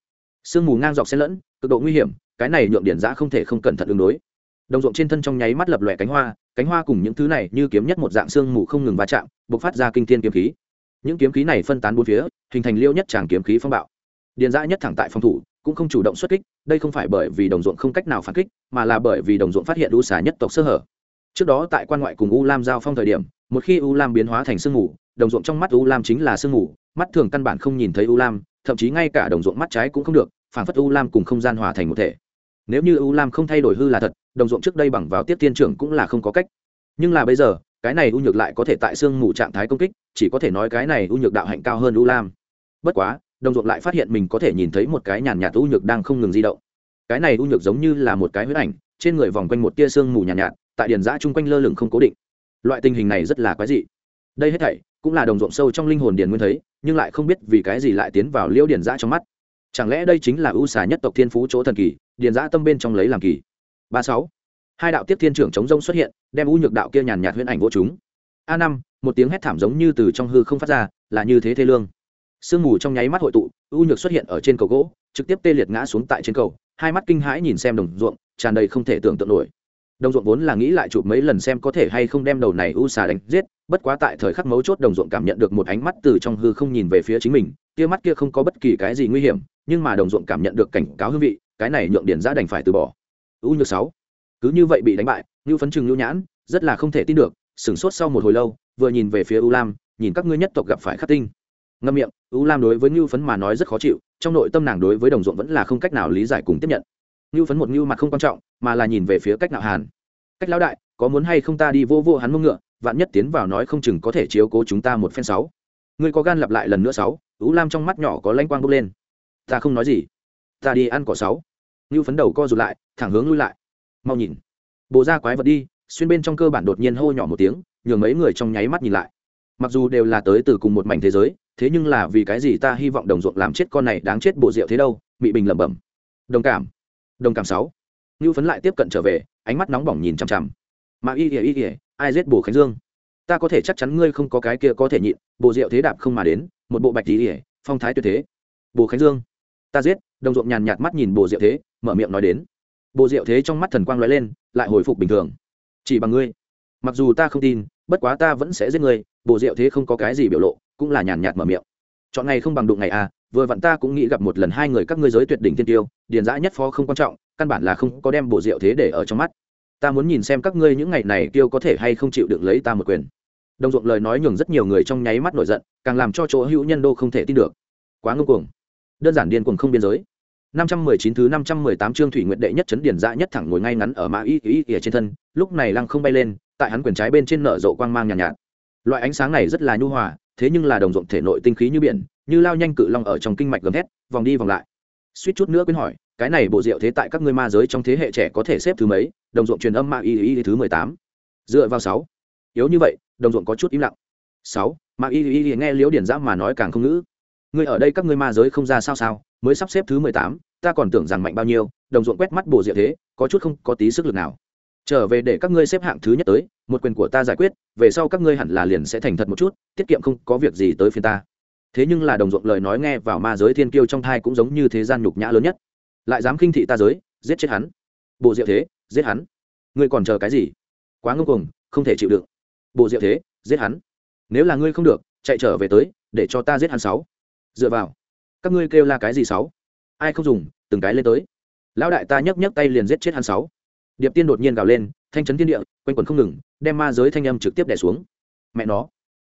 Sương mù ngang dọc xen lẫn, cực độ nguy hiểm, cái này nhượng điền giã không thể không cẩn thận ứng đối. Đồng ruộng trên thân trong nháy mắt lập lòe cánh hoa cánh hoa cùng những thứ này như kiếm nhất một dạng sương mù không ngừng va chạm b ộ c phát ra kinh thiên kiếm khí. Những kiếm khí này phân tán bốn phía, hình thành liêu nhất tràng kiếm khí phong bạo. Điền giã nhất thẳng tại phòng thủ cũng không chủ động xuất kích, đây không phải bởi vì đồng ruộng không cách nào phản kích, mà là bởi vì đồng ruộng phát hiện u xà nhất tộc sơ hở. Trước đó tại quan ngoại cùng u lam giao phong thời điểm, một khi u lam biến hóa thành sương mù, đồng ruộng trong mắt u lam chính là sương mù, mắt thường căn bản không nhìn thấy u lam, thậm chí ngay cả đồng ruộng mắt trái cũng không được, phản phất u lam cùng không gian hòa thành một thể. Nếu như u lam không thay đổi hư là thật, đồng ruộng trước đây bằng vào tiếp tiên trưởng cũng là không có cách. Nhưng là bây giờ, cái này u nhược lại có thể tại sương mù trạng thái công kích, chỉ có thể nói cái này u nhược đạo hạnh cao hơn u lam. Bất quá đồng ruộng lại phát hiện mình có thể nhìn thấy một cái nhàn nhạt u nhược đang không ngừng di động. Cái này u nhược giống như là một cái huyết ảnh trên người vòng quanh một tia sương mù nhàn nhạt, nhạt tại điền giã chung quanh lơ lửng không cố định. Loại tình hình này rất là quái dị. Đây hết thảy cũng là đồng ruộng sâu trong linh hồn điền nguyên thấy nhưng lại không biết vì cái gì lại tiến vào liễu điền giã trong mắt. Chẳng lẽ đây chính là ưu xà nhất tộc thiên phú chỗ thần kỳ điền giã tâm bên trong lấy làm kỳ? Ba sáu. Hai đạo tiếp thiên trưởng chống rông xuất hiện đem u nhược đạo kia nhàn nhạt huyễn ảnh vô chúng a năm một tiếng hét thảm giống như từ trong hư không phát ra là như thế thế lương sương mù trong nháy mắt hội tụ, u nhược xuất hiện ở trên cầu gỗ, trực tiếp tê liệt ngã xuống tại trên cầu, hai mắt kinh hãi nhìn xem đồng ruộng, tràn đầy không thể tưởng tượng nổi. Đồng ruộng vốn là nghĩ lại chụp mấy lần xem có thể hay không đem đầu này u xà đánh giết, bất quá tại thời khắc mấu chốt đồng ruộng cảm nhận được một ánh mắt từ trong hư không nhìn về phía chính mình, kia mắt kia không có bất kỳ cái gì nguy hiểm, nhưng mà đồng ruộng cảm nhận được cảnh cáo hương vị, cái này nhượng điển ra đành phải từ bỏ. U nhược sáu, cứ như vậy bị đánh bại, như phấn chừng nhu nhãn, rất là không thể tin được, sửng sốt sau một hồi lâu, vừa nhìn về phía u lam, nhìn các ngươi nhất tộc gặp phải khắc tinh. Ngâm miệng u lam đối với ngưu phấn mà nói rất khó chịu, trong nội tâm nàng đối với đồng ruộng vẫn là không cách nào lý giải cùng tiếp nhận. Ngưu phấn một ngưu mặt không quan trọng, mà là nhìn về phía cách Nạo hàn. Cách lão đại, có muốn hay không ta đi vô vô hắn mông ngựa, vạn nhất tiến vào nói không chừng có thể chiếu cố chúng ta một phen sáu. Ngươi có gan lặp lại lần nữa sáu? U lam trong mắt nhỏ có lanh quang bốc lên. Ta không nói gì, ta đi ăn cỏ sáu. Ngưu phấn đầu co rụt lại, thẳng hướng lui lại. Mau nhìn. Bộ ra quái vật đi, xuyên bên trong cơ bản đột nhiên hô nhỏ một tiếng, nhường mấy người trong nháy mắt nhìn lại. Mặc dù đều là tới từ cùng một mảnh thế giới thế nhưng là vì cái gì ta hy vọng đồng ruộng làm chết con này đáng chết bộ rượu thế đâu bị bình lẩm bẩm. Đồng cảm. Đồng cảm sáu. Ngưu phấn lại tiếp cận trở về, ánh mắt nóng bỏng nhìn chằm chằm. Mà y ỉa y ỉa ai giết bồ khánh dương? Ta có thể chắc chắn ngươi không có cái kia có thể nhịn, bộ rượu thế đạp không mà đến, một bộ bạch tí ỉa phong thái tuyệt thế. Bồ khánh dương. Ta giết, đồng ruộng nhàn nhạt mắt nhìn bồ rượu thế, mở miệng nói đến. Bộ rượu thế trong mắt thần quang l lên, lại hồi phục bình thường. Chỉ bằng ngươi. Mặc dù ta không tin, bất quá ta vẫn sẽ giết ngươi, bộ rượu thế không có cái gì biểu lộ cũng là nhàn nhạt mở miệng. Chọn ngày không bằng đụng ngày à vừa vặn ta cũng nghĩ gặp một lần hai người các ngươi giới tuyệt đỉnh tiên tiêu điền giã nhất phó không quan trọng căn bản là không có đem bộ rượu thế để ở trong mắt. Ta muốn nhìn xem các ngươi những ngày này tiêu có thể hay không chịu đựng lấy ta một quyền. Đồng ruộng lời nói nhường rất nhiều người trong nháy mắt nổi giận càng làm cho chỗ hữu nhân đô không thể tin được. Quá ngưng cuồng. Đơn giản điên cuồng không biên giới. 519 thứ 518 chương thủy nguyệt đệ nhất chấn điển dạ nhất thẳng ngồi ngay ngắn ở mã y y y trên thân, lúc này lăng không bay lên, tại hắn quyền trái bên trên nở rộ quang mang nhàn nhạt, nhạt. Loại ánh sáng này rất là nhu hòa, thế nhưng là đồng ruộng thể nội tinh khí như biển, như lao nhanh cự long ở trong kinh mạch gầm thét, vòng đi vòng lại. Suýt chút nữa quên hỏi, cái này bộ rượu thế tại các ngươi ma giới trong thế hệ trẻ có thể xếp thứ mấy? Đồng ruộng truyền âm ma y y thứ mười tám. Dựa vào sáu. Yếu như vậy đồng ruộng có chút im lặng. Sáu. Ma y y nghe liễu điển giã mà nói càng không ngữ. Ngươi ở đây các ngươi ma giới không ra sao sao mới sắp xếp thứ mười tám ta còn tưởng rằng mạnh bao nhiêu đồng ruộng quét mắt bộ rượu thế có chút không có tí sức lực nào trở về để các ngươi xếp hạng thứ nhất tới, một quyền của ta giải quyết, về sau các ngươi hẳn là liền sẽ thành thật một chút, tiết kiệm không có việc gì tới phiên ta. Thế nhưng là đồng ruộng lời nói nghe vào ma giới thiên kiêu trong thai cũng giống như thế gian nhục nhã lớn nhất. Lại dám khinh thị ta giới, giết chết hắn. Bộ diệu thế, giết hắn. Ngươi còn chờ cái gì? Quá ngông cuồng, không thể chịu đựng. Bộ diệu thế, giết hắn. Nếu là ngươi không được, chạy trở về tới, để cho ta giết hắn sáu. Dựa vào. Các ngươi kêu là cái gì sáu? Ai không dùng, từng cái lên tới. Lão đại ta nhấc nhấc tay liền giết chết hắn sáu điệp tiên đột nhiên gào lên, thanh chấn thiên địa, quanh quần không ngừng, đem ma giới thanh âm trực tiếp đè xuống. Mẹ nó,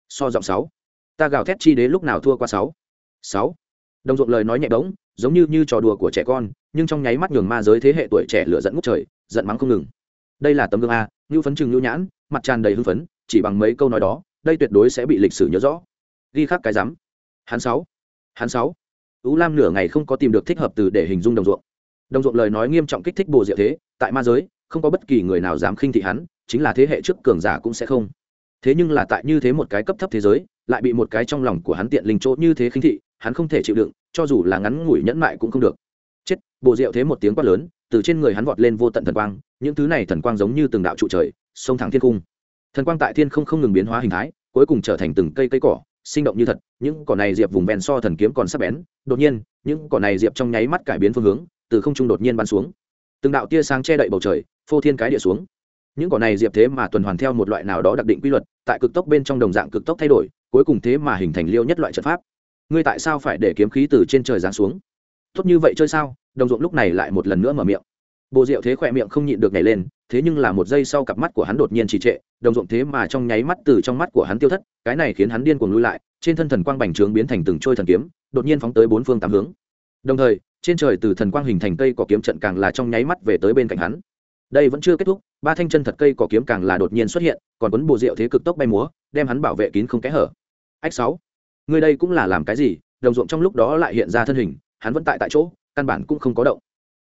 so giọng sáu, ta gào thét chi đế lúc nào thua qua sáu? Sáu. Đồng ruộng lời nói nhẹ bỗng, giống như như trò đùa của trẻ con, nhưng trong nháy mắt nhường ma giới thế hệ tuổi trẻ lửa dẫn ngút trời, giận mắng không ngừng. Đây là tấm gương a, ngưu phấn chừng ngưu nhãn, mặt tràn đầy hưng phấn, chỉ bằng mấy câu nói đó, đây tuyệt đối sẽ bị lịch sử nhớ rõ. Ghi khắc cái rắm. Hắn sáu. Hắn sáu. Ú lam nửa ngày không có tìm được thích hợp từ để hình dung đồng ruộng đồng ruộng lời nói nghiêm trọng kích thích bồ diệu thế, tại ma giới, không có bất kỳ người nào dám khinh thị hắn, chính là thế hệ trước cường giả cũng sẽ không. Thế nhưng là tại như thế một cái cấp thấp thế giới, lại bị một cái trong lòng của hắn tiện linh chỗ như thế khinh thị, hắn không thể chịu đựng, cho dù là ngắn ngủi nhẫn mại cũng không được. Chết, bồ diệu thế một tiếng quát lớn, từ trên người hắn vọt lên vô tận thần quang, những thứ này thần quang giống như từng đạo trụ trời, sông thẳng thiên cung. Thần quang tại thiên không không ngừng biến hóa hình thái, cuối cùng trở thành từng cây cây cỏ, sinh động như thật, những cỏ này diệp vùng ven so thần kiếm còn sắp bén, đột nhiên, những cỏ này diệp trong nháy mắt cải biến phương hướng từ không trung đột nhiên bắn xuống. Từng đạo tia sáng che đậy bầu trời, phô thiên cái địa xuống. Những cỏ này diệp thế mà tuần hoàn theo một loại nào đó đặc định quy luật, tại cực tốc bên trong đồng dạng cực tốc thay đổi, cuối cùng thế mà hình thành liêu nhất loại trận pháp. Ngươi tại sao phải để kiếm khí từ trên trời giáng xuống? Tốt như vậy chơi sao? Đồng ruộng lúc này lại một lần nữa mở miệng. Bồ diệu thế khỏe miệng không nhịn được nhảy lên, thế nhưng là một giây sau cặp mắt của hắn đột nhiên trì trệ, đồng ruộng thế mà trong nháy mắt từ trong mắt của hắn tiêu thất, cái này khiến hắn điên cuồng lui lại, trên thân thần quang bành trướng biến thành từng trôi thần kiếm, đột nhiên phóng tới bốn phương tám hướng. Đồng thời trên trời từ thần quang hình thành cây cỏ kiếm trận càng là trong nháy mắt về tới bên cạnh hắn. Đây vẫn chưa kết thúc, ba thanh chân thật cây cỏ kiếm càng là đột nhiên xuất hiện, còn quấn bồ rượu thế cực tốc bay múa, đem hắn bảo vệ kín không kẽ hở. Ách sáu người đây cũng là làm cái gì? Đồng ruộng trong lúc đó lại hiện ra thân hình, hắn vẫn tại tại chỗ, căn bản cũng không có động.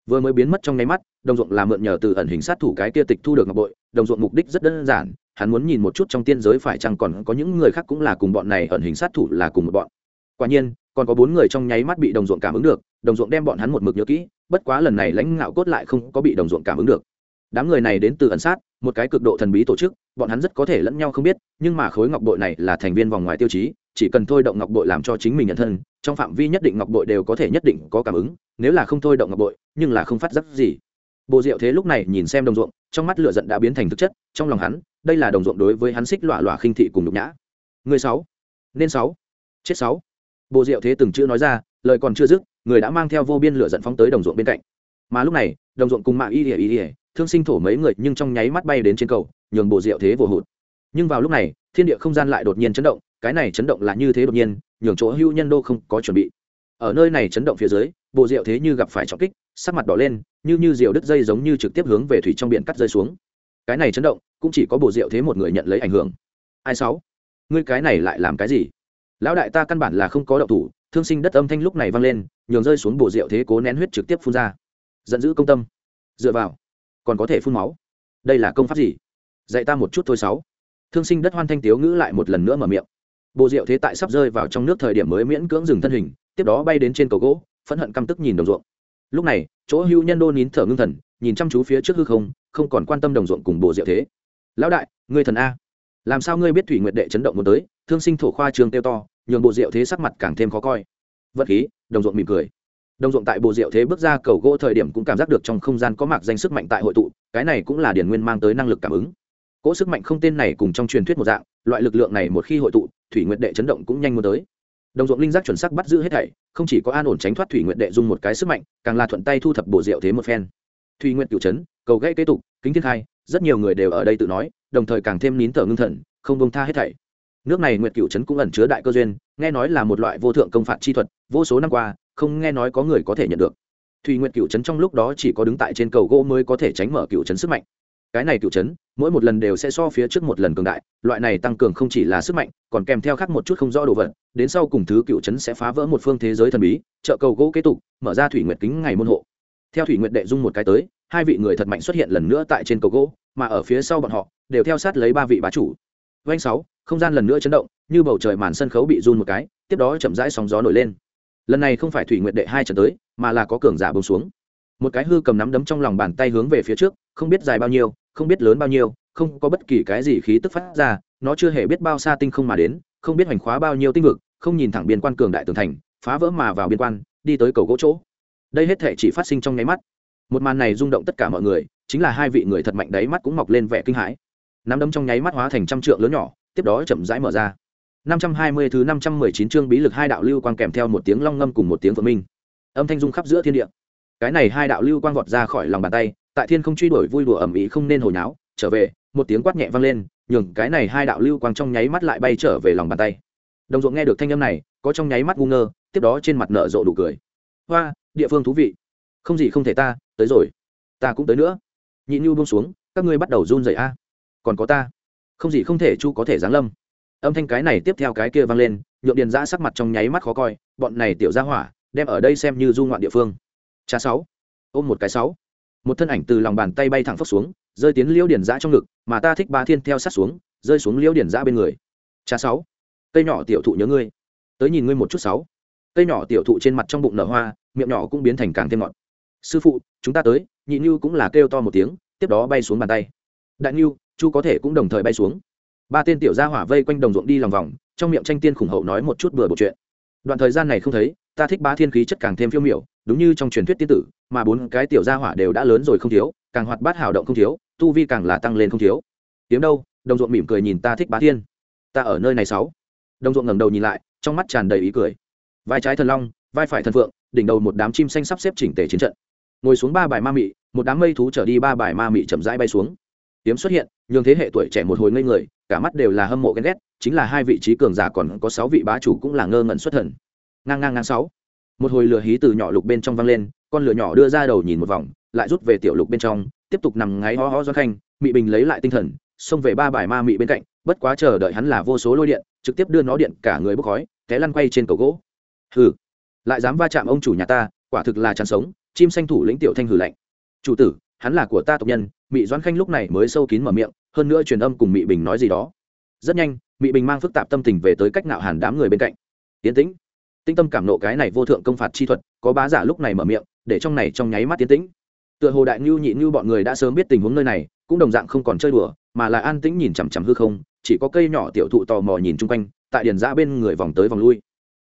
Vừa mới biến mất trong nháy mắt, đồng ruộng là mượn nhờ từ ẩn hình sát thủ cái kia tịch thu được ngọc bội, đồng ruộng mục đích rất đơn giản, hắn muốn nhìn một chút trong tiên giới phải chăng còn có những người khác cũng là cùng bọn này ẩn hình sát thủ là cùng một bọn. Quả nhiên, còn có bốn người trong nháy mắt bị đồng ruộng cảm ứng được đồng ruộng đem bọn hắn một mực nhớ kỹ, bất quá lần này lãnh ngạo cốt lại không có bị đồng ruộng cảm ứng được. Đám người này đến từ ẩn sát, một cái cực độ thần bí tổ chức, bọn hắn rất có thể lẫn nhau không biết, nhưng mà khối ngọc bội này là thành viên vòng ngoài tiêu chí, chỉ cần thôi động ngọc bội làm cho chính mình nhận thân, trong phạm vi nhất định ngọc bội đều có thể nhất định có cảm ứng, nếu là không thôi động ngọc bội, nhưng là không phát giác gì. Bộ diệu thế lúc này nhìn xem đồng ruộng, trong mắt lửa giận đã biến thành thực chất, trong lòng hắn, đây là đồng ruộng đối với hắn xích lọa lọa khinh thị cùng nhục nhã. Người sáu, nên sáu, chết sáu. Bộ diệu thế từng chữ nói ra, lời còn chưa dứt người đã mang theo vô biên lửa giận phóng tới đồng ruộng bên cạnh. Mà lúc này, đồng ruộng cùng mạng y ỉa y ỉa thương sinh thổ mấy người nhưng trong nháy mắt bay đến trên cầu, nhường bồ diệu thế vô hụt. Nhưng vào lúc này, thiên địa không gian lại đột nhiên chấn động, cái này chấn động là như thế đột nhiên, nhường chỗ hưu nhân đô không có chuẩn bị. Ở nơi này chấn động phía dưới, bộ diệu thế như gặp phải trọng kích, sắc mặt đỏ lên, như như rượu đứt dây giống như trực tiếp hướng về thủy trong biển cắt rơi xuống. Cái này chấn động, cũng chỉ có bộ diệu thế một người nhận lấy ảnh hưởng. Ai sáu? Ngươi cái này lại làm cái gì? Lão đại ta căn bản là không có động thủ thương sinh đất âm thanh lúc này vang lên, nhường rơi xuống bộ diệu thế cố nén huyết trực tiếp phun ra. Giận dữ công tâm. Dựa vào. Còn có thể phun máu. Đây là công pháp gì? Dạy ta một chút thôi sáu. Thương sinh đất hoan thanh tiếu ngữ lại một lần nữa mở miệng. Bộ diệu thế tại sắp rơi vào trong nước thời điểm mới miễn cưỡng dừng thân hình, tiếp đó bay đến trên cầu gỗ, phẫn hận căm tức nhìn đồng ruộng. Lúc này, chỗ hưu nhân đô nín thở ngưng thần, nhìn chăm chú phía trước hư không không còn quan tâm đồng ruộng cùng bộ diệu thế. Lão đại, ngươi thần a. Làm sao ngươi biết thủy nguyệt đệ chấn động muốn tới? Thương sinh thổ khoa trường tiêu to nhường bộ diệu thế sắc mặt càng thêm khó coi. Vật khí, đồng ruộng mỉm cười. Đồng ruộng tại bộ diệu thế bước ra cầu gỗ thời điểm cũng cảm giác được trong không gian có mạc danh sức mạnh tại hội tụ, cái này cũng là điển nguyên mang tới năng lực cảm ứng. Cỗ sức mạnh không tên này cùng trong truyền thuyết một dạng, loại lực lượng này một khi hội tụ, thủy nguyện đệ chấn động cũng nhanh muốn tới. Đồng ruộng linh giác chuẩn sắc bắt giữ hết thảy, không chỉ có an ổn tránh thoát thủy nguyện đệ dung một cái sức mạnh, càng là thuận tay thu thập bộ diệu thế một phen. Thủy nguyện cựu chấn, cầu gãy kế tục, kính thiên khai, rất nhiều người đều ở đây tự nói, đồng thời càng thêm nín thở ngưng thần, không bông tha hết thảy nước này nguyệt cựu chấn cũng ẩn chứa đại cơ duyên, nghe nói là một loại vô thượng công phạt chi thuật, vô số năm qua, không nghe nói có người có thể nhận được. Thủy nguyệt cựu chấn trong lúc đó chỉ có đứng tại trên cầu gỗ mới có thể tránh mở cựu chấn sức mạnh. Cái này cựu chấn mỗi một lần đều sẽ so phía trước một lần cường đại, loại này tăng cường không chỉ là sức mạnh, còn kèm theo khác một chút không rõ đồ vật, đến sau cùng thứ cựu chấn sẽ phá vỡ một phương thế giới thần bí chợ cầu gỗ kế tục, mở ra thủy nguyệt kính ngày môn hộ. Theo thủy nguyệt đệ dung một cái tới, hai vị người thật mạnh xuất hiện lần nữa tại trên cầu gỗ, mà ở phía sau bọn họ, đều theo sát lấy ba vị bá chủ vanh sáu, không gian lần nữa chấn động, như bầu trời màn sân khấu bị run một cái, tiếp đó chậm rãi sóng gió nổi lên. Lần này không phải thủy nguyệt đệ hai trận tới, mà là có cường giả bông xuống. Một cái hư cầm nắm đấm trong lòng bàn tay hướng về phía trước, không biết dài bao nhiêu, không biết lớn bao nhiêu, không có bất kỳ cái gì khí tức phát ra, nó chưa hề biết bao xa tinh không mà đến, không biết hoành khóa bao nhiêu tinh vực, không nhìn thẳng biên quan cường đại tường thành, phá vỡ mà vào biên quan, đi tới cầu gỗ chỗ. Đây hết thể chỉ phát sinh trong nháy mắt. Một màn này rung động tất cả mọi người, chính là hai vị người thật mạnh đấy mắt cũng mọc lên vẻ kinh hãi nắm đấm trong nháy mắt hóa thành trăm trượng lớn nhỏ, tiếp đó chậm rãi mở ra. năm trăm hai mươi thứ năm trăm mười chín chương bí lực hai đạo lưu quang kèm theo một tiếng long ngâm cùng một tiếng vượng minh. Âm thanh rung khắp giữa thiên địa. Cái này hai đạo lưu quang vọt ra khỏi lòng bàn tay, tại thiên không truy đuổi vui đùa ẩm ý không nên hồi náo, trở về, một tiếng quát nhẹ vang lên, nhường cái này hai đạo lưu quang trong nháy mắt lại bay trở về lòng bàn tay. Đồng ruộng nghe được thanh âm này, có trong nháy mắt ngu ngơ, tiếp đó trên mặt nở rộ đủ cười. Hoa, địa phương thú vị. Không gì không thể ta, tới rồi. Ta cũng tới nữa. Nhị nhu buông xuống, các ngươi bắt đầu run rẩy a còn có ta. Không gì không thể chu có thể giáng lâm. Âm thanh cái này tiếp theo cái kia vang lên, nhượng điền giã sắc mặt trong nháy mắt khó coi, bọn này tiểu ra hỏa, đem ở đây xem như du ngoạn địa phương. Cha sáu, ôm một cái sáu. Một thân ảnh từ lòng bàn tay bay thẳng phấp xuống, rơi tiến liễu điền giã trong ngực, mà ta thích ba thiên theo sát xuống, rơi xuống liễu điền giã bên người. Cha sáu, cây nhỏ tiểu thụ nhớ ngươi. Tới nhìn ngươi một chút sáu. Cây nhỏ tiểu thụ trên mặt trong bụng nở hoa, miệng nhỏ cũng biến thành càng thêm ngọt. Sư phụ, chúng ta tới, nhị như cũng là kêu to một tiếng, tiếp đó bay xuống bàn tay đại ngưu, chu có thể cũng đồng thời bay xuống. Ba tên tiểu gia hỏa vây quanh đồng ruộng đi lòng vòng, trong miệng tranh tiên khủng hậu nói một chút bừa bộ chuyện. Đoạn thời gian này không thấy, ta thích ba thiên khí chất càng thêm phiêu miểu, đúng như trong truyền thuyết tiên tử, mà bốn cái tiểu gia hỏa đều đã lớn rồi không thiếu, càng hoạt bát hào động không thiếu, tu vi càng là tăng lên không thiếu. Tiếng đâu, đồng ruộng mỉm cười nhìn ta thích bá thiên. Ta ở nơi này sáu. Đồng ruộng ngẩng đầu nhìn lại, trong mắt tràn đầy ý cười. Vai trái thần long, vai phải thần phượng, đỉnh đầu một đám chim xanh sắp xếp chỉnh tề chiến trận. Ngồi xuống ba bài ma mị, một đám mây thú trở đi ba bài ma mị chậm rãi bay xuống tiếm xuất hiện, nhường thế hệ tuổi trẻ một hồi ngây người, cả mắt đều là hâm mộ ghen ghét, chính là hai vị trí cường giả còn có sáu vị bá chủ cũng là ngơ ngẩn xuất thần. Ngang ngang ngang sáu. Một hồi lửa hí từ nhỏ lục bên trong văng lên, con lửa nhỏ đưa ra đầu nhìn một vòng, lại rút về tiểu lục bên trong, tiếp tục nằm ngáy ho ho do khanh, mị bình lấy lại tinh thần, xông về ba bài ma mị bên cạnh, bất quá chờ đợi hắn là vô số lôi điện, trực tiếp đưa nó điện cả người bốc khói, té lăn quay trên cầu gỗ. Hừ, lại dám va chạm ông chủ nhà ta, quả thực là chán sống, chim xanh thủ lĩnh tiểu thanh hừ lạnh. Chủ tử, hắn là của ta tộc nhân mị doãn khanh lúc này mới sâu kín mở miệng, hơn nữa truyền âm cùng mị bình nói gì đó. Rất nhanh, mị bình mang phức tạp tâm tình về tới cách nạo hàn đám người bên cạnh. Tiến tĩnh. Tinh tâm cảm nộ cái này vô thượng công phạt chi thuật, có bá giả lúc này mở miệng, để trong này trong nháy mắt tiến tĩnh. Tựa hồ đại ngưu, nhị ngưu bọn người đã sớm biết tình huống nơi này, cũng đồng dạng không còn chơi đùa, mà là an tĩnh nhìn chằm chằm hư không, chỉ có cây nhỏ tiểu thụ tò mò nhìn chung quanh, tại điền giã bên người vòng tới vòng lui.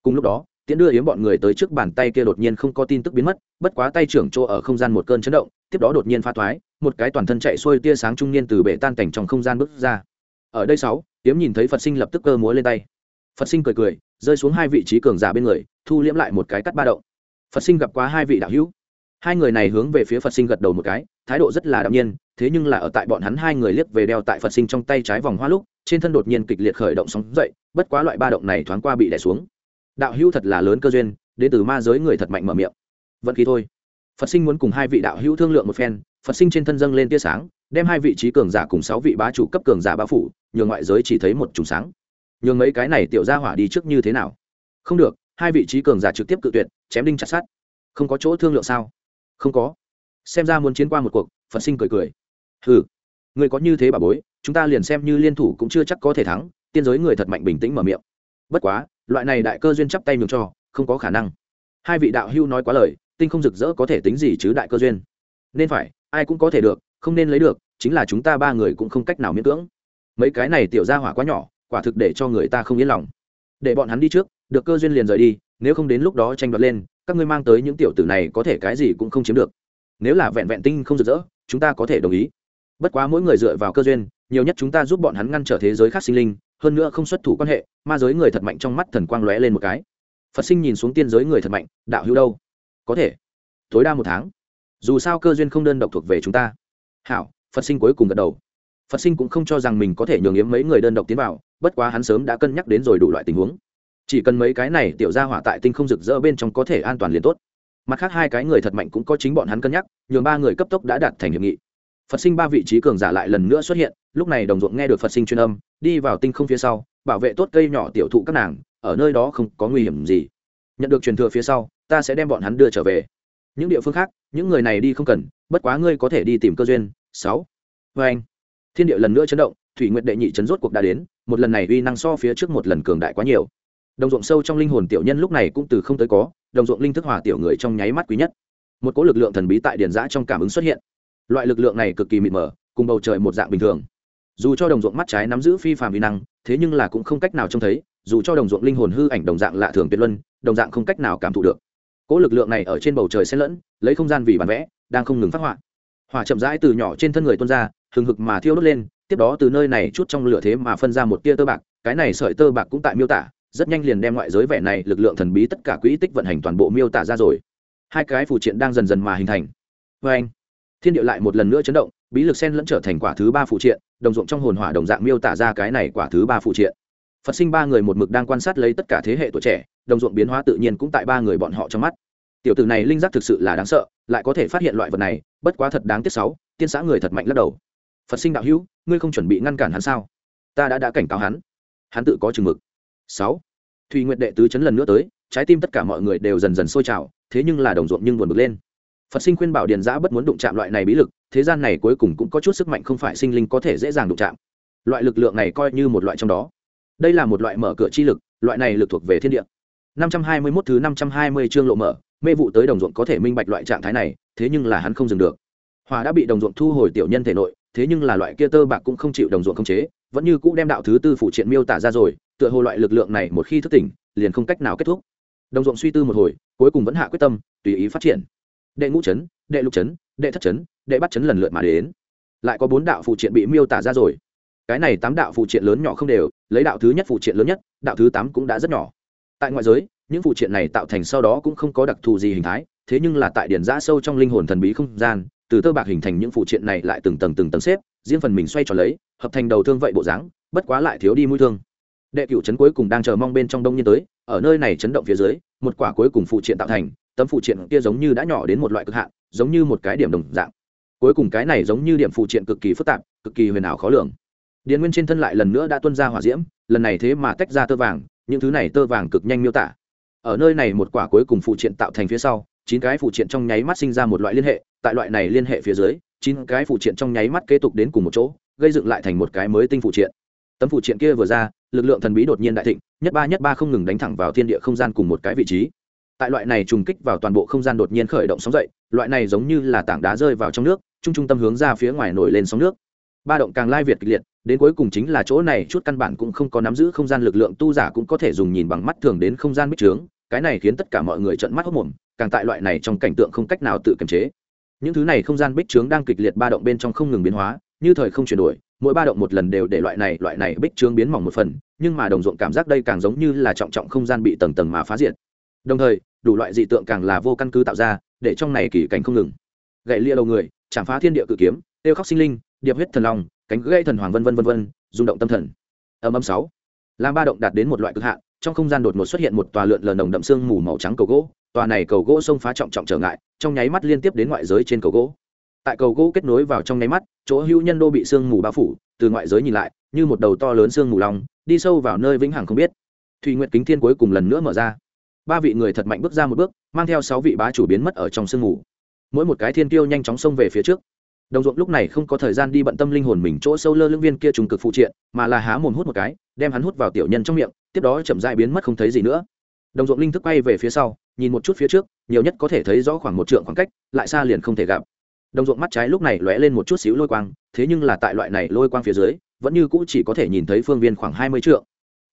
Cùng lúc đó, tiễn đưa yếm bọn người tới trước bàn tay kia đột nhiên không có tin tức biến mất, bất quá tay trưởng chỗ ở không gian một cơn chấn động, tiếp đó đột nhiên pha thoái một cái toàn thân chạy xuôi tia sáng trung niên từ bể tan cảnh trong không gian bước ra. Ở đây sáu tiếm nhìn thấy phật sinh lập tức cơ múa lên tay. Phật sinh cười cười, rơi xuống hai vị trí cường giả bên người, thu liễm lại một cái cắt ba động. Phật sinh gặp quá hai vị đạo hữu. Hai người này hướng về phía phật sinh gật đầu một cái, thái độ rất là đạm nhiên, thế nhưng là ở tại bọn hắn hai người liếc về đeo tại phật sinh trong tay trái vòng hoa lúc, trên thân đột nhiên kịch liệt khởi động sóng dậy, bất quá loại ba động này thoáng qua bị đè xuống. Đạo hữu thật là lớn cơ duyên, đến từ ma giới người thật mạnh mở miệng. Vận khí thôi phật sinh muốn cùng hai vị đạo hữu thương lượng một phen, phật sinh trên thân dâng lên tia sáng, đem hai vị trí cường giả cùng sáu vị bá chủ cấp cường giả bá phủ, nhường ngoại giới chỉ thấy một trùng sáng. Nhường mấy cái này tiểu ra hỏa đi trước như thế nào? Không được, hai vị trí cường giả trực tiếp cự tuyệt, chém đinh chặt sát không có chỗ thương lượng sao? Không có. Xem ra muốn chiến qua một cuộc, phật sinh cười cười. Hừ người có như thế bà bối, chúng ta liền xem như liên thủ cũng chưa chắc có thể thắng, tiên giới người thật mạnh bình tĩnh mở miệng. Bất quá, loại này đại cơ duyên chắp tay nhường cho, không có khả năng. Hai vị đạo hưu nói quá lời tinh không rực rỡ có thể tính gì chứ đại cơ duyên? Nên phải, ai cũng có thể được, không nên lấy được, chính là chúng ta ba người cũng không cách nào miễn cưỡng. Mấy cái này tiểu ra hỏa quá nhỏ, quả thực để cho người ta không yên lòng. Để bọn hắn đi trước, được cơ duyên liền rời đi, nếu không đến lúc đó tranh đoạt lên, các ngươi mang tới những tiểu tử này có thể cái gì cũng không chiếm được. Nếu là vẹn vẹn tinh không rực rỡ, chúng ta có thể đồng ý. Bất quá mỗi người dựa vào cơ duyên, nhiều nhất chúng ta giúp bọn hắn ngăn trở thế giới khác sinh linh, hơn nữa không xuất thủ quan hệ, ma giới người thật mạnh trong mắt thần quang lóe lên một cái. Phật sinh nhìn xuống tiên giới người thật mạnh, đạo hữu đâu? Có thể. Tối đa một tháng. Dù sao cơ duyên không đơn độc thuộc về chúng ta. Hảo, phật sinh cuối cùng gật đầu. Phật sinh cũng không cho rằng mình có thể nhường yếm mấy người đơn độc tiến vào, bất quá hắn sớm đã cân nhắc đến rồi đủ loại tình huống. Chỉ cần mấy cái này tiểu ra hỏa tại tinh không rực rỡ bên trong có thể an toàn liền tốt. Mặt khác hai cái người thật mạnh cũng có chính bọn hắn cân nhắc, nhường ba người cấp tốc đã đạt thành hiệp nghị. Phật sinh ba vị trí cường giả lại lần nữa xuất hiện, lúc này đồng ruộng nghe được phật sinh chuyên âm, đi vào tinh không phía sau, bảo vệ tốt cây nhỏ tiểu thụ các nàng, ở nơi đó không có nguy hiểm gì. Nhận được truyền thừa phía sau ta sẽ đem bọn hắn đưa trở về. Những địa phương khác, những người này đi không cần, bất quá ngươi có thể đi tìm cơ duyên. Sáu. Vê anh, thiên địa lần nữa chấn động, thủy nguyện đệ nhị chấn rốt cuộc đã đến, một lần này uy năng so phía trước một lần cường đại quá nhiều. Đồng ruộng sâu trong linh hồn tiểu nhân lúc này cũng từ không tới có, đồng ruộng linh thức hòa tiểu người trong nháy mắt quý nhất. Một cỗ lực lượng thần bí tại điển giã trong cảm ứng xuất hiện. Loại lực lượng này cực kỳ mịt mờ, cùng bầu trời một dạng bình thường. Dù cho đồng ruộng mắt trái nắm giữ phi phàm uy năng, thế nhưng là cũng không cách nào trông thấy, dù cho đồng ruộng linh hồn hư ảnh đồng dạng lạ thường tuyệt luân, đồng dạng không cách nào cảm thụ được cỗ lực lượng này ở trên bầu trời xen lẫn, lấy không gian vì bản vẽ, đang không ngừng phát họa. Hỏa chậm rãi từ nhỏ trên thân người tuôn ra, hừng hực mà thiêu đốt lên, tiếp đó từ nơi này chút trong lửa thế mà phân ra một tia tơ bạc, cái này sợi tơ bạc cũng tại miêu tả, rất nhanh liền đem ngoại giới vẻ này lực lượng thần bí tất cả quỹ tích vận hành toàn bộ miêu tả ra rồi. Hai cái phụ triện đang dần dần mà hình thành. Vê anh, thiên địa lại một lần nữa chấn động, bí lực sen lẫn trở thành quả thứ ba phụ triện, đồng ruộng trong hồn hỏa đồng dạng miêu tả ra cái này quả thứ ba phụ triện phật sinh ba người một mực đang quan sát lấy tất cả thế hệ tuổi trẻ, đồng ruộng biến hóa tự nhiên cũng tại ba người bọn họ trong mắt. Tiểu tử này linh giác thực sự là đáng sợ, lại có thể phát hiện loại vật này, bất quá thật đáng tiếc sáu, tiên xã người thật mạnh lắc đầu. Phật sinh đạo hữu, ngươi không chuẩn bị ngăn cản hắn sao? Ta đã đã cảnh cáo hắn. Hắn tự có chừng mực. Sáu, thùy nguyện đệ tứ chấn lần nữa tới, trái tim tất cả mọi người đều dần dần sôi trào, thế nhưng là đồng ruộng nhưng buồn bực lên. Phật sinh khuyên bảo điền giã bất muốn đụng chạm loại này bí lực, thế gian này cuối cùng cũng có chút sức mạnh không phải sinh linh có thể dễ dàng đụng chạm. Loại lực lượng này coi như một loại trong đó đây là một loại mở cửa chi lực, loại này lực thuộc về thiên địa. 521 thứ 520 chương lộ mở, mê vụ tới đồng ruộng có thể minh bạch loại trạng thái này, thế nhưng là hắn không dừng được. Hòa đã bị đồng ruộng thu hồi tiểu nhân thể nội, thế nhưng là loại kia tơ bạc cũng không chịu đồng ruộng khống chế, vẫn như cũ đem đạo thứ tư phụ triện miêu tả ra rồi, tựa hồ loại lực lượng này một khi thức tỉnh, liền không cách nào kết thúc. Đồng ruộng suy tư một hồi, cuối cùng vẫn hạ quyết tâm, tùy ý phát triển. Đệ ngũ chấn, đệ lục chấn, đệ thất chấn, đệ bắt chấn lần lượt mà đến. Lại có bốn đạo phụ triện bị miêu tả ra rồi cái này tám đạo phụ triện lớn nhỏ không đều, lấy đạo thứ nhất phụ triện lớn nhất, đạo thứ tám cũng đã rất nhỏ. Tại ngoại giới, những phụ triện này tạo thành sau đó cũng không có đặc thù gì hình thái, thế nhưng là tại điển giã sâu trong linh hồn thần bí không gian, từ tơ bạc hình thành những phụ triện này lại từng tầng từng tầng xếp, riêng phần mình xoay tròn lấy, hợp thành đầu thương vậy bộ dáng, bất quá lại thiếu đi mũi thương. Đệ cựu chấn cuối cùng đang chờ mong bên trong đông nhiên tới, ở nơi này chấn động phía dưới, một quả cuối cùng phụ triện tạo thành, tấm phụ triện kia giống như đã nhỏ đến một loại cực hạn, giống như một cái điểm đồng dạng. Cuối cùng cái này giống như điểm phụ triện cực kỳ phức tạp, cực kỳ huyền ảo khó lường điền nguyên trên thân lại lần nữa đã tuân ra hỏa diễm, lần này thế mà tách ra tơ vàng, những thứ này tơ vàng cực nhanh miêu tả. Ở nơi này một quả cuối cùng phụ triện tạo thành phía sau, chín cái phụ triện trong nháy mắt sinh ra một loại liên hệ, tại loại này liên hệ phía dưới, chín cái phụ triện trong nháy mắt kế tục đến cùng một chỗ, gây dựng lại thành một cái mới tinh phụ triện. Tấm phụ triện kia vừa ra, lực lượng thần bí đột nhiên đại thịnh, nhất ba nhất ba không ngừng đánh thẳng vào thiên địa không gian cùng một cái vị trí. Tại loại này trùng kích vào toàn bộ không gian đột nhiên khởi động sóng dậy, loại này giống như là tảng đá rơi vào trong nước, trung trung tâm hướng ra phía ngoài nổi lên sóng nước. Ba động càng lai việt kịch liệt đến cuối cùng chính là chỗ này chút căn bản cũng không có nắm giữ không gian lực lượng tu giả cũng có thể dùng nhìn bằng mắt thường đến không gian bích trướng, cái này khiến tất cả mọi người trợn mắt hốc mồm, càng tại loại này trong cảnh tượng không cách nào tự kiềm chế. Những thứ này không gian bích trướng đang kịch liệt ba động bên trong không ngừng biến hóa, như thời không chuyển đổi, mỗi ba động một lần đều để loại này loại này bích trướng biến mỏng một phần, nhưng mà đồng ruộng cảm giác đây càng giống như là trọng trọng không gian bị tầng tầng mà phá diệt. Đồng thời, đủ loại dị tượng càng là vô căn cứ tạo ra, để trong này kỳ cảnh không ngừng. Gậy lia đầu người, chạm phá thiên địa cự kiếm, tiêu khóc sinh linh, điệp huyết thần long cánh gãy thần hoàng vân vân vân vân, rung động tâm thần. Âm âm sáu. Làm ba động đạt đến một loại cực hạn, trong không gian đột ngột xuất hiện một tòa lượn lờ nồng đậm sương mù màu trắng cầu gỗ. Tòa này cầu gỗ xông phá trọng trọng trở ngại, trong nháy mắt liên tiếp đến ngoại giới trên cầu gỗ. Tại cầu gỗ kết nối vào trong nháy mắt, chỗ hữu nhân đô bị sương mù bao phủ, từ ngoại giới nhìn lại, như một đầu to lớn sương mù long, đi sâu vào nơi vĩnh hằng không biết. Thủy nguyệt kính thiên cuối cùng lần nữa mở ra. Ba vị người thật mạnh bước ra một bước, mang theo sáu vị bá chủ biến mất ở trong sương mù. Mỗi một cái thiên tiêu nhanh chóng xông về phía trước đồng ruộng lúc này không có thời gian đi bận tâm linh hồn mình chỗ sâu lơ lưng viên kia trùng cực phụ triện, mà là há mồm hút một cái, đem hắn hút vào tiểu nhân trong miệng, tiếp đó chậm dại biến mất không thấy gì nữa. Đồng ruộng linh thức quay về phía sau, nhìn một chút phía trước, nhiều nhất có thể thấy rõ khoảng một trượng khoảng cách, lại xa liền không thể gặp. Đồng ruộng mắt trái lúc này lóe lên một chút xíu lôi quang, thế nhưng là tại loại này lôi quang phía dưới, vẫn như cũ chỉ có thể nhìn thấy phương viên khoảng hai mươi trượng.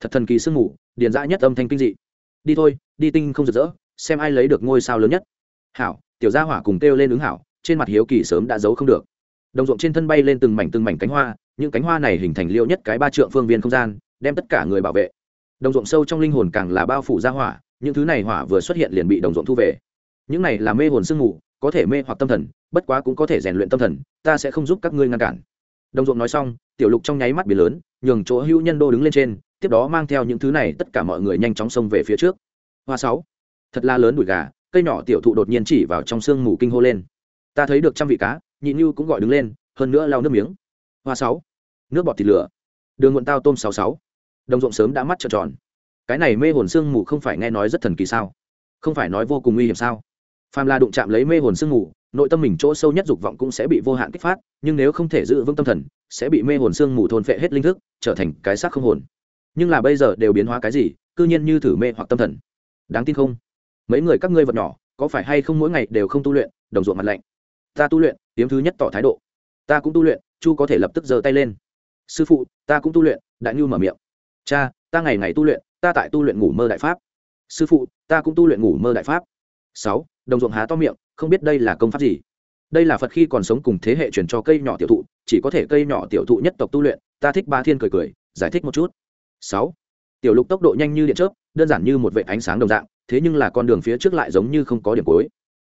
Thật thần kỳ sương mù, điền dã nhất âm thanh kinh dị. Đi thôi, đi tinh không rực rỡ, xem ai lấy được ngôi sao lớn nhất. Hảo, tiểu gia hỏa cùng kêu lên ứng hảo trên mặt hiếu kỳ sớm đã giấu không được. Đồng ruộng trên thân bay lên từng mảnh từng mảnh cánh hoa, những cánh hoa này hình thành liêu nhất cái ba trượng phương viên không gian, đem tất cả người bảo vệ. Đồng ruộng sâu trong linh hồn càng là bao phủ ra hỏa, những thứ này hỏa vừa xuất hiện liền bị đồng ruộng thu về. Những này là mê hồn sương mù, có thể mê hoặc tâm thần, bất quá cũng có thể rèn luyện tâm thần, ta sẽ không giúp các ngươi ngăn cản. Đồng ruộng nói xong, tiểu lục trong nháy mắt bị lớn, nhường chỗ hữu nhân đô đứng lên trên, tiếp đó mang theo những thứ này tất cả mọi người nhanh chóng xông về phía trước. Hoa sáu. Thật là lớn đùi gà, cây nhỏ tiểu thụ đột nhiên chỉ vào trong sương mù kinh hô lên ta thấy được trăm vị cá, nhị như cũng gọi đứng lên, hơn nữa lau nước miếng. Hoa sáu, nước bọt thịt lửa. Đường nguồn tao tôm sáu sáu. Đồng ruộng sớm đã mắt trợn tròn. Cái này mê hồn sương mù không phải nghe nói rất thần kỳ sao? Không phải nói vô cùng nguy hiểm sao? Phàm là đụng chạm lấy mê hồn sương mù, nội tâm mình chỗ sâu nhất dục vọng cũng sẽ bị vô hạn kích phát, nhưng nếu không thể giữ vững tâm thần, sẽ bị mê hồn sương mù thôn phệ hết linh thức, trở thành cái xác không hồn. Nhưng là bây giờ đều biến hóa cái gì, cư nhiên như thử mê hoặc tâm thần. Đáng tin không? Mấy người các ngươi vật nhỏ, có phải hay không mỗi ngày đều không tu luyện, đồng ruộng mặt lạnh? Ta tu luyện tiếm thứ nhất tỏ thái độ. Ta cũng tu luyện, chu có thể lập tức giơ tay lên. Sư phụ, ta cũng tu luyện, đại ngưu mở miệng. Cha, ta ngày ngày tu luyện, ta tại tu luyện ngủ mơ đại pháp. Sư phụ, ta cũng tu luyện ngủ mơ đại pháp. Sáu, đồng ruộng há to miệng, không biết đây là công pháp gì. Đây là phật khi còn sống cùng thế hệ truyền cho cây nhỏ tiểu thụ, chỉ có thể cây nhỏ tiểu thụ nhất tộc tu luyện, ta thích ba thiên cười cười, giải thích một chút. Sáu, tiểu lục tốc độ nhanh như điện chớp, đơn giản như một vệ ánh sáng đồng dạng, thế nhưng là con đường phía trước lại giống như không có điểm cuối.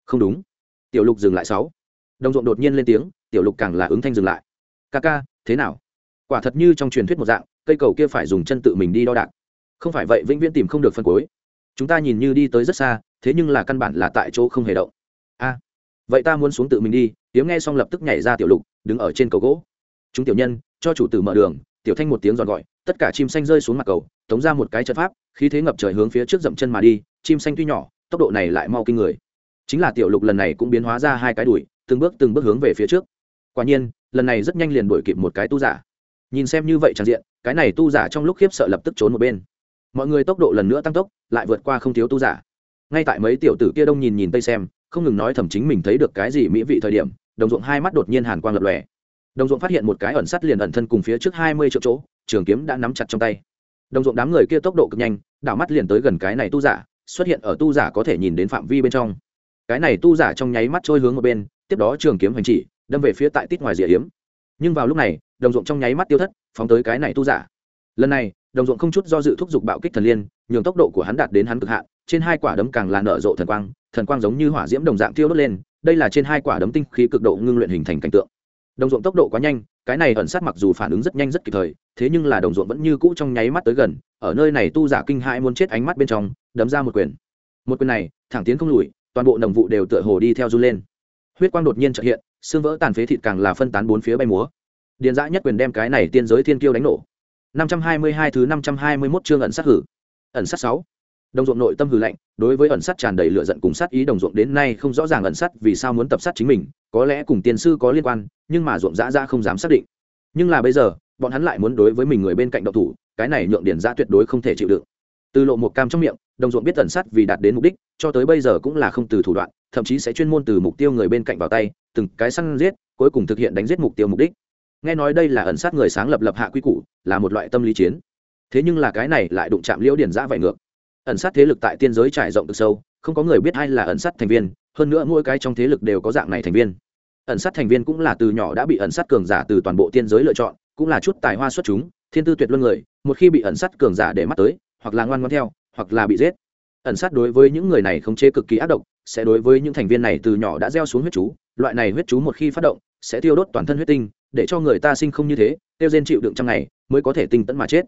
Không đúng. Tiểu lục dừng lại sáu đồng ruộng đột nhiên lên tiếng, tiểu lục càng là ứng thanh dừng lại. Ca ca, thế nào? Quả thật như trong truyền thuyết một dạng, cây cầu kia phải dùng chân tự mình đi đo đạc. Không phải vậy, vĩnh viễn tìm không được phân cối. chúng ta nhìn như đi tới rất xa, thế nhưng là căn bản là tại chỗ không hề động. A, vậy ta muốn xuống tự mình đi. Tiếng nghe xong lập tức nhảy ra tiểu lục, đứng ở trên cầu gỗ. Chúng tiểu nhân, cho chủ tử mở đường. Tiểu thanh một tiếng giòn gọi, tất cả chim xanh rơi xuống mặt cầu, tống ra một cái trận pháp, khí thế ngập trời hướng phía trước dậm chân mà đi, chim xanh tuy nhỏ, tốc độ này lại mau kinh người. Chính là tiểu lục lần này cũng biến hóa ra hai cái đùi từng bước từng bước hướng về phía trước. Quả nhiên, lần này rất nhanh liền đuổi kịp một cái tu giả. Nhìn xem như vậy tràn diện, cái này tu giả trong lúc khiếp sợ lập tức trốn một bên. Mọi người tốc độ lần nữa tăng tốc, lại vượt qua không thiếu tu giả. Ngay tại mấy tiểu tử kia đông nhìn nhìn tây xem, không ngừng nói thầm chính mình thấy được cái gì mỹ vị thời điểm, đồng ruộng hai mắt đột nhiên hàn quang lập lòe. Đồng ruộng phát hiện một cái ẩn sắt liền ẩn thân cùng phía trước hai mươi triệu chỗ, trường kiếm đã nắm chặt trong tay. Đồng ruộng đám người kia tốc độ cực nhanh, đảo mắt liền tới gần cái này tu giả, xuất hiện ở tu giả có thể nhìn đến phạm vi bên trong. Cái này tu giả trong nháy mắt trôi hướng một bên tiếp đó trường kiếm hành chỉ, đâm về phía tại tít ngoài rìa hiếm. Nhưng vào lúc này, đồng ruộng trong nháy mắt tiêu thất, phóng tới cái này tu giả. Lần này, đồng ruộng không chút do dự thúc giục bạo kích thần liên, nhường tốc độ của hắn đạt đến hắn cực hạn, trên hai quả đấm càng là nở rộ thần quang thần quang giống như hỏa diễm đồng dạng tiêu đốt lên, đây là trên hai quả đấm tinh khí cực độ ngưng luyện hình thành cảnh tượng. Đồng ruộng tốc độ quá nhanh, cái này ẩn sát mặc dù phản ứng rất nhanh rất kịp thời, thế nhưng là đồng ruộng vẫn như cũ trong nháy mắt tới gần, ở nơi này tu giả kinh hãi muốn chết ánh mắt bên trong, đấm ra một quyền. Một quyền này, thẳng tiến không lùi, toàn bộ đồng vụ đều tựa hồ đi theo du lên huyết quang đột nhiên trợ hiện, xương vỡ tàn phế thịt càng là phân tán bốn phía bay múa. Điền dã nhất quyền đem cái này tiên giới thiên kiêu đánh nổ. năm trăm hai mươi hai thứ năm trăm hai mươi mốt chương ẩn sát hử. Ẩn sát sáu. Đồng ruộng nội tâm hử lạnh, đối với ẩn sát tràn đầy lửa giận cùng sát ý đồng ruộng đến nay không rõ ràng ẩn sát vì sao muốn tập sát chính mình, có lẽ cùng tiên sư có liên quan, nhưng mà ruộng dã ra không dám xác định. Nhưng là bây giờ, bọn hắn lại muốn đối với mình người bên cạnh độc thủ, cái này nhượng điền dã tuyệt đối không thể chịu đựng. Từ lộ một cam trong miệng, đồng ruộng biết ẩn sát vì đạt đến mục đích, cho tới bây giờ cũng là không từ thủ đoạn thậm chí sẽ chuyên môn từ mục tiêu người bên cạnh vào tay, từng cái săn giết, cuối cùng thực hiện đánh giết mục tiêu mục đích. Nghe nói đây là ẩn sát người sáng lập lập hạ quy củ, là một loại tâm lý chiến. Thế nhưng là cái này lại đụng chạm liễu điển giã vải ngược. Ẩn sát thế lực tại tiên giới trải rộng từ sâu, không có người biết ai là ẩn sát thành viên, hơn nữa mỗi cái trong thế lực đều có dạng này thành viên. Ẩn sát thành viên cũng là từ nhỏ đã bị ẩn sát cường giả từ toàn bộ tiên giới lựa chọn, cũng là chút tài hoa xuất chúng, thiên tư tuyệt luân người, một khi bị ẩn sát cường giả để mắt tới, hoặc là ngoan ngoan theo, hoặc là bị giết. Ẩn sát đối với những người này không chế cực kỳ ác độc sẽ đối với những thành viên này từ nhỏ đã gieo xuống huyết chú, loại này huyết chú một khi phát động, sẽ tiêu đốt toàn thân huyết tinh, để cho người ta sinh không như thế, tiêu gen chịu đựng trong ngày mới có thể tinh tấn mà chết.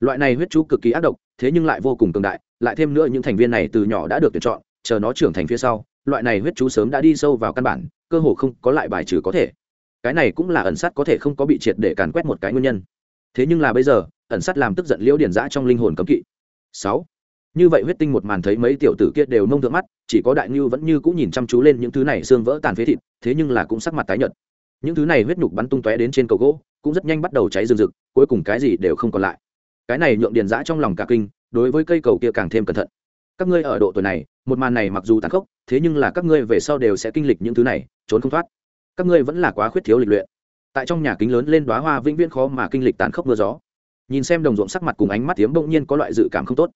Loại này huyết chú cực kỳ ác độc, thế nhưng lại vô cùng cường đại, lại thêm nữa những thành viên này từ nhỏ đã được tuyển chọn, chờ nó trưởng thành phía sau, loại này huyết chú sớm đã đi sâu vào căn bản, cơ hồ không có lại bài trừ có thể. Cái này cũng là ẩn sát có thể không có bị triệt để càn quét một cái nguyên nhân. Thế nhưng là bây giờ, ẩn sát làm tức giận liễu điển giã trong linh hồn cấm kỵ. Sáu như vậy huyết tinh một màn thấy mấy tiểu tử kia đều nông thượng mắt, chỉ có đại ngưu vẫn như cũng nhìn chăm chú lên những thứ này xương vỡ tàn phế thịt, thế nhưng là cũng sắc mặt tái nhợt. Những thứ này huyết nhục bắn tung tóe đến trên cầu gỗ, cũng rất nhanh bắt đầu cháy rừng rực, cuối cùng cái gì đều không còn lại. Cái này nhượng điền giã trong lòng cả kinh, đối với cây cầu kia càng thêm cẩn thận. Các ngươi ở độ tuổi này, một màn này mặc dù tàn khốc, thế nhưng là các ngươi về sau đều sẽ kinh lịch những thứ này, trốn không thoát. Các ngươi vẫn là quá khuyết thiếu lịch luyện. Tại trong nhà kính lớn lên đoá hoa vĩnh viễn khó mà kinh lịch tàn khốc mưa gió. Nhìn xem đồng ruộng sắc mặt cùng ánh mắt tiếm bỗng nhiên có loại dự cảm không tốt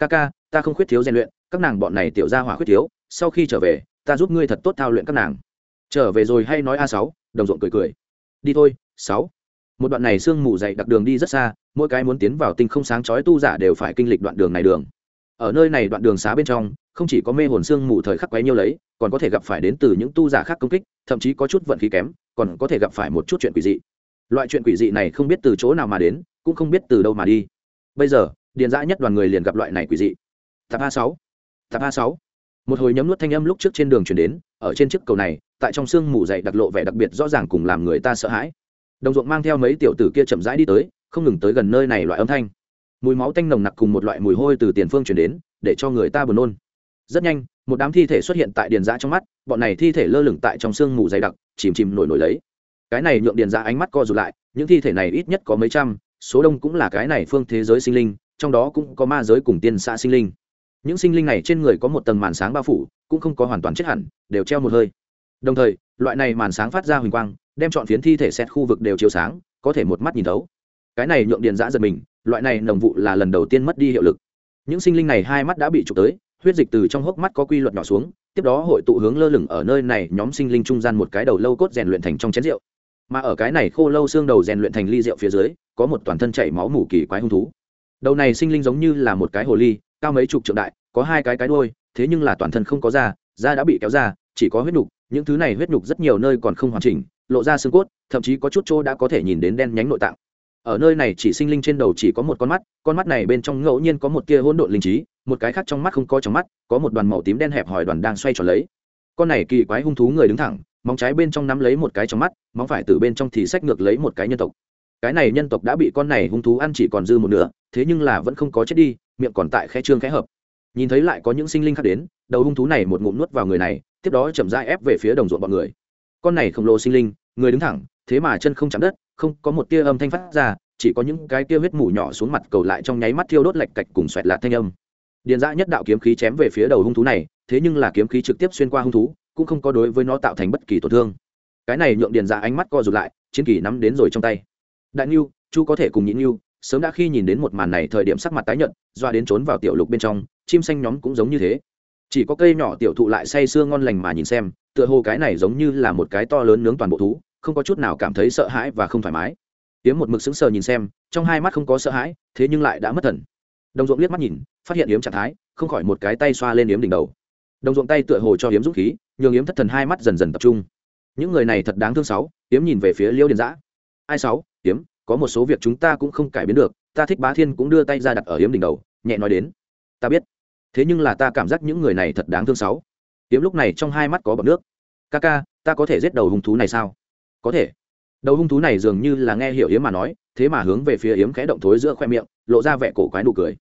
ca ca, ta không khuyết thiếu rèn luyện, các nàng bọn này tiểu ra hỏa khuyết thiếu, sau khi trở về, ta giúp ngươi thật tốt thao luyện các nàng. Trở về rồi hay nói a sáu, đồng ruộng cười cười. Đi thôi, sáu. Một đoạn này sương mù dày đặc đường đi rất xa, mỗi cái muốn tiến vào tinh không sáng chói tu giả đều phải kinh lịch đoạn đường này đường. Ở nơi này đoạn đường xá bên trong, không chỉ có mê hồn sương mù thời khắc quấy nhiêu lấy, còn có thể gặp phải đến từ những tu giả khác công kích, thậm chí có chút vận khí kém, còn có thể gặp phải một chút chuyện quỷ dị. Loại chuyện quỷ dị này không biết từ chỗ nào mà đến, cũng không biết từ đâu mà đi. Bây giờ điền dã nhất đoàn người liền gặp loại này quỷ dị. Tạp a sáu. Tạp a sáu. Một hồi nhấm nuốt thanh âm lúc trước trên đường chuyển đến, ở trên chiếc cầu này, tại trong sương mù dày đặc lộ vẻ đặc biệt rõ ràng cùng làm người ta sợ hãi. Đồng ruộng mang theo mấy tiểu tử kia chậm rãi đi tới, không ngừng tới gần nơi này loại âm thanh. Mùi máu tanh nồng nặc cùng một loại mùi hôi từ tiền phương chuyển đến, để cho người ta buồn nôn. Rất nhanh, một đám thi thể xuất hiện tại điền giã trong mắt, bọn này thi thể lơ lửng tại trong sương mù dày đặc, chìm chìm nổi nổi lấy. Cái này nhượng điền giã ánh mắt co rụt lại, những thi thể này ít nhất có mấy trăm, số đông cũng là cái này phương thế giới sinh linh trong đó cũng có ma giới cùng tiên xã sinh linh. Những sinh linh này trên người có một tầng màn sáng bao phủ, cũng không có hoàn toàn chết hẳn, đều treo một hơi. Đồng thời, loại này màn sáng phát ra huỳnh quang, đem chọn phiến thi thể xét khu vực đều chiếu sáng, có thể một mắt nhìn thấu. Cái này nhượng điện giã giật mình, loại này nồng vụ là lần đầu tiên mất đi hiệu lực. Những sinh linh này hai mắt đã bị trục tới, huyết dịch từ trong hốc mắt có quy luật nhỏ xuống, tiếp đó hội tụ hướng lơ lửng ở nơi này nhóm sinh linh trung gian một cái đầu lâu cốt rèn luyện thành trong chén rượu. Mà ở cái này khô lâu xương đầu rèn luyện thành ly rượu phía dưới, có một toàn thân chảy máu mủ kỳ quái hung thú đầu này sinh linh giống như là một cái hồ ly, cao mấy chục trượng đại, có hai cái cái đuôi, thế nhưng là toàn thân không có da da đã bị kéo ra, chỉ có huyết nhục, những thứ này huyết nhục rất nhiều nơi còn không hoàn chỉnh, lộ ra xương cốt, thậm chí có chút chỗ đã có thể nhìn đến đen nhánh nội tạng. Ở nơi này chỉ sinh linh trên đầu chỉ có một con mắt con mắt này bên trong ngẫu nhiên có một tia hỗn độn linh trí, một cái khác trong mắt không có trong mắt, có một đoàn màu tím đen hẹp hòi đoàn đang xoay tròn lấy. Con này kỳ quái hung thú người đứng thẳng, móng trái bên trong nắm lấy một cái trong mắt, móng phải từ bên trong thì xách ngược lấy một cái nhân tộc. Cái này nhân tộc đã bị con này hung thú ăn chỉ còn dư một nửa thế nhưng là vẫn không có chết đi, miệng còn tại khe trương khẽ hợp. Nhìn thấy lại có những sinh linh khác đến, đầu hung thú này một ngụm nuốt vào người này, tiếp đó chậm rãi ép về phía đồng ruộng bọn người. Con này khổng lồ sinh linh, người đứng thẳng, thế mà chân không chạm đất, không có một tia âm thanh phát ra, chỉ có những cái tia huyết mủ nhỏ xuống mặt cầu lại trong nháy mắt thiêu đốt lạch cạch cùng xoẹt lạt thanh âm. Điền dã nhất đạo kiếm khí chém về phía đầu hung thú này, thế nhưng là kiếm khí trực tiếp xuyên qua hung thú, cũng không có đối với nó tạo thành bất kỳ tổn thương. Cái này nhượng điền dã ánh mắt co rụt lại, chiến kỳ nắm đến rồi trong tay. Đại niu chu có thể cùng nhịn niu sớm đã khi nhìn đến một màn này thời điểm sắc mặt tái nhợt, doa đến trốn vào tiểu lục bên trong, chim xanh nhóm cũng giống như thế. Chỉ có cây nhỏ tiểu thụ lại say sưa ngon lành mà nhìn xem, tựa hồ cái này giống như là một cái to lớn nướng toàn bộ thú, không có chút nào cảm thấy sợ hãi và không thoải mái. Yếm một mực sững sờ nhìn xem, trong hai mắt không có sợ hãi, thế nhưng lại đã mất thần. Đồng ruộng liếc mắt nhìn, phát hiện yếm trạng thái, không khỏi một cái tay xoa lên yếm đỉnh đầu. Đồng ruộng tay tựa hồ cho yếm dũng khí, nhường yếm thất thần hai mắt dần dần tập trung. Những người này thật đáng thương sáu, yếm nhìn về phía liêu điền giã ai sáu, yếm? Có một số việc chúng ta cũng không cải biến được, ta thích bá thiên cũng đưa tay ra đặt ở yếm đỉnh đầu, nhẹ nói đến. Ta biết. Thế nhưng là ta cảm giác những người này thật đáng thương sáu. Yếm lúc này trong hai mắt có bọc nước. Ca ca, ta có thể giết đầu hung thú này sao? Có thể. Đầu hung thú này dường như là nghe hiểu yếm mà nói, thế mà hướng về phía yếm khẽ động thối giữa khoe miệng, lộ ra vẻ cổ quái nụ cười.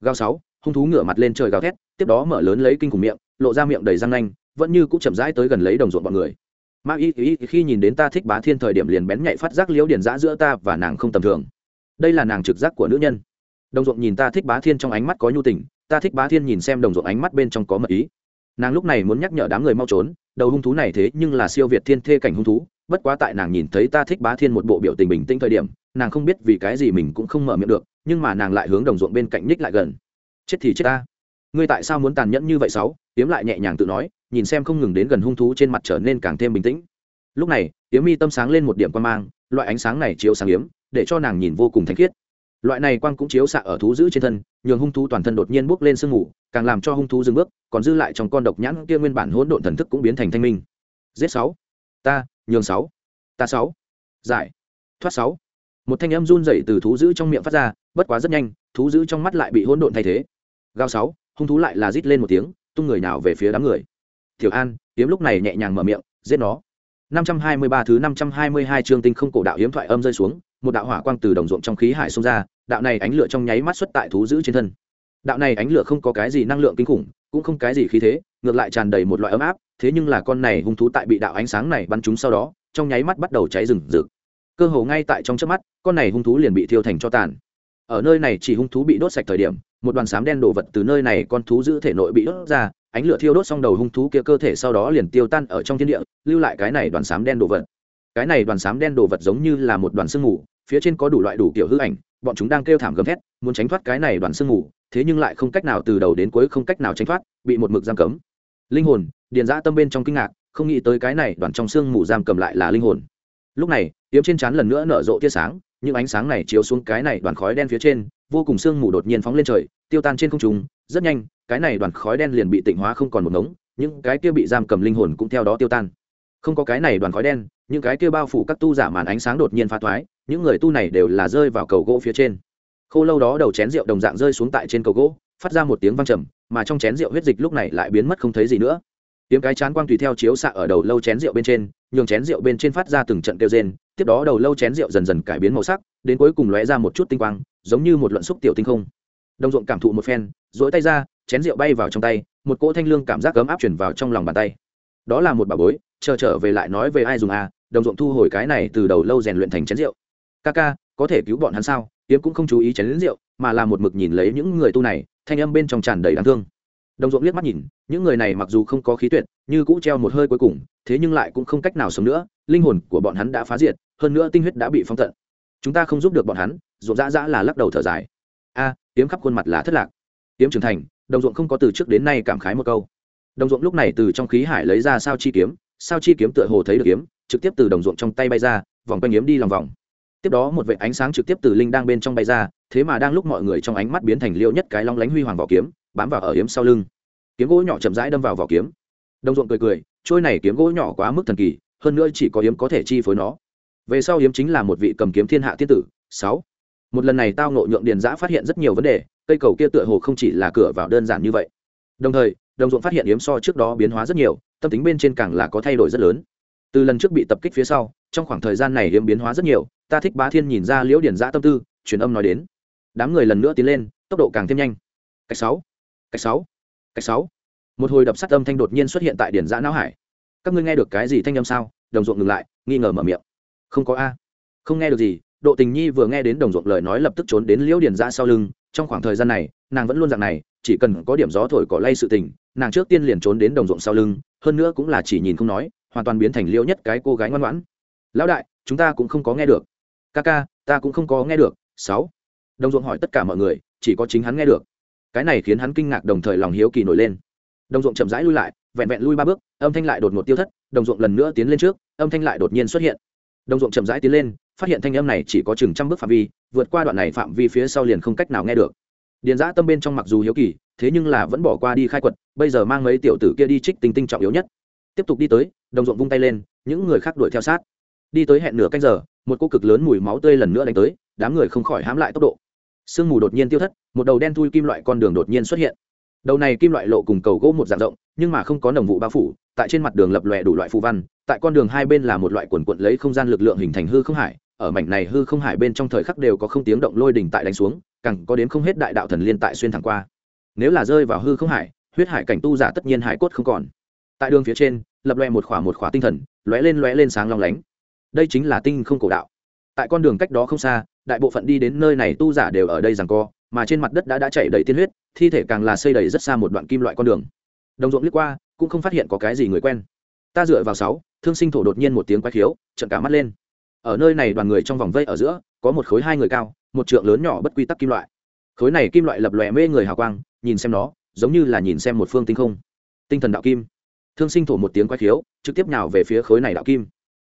Gao sáu, hung thú ngửa mặt lên trời gào thét, tiếp đó mở lớn lấy kinh khủng miệng, lộ ra miệng đầy răng nanh, vẫn như cũng chậm rãi tới gần lấy đồng ruộng bọn người ma y y khi nhìn đến ta thích bá thiên thời điểm liền bén nhạy phát giác liễu điển giã giữa ta và nàng không tầm thường. Đây là nàng trực giác của nữ nhân. Đồng ruộng nhìn ta thích bá thiên trong ánh mắt có nhu tình, ta thích bá thiên nhìn xem đồng ruộng ánh mắt bên trong có mật ý. Nàng lúc này muốn nhắc nhở đám người mau trốn, đầu hung thú này thế nhưng là siêu việt thiên thê cảnh hung thú, bất quá tại nàng nhìn thấy ta thích bá thiên một bộ biểu tình bình tĩnh thời điểm, nàng không biết vì cái gì mình cũng không mở miệng được, nhưng mà nàng lại hướng đồng ruộng bên cạnh ních lại gần. Chết thì chết ta ngươi tại sao muốn tàn nhẫn như vậy sáu? Tiếm lại nhẹ nhàng tự nói, nhìn xem không ngừng đến gần hung thú trên mặt trở nên càng thêm bình tĩnh. Lúc này tiếm mi tâm sáng lên một điểm quan mang, loại ánh sáng này chiếu sáng yếm, để cho nàng nhìn vô cùng thanh khiết. Loại này quang cũng chiếu xạ ở thú giữ trên thân, nhường hung thú toàn thân đột nhiên bước lên sương mù, càng làm cho hung thú dừng bước, còn dư lại trong con độc nhãn kia nguyên bản hỗn độn thần thức cũng biến thành thanh minh. Giết sáu. Ta, nhường sáu. Ta sáu. Giải. Thoát sáu. Một thanh âm run rẩy từ thú giữ trong miệng phát ra, bất quá rất nhanh, thú giữ trong mắt lại bị hỗn độn thay thế. Gao sáu hung thú lại là rít lên một tiếng, tung người nào về phía đám người. Tiểu an hiếm lúc này nhẹ nhàng mở miệng, giết nó. 523 thứ 522 chương tinh không cổ đạo hiếm thoại âm rơi xuống, một đạo hỏa quang từ đồng ruộng trong khí hải xông ra, đạo này ánh lửa trong nháy mắt xuất tại thú giữ trên thân. Đạo này ánh lửa không có cái gì năng lượng kinh khủng, cũng không cái gì khí thế, ngược lại tràn đầy một loại ấm áp, thế nhưng là con này hung thú tại bị đạo ánh sáng này bắn trúng sau đó, trong nháy mắt bắt đầu cháy rừng rực. Cơ hồ ngay tại trong chớp mắt, con này hung thú liền bị thiêu thành cho tàn. Ở nơi này chỉ hung thú bị đốt sạch thời điểm một đoàn xám đen đổ vật từ nơi này con thú giữ thể nội bị đốt ra, ánh lửa thiêu đốt xong đầu hung thú kia cơ thể sau đó liền tiêu tan ở trong thiên địa, lưu lại cái này đoàn xám đen đổ vật. Cái này đoàn xám đen đổ vật giống như là một đoàn sương mù, phía trên có đủ loại đủ kiểu hư ảnh, bọn chúng đang kêu thảm gầm thét, muốn tránh thoát cái này đoàn sương mù, thế nhưng lại không cách nào từ đầu đến cuối không cách nào tránh thoát, bị một mực giam cấm. Linh hồn, điền ra tâm bên trong kinh ngạc, không nghĩ tới cái này đoàn trong sương mù giam cầm lại là linh hồn. Lúc này tiếm trên trán lần nữa nở rộ tia sáng, những ánh sáng này chiếu xuống cái này đoàn khói đen phía trên vô cùng sương mù đột nhiên phóng lên trời, tiêu tan trên không trung. Rất nhanh, cái này đoàn khói đen liền bị tịnh hóa không còn một ngống, những cái kia bị giam cầm linh hồn cũng theo đó tiêu tan. Không có cái này đoàn khói đen, những cái kia bao phủ các tu giả màn ánh sáng đột nhiên phá thoái, những người tu này đều là rơi vào cầu gỗ phía trên. Khô lâu đó đầu chén rượu đồng dạng rơi xuống tại trên cầu gỗ, phát ra một tiếng vang trầm, mà trong chén rượu huyết dịch lúc này lại biến mất không thấy gì nữa. Tiếng cái chán quang tùy theo chiếu xạ ở đầu lâu chén rượu bên trên, nhường chén rượu bên trên phát ra từng trận kêu rên, tiếp đó đầu lâu chén rượu dần dần cải biến màu sắc đến cuối cùng lóe ra một chút tinh quang, giống như một luận xúc tiểu tinh không. Đồng ruộng cảm thụ một phen dỗi tay ra, chén rượu bay vào trong tay, một cỗ thanh lương cảm giác ấm áp chuyển vào trong lòng bàn tay. Đó là một bà bối, chờ trở về lại nói về ai dùng à đồng ruộng thu hồi cái này từ đầu lâu rèn luyện thành chén rượu. Ca ca, có thể cứu bọn hắn sao? Yếm cũng không chú ý chén rượu, mà là một mực nhìn lấy những người tu này, thanh âm bên trong tràn đầy đáng thương. Đồng ruộng liếc mắt nhìn, những người này mặc dù không có khí tuyệt, như cũ treo một hơi cuối cùng, thế nhưng lại cũng không cách nào sống nữa, linh hồn của bọn hắn đã phá diệt, hơn nữa tinh huyết đã bị phong tận chúng ta không giúp được bọn hắn ruộng dã dã là lắc đầu thở dài. A à, tiếm khắp khuôn mặt là thất lạc. Tiếm trưởng thành đồng ruộng không có từ trước đến nay cảm khái một câu. Đồng ruộng lúc này từ trong khí hải lấy ra sao chi kiếm sao chi kiếm tựa hồ thấy được kiếm trực tiếp từ đồng ruộng trong tay bay ra vòng quanh kiếm đi lòng vòng. Tiếp đó một vệ ánh sáng trực tiếp từ linh đang bên trong bay ra thế mà đang lúc mọi người trong ánh mắt biến thành liêu nhất cái long lánh huy hoàng vỏ kiếm bám vào ở kiếm sau lưng. Kiếm gỗ nhỏ chậm rãi đâm vào vỏ kiếm. Đồng ruộng cười cười trôi này kiếm gỗ nhỏ quá mức thần kỳ hơn nữa chỉ có kiếm có thể chi phối nó về sau hiếm chính là một vị cầm kiếm thiên hạ thiên tử. Sáu. Một lần này tao nộ nhượng điền giã phát hiện rất nhiều vấn đề, cây cầu kia tựa hồ không chỉ là cửa vào đơn giản như vậy. Đồng thời, đồng ruộng phát hiện hiếm so trước đó biến hóa rất nhiều, tâm tính bên trên càng là có thay đổi rất lớn. Từ lần trước bị tập kích phía sau, trong khoảng thời gian này hiếm biến hóa rất nhiều, ta thích bá thiên nhìn ra liễu điển giã tâm tư, truyền âm nói đến. Đám người lần nữa tiến lên, tốc độ càng thêm nhanh. Cách sáu cách sáu cách sáu. Một hồi đập sắt âm thanh đột nhiên xuất hiện tại điển giã não hải. Các ngươi nghe được cái gì thanh âm sao? Đồng ruộng ngừng lại, nghi ngờ mở miệng không có a. Không nghe được gì, độ tình nhi vừa nghe đến đồng ruộng lời nói lập tức trốn đến liễu điền ra sau lưng. Trong khoảng thời gian này, nàng vẫn luôn dạng này, chỉ cần có điểm gió thổi cỏ lay sự tình, nàng trước tiên liền trốn đến đồng ruộng sau lưng, hơn nữa cũng là chỉ nhìn không nói, hoàn toàn biến thành liễu nhất cái cô gái ngoan ngoãn. Lão đại, chúng ta cũng không có nghe được. Ca ca, ta cũng không có nghe được. Sáu. Đồng ruộng hỏi tất cả mọi người, chỉ có chính hắn nghe được. Cái này khiến hắn kinh ngạc đồng thời lòng hiếu kỳ nổi lên. Đồng ruộng chậm rãi lui lại, vẹn vẹn lui ba bước, âm thanh lại đột ngột tiêu thất, đồng ruộng lần nữa tiến lên trước, âm thanh lại đột nhiên xuất hiện đồng ruộng chậm rãi tiến lên, phát hiện thanh âm này chỉ có chừng trăm bước phạm vi, vượt qua đoạn này phạm vi phía sau liền không cách nào nghe được. Điền giã tâm bên trong mặc dù hiếu kỳ, thế nhưng là vẫn bỏ qua đi khai quật, bây giờ mang mấy tiểu tử kia đi trích tinh tinh trọng yếu nhất. Tiếp tục đi tới đồng ruộng vung tay lên, những người khác đuổi theo sát. Đi tới hẹn nửa canh giờ, một cô cực lớn mùi máu tươi lần nữa đánh tới, đám người không khỏi hám lại tốc độ. Sương mù đột nhiên tiêu thất, một đầu đen thui kim loại con đường đột nhiên xuất hiện. Đầu này kim loại lộ cùng cầu gỗ một dạng rộng, nhưng mà không có nồng vụ bao phủ tại trên mặt đường lập lòe đủ loại phù văn, tại con đường hai bên là một loại quần quận lấy không gian lực lượng hình thành hư không hải, ở mảnh này hư không hải bên trong thời khắc đều có không tiếng động lôi đỉnh tại đánh xuống, càng có đến không hết đại đạo thần liên tại xuyên thẳng qua. Nếu là rơi vào hư không hải, huyết hải cảnh tu giả tất nhiên hải cốt không còn. Tại đường phía trên, lập lòe một khỏa một khỏa tinh thần, lóe lên lóe lên sáng long lánh. Đây chính là tinh không cổ đạo. Tại con đường cách đó không xa, đại bộ phận đi đến nơi này tu giả đều ở đây rằng co, mà trên mặt đất đã đã chảy đầy tiên huyết, thi thể càng là xây đầy rất xa một đoạn kim loại con đường. Đồng ruộng liếc qua cũng không phát hiện có cái gì người quen. Ta dựa vào sáu, thương sinh thổ đột nhiên một tiếng quái khiếu trận cả mắt lên. Ở nơi này đoàn người trong vòng vây ở giữa, có một khối hai người cao, một trượng lớn nhỏ bất quy tắc kim loại. Khối này kim loại lập lòe mê người hào quang, nhìn xem nó, giống như là nhìn xem một phương tinh không. Tinh thần đạo kim. Thương sinh thổ một tiếng quái khiếu, trực tiếp nào về phía khối này đạo kim.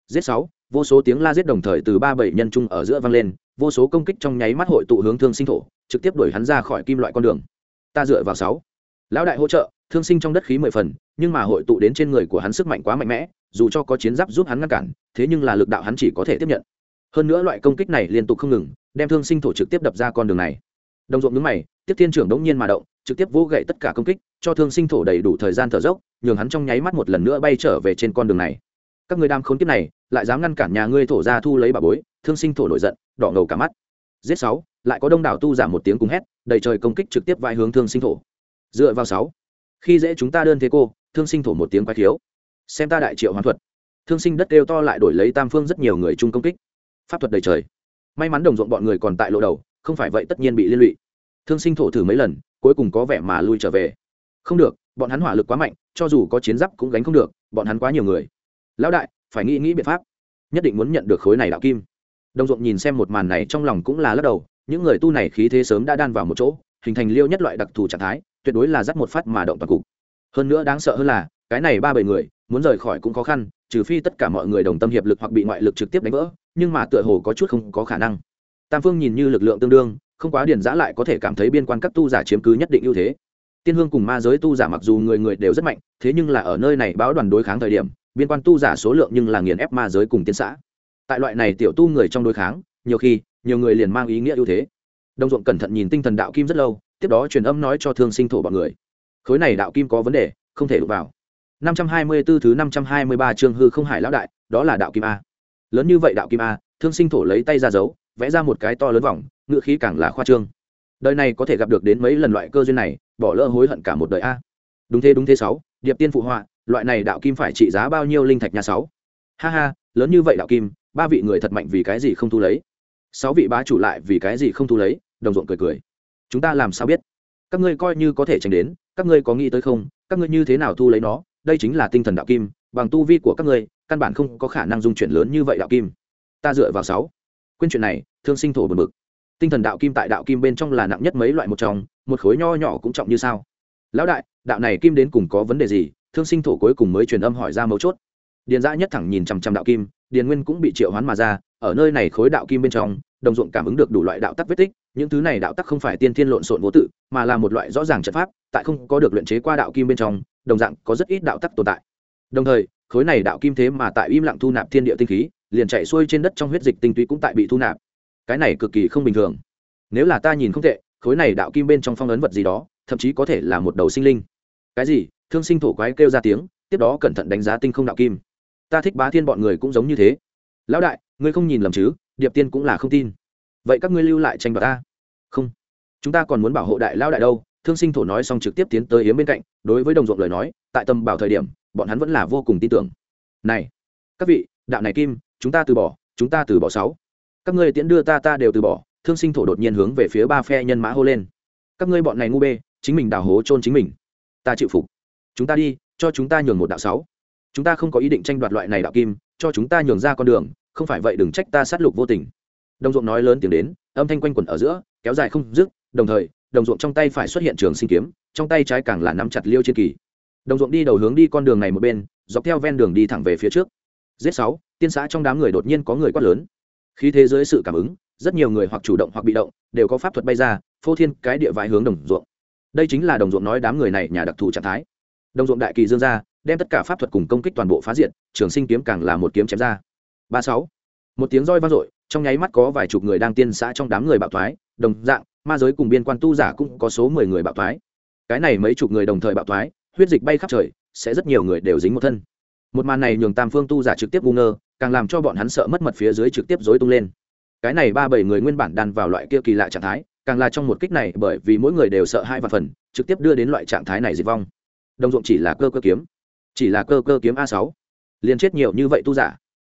Giết sáu, vô số tiếng la giết đồng thời từ ba bảy nhân trung ở giữa vang lên, vô số công kích trong nháy mắt hội tụ hướng thương sinh thổ, trực tiếp đuổi hắn ra khỏi kim loại con đường. Ta dựa vào sáu lão đại hỗ trợ, thương sinh trong đất khí mười phần, nhưng mà hội tụ đến trên người của hắn sức mạnh quá mạnh mẽ, dù cho có chiến giáp giúp hắn ngăn cản, thế nhưng là lực đạo hắn chỉ có thể tiếp nhận. Hơn nữa loại công kích này liên tục không ngừng, đem thương sinh thổ trực tiếp đập ra con đường này. Đồng ruộng nhướng mày, tiếp thiên trưởng đống nhiên mà động, trực tiếp vô gậy tất cả công kích, cho thương sinh thổ đầy đủ thời gian thở dốc, nhường hắn trong nháy mắt một lần nữa bay trở về trên con đường này. Các người đam khốn kiếp này, lại dám ngăn cản nhà ngươi thổ ra thu lấy bà bối, thương sinh thổ nổi giận, đỏ ngầu cả mắt. Giết sáu, lại có đông đảo tu giảm một tiếng cùng hét, đầy trời công kích trực tiếp vai hướng thương sinh thổ dựa vào sáu. Khi dễ chúng ta đơn thế cô, thương sinh thổ một tiếng quái thiếu xem ta đại triệu hoàn thuật. Thương sinh đất đều to lại đổi lấy tam phương rất nhiều người chung công kích. Pháp thuật đầy trời. May mắn đồng ruộng bọn người còn tại lộ đầu, không phải vậy tất nhiên bị liên lụy. Thương sinh thổ thử mấy lần, cuối cùng có vẻ mà lui trở về. Không được, bọn hắn hỏa lực quá mạnh, cho dù có chiến giáp cũng gánh không được, bọn hắn quá nhiều người. Lão đại, phải nghĩ nghĩ biện pháp. Nhất định muốn nhận được khối này đạo kim. Đồng ruộng nhìn xem một màn này trong lòng cũng là lắc đầu, những người tu này khí thế sớm đã đan vào một chỗ, hình thành liêu nhất loại đặc thù trạng thái tuyệt đối là dắt một phát mà động toàn cục. Hơn nữa đáng sợ hơn là, cái này ba bảy người, muốn rời khỏi cũng khó khăn, trừ phi tất cả mọi người đồng tâm hiệp lực hoặc bị ngoại lực trực tiếp đánh vỡ, nhưng mà tựa hồ có chút không có khả năng. Tam phương nhìn như lực lượng tương đương, không quá điền giã lại có thể cảm thấy biên quan các tu giả chiếm cứ nhất định ưu thế. Tiên hương cùng ma giới tu giả mặc dù người người đều rất mạnh, thế nhưng là ở nơi này báo đoàn đối kháng thời điểm, biên quan tu giả số lượng nhưng là nghiền ép ma giới cùng tiên xã. Tại loại này tiểu tu người trong đối kháng, nhiều khi, nhiều người liền mang ý nghĩa ưu thế. Đồng ruộng cẩn thận nhìn tinh thần đạo kim rất lâu tiếp đó truyền âm nói cho thương sinh thổ bọn người. Khối này đạo kim có vấn đề, không thể đụng vào. 524 thứ 523 chương hư không hải lão đại, đó là đạo kim a. Lớn như vậy đạo kim a, thương sinh thổ lấy tay ra giấu, vẽ ra một cái to lớn vòng, ngựa khí càng là khoa trương. Đời này có thể gặp được đến mấy lần loại cơ duyên này, bỏ lỡ hối hận cả một đời a. Đúng thế đúng thế sáu, điệp tiên phụ họa, loại này đạo kim phải trị giá bao nhiêu linh thạch nhà sáu. Ha ha, lớn như vậy đạo kim, ba vị người thật mạnh vì cái gì không thu lấy? Sáu vị bá chủ lại vì cái gì không thu lấy? Đồng ruộng cười cười chúng ta làm sao biết? Các ngươi coi như có thể tránh đến, các ngươi có nghĩ tới không? Các ngươi như thế nào thu lấy nó? Đây chính là tinh thần đạo kim, bằng tu vi của các ngươi, căn bản không có khả năng dung chuyển lớn như vậy đạo kim. Ta dựa vào sáu. Quên chuyện này, thương sinh thổ bật mực tinh thần đạo kim tại đạo kim bên trong là nặng nhất mấy loại một trong, một khối nho nhỏ cũng trọng như sao. Lão đại, đạo này kim đến cùng có vấn đề gì? Thương sinh thổ cuối cùng mới truyền âm hỏi ra mấu chốt. Điền dã nhất thẳng nhìn chằm chằm đạo kim, điền nguyên cũng bị triệu hoán mà ra, ở nơi này khối đạo kim bên trong đồng ruộng cảm ứng được đủ loại đạo tắc vết tích, những thứ này đạo tắc không phải tiên thiên lộn xộn vô tự, mà là một loại rõ ràng trận pháp, tại không có được luyện chế qua đạo kim bên trong, đồng dạng có rất ít đạo tắc tồn tại. Đồng thời, khối này đạo kim thế mà tại im lặng thu nạp thiên địa tinh khí, liền chạy xuôi trên đất trong huyết dịch tinh túy cũng tại bị thu nạp. Cái này cực kỳ không bình thường. Nếu là ta nhìn không tệ, khối này đạo kim bên trong phong ấn vật gì đó, thậm chí có thể là một đầu sinh linh. Cái gì? Thương sinh thổ quái kêu ra tiếng, tiếp đó cẩn thận đánh giá tinh không đạo kim. Ta thích bá thiên bọn người cũng giống như thế. Lão đại, ngươi không nhìn lầm chứ? Điệp tiên cũng là không tin. Vậy các ngươi lưu lại tranh đoạt ta? Không. Chúng ta còn muốn bảo hộ đại lão đại đâu? Thương sinh thổ nói xong trực tiếp tiến tới yếm bên cạnh, đối với đồng ruộng lời nói, tại tầm bảo thời điểm, bọn hắn vẫn là vô cùng tin tưởng. Này, các vị, đạo này kim, chúng ta từ bỏ, chúng ta từ bỏ sáu. Các ngươi tiễn đưa ta ta đều từ bỏ. Thương sinh thổ đột nhiên hướng về phía ba phe nhân mã hô lên. Các ngươi bọn này ngu bê, chính mình đào hố chôn chính mình. Ta chịu phục. Chúng ta đi, cho chúng ta nhường một đạo sáu. Chúng ta không có ý định tranh đoạt loại này đạo kim, cho chúng ta nhường ra con đường không phải vậy đừng trách ta sát lục vô tình. Đồng ruộng nói lớn tiếng đến, âm thanh quanh quẩn ở giữa, kéo dài không dứt, đồng thời, đồng ruộng trong tay phải xuất hiện trường sinh kiếm, trong tay trái càng là nắm chặt liêu chiến kỳ. Đồng ruộng đi đầu hướng đi con đường này một bên, dọc theo ven đường đi thẳng về phía trước. Giết sáu, tiên xã trong đám người đột nhiên có người quát lớn. Khí thế dưới sự cảm ứng, rất nhiều người hoặc chủ động hoặc bị động, đều có pháp thuật bay ra, phô thiên cái địa vải hướng đồng ruộng. Đây chính là đồng ruộng nói đám người này nhà đặc thù trạng thái. Đồng ruộng đại kỳ dương ra, đem tất cả pháp thuật cùng công kích toàn bộ phá diện trường sinh kiếm càng là một kiếm chém ra ba sáu. Một tiếng roi vang dội, trong nháy mắt có vài chục người đang tiên xã trong đám người bạo thoái, đồng dạng, ma giới cùng biên quan tu giả cũng có số mười người bạo thoái. Cái này mấy chục người đồng thời bạo thoái, huyết dịch bay khắp trời, sẽ rất nhiều người đều dính một thân. Một màn này nhường tam phương tu giả trực tiếp ngu ngơ, càng làm cho bọn hắn sợ mất mật phía dưới trực tiếp dối tung lên. Cái này ba bảy người nguyên bản đàn vào loại kia kỳ lạ trạng thái, càng là trong một kích này bởi vì mỗi người đều sợ hai và phần, trực tiếp đưa đến loại trạng thái này diệt vong. Đồng ruộng chỉ là cơ cơ kiếm, chỉ là cơ cơ kiếm a sáu. Liền chết nhiều như vậy tu giả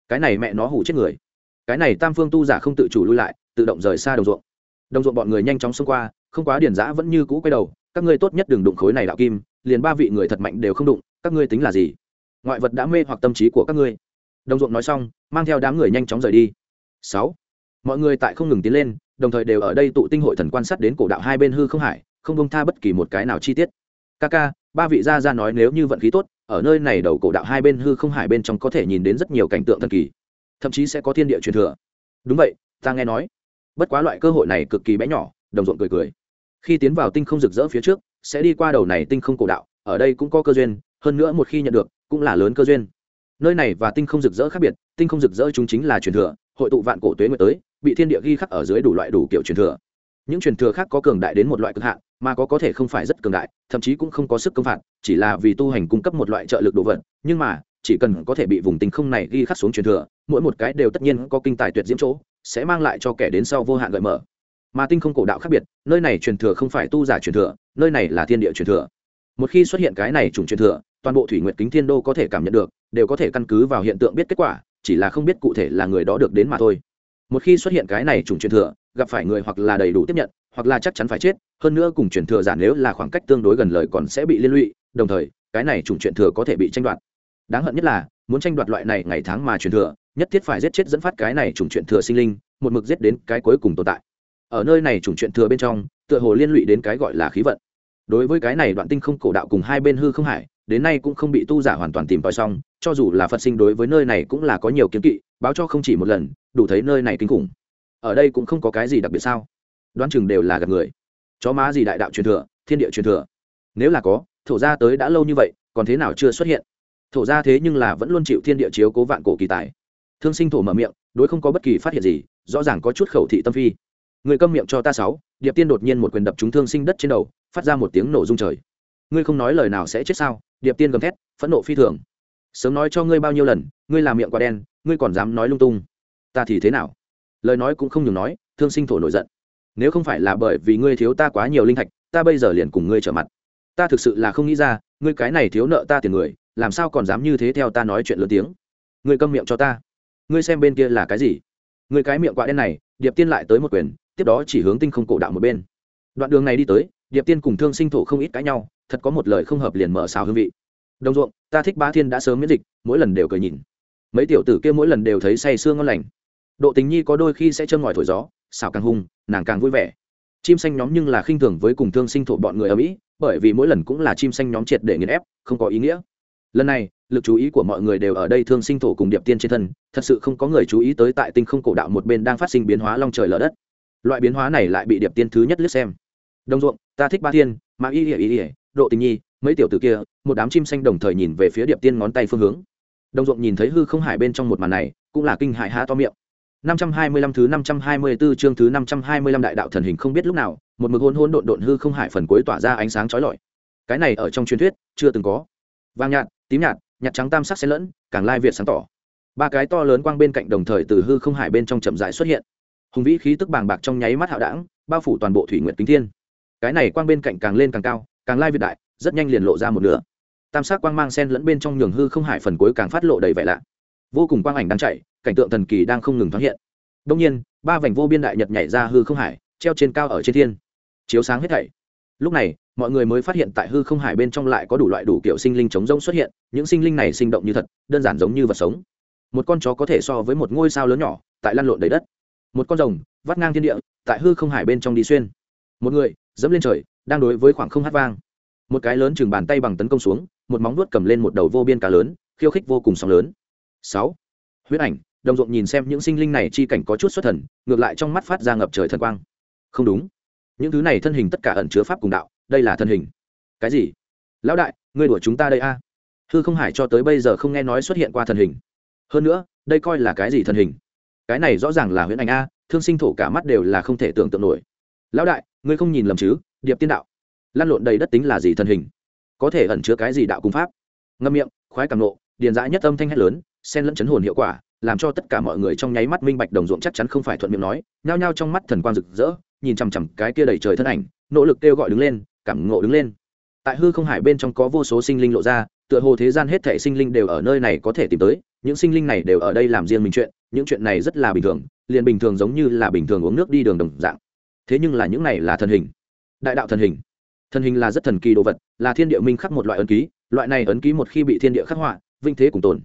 cái này mẹ nó hủ chết người. Cái này tam phương tu giả không tự chủ lui lại, tự động rời xa đồng ruộng. Đồng ruộng bọn người nhanh chóng xông qua, không quá điển giã vẫn như cũ quay đầu, các ngươi tốt nhất đừng đụng khối này đạo kim, liền ba vị người thật mạnh đều không đụng, các ngươi tính là gì? Ngoại vật đã mê hoặc tâm trí của các ngươi. Đồng ruộng nói xong, mang theo đám người nhanh chóng rời đi. Sáu. Mọi người tại không ngừng tiến lên, đồng thời đều ở đây tụ tinh hội thần quan sát đến cổ đạo hai bên hư không hải, không bông tha bất kỳ một cái nào chi tiết. Ca ca ba vị gia gia nói nếu như vận khí tốt, ở nơi này đầu cổ đạo hai bên hư không hải bên trong có thể nhìn đến rất nhiều cảnh tượng thần kỳ, thậm chí sẽ có thiên địa truyền thừa. Đúng vậy, ta nghe nói. Bất quá loại cơ hội này cực kỳ bé nhỏ, đồng ruộng cười cười. Khi tiến vào tinh không rực rỡ phía trước, sẽ đi qua đầu này tinh không cổ đạo, ở đây cũng có cơ duyên, hơn nữa một khi nhận được, cũng là lớn cơ duyên. Nơi này và tinh không rực rỡ khác biệt, tinh không rực rỡ chúng chính là truyền thừa, hội tụ vạn cổ tuế nguyệt tới, bị thiên địa ghi khắc ở dưới đủ loại đủ kiểu truyền thừa. Những truyền thừa khác có cường đại đến một loại cực hạn mà có có thể không phải rất cường đại, thậm chí cũng không có sức công phạt, chỉ là vì tu hành cung cấp một loại trợ lực đồ vật, nhưng mà, chỉ cần có thể bị vùng tinh không này ghi khắc xuống truyền thừa, mỗi một cái đều tất nhiên có kinh tài tuyệt diễm chỗ, sẽ mang lại cho kẻ đến sau vô hạn gợi mở. Mà tinh không cổ đạo khác biệt, nơi này truyền thừa không phải tu giả truyền thừa, nơi này là thiên địa truyền thừa. Một khi xuất hiện cái này trùng truyền thừa, toàn bộ thủy nguyệt kính thiên đô có thể cảm nhận được, đều có thể căn cứ vào hiện tượng biết kết quả, chỉ là không biết cụ thể là người đó được đến mà thôi. Một khi xuất hiện cái này trùng truyền thừa, gặp phải người hoặc là đầy đủ tiếp nhận, hoặc là chắc chắn phải chết hơn nữa cùng truyền thừa giả nếu là khoảng cách tương đối gần lời còn sẽ bị liên lụy, đồng thời, cái này chủng truyền thừa có thể bị tranh đoạt. Đáng hận nhất là, muốn tranh đoạt loại này ngày tháng mà truyền thừa, nhất thiết phải giết chết dẫn phát cái này chủng truyền thừa sinh linh, một mực giết đến cái cuối cùng tồn tại. Ở nơi này chủng truyền thừa bên trong, tựa hồ liên lụy đến cái gọi là khí vận. Đối với cái này đoạn tinh không cổ đạo cùng hai bên hư không hải, đến nay cũng không bị tu giả hoàn toàn tìm tòi xong, cho dù là phật sinh đối với nơi này cũng là có nhiều kiến kỵ, báo cho không chỉ một lần, đủ thấy nơi này kinh khủng. Ở đây cũng không có cái gì đặc biệt sao? Đoán chừng đều là gặp người chó má gì đại đạo truyền thừa, thiên địa truyền thừa? Nếu là có, thổ gia tới đã lâu như vậy, còn thế nào chưa xuất hiện? Thổ gia thế nhưng là vẫn luôn chịu thiên địa chiếu cố vạn cổ kỳ tài. Thương sinh thổ mở miệng, đối không có bất kỳ phát hiện gì, rõ ràng có chút khẩu thị tâm phi. Người câm miệng cho ta sáu, điệp tiên đột nhiên một quyền đập chúng thương sinh đất trên đầu, phát ra một tiếng nổ rung trời. Ngươi không nói lời nào sẽ chết sao? Điệp tiên gầm thét, phẫn nộ phi thường. Sớm nói cho ngươi bao nhiêu lần, ngươi làm miệng quả đen, ngươi còn dám nói lung tung. Ta thì thế nào? Lời nói cũng không nhường nói, thương sinh thổ nổi giận nếu không phải là bởi vì ngươi thiếu ta quá nhiều linh thạch, ta bây giờ liền cùng ngươi trở mặt. Ta thực sự là không nghĩ ra, ngươi cái này thiếu nợ ta tiền người, làm sao còn dám như thế theo ta nói chuyện lớn tiếng. Ngươi câm miệng cho ta. Ngươi xem bên kia là cái gì? Ngươi cái miệng quạ đen này, điệp tiên lại tới một quyền, tiếp đó chỉ hướng tinh không cổ đạo một bên. Đoạn đường này đi tới, điệp tiên cùng thương sinh thổ không ít cãi nhau, thật có một lời không hợp liền mở xào hương vị. Đồng ruộng, ta thích ba thiên đã sớm miễn dịch, mỗi lần đều cười nhìn. Mấy tiểu tử kia mỗi lần đều thấy say sương ngon lành độ tình nhi có đôi khi sẽ châm ngòi thổi gió, xào càng hung, nàng càng vui vẻ. Chim xanh nhóm nhưng là khinh thường với cùng thương sinh thổ bọn người ở mỹ, bởi vì mỗi lần cũng là chim xanh nhóm triệt để nghiền ép, không có ý nghĩa. Lần này, lực chú ý của mọi người đều ở đây thương sinh thổ cùng điệp tiên trên thân, thật sự không có người chú ý tới tại tinh không cổ đạo một bên đang phát sinh biến hóa long trời lở đất. Loại biến hóa này lại bị điệp tiên thứ nhất lướt xem. Đồng ruộng, ta thích ba thiên, mà y ỉa y ỉa độ tình nhi, mấy tiểu t ử kia, một đám chim xanh đồng thời nhìn về phía điệp tiên ngón tay phương hướng. Đồng ruộng nhìn thấy hư không hải bên trong một màn này, cũng là kinh hại há to miệng. 525 thứ 524 chương thứ 525 đại đạo thần hình không biết lúc nào, một mực hỗn hỗn độn độn hư không hải phần cuối tỏa ra ánh sáng chói lọi. Cái này ở trong truyền thuyết chưa từng có. Vàng nhạt, tím nhạt, nhạt trắng tam sắc xen lẫn càng lai việt sáng tỏ. Ba cái to lớn quang bên cạnh đồng thời từ hư không hải bên trong chậm rãi xuất hiện. Hùng vĩ khí tức bàng bạc trong nháy mắt hạo đãng, bao phủ toàn bộ thủy nguyệt kính thiên. Cái này quang bên cạnh càng lên càng cao càng lai việt đại rất nhanh liền lộ ra một nửa. Tam sắc quang mang xen lẫn bên trong nhường hư không hải phần cuối càng phát lộ đầy vẻ lạ vô cùng quang ảnh đang chạy, cảnh tượng thần kỳ đang không ngừng thoáng hiện. Đông nhiên, ba vành vô biên đại nhật nhảy ra hư không hải, treo trên cao ở trên thiên. Chiếu sáng hết thảy. Lúc này, mọi người mới phát hiện tại hư không hải bên trong lại có đủ loại đủ kiểu sinh linh chống rông xuất hiện, những sinh linh này sinh động như thật, đơn giản giống như vật sống. Một con chó có thể so với một ngôi sao lớn nhỏ, tại lăn lộn đầy đất. Một con rồng, vắt ngang thiên địa, tại hư không hải bên trong đi xuyên. Một người, dẫm lên trời, đang đối với khoảng không hát vang. Một cái lớn chừng bàn tay bằng tấn công xuống, một móng vuốt cầm lên một đầu vô biên cá lớn, khiêu khích vô cùng sóng lớn sáu. Huyết ảnh, đồng ruộng nhìn xem những sinh linh này chi cảnh có chút xuất thần, ngược lại trong mắt phát ra ngập trời thần quang. Không đúng. Những thứ này thân hình tất cả ẩn chứa pháp cùng đạo, đây là thân hình. Cái gì? Lão đại, ngươi đuổi chúng ta đây a? À? hư không hải cho tới bây giờ không nghe nói xuất hiện qua thần hình. Hơn nữa, đây coi là cái gì thần hình? Cái này rõ ràng là huyễn ảnh a, thương sinh thổ cả mắt đều là không thể tưởng tượng nổi. Lão đại, ngươi không nhìn lầm chứ, điệp tiên đạo. Lan lộn đầy đất tính là gì thần hình? Có thể ẩn chứa cái gì đạo cung pháp? Ngâm miệng, khoái cảm nộ điền dã nhất âm thanh hét lớn, xen lẫn chấn hồn hiệu quả, làm cho tất cả mọi người trong nháy mắt minh bạch đồng ruộng chắc chắn không phải thuận miệng nói, nhao nhao trong mắt thần quang rực rỡ, nhìn chằm chằm cái kia đầy trời thân ảnh, nỗ lực kêu gọi đứng lên, cảm ngộ đứng lên. Tại hư không hải bên trong có vô số sinh linh lộ ra, tựa hồ thế gian hết thảy sinh linh đều ở nơi này có thể tìm tới, những sinh linh này đều ở đây làm riêng mình chuyện, những chuyện này rất là bình thường, liền bình thường giống như là bình thường uống nước đi đường đồng dạng. Thế nhưng là những này là thần hình. Đại đạo thần hình. Thần hình là rất thần kỳ đồ vật, là thiên địa minh khắc một loại ấn ký, loại này ấn ký một khi bị thiên địa khắc họa vinh thế cùng tồn.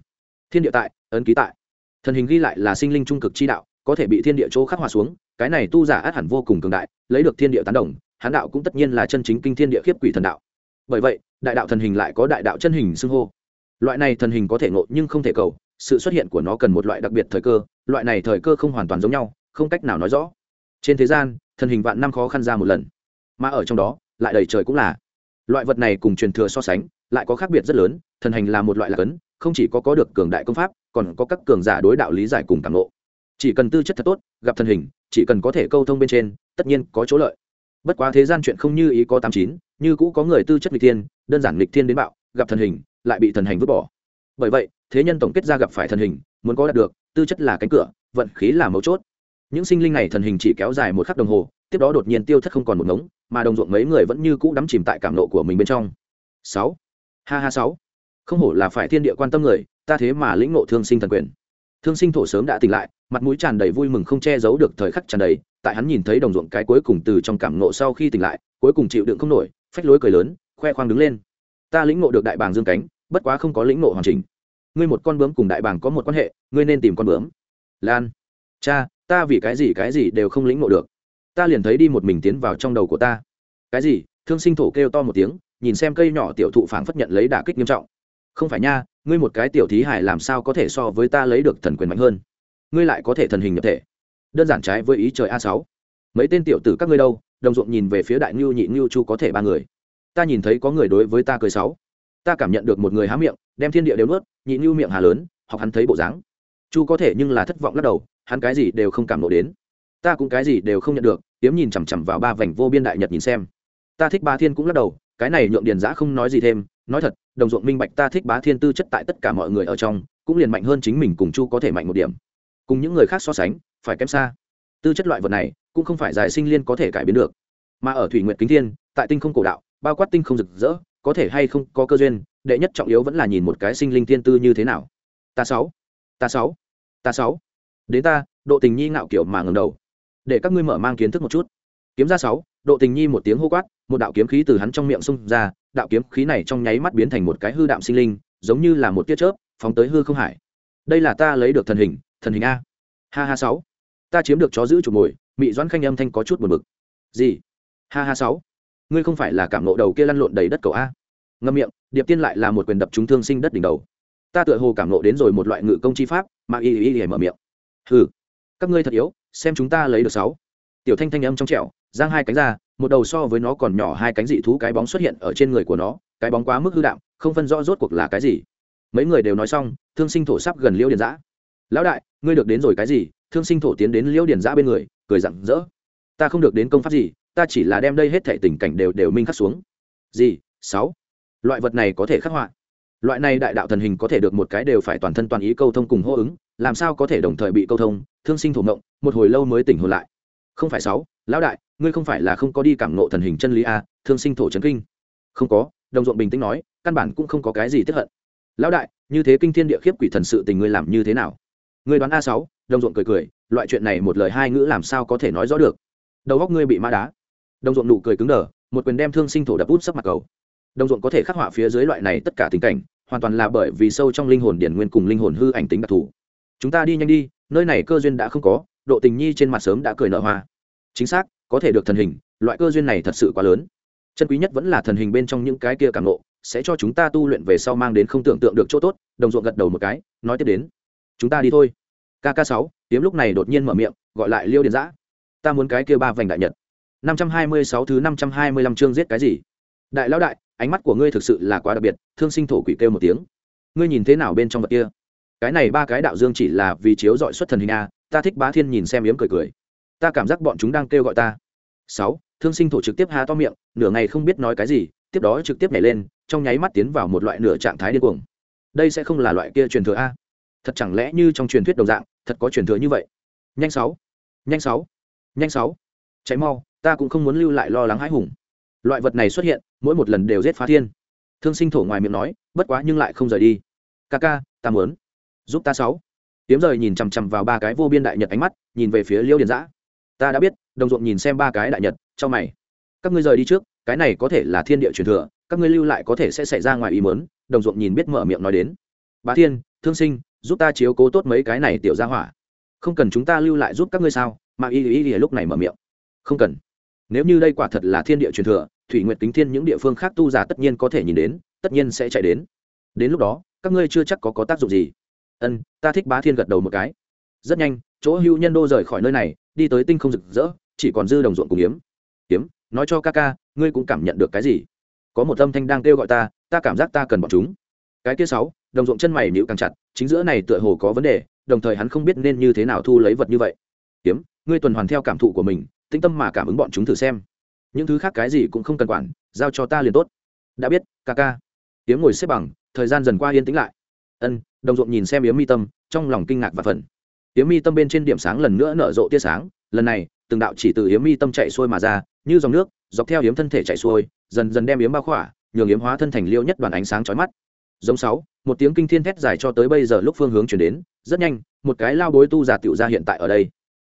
Thiên địa tại, ấn ký tại. Thần hình ghi lại là sinh linh trung cực chi đạo, có thể bị thiên địa chỗ khắc hòa xuống, cái này tu giả át hẳn vô cùng cường đại, lấy được thiên địa tán đồng, hán đạo cũng tất nhiên là chân chính kinh thiên địa khiếp quỷ thần đạo. Bởi vậy, đại đạo thần hình lại có đại đạo chân hình xưng hô. Loại này thần hình có thể ngộ nhưng không thể cầu, sự xuất hiện của nó cần một loại đặc biệt thời cơ, loại này thời cơ không hoàn toàn giống nhau, không cách nào nói rõ. Trên thế gian, thần hình vạn năm khó khăn ra một lần. Mà ở trong đó, lại đầy trời cũng là. Loại vật này cùng truyền thừa so sánh, lại có khác biệt rất lớn, thần hành là một loại lạc ấn không chỉ có có được cường đại công pháp, còn có các cường giả đối đạo lý giải cùng cảm ngộ. Chỉ cần tư chất thật tốt, gặp thần hình, chỉ cần có thể câu thông bên trên, tất nhiên có chỗ lợi. Bất quá thế gian chuyện không như ý có tám chín, như cũ có người tư chất nghịch thiên, đơn giản nghịch thiên đến bạo, gặp thần hình, lại bị thần hành vứt bỏ. Bởi vậy, thế nhân tổng kết ra gặp phải thần hình, muốn có đạt được, tư chất là cánh cửa, vận khí là mấu chốt. Những sinh linh này thần hình chỉ kéo dài một khắc đồng hồ, tiếp đó đột nhiên tiêu thất không còn một ngống, mà đồng ruộng mấy người vẫn như cũ đắm chìm tại cảm nộ của mình bên trong. Sáu. Ha ha sáu không hổ là phải thiên địa quan tâm người, ta thế mà lĩnh ngộ thương sinh thần quyền. Thương sinh thổ sớm đã tỉnh lại, mặt mũi tràn đầy vui mừng không che giấu được thời khắc tràn đầy, tại hắn nhìn thấy đồng ruộng cái cuối cùng từ trong cảm nộ sau khi tỉnh lại, cuối cùng chịu đựng không nổi, phách lối cười lớn, khoe khoang đứng lên. Ta lĩnh ngộ được đại bàng dương cánh, bất quá không có lĩnh ngộ hoàn chỉnh. Ngươi một con bướm cùng đại bàng có một quan hệ, ngươi nên tìm con bướm. Lan. Cha, ta vì cái gì cái gì đều không lĩnh ngộ được. Ta liền thấy đi một mình tiến vào trong đầu của ta. Cái gì? Thương sinh thổ kêu to một tiếng, nhìn xem cây nhỏ tiểu thụ phảng phất nhận lấy đả kích nghiêm trọng không phải nha, ngươi một cái tiểu thí hải làm sao có thể so với ta lấy được thần quyền mạnh hơn? Ngươi lại có thể thần hình nhập thể. Đơn giản trái với ý trời a sáu. Mấy tên tiểu tử các ngươi đâu, đồng ruộng nhìn về phía đại ngưu nhị ngưu chu có thể ba người. Ta nhìn thấy có người đối với ta cười sáu. Ta cảm nhận được một người há miệng, đem thiên địa đều nuốt, nhị ngưu miệng hà lớn hoặc hắn thấy bộ dáng. Chu có thể nhưng là thất vọng lắc đầu, hắn cái gì đều không cảm nộ đến. Ta cũng cái gì đều không nhận được tiếm nhìn chằm chằm vào ba vành vô biên đại nhật nhìn xem. Ta thích ba thiên cũng lắc đầu, cái này nhượng điền giã không nói gì thêm nói thật, đồng ruộng minh bạch ta thích bá thiên tư chất tại tất cả mọi người ở trong, cũng liền mạnh hơn chính mình cùng chu có thể mạnh một điểm. Cùng những người khác so sánh, phải kém xa. Tư chất loại vật này, cũng không phải giải sinh liên có thể cải biến được. Mà ở thủy nguyện kính thiên, tại tinh không cổ đạo, bao quát tinh không rực rỡ, có thể hay không có cơ duyên, đệ nhất trọng yếu vẫn là nhìn một cái sinh linh thiên tư như thế nào. Ta sáu ta sáu ta sáu. Đến ta, độ tình nhi ngạo kiểu mà ngầm đầu. Để các ngươi mở mang kiến thức một chút. Kiếm ra sáu độ tình nhi một tiếng hô quát, một đạo kiếm khí từ hắn trong miệng xung ra, đạo kiếm khí này trong nháy mắt biến thành một cái hư đạm sinh linh, giống như là một tia chớp, phóng tới hư không hải. Đây là ta lấy được thần hình thần hình a. Ha ha sáu. Ta chiếm được chó giữ chủ mồi, mị doãn khanh âm thanh có chút buồn bực. Gì? Ha ha sáu. Ngươi không phải là cảm nộ đầu kia lăn lộn đầy đất cầu a. Ngâm miệng, điệp tiên lại là một quyền đập chúng thương sinh đất đỉnh đầu. Ta tựa hồ cảm nộ đến rồi một loại ngự công chi pháp, mà y y y mở miệng. Hừ. Các ngươi thật yếu, xem chúng ta lấy được sáu. Tiểu thanh thanh âm trong trẻo giang hai cánh ra, một đầu so với nó còn nhỏ hai cánh dị thú cái bóng xuất hiện ở trên người của nó, cái bóng quá mức hư đạm, không phân rõ rốt cuộc là cái gì. Mấy người đều nói xong, thương sinh thổ sắp gần liễu điền giã. Lão đại, ngươi được đến rồi cái gì? Thương sinh thổ tiến đến liễu điền giã bên người, cười rặng rỡ. Ta không được đến công pháp gì, ta chỉ là đem đây hết thể tình cảnh đều đều minh khắc xuống. Gì? Sáu? Loại vật này có thể khắc họa? Loại này đại đạo thần hình có thể được một cái đều phải toàn thân toàn ý câu thông cùng hô ứng, làm sao có thể đồng thời bị câu thông? Thương sinh thổ mộng một hồi lâu mới tỉnh hồn lại. Không phải sáu, lão đại ngươi không phải là không có đi cảm nộ thần hình chân lý a thương sinh thổ trấn kinh. Không có, đồng ruộng bình tĩnh nói, căn bản cũng không có cái gì tiếp hận. Lão đại, như thế kinh thiên địa khiếp quỷ thần sự tình ngươi làm như thế nào? Ngươi đoán a sáu, đồng ruộng cười cười, loại chuyện này một lời hai ngữ làm sao có thể nói rõ được? Đầu góc ngươi bị mã đá. Đồng ruộng nụ cười cứng đờ, một quyền đem thương sinh thổ đập út sắp mặt cầu. Đồng ruộng có thể khắc họa phía dưới loại này tất cả tình cảnh, hoàn toàn là bởi vì sâu trong linh hồn điển nguyên cùng linh hồn hư ảnh tính đặc thù. Chúng ta đi nhanh đi, nơi này cơ duyên đã không có, độ tình nhi trên mặt sớm đã cười nở hoa. Chính xác có thể được thần hình, loại cơ duyên này thật sự quá lớn. Chân quý nhất vẫn là thần hình bên trong những cái kia cảm nộ sẽ cho chúng ta tu luyện về sau mang đến không tưởng tượng được chỗ tốt, đồng ruộng gật đầu một cái, nói tiếp đến. Chúng ta đi thôi. Kk sáu tiếm lúc này đột nhiên mở miệng, gọi lại liêu điện giã. Ta muốn cái kia ba vành đại nhật. năm trăm hai mươi sáu thứ năm trăm hai mươi lăm chương giết cái gì? Đại lão đại, ánh mắt của ngươi thực sự là quá đặc biệt, thương sinh thổ quỷ kêu một tiếng. Ngươi nhìn thế nào bên trong vật kia? Cái này ba cái đạo dương chỉ là vì chiếu dọi xuất thần hình a, ta thích bá thiên nhìn xem yếm cười cười. Ta cảm giác bọn chúng đang kêu gọi ta sáu, thương sinh thổ trực tiếp há to miệng, nửa ngày không biết nói cái gì, tiếp đó trực tiếp nhảy lên, trong nháy mắt tiến vào một loại nửa trạng thái điên cuồng. Đây sẽ không là loại kia truyền thừa a. Thật chẳng lẽ như trong truyền thuyết đồng dạng, thật có truyền thừa như vậy? Nhanh sáu nhanh sáu nhanh sáu. Cháy mau, ta cũng không muốn lưu lại lo lắng hãi hùng. Loại vật này xuất hiện, mỗi một lần đều giết phá thiên. Thương sinh thổ ngoài miệng nói, bất quá nhưng lại không rời đi. Ca ca, ta muốn giúp ta sáu. Tiếm rời nhìn chằm chằm vào ba cái vô biên đại nhật ánh mắt, nhìn về phía liêu điền giã ta đã biết, đồng ruộng nhìn xem ba cái đại nhật, cho mày. Các ngươi rời đi trước, cái này có thể là thiên địa truyền thừa, các ngươi lưu lại có thể sẽ xảy ra ngoài ý mớn đồng ruộng nhìn biết mở miệng nói đến. Bá thiên, thương sinh, giúp ta chiếu cố tốt mấy cái này tiểu ra hỏa. Không cần chúng ta lưu lại giúp các ngươi sao? Mà y y y lúc này mở miệng. Không cần. Nếu như đây quả thật là thiên địa truyền thừa, thủy nguyện kính thiên những địa phương khác tu giả tất nhiên có thể nhìn đến, tất nhiên sẽ chạy đến. Đến lúc đó, các ngươi chưa chắc có có tác dụng gì. Ân, ta thích bá thiên gật đầu một cái. Rất nhanh, chỗ hưu nhân đô rời khỏi nơi này đi tới tinh không rực rỡ, chỉ còn dư đồng ruộng cùng yếm yếm nói cho ca ca, ngươi cũng cảm nhận được cái gì? Có một âm thanh đang kêu gọi ta ta cảm giác ta cần bọn chúng. Cái kia sáu, đồng ruộng chân mày nhịu càng chặt, chính giữa này tựa hồ có vấn đề, đồng thời hắn không biết nên như thế nào thu lấy vật như vậy. Yếm ngươi tuần hoàn theo cảm thụ của mình, tĩnh tâm mà cảm ứng bọn chúng thử xem. Những thứ khác cái gì cũng không cần quản, giao cho ta liền tốt. Đã biết, ca ca. Yếm ngồi xếp bằng, thời gian dần qua yên tĩnh lại. Ân, đồng ruộng nhìn xem yếm mi tâm, trong lòng kinh ngạc và phần yếm mi tâm bên trên điểm sáng lần nữa nở rộ tia sáng, lần này, từng đạo chỉ từ yếm mi tâm chạy xuôi mà ra, như dòng nước, dọc theo yếm thân thể chạy xuôi, dần dần đem yếm bao khỏa, nhường yếm hóa thân thành liêu nhất đoàn ánh sáng chói mắt. Giống sáu, một tiếng kinh thiên thét dài cho tới bây giờ lúc phương hướng chuyển đến, rất nhanh, một cái lao bối tu giả tiểu ra hiện tại ở đây.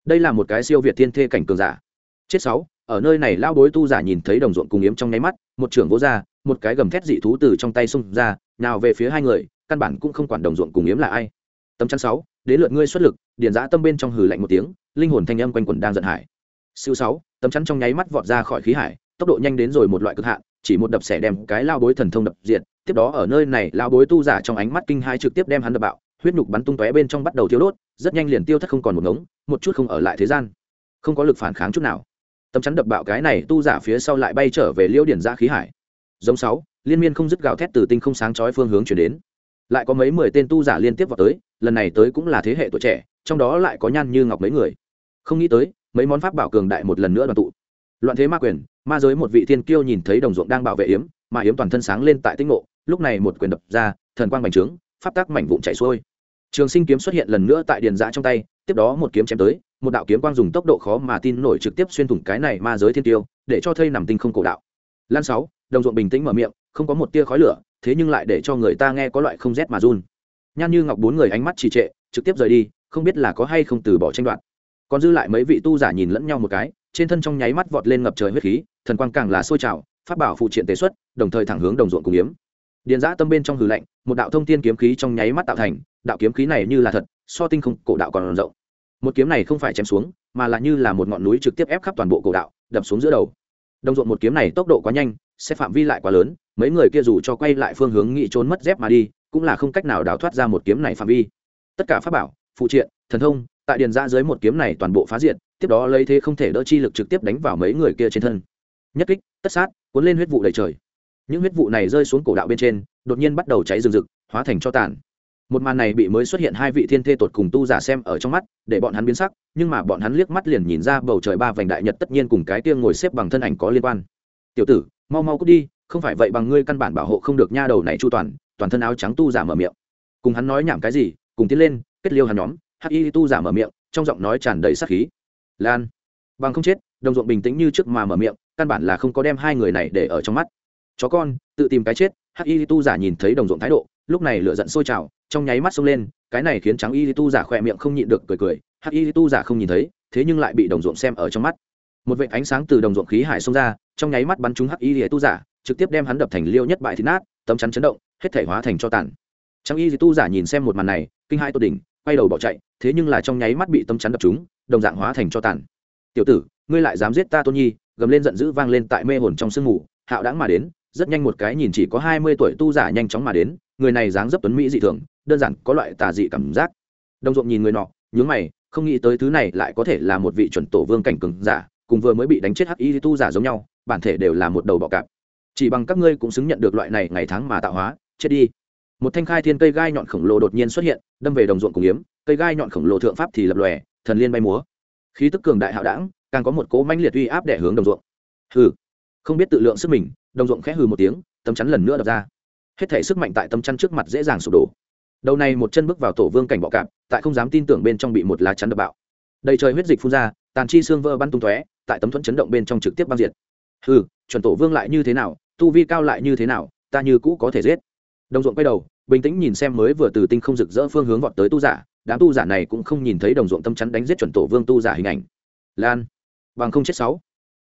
Đây là một cái siêu việt thiên thê cảnh cường giả. Chết sáu, ở nơi này lao bối tu giả nhìn thấy đồng ruộng cùng yếm trong nháy mắt, một trưởng vỗ ra, một cái gầm thét dị thú từ trong tay xung ra, nào về phía hai người, căn bản cũng không quản đồng ruộng cùng yếm là ai. Tấm chắn sáu đến lượt ngươi xuất lực, điền giã tâm bên trong hừ lạnh một tiếng, linh hồn thanh âm quanh quẩn đang giận hải. Siêu sáu, tấm chắn trong nháy mắt vọt ra khỏi khí hải, tốc độ nhanh đến rồi một loại cực hạn, chỉ một đập xẻ đem cái lao bối thần thông đập diện tiếp đó ở nơi này, lao bối tu giả trong ánh mắt kinh hai trực tiếp đem hắn đập bạo, huyết nhục bắn tung tóe bên trong bắt đầu thiếu đốt, rất nhanh liền tiêu thất không còn một ngống, một chút không ở lại thế gian. Không có lực phản kháng chút nào. Tấm chắn đập bạo cái này tu giả phía sau lại bay trở về liễu điển ra khí hải. Giống sáu, liên miên không dứt gào thét từ tinh không sáng chói phương hướng chuyển đến lại có mấy mười tên tu giả liên tiếp vào tới, lần này tới cũng là thế hệ tuổi trẻ, trong đó lại có nhan như ngọc mấy người. Không nghĩ tới, mấy món pháp bảo cường đại một lần nữa đoàn tụ. Loạn thế ma quyền, ma giới một vị thiên kiêu nhìn thấy đồng ruộng đang bảo vệ yếm, mà yếm toàn thân sáng lên tại tinh ngộ, lúc này một quyền đập ra, thần quang bành trướng, pháp tác mảnh vụn chảy xuôi. Trường sinh kiếm xuất hiện lần nữa tại điền giã trong tay, tiếp đó một kiếm chém tới, một đạo kiếm quang dùng tốc độ khó mà tin nổi trực tiếp xuyên thủng cái này ma giới thiên tiêu để cho thây nằm tinh không cổ đạo. Lan sáu, đồng ruộng bình tĩnh mở miệng, không có một tia khói lửa thế nhưng lại để cho người ta nghe có loại không rét mà run. Nhan như ngọc bốn người ánh mắt trì trệ, trực tiếp rời đi, không biết là có hay không từ bỏ tranh đoạt. Còn dư lại mấy vị tu giả nhìn lẫn nhau một cái, trên thân trong nháy mắt vọt lên ngập trời huyết khí, thần quang càng là sôi trào phát bảo phụ triện tế xuất, đồng thời thẳng hướng đồng ruộng cùng yếm. Điền giã tâm bên trong hư lạnh, một đạo thông thiên kiếm khí trong nháy mắt tạo thành, đạo kiếm khí này như là thật, so tinh không, cổ đạo còn rộng. Một kiếm này không phải chém xuống, mà là như là một ngọn núi trực tiếp ép khắp toàn bộ cổ đạo, đập xuống giữa đầu. Đồng ruộng một kiếm này tốc độ quá nhanh, sẽ phạm vi lại quá lớn mấy người kia dù cho quay lại phương hướng nghị trốn mất dép mà đi, cũng là không cách nào đào thoát ra một kiếm này phạm vi. Tất cả pháp bảo, phụ triện, thần thông, tại điền ra dưới một kiếm này toàn bộ phá diện tiếp đó lấy thế không thể đỡ chi lực trực tiếp đánh vào mấy người kia trên thân. Nhất kích, tất sát, cuốn lên huyết vụ đầy trời. Những huyết vụ này rơi xuống cổ đạo bên trên, đột nhiên bắt đầu cháy rừng rực, hóa thành cho tàn. Một màn này bị mới xuất hiện hai vị thiên thê tột cùng tu giả xem ở trong mắt, để bọn hắn biến sắc, nhưng mà bọn hắn liếc mắt liền nhìn ra bầu trời ba vành đại nhật tất nhiên cùng cái tiêng ngồi xếp bằng thân ảnh có liên quan. Tiểu tử, mau mau cút đi không phải vậy bằng ngươi căn bản bảo hộ không được nha đầu này chu toàn toàn thân áo trắng tu giả mở miệng. Cùng hắn nói nhảm cái gì, cùng tiến lên, kết liêu hắn nhóm, hắc y tu giả mở miệng, trong giọng nói tràn đầy sắc khí. Lan. Bằng không chết, đồng ruộng bình tĩnh như trước mà mở miệng, căn bản là không có đem hai người này để ở trong mắt. Chó con, tự tìm cái chết, hắc y tu giả nhìn thấy đồng ruộng thái độ, lúc này lửa giận sôi trào, trong nháy mắt xông lên, cái này khiến trắng y tu giả khỏe miệng không nhịn được cười cười, hắc y tu giả không nhìn thấy, thế nhưng lại bị đồng ruộng xem ở trong mắt. Một vệ ánh sáng từ đồng ruộng khí hải xông ra, trong nháy mắt bắn trúng hắc y tu giả trực tiếp đem hắn đập thành liêu nhất bại thịt nát, tấm chắn chấn động, hết thể hóa thành cho tàn. Trang y tu giả nhìn xem một màn này, kinh hai tột đỉnh, quay đầu bỏ chạy, thế nhưng là trong nháy mắt bị tấm chắn đập trúng, đồng dạng hóa thành cho tàn. Tiểu tử, ngươi lại dám giết ta tôn nhi? gầm lên giận dữ vang lên tại mê hồn trong sương mù, hạo đãng mà đến, rất nhanh một cái nhìn chỉ có hai mươi tuổi tu giả nhanh chóng mà đến, người này dáng dấp tuấn mỹ dị thường, đơn giản có loại tà dị cảm giác. Đồng ruộng nhìn người nọ, nhướng mày, không nghĩ tới thứ này lại có thể là một vị chuẩn tổ vương cảnh cường giả, cùng vừa mới bị đánh chết hắc y tu giả giống nhau, bản thể đều là một đầu bọ cạp chỉ bằng các ngươi cũng xứng nhận được loại này ngày tháng mà tạo hóa, chết đi. Một thanh khai thiên cây gai nhọn khổng lồ đột nhiên xuất hiện, đâm về đồng ruộng cùng yếm, cây gai nhọn khổng lồ thượng pháp thì lập lòe, thần liên bay múa. Khí tức cường đại hạo đảng, càng có một cỗ mãnh liệt uy áp đẻ hướng đồng ruộng. Hừ, không biết tự lượng sức mình, đồng ruộng khẽ hừ một tiếng, tấm chắn lần nữa đập ra. Hết thể sức mạnh tại tấm chắn trước mặt dễ dàng sụp đổ. Đầu này một chân bước vào tổ vương cảnh bọ cạp, tại không dám tin tưởng bên trong bị một lá chắn đập bạo. Đầy trời huyết dịch phun ra, tàn chi xương vỡ bắn tung tóe, tại tấm thuẫn chấn động bên trong trực tiếp băng diệt. Hừ, chuẩn tổ vương lại như thế nào tu vi cao lại như thế nào, ta như cũ có thể giết. Đồng ruộng quay đầu, bình tĩnh nhìn xem mới vừa từ tinh không rực rỡ phương hướng vọt tới tu giả. Đám tu giả này cũng không nhìn thấy đồng ruộng tâm chắn đánh giết chuẩn tổ vương tu giả hình ảnh. Lan, bằng không chết sáu.